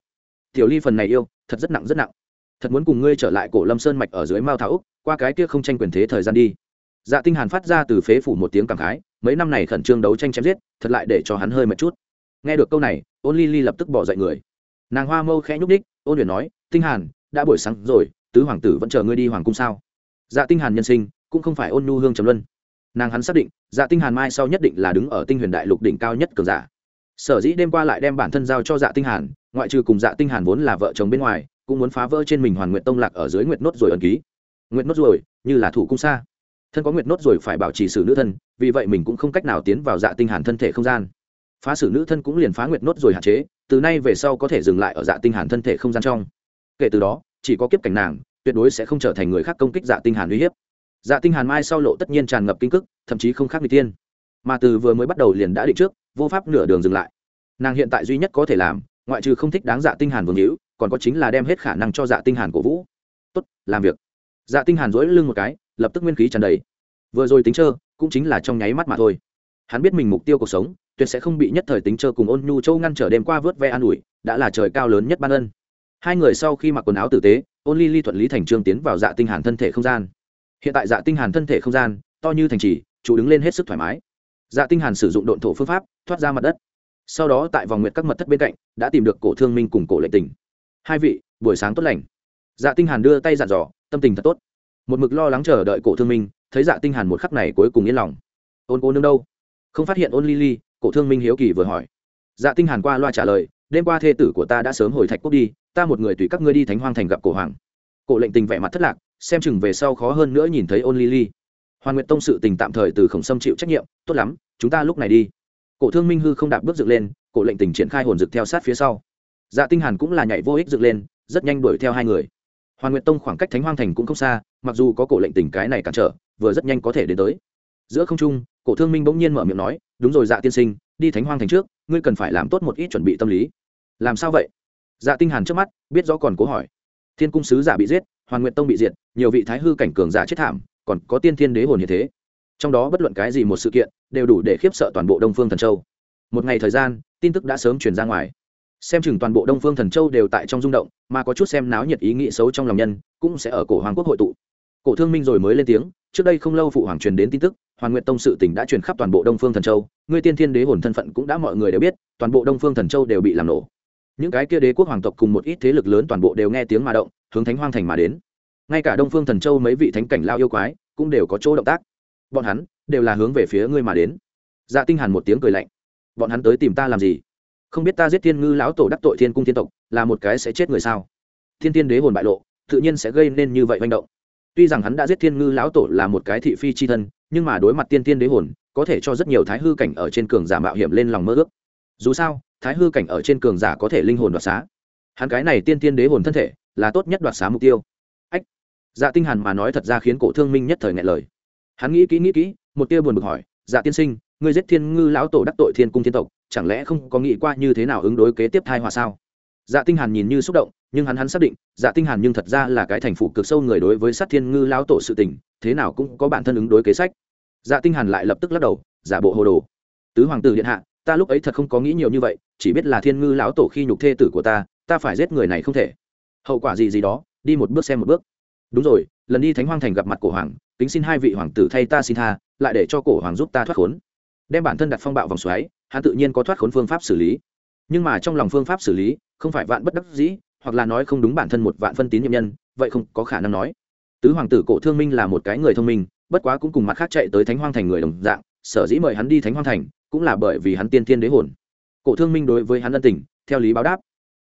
Tiểu ly phần này yêu, thật rất nặng rất nặng thật muốn cùng ngươi trở lại cổ lâm sơn mạch ở dưới mao thảo úc, qua cái kia không tranh quyền thế thời gian đi. Dạ tinh hàn phát ra từ phế phủ một tiếng cảm khái, mấy năm này khẩn trương đấu tranh chém giết, thật lại để cho hắn hơi mệt chút. Nghe được câu này, ôn ly ly lập tức bỏ dậy người. Nàng hoa mâu khẽ nhúc đích ôn luyện nói, tinh hàn, đã buổi sáng rồi, tứ hoàng tử vẫn chờ ngươi đi hoàng cung sao? Dạ tinh hàn nhân sinh, cũng không phải ôn nhu hương trầm luân. Nàng hắn xác định dạ tinh hàn mai sau nhất định là đứng ở tinh huyền đại lục đỉnh cao nhất cường giả. Sở dĩ đêm qua lại đem bản thân giao cho dạ tinh hàn, ngoại trừ cùng dạ tinh hàn vốn là vợ chồng bên ngoài cũng muốn phá vỡ trên mình hoàn nguyện tông lạc ở dưới nguyệt nốt rồi ẩn ký. Nguyệt nốt rồi như là thủ cung xa. Thân có nguyệt nốt rồi phải bảo trì sử nữ thân, vì vậy mình cũng không cách nào tiến vào dạ tinh hàn thân thể không gian. Phá xử nữ thân cũng liền phá nguyệt nốt rồi hạn chế, từ nay về sau có thể dừng lại ở dạ tinh hàn thân thể không gian trong. Kể từ đó, chỉ có kiếp cảnh nàng, tuyệt đối sẽ không trở thành người khác công kích dạ tinh hàn uy hiếp. Dạ tinh hàn mai sau lộ tất nhiên tràn ngập kinh cức, thậm chí không khác người tiên mà từ vừa mới bắt đầu liền đã định trước, vô pháp nửa đường dừng lại. Nàng hiện tại duy nhất có thể làm, ngoại trừ không thích đáng dạ tinh hàn vương hữu còn có chính là đem hết khả năng cho dạ tinh hàn cổ vũ. Tốt, làm việc. Dạ tinh hàn duỗi lưng một cái, lập tức nguyên khí tràn đầy. Vừa rồi tính trơ, cũng chính là trong nháy mắt mà thôi. Hắn biết mình mục tiêu cuộc sống, tuyệt sẽ không bị nhất thời tính trơ cùng ôn nhu châu ngăn trở đêm qua vớt ve an ủi, đã là trời cao lớn nhất ban ân. Hai người sau khi mặc quần áo tử tế, ôn ly ly thuận lý thành trương tiến vào dạ tinh hàn thân thể không gian. Hiện tại dạ tinh hàn thân thể không gian, to như thành trì, chủ đứng lên hết sức thoải mái. Dạ tinh hàn sử dụng độn thổ phương pháp, thoát ra mặt đất. Sau đó tại vòng nguyệt các mật thất bên cạnh, đã tìm được cổ thương minh cùng cổ lệ tình hai vị, buổi sáng tốt lành. Dạ tinh hàn đưa tay dặn dò, tâm tình thật tốt. Một mực lo lắng chờ đợi cổ thương minh, thấy dạ tinh hàn một khắc này cuối cùng yên lòng. Ôn cô nương đâu? Không phát hiện ôn lily, cổ thương minh hiếu kỳ vừa hỏi. Dạ tinh hàn qua loa trả lời, đêm qua thê tử của ta đã sớm hồi thạch quốc đi, ta một người tùy các ngươi đi thánh hoang thành gặp cổ hoàng. Cổ lệnh tình vẻ mặt thất lạc, xem chừng về sau khó hơn nữa nhìn thấy ôn lily. Hoàn nguyện tông sự tình tạm thời từ khổng sâm chịu trách nhiệm, tốt lắm, chúng ta lúc này đi. Cổ thương minh hư không đạp bước dựng lên, cổ lệnh tình triển khai hồn dực theo sát phía sau dạ tinh hàn cũng là nhảy vô ích dựng lên, rất nhanh đuổi theo hai người. Hoàn nguyện tông khoảng cách thánh hoang thành cũng không xa, mặc dù có cổ lệnh tình cái này cản trở, vừa rất nhanh có thể đến tới. Giữa không trung, cổ thương minh bỗng nhiên mở miệng nói, đúng rồi dạ tiên sinh, đi thánh hoang thành trước, ngươi cần phải làm tốt một ít chuẩn bị tâm lý. Làm sao vậy? Dạ tinh hàn trước mắt, biết rõ còn cố hỏi. Thiên cung sứ giả bị giết, hoàn nguyện tông bị diệt, nhiều vị thái hư cảnh cường giả chết thảm, còn có tiên thiên đế hồn như thế. Trong đó bất luận cái gì một sự kiện, đều đủ để khiếp sợ toàn bộ đông phương thần châu. Một ngày thời gian, tin tức đã sớm truyền ra ngoài xem chừng toàn bộ đông phương thần châu đều tại trong rung động, mà có chút xem náo nhiệt ý nghĩ xấu trong lòng nhân, cũng sẽ ở cổ hoàng quốc hội tụ. Cổ thương minh rồi mới lên tiếng, trước đây không lâu phụ hoàng truyền đến tin tức hoàn nguyện tông sự tỉnh đã truyền khắp toàn bộ đông phương thần châu ngươi tiên thiên đế hồn thân phận cũng đã mọi người đều biết, toàn bộ đông phương thần châu đều bị làm nổ. Những cái kia đế quốc hoàng tộc cùng một ít thế lực lớn toàn bộ đều nghe tiếng mà động, hướng thánh hoang thành mà đến. Ngay cả đông phương thần châu mấy vị thánh cảnh lao yêu quái cũng đều có chỗ động tác. Bọn hắn đều là hướng về phía ngươi mà đến. Dạ tinh hàn một tiếng cười lạnh. Bọn hắn tới tìm ta làm gì? Không biết ta giết thiên ngư lão tổ đắc tội thiên cung thiên tộc, là một cái sẽ chết người sao? Thiên tiên đế hồn bại lộ, tự nhiên sẽ gây nên như vậy manh động. Tuy rằng hắn đã giết thiên ngư lão tổ là một cái thị phi chi thân, nhưng mà đối mặt tiên tiên đế hồn, có thể cho rất nhiều thái hư cảnh ở trên cường giả mạo hiểm lên lòng mơ ước. Dù sao, thái hư cảnh ở trên cường giả có thể linh hồn đoạt xá. Hắn cái này tiên tiên đế hồn thân thể, là tốt nhất đoạt xá mục tiêu. Ách. Dạ tinh hàn mà nói thật ra khiến cổ thương minh nhất thời ngại lời. Hắn nghĩ kỹ nghĩ kỹ, một tia buồn bực hỏi dạ tiên sinh ngươi giết thiên ngư lão tổ đắc tội thiên cung thiên tộc, chẳng lẽ không có nghĩ qua như thế nào ứng đối kế tiếp thai hòa sao? Dạ tinh hàn nhìn như xúc động, nhưng hắn hắn xác định dạ tinh hàn nhưng thật ra là cái thành phủ cực sâu người đối với sát thiên ngư lão tổ sự tình, thế nào cũng có bản thân ứng đối kế sách. Dạ tinh hàn lại lập tức lắc đầu, giả bộ hồ đồ. Tứ hoàng tử điện hạ, ta lúc ấy thật không có nghĩ nhiều như vậy, chỉ biết là thiên ngư lão tổ khi nhục thê tử của ta ta phải giết người này không thể. Hậu quả gì gì đó, đi một bước xem một bước. Đúng rồi, lần đi thánh hoang thành gặp mặt cổ hoàng, kính xin hai vị hoàng tử thay ta xin tha, lại để cho cổ hoàng giúp ta thoát khốn đem bản thân đặt phong bạo vòng xoáy, hắn tự nhiên có thoát khốn phương pháp xử lý. Nhưng mà trong lòng phương pháp xử lý, không phải vạn bất đắc dĩ, hoặc là nói không đúng bản thân một vạn phân tín nhiệm nhân, vậy không có khả năng nói. Tứ hoàng tử cổ thương minh là một cái người thông minh, bất quá cũng cùng mặt khác chạy tới thánh hoang thành người đồng dạng, sở dĩ mời hắn đi thánh hoang thành, cũng là bởi vì hắn tiên thiên đế hồn. Cổ thương minh đối với hắn ân tình, theo lý báo đáp.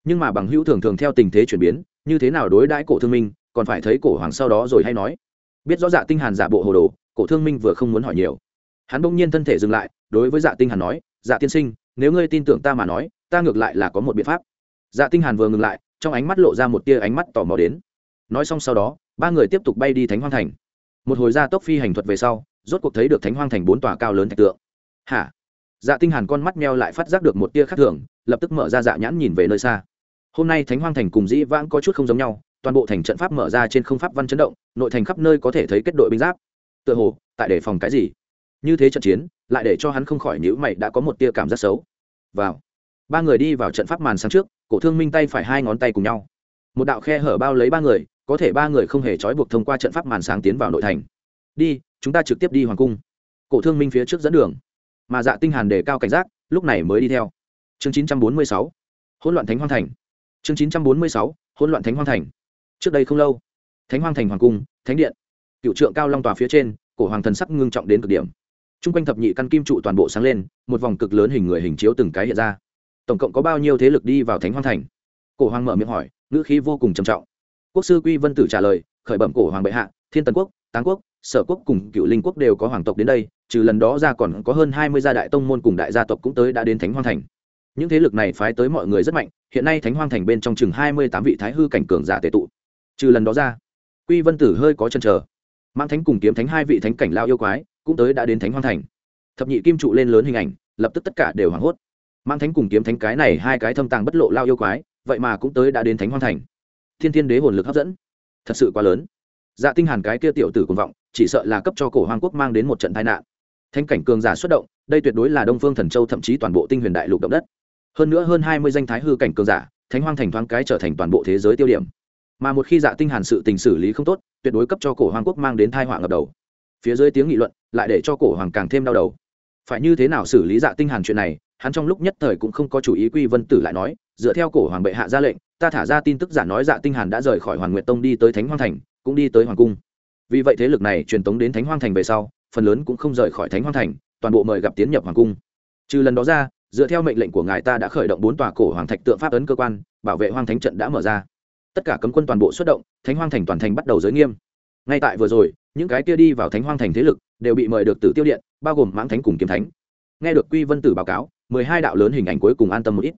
Nhưng mà bằng hữu thường thường theo tình thế chuyển biến, như thế nào đối đãi cổ thương minh, còn phải thấy cổ hoàng sau đó rồi hay nói. Biết rõ dạ tinh hàn giả bộ hồ đồ, cổ thương minh vừa không muốn hỏi nhiều hắn bỗng nhiên thân thể dừng lại, đối với dạ tinh hàn nói dạ tiên sinh, nếu ngươi tin tưởng ta mà nói, ta ngược lại là có một biện pháp. Dạ tinh hàn vừa ngừng lại, trong ánh mắt lộ ra một tia ánh mắt tò mò đến. Nói xong sau đó, ba người tiếp tục bay đi thánh hoang thành. Một hồi ra tốc phi hành thuật về sau, rốt cuộc thấy được thánh hoang thành bốn tòa cao lớn thạch tượng. Hả? Dạ tinh hàn con mắt meo lại phát giác được một tia khác thường, lập tức mở ra dạ nhãn nhìn về nơi xa. Hôm nay thánh hoang thành cùng dĩ vãng có chút không giống nhau, toàn bộ thành trận pháp mở ra trên không pháp văn chấn động, nội thành khắp nơi có thể thấy kết đội binh giáp. Tựa hồ, tại đề phòng cái gì? Như thế trận chiến, lại để cho hắn không khỏi nhữ mày đã có một tia cảm giác xấu. Vào. Ba người đi vào trận pháp màn sáng trước, cổ thương minh tay phải hai ngón tay cùng nhau. Một đạo khe hở bao lấy ba người, có thể ba người không hề trói buộc thông qua trận pháp màn sáng tiến vào nội thành. Đi, chúng ta trực tiếp đi hoàng cung. Cổ thương minh phía trước dẫn đường. Mà dạ tinh hàn đề cao cảnh giác, lúc này mới đi theo. Chương 946 hỗn loạn thánh hoang thành. Chương 946 hỗn loạn thánh hoang thành. Trước đây không lâu, thánh hoang thành hoàng cung, thánh điện. Cựu trượng cao long tòa phía trên, cổ hoàng thần sắc ngưng trọng đến cực điểm. Trung quanh thập nhị căn kim trụ toàn bộ sáng lên, một vòng cực lớn hình người hình chiếu từng cái hiện ra. Tổng cộng có bao nhiêu thế lực đi vào thánh hoang thành? Cổ hoàng mở miệng hỏi, ngữ khí vô cùng trầm trọng. Quốc sư quy vân tử trả lời, khởi bẩm cổ hoàng bệ hạ, thiên tần quốc, táng quốc, sở quốc cùng cựu linh quốc đều có hoàng tộc đến đây, trừ lần đó ra còn có hơn hai mươi gia đại tông môn cùng đại gia tộc cũng tới đã đến thánh hoang thành. Những thế lực này phái tới mọi người rất mạnh, hiện nay thánh hoang thành bên trong chừng hai mươi tám vị thái hư cảnh cường giả tệ tụ. Trừ lần đó ra, quy vân tử hơi có chân chờ. Mang thánh cùng kiếm thánh hai vị thánh cảnh lao yêu quái cũng tới đã đến thánh hoang thành. Thập nhị kim trụ lên lớn hình ảnh, lập tức tất cả đều hoảng hốt. Mang thánh cùng kiếm thánh cái này hai cái thâm tàng bất lộ lao yêu quái, vậy mà cũng tới đã đến thánh hoang thành. Thiên thiên đế hồn lực hấp dẫn. Thật sự quá lớn. Dạ tinh hàn cái kia tiểu tử cuồng vọng, chỉ sợ là cấp cho cổ hoàng quốc mang đến một trận tai nạn. Thánh cảnh cường giả xuất động, đây tuyệt đối là đông phương thần châu thậm chí toàn bộ tinh huyền đại lục động đất. Hơn nữa hơn hai mươi danh thái hư cảnh cường giả, thánh hoang thành thoáng cái trở thành toàn bộ thế giới tiêu điểm. Mà một khi dạ tinh hàn sự tình xử lý không tốt, tuyệt đối cấp cho cổ hoàng quốc mang đến tai họa ngập đầu phía dưới tiếng nghị luận lại để cho cổ hoàng càng thêm đau đầu. Phải như thế nào xử lý dạ tinh hàn chuyện này, hắn trong lúc nhất thời cũng không có chủ ý quy vân tử lại nói, dựa theo cổ hoàng bệ hạ ra lệnh, ta thả ra tin tức giả nói dạ tinh hàn đã rời khỏi hoàn nguyệt tông đi tới thánh hoang thành, cũng đi tới hoàng cung. Vì vậy thế lực này truyền tống đến thánh hoang thành về sau, phần lớn cũng không rời khỏi thánh hoang thành, toàn bộ mời gặp tiến nhập hoàng cung. Trừ lần đó ra, dựa theo mệnh lệnh của ngài ta đã khởi động bốn tòa cổ hoàng thạch tượng pháp ấn cơ quan, bảo vệ hoang thánh trận đã mở ra. Tất cả cấm quân toàn bộ xuất động, thánh hoang thành toàn thành bắt đầu giới nghiêm. Ngay tại vừa rồi những cái kia đi vào thánh hoang thành thế lực đều bị mời được tử tiêu điện, bao gồm mãng thánh cùng kiếm thánh. Nghe được quy vân tử báo cáo, mười hai đạo lớn hình ảnh cuối cùng an tâm một ít.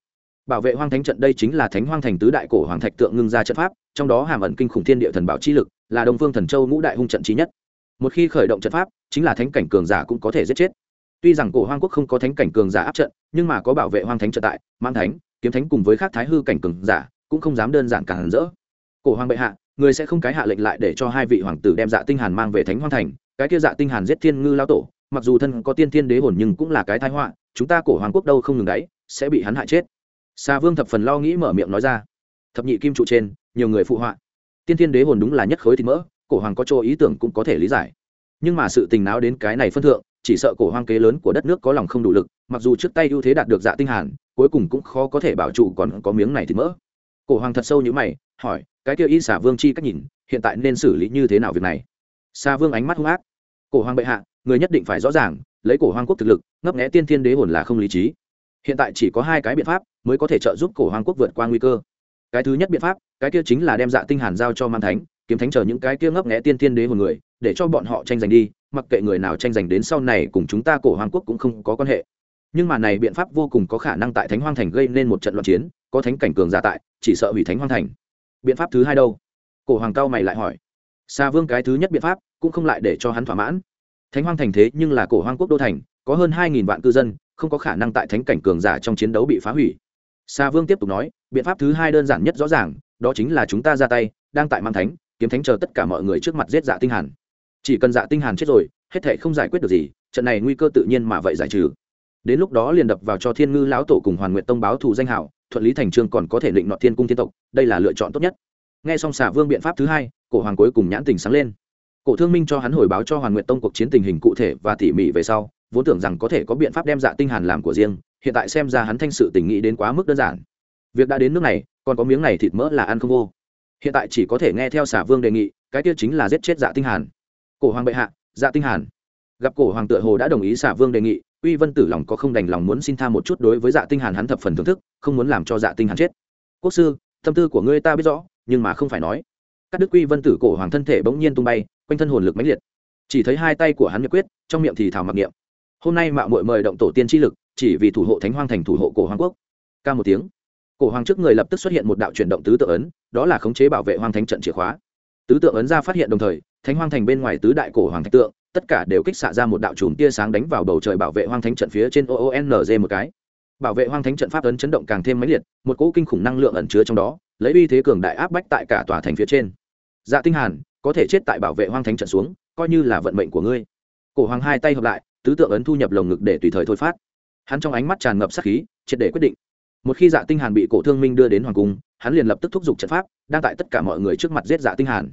Bảo vệ hoang thánh trận đây chính là thánh hoang thành tứ đại cổ hoàng thạch tượng ngưng ra trận pháp, trong đó hàm ẩn kinh khủng thiên địa thần bảo chi lực, là đông phương thần châu ngũ đại hung trận trí nhất. Một khi khởi động trận pháp, chính là thánh cảnh cường giả cũng có thể giết chết. Tuy rằng cổ hoang quốc không có thánh cảnh cường giả áp trận, nhưng mà có bảo vệ hoang thánh trận tại mang thánh, kiếm thánh cùng với các thái hư cảnh cường giả cũng không dám đơn giản càng rỡ. Cổ hoàng bệ hạ người sẽ không cái hạ lệnh lại để cho hai vị hoàng tử đem dạ tinh hàn mang về thánh hoang thành, cái kia dạ tinh hàn giết thiên ngư lao tổ, mặc dù thân có tiên thiên đế hồn nhưng cũng là cái tai họa, chúng ta cổ hoàng quốc đâu không ngừng đáy sẽ bị hắn hại chết. Xa vương thập phần lo nghĩ mở miệng nói ra. Thập nhị kim trụ trên, nhiều người phụ họa. Tiên thiên đế hồn đúng là nhất khối thịt mỡ, cổ hoàng có chỗ ý tưởng cũng có thể lý giải. Nhưng mà sự tình náo đến cái này phân thượng, chỉ sợ cổ hoang kế lớn của đất nước có lòng không đủ lực, mặc dù trước tay ưu thế đạt được dạ tinh hàn, cuối cùng cũng khó có thể bảo trụ còn có miếng này thịt mỡ. Cổ hoàng thật sâu như mày, hỏi cái kia y xả vương chi cách nhìn, hiện tại nên xử lý như thế nào việc này? Xa vương ánh mắt hung ác. Cổ hoàng bệ hạ, người nhất định phải rõ ràng, lấy cổ hoàng quốc thực lực, ngấp nghẽ tiên thiên đế hồn là không lý trí. Hiện tại chỉ có hai cái biện pháp mới có thể trợ giúp cổ hoàng quốc vượt qua nguy cơ. Cái thứ nhất biện pháp, cái kia chính là đem dạ tinh hàn giao cho man thánh, kiếm thánh chờ những cái kia ngấp nghẽ tiên thiên đế hồn người, để cho bọn họ tranh giành đi, mặc kệ người nào tranh giành đến sau này cùng chúng ta cổ hoàng quốc cũng không có quan hệ. Nhưng mà này biện pháp vô cùng có khả năng tại thánh hoang thành gây nên một trận loạn chiến, có thánh cảnh cường giả tại, chỉ sợ hủy thánh hoang thành biện pháp thứ hai đâu? Cổ hoàng cao mày lại hỏi. Xa vương cái thứ nhất biện pháp cũng không lại để cho hắn thỏa mãn. Thánh hoang thành thế nhưng là cổ hoang quốc đô thành, có hơn hai nghìn vạn cư dân, không có khả năng tại thánh cảnh cường giả trong chiến đấu bị phá hủy. Xa vương tiếp tục nói, biện pháp thứ hai đơn giản nhất rõ ràng, đó chính là chúng ta ra tay, đang tại mang thánh, kiếm thánh chờ tất cả mọi người trước mặt giết dạ tinh hàn. Chỉ cần dạ tinh hàn chết rồi, hết thể không giải quyết được gì, trận này nguy cơ tự nhiên mà vậy giải trừ. Đến lúc đó liền đập vào cho thiên ngư lão tổ cùng hoàn nguyện tông báo thù danh hảo thuận lý thành trương còn có thể định nọ thiên cung thiên tộc, đây là lựa chọn tốt nhất. Nghe xong xả vương biện pháp thứ hai, cổ hoàng cuối cùng nhãn tình sáng lên. Cổ thương minh cho hắn hồi báo cho hoàn nguyện tông cuộc chiến tình hình cụ thể và tỉ mỉ về sau, vốn tưởng rằng có thể có biện pháp đem dạ tinh hàn làm của riêng, hiện tại xem ra hắn thanh sự tình nghĩ đến quá mức đơn giản. Việc đã đến nước này, còn có miếng này thịt mỡ là ăn không vô. Hiện tại chỉ có thể nghe theo xả vương đề nghị, cái kia chính là giết chết dạ tinh hàn. Cổ hoàng bệ hạ dạ tinh hàn. Gặp cổ hoàng tựa hồ đã đồng ý xả vương đề nghị uy vân tử lòng có không đành lòng muốn xin tha một chút đối với dạ tinh hàn hắn thập phần thưởng thức, không muốn làm cho dạ tinh hàn chết. Quốc sư, tâm tư của ngươi ta biết rõ, nhưng mà không phải nói. Các đức uy vân tử cổ hoàng thân thể bỗng nhiên tung bay, quanh thân hồn lực mãnh liệt. Chỉ thấy hai tay của hắn nhất quyết, trong miệng thì thảo mặc niệm. Hôm nay mạo muội mời động tổ tiên chi lực, chỉ vì thủ hộ thánh hoang thành thủ hộ cổ hoàng quốc. Ca một tiếng. Cổ hoàng trước người lập tức xuất hiện một đạo chuyển động tứ tự ấn, đó là khống chế bảo vệ hoàng thánh trận chìa khóa. Tứ tượng ấn ra phát hiện đồng thời thánh hoang thành bên ngoài tứ đại cổ hoàng thạch tượng, tất cả đều kích xạ ra một đạo chùm tia sáng đánh vào bầu trời bảo vệ hoang thánh trận phía trên oonz một cái. Bảo vệ hoang thánh trận pháp ấn chấn động càng thêm mãnh liệt, một cỗ kinh khủng năng lượng ẩn chứa trong đó, lấy uy thế cường đại áp bách tại cả tòa thành phía trên. Dạ tinh hàn, có thể chết tại bảo vệ hoang thánh trận xuống, coi như là vận mệnh của ngươi. Cổ hoàng hai tay hợp lại, tứ tượng ấn thu nhập lồng ngực để tùy thời thôi phát. Hắn trong ánh mắt tràn ngập sát khí, triệt để quyết định. Một khi dạ tinh hàn bị cổ thương minh đưa đến hoàng cung, hắn liền lập tức thúc giục trận pháp, đang tại tất cả mọi người trước mặt giết dạ tinh hàn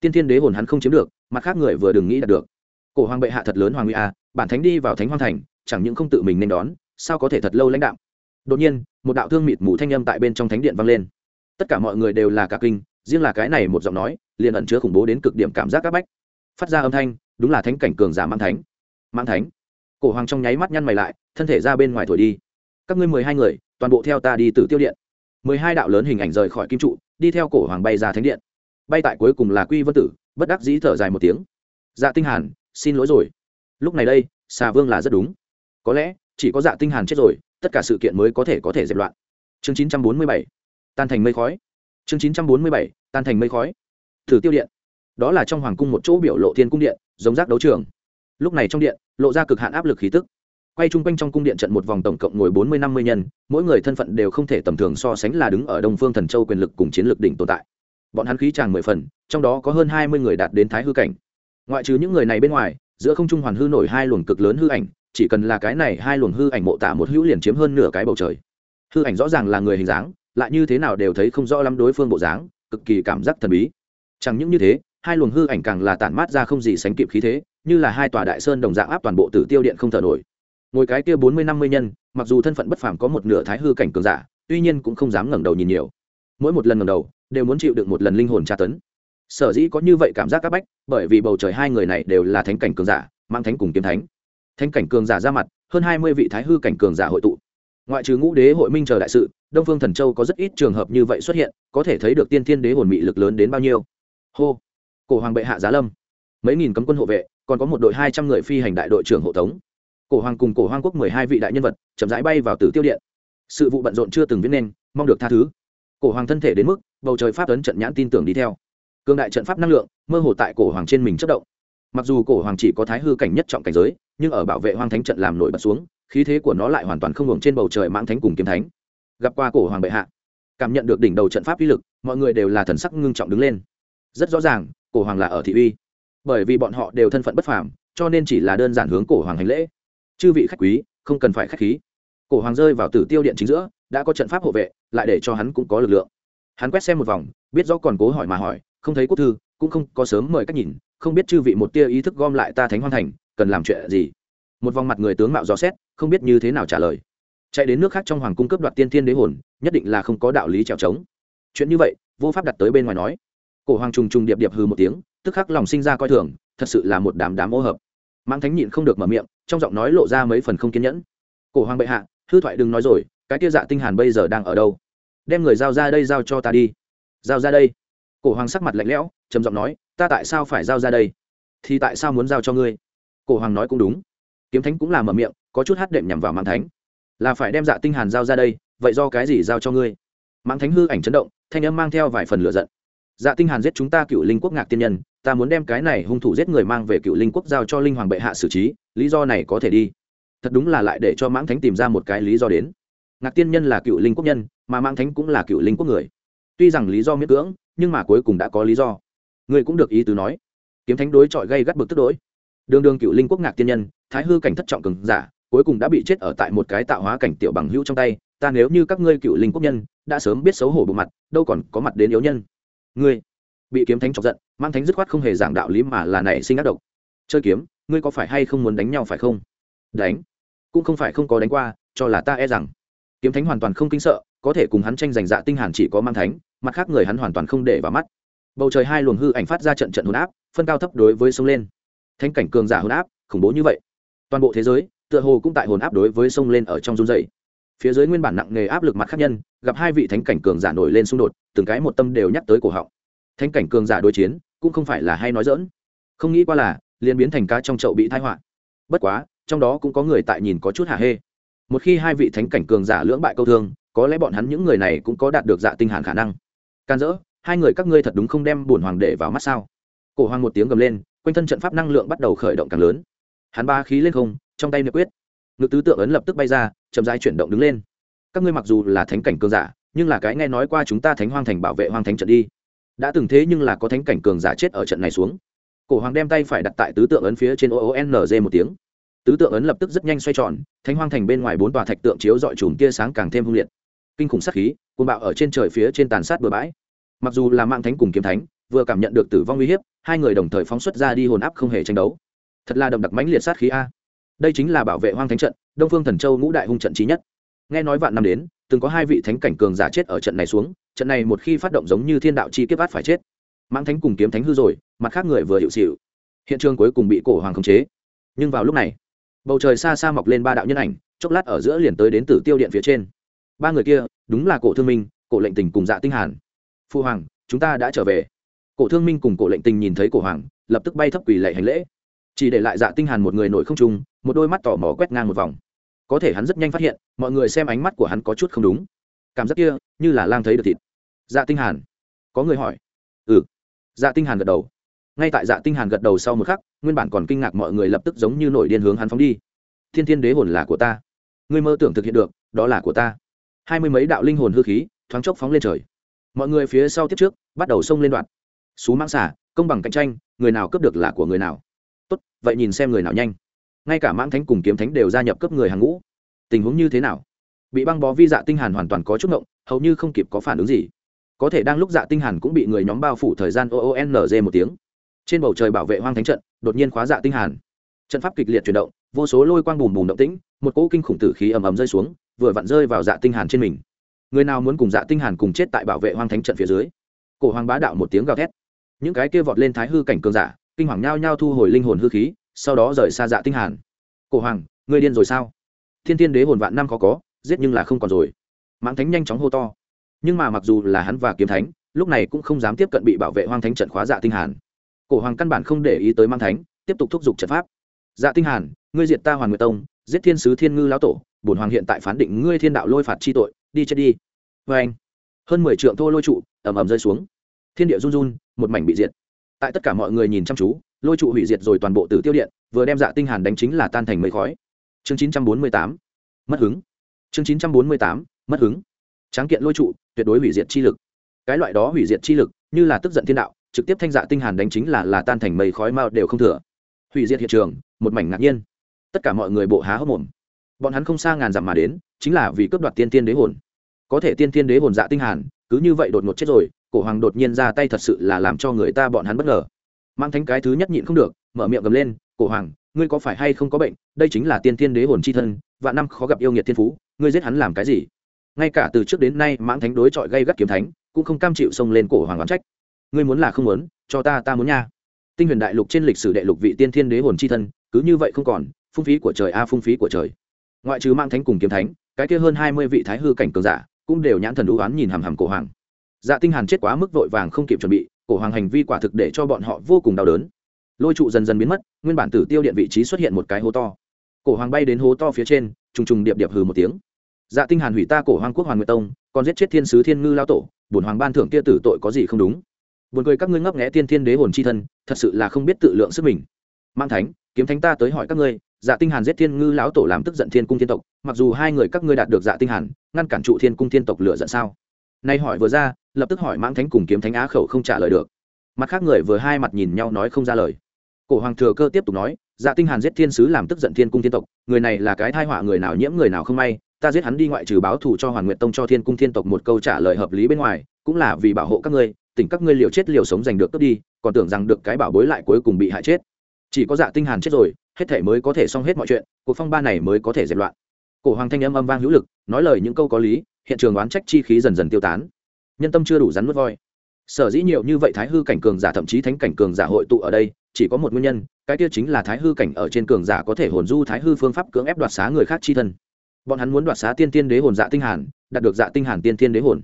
tiên thiên đế hồn hắn không chiếm được, mặt khác người vừa đừng nghĩ đạt được. Cổ hoàng bệ hạ thật lớn hoàng nguy a, bản thánh đi vào thánh hoang thành, chẳng những không tự mình nên đón, sao có thể thật lâu lãnh đạo? Đột nhiên, một đạo thương mịt mù thanh âm tại bên trong thánh điện vang lên. Tất cả mọi người đều là cả kinh, riêng là cái này một giọng nói, liền ẩn chứa khủng bố đến cực điểm cảm giác áp bách. Phát ra âm thanh, đúng là thánh cảnh cường giả mang thánh. Mang thánh? Cổ hoàng trong nháy mắt nhăn mày lại, thân thể ra bên ngoài thổi đi. Các ngươi mười hai người, toàn bộ theo ta đi từ tiêu điện. Mười hai đạo lớn hình ảnh rời khỏi kim trụ, đi theo cổ hoàng bay ra thánh điện bay tại cuối cùng là quy vân tử, bất đắc dĩ thở dài một tiếng. Dạ tinh hàn, xin lỗi rồi. Lúc này đây, xà vương là rất đúng. Có lẽ, chỉ có dạ tinh hàn chết rồi, tất cả sự kiện mới có thể có thể dẹp loạn. Chương 947 tan thành mây khói. Chương 947 tan thành mây khói. Thử tiêu điện. Đó là trong hoàng cung một chỗ biểu lộ thiên cung điện, giống rác đấu trường. Lúc này trong điện, lộ ra cực hạn áp lực khí tức. Quay chung quanh trong cung điện trận một vòng tổng cộng ngồi bốn mươi năm mươi nhân, mỗi người thân phận đều không thể tầm thường so sánh là đứng ở đông phương thần châu quyền lực cùng chiến lược đỉnh tồn tại bọn hắn khí tràng mười phần, trong đó có hơn hai mươi người đạt đến thái hư cảnh. Ngoại trừ những người này bên ngoài, giữa không trung hoàn hư nổi hai luồng cực lớn hư ảnh, chỉ cần là cái này hai luồng hư ảnh mộ tả một hữu liền chiếm hơn nửa cái bầu trời. Hư ảnh rõ ràng là người hình dáng, lại như thế nào đều thấy không rõ lắm đối phương bộ dáng, cực kỳ cảm giác thần bí. Chẳng những như thế, hai luồng hư ảnh càng là tản mát ra không gì sánh kịp khí thế, như là hai tòa đại sơn đồng dạng áp toàn bộ tử tiêu điện không thở nổi. Ngồi cái kia bốn mươi năm mươi nhân, mặc dù thân phận bất phàm có một nửa thái hư cảnh cường giả, tuy nhiên cũng không dám ngẩng đầu nhìn nhiều. Mỗi một lần ngẩng đầu đều muốn chịu được một lần linh hồn tra tấn. Sở dĩ có như vậy cảm giác áp bách, bởi vì bầu trời hai người này đều là thánh cảnh cường giả, mang thánh cùng kiếm thánh. Thánh cảnh cường giả ra mặt, hơn hai mươi vị thái hư cảnh cường giả hội tụ. Ngoại trừ ngũ đế hội minh chờ đại sự, đông phương thần châu có rất ít trường hợp như vậy xuất hiện, có thể thấy được tiên thiên đế hồn mị lực lớn đến bao nhiêu. Hô! Cổ hoàng bệ hạ giá lâm. Mấy nghìn cấm quân hộ vệ, còn có một đội hai trăm người phi hành đại đội trưởng hộ tống. Cổ hoàng cùng cổ hoàng quốc mười hai vị đại nhân vật, chậm rãi bay vào tử tiêu điện. Sự vụ bận rộn chưa từng viết nên, mong được tha thứ. Cổ hoàng thân thể đến mức bầu trời pháp ấn trận nhãn tin tưởng đi theo. Cường đại trận pháp năng lượng, mơ hồ tại cổ hoàng trên mình chất động. Mặc dù cổ hoàng chỉ có thái hư cảnh nhất trọng cảnh giới, nhưng ở bảo vệ hoang thánh trận làm nổi bật xuống, khí thế của nó lại hoàn toàn không ngừng trên bầu trời mãng thánh cùng kiếm thánh. Gặp qua cổ hoàng bệ hạ, cảm nhận được đỉnh đầu trận pháp uy lực, mọi người đều là thần sắc ngưng trọng đứng lên. Rất rõ ràng, cổ hoàng là ở thị uy. Bởi vì bọn họ đều thân phận bất phàm, cho nên chỉ là đơn giản hướng cổ hoàng hành lễ. Chư vị khách quý, không cần phải khách khí. Cổ hoàng rơi vào tử tiêu điện chính giữa, đã có trận pháp hộ vệ, lại để cho hắn cũng có lực lượng hắn quét xem một vòng, biết rõ còn cố hỏi mà hỏi, không thấy quốc thư, cũng không có sớm mời cách nhìn, không biết chư vị một tia ý thức gom lại ta thánh hoan thành, cần làm chuyện gì. Một vòng mặt người tướng mạo rõ xét, không biết như thế nào trả lời. Chạy đến nước khác trong hoàng cung cấp đoạt tiên thiên đế hồn, nhất định là không có đạo lý trèo trống. Chuyện như vậy, vô pháp đặt tới bên ngoài nói. Cổ hoàng trùng trùng điệp điệp hư một tiếng, tức khắc lòng sinh ra coi thường, thật sự là một đám đám ô hợp. Mang thánh nhịn không được mở miệng, trong giọng nói lộ ra mấy phần không kiên nhẫn. Cổ hoàng bệ hạ, hư thoại đừng nói rồi, cái tia dạ tinh hàn bây giờ đang ở đâu? Đem người giao ra đây giao cho ta đi. Giao ra đây? Cổ hoàng sắc mặt lạnh lẽo, trầm giọng nói, ta tại sao phải giao ra đây? Thì tại sao muốn giao cho ngươi? Cổ hoàng nói cũng đúng. Kiếm thánh cũng là mở miệng, có chút hát đệm nhằm vào mang thánh. Là phải đem dạ tinh hàn giao ra đây, vậy do cái gì giao cho ngươi? Mạng thánh hư ảnh chấn động, thanh âm mang theo vài phần lửa giận. Dạ tinh hàn giết chúng ta cựu linh quốc ngạc tiên nhân, ta muốn đem cái này hung thủ giết người mang về cựu linh quốc giao cho linh hoàng bệ hạ xử trí, lý do này có thể đi. Thật đúng là lại để cho mãng thánh tìm ra một cái lý do đến ngạc tiên nhân là cựu linh quốc nhân, mà Mang thánh cũng là cựu linh quốc người. Tuy rằng lý do miễn cưỡng, nhưng mà cuối cùng đã có lý do. Người cũng được ý tứ nói. Kiếm thánh đối chọi gây gắt bực tức đỗi đường đường cựu linh quốc ngạc tiên nhân, thái hư cảnh thất trọng cường giả, cuối cùng đã bị chết ở tại một cái tạo hóa cảnh tiểu bằng hữu trong tay, ta nếu như các ngươi cựu linh quốc nhân, đã sớm biết xấu hổ bộ mặt, đâu còn có mặt đến yếu nhân. Ngươi bị kiếm thánh chọc giận mang thánh dứt khoát không hề giảng đạo lý mà là nảy sinh ác độc. Chơi kiếm, ngươi có phải hay không muốn đánh nhau phải không? Đánh. Cũng không phải không có đánh qua, cho là ta e rằng kiếm thánh hoàn toàn không kinh sợ, có thể cùng hắn tranh giành dạ tinh hàn chỉ có mang thánh, mặt khác người hắn hoàn toàn không để vào mắt. Bầu trời hai luồng hư ảnh phát ra trận trận hồn áp, phân cao thấp đối với sông lên. Thánh cảnh cường giả hồn áp, khủng bố như vậy. Toàn bộ thế giới, tựa hồ cũng tại hồn áp đối với sông lên ở trong run dày phía dưới nguyên bản nặng nghề áp lực mặt khác nhân, gặp hai vị thánh cảnh cường giả nổi lên xung đột, từng cái một tâm đều nhắc tới cổ họng. Thánh cảnh cường giả đối chiến, cũng không phải là hay nói dỡn không nghĩ qua là, liền biến thành cá trong chậu bị thai họa. Bất quá, trong đó cũng có người tại nhìn có chút hả hê một khi hai vị thánh cảnh cường giả lưỡng bại câu thương, có lẽ bọn hắn những người này cũng có đạt được dạ tinh hàn khả năng. Can dỡ, hai người các ngươi thật đúng không đem bổn hoàng đệ vào mắt sao? Cổ hoàng một tiếng gầm lên, quanh thân trận pháp năng lượng bắt đầu khởi động càng lớn. Hắn ba khí lên không, trong tay niệm quyết. Ngực tứ tượng ấn lập tức bay ra, chậm rãi chuyển động đứng lên. Các ngươi mặc dù là thánh cảnh cường giả, nhưng là cái nghe nói qua chúng ta thánh hoang thành bảo vệ hoang thánh trận đi. Đã từng thế nhưng là có thánh cảnh cường giả chết ở trận này xuống. Cổ hoàng đem tay phải đặt tại tứ tượng ấn phía trên oong một tiếng tứ tượng ấn lập tức rất nhanh xoay tròn, thánh hoang thành bên ngoài bốn tòa thạch tượng chiếu dọi chùm tia sáng càng thêm hung liệt. Kinh khủng sát khí côn bạo ở trên trời phía trên tàn sát bừa bãi. Mặc dù là mạng thánh cùng kiếm thánh, vừa cảm nhận được tử vong uy hiếp, hai người đồng thời phóng xuất ra đi hồn áp không hề tranh đấu. Thật là đậm đặc mãnh liệt sát khí a. Đây chính là bảo vệ hoang thánh trận, đông phương thần châu ngũ đại hung trận trí nhất. Nghe nói vạn năm đến, từng có hai vị thánh cảnh cường giả chết ở trận này xuống, trận này một khi phát động giống như thiên đạo chi kiếp át phải chết. Mãng thánh cùng kiếm thánh hư rồi, mặt khác người vừa hiệu xịu. Hiện trường cuối cùng bị cổ hoàng khống chế. Nhưng vào lúc này bầu trời xa xa mọc lên ba đạo nhân ảnh, chốc lát ở giữa liền tới đến tử tiêu điện phía trên. Ba người kia, đúng là cổ thương minh, cổ lệnh tình cùng dạ tinh hàn. Phu hoàng, chúng ta đã trở về. Cổ thương minh cùng cổ lệnh tình nhìn thấy cổ hoàng, lập tức bay thấp quỳ lạy hành lễ. Chỉ để lại dạ tinh hàn một người nổi không trung, một đôi mắt tỏ mò quét ngang một vòng. Có thể hắn rất nhanh phát hiện, mọi người xem ánh mắt của hắn có chút không đúng. Cảm giác kia, như là lang thấy được thịt. Dạ tinh hàn, có người hỏi. Ừ. Dạ tinh hàn gật đầu ngay tại dạ tinh hàn gật đầu sau một khắc, nguyên bản còn kinh ngạc mọi người lập tức giống như nổi điên hướng hắn phóng đi. Thiên thiên đế hồn là của ta. Ngươi mơ tưởng thực hiện được, đó là của ta. Hai mươi mấy đạo linh hồn hư khí, thoáng chốc phóng lên trời. Mọi người phía sau tiếp trước, bắt đầu xông lên đoạn. Xú mang xả công bằng cạnh tranh, người nào cướp được là của người nào. Tốt, vậy nhìn xem người nào nhanh. Ngay cả mãng thánh cùng kiếm thánh đều gia nhập cấp người hàng ngũ. Tình huống như thế nào? Bị băng bó vi dạ tinh hàn hoàn toàn có chút ngộng, hầu như không kịp có phản ứng gì. Có thể đang lúc dạ tinh hàn cũng bị người nhóm bao phủ thời gian oonz một tiếng trên bầu trời bảo vệ hoang thánh trận, đột nhiên khóa dạ tinh hàn. Trận pháp kịch liệt chuyển động, vô số lôi quang bùm bùm động tĩnh, một cỗ kinh khủng tử khí ầm ầm rơi xuống, vừa vặn rơi vào dạ tinh hàn trên mình. Người nào muốn cùng dạ tinh hàn cùng chết tại bảo vệ hoang thánh trận phía dưới? Cổ hoàng bá đạo một tiếng gào thét. Những cái kia vọt lên thái hư cảnh cường giả, kinh hoàng nhao nhao thu hồi linh hồn hư khí, sau đó rời xa dạ tinh hàn. Cổ hoàng, ngươi điên rồi sao? Thiên thiên đế hồn vạn năm có có, giết nhưng là không còn rồi. Mãng thánh nhanh chóng hô to. Nhưng mà mặc dù là hắn và kiếm thánh, lúc này cũng không dám tiếp cận bị bảo vệ hoang thánh trận khóa dạ tinh hàn cổ hoàng căn bản không để ý tới mang thánh, tiếp tục thúc giục trận pháp. Dạ tinh hàn, ngươi diệt ta hoàng nguyệt tông, giết thiên sứ thiên ngư lão tổ, bổn hoàng hiện tại phán định ngươi thiên đạo lôi phạt chi tội, đi chết đi. Với anh, hơn mười trượng thô lôi trụ, ầm ầm rơi xuống. Thiên địa run run, một mảnh bị diệt. Tại tất cả mọi người nhìn chăm chú, lôi trụ hủy diệt rồi toàn bộ tử tiêu điện, vừa đem dạ tinh hàn đánh chính là tan thành mây khói. Chương 948 mất hứng. Chương 948 mất hứng. Tráng kiện lôi trụ, tuyệt đối hủy diệt chi lực. Cái loại đó hủy diệt chi lực, như là tức giận thiên đạo trực tiếp thanh dạ tinh hàn đánh chính là là tan thành mây khói mao đều không thừa. Hủy diệt hiện trường, một mảnh ngạc nhiên. Tất cả mọi người bộ há hốc mồm. Bọn hắn không xa ngàn dặm mà đến, chính là vì cướp đoạt tiên tiên đế hồn. Có thể tiên tiên đế hồn dạ tinh hàn, cứ như vậy đột ngột chết rồi, cổ hoàng đột nhiên ra tay thật sự là làm cho người ta bọn hắn bất ngờ. Mang thánh cái thứ nhất nhịn không được, mở miệng gầm lên, cổ hoàng, ngươi có phải hay không có bệnh? Đây chính là tiên tiên đế hồn chi thân, vạn năm khó gặp yêu nghiệt thiên phú, ngươi giết hắn làm cái gì? Ngay cả từ trước đến nay, mãng thánh đối chọi gây gắt kiếm thánh, cũng không cam chịu xông lên cổ hoàng oán trách ngươi muốn là không muốn, cho ta ta muốn nha. Tinh huyền đại lục trên lịch sử đệ lục vị tiên thiên đế hồn chi thân, cứ như vậy không còn, phung phí của trời a, phung phí của trời. Ngoại trừ mang thánh cùng kiếm thánh, cái kia hơn hai mươi vị thái hư cảnh cường giả cũng đều nhãn thần đũ oán nhìn hàm hàm cổ hoàng. Dạ tinh hàn chết quá mức vội vàng không kịp chuẩn bị, cổ hoàng hành vi quả thực để cho bọn họ vô cùng đau đớn. Lôi trụ dần dần biến mất, nguyên bản tử tiêu điện vị trí xuất hiện một cái hố to. Cổ hoàng bay đến hố to phía trên, trùng trùng điệp điệp hừ một tiếng. Dạ tinh hàn hủy ta cổ hoàng quốc hoàng nguyệt tông, còn giết chết thiên sứ thiên ngư lao tổ, bổn hoàng ban thưởng kia tử tội có gì không đúng? Buồn cười các ngươi ngấp nghé tiên thiên đế hồn chi thân, thật sự là không biết tự lượng sức mình. Mang thánh, kiếm thánh ta tới hỏi các ngươi dạ tinh hàn giết thiên ngư lão tổ làm tức giận thiên cung thiên tộc, mặc dù hai người các ngươi đạt được dạ tinh hàn, ngăn cản trụ thiên cung thiên tộc lửa giận sao? Nay hỏi vừa ra, lập tức hỏi mãng thánh cùng kiếm thánh á khẩu không trả lời được. Mặt khác người vừa hai mặt nhìn nhau nói không ra lời. Cổ hoàng thừa cơ tiếp tục nói dạ tinh hàn giết thiên sứ làm tức giận thiên cung thiên tộc, người này là cái tai họa người nào nhiễm người nào không may, ta giết hắn đi ngoại trừ báo thù cho hoàn nguyện tông cho thiên cung thiên tộc một câu trả lời hợp lý bên ngoài cũng là vì bảo hộ các ngươi, tỉnh các ngươi liều chết liều sống giành được cướp đi, còn tưởng rằng được cái bảo bối lại cuối cùng bị hại chết. Chỉ có dạ tinh hàn chết rồi, hết thể mới có thể xong hết mọi chuyện, cuộc phong ba này mới có thể dẹp loạn. Cổ hoàng thanh âm âm vang hữu lực, nói lời những câu có lý, hiện trường oán trách chi khí dần dần tiêu tán. Nhân tâm chưa đủ rắn nuốt voi. Sở dĩ nhiều như vậy thái hư cảnh cường giả thậm chí thánh cảnh cường giả hội tụ ở đây, chỉ có một nguyên nhân, cái kia chính là thái hư cảnh ở trên cường giả có thể hồn du thái hư phương pháp cưỡng ép đoạt xá người khác chi thân. Bọn hắn muốn đoạt xá tiên tiên đế hồn dạ tinh hàn, đạt được dạ tinh hàn tiên tiên đế hồn.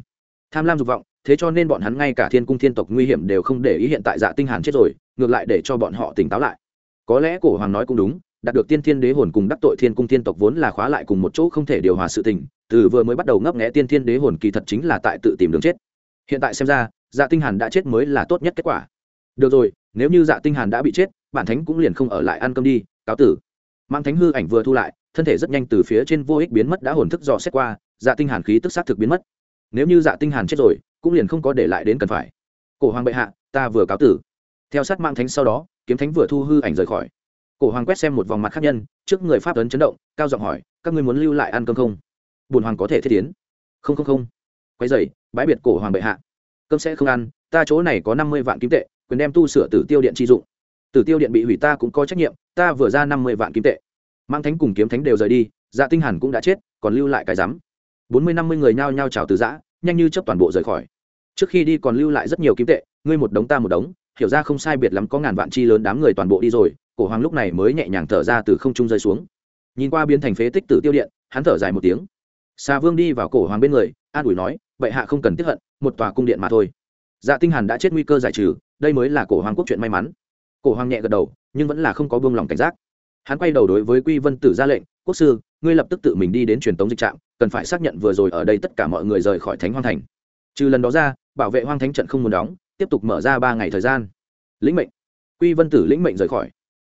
Tham lam dục vọng thế cho nên bọn hắn ngay cả thiên cung thiên tộc nguy hiểm đều không để ý hiện tại dạ tinh hàn chết rồi, ngược lại để cho bọn họ tỉnh táo lại. Có lẽ cổ hoàng nói cũng đúng, đạt được tiên thiên đế hồn cùng đắc tội thiên cung thiên tộc vốn là khóa lại cùng một chỗ không thể điều hòa sự tình, từ vừa mới bắt đầu ngấp nghé tiên thiên đế hồn kỳ thật chính là tại tự tìm đường chết. Hiện tại xem ra dạ tinh hàn đã chết mới là tốt nhất kết quả. Được rồi, nếu như dạ tinh hàn đã bị chết, bản thánh cũng liền không ở lại ăn cơm đi, cáo tử. Mang thánh hư ảnh vừa thu lại, thân thể rất nhanh từ phía trên vô ích biến mất đã hồn thức dò xét qua dạ tinh hàn khí tức sát thực biến mất. Nếu như dạ tinh hàn chết rồi cũng liền không có để lại đến cần phải. Cổ hoàng bệ hạ, ta vừa cáo tử. Theo sát mang thánh sau đó, kiếm thánh vừa thu hư ảnh rời khỏi. Cổ hoàng quét xem một vòng mặt khác nhân, trước người pháp ấn chấn động, cao giọng hỏi, các ngươi muốn lưu lại ăn cơm không? Bùn hoàng có thể thiết tiến. Không không không. Quay dậy bãi biệt cổ hoàng bệ hạ. Cơm sẽ không ăn, ta chỗ này có năm mươi vạn kim tệ, quyền đem tu sửa tử tiêu điện chi dụng. Tử tiêu điện bị hủy ta cũng có trách nhiệm, ta vừa ra năm mươi vạn kim tệ. Mang thánh cùng kiếm thánh đều rời đi dạ tinh hàn cũng đã chết, còn lưu lại cái rắm. Bốn mươi, năm mươi người nhao nhao chào từ giã, nhanh như chấp toàn bộ rời khỏi trước khi đi còn lưu lại rất nhiều kim tệ, ngươi một đống ta một đống, hiểu ra không sai biệt lắm có ngàn vạn chi lớn đám người toàn bộ đi rồi, cổ hoàng lúc này mới nhẹ nhàng thở ra từ không trung rơi xuống. Nhìn qua biến thành phế tích tử tiêu điện, hắn thở dài một tiếng. Xà vương đi vào cổ hoàng bên người, an ủi nói vậy hạ không cần tiếp hận, một tòa cung điện mà thôi. Dạ tinh hàn đã chết nguy cơ giải trừ, đây mới là cổ hoàng quốc chuyện may mắn. Cổ hoàng nhẹ gật đầu, nhưng vẫn là không có buông lòng cảnh giác. Hắn quay đầu đối với quy vân tử ra lệnh, quốc sư, ngươi lập tức tự mình đi đến truyền tống dịch trạm, cần phải xác nhận vừa rồi ở đây tất cả mọi người rời khỏi thánh hoang thành trừ lần đó ra, bảo vệ hoang thánh trận không muốn đóng, tiếp tục mở ra ba ngày thời gian. Lĩnh mệnh. Quy vân tử lĩnh mệnh rời khỏi.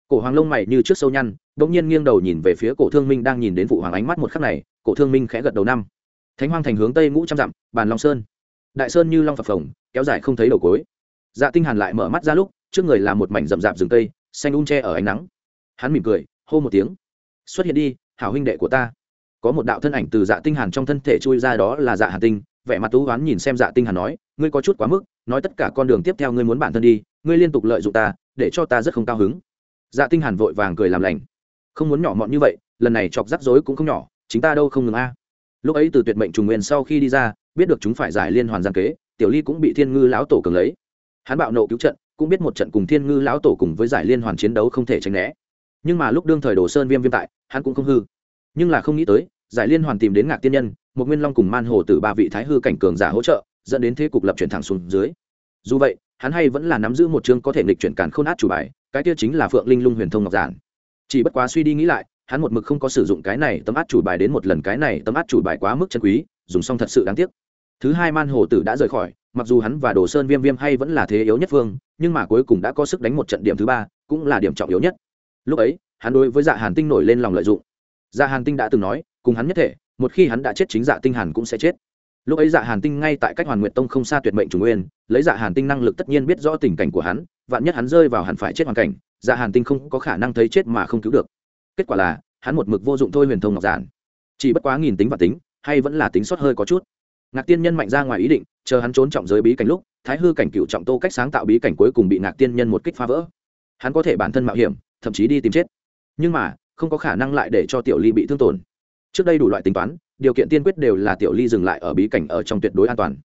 Cổ hoàng lông mày như trước sâu nhăn, đột nhiên nghiêng đầu nhìn về phía cổ thương minh đang nhìn đến phụ hoàng ánh mắt một khắc này, cổ thương minh khẽ gật đầu năm. Thánh hoang thành hướng tây ngũ trăm dặm, bàn long sơn. Đại sơn như long phập phồng, kéo dài không thấy đầu cối dạ tinh hàn lại mở mắt ra lúc, trước người là một mảnh rậm rạp rừng tây xanh um un tre ở ánh nắng. Hắn mỉm cười, hô một tiếng. Xuất hiện đi, hảo huynh đệ của ta. Có một đạo thân ảnh từ dạ tinh hàn trong thân thể chui ra đó là dạ hàn tinh vẻ mặt tú oán nhìn xem dạ tinh hàn nói, ngươi có chút quá mức, nói tất cả con đường tiếp theo ngươi muốn bản thân đi, ngươi liên tục lợi dụng ta, để cho ta rất không cao hứng. Dạ tinh hàn vội vàng cười làm lành. Không muốn nhỏ mọn như vậy, lần này chọc rắc rối cũng không nhỏ, chính ta đâu không ngừng a. Lúc ấy từ tuyệt mệnh trùng nguyên sau khi đi ra, biết được chúng phải giải liên hoàn gian kế, tiểu ly cũng bị thiên ngư lão tổ cường lấy. Hắn bạo nộ cứu trận, cũng biết một trận cùng thiên ngư lão tổ cùng với giải liên hoàn chiến đấu không thể tránh né. Nhưng mà lúc đương thời đồ sơn viêm viêm tại, hắn cũng không hư. Nhưng là không nghĩ tới, giải liên hoàn tìm đến ngạc tiên nhân một nguyên long cùng man hồ từ ba vị thái hư cảnh cường giả hỗ trợ, dẫn đến thế cục lập chuyển thẳng xuống dưới. Dù vậy, hắn hay vẫn là nắm giữ một chương có thể nghịch chuyển cản khôn át chủ bài, cái kia chính là phượng linh lung huyền thông ngọc giản. Chỉ bất quá suy đi nghĩ lại, hắn một mực không có sử dụng cái này tấm át chủ bài đến một lần, cái này tấm át chủ bài quá mức chân quý, dùng xong thật sự đáng tiếc. Thứ hai man hồ tử đã rời khỏi, mặc dù hắn và đồ sơn viêm viêm hay vẫn là thế yếu nhất phương nhưng mà cuối cùng đã có sức đánh một trận điểm thứ ba, cũng là điểm trọng yếu nhất. Lúc ấy, hắn đối với dạ hàn tinh nổi lên lòng lợi dụng. Dạ hàn tinh đã từng nói, cùng hắn nhất thể một khi hắn đã chết chính dạ tinh hàn cũng sẽ chết. Lúc ấy dạ hàn tinh ngay tại cách hoàn nguyện tông không xa tuyệt mệnh chủ nguyên, lấy dạ hàn tinh năng lực tất nhiên biết rõ tình cảnh của hắn, vạn nhất hắn rơi vào hẳn phải chết hoàn cảnh dạ hàn tinh không có khả năng thấy chết mà không cứu được. Kết quả là, hắn một mực vô dụng thôi huyền thông ngọc giản. Chỉ bất quá nghìn tính và tính, hay vẫn là tính sót hơi có chút. Ngạc tiên nhân mạnh ra ngoài ý định, chờ hắn trốn trọng giới bí cảnh lúc, thái hư cảnh cựu trọng tô cách sáng tạo bí cảnh cuối cùng bị ngạc tiên nhân một kích phá vỡ. Hắn có thể bản thân mạo hiểm, thậm chí đi tìm chết. Nhưng mà, không có khả năng lại để cho tiểu ly bị thương tổn trước đây đủ loại tính toán, điều kiện tiên quyết đều là tiểu ly dừng lại ở bí cảnh ở trong tuyệt đối an toàn.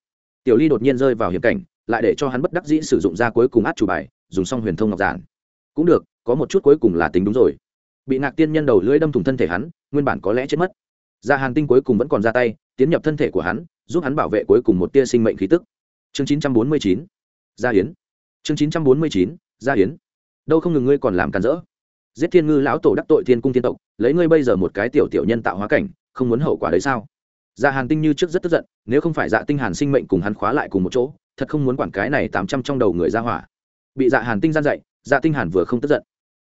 Tiểu ly đột nhiên rơi vào hiểm cảnh, lại để cho hắn bất đắc dĩ sử dụng ra cuối cùng át chủ bài, dùng xong huyền thông ngọc giản. Cũng được, có một chút cuối cùng là tính đúng rồi. Bị ngạc tiên nhân đầu lưỡi đâm thủng thân thể hắn, nguyên bản có lẽ chết mất. Gia dạ hàn tinh cuối cùng vẫn còn ra tay, tiến nhập thân thể của hắn, giúp hắn bảo vệ cuối cùng một tia sinh mệnh khí tức. Chương 949 gia hiến chương 949 gia hiến đâu không ngừng ngươi còn làm cản rỡ giết thiên ngư lão tổ đắc tội thiên cung thiên tộc, lấy ngươi bây giờ một cái tiểu tiểu nhân tạo hóa cảnh, không muốn hậu quả đấy sao? Dạ hàn tinh như trước rất tức giận, nếu không phải dạ tinh hàn sinh mệnh cùng hắn khóa lại cùng một chỗ, thật không muốn quản cái này tám trăm trong đầu người ra hỏa. Bị dạ hàn tinh gian dạy dạ tinh hàn vừa không tức giận.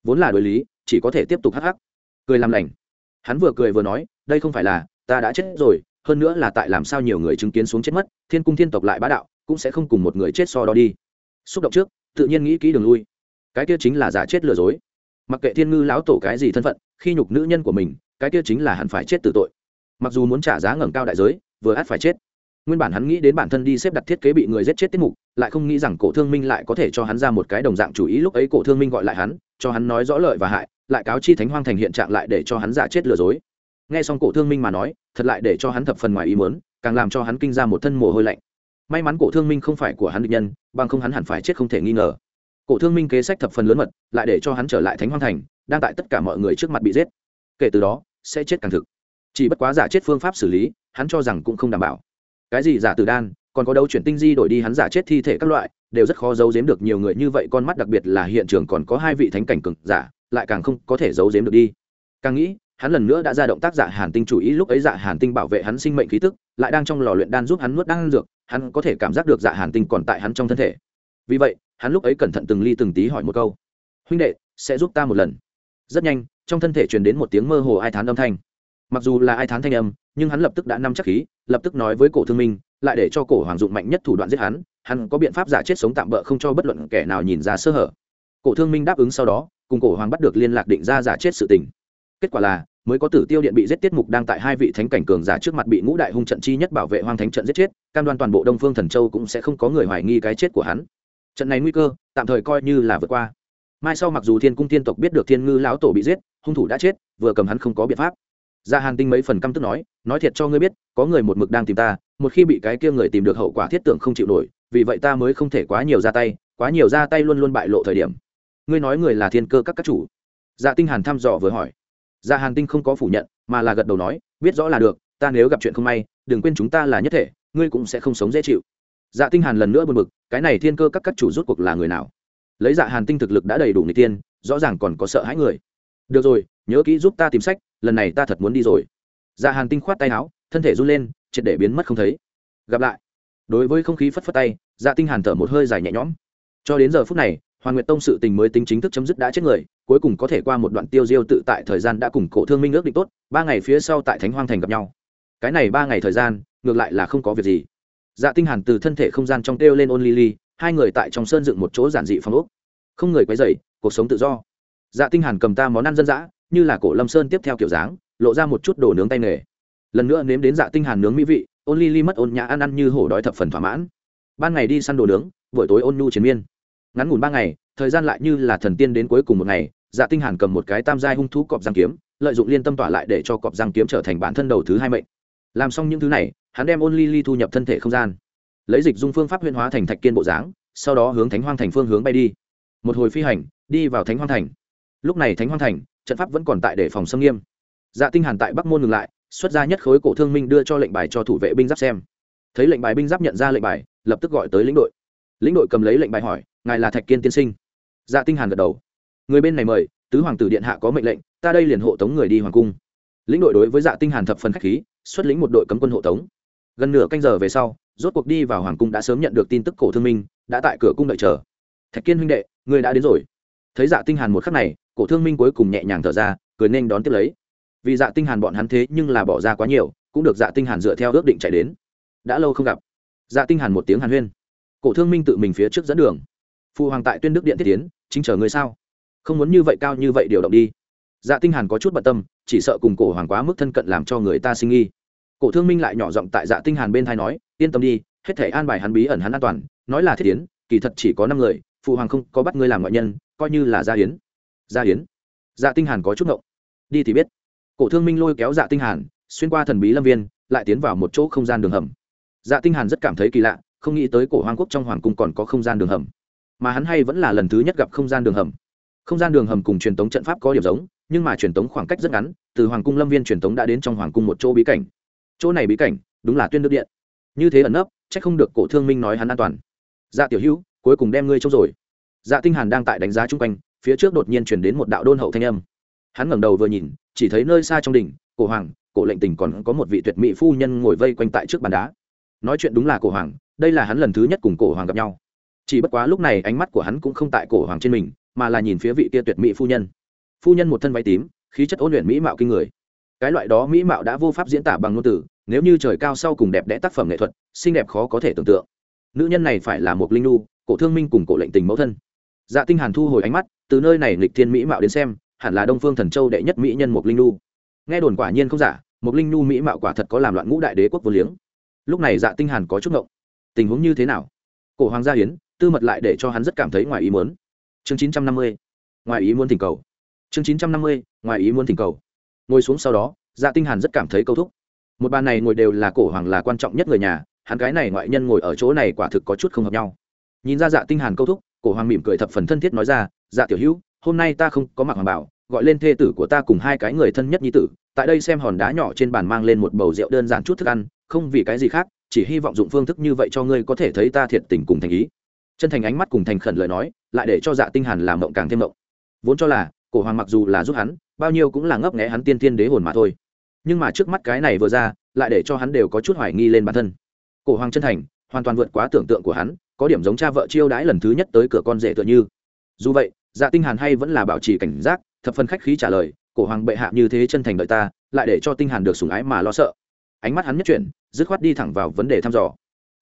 Vốn là đối lý, chỉ có thể tiếp tục hắc hắc. Cười làm lành. Hắn vừa cười vừa nói, đây không phải là, ta đã chết rồi, hơn nữa là tại làm sao nhiều người chứng kiến xuống chết mất, thiên cung thiên tộc lại bá đạo, cũng sẽ không cùng một người chết so đó đi. Xúc động trước, tự nhiên nghĩ kỹ đường lui. Cái kia chính là giả chết lừa dối mặc kệ thiên ngư lão tổ cái gì thân phận, khi nhục nữ nhân của mình, cái kia chính là hắn phải chết tử tội. Mặc dù muốn trả giá ngẩng cao đại giới, vừa át phải chết. Nguyên bản hắn nghĩ đến bản thân đi xếp đặt thiết kế bị người giết chết tiết mục, lại không nghĩ rằng cổ thương minh lại có thể cho hắn ra một cái đồng dạng chủ ý, lúc ấy cổ thương minh gọi lại hắn, cho hắn nói rõ lợi và hại, lại cáo chi thánh hoang thành hiện trạng lại để cho hắn giả chết lừa dối. Nghe xong cổ thương minh mà nói, thật lại để cho hắn thập phần ngoài ý muốn, càng làm cho hắn kinh ra một thân mồ hôi lạnh. May mắn cổ thương minh không phải của hắn định nhân, bằng không hắn hẳn phải chết không thể nghi ngờ cổ thương minh kế sách thập phần lớn mật, lại để cho hắn trở lại thánh hoang thành, đang tại tất cả mọi người trước mặt bị giết. Kể từ đó, sẽ chết càng thực. Chỉ bất quá giả chết phương pháp xử lý, hắn cho rằng cũng không đảm bảo. Cái gì giả tử đan, còn có đâu chuyển tinh di đổi đi hắn giả chết thi thể các loại, đều rất khó giấu giếm được nhiều người như vậy, con mắt đặc biệt là hiện trường còn có hai vị thánh cảnh cực giả, lại càng không có thể giấu giếm được đi. Càng nghĩ, hắn lần nữa đã ra động tác giả hàn tinh chủ ý, lúc ấy giả hàn tinh bảo vệ hắn sinh mệnh khí tức, lại đang trong lò luyện đan giúp hắn nuốt đan dược, hắn có thể cảm giác được giả hàn tinh còn tại hắn trong thân thể. Vì vậy hắn lúc ấy cẩn thận từng ly từng tí hỏi một câu. Huynh đệ, sẽ giúp ta một lần? Rất nhanh, trong thân thể truyền đến một tiếng mơ hồ ai thán âm thanh. Mặc dù là ai thán thanh âm, nhưng hắn lập tức đã nắm chắc khí, lập tức nói với cổ thương minh, lại để cho cổ hoàng dụng mạnh nhất thủ đoạn giết hắn hắn có biện pháp giả chết sống tạm bỡ không cho bất luận kẻ nào nhìn ra sơ hở. Cổ thương minh đáp ứng sau đó, cùng cổ hoàng bắt được liên lạc định ra giả chết sự tình. Kết quả là, mới có tử tiêu điện bị giết tiết mục đang tại hai vị thánh cảnh cường giả trước mặt bị ngũ đại hung trận chi nhất bảo vệ hoang thánh trận giết chết, cam đoan toàn bộ đông phương thần châu cũng sẽ không có người hoài nghi cái chết của hắn trận này nguy cơ tạm thời coi như là vượt qua. Mai sau mặc dù thiên cung tiên tộc biết được thiên ngư lão tổ bị giết, hung thủ đã chết, vừa cầm hắn không có biện pháp. Gia hàn tinh mấy phần căm tức nói nói thiệt cho ngươi biết, có người một mực đang tìm ta, một khi bị cái kia người tìm được hậu quả thiết tưởng không chịu nổi, vì vậy ta mới không thể quá nhiều ra tay, quá nhiều ra tay luôn luôn bại lộ thời điểm. Ngươi nói người là thiên cơ các các chủ? Dạ tinh hàn thăm dò vừa hỏi. Dạ hàn tinh không có phủ nhận, mà là gật đầu nói, biết rõ là được, ta nếu gặp chuyện không may, đừng quên chúng ta là nhất thể, ngươi cũng sẽ không sống dễ chịu dạ tinh hàn lần nữa buồn bực, cái này thiên cơ các các chủ rút cuộc là người nào? Lấy dạ hàn tinh thực lực đã đầy đủ người tiên rõ ràng còn có sợ hãi người. Được rồi, nhớ kỹ giúp ta tìm sách, lần này ta thật muốn đi rồi. Dạ hàn tinh khoát tay áo, thân thể run lên, triệt để biến mất không thấy. Gặp lại. Đối với không khí phất phất tay dạ tinh hàn thở một hơi dài nhẹ nhõm. Cho đến giờ phút này, hoàng nguyệt tông sự tình mới tính chính thức chấm dứt đã chết người, cuối cùng có thể qua một đoạn tiêu diêu tự tại thời gian đã cùng cổ thương minh ước định tốt, ba ngày phía sau tại thánh hoang thành gặp nhau. Cái này ba ngày thời gian, ngược lại là không có việc gì dạ tinh hàn từ thân thể không gian trong têu lên ôn lily hai người tại trong sơn dựng một chỗ giản dị phong ốc. Không người quấy rầy, cuộc sống tự do. Dạ tinh hàn cầm ta món ăn dân dã, như là cổ lâm sơn tiếp theo kiểu dáng, lộ ra một chút đồ nướng tay nghề. Lần nữa nếm đến dạ tinh hàn nướng mỹ vị, ôn lily mất ôn nhã ăn ăn như hổ đói thập phần thỏa mãn. Ban ngày đi săn đồ nướng, buổi tối ôn nhu chiến miên. Ngắn ngủn ba ngày, thời gian lại như là thần tiên đến cuối cùng một ngày dạ tinh hàn cầm một cái tam giai hung thú cọp giang kiếm, lợi dụng liên tâm tỏa lại để cho cọp giang kiếm trở thành bản thân đầu thứ hai mệnh. Làm xong những thứ này hắn đem ôn ly ly thu nhập thân thể không gian, lấy dịch dung phương pháp huyên hóa thành thạch kiên bộ dáng, sau đó hướng thánh hoang thành phương hướng bay đi. Một hồi phi hành, đi vào thánh hoang thành. Lúc này thánh hoang thành, trận pháp vẫn còn tại để phòng xâm nghiêm. Dạ tinh hàn tại bắc môn ngừng lại, xuất ra nhất khối cổ thương minh đưa cho lệnh bài cho thủ vệ binh giáp xem. Thấy lệnh bài binh giáp nhận ra lệnh bài, lập tức gọi tới lĩnh đội. Lĩnh đội cầm lấy lệnh bài hỏi, ngài là thạch kiên tiên sinh? Dạ tinh hàn gật đầu. Người bên này mời, tứ hoàng tử điện hạ có mệnh lệnh, ta đây liền hộ tống người đi hoàng cung. Lĩnh đội đối với dạ tinh hàn thập phần khách khí, xuất lĩnh một đội cấm quân hộ tống gần nửa canh giờ về sau, rốt cuộc đi vào hoàng cung đã sớm nhận được tin tức cổ thương minh, đã tại cửa cung đợi chờ. Thạch kiên huynh đệ, người đã đến rồi. Thấy dạ tinh hàn một khắc này, cổ thương minh cuối cùng nhẹ nhàng thở ra, cười nên đón tiếp lấy. Vì dạ tinh hàn bọn hắn thế nhưng là bỏ ra quá nhiều, cũng được dạ tinh hàn dựa theo ước định chạy đến. Đã lâu không gặp. Dạ tinh hàn một tiếng hàn huyên. Cổ thương minh tự mình phía trước dẫn đường. Phụ hoàng tại tuyên đức điện thiết tiến, chính chờ người sao? Không muốn như vậy cao như vậy điều động đi. Dạ tinh hàn có chút bận tâm, chỉ sợ cùng cổ hoàng quá mức thân cận làm cho người ta sinh nghi cổ thương minh lại nhỏ giọng tại dạ tinh hàn bên thai nói yên tâm đi hết thể an bài hắn bí ẩn hắn an toàn nói là thiết Yến, kỳ thật chỉ có năm người phụ hoàng không có bắt ngươi làm ngoại nhân coi như là gia hiến gia hiến dạ tinh hàn có chút ngộng. Đi thì biết. Cổ thương minh lôi kéo dạ tinh hàn xuyên qua thần bí lâm viên lại tiến vào một chỗ không gian đường hầm. Dạ tinh hàn rất cảm thấy kỳ lạ không nghĩ tới cổ hoàng quốc trong hoàng cung còn có không gian đường hầm. Mà hắn hay vẫn là lần thứ nhất gặp không gian đường hầm. Không gian đường hầm cùng truyền tống trận pháp có điểm giống nhưng mà truyền tống khoảng cách rất ngắn từ hoàng cung lâm viên truyền tống đã đến trong hoàng cung một chỗ bí cảnh chỗ này bí cảnh, đúng là tuyên nước điện. Như thế ẩn nấp, chắc không được cổ thương minh nói hắn an toàn. Dạ tiểu hữu, cuối cùng đem ngươi trông rồi. Dạ tinh hàn đang tại đánh giá chung quanh, phía trước đột nhiên truyền đến một đạo đôn hậu thanh âm. Hắn ngẩng đầu vừa nhìn, chỉ thấy nơi xa trong đỉnh, cổ hoàng, cổ lệnh tình còn có một vị tuyệt mỹ phu nhân ngồi vây quanh tại trước bàn đá. Nói chuyện đúng là cổ hoàng, đây là hắn lần thứ nhất cùng cổ hoàng gặp nhau. Chỉ bất quá lúc này ánh mắt của hắn cũng không tại cổ hoàng trên mình, mà là nhìn phía vị kia tuyệt mỹ phu nhân. Phu nhân một thân váy tím, khí chất ôn luyện mỹ mạo kinh người. Cái loại đó mỹ mạo đã vô pháp diễn tả bằng ngôn từ nếu như trời cao sau cùng đẹp đẽ tác phẩm nghệ thuật, xinh đẹp khó có thể tưởng tượng. Nữ nhân này phải là một linh nu cổ thương minh cùng cổ lệnh tình mẫu thân. Dạ tinh hàn thu hồi ánh mắt, từ nơi này lịch thiên mỹ mạo đến xem, hẳn là đông phương thần châu đệ nhất mỹ nhân một linh nu nghe đồn quả nhiên không giả một linh nu mỹ mạo quả thật có làm loạn ngũ đại đế quốc vô liếng. Lúc này dạ tinh hàn có chút ngộng. Tình huống như thế nào? Cổ hoàng gia hiến, tư mật lại để cho hắn rất cảm thấy ngoài ý muốn. Chương chín trăm năm mươi, ngoài ý muốn thỉnh cầu. Chương chín trăm năm mươi, ngoài ý muốn thỉnh cầu. Ngồi xuống sau đó dạ tinh hàn rất cảm thấy câu thúc một bàn này ngồi đều là cổ hoàng là quan trọng nhất người nhà, hắn cái này ngoại nhân ngồi ở chỗ này quả thực có chút không hợp nhau. Nhìn ra dạ tinh hàn câu thúc, cổ hoàng mỉm cười thập phần thân thiết nói ra dạ tiểu hữu, hôm nay ta không có mặc hoàng bảo, gọi lên thê tử của ta cùng hai cái người thân nhất nhi tử, tại đây xem hòn đá nhỏ trên bàn mang lên một bầu rượu đơn giản chút thức ăn, không vì cái gì khác, chỉ hy vọng dụng phương thức như vậy cho ngươi có thể thấy ta thiệt tình cùng thành ý. Chân thành ánh mắt cùng thành khẩn lời nói, lại để cho dạ tinh hàn làm mộng càng thêm mộng. Vốn cho là, cổ hoàng mặc dù là giúp hắn, bao nhiêu cũng là ngấp nghé hắn tiên thiên đế hồn mà thôi nhưng mà trước mắt cái này vừa ra, lại để cho hắn đều có chút hoài nghi lên bản thân. Cổ hoàng chân thành, hoàn toàn vượt quá tưởng tượng của hắn, có điểm giống cha vợ chiêu đãi lần thứ nhất tới cửa con rể tựa như. Dù vậy dạ tinh hàn hay vẫn là bảo trì cảnh giác, thập phần khách khí trả lời, cổ hoàng bệ hạ như thế chân thành đợi ta, lại để cho tinh hàn được sủng ái mà lo sợ. Ánh mắt hắn nhất chuyển, dứt khoát đi thẳng vào vấn đề thăm dò.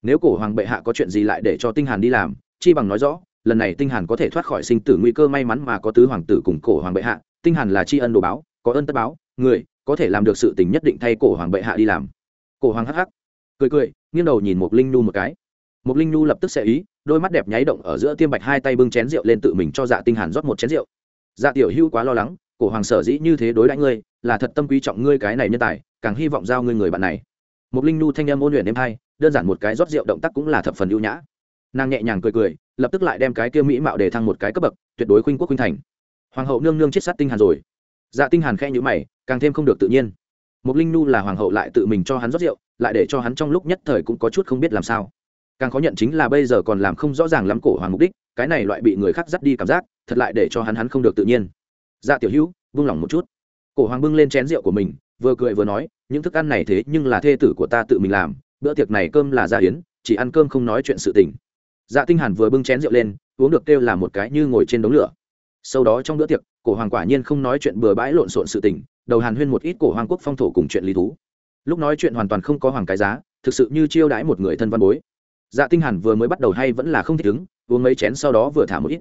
Nếu cổ hoàng bệ hạ có chuyện gì lại để cho tinh hàn đi làm, chi bằng nói rõ, lần này tinh hàn có thể thoát khỏi sinh tử nguy cơ may mắn mà có tứ hoàng tử cùng cổ hoàng bệ hạ, tinh hàn là tri ân đồ báo, có ơn tất báo, người có thể làm được sự tình nhất định thay cổ hoàng bệ hạ đi làm. Cổ hoàng hắc hắc, cười cười, nghiêng đầu nhìn một linh nu một cái. Một linh nu lập tức sẽ ý, đôi mắt đẹp nháy động ở giữa tiêm bạch hai tay bưng chén rượu lên tự mình cho dạ tinh hàn rót một chén rượu. Dạ tiểu hưu quá lo lắng, cổ hoàng sở dĩ như thế đối đãi ngươi, là thật tâm quý trọng ngươi cái này nhân tài, càng hy vọng giao ngươi người bạn này. Một linh nu thanh âm ôn luyện đêm hai đơn giản một cái rót rượu động tác cũng là thập phần ưu nhã. Nàng nhẹ nhàng cười cười, lập tức lại đem cái kia mỹ mạo để thăng một cái cấp bậc, tuyệt đối khuynh quốc khuynh thành. Hoàng hậu nương nương chết sát tinh hàn rồi. Dạ tinh hàn khẽ nhíu mày càng thêm không được tự nhiên. Mục linh nu là hoàng hậu lại tự mình cho hắn rót rượu, lại để cho hắn trong lúc nhất thời cũng có chút không biết làm sao. Càng khó nhận chính là bây giờ còn làm không rõ ràng lắm cổ hoàng mục đích, cái này loại bị người khác dắt đi cảm giác, thật lại để cho hắn hắn không được tự nhiên. Dạ tiểu hữu, vung lòng một chút. Cổ hoàng bưng lên chén rượu của mình, vừa cười vừa nói, những thức ăn này thế nhưng là thê tử của ta tự mình làm, bữa tiệc này cơm là gia hiến, chỉ ăn cơm không nói chuyện sự tình. Dạ tinh hàn vừa bưng chén rượu lên, uống được kêu là một cái như ngồi trên đống lửa. Sau đó trong bữa tiệc, cổ hoàng quả nhiên không nói chuyện bừa bãi lộn xộn sự tình đầu hàn huyên một ít cổ hoàng quốc phong thổ cùng chuyện lý thú. Lúc nói chuyện hoàn toàn không có hoàng cái giá, thực sự như chiêu đãi một người thân văn bối. Dạ tinh hàn vừa mới bắt đầu hay vẫn là không thích ứng, uống mấy chén sau đó vừa thả một ít.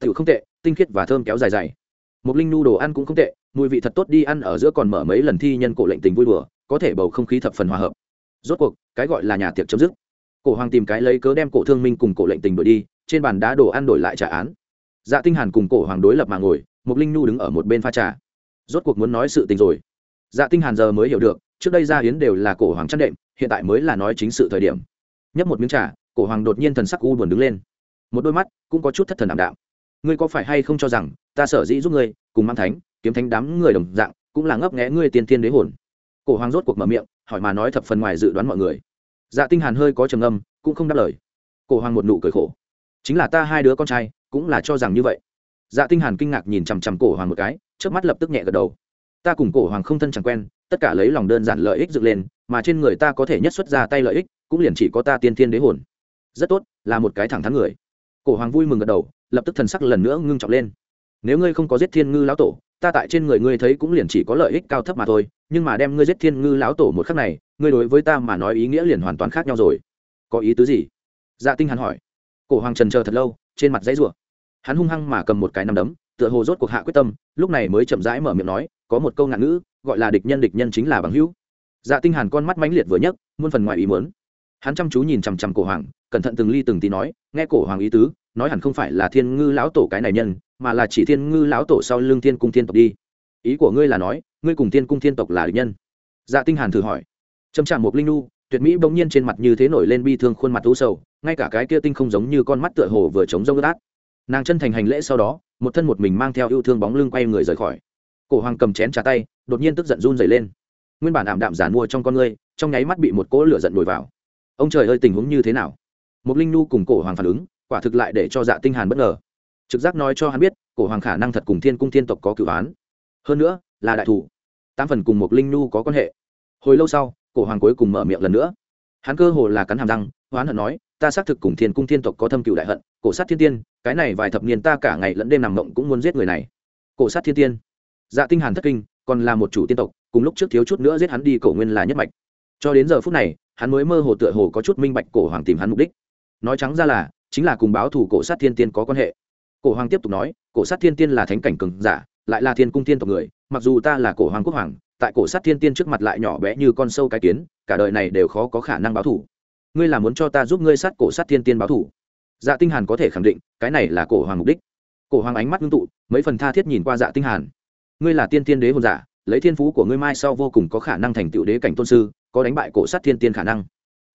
Tiểu không tệ, tinh khiết và thơm kéo dài dài. Một linh nu đồ ăn cũng không tệ, mùi vị thật tốt đi ăn ở giữa còn mở mấy lần thi nhân cổ lệnh tình vui đùa, có thể bầu không khí thập phần hòa hợp. Rốt cuộc, cái gọi là nhà tiệc chấm dứt. Cổ hoàng tìm cái lấy cớ đem cổ thương minh cùng cổ lệnh tình đổi đi, trên bàn đá đồ ăn đổi lại trả án. Dạ tinh hàn cùng cổ hoàng đối lập mà ngồi một linh nu đứng ở một bên pha trà rốt cuộc muốn nói sự tình rồi. Dạ tinh hàn giờ mới hiểu được, trước đây gia hiến đều là cổ hoàng chăn đệm, hiện tại mới là nói chính sự thời điểm. Nhấp một miếng trà, cổ hoàng đột nhiên thần sắc u buồn đứng lên. Một đôi mắt cũng có chút thất thần ảm đạm. Ngươi có phải hay không cho rằng, ta sở dĩ giúp ngươi, cùng mang thánh, kiếm thánh đám người đồng dạng, cũng là ngấp nghé ngươi tiên đế hồn? Cổ hoàng rốt cuộc mở miệng, hỏi mà nói thập phần ngoài dự đoán mọi người. Dạ tinh hàn hơi có trầm ngâm, cũng không đáp lời. Cổ hoàng một nụ cười khổ. Chính là ta hai đứa con trai, cũng là cho rằng như vậy dạ tinh hàn kinh ngạc nhìn chằm chằm cổ hoàng một cái, chớp mắt lập tức nhẹ gật đầu. Ta cùng cổ hoàng không thân chẳng quen, tất cả lấy lòng đơn giản lợi ích dựng lên, mà trên người ta có thể nhất xuất ra tay lợi ích, cũng liền chỉ có ta tiên thiên đế hồn. Rất tốt, là một cái thẳng thắn người. Cổ hoàng vui mừng gật đầu, lập tức thần sắc lần nữa ngưng trọng lên. Nếu ngươi không có giết thiên ngư lão tổ, ta tại trên người ngươi thấy cũng liền chỉ có lợi ích cao thấp mà thôi, nhưng mà đem ngươi giết thiên ngư lão tổ một khắc này, ngươi đối với ta mà nói ý nghĩa liền hoàn toàn khác nhau rồi. Có ý tứ gì? Dạ tinh Hàn hỏi. Cổ hoàng trần chờ thật lâu, trên mặt dãy rủa hắn hung hăng mà cầm một cái nắm đấm, tựa hồ rốt cuộc hạ quyết tâm, lúc này mới chậm rãi mở miệng nói, có một câu ngạn ngữ, gọi là địch nhân địch nhân chính là bằng hữu. Dạ tinh hàn con mắt mãnh liệt vừa nhấc, muôn phần ngoài ý muốn. Hắn chăm chú nhìn chằm chằm cổ hoàng, cẩn thận từng ly từng tí nói, nghe cổ hoàng ý tứ, nói hẳn không phải là thiên ngư lão tổ cái này nhân, mà là chỉ thiên ngư lão tổ sau lưng thiên cung thiên tộc đi. Ý của ngươi là nói, ngươi cùng thiên cung thiên tộc là địch nhân? Dạ tinh hàn thử hỏi. Trầm trạng một linh nu, tuyệt mỹ bỗng nhiên trên mặt như thế nổi lên bi thương khuôn mặt u sầu, ngay cả cái kia tinh không giống như con mắt tựa hồ vừa chống rông ướt át nàng chân thành hành lễ sau đó, một thân một mình mang theo yêu thương bóng lưng quay người rời khỏi. Cổ hoàng cầm chén trà tay, đột nhiên tức giận run rẩy lên. Nguyên bản ảm đạm giản mua trong con ngươi, trong nháy mắt bị một cỗ lửa giận nổi vào. Ông trời ơi, tình huống như thế nào? Một linh nu cùng cổ hoàng phản ứng, quả thực lại để cho dạ tinh hàn bất ngờ. Trực giác nói cho hắn biết, cổ hoàng khả năng thật cùng thiên cung thiên tộc có cửu án hơn nữa, là đại thủ. Tam phần cùng một linh nu có quan hệ. Hồi lâu sau, cổ hoàng cuối cùng mở miệng lần nữa. Hắn cơ hồ là cắn hàm răng, hoán hận nói ta xác thực cùng thiên cung thiên tộc có thâm cựu đại hận, cổ sát thiên tiên, cái này vài thập niên ta cả ngày lẫn đêm nằm mộng cũng muốn giết người này. Cổ sát thiên tiên. Dạ tinh hàn thất kinh, còn là một chủ tiên tộc, cùng lúc trước thiếu chút nữa giết hắn đi cổ nguyên là nhất mạch. Cho đến giờ phút này, hắn mới mơ hồ tựa hồ có chút minh bạch cổ hoàng tìm hắn mục đích. Nói trắng ra là, chính là cùng báo thủ cổ sát thiên tiên có quan hệ. Cổ hoàng tiếp tục nói, cổ sát thiên tiên là thánh cảnh cường giả, lại là thiên cung tiên tộc người, mặc dù ta là cổ hoàng quốc hoàng, tại cổ sát thiên tiên trước mặt lại nhỏ bé như con sâu cái kiến, cả đời này đều khó có khả năng báo thủ ngươi là muốn cho ta giúp ngươi sát cổ sát thiên tiên báo thủ. Dạ tinh hàn có thể khẳng định, cái này là cổ hoàng mục đích. Cổ hoàng ánh mắt ngưng tụ, mấy phần tha thiết nhìn qua dạ tinh hàn. Ngươi là tiên tiên đế hồn giả, lấy thiên phú của ngươi mai sau vô cùng có khả năng thành tựu đế cảnh tôn sư, có đánh bại cổ sát thiên tiên khả năng.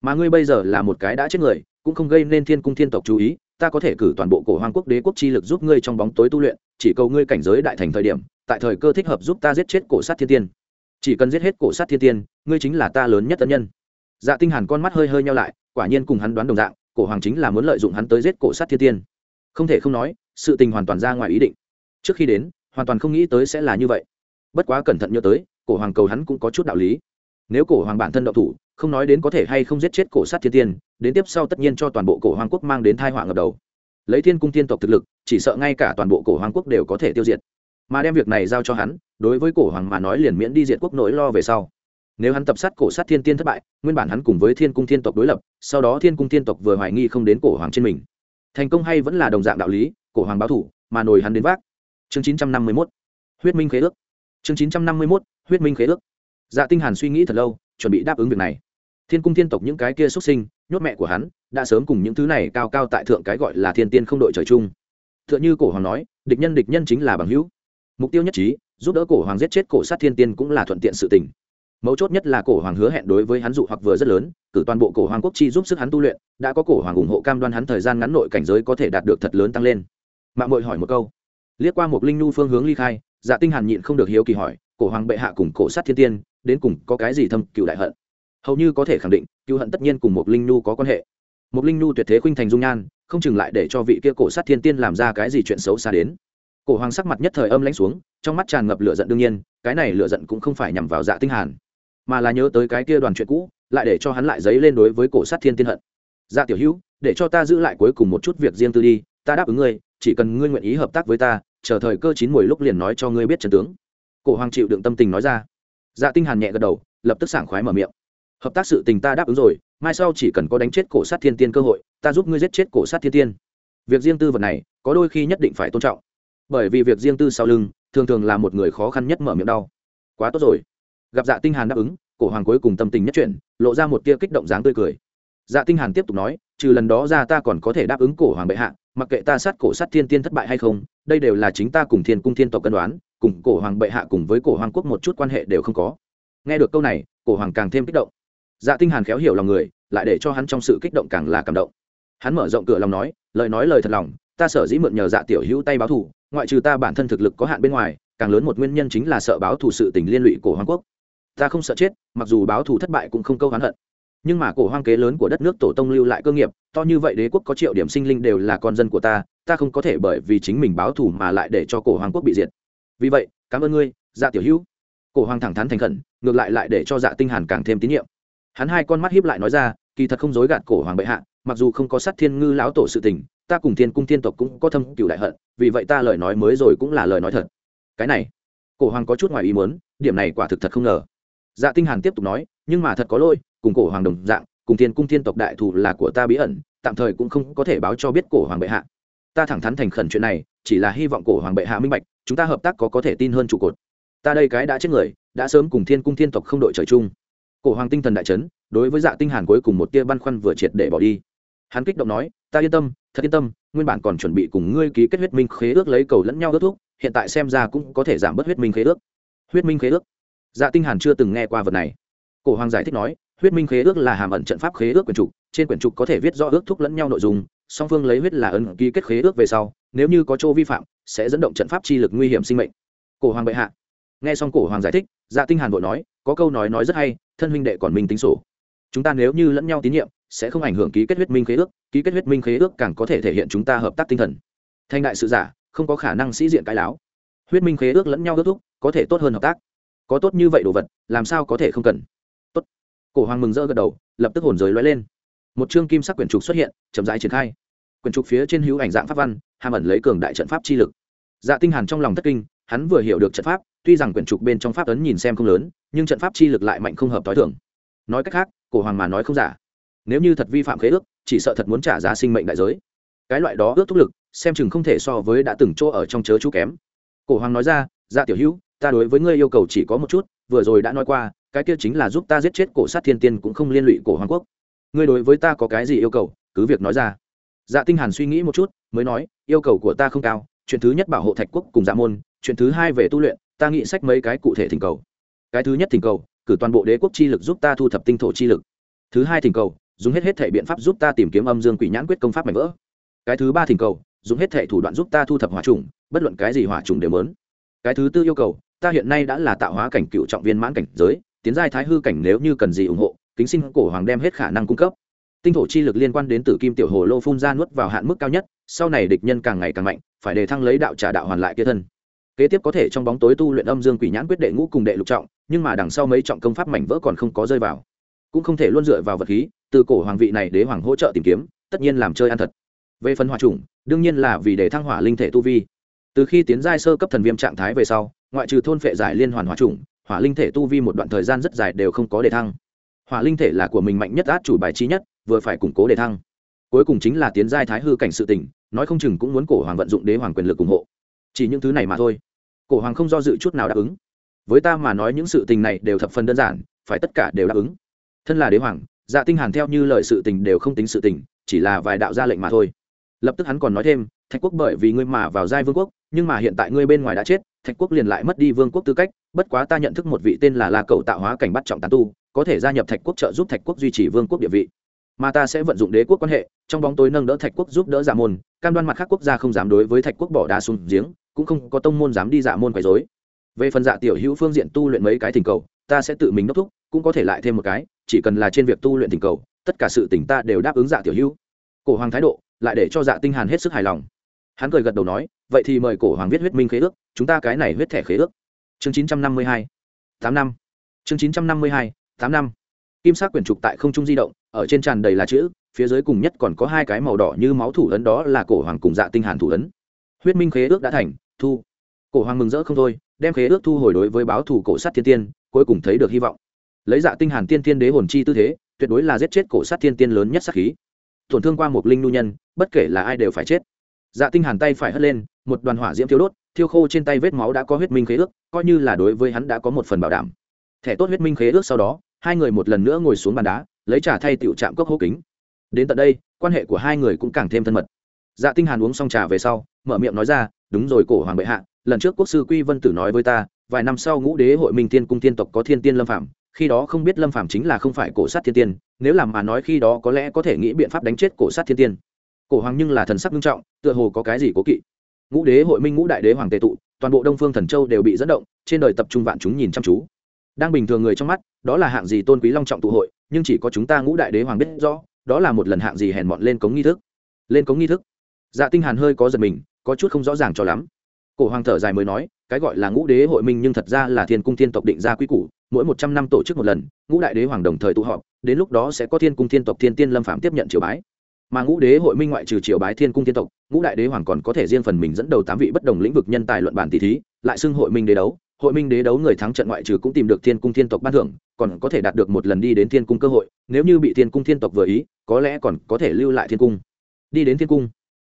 Mà ngươi bây giờ là một cái đã chết người, cũng không gây nên thiên cung thiên tộc chú ý, ta có thể cử toàn bộ cổ hoàng quốc đế quốc chi lực giúp ngươi trong bóng tối tu luyện, chỉ cầu ngươi cảnh giới đại thành thời điểm, tại thời cơ thích hợp giúp ta giết chết cổ sát thiên tiên. Chỉ cần giết hết cổ sát thiên tiên, ngươi chính là ta lớn nhất tân nhân dạ tinh hàn con mắt hơi hơi nhau lại, quả nhiên cùng hắn đoán đồng dạng, cổ hoàng chính là muốn lợi dụng hắn tới giết cổ sát thiên tiên. Không thể không nói, sự tình hoàn toàn ra ngoài ý định. Trước khi đến, hoàn toàn không nghĩ tới sẽ là như vậy. Bất quá cẩn thận nhớ tới, cổ hoàng cầu hắn cũng có chút đạo lý. Nếu cổ hoàng bản thân đậu thủ, không nói đến có thể hay không giết chết cổ sát thiên tiên, đến tiếp sau tất nhiên cho toàn bộ cổ hoàng quốc mang đến thai họa ngập đầu. Lấy thiên cung tiên tộc thực lực, chỉ sợ ngay cả toàn bộ cổ hoàng quốc đều có thể tiêu diệt. Mà đem việc này giao cho hắn, đối với cổ hoàng mà nói liền miễn đi diệt quốc nỗi lo về sau nếu hắn tập sát cổ sát thiên tiên thất bại, nguyên bản hắn cùng với thiên cung thiên tộc đối lập, sau đó thiên cung thiên tộc vừa hoài nghi không đến cổ hoàng trên mình. Thành công hay vẫn là đồng dạng đạo lý, cổ hoàng báo thủ, mà nổi hắn đến vác. Chương chín trăm năm mươi mốt, huyết minh khế ước. Chương chín trăm năm mươi mốt, huyết minh khế ước. Dạ tinh hàn suy nghĩ thật lâu, chuẩn bị đáp ứng việc này. Thiên cung thiên tộc những cái kia xuất sinh, nhốt mẹ của hắn, đã sớm cùng những thứ này cao cao tại thượng cái gọi là thiên tiên không đội trời chung. Tựa như cổ hoàng nói, địch nhân địch nhân chính là bằng hữu. Mục tiêu nhất trí, giúp đỡ cổ hoàng giết chết cổ sát thiên tiên cũng là thuận tiện sự tình mấu chốt nhất là cổ hoàng hứa hẹn đối với hắn dụ hoặc vừa rất lớn, cử toàn bộ cổ hoàng quốc chi giúp sức hắn tu luyện, đã có cổ hoàng ủng hộ cam đoan hắn thời gian ngắn nội cảnh giới có thể đạt được thật lớn tăng lên. Mạng mội hỏi một câu. Liếc qua một linh nhu phương hướng ly khai dạ tinh hàn nhịn không được hiếu kỳ hỏi, cổ hoàng bệ hạ cùng cổ sát thiên tiên, đến cùng có cái gì thâm cựu đại hận? Hầu như có thể khẳng định, cựu hận tất nhiên cùng một linh nhu có quan hệ. Một linh nhu tuyệt thế khuynh thành dung nhan, không chừng lại để cho vị kia cổ sát thiên tiên làm ra cái gì chuyện xấu xa đến. Cổ hoàng sắc mặt nhất thời âm lãnh xuống, trong mắt tràn ngập lửa giận đương nhiên, cái này lửa giận cũng không phải nhằm vào dạ tinh hàn mà là nhớ tới cái kia đoàn chuyện cũ, lại để cho hắn lại dấy lên đối với cổ sát thiên tiên hận. Dạ tiểu hữu, để cho ta giữ lại cuối cùng một chút việc riêng tư đi, ta đáp ứng ngươi, chỉ cần ngươi nguyện ý hợp tác với ta, chờ thời cơ chín mùi lúc liền nói cho ngươi biết trần tướng. Cổ hoàng chịu đựng tâm tình nói ra. Dạ tinh hàn nhẹ gật đầu, lập tức sảng khoái mở miệng. Hợp tác sự tình ta đáp ứng rồi, mai sau chỉ cần có đánh chết cổ sát thiên tiên cơ hội, ta giúp ngươi giết chết cổ sát thiên tiên. Việc riêng tư vật này, có đôi khi nhất định phải tôn trọng. Bởi vì việc riêng tư sau lưng, thường thường là một người khó khăn nhất mở miệng đau. Quá tốt rồi gặp dạ tinh hàn đáp ứng, cổ hoàng cuối cùng tâm tình nhất chuyển, lộ ra một tia kích động dáng tươi cười. Dạ tinh hàn tiếp tục nói, trừ lần đó ra ta còn có thể đáp ứng cổ hoàng bệ hạ, mặc kệ ta sát cổ sát thiên tiên thất bại hay không, đây đều là chính ta cùng thiên cung thiên tộc cân đoán, cùng cổ hoàng bệ hạ cùng với cổ hoàng quốc một chút quan hệ đều không có. Nghe được câu này, cổ hoàng càng thêm kích động. Dạ tinh hàn khéo hiểu lòng người, lại để cho hắn trong sự kích động càng là cảm động. Hắn mở rộng cửa lòng nói, lời nói lời thật lòng, ta sở dĩ mượn nhờ dạ tiểu hữu tay báo thù, ngoại trừ ta bản thân thực lực có hạn bên ngoài, càng lớn một nguyên nhân chính là sợ báo thù sự tình liên lụy cổ hoàng quốc ta không sợ chết, mặc dù báo thù thất bại cũng không câu hắn hận. Nhưng mà cổ hoang kế lớn của đất nước tổ tông lưu lại cơ nghiệp, to như vậy đế quốc có triệu điểm sinh linh đều là con dân của ta ta không có thể bởi vì chính mình báo thù mà lại để cho cổ hoàng quốc bị diệt. Vì vậy, cảm ơn ngươi dạ tiểu hữu. Cổ hoàng thẳng thắn thành khẩn, ngược lại lại để cho dạ tinh hàn càng thêm tín nhiệm. Hắn hai con mắt hiếp lại nói ra, kỳ thật không dối gạt cổ hoàng bệ hạ, mặc dù không có sát thiên ngư lão tổ sự tình, ta cùng thiên cung thiên tộc cũng có thâm cửu đại hận, vì vậy ta lời nói mới rồi cũng là lời nói thật. Cái này, cổ hoàng có chút ngoài ý muốn, điểm này quả thực thật không ngờ dạ tinh hàn tiếp tục nói, nhưng mà thật có lỗi, cùng cổ hoàng đồng dạng, cùng thiên cung thiên tộc đại thủ là của ta bí ẩn, tạm thời cũng không có thể báo cho biết cổ hoàng bệ hạ. Ta thẳng thắn thành khẩn chuyện này, chỉ là hy vọng cổ hoàng bệ hạ minh bạch, chúng ta hợp tác có có thể tin hơn trụ cột. Ta đây cái đã chết người, đã sớm cùng thiên cung thiên tộc không đội trời chung. Cổ hoàng tinh thần đại chấn, đối với dạ tinh hàn cuối cùng một tia băn khoăn vừa triệt để bỏ đi. Hắn kích động nói, ta yên tâm, thật yên tâm, nguyên bản còn chuẩn bị cùng ngươi ký kết huyết minh khế ước lấy cầu lẫn nhau ước thuốc hiện tại xem ra cũng có thể giảm bớt huyết minh khế ước. Huyết minh khế ước? Dạ tinh hàn chưa từng nghe qua vật này. Cổ hoàng giải thích nói, huyết minh khế ước là hàm ẩn trận pháp khế ước quyển trục, trên quyển trục có thể viết rõ ước thúc lẫn nhau nội dung, song phương lấy huyết là ấn ký kết khế ước về sau, nếu như có chỗ vi phạm, sẽ dẫn động trận pháp chi lực nguy hiểm sinh mệnh. Cổ hoàng bệ hạ. Nghe xong cổ hoàng giải thích dạ tinh hàn vội nói, có câu nói nói rất hay, thân huynh đệ còn minh tính sổ. Chúng ta nếu như lẫn nhau tín nhiệm, sẽ không ảnh hưởng ký kết huyết minh khế ước, ký kết huyết minh khế ước càng có thể thể hiện chúng ta hợp tác tinh thần. Thanh đại sự giả, không có khả năng sĩ diện cái láo. Huyết minh khế ước lẫn nhau ước thúc, có thể tốt hơn hợp tác có tốt như vậy đồ vật, làm sao có thể không cần? Tốt. Cổ hoàng mừng rỡ gật đầu, lập tức hồn giới lóe lên. Một chương kim sắc quyển trục xuất hiện, chậm rãi triển khai. Quyển trục phía trên hữu ảnh dạng pháp văn, hàm ẩn lấy cường đại trận pháp chi lực. Dạ tinh hàn trong lòng thất kinh, hắn vừa hiểu được trận pháp, tuy rằng quyển trục bên trong pháp ấn nhìn xem không lớn, nhưng trận pháp chi lực lại mạnh không hợp tối thường. Nói cách khác, cổ hoàng mà nói không giả. Nếu như thật vi phạm khế ước, chỉ sợ thật muốn trả giá sinh mệnh đại giới. Cái loại đó ước thúc lực, xem chừng không thể so với đã từng chỗ ở trong chớ chú kém. Cổ hoàng nói ra dạ tiểu hữu ta đối với ngươi yêu cầu chỉ có một chút, vừa rồi đã nói qua, cái kia chính là giúp ta giết chết cổ sát thiên tiên cũng không liên lụy cổ hoàng quốc. Ngươi đối với ta có cái gì yêu cầu, cứ việc nói ra. Dạ tinh hàn suy nghĩ một chút, mới nói, yêu cầu của ta không cao, chuyện thứ nhất bảo hộ thạch quốc cùng dạ môn, chuyện thứ hai về tu luyện, ta nghĩ sách mấy cái cụ thể thỉnh cầu. Cái thứ nhất thỉnh cầu, cử toàn bộ đế quốc chi lực giúp ta thu thập tinh thổ chi lực. Thứ hai thỉnh cầu, dùng hết hết thể biện pháp giúp ta tìm kiếm âm dương quỷ nhãn quyết công pháp mạnh vỡ. Cái thứ ba thỉnh cầu, dùng hết thể thủ đoạn giúp ta thu thập hỏa trùng, bất luận cái gì hỏa trùng đều muốn. cái thứ tư yêu cầu ta hiện nay đã là tạo hóa cảnh cựu trọng viên mãn cảnh giới, tiến giai thái hư cảnh nếu như cần gì ủng hộ, kính xin cổ hoàng đem hết khả năng cung cấp. Tinh thổ chi lực liên quan đến tử kim tiểu hồ lô phun ra nuốt vào hạn mức cao nhất, sau này địch nhân càng ngày càng mạnh, phải đề thăng lấy đạo trả đạo hoàn lại kia thân. Kế tiếp có thể trong bóng tối tu luyện âm dương quỷ nhãn quyết đệ ngũ cùng đệ lục trọng, nhưng mà đằng sau mấy trọng công pháp mảnh vỡ còn không có rơi vào. Cũng không thể luôn dựa vào vật khí, từ cổ hoàng vị này đế hoàng hỗ trợ tìm kiếm, tất nhiên làm chơi ăn thật. Về phần hỏa chủng, đương nhiên là vì để thăng hỏa linh thể tu vi. Từ khi tiến giai sơ cấp thần viêm trạng thái về sau ngoại trừ thôn phệ giải liên hoàn hỏa chủng, hỏa linh thể tu vi một đoạn thời gian rất dài đều không có đề thăng. Hỏa linh thể là của mình mạnh nhất át chủ bài trí nhất, vừa phải củng cố đề thăng. Cuối cùng chính là tiến giai thái hư cảnh sự tình, nói không chừng cũng muốn cổ hoàng vận dụng đế hoàng quyền lực ủng hộ. Chỉ những thứ này mà thôi. Cổ hoàng không do dự chút nào đáp ứng. Với ta mà nói những sự tình này đều thập phần đơn giản, phải tất cả đều đáp ứng. Thân là đế hoàng dạ tinh hàn theo như lời sự tình đều không tính sự tình, chỉ là vài đạo ra lệnh mà thôi. Lập tức hắn còn nói thêm, thạch quốc bởi vì ngươi mà vào giai vương quốc, nhưng mà hiện tại ngươi bên ngoài đã chết thạch quốc liền lại mất đi vương quốc tư cách, bất quá ta nhận thức một vị tên là la cầu tạo hóa cảnh bắt trọng tán tu, có thể gia nhập thạch quốc trợ giúp thạch quốc duy trì vương quốc địa vị. Mà ta sẽ vận dụng đế quốc quan hệ, trong bóng tối nâng đỡ thạch quốc giúp đỡ giả môn, cam đoan mặt khác quốc gia không dám đối với thạch quốc bỏ đá xuống giếng, cũng không có tông môn dám đi giả môn quấy rối. Về phần dạ tiểu hữu phương diện tu luyện mấy cái thỉnh cầu, ta sẽ tự mình đốc thúc, cũng có thể lại thêm một cái, chỉ cần là trên việc tu luyện thỉnh cầu, tất cả sự tỉnh ta đều đáp ứng dạ tiểu hữu. Cổ hoàng thái độ, lại để cho dạ tinh hàn hết sức hài lòng hắn cười gật đầu nói, vậy thì mời cổ hoàng viết huyết minh khế ước, chúng ta cái này huyết thẻ khế ước. Chương 952 8 năm chương 952 8 năm kim sắc quyển trục tại không trung di động, ở trên tràn đầy là chữ, phía dưới cùng nhất còn có hai cái màu đỏ như máu thủ ấn đó là cổ hoàng cùng dạ tinh hàn thủ ấn. Huyết minh khế ước đã thành, thu. Cổ hoàng mừng rỡ không thôi, đem khế ước thu hồi đối với báo thủ cổ sát thiên tiên, cuối cùng thấy được hy vọng. Lấy dạ tinh hàn tiên tiên đế hồn chi tư thế, tuyệt đối là giết chết cổ sát thiên tiên lớn nhất sát khí. Tổn thương qua một linh nu nhân, bất kể là ai đều phải chết dạ tinh hàn tay phải hất lên, một đoàn hỏa diễm thiêu đốt, thiêu khô trên tay vết máu đã có huyết minh khế ước, coi như là đối với hắn đã có một phần bảo đảm. Thẻ tốt huyết minh khế ước sau đó, hai người một lần nữa ngồi xuống bàn đá, lấy trà thay tiểu chạm cốc hô kính. Đến tận đây, quan hệ của hai người cũng càng thêm thân mật. Dạ tinh hàn uống xong trà về sau, mở miệng nói ra, đúng rồi cổ hoàng bệ hạ, lần trước quốc sư quy vân tử nói với ta, vài năm sau ngũ đế hội minh tiên cung tiên tộc có thiên tiên lâm phạm khi đó không biết lâm phạm chính là không phải cổ sát thiên tiên, nếu làm mà nói khi đó có lẽ có thể nghĩ biện pháp đánh chết cổ sát thiên tiên cổ hoàng nhưng là thần sắc nghiêm trọng, tựa hồ có cái gì cố kỵ. Ngũ đế hội minh, ngũ đại đế hoàng tề tụ, toàn bộ đông phương thần châu đều bị dẫn động, trên đời tập trung vạn chúng nhìn chăm chú. Đang bình thường người trong mắt, đó là hạng gì tôn quý long trọng tụ hội, nhưng chỉ có chúng ta ngũ đại đế hoàng biết rõ, đó là một lần hạng gì hèn mọn lên cống nghi thức. Lên cống nghi thức? Dạ tinh hàn hơi có giật mình, có chút không rõ ràng cho lắm. Cổ hoàng thở dài mới nói, cái gọi là ngũ đế hội minh nhưng thật ra là thiên cung thiên tộc định ra quy củ, mỗi một trăm năm tổ chức một lần, ngũ đại đế hoàng đồng thời tụ họp, đến lúc đó sẽ có thiên cung thiên tộc thiên tiên lâm phạm tiếp nhận triều bái mà ngũ đế hội minh ngoại trừ triều bái thiên cung thiên tộc, ngũ đại đế hoàng còn có thể riêng phần mình dẫn đầu tám vị bất đồng lĩnh vực nhân tài luận bản tỷ thí, lại xưng hội minh đế đấu. Hội minh đế đấu người thắng trận ngoại trừ cũng tìm được thiên cung thiên tộc ban thưởng, còn có thể đạt được một lần đi đến thiên cung cơ hội, nếu như bị thiên cung thiên tộc vừa ý, có lẽ còn có thể lưu lại thiên cung. Đi đến thiên cung.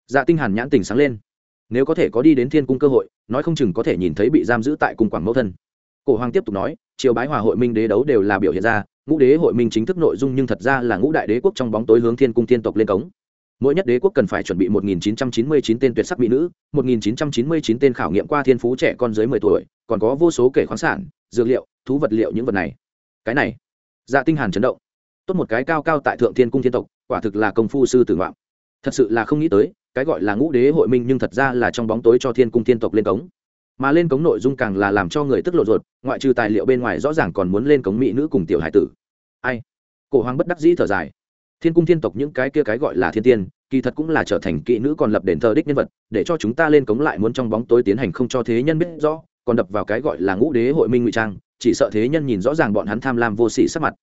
Dạ tinh hàn nhãn tình sáng lên. Nếu có thể có đi đến thiên cung cơ hội, nói không chừng có thể nhìn thấy bị giam giữ tại cung quảng mẫu thân cổ hoàng tiếp tục nói, triều bái hòa hội minh đế đấu đều là biểu hiện ra, ngũ đế hội minh chính thức nội dung nhưng thật ra là ngũ đại đế quốc trong bóng tối hướng thiên cung thiên tộc lên cống. Mỗi nhất đế quốc cần phải chuẩn bị 1999 tên tuyệt sắc mỹ nữ 1999 tên khảo nghiệm qua thiên phú trẻ con dưới 10 tuổi, còn có vô số kể khoáng sản, dược liệu, thú vật liệu những vật này. Cái này dạ tinh hàn chấn động. Tốt một cái cao cao tại thượng thiên cung thiên tộc, quả thực là công phu sư tử ngoạn. Thật sự là không nghĩ tới, cái gọi là ngũ đế hội minh nhưng thật ra là trong bóng tối cho thiên cung thiên tộc lên cống mà lên cống nội dung càng là làm cho người tức lộ ruột, ngoại trừ tài liệu bên ngoài rõ ràng còn muốn lên cống mỹ nữ cùng tiểu hải tử. Ai? Cổ hoàng bất đắc dĩ thở dài. Thiên cung thiên tộc những cái kia cái gọi là thiên tiên, kỳ thật cũng là trở thành kỹ nữ còn lập đền thờ đích nhân vật, để cho chúng ta lên cống lại muốn trong bóng tối tiến hành không cho thế nhân biết rõ, còn đập vào cái gọi là ngũ đế hội minh ngụy trang, chỉ sợ thế nhân nhìn rõ ràng bọn hắn tham lam vô sỉ sắc mặt.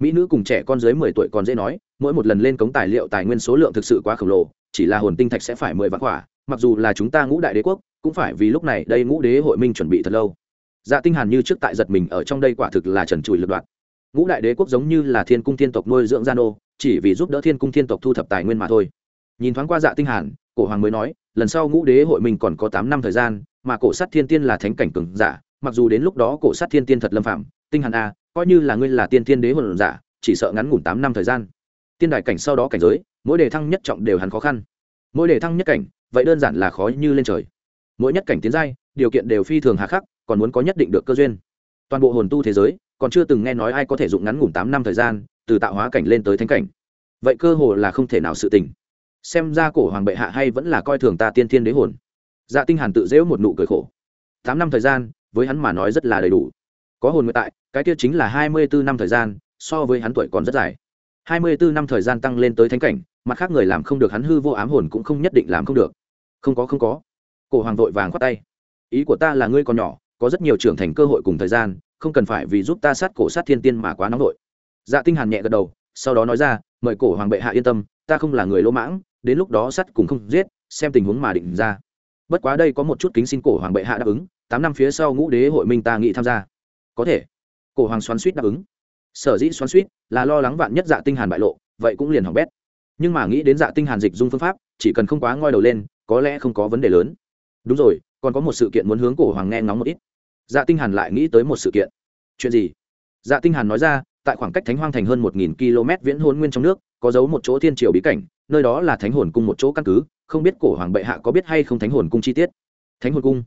Mỹ nữ cùng trẻ con dưới mười tuổi còn dễ nói, mỗi một lần lên cống tài liệu tài nguyên số lượng thực sự quá khổng lồ, chỉ là hồn tinh thạch sẽ phải mười vạn quả, mặc dù là chúng ta ngũ đại đế quốc cũng phải vì lúc này đây ngũ đế hội minh chuẩn bị thật lâu. Dạ tinh hàn như trước tại giật mình ở trong đây quả thực là trần trụi lực đoạn. Ngũ đại đế quốc giống như là thiên cung thiên tộc nuôi dưỡng gia nô, chỉ vì giúp đỡ thiên cung thiên tộc thu thập tài nguyên mà thôi. Nhìn thoáng qua dạ tinh hàn, cổ hoàng mới nói, lần sau ngũ đế hội minh còn có tám năm thời gian, mà cổ sát thiên tiên là thánh cảnh cường giả, mặc dù đến lúc đó cổ sát thiên tiên thật lâm phạm tinh hàn a coi như là ngươi là tiên tiên đế hồn giả, chỉ sợ ngắn ngủn tám năm thời gian. Tiên đại cảnh sau đó cảnh giới, mỗi đề thăng nhất trọng đều hắn khó khăn. Mỗi đề thăng nhất cảnh, vậy đơn giản là khó như lên trời mỗi nhất cảnh tiến giai, điều kiện đều phi thường hà khắc, còn muốn có nhất định được cơ duyên. Toàn bộ hồn tu thế giới, còn chưa từng nghe nói ai có thể dụng ngắn ngủn tám năm thời gian, từ tạo hóa cảnh lên tới thánh cảnh. Vậy cơ hồ là không thể nào sự tình. Xem ra cổ hoàng bệ hạ hay vẫn là coi thường ta tiên thiên đế hồn. Dạ tinh hàn tự dễu một nụ cười khổ. Tám năm thời gian, với hắn mà nói rất là đầy đủ. Có hồn nguyện tại, cái kia chính là hai mươi bốn năm thời gian, so với hắn tuổi còn rất dài. hai mươi bốn năm thời gian tăng lên tới thánh cảnh, mặt khác người làm không được hắn hư vô ám hồn cũng không nhất định làm không được. Không có không có cổ hoàng vội vàng khoát tay. Ý của ta là ngươi còn nhỏ, có rất nhiều trưởng thành cơ hội cùng thời gian, không cần phải vì giúp ta sát cổ sát thiên tiên mà quá nóng vội. Dạ tinh hàn nhẹ gật đầu, sau đó nói ra, mời cổ hoàng bệ hạ yên tâm, ta không là người lỗ mãng, đến lúc đó sát cùng không giết, xem tình huống mà định ra. Bất quá đây có một chút kính xin cổ hoàng bệ hạ đáp ứng, tám năm phía sau ngũ đế hội minh ta nghĩ tham gia. Có thể. Cổ hoàng xoắn suýt đáp ứng. Sở dĩ xoắn suýt là lo lắng vạn nhất dạ tinh hàn bại lộ, vậy cũng liền hỏng bét. Nhưng mà nghĩ đến dạ tinh hàn dịch dung phương pháp, chỉ cần không quá ngoi đầu lên, có lẽ không có vấn đề lớn đúng rồi, còn có một sự kiện muốn hướng cổ hoàng nghe ngóng một ít. Dạ tinh hàn lại nghĩ tới một sự kiện. Chuyện gì? Dạ tinh hàn nói ra, tại khoảng cách thánh hoang thành hơn một nghìn km viễn hồn nguyên trong nước, có giấu một chỗ thiên triều bí cảnh, nơi đó là thánh hồn cung một chỗ căn cứ, không biết cổ hoàng bệ hạ có biết hay không thánh hồn cung chi tiết. Thánh hồn cung?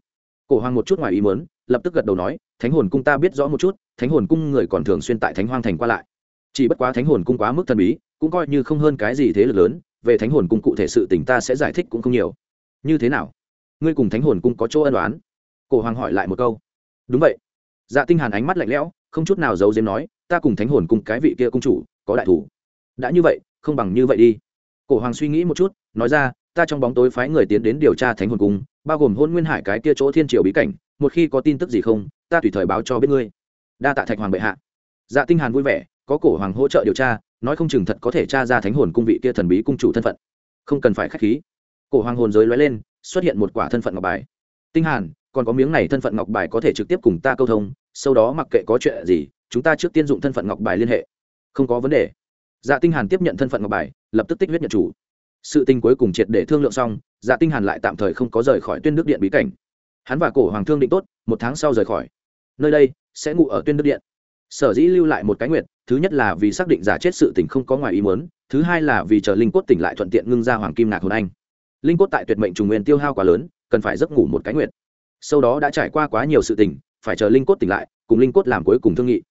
Cổ hoàng một chút ngoài ý muốn, lập tức gật đầu nói, thánh hồn cung ta biết rõ một chút, thánh hồn cung người còn thường xuyên tại thánh hoang thành qua lại. Chỉ bất quá thánh hồn cung quá mức thần bí, cũng coi như không hơn cái gì thế lực lớn, về thánh hồn cung cụ thể sự tình ta sẽ giải thích cũng không nhiều. Như thế nào? Ngươi cùng thánh hồn cung có chỗ ân đoán cổ hoàng hỏi lại một câu. Đúng vậy. Dạ tinh hàn ánh mắt lạnh lẽo, không chút nào giấu giếm nói, ta cùng thánh hồn cung cái vị kia cung chủ, có đại thủ. Đã như vậy, không bằng như vậy đi. Cổ hoàng suy nghĩ một chút, nói ra, ta trong bóng tối phái người tiến đến điều tra thánh hồn cung bao gồm hôn nguyên hải cái kia chỗ thiên triều bí cảnh, một khi có tin tức gì không, ta tùy thời báo cho biết ngươi. Đa tạ thạch hoàng bệ hạ. Dạ tinh hàn vui vẻ, có cổ hoàng hỗ trợ điều tra, nói không chừng thật có thể tra ra thánh hồn cung vị kia thần bí cung chủ thân phận. Không cần phải khách khí. Cổ hoàng hồn giới lóe lên xuất hiện một quả thân phận ngọc bài. Tinh hàn, còn có miếng này thân phận ngọc bài có thể trực tiếp cùng ta câu thông, sau đó mặc kệ có chuyện gì, chúng ta trước tiên dụng thân phận ngọc bài liên hệ. Không có vấn đề. Dạ tinh hàn tiếp nhận thân phận ngọc bài, lập tức tích huyết nhận chủ. Sự tình cuối cùng triệt để thương lượng xong dạ tinh hàn lại tạm thời không có rời khỏi tuyên đức điện bí cảnh. Hắn và cổ hoàng thương định tốt, một tháng sau rời khỏi. Nơi đây sẽ ngủ ở tuyên đức điện. Sở dĩ lưu lại một cái nguyện thứ nhất là vì xác định giả chết sự tình không có ngoài ý muốn, thứ hai là vì chờ linh cốt tỉnh lại thuận tiện ngưng ra hoàng kim ngạc hồn anh linh cốt tại tuyệt mệnh trùng nguyên tiêu hao quá lớn, cần phải giấc ngủ một cái nguyện sau đó đã trải qua quá nhiều sự tình, phải chờ linh cốt tỉnh lại, cùng linh cốt làm cuối cùng thương nghị.